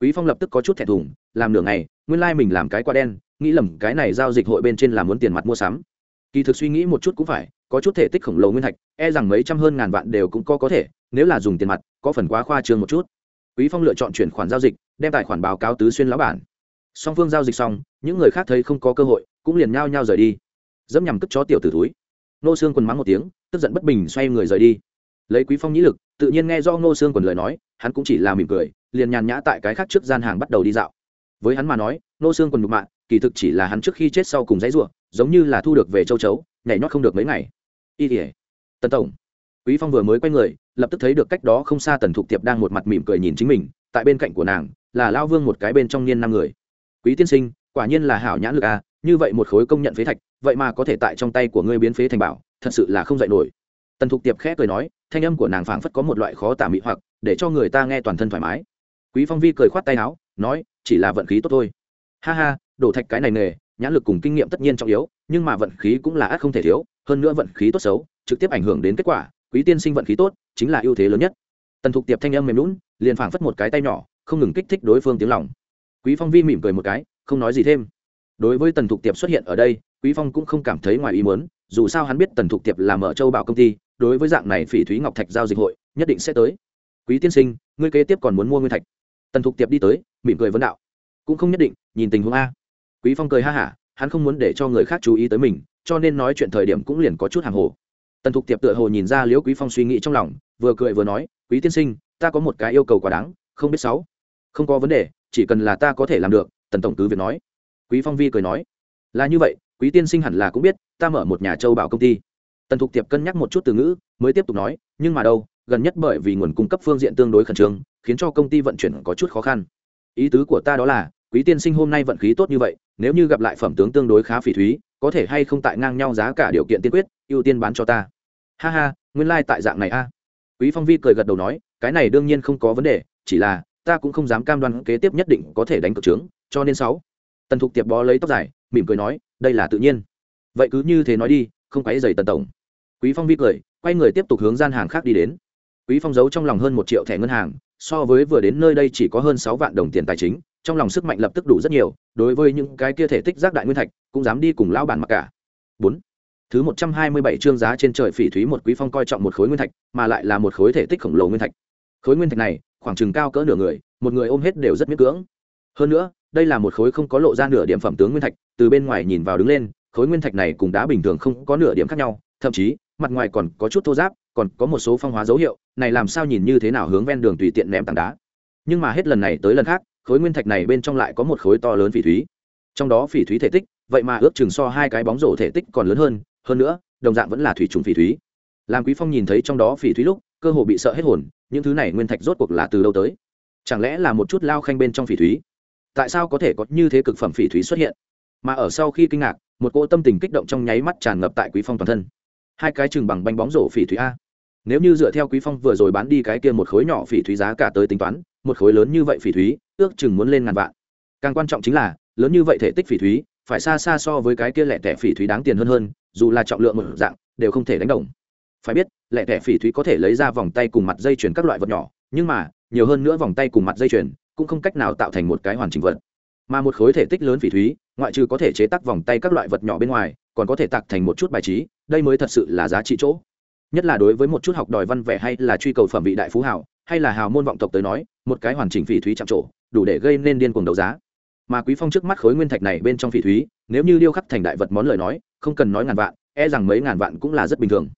Quý phong lập tức có chút thẹn thùng, làm nửa ngày, nguyên lai mình làm cái quả đen, nghĩ lầm cái này giao dịch hội bên trên là muốn tiền mặt mua sắm kỳ thực suy nghĩ một chút cũng phải, có chút thể tích khổng lồ nguyên thạch e rằng mấy trăm hơn ngàn vạn đều cũng có có thể, nếu là dùng tiền mặt, có phần quá khoa trương một chút. Quý phong lựa chọn chuyển khoản giao dịch, đem tài khoản báo cáo tứ xuyên lão bản. Song phương giao dịch xong, những người khác thấy không có cơ hội, cũng liền nhao nhao rời đi. Dẫm nhằm cất chó tiểu tử túi nô xương quần mắng một tiếng, tức giận bất bình xoay người rời đi. Lấy quý phong nhĩ lực, tự nhiên nghe do nô xương quần lời nói, hắn cũng chỉ là mỉm cười, liền nhàn nhã tại cái khác trước gian hàng bắt đầu đi dạo. Với hắn mà nói nô xương quần nhục mạ kỳ thực chỉ là hắn trước khi chết sau cùng dãy ruộng giống như là thu được về châu chấu, nhảy nhót không được mấy ngày. Y tỉa tần tổng. Quý phong vừa mới quay người, lập tức thấy được cách đó không xa tần thục tiệp đang một mặt mỉm cười nhìn chính mình, tại bên cạnh của nàng, là lao vương một cái bên trong niên năm người. Quý tiên sinh, quả nhiên là hảo nhãn lực à như vậy một khối công nhận phế thạch, vậy mà có thể tại trong tay của ngươi biến phế thành bảo, thật sự là không dạy nổi. Tần thục tiệp khẽ cười nói, thanh âm của nàng phảng phất có một loại khó tả mị hoặc, để cho người ta nghe toàn thân thoải mái. Quý phong vi cười khoát tay áo, nói, chỉ là vận khí tốt thôi. Ha ha đổ thạch cái này nghề, nhãn lực cùng kinh nghiệm tất nhiên trọng yếu, nhưng mà vận khí cũng là ác không thể thiếu, hơn nữa vận khí tốt xấu, trực tiếp ảnh hưởng đến kết quả, quý tiên sinh vận khí tốt, chính là ưu thế lớn nhất. Tần thục tiệp thanh âm mềm lún liền phảng phất một cái tay nhỏ, không ngừng kích thích đối phương tiếng lòng. Quý phong vi mỉm cười một cái, không nói gì thêm. Đối với tần thục tiệp xuất hiện ở đây, quý phong cũng không cảm thấy ngoài ý muốn, dù sao hắn biết tần thục tiệp là mở châu bảo công ty, đối với dạng này phỉ thúy ngọc thạch giao dịch hội, nhất định sẽ tới. Quý tiên sinh, ngươi kế tiếp còn muốn mua nguyên thạch. Tần thục tiệp đi tới, mỉm cười vấn đạo. Cũng không nhất định, nhìn tình huống a quý phong cười ha hả, hắn không muốn để cho người khác chú ý tới mình, cho nên nói chuyện thời điểm cũng liền có chút hàng hồ. Tần thục tiệp tựa hồ nhìn ra liễu quý phong suy nghĩ trong lòng, vừa cười vừa nói, quý tiên sinh, ta có một cái yêu cầu quá đáng, không biết sáu? Không có vấn đề, chỉ cần là ta có thể làm được, tần tổng cứ việc nói. Quý phong vi cười nói, là như vậy, quý tiên sinh hẳn là cũng biết, ta mở một nhà châu bảo công ty. Tần thục tiệp cân nhắc một chút từ ngữ, mới tiếp tục nói, nhưng mà đâu, gần nhất bởi vì nguồn cung cấp phương diện tương đối khẩn trương, khiến cho công ty vận chuyển có chút khó khăn. Ý tứ của ta đó là, quý tiên sinh hôm nay vận khí tốt như vậy nếu như gặp lại phẩm tướng tương đối khá phỉ thúy, có thể hay không tại ngang nhau giá cả điều kiện tiên quyết, ưu tiên bán cho ta. Ha ha, nguyên lai、like、tại dạng này a. Quý phong vi cười gật đầu nói, cái này đương nhiên không có vấn đề, chỉ là, ta cũng không dám cam đoan kế tiếp nhất định có thể đánh cực trướng, cho nên sáu. Tần thục tiệp bó lấy tóc dài, mỉm cười nói, đây là tự nhiên. Vậy cứ như thế nói đi, không quáy dày tần tổng. Quý phong vi cười, quay người tiếp tục hướng gian hàng khác đi đến. Quý phong giấu trong lòng hơn một triệu thẻ ngân hàng, so với vừa đến nơi đây chỉ có hơn sáu vạn đồng tiền tài chính trong lòng sức mạnh lập tức đủ rất nhiều, đối với những cái kia thể tích giác đại nguyên thạch, cũng dám đi cùng lao bản mặc cả. Bốn. Thứ một trăm hai mươi bảy chương giá trên trời phỉ thúy một quý phong coi trọng một khối nguyên thạch, mà lại là một khối thể tích khổng lồ nguyên thạch. Khối nguyên thạch này, khoảng chừng cao cỡ nửa người, một người ôm hết đều rất miễn cưỡng. Hơn nữa, đây là một khối không có lộ ra nửa điểm phẩm tướng nguyên thạch, từ bên ngoài nhìn vào đứng lên, khối nguyên thạch này cùng đá bình thường không có nửa điểm khác nhau, thậm chí, mặt ngoài còn có chút thô giáp còn có một số phong hóa dấu hiệu, này làm sao nhìn như thế nào hướng ven đường tùy tiện ném tảng đá. Nhưng mà hết lần này tới lần khác khối nguyên thạch này bên trong lại có một khối to lớn phỉ thúy. Trong đó phỉ thúy thể tích, vậy mà ước chừng so hai cái bóng rổ thể tích còn lớn hơn hơn nữa, đồng dạng vẫn là thủy trùng phỉ thúy. Làm quý phong nhìn thấy trong đó phỉ thúy lúc, cơ hồ bị sợ hết hồn, những thứ này nguyên thạch rốt cuộc là từ đâu tới? Chẳng lẽ là một chút lao khanh bên trong phỉ thúy? Tại sao có thể có như thế cực phẩm phỉ thúy xuất hiện? Mà ở sau khi kinh ngạc, một cỗ tâm tình kích động trong nháy mắt tràn ngập tại quý phong toàn thân. Hai cái chừng bằng bánh bóng rổ phỉ thúy a nếu như dựa theo quý phong vừa rồi bán đi cái kia một khối nhỏ phỉ thúy giá cả tới tính toán, một khối lớn như vậy phỉ thúy, ước chừng muốn lên ngàn vạn. Càng quan trọng chính là, lớn như vậy thể tích phỉ thúy, phải xa xa so với cái kia lẻ tẻ phỉ thúy đáng tiền hơn hơn, dù là trọng lượng một dạng, đều không thể đánh đồng. Phải biết, lẻ tẻ phỉ thúy có thể lấy ra vòng tay cùng mặt dây chuyền các loại vật nhỏ, nhưng mà, nhiều hơn nữa vòng tay cùng mặt dây chuyền, cũng không cách nào tạo thành một cái hoàn chỉnh vật. Mà một khối thể tích lớn phỉ thúy, ngoại trừ có thể chế tác vòng tay các loại vật nhỏ bên ngoài, còn có thể tạc thành một chút bài trí, đây mới thật sự là giá trị chỗ nhất là đối với một chút học đòi văn vẻ hay là truy cầu phẩm vị đại phú hào, hay là hào môn vọng tộc tới nói, một cái hoàn chỉnh phỉ thúy chạm trổ, đủ để gây nên điên cuồng đấu giá. Mà quý phong trước mắt khối nguyên thạch này bên trong phỉ thúy, nếu như điêu khắc thành đại vật món lời nói, không cần nói ngàn vạn e rằng mấy ngàn vạn cũng là rất bình thường.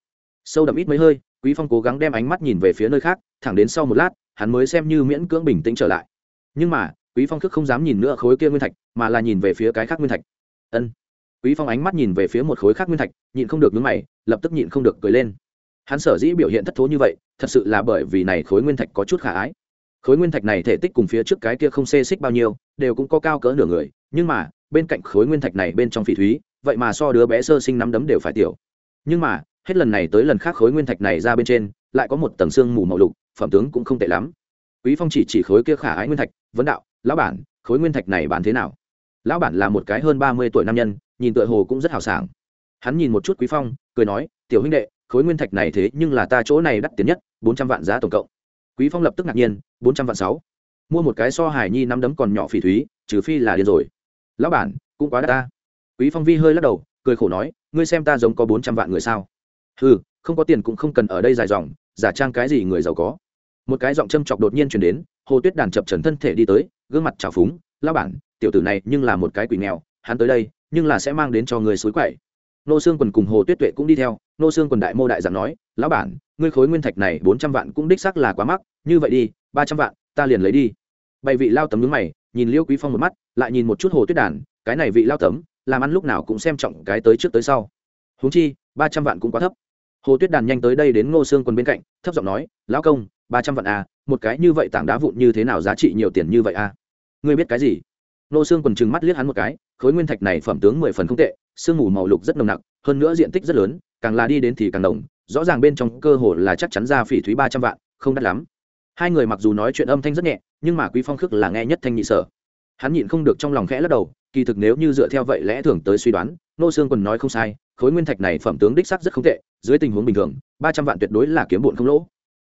Sâu đậm ít mấy hơi, quý phong cố gắng đem ánh mắt nhìn về phía nơi khác, thẳng đến sau một lát, hắn mới xem như miễn cưỡng bình tĩnh trở lại. Nhưng mà, quý phong thức không dám nhìn nữa khối kia nguyên thạch, mà là nhìn về phía cái khác nguyên thạch. Ân. Quý phong ánh mắt nhìn về phía một khối khác nguyên thạch, nhịn không được nhướng mày, lập tức nhịn không được cười lên hắn sở dĩ biểu hiện thất thố như vậy, thật sự là bởi vì này khối nguyên thạch có chút khả ái. Khối nguyên thạch này thể tích cùng phía trước cái kia không xê xích bao nhiêu, đều cũng có cao cỡ nửa người, nhưng mà, bên cạnh khối nguyên thạch này bên trong phỉ thúy, vậy mà so đứa bé sơ sinh nắm đấm đều phải tiểu. Nhưng mà, hết lần này tới lần khác khối nguyên thạch này ra bên trên, lại có một tầng xương mù màu lục, phẩm tướng cũng không tệ lắm. Quý phong chỉ chỉ khối kia khả ái nguyên thạch, vấn đạo, lão bản, khối nguyên thạch này bán thế nào? Lão bản là một cái hơn ba mươi tuổi nam nhân, nhìn tựa hồ cũng rất hào sảng. Hắn nhìn một chút quý phong, cười nói, tiểu huynh đệ khối nguyên thạch này thế nhưng là ta chỗ này đắt tiền nhất, bốn trăm vạn giá tổng cộng. Quý phong lập tức ngạc nhiên, bốn trăm vạn sáu. Mua một cái so hải nhi năm đấm còn nhỏ phỉ thúy, trừ phi là điên rồi. Lão bản, cũng quá đắt ta. Quý phong vi hơi lắc đầu, cười khổ nói, ngươi xem ta giống có bốn trăm vạn người sao? Ừ không có tiền cũng không cần ở đây dài dòng, giả trang cái gì người giàu có. Một cái giọng châm chọc đột nhiên chuyển đến, hồ tuyết đàn chập trần thân thể đi tới, gương mặt trào phúng, lão bản, tiểu tử này nhưng là một cái quỷ nghèo, hắn tới đây, nhưng là sẽ mang đến cho người suối quậy nô xương quần cùng hồ tuyết tuệ cũng đi theo. Nô xương quần đại mô đại giảng nói, lão bản, ngươi khối nguyên thạch này bốn trăm vạn cũng đích xác là quá mắc, như vậy đi, ba trăm vạn, ta liền lấy đi. Bày vị lao tấm nhướng mày, nhìn liêu quý phong một mắt, lại nhìn một chút hồ tuyết đàn, cái này vị lao tấm, làm ăn lúc nào cũng xem trọng cái tới trước tới sau. Huống chi, ba trăm vạn cũng quá thấp. Hồ tuyết đàn nhanh tới đây đến ngô xương quần bên cạnh, thấp giọng nói, lão công, ba trăm vạn à một cái như vậy tảng đá vụn như thế nào giá trị nhiều tiền như vậy à? Ngươi biết cái gì? Nô xương quần trừng mắt liếc hắn một cái, khối nguyên thạch này phẩm tướng mười phần không tệ, sương mù màu lục rất nồng nặc, hơn nữa diện tích rất lớn, càng là đi đến thì càng nồng rõ ràng bên trong cơ hồ là chắc chắn ra phỉ thúy ba trăm vạn, không đắt lắm. Hai người mặc dù nói chuyện âm thanh rất nhẹ, nhưng mà quý phong khước là nghe nhất thanh nhị sở. Hắn nhịn không được trong lòng khẽ lắc đầu, kỳ thực nếu như dựa theo vậy lẽ thường tới suy đoán, nô xương quần nói không sai, khối nguyên thạch này phẩm tướng đích sắc rất không tệ, dưới tình huống bình thường, ba trăm vạn tuyệt đối là kiếm bụn không lỗ.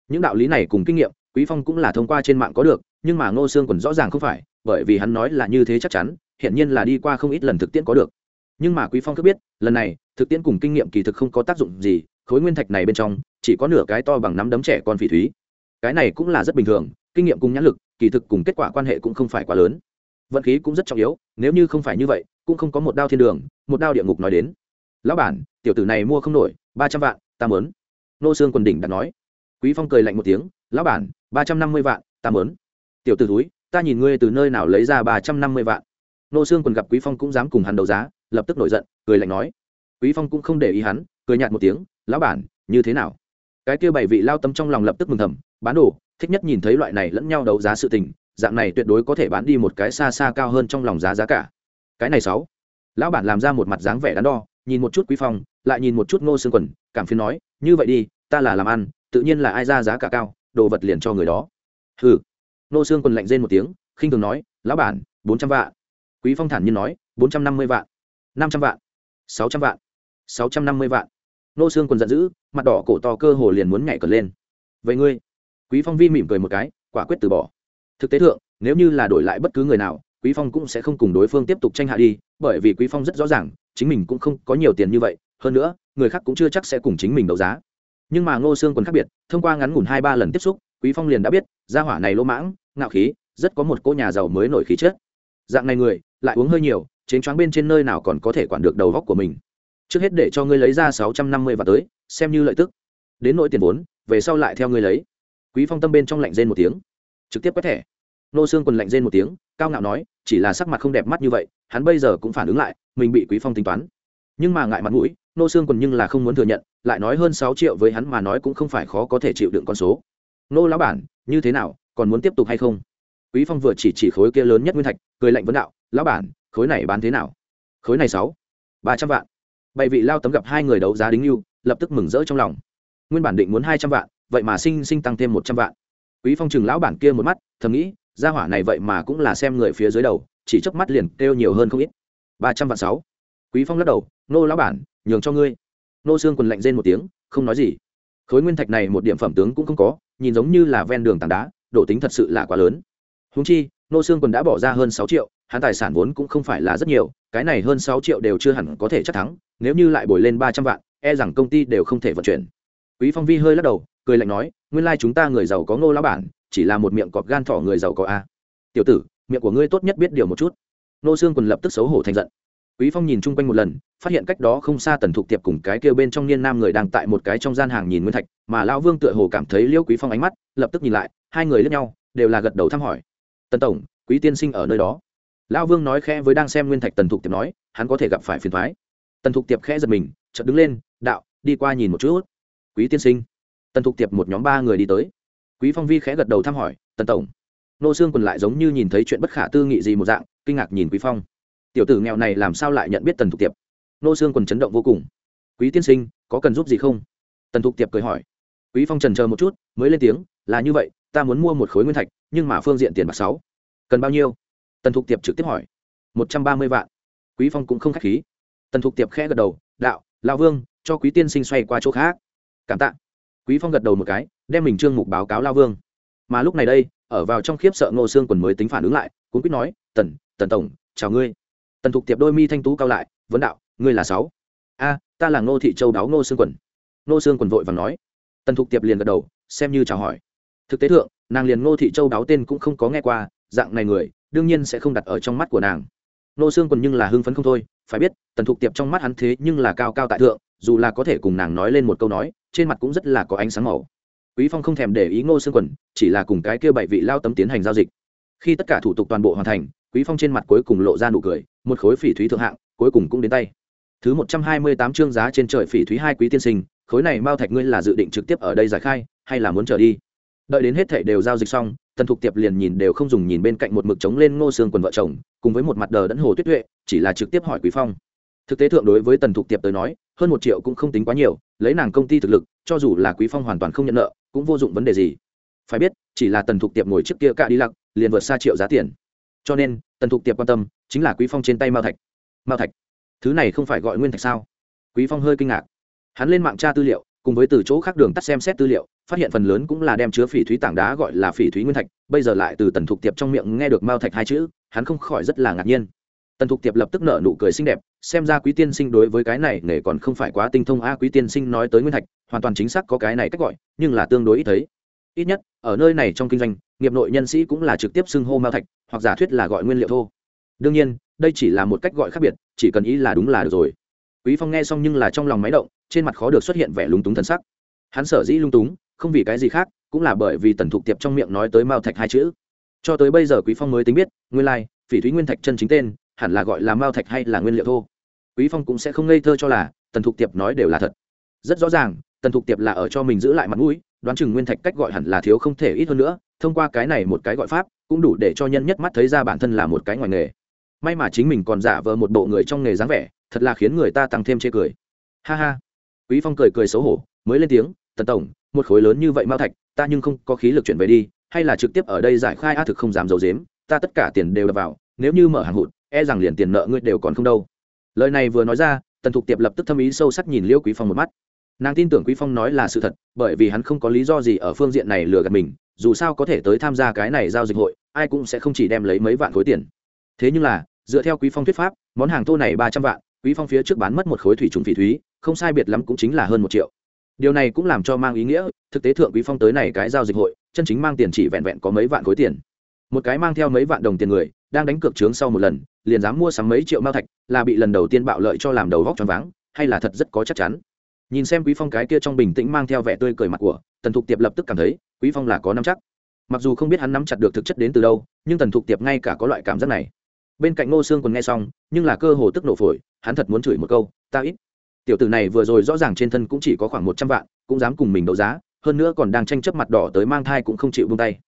Những đạo lý này cùng kinh nghiệm, quý phong cũng là thông qua trên mạng có được, nhưng mà ngô xương quần rõ ràng không phải bởi vì hắn nói là như thế chắc chắn hiện nhiên là đi qua không ít lần thực tiễn có được. Nhưng mà quý phong cứ biết, lần này, thực tiễn cùng kinh nghiệm kỳ thực không có tác dụng gì, khối nguyên thạch này bên trong, chỉ có nửa cái to bằng nắm đấm trẻ con phỉ thúy. Cái này cũng là rất bình thường, kinh nghiệm cùng nhãn lực, kỳ thực cùng kết quả quan hệ cũng không phải quá lớn. Vận khí cũng rất trọng yếu, nếu như không phải như vậy, cũng không có một đao thiên đường, một đao địa ngục nói đến. Lão bản, tiểu tử này mua không nổi, ba trăm vạn, ta mớn. Nô xương quần đỉnh đã nói. Quý phong cười lạnh một tiếng, lão bản, ba trăm năm mươi vạn, ta mớn. Tiểu tử túi ta nhìn ngươi từ nơi nào lấy ra ba trăm năm mươi vạn. Nô xương quần gặp quý phong cũng dám cùng hắn đấu giá, lập tức nổi giận, cười lạnh nói. Quý phong cũng không để ý hắn, cười nhạt một tiếng, lão bản, như thế nào? Cái kia bảy vị lao tâm trong lòng lập tức mừng thầm, bán đồ, thích nhất nhìn thấy loại này lẫn nhau đấu giá sự tình, dạng này tuyệt đối có thể bán đi một cái xa xa cao hơn trong lòng giá giá cả. Cái này sáu. Lão bản làm ra một mặt dáng vẻ đắn đo, nhìn một chút quý phong, lại nhìn một chút ngô xương quần, cảm phiền nói, như vậy đi, ta là làm ăn, tự nhiên là ai ra giá cả cao, đồ vật liền cho người đó. Hừ. Nô xương quần lạnh rên một tiếng, khinh thường nói, lão bản, bốn trăm vạn. Quý phong thản nhiên nói, bốn trăm năm mươi vạn, năm trăm vạn, sáu trăm vạn, sáu trăm năm mươi vạn. Nô xương quần giận dữ, mặt đỏ cổ to cơ hồ liền muốn nhảy cờ lên. Vậy ngươi? Quý phong vi mỉm cười một cái, quả quyết từ bỏ. Thực tế thượng, nếu như là đổi lại bất cứ người nào, quý phong cũng sẽ không cùng đối phương tiếp tục tranh hạ đi, bởi vì quý phong rất rõ ràng, chính mình cũng không có nhiều tiền như vậy, hơn nữa, người khác cũng chưa chắc sẽ cùng chính mình đấu giá. Nhưng mà ngô xương quần khác biệt, thông qua ngắn ngủn hai ba lần tiếp xúc quý phong liền đã biết, gia hỏa này lỗ mãng, ngạo khí, rất có một cô nhà giàu mới nổi khí chất. Dạng này người, lại uống hơi nhiều, chén choáng bên trên nơi nào còn có thể quản được đầu góc của mình. Trước hết để cho ngươi lấy ra sáu trăm năm mươi và tới, xem như lợi tức. Đến nỗi tiền vốn, về sau lại theo ngươi lấy. Quý phong tâm bên trong lạnh rên một tiếng. Trực tiếp quét thẻ. Nô xương quần lạnh rên một tiếng, cao ngạo nói, chỉ là sắc mặt không đẹp mắt như vậy, hắn bây giờ cũng phản ứng lại, mình bị quý phong tính toán. Nhưng mà ngại mặt mũi, nô xương quần nhưng là không muốn thừa nhận, lại nói hơn sáu triệu với hắn mà nói cũng không phải khó có thể chịu đựng con số nô lão bản, như thế nào, còn muốn tiếp tục hay không? Quý phong vừa chỉ chỉ khối kia lớn nhất nguyên thạch, cười lạnh vấn đạo, lão bản, khối này bán thế nào? Khối này sáu, ba trăm vạn. Bảy vị lao tấm gặp hai người đấu giá đính lưu, lập tức mừng rỡ trong lòng. Nguyên bản định muốn hai trăm vạn, vậy mà sinh sinh tăng thêm một trăm vạn. Quý phong chừng lão bản kia một mắt, thầm nghĩ, gia hỏa này vậy mà cũng là xem người phía dưới đầu, chỉ chớp mắt liền kêu nhiều hơn không ít. Ba trăm vạn sáu. Quý phong lắc đầu, nô lão bản, nhường cho ngươi. Nô xương quần lạnh rên một tiếng, không nói gì. Khối nguyên thạch này một điểm phẩm tướng cũng không có nhìn giống như là ven đường tảng đá, độ tính thật sự là quá lớn. Húng chi, nô xương còn đã bỏ ra hơn sáu triệu, hắn tài sản vốn cũng không phải là rất nhiều, cái này hơn sáu triệu đều chưa hẳn có thể chắc thắng, nếu như lại bồi lên ba trăm vạn e rằng công ty đều không thể vận chuyển. Quý phong vi hơi lắc đầu, cười lạnh nói, nguyên lai chúng ta người giàu có ngô lão bản, chỉ là một miệng cọp gan thỏ người giàu có a. Tiểu tử, miệng của ngươi tốt nhất biết điều một chút. Nô xương quần lập tức xấu hổ thành giận. Quý phong nhìn chung quanh một lần phát hiện cách đó không xa tần thục tiệp cùng cái kia bên trong niên nam người đang tại một cái trong gian hàng nhìn nguyên thạch, mà lão vương tựa hồ cảm thấy liêu quý phong ánh mắt, lập tức nhìn lại, hai người lướt nhau, đều là gật đầu thăm hỏi. Tần tổng, quý tiên sinh ở nơi đó. Lão vương nói khẽ với đang xem nguyên thạch, tần thục tiệp nói, hắn có thể gặp phải phiền thoái tần thục tiệp khẽ giật mình, chợt đứng lên, đạo, đi qua nhìn một chút. Quý tiên sinh. Tần thục tiệp một nhóm ba người đi tới. Quý phong vi khẽ gật đầu thăm hỏi, tần tổng. Nô xương quần lại giống như nhìn thấy chuyện bất khả tư nghị gì một dạng, kinh ngạc nhìn quý phong. Tiểu tử nghèo này làm sao lại nhận biết tần thục tiệp? Nô xương quần chấn động vô cùng. Quý tiên sinh, có cần giúp gì không? Tần thục tiệp cười hỏi. Quý phong trần chờ một chút, mới lên tiếng, là như vậy, ta muốn mua một khối nguyên thạch, nhưng mà phương diện tiền bạc sáu. Cần bao nhiêu? Tần thục tiệp trực tiếp hỏi. Một trăm ba mươi vạn. Quý phong cũng không khách khí. Tần thục tiệp khẽ gật đầu. Đạo, lão vương, cho quý tiên sinh xoay qua chỗ khác. Cảm tạ. Quý phong gật đầu một cái, đem mình trương mục báo cáo lao vương. Mà lúc này đây, ở vào trong khiếp sợ ngô xương quần mới tính phản ứng lại cũng quyết nói, tần tần tổng, chào ngươi. Tần thục tiệp đôi mi thanh tú cao lại, vấn đạo ngươi là sáu. A, ta là ngô thị châu đáo ngô xương quần. Ngô xương quần vội và nói. Tần thục tiệp liền gật đầu, xem như chào hỏi. Thực tế thượng, nàng liền ngô thị châu đáo tên cũng không có nghe qua, dạng này người, đương nhiên sẽ không đặt ở trong mắt của nàng. Ngô xương quần nhưng là hưng phấn không thôi, phải biết, tần thục tiệp trong mắt hắn thế nhưng là cao cao tại thượng, dù là có thể cùng nàng nói lên một câu nói, trên mặt cũng rất là có ánh sáng màu. Quý phong không thèm để ý ngô xương quần, chỉ là cùng cái kia bảy vị lao tấm tiến hành giao dịch. Khi tất cả thủ tục toàn bộ hoàn thành, quý phong trên mặt cuối cùng lộ ra nụ cười, một khối phỉ thúy thượng hạng, cuối cùng cũng đến tay thứ một trăm hai mươi tám chương giá trên trời phỉ thúy hai quý tiên sinh, khối này mao thạch ngươi là dự định trực tiếp ở đây giải khai, hay là muốn trở đi? Đợi đến hết thảy đều giao dịch xong, tần thục tiệp liền nhìn đều không dùng nhìn bên cạnh một mực trống lên ngô xương quần vợ chồng, cùng với một mặt đờ đẫn hồ tuyết tuệ, chỉ là trực tiếp hỏi quý phong. Thực tế thượng đối với tần thục tiệp tới nói, hơn một triệu cũng không tính quá nhiều, lấy nàng công ty thực lực, cho dù là quý phong hoàn toàn không nhận nợ, cũng vô dụng vấn đề gì. Phải biết, chỉ là tần thục tiệp ngồi trước kia cả đi lặc liền vượt xa triệu giá tiền. Cho nên, tần thục tiệp quan tâm, chính là quý phong trên tay mao thạch. Mao thạch thứ này không phải gọi nguyên thạch sao? Quý phong hơi kinh ngạc. Hắn lên mạng tra tư liệu, cùng với từ chỗ khác đường tắt xem xét tư liệu, phát hiện phần lớn cũng là đem chứa phỉ thúy tảng đá gọi là phỉ thúy nguyên thạch, bây giờ lại từ tần thục tiệp trong miệng nghe được mao thạch hai chữ, hắn không khỏi rất là ngạc nhiên. Tần thục tiệp lập tức nở nụ cười xinh đẹp, xem ra quý tiên sinh đối với cái này nghề còn không phải quá tinh thông a, quý tiên sinh nói tới nguyên thạch, hoàn toàn chính xác có cái này cách gọi, nhưng là tương đối ít thấy. Ít nhất, ở nơi này trong kinh doanh, nghiệp nội nhân sĩ cũng là trực tiếp xưng hô mao thạch, hoặc giả thuyết là gọi nguyên liệu thô. Đương nhiên đây chỉ là một cách gọi khác biệt chỉ cần ý là đúng là được rồi. Quý phong nghe xong nhưng là trong lòng máy động trên mặt khó được xuất hiện vẻ lúng túng thần sắc. Hắn sở dĩ lung túng không vì cái gì khác cũng là bởi vì tần thục tiệp trong miệng nói tới mao thạch hai chữ. Cho tới bây giờ quý phong mới tính biết nguyên lai like, phỉ thúy nguyên thạch chân chính tên hẳn là gọi là mao thạch hay là nguyên liệu thô. Quý phong cũng sẽ không ngây thơ cho là tần thục tiệp nói đều là thật. Rất rõ ràng tần thục tiệp là ở cho mình giữ lại mặt mũi đoán chừng nguyên thạch cách gọi hẳn là thiếu không thể ít hơn nữa thông qua cái này một cái gọi pháp cũng đủ để cho nhân nhất mắt thấy ra bản thân là một cái ngoài nghề may mà chính mình còn giả vờ một bộ người trong nghề dáng vẻ, thật là khiến người ta tăng thêm chê cười. Ha ha. Quý phong cười cười xấu hổ, mới lên tiếng, tần tổng, một khối lớn như vậy mao thạch, ta nhưng không có khí lực chuyển về đi, hay là trực tiếp ở đây giải khai a thực không dám giấu dếm ta tất cả tiền đều đập vào, nếu như mở hàng hụt e rằng liền tiền nợ ngươi đều còn không đâu. Lời này vừa nói ra, tần thục tiệp lập tức thâm ý sâu sắc nhìn liêu quý phong một mắt. Nàng tin tưởng quý phong nói là sự thật, bởi vì hắn không có lý do gì ở phương diện này lừa gạt mình, dù sao có thể tới tham gia cái này giao dịch hội, ai cũng sẽ không chỉ đem lấy mấy vạn khối tiền. Thế nhưng là dựa theo quý phong thuyết pháp, món hàng thô này ba trăm vạn, quý phong phía trước bán mất một khối thủy trùng phỉ thúy, không sai biệt lắm cũng chính là hơn một triệu. Điều này cũng làm cho mang ý nghĩa, thực tế thượng quý phong tới này cái giao dịch hội, chân chính mang tiền chỉ vẹn vẹn có mấy vạn khối tiền. Một cái mang theo mấy vạn đồng tiền người, đang đánh cược trướng sau một lần, liền dám mua sắm mấy triệu mao thạch, là bị lần đầu tiên bạo lợi cho làm đầu vóc choáng váng, hay là thật rất có chắc chắn. Nhìn xem quý phong cái kia trong bình tĩnh mang theo vẻ tươi cười mặt của tần thục tiệp lập tức cảm thấy, quý phong là có nắm chắc. Mặc dù không biết hắn nắm chặt được thực chất đến từ đâu, nhưng tần thục tiệp ngay cả có loại cảm giác này bên cạnh ngô sương còn nghe xong, nhưng là cơ hồ tức nổ phổi, hắn thật muốn chửi một câu, ta ít. Tiểu tử này vừa rồi rõ ràng trên thân cũng chỉ có khoảng một trăm vạn, cũng dám cùng mình đấu giá, hơn nữa còn đang tranh chấp mặt đỏ tới mang thai cũng không chịu buông tay.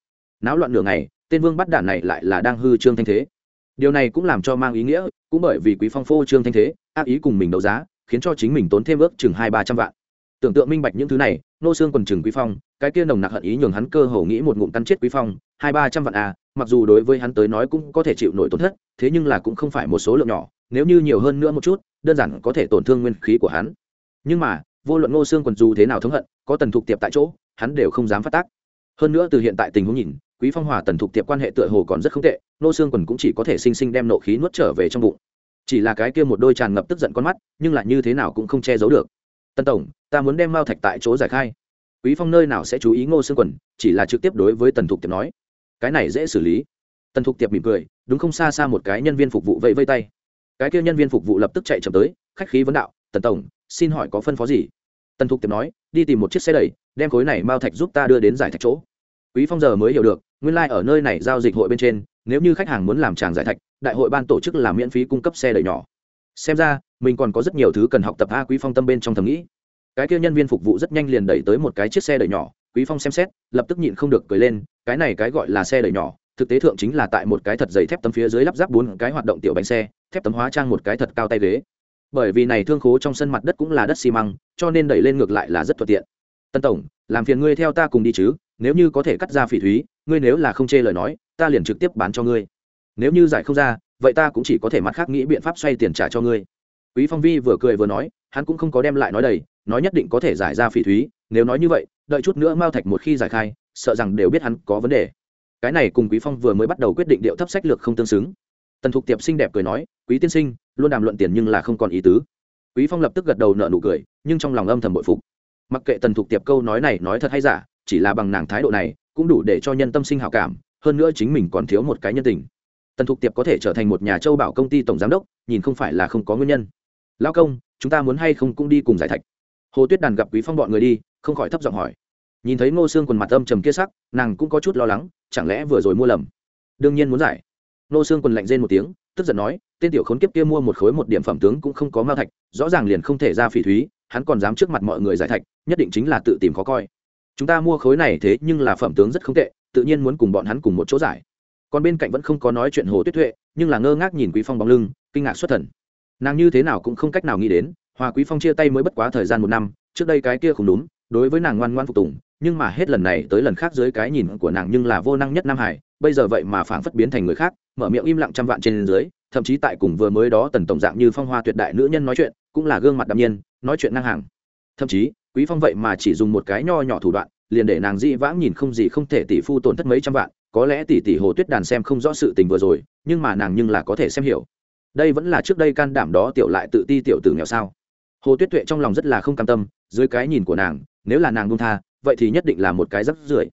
Náo loạn nửa ngày, tên vương bắt đản này lại là đang hư trương thanh thế. Điều này cũng làm cho mang ý nghĩa, cũng bởi vì quý phong phô trương thanh thế, ác ý cùng mình đấu giá, khiến cho chính mình tốn thêm ước chừng hai ba trăm vạn. Tưởng tượng minh bạch những thứ này nô xương còn chừng quý phong, cái kia nồng nặc hận ý nhường hắn cơ hồ nghĩ một ngụm cắn chết quý phong, hai ba trăm vạn à mặc dù đối với hắn tới nói cũng có thể chịu nổi tổn thất, thế nhưng là cũng không phải một số lượng nhỏ, nếu như nhiều hơn nữa một chút, đơn giản có thể tổn thương nguyên khí của hắn. Nhưng mà, vô luận ngô xương còn dù thế nào thống hận, có tần thục tiệp tại chỗ, hắn đều không dám phát tác. Hơn nữa từ hiện tại tình huống nhìn, quý phong hòa tần thục tiệp quan hệ tựa hồ còn rất không tệ, ngô xương quần cũng chỉ có thể sinh sinh đem nộ khí nuốt trở về trong bụng. Chỉ là cái kia một đôi tràn ngập tức giận con mắt, nhưng lại như thế nào cũng không che giấu được. Tân tổng, ta muốn đem mao thạch tại chỗ giải khai. Quý phong nơi nào sẽ chú ý ngô xương quần, chỉ là trực tiếp đối với tần thục tiệp nói cái này dễ xử lý. Tần thục tiệp mỉm cười, đúng không xa xa một cái nhân viên phục vụ vẫy vây tay. Cái kia nhân viên phục vụ lập tức chạy chậm tới, khách khí vấn đạo, tần tổng, xin hỏi có phân phó gì? Tần thục tiệp nói, đi tìm một chiếc xe đẩy, đem khối này mao thạch giúp ta đưa đến giải thạch chỗ. Quý phong giờ mới hiểu được, nguyên lai like ở nơi này giao dịch hội bên trên, nếu như khách hàng muốn làm tràng giải thạch, đại hội ban tổ chức làm miễn phí cung cấp xe đẩy nhỏ. Xem ra, mình còn có rất nhiều thứ cần học tập a quý phong tâm bên trong thầm nghĩ. Cái kia nhân viên phục vụ rất nhanh liền đẩy tới một cái chiếc xe đẩy nhỏ quý phong xem xét, lập tức nhịn không được cười lên, cái này cái gọi là xe đẩy nhỏ, thực tế thượng chính là tại một cái thật dày thép tấm phía dưới lắp ráp bốn cái hoạt động tiểu bánh xe, thép tấm hóa trang một cái thật cao tay ghế. Bởi vì này thương khố trong sân mặt đất cũng là đất xi măng, cho nên đẩy lên ngược lại là rất thuận tiện. Tân tổng, làm phiền ngươi theo ta cùng đi chứ, nếu như có thể cắt ra phỉ thúy, ngươi nếu là không chê lời nói, ta liền trực tiếp bán cho ngươi. Nếu như giải không ra, vậy ta cũng chỉ có thể mặt khác nghĩ biện pháp xoay tiền trả cho ngươi. Quý phong vi vừa cười vừa nói, hắn cũng không có đem lại nói đầy, nói nhất định có thể giải ra phỉ thúy, nếu nói như vậy đợi chút nữa mao thạch một khi giải khai, sợ rằng đều biết hắn có vấn đề. Cái này cùng quý phong vừa mới bắt đầu quyết định điệu thấp sách lược không tương xứng. Tần thục tiệp xinh đẹp cười nói, quý tiên sinh, luôn đàm luận tiền nhưng là không còn ý tứ. Quý phong lập tức gật đầu nợ nụ cười, nhưng trong lòng âm thầm bội phục. Mặc kệ tần thục tiệp câu nói này nói thật hay giả, chỉ là bằng nàng thái độ này, cũng đủ để cho nhân tâm sinh hảo cảm, hơn nữa chính mình còn thiếu một cái nhân tình. Tần thục tiệp có thể trở thành một nhà châu bảo công ty tổng giám đốc, nhìn không phải là không có nguyên nhân. Lao công, chúng ta muốn hay không cũng đi cùng giải thạch. Hồ tuyết đàn gặp quý phong bọn người đi không khỏi thấp giọng hỏi. Nhìn thấy ngô xương quần mặt âm trầm kia sắc, nàng cũng có chút lo lắng, chẳng lẽ vừa rồi mua lầm? Đương nhiên muốn giải. Ngô xương quần lạnh rên một tiếng, tức giận nói, tên tiểu khốn kiếp kia mua một khối một điểm phẩm tướng cũng không có mao thạch, rõ ràng liền không thể ra phỉ thúy, hắn còn dám trước mặt mọi người giải thạch, nhất định chính là tự tìm khó coi. Chúng ta mua khối này thế nhưng là phẩm tướng rất không tệ, tự nhiên muốn cùng bọn hắn cùng một chỗ giải. Còn bên cạnh vẫn không có nói chuyện hồ tuyết tuệ, nhưng là ngơ ngác nhìn quý phong bóng lưng, kinh ngạc xuất thần. Nàng như thế nào cũng không cách nào nghĩ đến hòa quý phong chia tay mới bất quá thời gian một năm, trước đây cái kia không đúng đối với nàng ngoan ngoan phục tùng, nhưng mà hết lần này tới lần khác dưới cái nhìn của nàng nhưng là vô năng nhất nam hải, bây giờ vậy mà phảng phất biến thành người khác, mở miệng im lặng trăm vạn trên dưới, thậm chí tại cùng vừa mới đó tần tổng dạng như phong hoa tuyệt đại nữ nhân nói chuyện, cũng là gương mặt đạm nhiên, nói chuyện ngang hàng. Thậm chí, quý phong vậy mà chỉ dùng một cái nho nhỏ thủ đoạn, liền để nàng dị vãng nhìn không gì không thể tỷ phu tổn thất mấy trăm vạn, có lẽ tỷ tỷ hồ tuyết đàn xem không rõ sự tình vừa rồi, nhưng mà nàng nhưng là có thể xem hiểu. Đây vẫn là trước đây can đảm đó tiểu lại tự ti tiểu tử nghèo sao? Hồ tuyết tuệ trong lòng rất là không cam tâm, dưới cái nhìn của nàng nếu là nàng buông tha, vậy thì nhất định là một cái rắc rưởi.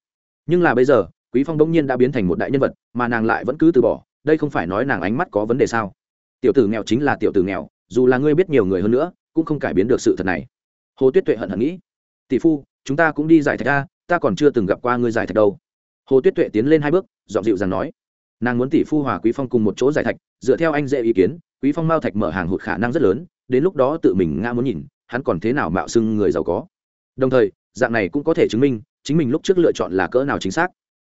Nhưng là bây giờ, quý phong bỗng nhiên đã biến thành một đại nhân vật, mà nàng lại vẫn cứ từ bỏ, đây không phải nói nàng ánh mắt có vấn đề sao? Tiểu tử nghèo chính là tiểu tử nghèo, dù là ngươi biết nhiều người hơn nữa, cũng không cải biến được sự thật này. Hồ tuyết tuệ hận hận nghĩ, tỷ phu, chúng ta cũng đi giải thạch ra ta còn chưa từng gặp qua ngươi giải thạch đâu. Hồ tuyết tuệ tiến lên hai bước dọn dịu rằng nói, nàng muốn tỷ phu hòa quý phong cùng một chỗ giải thạch, dựa theo anh dễ ý kiến, quý phong mao thạch mở hàng hụt khả năng rất lớn, đến lúc đó tự mình ngã muốn nhìn, hắn còn thế nào mạo xưng người giàu có? Đồng thời, dạng này cũng có thể chứng minh, chính mình lúc trước lựa chọn là cỡ nào chính xác.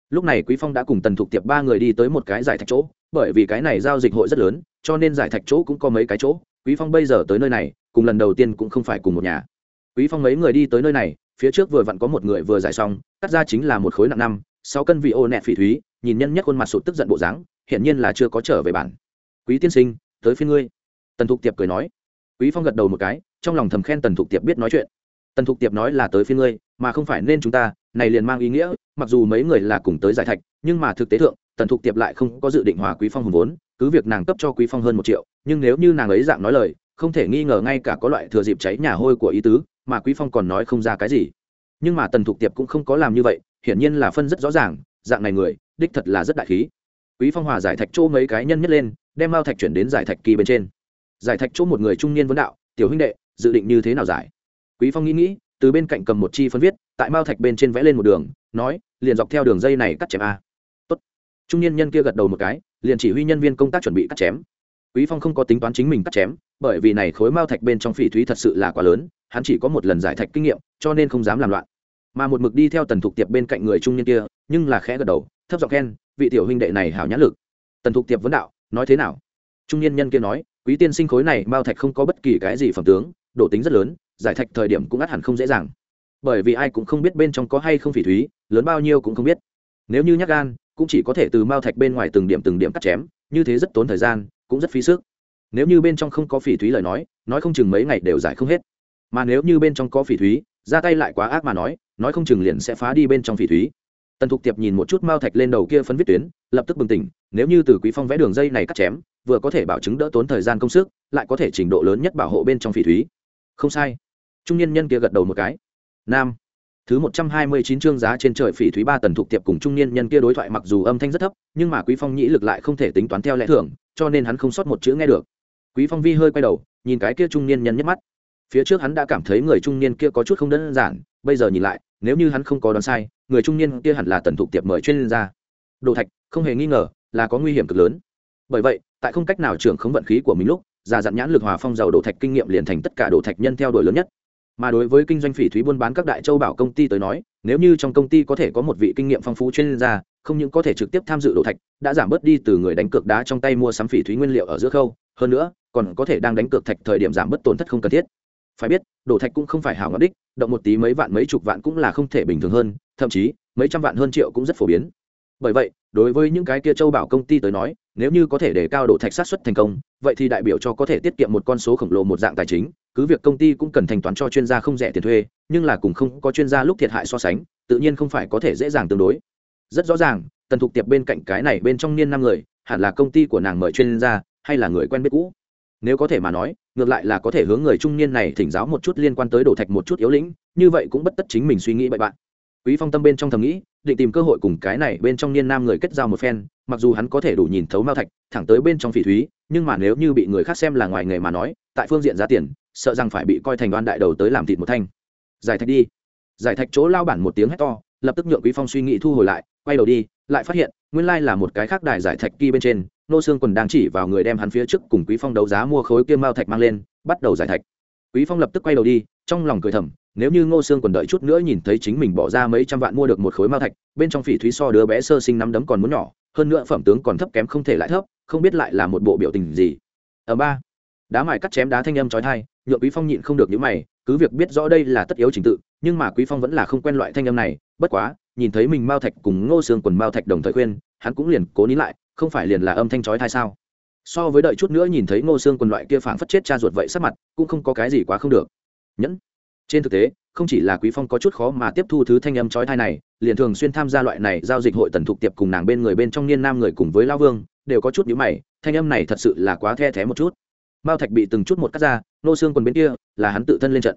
Lúc này quý phong đã cùng tần thục tiệp ba người đi tới một cái giải thạch chỗ, bởi vì cái này giao dịch hội rất lớn, cho nên giải thạch chỗ cũng có mấy cái chỗ. Quý phong bây giờ tới nơi này, cùng lần đầu tiên cũng không phải cùng một nhà. Quý phong mấy người đi tới nơi này, phía trước vừa vặn có một người vừa giải xong, cắt ra chính là một khối nặng năm, sáu cân vị ô nẹt phỉ thúy, nhìn nhân nhất khuôn mặt sụt tức giận bộ dáng, hiển nhiên là chưa có trở về bản. Quý tiên sinh, tới phía ngươi. Tần thục tiệp cười nói. Quý phong gật đầu một cái, trong lòng thầm khen tần thục tiệp biết nói chuyện tần thục tiệp nói là tới phía ngươi, mà không phải nên chúng ta, này liền mang ý nghĩa, mặc dù mấy người là cùng tới giải thạch, nhưng mà thực tế thượng, tần thục tiệp lại không có dự định hòa quý phong hùng vốn, cứ việc nàng cấp cho quý phong hơn một triệu, nhưng nếu như nàng ấy dạng nói lời, không thể nghi ngờ ngay cả có loại thừa dịp cháy nhà hôi của ý tứ, mà quý phong còn nói không ra cái gì. Nhưng mà tần thục tiệp cũng không có làm như vậy, hiển nhiên là phân rất rõ ràng, dạng này người, đích thật là rất đại khí. Quý phong hòa giải thạch chỗ mấy cái nhân nhất lên, đem mao thạch chuyển đến giải thạch kỳ bên trên. Giải thạch chỗ một người trung niên vấn đạo, tiểu huynh đệ, dự định như thế nào giải? Quý phong nghĩ nghĩ, từ bên cạnh cầm một chi phân viết, tại mao thạch bên trên vẽ lên một đường, nói, liền dọc theo đường dây này cắt chém a. Tốt. Trung niên nhân kia gật đầu một cái, liền chỉ huy nhân viên công tác chuẩn bị cắt chém. Quý phong không có tính toán chính mình cắt chém, bởi vì này khối mao thạch bên trong phỉ thúy thật sự là quá lớn, hắn chỉ có một lần giải thạch kinh nghiệm, cho nên không dám làm loạn. Mà một mực đi theo tần thục tiệp bên cạnh người trung niên kia, nhưng là khẽ gật đầu, thấp giọng khen, vị tiểu huynh đệ này hảo nhãn lực. Tần thục tiệp vấn đạo, nói thế nào? Trung niên nhân kia nói, quý tiên sinh khối này mao thạch không có bất kỳ cái gì phẩm tướng, độ tính rất lớn giải thạch thời điểm cũng ắt hẳn không dễ dàng. Bởi vì ai cũng không biết bên trong có hay không phỉ thúy, lớn bao nhiêu cũng không biết. Nếu như nhắc gan, cũng chỉ có thể từ mao thạch bên ngoài từng điểm từng điểm cắt chém, như thế rất tốn thời gian, cũng rất phí sức. Nếu như bên trong không có phỉ thúy lời nói nói không chừng mấy ngày đều giải không hết. Mà nếu như bên trong có phỉ thúy, ra tay lại quá ác mà nói nói không chừng liền sẽ phá đi bên trong phỉ thúy. Tần thục tiệp nhìn một chút mao thạch lên đầu kia phân viết tuyến, lập tức bừng tỉnh, nếu như từ quý phong vẽ đường dây này cắt chém, vừa có thể bảo chứng đỡ tốn thời gian công sức, lại có thể trình độ lớn nhất bảo hộ bên trong phỉ thúy. Không sai trung niên nhân kia gật đầu một cái. Nam. Thứ một trăm hai mươi chín chương giá trên trời phỉ thúy ba tần thục tiệp cùng trung niên nhân kia đối thoại mặc dù âm thanh rất thấp, nhưng mà quý phong nhĩ lực lại không thể tính toán theo lẽ thường, cho nên hắn không sót một chữ nghe được. Quý phong vi hơi quay đầu, nhìn cái kia trung niên nhân nhấc mắt. Phía trước hắn đã cảm thấy người trung niên kia có chút không đơn giản, bây giờ nhìn lại, nếu như hắn không có đoán sai, người trung niên kia hẳn là tần thục tiệp mời chuyên gia. Đồ thạch, không hề nghi ngờ là có nguy hiểm cực lớn. Bởi vậy, tại không cách nào trưởng khống vận khí của mình lúc, già dặn nhãn lực hòa phong giàu đồ thạch kinh nghiệm liền thành tất cả đồ thạch nhân theo đuổi lớn nhất mà đối với kinh doanh phỉ thúy buôn bán các đại châu bảo công ty tới nói, nếu như trong công ty có thể có một vị kinh nghiệm phong phú chuyên gia, không những có thể trực tiếp tham dự đồ thạch, đã giảm bớt đi từ người đánh cược đá trong tay mua sắm phỉ thúy nguyên liệu ở giữa khâu, hơn nữa, còn có thể đang đánh cược thạch thời điểm giảm bớt tổn thất không cần thiết. Phải biết, đồ thạch cũng không phải hảo ngọc đích, động một tí mấy vạn mấy chục vạn cũng là không thể bình thường hơn, thậm chí, mấy trăm vạn hơn triệu cũng rất phổ biến. Bởi vậy, đối với những cái kia châu bảo công ty tới nói nếu như có thể để cao độ thạch sát xuất thành công, vậy thì đại biểu cho có thể tiết kiệm một con số khổng lồ một dạng tài chính. Cứ việc công ty cũng cần thanh toán cho chuyên gia không rẻ tiền thuê, nhưng là cùng không có chuyên gia lúc thiệt hại so sánh, tự nhiên không phải có thể dễ dàng tương đối. Rất rõ ràng, tần thục tiệp bên cạnh cái này bên trong niên năm người, hẳn là công ty của nàng mời chuyên gia, hay là người quen biết cũ. Nếu có thể mà nói, ngược lại là có thể hướng người trung niên này thỉnh giáo một chút liên quan tới đồ thạch một chút yếu lĩnh, như vậy cũng bất tất chính mình suy nghĩ bậy bạn quý phong tâm bên trong thầm nghĩ, định tìm cơ hội cùng cái này bên trong niên nam người kết giao một phen, mặc dù hắn có thể đủ nhìn thấu mao thạch, thẳng tới bên trong phỉ thúy, nhưng mà nếu như bị người khác xem là ngoài nghề mà nói, tại phương diện giá tiền, sợ rằng phải bị coi thành đoan đại đầu tới làm thịt một thanh. Giải thạch đi. Giải thạch chỗ lao bản một tiếng hét to, lập tức nhượng quý phong suy nghĩ thu hồi lại, quay đầu đi, lại phát hiện, nguyên lai là một cái khác đài giải thạch kia bên trên, nô xương quần đang chỉ vào người đem hắn phía trước cùng quý phong đấu giá mua khối kia mao thạch mang lên, bắt đầu giải thạch. Quý phong lập tức quay đầu đi, trong lòng cười thầm nếu như ngô sương còn đợi chút nữa nhìn thấy chính mình bỏ ra mấy trăm vạn mua được một khối mao thạch, bên trong phỉ thúy so đứa bé sơ sinh nắm đấm còn muốn nhỏ, hơn nữa phẩm tướng còn thấp kém không thể lại thấp, không biết lại là một bộ biểu tình gì. Ở ba. Đá mài cắt chém đá thanh âm trói thai nhựa quý phong nhịn không được những mày, cứ việc biết rõ đây là tất yếu trình tự, nhưng mà quý phong vẫn là không quen loại thanh âm này, bất quá, nhìn thấy mình mao thạch cùng ngô Sương quần mao thạch đồng thời khuyên, hắn cũng liền cố nín lại, không phải liền là âm thanh trói thai sao? So với đợi chút nữa nhìn thấy ngô Sương quần loại kia phảng phất chết cha ruột vậy sắc mặt, cũng không có cái gì quá không được. Nhẫn trên thực tế, không chỉ là quý phong có chút khó mà tiếp thu thứ thanh âm chói tai này, liền thường xuyên tham gia loại này giao dịch hội tần thục tiệp cùng nàng bên người bên trong niên nam người cùng với lao vương, đều có chút nhíu mày, thanh âm này thật sự là quá the thé một chút. Mao thạch bị từng chút một cắt ra, nô xương quần bên kia, là hắn tự thân lên trận.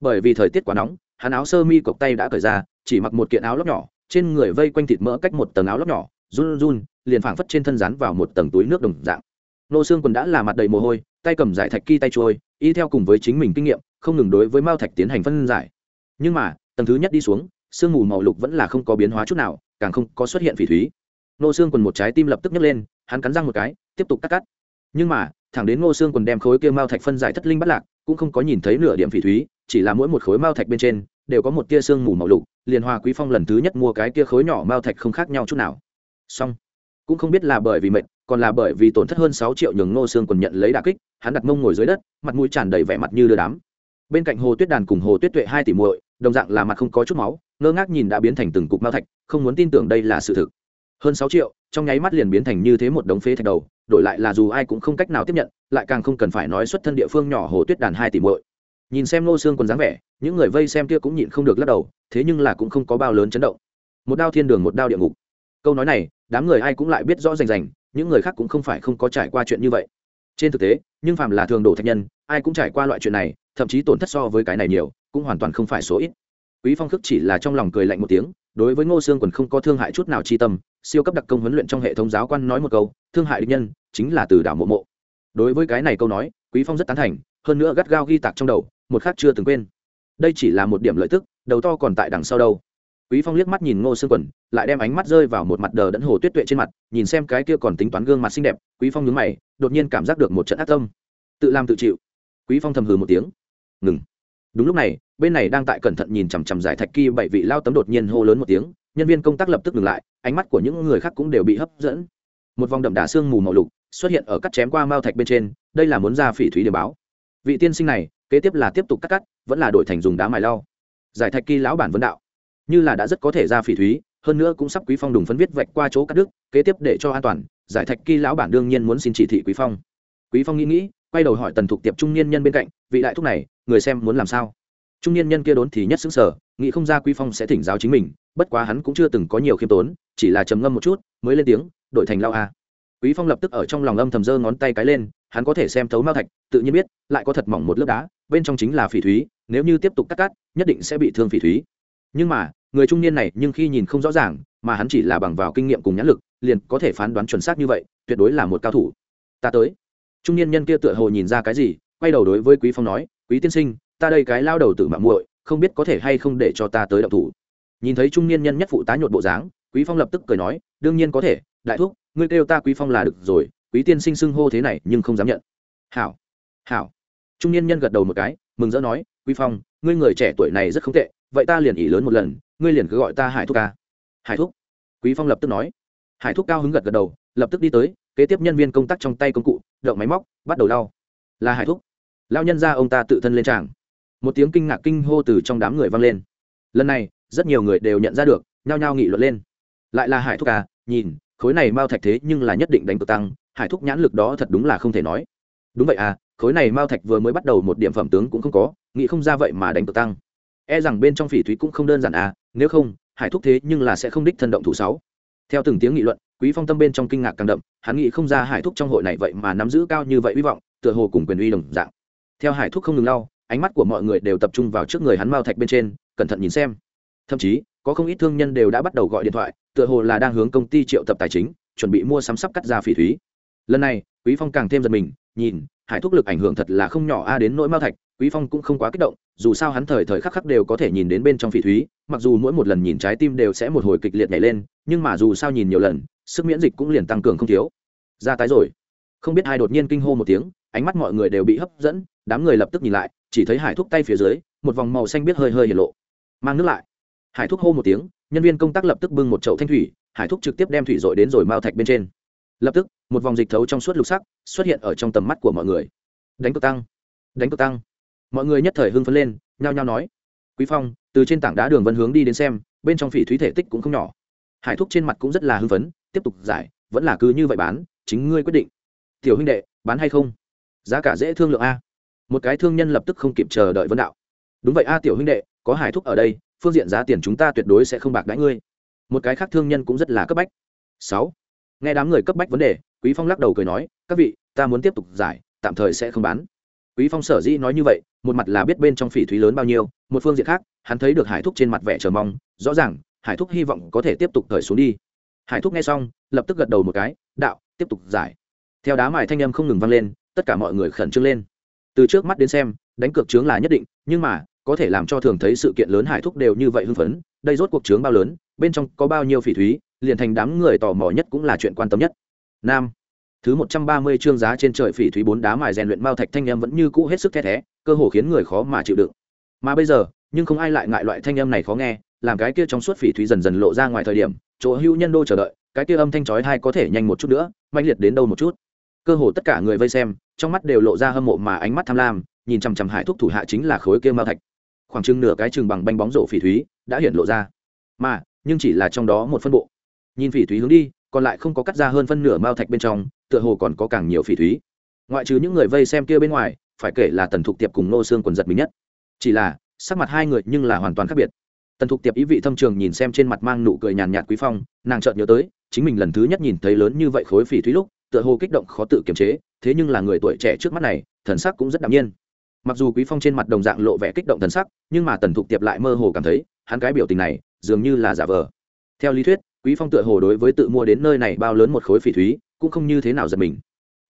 Bởi vì thời tiết quá nóng, hắn áo sơ mi cộc tay đã cởi ra, chỉ mặc một kiện áo lóc nhỏ, trên người vây quanh thịt mỡ cách một tầng áo lóc nhỏ, run run, liền phảng phất trên thân rán vào một tầng túi nước đồng dạng. Nô xương quần đã là mặt đầy mồ hôi, tay cầm giải thạch kỳ tay trôi, y theo cùng với chính mình kinh nghiệm không ngừng đối với mao thạch tiến hành phân giải. Nhưng mà, tầng thứ nhất đi xuống, sương mù màu lục vẫn là không có biến hóa chút nào, càng không có xuất hiện phỉ thúy. Nô xương quần một trái tim lập tức nhấc lên, hắn cắn răng một cái, tiếp tục cắt cắt. Nhưng mà, thẳng đến ngô xương quần đem khối kia mao thạch phân giải thất linh bắt lạc, cũng không có nhìn thấy nửa điểm phỉ thúy, chỉ là mỗi một khối mao thạch bên trên, đều có một tia sương mù màu lục, liền hòa quý phong lần thứ nhất mua cái kia khối nhỏ mao thạch không khác nhau chút nào. Song cũng không biết là bởi vì mệnh còn là bởi vì tổn thất hơn sáu triệu nhường ngô xương quần nhận lấy đà kích, hắn đặt mông ngồi dưới đất, mặt mũi tràn đầy vẻ mặt như đưa đám bên cạnh hồ tuyết đàn cùng hồ tuyết tuệ hai tỷ muội, đồng dạng là mặt không có chút máu, ngơ ngác nhìn đã biến thành từng cục mao thạch, không muốn tin tưởng đây là sự thực. Hơn sáu triệu, trong nháy mắt liền biến thành như thế một đống phế thạch đầu, đổi lại là dù ai cũng không cách nào tiếp nhận, lại càng không cần phải nói xuất thân địa phương nhỏ hồ tuyết đàn hai tỷ muội. Nhìn xem nô xương còn dáng vẻ, những người vây xem kia cũng nhịn không được lắc đầu, thế nhưng là cũng không có bao lớn chấn động. Một đao thiên đường một đao địa ngục. Câu nói này, đám người ai cũng lại biết rõ rành rành, những người khác cũng không phải không có trải qua chuyện như vậy. Trên thực tế, nhưng phàm là thường đổ thạch nhân, ai cũng trải qua loại chuyện này thậm chí tổn thất so với cái này nhiều, cũng hoàn toàn không phải số ít. Quý phong khước chỉ là trong lòng cười lạnh một tiếng, đối với ngô xương quần không có thương hại chút nào chi tâm, siêu cấp đặc công huấn luyện trong hệ thống giáo quan nói một câu, thương hại địch nhân chính là từ đảo mộ mộ. Đối với cái này câu nói, quý phong rất tán thành, hơn nữa gắt gao ghi tạc trong đầu, một khác chưa từng quên. Đây chỉ là một điểm lợi tức, đầu to còn tại đằng sau đâu. Quý phong liếc mắt nhìn ngô xương quần, lại đem ánh mắt rơi vào một mặt đờ đẫn hồ tuyết tuệ trên mặt, nhìn xem cái kia còn tính toán gương mặt xinh đẹp, quý phong nhướng mày, đột nhiên cảm giác được một trận ác tâm. Tự làm tự chịu. Quý phong thầm hừ một tiếng ngừng. Đúng lúc này, bên này đang tại cẩn thận nhìn chằm chằm giải thạch kỳ bảy vị lao tấm đột nhiên hô lớn một tiếng, nhân viên công tác lập tức ngừng lại, ánh mắt của những người khác cũng đều bị hấp dẫn. Một vòng đậm đà xương mù màu lục xuất hiện ở cắt chém qua mao thạch bên trên, đây là muốn ra phỉ thúy điểm báo. Vị tiên sinh này, kế tiếp là tiếp tục cắt cắt, vẫn là đổi thành dùng đá mài lau. Giải thạch kỳ lão bản vấn đạo, như là đã rất có thể ra phỉ thúy, hơn nữa cũng sắp quý phong đùng phấn viết vạch qua chỗ cắt đứt, kế tiếp để cho an toàn, giải thạch kỳ lão bản đương nhiên muốn xin chỉ thị quý phong. Quý phong nghĩ nghĩ quay đầu hỏi tần thục tiệp trung niên nhân bên cạnh, vị đại thúc này, người xem muốn làm sao? Trung niên nhân kia đốn thì nhất xứng sở nghĩ không ra quý phong sẽ thỉnh giáo chính mình, bất quá hắn cũng chưa từng có nhiều khiêm tốn, chỉ là trầm ngâm một chút, mới lên tiếng đổi thành lao a. Quý phong lập tức ở trong lòng âm thầm giơ ngón tay cái lên, hắn có thể xem thấu mao thạch, tự nhiên biết, lại có thật mỏng một lớp đá, bên trong chính là phỉ thúy, nếu như tiếp tục cắt cắt, nhất định sẽ bị thương phỉ thúy. Nhưng mà, người trung niên này nhưng khi nhìn không rõ ràng, mà hắn chỉ là bằng vào kinh nghiệm cùng nhãn lực, liền có thể phán đoán chuẩn xác như vậy, tuyệt đối là một cao thủ. Ta tới trung niên nhân kia tựa hồ nhìn ra cái gì, quay đầu đối với quý phong nói, quý tiên sinh, ta đây cái lao đầu tử mạng muội, không biết có thể hay không để cho ta tới động thủ. Nhìn thấy trung niên nhân nhất phụ tá nhột bộ dáng, quý phong lập tức cười nói, đương nhiên có thể, đại thúc, ngươi kêu ta quý phong là được rồi, quý tiên sinh xưng hô thế này nhưng không dám nhận. Hảo hảo. Trung niên nhân gật đầu một cái, mừng rỡ nói, quý phong, ngươi người trẻ tuổi này rất không tệ, vậy ta liền ỉ lớn một lần, ngươi liền cứ gọi ta hải thúc ca. Hải thúc? Quý phong lập tức nói. Hải thúc cao hứng gật gật đầu, lập tức đi tới kế tiếp nhân viên công tác trong tay công cụ động máy móc, bắt đầu lau. Là hải thúc. Lao nhân ra ông ta tự thân lên tràng. Một tiếng kinh ngạc kinh hô từ trong đám người vang lên. Lần này, rất nhiều người đều nhận ra được, nhao nhao nghị luận lên. Lại là hải thúc à nhìn, khối này mao thạch thế nhưng là nhất định đánh cực tăng, hải thúc nhãn lực đó thật đúng là không thể nói. Đúng vậy à khối này mao thạch vừa mới bắt đầu một điểm phẩm tướng cũng không có nghĩ không ra vậy mà đánh cực tăng. E rằng bên trong phỉ thúy cũng không đơn giản à nếu không, hải thúc thế nhưng là sẽ không đích thân động thủ sáu. Theo từng tiếng nghị luận quý phong tâm bên trong kinh ngạc càng đậm, hắn nghĩ không ra hải thúc trong hội này vậy mà nắm giữ cao như vậy hy vọng, tựa hồ cùng quyền uy đồng dạng. Theo hải thúc không ngừng lau, ánh mắt của mọi người đều tập trung vào trước người hắn mao thạch bên trên, cẩn thận nhìn xem. Thậm chí, có không ít thương nhân đều đã bắt đầu gọi điện thoại, tựa hồ là đang hướng công ty triệu tập tài chính, chuẩn bị mua sắm sắp cắt ra phỉ thúy. Lần này, quý phong càng thêm giật mình, nhìn, hải thúc lực ảnh hưởng thật là không nhỏ a đến nỗi mao thạch, quý phong cũng không quá kích động, dù sao hắn thời thời khắc khắc đều có thể nhìn đến bên trong phỉ thúy, mặc dù mỗi một lần nhìn trái tim đều sẽ một hồi kịch liệt nhảy lên, nhưng mà dù sao nhìn nhiều lần sức miễn dịch cũng liền tăng cường không thiếu. Ra tái rồi. Không biết ai đột nhiên kinh hô một tiếng, ánh mắt mọi người đều bị hấp dẫn, đám người lập tức nhìn lại, chỉ thấy hải thúc tay phía dưới, một vòng màu xanh biết hơi hơi hiện lộ. Mang nước lại. Hải thúc hô một tiếng, nhân viên công tác lập tức bưng một chậu thanh thủy, hải thúc trực tiếp đem thủy dội đến rồi mao thạch bên trên. Lập tức, một vòng dịch thấu trong suốt lục sắc, xuất hiện ở trong tầm mắt của mọi người. Đánh cực tăng. Đánh cực tăng. Mọi người nhất thời hưng phấn lên, nhao nhao nói. Quý phong, từ trên tảng đá đường vân hướng đi đến xem, bên trong phỉ thúy thể tích cũng không nhỏ. Hải thúc trên mặt cũng rất là hưng phấn tiếp tục giải, vẫn là cứ như vậy bán, chính ngươi quyết định. Tiểu huynh đệ, bán hay không? Giá cả dễ thương lượng a. Một cái thương nhân lập tức không kịp chờ đợi vấn đạo. Đúng vậy a tiểu huynh đệ, có hải thúc ở đây, phương diện giá tiền chúng ta tuyệt đối sẽ không bạc đãi ngươi. Một cái khác thương nhân cũng rất là cấp bách. Sáu. Nghe đám người cấp bách vấn đề, quý phong lắc đầu cười nói, các vị, ta muốn tiếp tục giải, tạm thời sẽ không bán. Quý phong sở dĩ nói như vậy, một mặt là biết bên trong phỉ thúy lớn bao nhiêu, một phương diện khác, hắn thấy được hải thúc trên mặt vẻ chờ mong, rõ ràng hải thúc hy vọng có thể tiếp tục thời xuống đi hải thúc nghe xong, lập tức gật đầu một cái, đạo, tiếp tục giải. Theo đá mài thanh âm không ngừng vang lên, tất cả mọi người khẩn trương lên. Từ trước mắt đến xem, đánh cược trướng là nhất định, nhưng mà, có thể làm cho thường thấy sự kiện lớn hải thúc đều như vậy hưng phấn, đây rốt cuộc trướng bao lớn, bên trong có bao nhiêu phỉ thúy, liền thành đám người tò mò nhất cũng là chuyện quan tâm nhất. Nam, thứ một trăm ba mươi chương giá trên trời phỉ thúy bốn đá mài rèn luyện mao thạch thanh em vẫn như cũ hết sức the thé, cơ hồ khiến người khó mà chịu đựng. Mà bây giờ, nhưng không ai lại ngại loại thanh âm này khó nghe làm cái kia trong suốt phỉ thúy dần dần lộ ra ngoài thời điểm, chỗ hữu nhân đô chờ đợi, cái kia âm thanh chói tai có thể nhanh một chút nữa mạnh liệt đến đâu một chút. Cơ hồ tất cả người vây xem, trong mắt đều lộ ra hâm mộ mà ánh mắt tham lam, nhìn chằm chằm hải thúc thủ hạ chính là khối kia mao thạch. Khoảng chừng nửa cái chừng bằng banh bóng rổ phỉ thúy đã hiện lộ ra. Mà, nhưng chỉ là trong đó một phân bộ. Nhìn phỉ thúy hướng đi, còn lại không có cắt ra hơn phân nửa mao thạch bên trong, tựa hồ còn có càng nhiều phỉ thúy. Ngoại trừ những người vây xem kia bên ngoài, phải kể là tần thục tiệp cùng nô xương quần giật mình nhất. Chỉ là, sắc mặt hai người nhưng là hoàn toàn khác biệt tần thục tiệp ý vị thâm trường nhìn xem trên mặt mang nụ cười nhàn nhạt quý phong, nàng chợt nhớ tới, chính mình lần thứ nhất nhìn thấy lớn như vậy khối phỉ thúy lúc, tựa hồ kích động khó tự kiềm chế, thế nhưng là người tuổi trẻ trước mắt này, thần sắc cũng rất đạm nhiên. Mặc dù quý phong trên mặt đồng dạng lộ vẻ kích động thần sắc, nhưng mà tần thục tiệp lại mơ hồ cảm thấy, hắn cái biểu tình này, dường như là giả vờ. Theo lý thuyết, quý phong tựa hồ đối với tự mua đến nơi này bao lớn một khối phỉ thúy, cũng không như thế nào giật mình.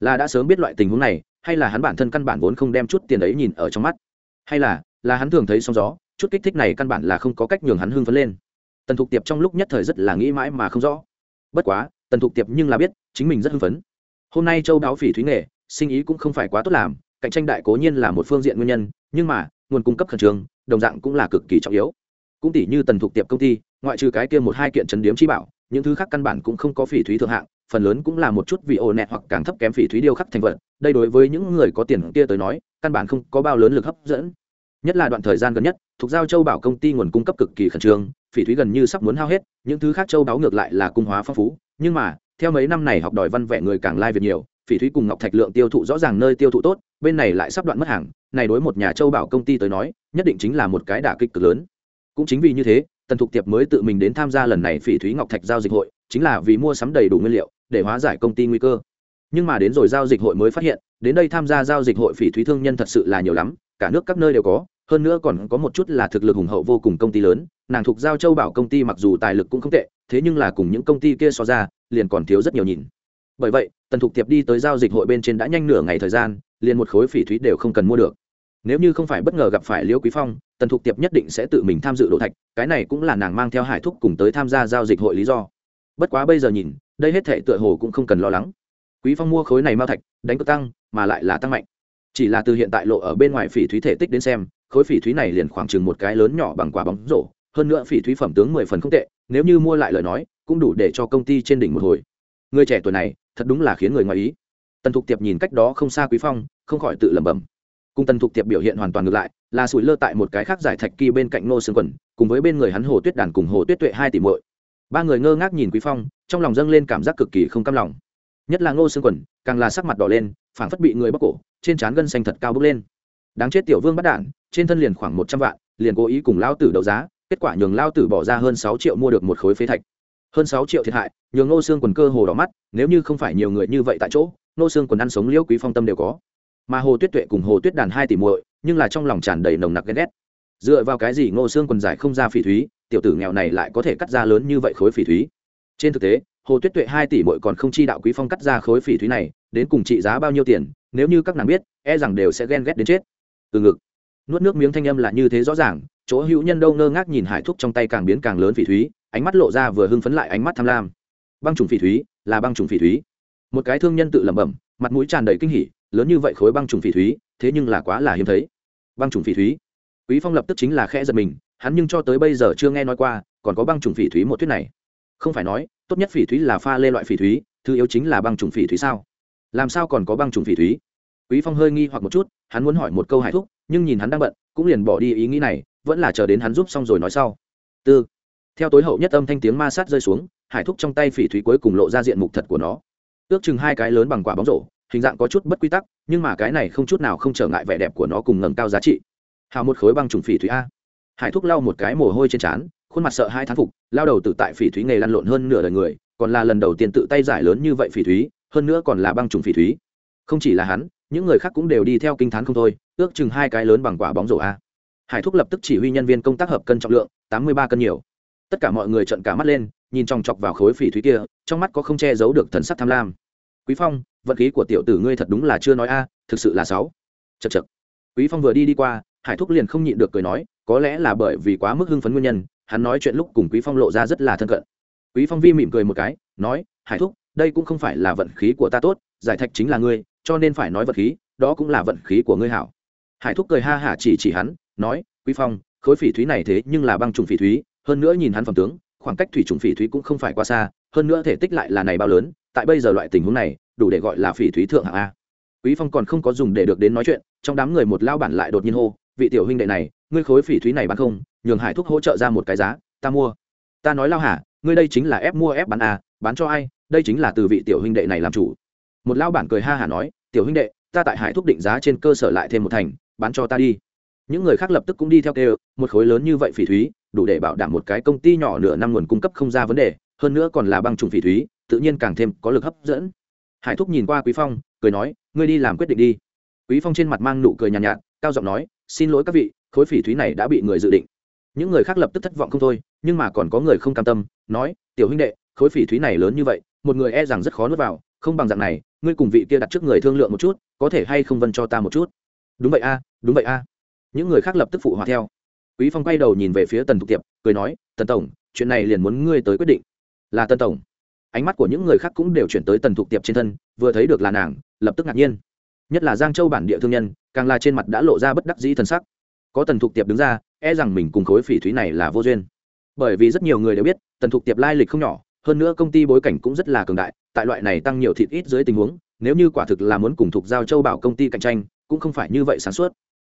Là đã sớm biết loại tình huống này, hay là hắn bản thân căn bản vốn không đem chút tiền ấy nhìn ở trong mắt? Hay là là hắn thường thấy sóng gió chút kích thích này căn bản là không có cách nhường hắn hưng phấn lên. Tần thục tiệp trong lúc nhất thời rất là nghĩ mãi mà không rõ. Bất quá, tần thục tiệp nhưng là biết, chính mình rất hưng phấn. Hôm nay châu đáo phỉ thúy nghề, sinh ý cũng không phải quá tốt làm, cạnh tranh đại cố nhiên là một phương diện nguyên nhân, nhưng mà, nguồn cung cấp khẩn trương, đồng dạng cũng là cực kỳ trọng yếu. Cũng tỷ như tần thục tiệp công ty, ngoại trừ cái kia một hai kiện chấn điếm chi bảo, những thứ khác căn bản cũng không có phỉ thúy thượng hạng, phần lớn cũng là một chút vị ổ nẹt hoặc càng thấp kém phỉ thúy điêu khắc thành vật, đây đối với những người có tiền kia tới nói, căn bản không có bao lớn lực hấp dẫn nhất là đoạn thời gian gần nhất thuộc giao châu bảo công ty nguồn cung cấp cực kỳ khẩn trương, phỉ thúy gần như sắp muốn hao hết, những thứ khác châu đáo ngược lại là cung hóa phong phú. Nhưng mà, theo mấy năm này học đòi văn vẽ người càng lai việc nhiều, phỉ thúy cùng ngọc thạch lượng tiêu thụ rõ ràng nơi tiêu thụ tốt, bên này lại sắp đoạn mất hàng. Này đối một nhà châu bảo công ty tới nói, nhất định chính là một cái đả kích cực lớn. Cũng chính vì như thế, tần thục tiệp mới tự mình đến tham gia lần này phỉ thúy ngọc thạch giao dịch hội, chính là vì mua sắm đầy đủ nguyên liệu, để hóa giải công ty nguy cơ. Nhưng mà đến rồi giao dịch hội mới phát hiện, đến đây tham gia giao dịch hội phỉ thúy thương nhân thật sự là nhiều lắm cả nước các nơi đều có, hơn nữa còn có một chút là thực lực hùng hậu vô cùng công ty lớn, nàng thuộc giao châu bảo công ty mặc dù tài lực cũng không tệ, thế nhưng là cùng những công ty kia so ra, liền còn thiếu rất nhiều nhìn. Bởi vậy, tần thục tiệp đi tới giao dịch hội bên trên đã nhanh nửa ngày thời gian, liền một khối phỉ thúy đều không cần mua được. Nếu như không phải bất ngờ gặp phải liễu quý phong, tần thục tiệp nhất định sẽ tự mình tham dự độ thạch, cái này cũng là nàng mang theo hải thúc cùng tới tham gia giao dịch hội lý do. Bất quá bây giờ nhìn, đây hết thể tựa hồ cũng không cần lo lắng. Quý phong mua khối này mao thạch, đánh cực tăng, mà lại là tăng mạnh chỉ là từ hiện tại lộ ở bên ngoài phỉ thúy thể tích đến xem, khối phỉ thúy này liền khoảng chừng một cái lớn nhỏ bằng quả bóng rổ, hơn nữa phỉ thúy phẩm tướng mười phần không tệ, nếu như mua lại lời nói, cũng đủ để cho công ty trên đỉnh một hồi. Người trẻ tuổi này, thật đúng là khiến người ngoài ý. Tần thục tiệp nhìn cách đó không xa quý phong, không khỏi tự lẩm bẩm. Cùng tần thục tiệp biểu hiện hoàn toàn ngược lại, là sủi lơ tại một cái khác giải thạch kỳ bên cạnh nô xương quần, cùng với bên người hắn hồ tuyết đàn cùng hồ tuyết tuệ hai tỷ muội. Ba người ngơ ngác nhìn quý phong, trong lòng dâng lên cảm giác cực kỳ không cam lòng. Nhất là ngô xương quần, càng là sắc mặt đỏ lên, phảng phất bị người bóc cổ trên trán gân xanh thật cao bốc lên. Đáng chết tiểu vương bắt đản trên thân liền khoảng một trăm vạn, liền cố ý cùng lao tử đấu giá, kết quả nhường lao tử bỏ ra hơn sáu triệu mua được một khối phế thạch. Hơn sáu triệu thiệt hại, nhường ngô xương quần cơ hồ đỏ mắt, nếu như không phải nhiều người như vậy tại chỗ, ngô xương quần ăn sống liễu quý phong tâm đều có. Mà hồ tuyết tuệ cùng hồ tuyết đàn hai tỷ muội, nhưng là trong lòng tràn đầy nồng nặc ghen ghét. Dựa vào cái gì ngô xương quần giải không ra phỉ thúy, tiểu tử nghèo này lại có thể cắt ra lớn như vậy khối phỉ thúy? Trên thực tế hồ tuyết tuệ hai tỷ bội còn không chi đạo quý phong cắt ra khối phỉ thúy này, đến cùng trị giá bao nhiêu tiền, nếu như các nàng biết e rằng đều sẽ ghen ghét đến chết. Từ ngực, nuốt nước miếng thanh âm là như thế rõ ràng, chỗ hữu nhân đâu ngơ ngác nhìn hải thúc trong tay càng biến càng lớn phỉ thúy, ánh mắt lộ ra vừa hưng phấn lại ánh mắt tham lam. Băng trùng phỉ thúy, là băng trùng phỉ thúy. Một cái thương nhân tự lẩm bẩm, mặt mũi tràn đầy kinh hỉ, lớn như vậy khối băng trùng phỉ thúy, thế nhưng là quá là hiếm thấy. Băng trùng phỉ thúy. Quý phong lập tức chính là khẽ giật mình, hắn nhưng cho tới bây giờ chưa nghe nói qua, còn có băng trùng phỉ thúy một thuyết này không phải nói, tốt nhất phỉ thúy là pha lê loại phỉ thúy, thứ yếu chính là băng trùng phỉ thúy sao? Làm sao còn có băng trùng phỉ thúy? Quý phong hơi nghi hoặc một chút, hắn muốn hỏi một câu hải thúc, nhưng nhìn hắn đang bận, cũng liền bỏ đi ý nghĩ này, vẫn là chờ đến hắn giúp xong rồi nói sau. Tư. Theo tối hậu nhất âm thanh tiếng ma sát rơi xuống hải thúc trong tay phỉ thúy cuối cùng lộ ra diện mục thật của nó. Ước chừng hai cái lớn bằng quả bóng rổ, hình dạng có chút bất quy tắc, nhưng mà cái này không chút nào không trở ngại vẻ đẹp của nó cùng ngầm cao giá trị. Hào một khối băng trùng phỉ thúy a. Hải thúc lau một cái mồ hôi trên trán khuôn mặt sợ hai thán phục, lao đầu tự tại phỉ thúy nghề lăn lộn hơn nửa đời người, còn là lần đầu tiên tự tay giải lớn như vậy phỉ thúy, hơn nữa còn là băng trùng phỉ thúy. Không chỉ là hắn, những người khác cũng đều đi theo kinh t h á n không thôi, ước chừng hai cái lớn bằng quả bóng rổ a. Hải thúc lập tức chỉ huy nhân viên công tác hợp cân trọng lượng, tám mươi ba cân nhiều. Tất cả mọi người trợn cả mắt lên, nhìn chòng chọc vào khối phỉ thúy kia, trong mắt có không che giấu được thần sắc tham lam. Quý phong, vận khí của tiểu tử ngươi thật đúng là chưa nói a, thực sự là sáu. Chật chật quý phong vừa đi đi qua, hải thúc liền không nhịn được cười nói, có lẽ là bởi vì quá mức hưng phấn nguyên nhân hắn nói chuyện lúc cùng quý phong lộ ra rất là thân cận. Quý phong vi mỉm cười một cái, nói, hải thúc, đây cũng không phải là vận khí của ta tốt, giải thạch chính là ngươi, cho nên phải nói vận khí, đó cũng là vận khí của ngươi hảo. Hải thúc cười ha hả chỉ chỉ hắn, nói, quý phong, khối phỉ thúy này thế nhưng là băng trùng phỉ thúy, hơn nữa nhìn hắn phẩm tướng, khoảng cách thủy trùng phỉ thúy cũng không phải quá xa, hơn nữa thể tích lại là này bao lớn, tại bây giờ loại tình huống này, đủ để gọi là phỉ thúy thượng hạng a. Quý phong còn không có dùng để được đến nói chuyện, trong đám người một lao bản lại đột nhiên hô, vị tiểu huynh đệ này, ngươi khối phỉ thúy này bán không nhường hải thúc hỗ trợ ra một cái giá ta mua. Ta nói lao hả ngươi đây chính là ép mua ép bán à bán cho ai đây chính là từ vị tiểu huynh đệ này làm chủ. Một lao bản cười ha hả nói tiểu huynh đệ ta tại hải thúc định giá trên cơ sở lại thêm một thành bán cho ta đi. Những người khác lập tức cũng đi theo kêu một khối lớn như vậy phỉ thúy đủ để bảo đảm một cái công ty nhỏ nửa năm nguồn cung cấp không ra vấn đề hơn nữa còn là băng trùng phỉ thúy tự nhiên càng thêm có lực hấp dẫn. Hải thúc nhìn qua quý phong cười nói ngươi đi làm quyết định đi. Quý phong trên mặt mang nụ cười nhàn nhạt, nhạt cao giọng nói xin lỗi các vị khối phỉ thúy này đã bị người dự định những người khác lập tức thất vọng không thôi, nhưng mà còn có người không cam tâm, nói, tiểu huynh đệ, khối phỉ thúy này lớn như vậy, một người e rằng rất khó nuốt vào, không bằng dạng này, ngươi cùng vị kia đặt trước người thương lượng một chút, có thể hay không vân cho ta một chút? Đúng vậy a, đúng vậy a. Những người khác lập tức phụ hòa theo. Quý phong quay đầu nhìn về phía tần thục tiệp, cười nói, tần tổng, chuyện này liền muốn ngươi tới quyết định. Là tần tổng. Ánh mắt của những người khác cũng đều chuyển tới tần thục tiệp trên thân, vừa thấy được là nàng, lập tức ngạc nhiên. Nhất là giang châu bản địa thương nhân, càng là trên mặt đã lộ ra bất đắc dĩ thần sắc có tần thục tiệp đứng ra e rằng mình cùng khối phỉ thúy này là vô duyên. Bởi vì rất nhiều người đều biết, tần thục tiệp lai lịch không nhỏ, hơn nữa công ty bối cảnh cũng rất là cường đại, tại loại này tăng nhiều thịt ít dưới tình huống, nếu như quả thực là muốn cùng thục giao châu bảo công ty cạnh tranh, cũng không phải như vậy sáng suốt.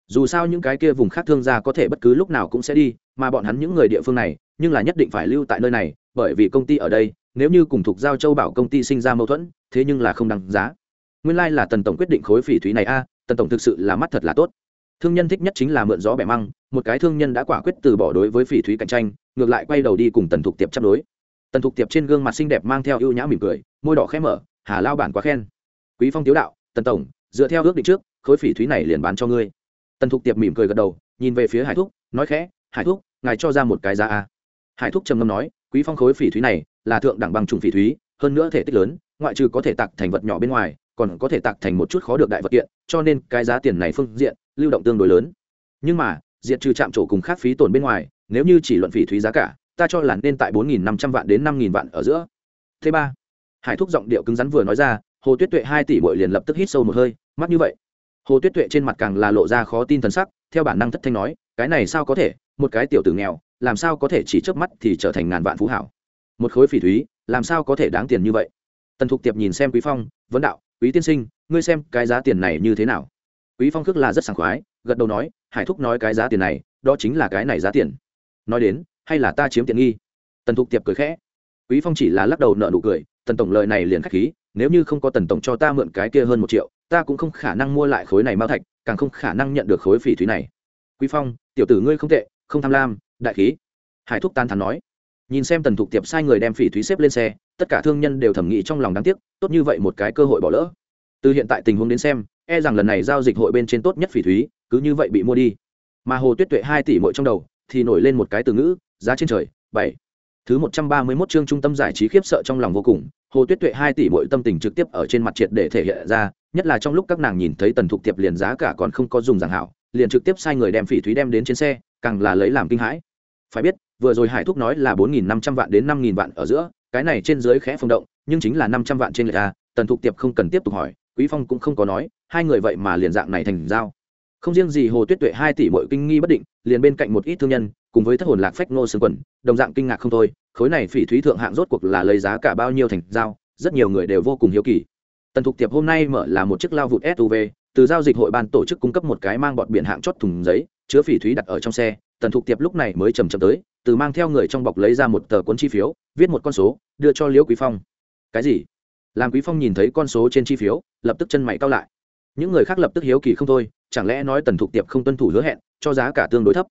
Dù sao những cái kia vùng khác thương gia có thể bất cứ lúc nào cũng sẽ đi, mà bọn hắn những người địa phương này, nhưng là nhất định phải lưu tại nơi này, bởi vì công ty ở đây, nếu như cùng thuộc giao châu bảo công ty sinh ra mâu thuẫn, thế nhưng là không đăng giá. Nguyên lai、like、là tần tổng quyết định khối phỉ thúy này a, tần tổng thực sự là mắt thật là tốt thương nhân thích nhất chính là mượn gió bẻ măng, một cái thương nhân đã quả quyết từ bỏ đối với phỉ thúy cạnh tranh, ngược lại quay đầu đi cùng tần thục tiệp chấp đối. Tần thục tiệp trên gương mặt xinh đẹp mang theo ưu nhã mỉm cười, môi đỏ khẽ mở, hà lao bản quá khen. Quý phong tiếu đạo, tần tổng, dựa theo ước định trước, khối phỉ thúy này liền bán cho ngươi. Tần thục tiệp mỉm cười gật đầu, nhìn về phía hải thúc, nói khẽ, hải thúc, ngài cho ra một cái giá a. Hải thúc trầm ngâm nói, quý phong khối phỉ thúy này là thượng đẳng bằng trùng phỉ thúy, hơn nữa thể tích lớn, ngoại trừ có thể tạc thành vật nhỏ bên ngoài, còn có thể tạc thành một chút khó được đại vật kiện, cho nên cái giá tiền này phương diện lưu động tương đối lớn. Nhưng mà diện trừ chạm trổ cùng khác phí tổn bên ngoài, nếu như chỉ luận phỉ thúy giá cả, ta cho là nên tại bốn nghìn năm trăm vạn đến năm nghìn vạn ở giữa. Thứ ba, hải thúc giọng điệu cứng rắn vừa nói ra, hồ tuyết tuệ hai tỷ bội liền lập tức hít sâu một hơi mắt như vậy. Hồ tuyết tuệ trên mặt càng là lộ ra khó tin thần sắc, theo bản năng thất thanh nói, cái này sao có thể, một cái tiểu tử nghèo, làm sao có thể chỉ chớp mắt thì trở thành ngàn vạn phú hảo. Một khối phỉ thúy, làm sao có thể đáng tiền như vậy? Tần thục tiệp nhìn xem quý phong, vấn đạo, quý tiên sinh, ngươi xem cái giá tiền này như thế nào? Quý phong khước là rất sảng khoái, gật đầu nói, hải thúc nói cái giá tiền này, đó chính là cái này giá tiền. Nói đến, hay là ta chiếm tiện nghi? Tần thục tiệp cười khẽ. Quý phong chỉ là lắc đầu nợ nụ cười, tần tổng lời này liền khách khí, nếu như không có tần tổng cho ta mượn cái kia hơn một triệu, ta cũng không khả năng mua lại khối này mao thạch, càng không khả năng nhận được khối phỉ thúy này. Quý phong, tiểu tử ngươi không tệ, không tham lam, đại khí. Hải thúc tan thắn nói. Nhìn xem tần thục tiệp sai người đem phỉ thúy xếp lên xe, tất cả thương nhân đều thẩm nghĩ trong lòng đáng tiếc, tốt như vậy một cái cơ hội bỏ lỡ. Từ hiện tại tình huống đến xem e rằng lần này giao dịch hội bên trên tốt nhất phỉ thúy, cứ như vậy bị mua đi. Mà hồ tuyết tuệ hai tỷ mỗi trong đầu, thì nổi lên một cái từ ngữ, giá trên trời, bảy. Thứ một trăm ba mươi 131 chương trung tâm giải trí khiếp sợ trong lòng vô cùng, hồ tuyết tuệ hai tỷ mỗi tâm tình trực tiếp ở trên mặt triệt để thể hiện ra, nhất là trong lúc các nàng nhìn thấy tần thục tiệp liền giá cả còn không có dùng giảng hảo, liền trực tiếp sai người đem phỉ thúy đem đến trên xe, càng là lấy làm kinh hãi. Phải biết, vừa rồi hải thúc nói là bốn nghìn năm trăm vạn đến năm nghìn vạn ở giữa, cái này trên dưới khẽ phong động, nhưng chính là năm trăm vạn trên lệch a, tần thục tiệp không cần tiếp tục hỏi, quý phong cũng không có nói hai người vậy mà liền dạng này thành giao. Không riêng gì hồ tuyết tuệ hai tỷ mọi kinh nghi bất định, liền bên cạnh một ít thương nhân, cùng với thất hồn lạc phách nô xương quần, đồng dạng kinh ngạc không thôi, khối này phỉ thúy thượng hạng rốt cuộc là lấy giá cả bao nhiêu thành giao, rất nhiều người đều vô cùng hiếu kỳ. Tần thục tiệp hôm nay mở là một chiếc lao vụt suv từ giao dịch hội ban tổ chức cung cấp một cái mang bọt biển hạng chót thùng giấy, chứa phỉ thúy đặt ở trong xe. Tần thục tiệp lúc này mới chầm chậm tới, từ mang theo người trong bọc lấy ra một tờ cuốn chi phiếu, viết một con số, đưa cho liễu quý phong. Cái gì? Làm quý phong nhìn thấy con số trên chi phiếu, lập tức chân mày cao lại những người khác lập tức hiếu kỳ không thôi, chẳng lẽ nói tần thục tiệp không tuân thủ hứa hẹn, cho giá cả tương đối thấp?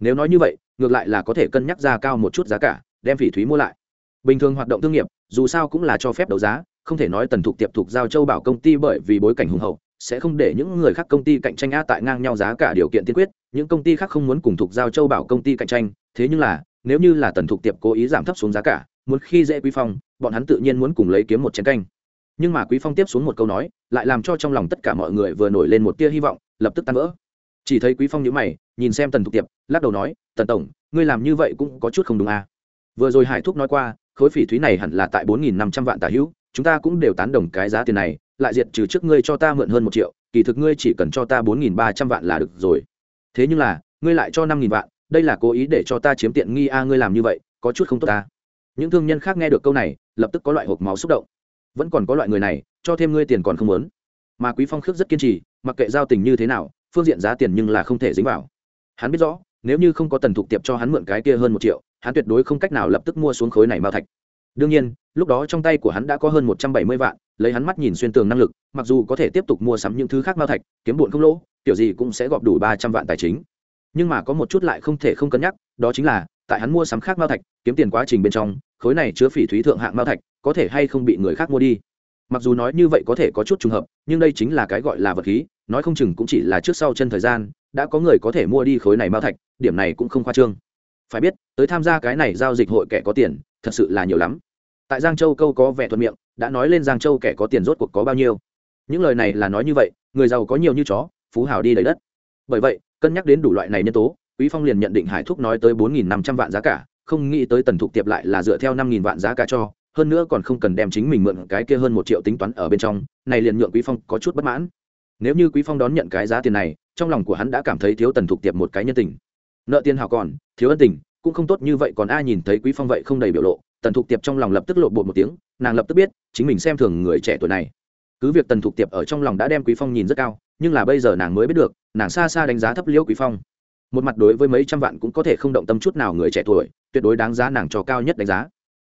Nếu nói như vậy, ngược lại là có thể cân nhắc ra cao một chút giá cả, đem phỉ thúy mua lại. Bình thường hoạt động thương nghiệp, dù sao cũng là cho phép đấu giá, không thể nói tần thục tiệp thuộc giao châu bảo công ty bởi vì bối cảnh hùng hậu, sẽ không để những người khác công ty cạnh tranh a tại ngang nhau giá cả điều kiện tiên quyết, những công ty khác không muốn cùng thuộc giao châu bảo công ty cạnh tranh, thế nhưng là, nếu như là tần thục tiệp cố ý giảm thấp xuống giá cả, muốn khi dễ quy phong, bọn hắn tự nhiên muốn cùng lấy kiếm một chén canh nhưng mà quý phong tiếp xuống một câu nói, lại làm cho trong lòng tất cả mọi người vừa nổi lên một tia hy vọng, lập tức tan vỡ. Chỉ thấy quý phong nhíu mày, nhìn xem tần thục tiệp, lắc đầu nói, tần tổng, ngươi làm như vậy cũng có chút không đúng à. Vừa rồi hải thúc nói qua, khối phỉ thúy này hẳn là tại bốn nghìn năm trăm vạn tả hữu, chúng ta cũng đều tán đồng cái giá tiền này, lại diệt trừ trước ngươi cho ta mượn hơn một triệu, kỳ thực ngươi chỉ cần cho ta bốn nghìn ba trăm vạn là được rồi. Thế nhưng là, ngươi lại cho năm nghìn vạn, đây là cố ý để cho ta chiếm tiện nghi a ngươi làm như vậy, có chút không tốt ta những thương nhân khác nghe được câu này, lập tức có loại hộp máu xúc động vẫn còn có loại người này, cho thêm ngươi tiền còn không muốn. Mà quý phong khước rất kiên trì, mặc kệ giao tình như thế nào, phương diện giá tiền nhưng là không thể dính vào. Hắn biết rõ, nếu như không có tần thục tiệp cho hắn mượn cái kia hơn một triệu, hắn tuyệt đối không cách nào lập tức mua xuống khối này mao thạch. Đương nhiên, lúc đó trong tay của hắn đã có hơn một trăm bảy mươi vạn, lấy hắn mắt nhìn xuyên tường năng lực, mặc dù có thể tiếp tục mua sắm những thứ khác mao thạch, kiếm bụn không lỗ, kiểu gì cũng sẽ gọp đủ ba trăm vạn tài chính. Nhưng mà có một chút lại không thể không cân nhắc, đó chính là, tại hắn mua sắm khác mao thạch, kiếm tiền quá trình bên trong, khối này chứa phỉ thúy thượng hạng mao thạch có thể hay không bị người khác mua đi. Mặc dù nói như vậy có thể có chút trùng hợp, nhưng đây chính là cái gọi là vật khí, nói không chừng cũng chỉ là trước sau chân thời gian, đã có người có thể mua đi khối này mao thạch, điểm này cũng không khoa trương. Phải biết, tới tham gia cái này giao dịch hội kẻ có tiền, thật sự là nhiều lắm. Tại giang châu câu có vẻ thuận miệng, đã nói lên giang châu kẻ có tiền rốt cuộc có bao nhiêu. Những lời này là nói như vậy, người giàu có nhiều như chó, phú hào đi đầy đất. Bởi vậy, cân nhắc đến đủ loại này nhân tố, quý phong liền nhận định hải thúc nói tới bốn nghìn năm trăm vạn giá cả, không nghĩ tới tần thục tiệp lại là dựa theo năm nghìn vạn giá cả cho hơn nữa còn không cần đem chính mình mượn cái kia hơn một triệu tính toán ở bên trong, này liền nhượng quý phong có chút bất mãn. Nếu như quý phong đón nhận cái giá tiền này, trong lòng của hắn đã cảm thấy thiếu tần thục tiệp một cái nhân tình. Nợ tiền hào còn, thiếu ân tình, cũng không tốt như vậy, còn ai nhìn thấy quý phong vậy không đầy biểu lộ, tần thục tiệp trong lòng lập tức lộ bột một tiếng, nàng lập tức biết, chính mình xem thường người trẻ tuổi này. Cứ việc tần thục tiệp ở trong lòng đã đem quý phong nhìn rất cao, nhưng là bây giờ nàng mới biết được, nàng xa xa đánh giá thấp liễu quý phong. Một mặt đối với mấy trăm vạn cũng có thể không động tâm chút nào người trẻ tuổi, tuyệt đối đáng giá nàng cho cao nhất đánh giá.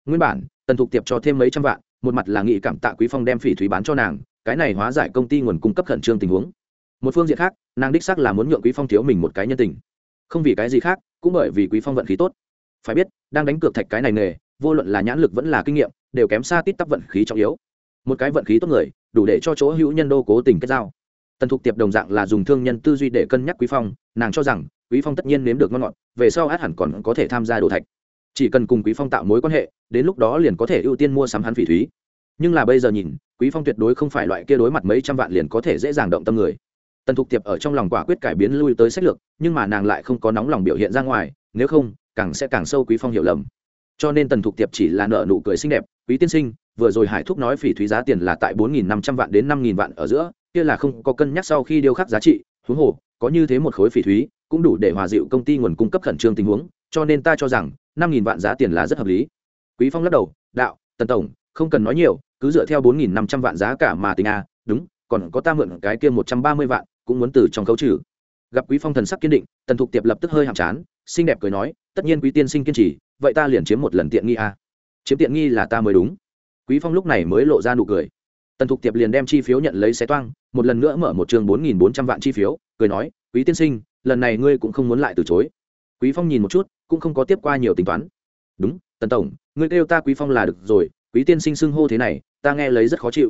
Nguyên bản tần thục tiệp cho thêm mấy trăm vạn, một mặt là nghị cảm tạ quý phong đem phỉ thúy bán cho nàng, cái này hóa giải công ty nguồn cung cấp khẩn trương tình huống. Một phương diện khác, nàng đích xác là muốn nhượng quý phong thiếu mình một cái nhân tình. Không vì cái gì khác, cũng bởi vì quý phong vận khí tốt. Phải biết, đang đánh cược thạch cái này nghề, vô luận là nhãn lực vẫn là kinh nghiệm, đều kém xa tít tắp vận khí trọng yếu. Một cái vận khí tốt người, đủ để cho chỗ hữu nhân đô cố tình kết giao. Tần thục tiệp đồng dạng là dùng thương nhân tư duy để cân nhắc quý phong, nàng cho rằng, quý phong tất nhiên nếm được ngon ngọt, về sau át hẳn còn có thể tham gia đồ thạch chỉ cần cùng quý phong tạo mối quan hệ, đến lúc đó liền có thể ưu tiên mua sắm hắn phỉ thúy. Nhưng là bây giờ nhìn, quý phong tuyệt đối không phải loại kia đối mặt mấy trăm vạn liền có thể dễ dàng động tâm người. Tần thục tiệp ở trong lòng quả quyết cải biến lui tới sách lược, nhưng mà nàng lại không có nóng lòng biểu hiện ra ngoài, nếu không, càng sẽ càng sâu quý phong hiểu lầm. Cho nên tần thục tiệp chỉ là nợ nụ cười xinh đẹp, quý tiên sinh, vừa rồi hải thúc nói phỉ thúy giá tiền là tại bốn nghìn năm trăm vạn đến năm nghìn vạn ở giữa, kia là không có cân nhắc sau khi điêu khắc giá trị, huống hồ, có như thế một khối phỉ thúy, cũng đủ để hòa dịu công ty nguồn cung cấp khẩn trương tình huống, cho nên ta cho rằng năm nghìn vạn giá tiền là rất hợp lý. Quý phong lắc đầu, đạo, tần tổng, không cần nói nhiều, cứ dựa theo bốn nghìn năm trăm vạn giá cả mà tính a, đúng, còn có ta mượn cái kia một trăm ba mươi vạn, cũng muốn từ trong khấu trừ. Gặp quý phong thần sắc kiên định, tần thục tiệp lập tức hơi hàm chán, xinh đẹp cười nói, tất nhiên quý tiên sinh kiên trì, vậy ta liền chiếm một lần tiện nghi a. Chiếm tiện nghi là ta mới đúng. Quý phong lúc này mới lộ ra nụ cười. Tần thục tiệp liền đem chi phiếu nhận lấy xé toang, một lần nữa mở một trường bốn nghìn bốn trăm vạn chi phiếu, cười nói, quý tiên sinh, lần này ngươi cũng không muốn lại từ chối quý phong nhìn một chút, cũng không có tiếp qua nhiều tính toán. Đúng, tần tổng, ngươi kêu ta quý phong là được rồi, quý tiên sinh xưng hô thế này, ta nghe lấy rất khó chịu.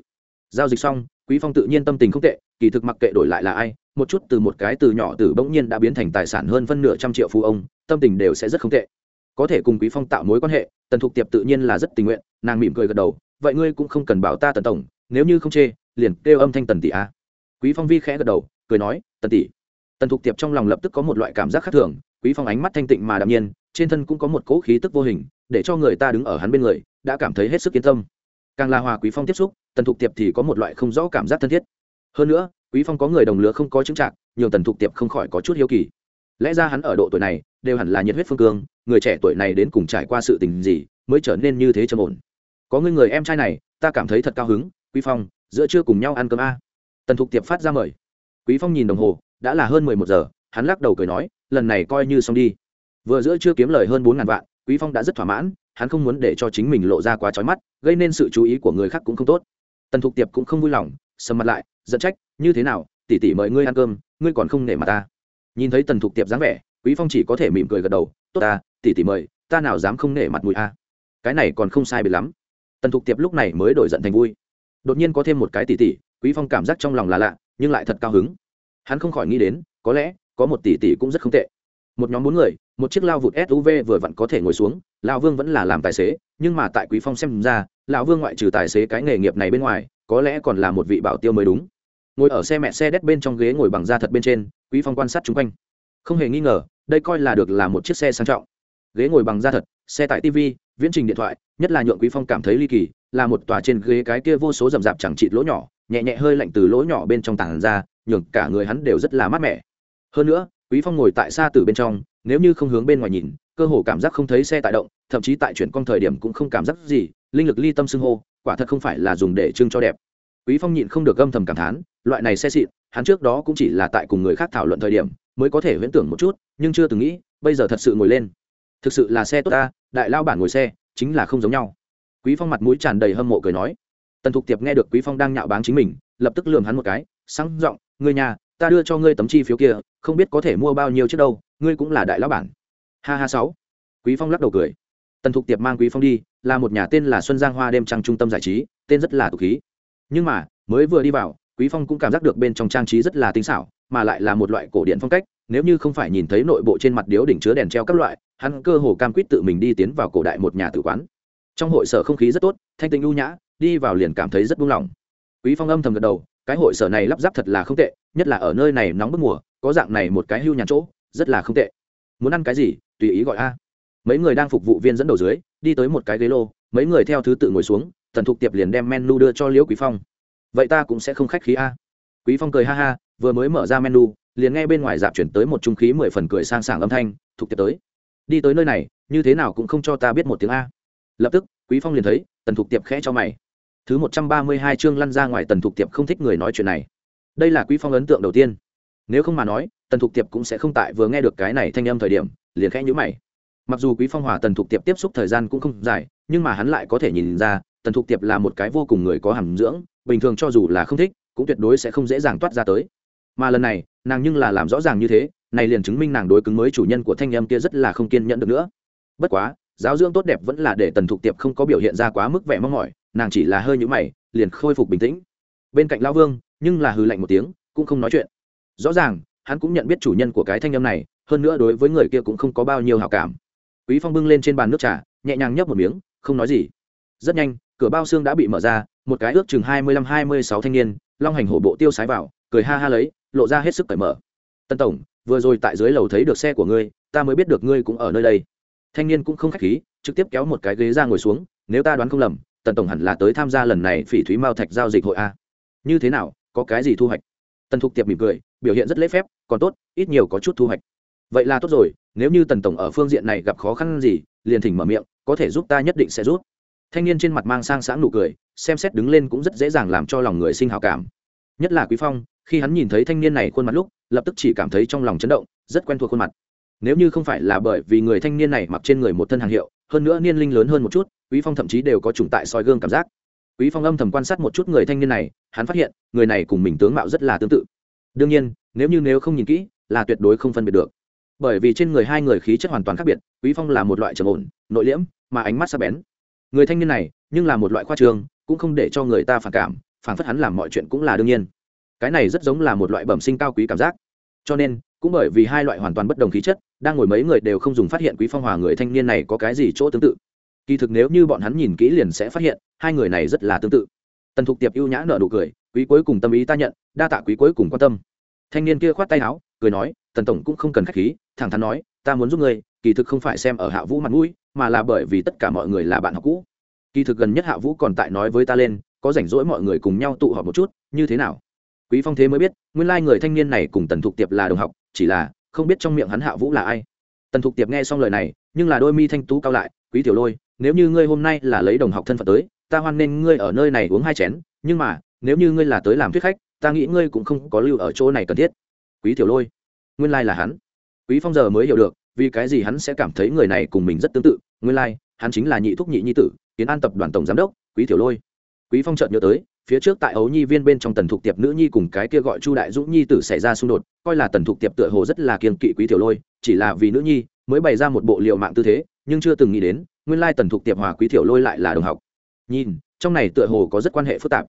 Giao dịch xong, quý phong tự nhiên tâm tình không tệ, kỳ thực mặc kệ đổi lại là ai, một chút từ một cái từ nhỏ từ bỗng nhiên đã biến thành tài sản hơn phân nửa trăm triệu phú ông, tâm tình đều sẽ rất không tệ. Có thể cùng quý phong tạo mối quan hệ, tần thục tiệp tự nhiên là rất tình nguyện, nàng mỉm cười gật đầu, vậy ngươi cũng không cần bảo ta tần tổng, nếu như không chê, liền kêu âm thanh tần tỷ a. Quý phong vi khẽ gật đầu, cười nói, tần tỷ. Tần thục tiệp trong lòng lập tức có một loại cảm giác khác thường quý phong ánh mắt thanh tịnh mà đạm nhiên, trên thân cũng có một cỗ khí tức vô hình, để cho người ta đứng ở hắn bên người, đã cảm thấy hết sức yên tâm. Càng là hòa quý phong tiếp xúc, tần thục tiệp thì có một loại không rõ cảm giác thân thiết. Hơn nữa, quý phong có người đồng lứa không có chứng trạng nhiều tần thục tiệp không khỏi có chút hiếu kỳ. Lẽ ra hắn ở độ tuổi này, đều hẳn là nhiệt huyết phương cương, người trẻ tuổi này đến cùng trải qua sự tình gì, mới trở nên như thế trầm ổn. Có người người em trai này, ta cảm thấy thật cao hứng, quý phong, giữa trưa cùng nhau ăn cơm a. Tần thục tiệp phát ra mời. Quý phong nhìn đồng hồ, đã là hơn mười một giờ, hắn lắc đầu cười nói lần này coi như xong đi. Vừa giữa chưa kiếm lời hơn bốn ngàn vạn, quý phong đã rất thỏa mãn, hắn không muốn để cho chính mình lộ ra quá trói mắt, gây nên sự chú ý của người khác cũng không tốt. Tần thục tiệp cũng không vui lòng, sầm mặt lại, giận trách, như thế nào, tỷ tỷ mời ngươi ăn cơm, ngươi còn không nể mặt ta? Nhìn thấy tần thục tiệp dáng vẻ, quý phong chỉ có thể mỉm cười gật đầu, tốt ta, tỷ tỷ mời, ta nào dám không nể mặt mũi a. Cái này còn không sai biệt lắm. Tần thục tiệp lúc này mới đổi giận thành vui. Đột nhiên có thêm một cái tỷ tỷ quý phong cảm giác trong lòng là lạ, nhưng lại thật cao hứng. Hắn không khỏi nghĩ đến, có lẽ có một tỷ tỷ cũng rất không tệ. Một nhóm bốn người, một chiếc lao vụt suv vừa vặn có thể ngồi xuống, lão vương vẫn là làm tài xế, nhưng mà tại quý phong xem ra, lão vương ngoại trừ tài xế cái nghề nghiệp này bên ngoài, có lẽ còn là một vị bảo tiêu mới đúng. Ngồi ở xe mẹ xe đét bên trong ghế ngồi bằng da thật bên trên, quý phong quan sát chung quanh. Không hề nghi ngờ, đây coi là được là một chiếc xe sang trọng. Ghế ngồi bằng da thật, xe tải tv viễn trình điện thoại, nhất là nhượng quý phong cảm thấy ly kỳ, là một tòa trên ghế cái kia vô số rậm rạp chẳng chịt lỗ nhỏ, nhẹ nhẹ hơi lạnh từ lỗ nhỏ bên trong tảng ra, nhường cả người hắn đều rất là mát mẻ hơn nữa, quý phong ngồi tại xa từ bên trong, nếu như không hướng bên ngoài nhìn, cơ hồ cảm giác không thấy xe tại động, thậm chí tại chuyển con thời điểm cũng không cảm giác gì, linh lực ly tâm xưng hô, quả thật không phải là dùng để trưng cho đẹp. Quý phong nhịn không được âm thầm cảm thán, loại này xe xịn, hắn trước đó cũng chỉ là tại cùng người khác thảo luận thời điểm, mới có thể huyễn tưởng một chút, nhưng chưa từng nghĩ, bây giờ thật sự ngồi lên. Thực sự là xe tốt ta, đại lao bản ngồi xe, chính là không giống nhau. Quý phong mặt mũi tràn đầy hâm mộ cười nói. Tần thục tiệp nghe được quý phong đang nhạo báng chính mình, lập tức lườm hắn một cái, sáng giọng, ngươi nhà ta đưa cho ngươi tấm chi phiếu kia, không biết có thể mua bao nhiêu chiếc đâu, ngươi cũng là đại lão bản. Ha ha sáu. Quý phong lắc đầu cười. Tần thục tiệp mang quý phong đi, là một nhà tên là xuân giang hoa đêm trăng trung tâm giải trí, tên rất là tục khí. Nhưng mà, mới vừa đi vào, quý phong cũng cảm giác được bên trong trang trí rất là tinh xảo, mà lại là một loại cổ điện phong cách, nếu như không phải nhìn thấy nội bộ trên mặt điếu đỉnh chứa đèn treo các loại, hắn cơ hồ cam quýt tự mình đi tiến vào cổ đại một nhà tử quán. Trong hội sở không khí rất tốt, thanh tinh ưu nhã, đi vào liền cảm thấy rất buông lỏng. Quý phong âm thầm gật đầu cái hội sở này lắp ráp thật là không tệ, nhất là ở nơi này nóng bức mùa, có dạng này một cái hưu nhàn chỗ, rất là không tệ. Muốn ăn cái gì, tùy ý gọi a. Mấy người đang phục vụ viên dẫn đầu dưới, đi tới một cái ghế lô, mấy người theo thứ tự ngồi xuống tần thục tiệp liền đem menu đưa cho liễu quý phong. Vậy ta cũng sẽ không khách khí a. Quý phong cười ha ha, vừa mới mở ra menu, liền nghe bên ngoài dạp chuyển tới một trung khí mười phần cười sang sảng âm thanh, thục tiệp tới. Đi tới nơi này, như thế nào cũng không cho ta biết một tiếng a. Lập tức, quý phong liền thấy tần thục tiệp khẽ cho mày thứ một trăm ba mươi hai chương lăn ra ngoài tần thục tiệp không thích người nói chuyện này. Đây là quý phong ấn tượng đầu tiên. Nếu không mà nói, tần thục tiệp cũng sẽ không tại vừa nghe được cái này thanh âm thời điểm, liền khẽ nhíu mày. Mặc dù quý phong hòa tần thục tiệp tiếp xúc thời gian cũng không dài, nhưng mà hắn lại có thể nhìn ra, tần thục tiệp là một cái vô cùng người có hàm dưỡng, bình thường cho dù là không thích, cũng tuyệt đối sẽ không dễ dàng toát ra tới. Mà lần này, nàng nhưng là làm rõ ràng như thế, này liền chứng minh nàng đối cứng mới chủ nhân của thanh âm kia rất là không kiên nhẫn được nữa. Bất quá, giáo dưỡng tốt đẹp vẫn là để tần thục tiệp không có biểu hiện ra quá mức vẻ mong mỏi nàng chỉ là hơi nhũ mày, liền khôi phục bình tĩnh. Bên cạnh lao vương, nhưng là hư lạnh một tiếng, cũng không nói chuyện. Rõ ràng, hắn cũng nhận biết chủ nhân của cái thanh âm này, hơn nữa đối với người kia cũng không có bao nhiêu hào cảm. Quý phong bưng lên trên bàn nước trà, nhẹ nhàng nhấp một miếng, không nói gì. Rất nhanh, cửa bao xương đã bị mở ra, một cái ước chừng hai mươi lăm hai mươi sáu thanh niên, long hành hổ bộ tiêu sái vào, cười ha ha lấy, lộ ra hết sức cởi mở. Tân tổng, vừa rồi tại dưới lầu thấy được xe của ngươi, ta mới biết được ngươi cũng ở nơi đây. Thanh niên cũng không khách khí, trực tiếp kéo một cái ghế ra ngồi xuống, nếu ta đoán không lầm tần tổng hẳn là tới tham gia lần này phỉ thúy mao thạch giao dịch hội a. Như thế nào, có cái gì thu hoạch? Tần thục tiệp mỉm cười, biểu hiện rất lễ phép, còn tốt, ít nhiều có chút thu hoạch. Vậy là tốt rồi, nếu như tần tổng ở phương diện này gặp khó khăn gì, liền thỉnh mở miệng, có thể giúp ta nhất định sẽ giúp. Thanh niên trên mặt mang sang sáng nụ cười, xem xét đứng lên cũng rất dễ dàng làm cho lòng người sinh hào cảm. Nhất là quý phong, khi hắn nhìn thấy thanh niên này khuôn mặt lúc, lập tức chỉ cảm thấy trong lòng chấn động, rất quen thuộc khuôn mặt nếu như không phải là bởi vì người thanh niên này mặc trên người một thân hàng hiệu, hơn nữa niên linh lớn hơn một chút, quý phong thậm chí đều có trùng tại soi gương cảm giác. Quý phong âm thầm quan sát một chút người thanh niên này, hắn phát hiện, người này cùng mình tướng mạo rất là tương tự. Đương nhiên, nếu như nếu không nhìn kỹ, là tuyệt đối không phân biệt được. Bởi vì trên người hai người khí chất hoàn toàn khác biệt, quý phong là một loại trầm ổn, nội liễm, mà ánh mắt sắc bén. Người thanh niên này, nhưng là một loại khoa trường cũng không để cho người ta phản cảm, phản phất hắn làm mọi chuyện cũng là đương nhiên. Cái này rất giống là một loại bẩm sinh cao quý cảm giác. Cho nên, cũng bởi vì hai loại hoàn toàn bất đồng khí chất đang ngồi mấy người đều không dùng phát hiện quý phong hòa người thanh niên này có cái gì chỗ tương tự. Kỳ thực nếu như bọn hắn nhìn kỹ liền sẽ phát hiện, hai người này rất là tương tự. Tần thục tiệp ưu nhã nở nụ cười, quý cuối cùng tâm ý ta nhận, đa tạ quý cuối cùng quan tâm. Thanh niên kia khoát tay áo, cười nói, tần tổng cũng không cần khách khí, thẳng thắn nói, ta muốn giúp ngươi, kỳ thực không phải xem ở hạ vũ mặt mũi, mà là bởi vì tất cả mọi người là bạn học cũ. Kỳ thực gần nhất hạ vũ còn tại nói với ta lên, có rảnh rỗi mọi người cùng nhau tụ họp một chút, như thế nào? Quý phong thế mới biết, nguyên lai người thanh niên này cùng tần thục tiệp là đồng học, chỉ là không biết trong miệng hắn hạ vũ là ai. Tần thục tiệp nghe xong lời này, nhưng là đôi mi thanh tú cao lại, quý tiểu lôi, nếu như ngươi hôm nay là lấy đồng học thân phận tới, ta hoan nghênh ngươi ở nơi này uống hai chén, nhưng mà, nếu như ngươi là tới làm thuyết khách, ta nghĩ ngươi cũng không có lưu ở chỗ này cần thiết. Quý tiểu lôi, nguyên lai là hắn. Quý phong giờ mới hiểu được, vì cái gì hắn sẽ cảm thấy người này cùng mình rất tương tự, nguyên lai, hắn chính là nhị thúc nhị nhi tử, kiến an tập đoàn tổng giám đốc, quý tiểu lôi. Quý phong chợt nhớ tới phía trước tại ấu nhi viên bên trong tần thục tiệp nữ nhi cùng cái kia gọi chu đại dũng nhi tử xảy ra xung đột, coi là tần thục tiệp tựa hồ rất là kiên kỵ quý tiểu lôi, chỉ là vì nữ nhi mới bày ra một bộ liệu mạng tư thế, nhưng chưa từng nghĩ đến, nguyên lai tần thục tiệp hòa quý tiểu lôi lại là đồng học. Nhìn, trong này tựa hồ có rất quan hệ phức tạp.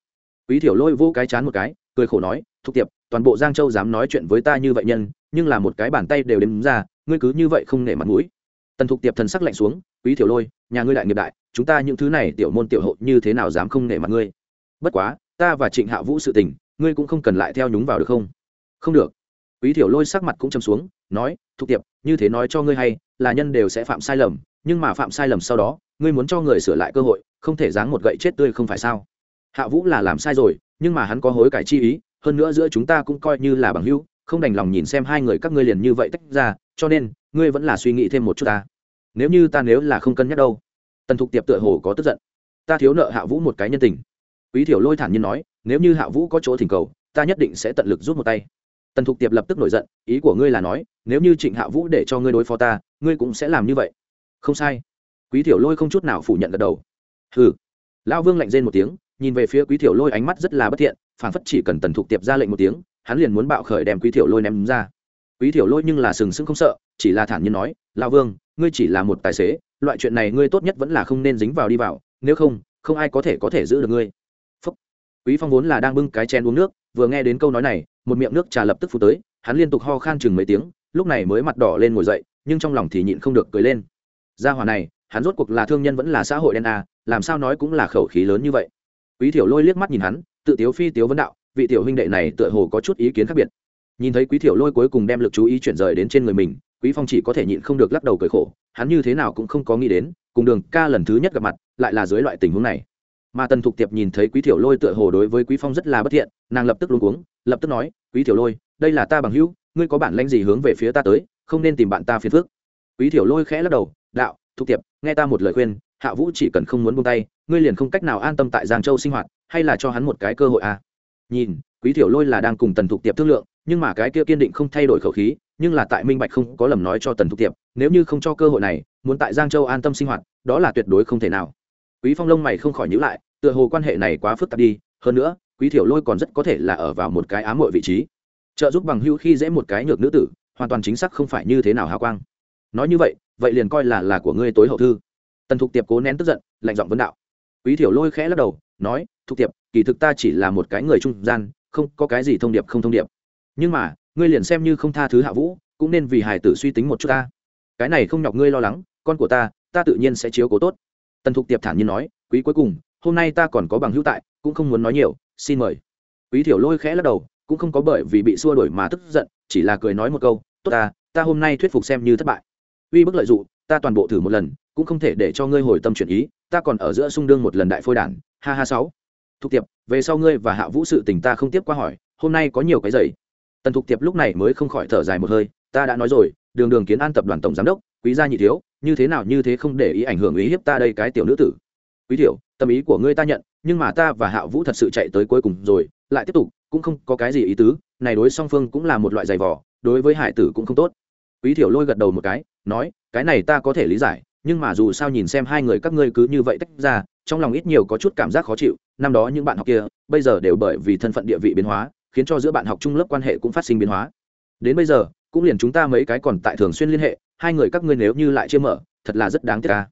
Quý tiểu lôi vô cái chán một cái, cười khổ nói, thục tiệp, toàn bộ giang châu dám nói chuyện với ta như vậy nhân, nhưng là một cái bàn tay đều đếm ra, ngươi cứ như vậy không nể mặt mũi. Tần thục tiệp thần sắc lạnh xuống, quý tiểu lôi, nhà ngươi đại nghiệp đại, chúng ta những thứ này tiểu môn tiểu hộ như thế nào dám không nể mặt ngươi? Bất quá, ta và trịnh hạ vũ sự tình, ngươi cũng không cần lại theo nhúng vào được không? Không được. Quý tiểu lôi sắc mặt cũng châm xuống, nói, thục tiệp, như thế nói cho ngươi hay, là nhân đều sẽ phạm sai lầm, nhưng mà phạm sai lầm sau đó, ngươi muốn cho người sửa lại cơ hội, không thể dáng một gậy chết tươi không phải sao? Hạ vũ là làm sai rồi, nhưng mà hắn có hối cải chi ý, hơn nữa giữa chúng ta cũng coi như là bằng hữu, không đành lòng nhìn xem hai người các ngươi liền như vậy tách ra, cho nên, ngươi vẫn là suy nghĩ thêm một chút ta. Nếu như ta nếu là không cân nhắc đâu. Tần thục tiệp tựa hồ có tức giận. Ta thiếu nợ hạ vũ một cái nhân tình quý thiểu lôi thản nhiên nói, nếu như hạ vũ có chỗ thỉnh cầu, ta nhất định sẽ tận lực rút một tay. Tần thục tiệp lập tức nổi giận, ý của ngươi là nói, nếu như trịnh hạ vũ để cho ngươi đối phó ta, ngươi cũng sẽ làm như vậy. Không sai. Quý thiểu lôi không chút nào phủ nhận gật đầu. Hừ. Lão vương lạnh rên một tiếng, nhìn về phía quý thiểu lôi ánh mắt rất là bất thiện phản phất chỉ cần tần thục tiệp ra lệnh một tiếng, hắn liền muốn bạo khởi đem quý thiểu lôi ném ra. Quý thiểu lôi nhưng là sừng sững không sợ, chỉ là thản nhiên nói, lão vương, ngươi chỉ là một tài xế, loại chuyện này ngươi tốt nhất vẫn là không nên dính vào đi vào, nếu không không ai có thể có thể giữ được ngươi quý phong vốn là đang bưng cái chén uống nước vừa nghe đến câu nói này một miệng nước trà lập tức phụ tới hắn liên tục ho khan chừng mấy tiếng lúc này mới mặt đỏ lên ngồi dậy nhưng trong lòng thì nhịn không được cười lên. Gia hỏa này hắn rốt cuộc là thương nhân vẫn là xã hội đen à, làm sao nói cũng là khẩu khí lớn như vậy. Quý thiểu lôi liếc mắt nhìn hắn tự tiếu phi tiếu vấn đạo vị tiểu huynh đệ này tựa hồ có chút ý kiến khác biệt. Nhìn thấy quý thiểu lôi cuối cùng đem lực chú ý chuyển rời đến trên người mình quý phong chỉ có thể nhịn không được lắc đầu cười khổ hắn như thế nào cũng không có nghĩ đến cùng đường ca lần thứ nhất gặp mặt lại là dưới loại tình huống này mà tần thục tiệp nhìn thấy quý thiểu lôi tựa hồ đối với quý phong rất là bất thiện, nàng lập tức luống cuống, lập tức nói, quý thiểu lôi, đây là ta bằng hữu, ngươi có bản lãnh gì hướng về phía ta tới, không nên tìm bạn ta phiền phước quý thiểu lôi khẽ lắc đầu, đạo, thục tiệp, nghe ta một lời khuyên, hạ vũ chỉ cần không muốn buông tay, ngươi liền không cách nào an tâm tại giang châu sinh hoạt, hay là cho hắn một cái cơ hội à? Nhìn, quý thiểu lôi là đang cùng tần thục tiệp thương lượng, nhưng mà cái kia kiên định không thay đổi khẩu khí, nhưng là tại minh bạch không có lầm nói cho tần thục tiệp, nếu như không cho cơ hội này, muốn tại giang châu an tâm sinh hoạt, đó là tuyệt đối không thể nào quý phong lông mày không khỏi nhíu lại, tựa hồ quan hệ này quá phức tạp đi, hơn nữa, quý thiểu lôi còn rất có thể là ở vào một cái ám muội vị trí. Trợ giúp bằng hưu khi dễ một cái nhược nữ tử, hoàn toàn chính xác không phải như thế nào hào quang. Nói như vậy vậy liền coi là là của ngươi tối hậu thư. Tần thục tiệp cố nén tức giận, lạnh giọng vấn đạo. Quý thiểu lôi khẽ lắc đầu, nói, thục tiệp, kỳ thực ta chỉ là một cái người trung gian, không có cái gì thông điệp không thông điệp. Nhưng mà, ngươi liền xem như không tha thứ hạ vũ, cũng nên vì hài tử suy tính một chút ta. Cái này không nhọc ngươi lo lắng, con của ta ta tự nhiên sẽ chiếu cố tốt tần thục tiệp thản nhiên nói, quý cuối cùng, hôm nay ta còn có bằng hữu tại, cũng không muốn nói nhiều, xin mời. Quý thiểu lôi khẽ lắc đầu, cũng không có bởi vì bị xua đuổi mà tức giận, chỉ là cười nói một câu, tốt ta ta hôm nay thuyết phục xem như thất bại. Uy bức lợi dụng ta toàn bộ thử một lần, cũng không thể để cho ngươi hồi tâm chuyển ý, ta còn ở giữa sung đương một lần đại phôi đản, ha ha sáu. Thục tiệp, về sau ngươi và hạ vũ sự tình ta không tiếp qua hỏi, hôm nay có nhiều cái giày tần thục tiệp lúc này mới không khỏi thở dài một hơi, ta đã nói rồi, đường đường kiến an tập đoàn tổng giám đốc, quý gia nhị thiếu như thế nào như thế không để ý ảnh hưởng ý hiếp ta đây cái tiểu nữ tử. Quý tiểu, tâm ý của ngươi ta nhận, nhưng mà ta và hạ vũ thật sự chạy tới cuối cùng rồi, lại tiếp tục, cũng không có cái gì ý tứ, này đối song phương cũng là một loại giày vỏ đối với hải tử cũng không tốt. Quý tiểu lôi gật đầu một cái, nói, cái này ta có thể lý giải, nhưng mà dù sao nhìn xem hai người các ngươi cứ như vậy tách ra, trong lòng ít nhiều có chút cảm giác khó chịu, năm đó những bạn học kia, bây giờ đều bởi vì thân phận địa vị biến hóa, khiến cho giữa bạn học chung lớp quan hệ cũng phát sinh biến hóa. Đến bây giờ, cũng liền chúng ta mấy cái còn tại thường xuyên liên hệ hai người các ngươi nếu như lại chưa mở, thật là rất đáng tiếc ca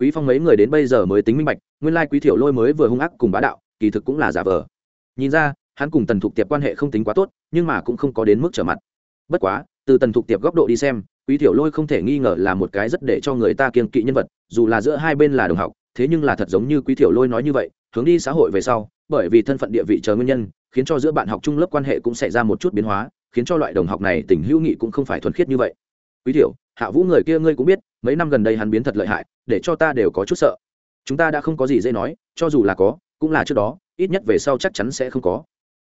quý phong mấy người đến bây giờ mới tính minh bạch, nguyên lai quý thiểu lôi mới vừa hung ác cùng bá đạo, kỳ thực cũng là giả vờ. Nhìn ra, hắn cùng tần thục tiệp quan hệ không tính quá tốt, nhưng mà cũng không có đến mức trở mặt. Bất quá, từ tần thục tiệp góc độ đi xem, quý thiểu lôi không thể nghi ngờ là một cái rất để cho người ta kiên kỵ nhân vật, dù là giữa hai bên là đồng học, thế nhưng là thật giống như quý thiểu lôi nói như vậy, hướng đi xã hội về sau, bởi vì thân phận địa vị chờ nguyên nhân, khiến cho giữa bạn học chung lớp quan hệ cũng xảy ra một chút biến hóa, khiến cho loại đồng học này tình hữu nghị cũng không phải thuần khiết như vậy quý tiểu, hạ vũ người kia ngươi cũng biết mấy năm gần đây hắn biến thật lợi hại để cho ta đều có chút sợ. Chúng ta đã không có gì dễ nói cho dù là có cũng là trước đó ít nhất về sau chắc chắn sẽ không có.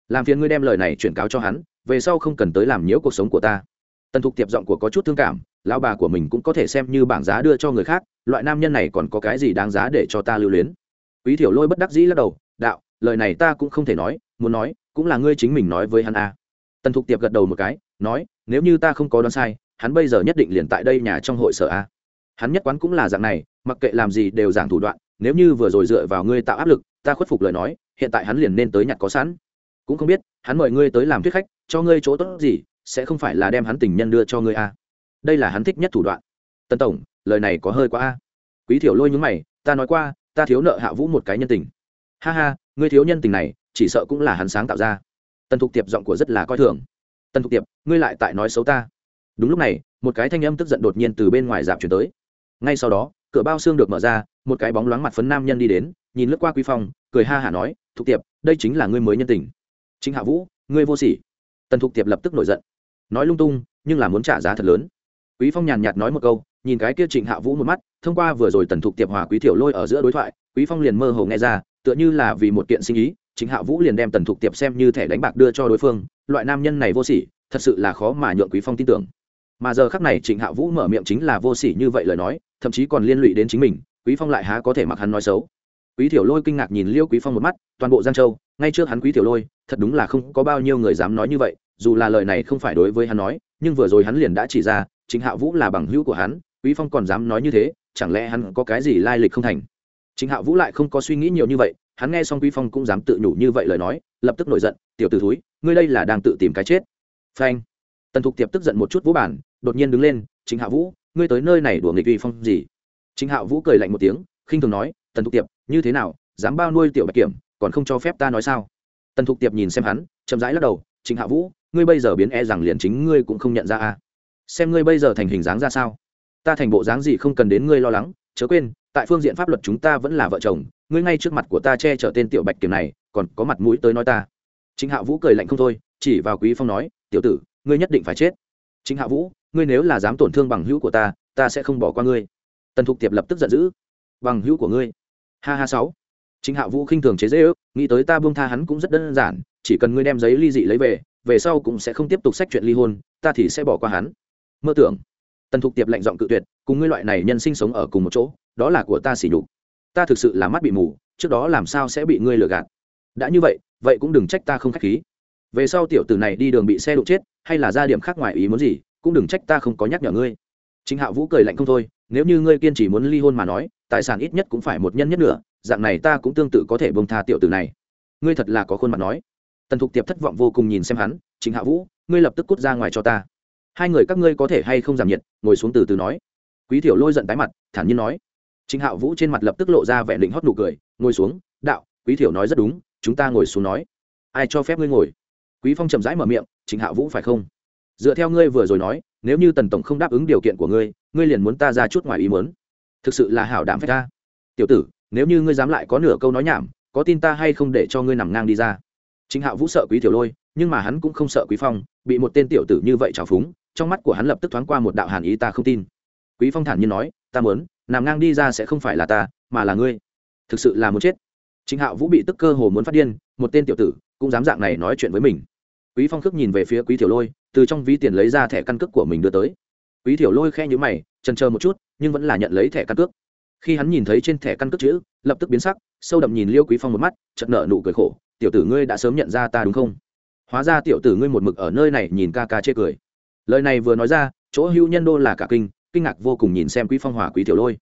Làm phiền ngươi đem lời này chuyển cáo cho hắn về sau không cần tới làm nhiễu cuộc sống của ta. Tần thục tiệp giọng của có chút thương cảm lão bà của mình cũng có thể xem như bảng giá đưa cho người khác loại nam nhân này còn có cái gì đáng giá để cho ta lưu luyến? Quý thiểu lôi bất đắc dĩ lắc đầu đạo lời này ta cũng không thể nói muốn nói cũng là ngươi chính mình nói với hắn a à. tần thục tiệp gật đầu một cái nói nếu như ta không có đoán sai hắn bây giờ nhất định liền tại đây nhà trong hội sở a. Hắn nhất quán cũng là dạng này, mặc kệ làm gì đều giảng thủ đoạn, nếu như vừa rồi dựa vào ngươi tạo áp lực, ta khuất phục lời nói, hiện tại hắn liền nên tới nhặt có sẵn. Cũng không biết, hắn mời ngươi tới làm thuyết khách, cho ngươi chỗ tốt gì, sẽ không phải là đem hắn tình nhân đưa cho ngươi a. Đây là hắn thích nhất thủ đoạn. Tân tổng, lời này có hơi quá a. Quý thiểu lôi nhúng mày, ta nói qua, ta thiếu nợ hạ vũ một cái nhân tình. Ha ha, ngươi thiếu nhân tình này, chỉ sợ cũng là hắn sáng tạo ra. Tần thục tiệp giọng của rất là coi thường. Tần thục tiệp, ngươi lại tại nói xấu ta đúng lúc này, một cái thanh âm tức giận đột nhiên từ bên ngoài dạp chuyển tới. Ngay sau đó, cửa bao xương được mở ra, một cái bóng loáng mặt phấn nam nhân đi đến, nhìn lướt qua quý phong, cười ha hả nói, thục tiệp, đây chính là ngươi mới nhân tình. Chính hạ vũ, ngươi vô sỉ. Tần thục tiệp lập tức nổi giận. Nói lung tung, nhưng là muốn trả giá thật lớn. Quý phong nhàn nhạt nói một câu, nhìn cái kia trịnh hạ vũ một mắt, thông qua vừa rồi tần thục tiệp hòa quý thiểu lôi ở giữa đối thoại, quý phong liền mơ hồ nghe ra, tựa như là vì một kiện sinh ý, trịnh hạ vũ liền đem tần thục tiệp xem như thẻ đánh bạc đưa cho đối phương, loại nam nhân này vô sỉ, thật sự là khó mà nhượng quý phong tin tưởng mà giờ khắc này trịnh hạ vũ mở miệng chính là vô sỉ như vậy lời nói, thậm chí còn liên lụy đến chính mình, quý phong lại há có thể mặc hắn nói xấu. Quý tiểu lôi kinh ngạc nhìn liêu quý phong một mắt, toàn bộ giang châu, ngay trước hắn quý tiểu lôi, thật đúng là không có bao nhiêu người dám nói như vậy, dù là lời này không phải đối với hắn nói, nhưng vừa rồi hắn liền đã chỉ ra chính hạ vũ là bằng hữu của hắn, quý phong còn dám nói như thế, chẳng lẽ hắn có cái gì lai lịch không thành? Chính hạ vũ lại không có suy nghĩ nhiều như vậy, hắn nghe xong quý phong cũng dám tự nhủ như vậy lời nói, lập tức nổi giận, tiểu tử thúi, ngươi đây là đang tự tìm cái chết. Phanh. Tần thục tiệp tức giận một chút vũ bản đột nhiên đứng lên chính hạ vũ, ngươi tới nơi này đùa nghịch uy phong gì? Chính hạ vũ cười lạnh một tiếng, khinh thường nói, tần thục tiệp, như thế nào, dám bao nuôi tiểu bạch kiểm, còn không cho phép ta nói sao? Tần thục tiệp nhìn xem hắn, chậm rãi lắc đầu chính hạ vũ, ngươi bây giờ biến e rằng liền chính ngươi cũng không nhận ra à xem ngươi bây giờ thành hình dáng ra sao. Ta thành bộ dáng gì không cần đến ngươi lo lắng, chớ quên, tại phương diện pháp luật chúng ta vẫn là vợ chồng, ngươi ngay trước mặt của ta che chở tên tiểu bạch kiểm này, còn có mặt mũi tới nói ta. Chính hạ vũ cười lạnh không thôi, chỉ vào quý phong nói, tiểu tử, ngươi nhất định phải chết chính hạ vũ ngươi nếu là dám tổn thương bằng hữu của ta ta sẽ không bỏ qua ngươi tần thục tiệp lập tức giận dữ bằng hữu của ngươi ha ha sáu chính hạ vũ khinh thường chế dễ ước nghĩ tới ta buông tha hắn cũng rất đơn giản chỉ cần ngươi đem giấy ly dị lấy về về sau cũng sẽ không tiếp tục sách chuyện ly hôn ta thì sẽ bỏ qua hắn mơ tưởng tần thục tiệp lạnh giọng cự tuyệt cùng ngươi loại này nhân sinh sống ở cùng một chỗ đó là của ta xỉ nhục ta thực sự là mắt bị mù trước đó làm sao sẽ bị ngươi lừa gạt đã như vậy vậy cũng đừng trách ta không k h á c h khí về sau tiểu tử này đi đường bị xe đụng chết, hay là ra điểm khác ngoài ý muốn gì, cũng đừng trách ta không có nhắc nhở ngươi. Chính hạ vũ cười lạnh không thôi, nếu như ngươi kiên trì muốn ly hôn mà nói, tài sản ít nhất cũng phải một nhân nhất nữa dạng này ta cũng tương tự có thể bông tha tiểu tử này. Ngươi thật là có khuôn mặt nói. Tần thục tiệp thất vọng vô cùng nhìn xem hắn, chính hạ vũ, ngươi lập tức cút ra ngoài cho ta. Hai người các ngươi có thể hay không giảm nhiệt? Ngồi xuống từ từ nói. Quý thiểu lôi giận tái mặt, thản nhiên nói. Chính hạ vũ trên mặt lập tức lộ ra vẻ định hót nụ cười, ngồi xuống, đạo, quý thiểu nói rất đúng, chúng ta ngồi xuống nói. Ai cho phép ngươi ngồi? Quý phong chậm rãi mở miệng, trịnh hạ vũ phải không? Dựa theo ngươi vừa rồi nói, nếu như tần tổng không đáp ứng điều kiện của ngươi ngươi liền muốn ta ra chút ngoài ý muốn. Thực sự là hảo đảm phải ta. Tiểu tử, nếu như ngươi dám lại có nửa câu nói nhảm, có tin ta hay không để cho ngươi nằm ngang đi ra? Chính hạ vũ sợ quý tiểu lôi, nhưng mà hắn cũng không sợ quý phong, bị một tên tiểu tử như vậy trào phúng, trong mắt của hắn lập tức thoáng qua một đạo hàn ý ta không tin. Quý phong thản nhiên nói, ta muốn, nằm ngang đi ra sẽ không phải là ta, mà là ngươi. Thực sự là muốn chết. Chính hạo vũ bị tức cơ hồ muốn phát điên một tên tiểu tử cũng dám dạng này nói chuyện với mình. Quý phong khước nhìn về phía quý tiểu lôi, từ trong ví tiền lấy ra thẻ căn cước của mình đưa tới. Quý tiểu lôi khe nhíu mày, chần chờ một chút, nhưng vẫn là nhận lấy thẻ căn cước. Khi hắn nhìn thấy trên thẻ căn cước chữ, lập tức biến sắc, sâu đậm nhìn liêu quý phong một mắt, chợt nở nụ cười khổ, tiểu tử ngươi đã sớm nhận ra ta đúng không? Hóa ra tiểu tử ngươi một mực ở nơi này nhìn ca ca chê cười. Lời này vừa nói ra, chỗ hữu nhân đô là cả kinh kinh ngạc vô cùng nhìn xem quý phong hòa quý tiểu lôi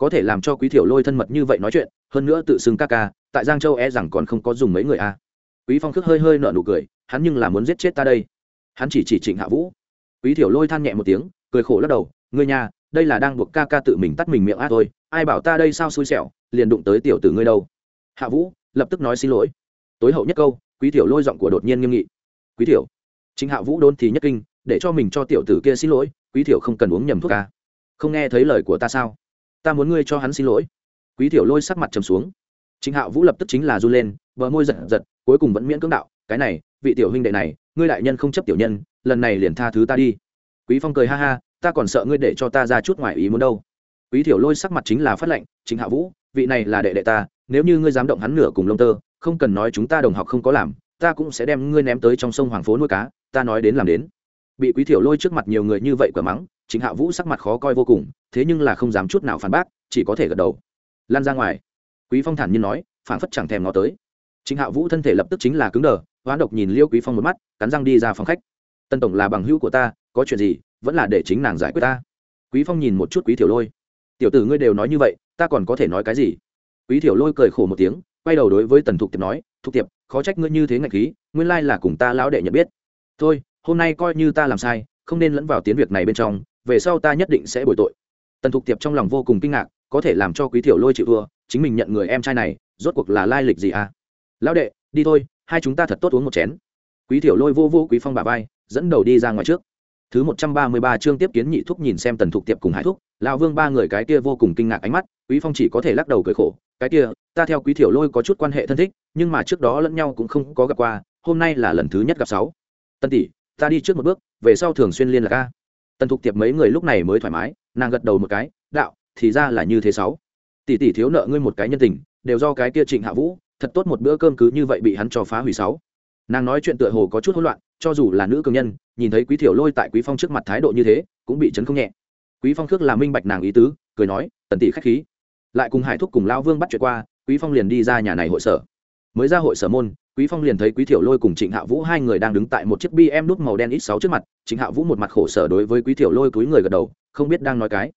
có thể làm cho quý tiểu lôi thân mật như vậy nói chuyện, hơn nữa tự xưng ca ca, tại giang châu e rằng còn không có dùng mấy người a. Quý phong khước hơi hơi nở nụ cười, hắn nhưng là muốn giết chết ta đây. Hắn chỉ chỉ trịnh hạ vũ. Quý tiểu lôi than nhẹ một tiếng, cười khổ lắc đầu, ngươi nhà đây là đang buộc ca ca tự mình tắt mình miệng a thôi, ai bảo ta đây sao xui xẻo, liền đụng tới tiểu tử ngươi đâu. Hạ vũ lập tức nói xin lỗi. Tối hậu nhất câu, quý tiểu lôi giọng của đột nhiên nghiêm nghị. Quý tiểu chính hạ vũ đôn thì nhất kinh, để cho mình cho tiểu tử kia xin lỗi, quý tiểu không cần uống nhầm thuốc ca không nghe thấy lời của ta sao? Ta muốn ngươi cho hắn xin lỗi. Quý tiểu lôi sắc mặt trầm xuống. Chính hạ vũ lập tức chính là run lên, bờ môi giật giật, cuối cùng vẫn miễn cưỡng đạo, cái này, vị tiểu huynh đệ này, ngươi đại nhân không chấp tiểu nhân, lần này liền tha thứ ta đi. Quý phong cười ha ha, ta còn sợ ngươi để cho ta ra chút ngoài ý muốn đâu. Quý tiểu lôi sắc mặt chính là phát lệnh chính hạ vũ, vị này là đệ đệ ta, nếu như ngươi dám động hắn nửa cùng lông tơ, không cần nói chúng ta đồng học không có làm, ta cũng sẽ đem ngươi ném tới trong sông hoàng phố nuôi cá, ta nói đến làm đến. Bị quý tiểu lôi trước mặt nhiều người như vậy quả mắng chính hạ vũ sắc mặt khó coi vô cùng, thế nhưng là không dám chút nào phản bác, chỉ có thể gật đầu. Lan ra ngoài. Quý phong thản nhiên nói phản phất chẳng thèm ngó tới. Chính hạ vũ thân thể lập tức chính là cứng đờ, hoán độc nhìn liêu quý phong một mắt, cắn răng đi ra phòng khách. Tân tổng là bằng hữu của ta, có chuyện gì, vẫn là để chính nàng giải quyết ta. Quý phong nhìn một chút quý tiểu lôi. Tiểu tử ngươi đều nói như vậy, ta còn có thể nói cái gì? Quý tiểu lôi cười khổ một tiếng, quay đầu đối với tần thục tiệp nói, thục tiệp khó trách ngươi như thế ngạch khí, nguyên lai là cùng ta lão đệ nhận biết. Thôi, hôm nay coi như ta làm sai, không nên lẫn vào tiến việc này bên trong về sau ta nhất định sẽ bồi tội. Tần thục tiệp trong lòng vô cùng kinh ngạc, có thể làm cho quý thiểu lôi chịu thua, chính mình nhận người em trai này, rốt cuộc là lai lịch gì à? Lão đệ, đi thôi, hai chúng ta thật tốt uống một chén. Quý thiểu lôi vô vô quý phong bà vai, dẫn đầu đi ra ngoài trước. Thứ một trăm ba mươi ba chương tiếp kiến nhị thúc nhìn xem tần thục tiệp cùng hải thúc, lão vương ba người cái kia vô cùng kinh ngạc ánh mắt, quý phong chỉ có thể lắc đầu cười khổ, cái kia, ta theo quý thiểu lôi có chút quan hệ thân thích, nhưng mà trước đó lẫn nhau cũng không có gặp qua, hôm nay là lần thứ nhất gặp sáu. Tân tỷ, ta đi trước một bước, về sau thường xuyên liên lạc ca tần thục tiệp mấy người lúc này mới thoải mái, nàng gật đầu một cái, đạo, thì ra là như thế sáu. Tỷ tỷ thiếu nợ ngươi một cái nhân tình, đều do cái kia trịnh hạ vũ, thật tốt một bữa cơm cứ như vậy bị hắn cho phá hủy sáu. Nàng nói chuyện tựa hồ có chút hỗn loạn, cho dù là nữ cường nhân, nhìn thấy quý thiểu lôi tại quý phong trước mặt thái độ như thế, cũng bị chấn không nhẹ. Quý phong khước là minh bạch nàng ý tứ, cười nói, tần tỷ khách khí. Lại cùng hải thúc cùng lao vương bắt chuyện qua, quý phong liền đi ra nhà này hội sở. Mới ra hội sở môn quý phong liền thấy quý thiểu lôi cùng trịnh hạ vũ hai người đang đứng tại một chiếc bm nút màu đen ít sáu trước mặt. Trịnh hạ vũ một mặt khổ sở đối với quý thiểu lôi túi người gật đầu, không biết đang nói cái.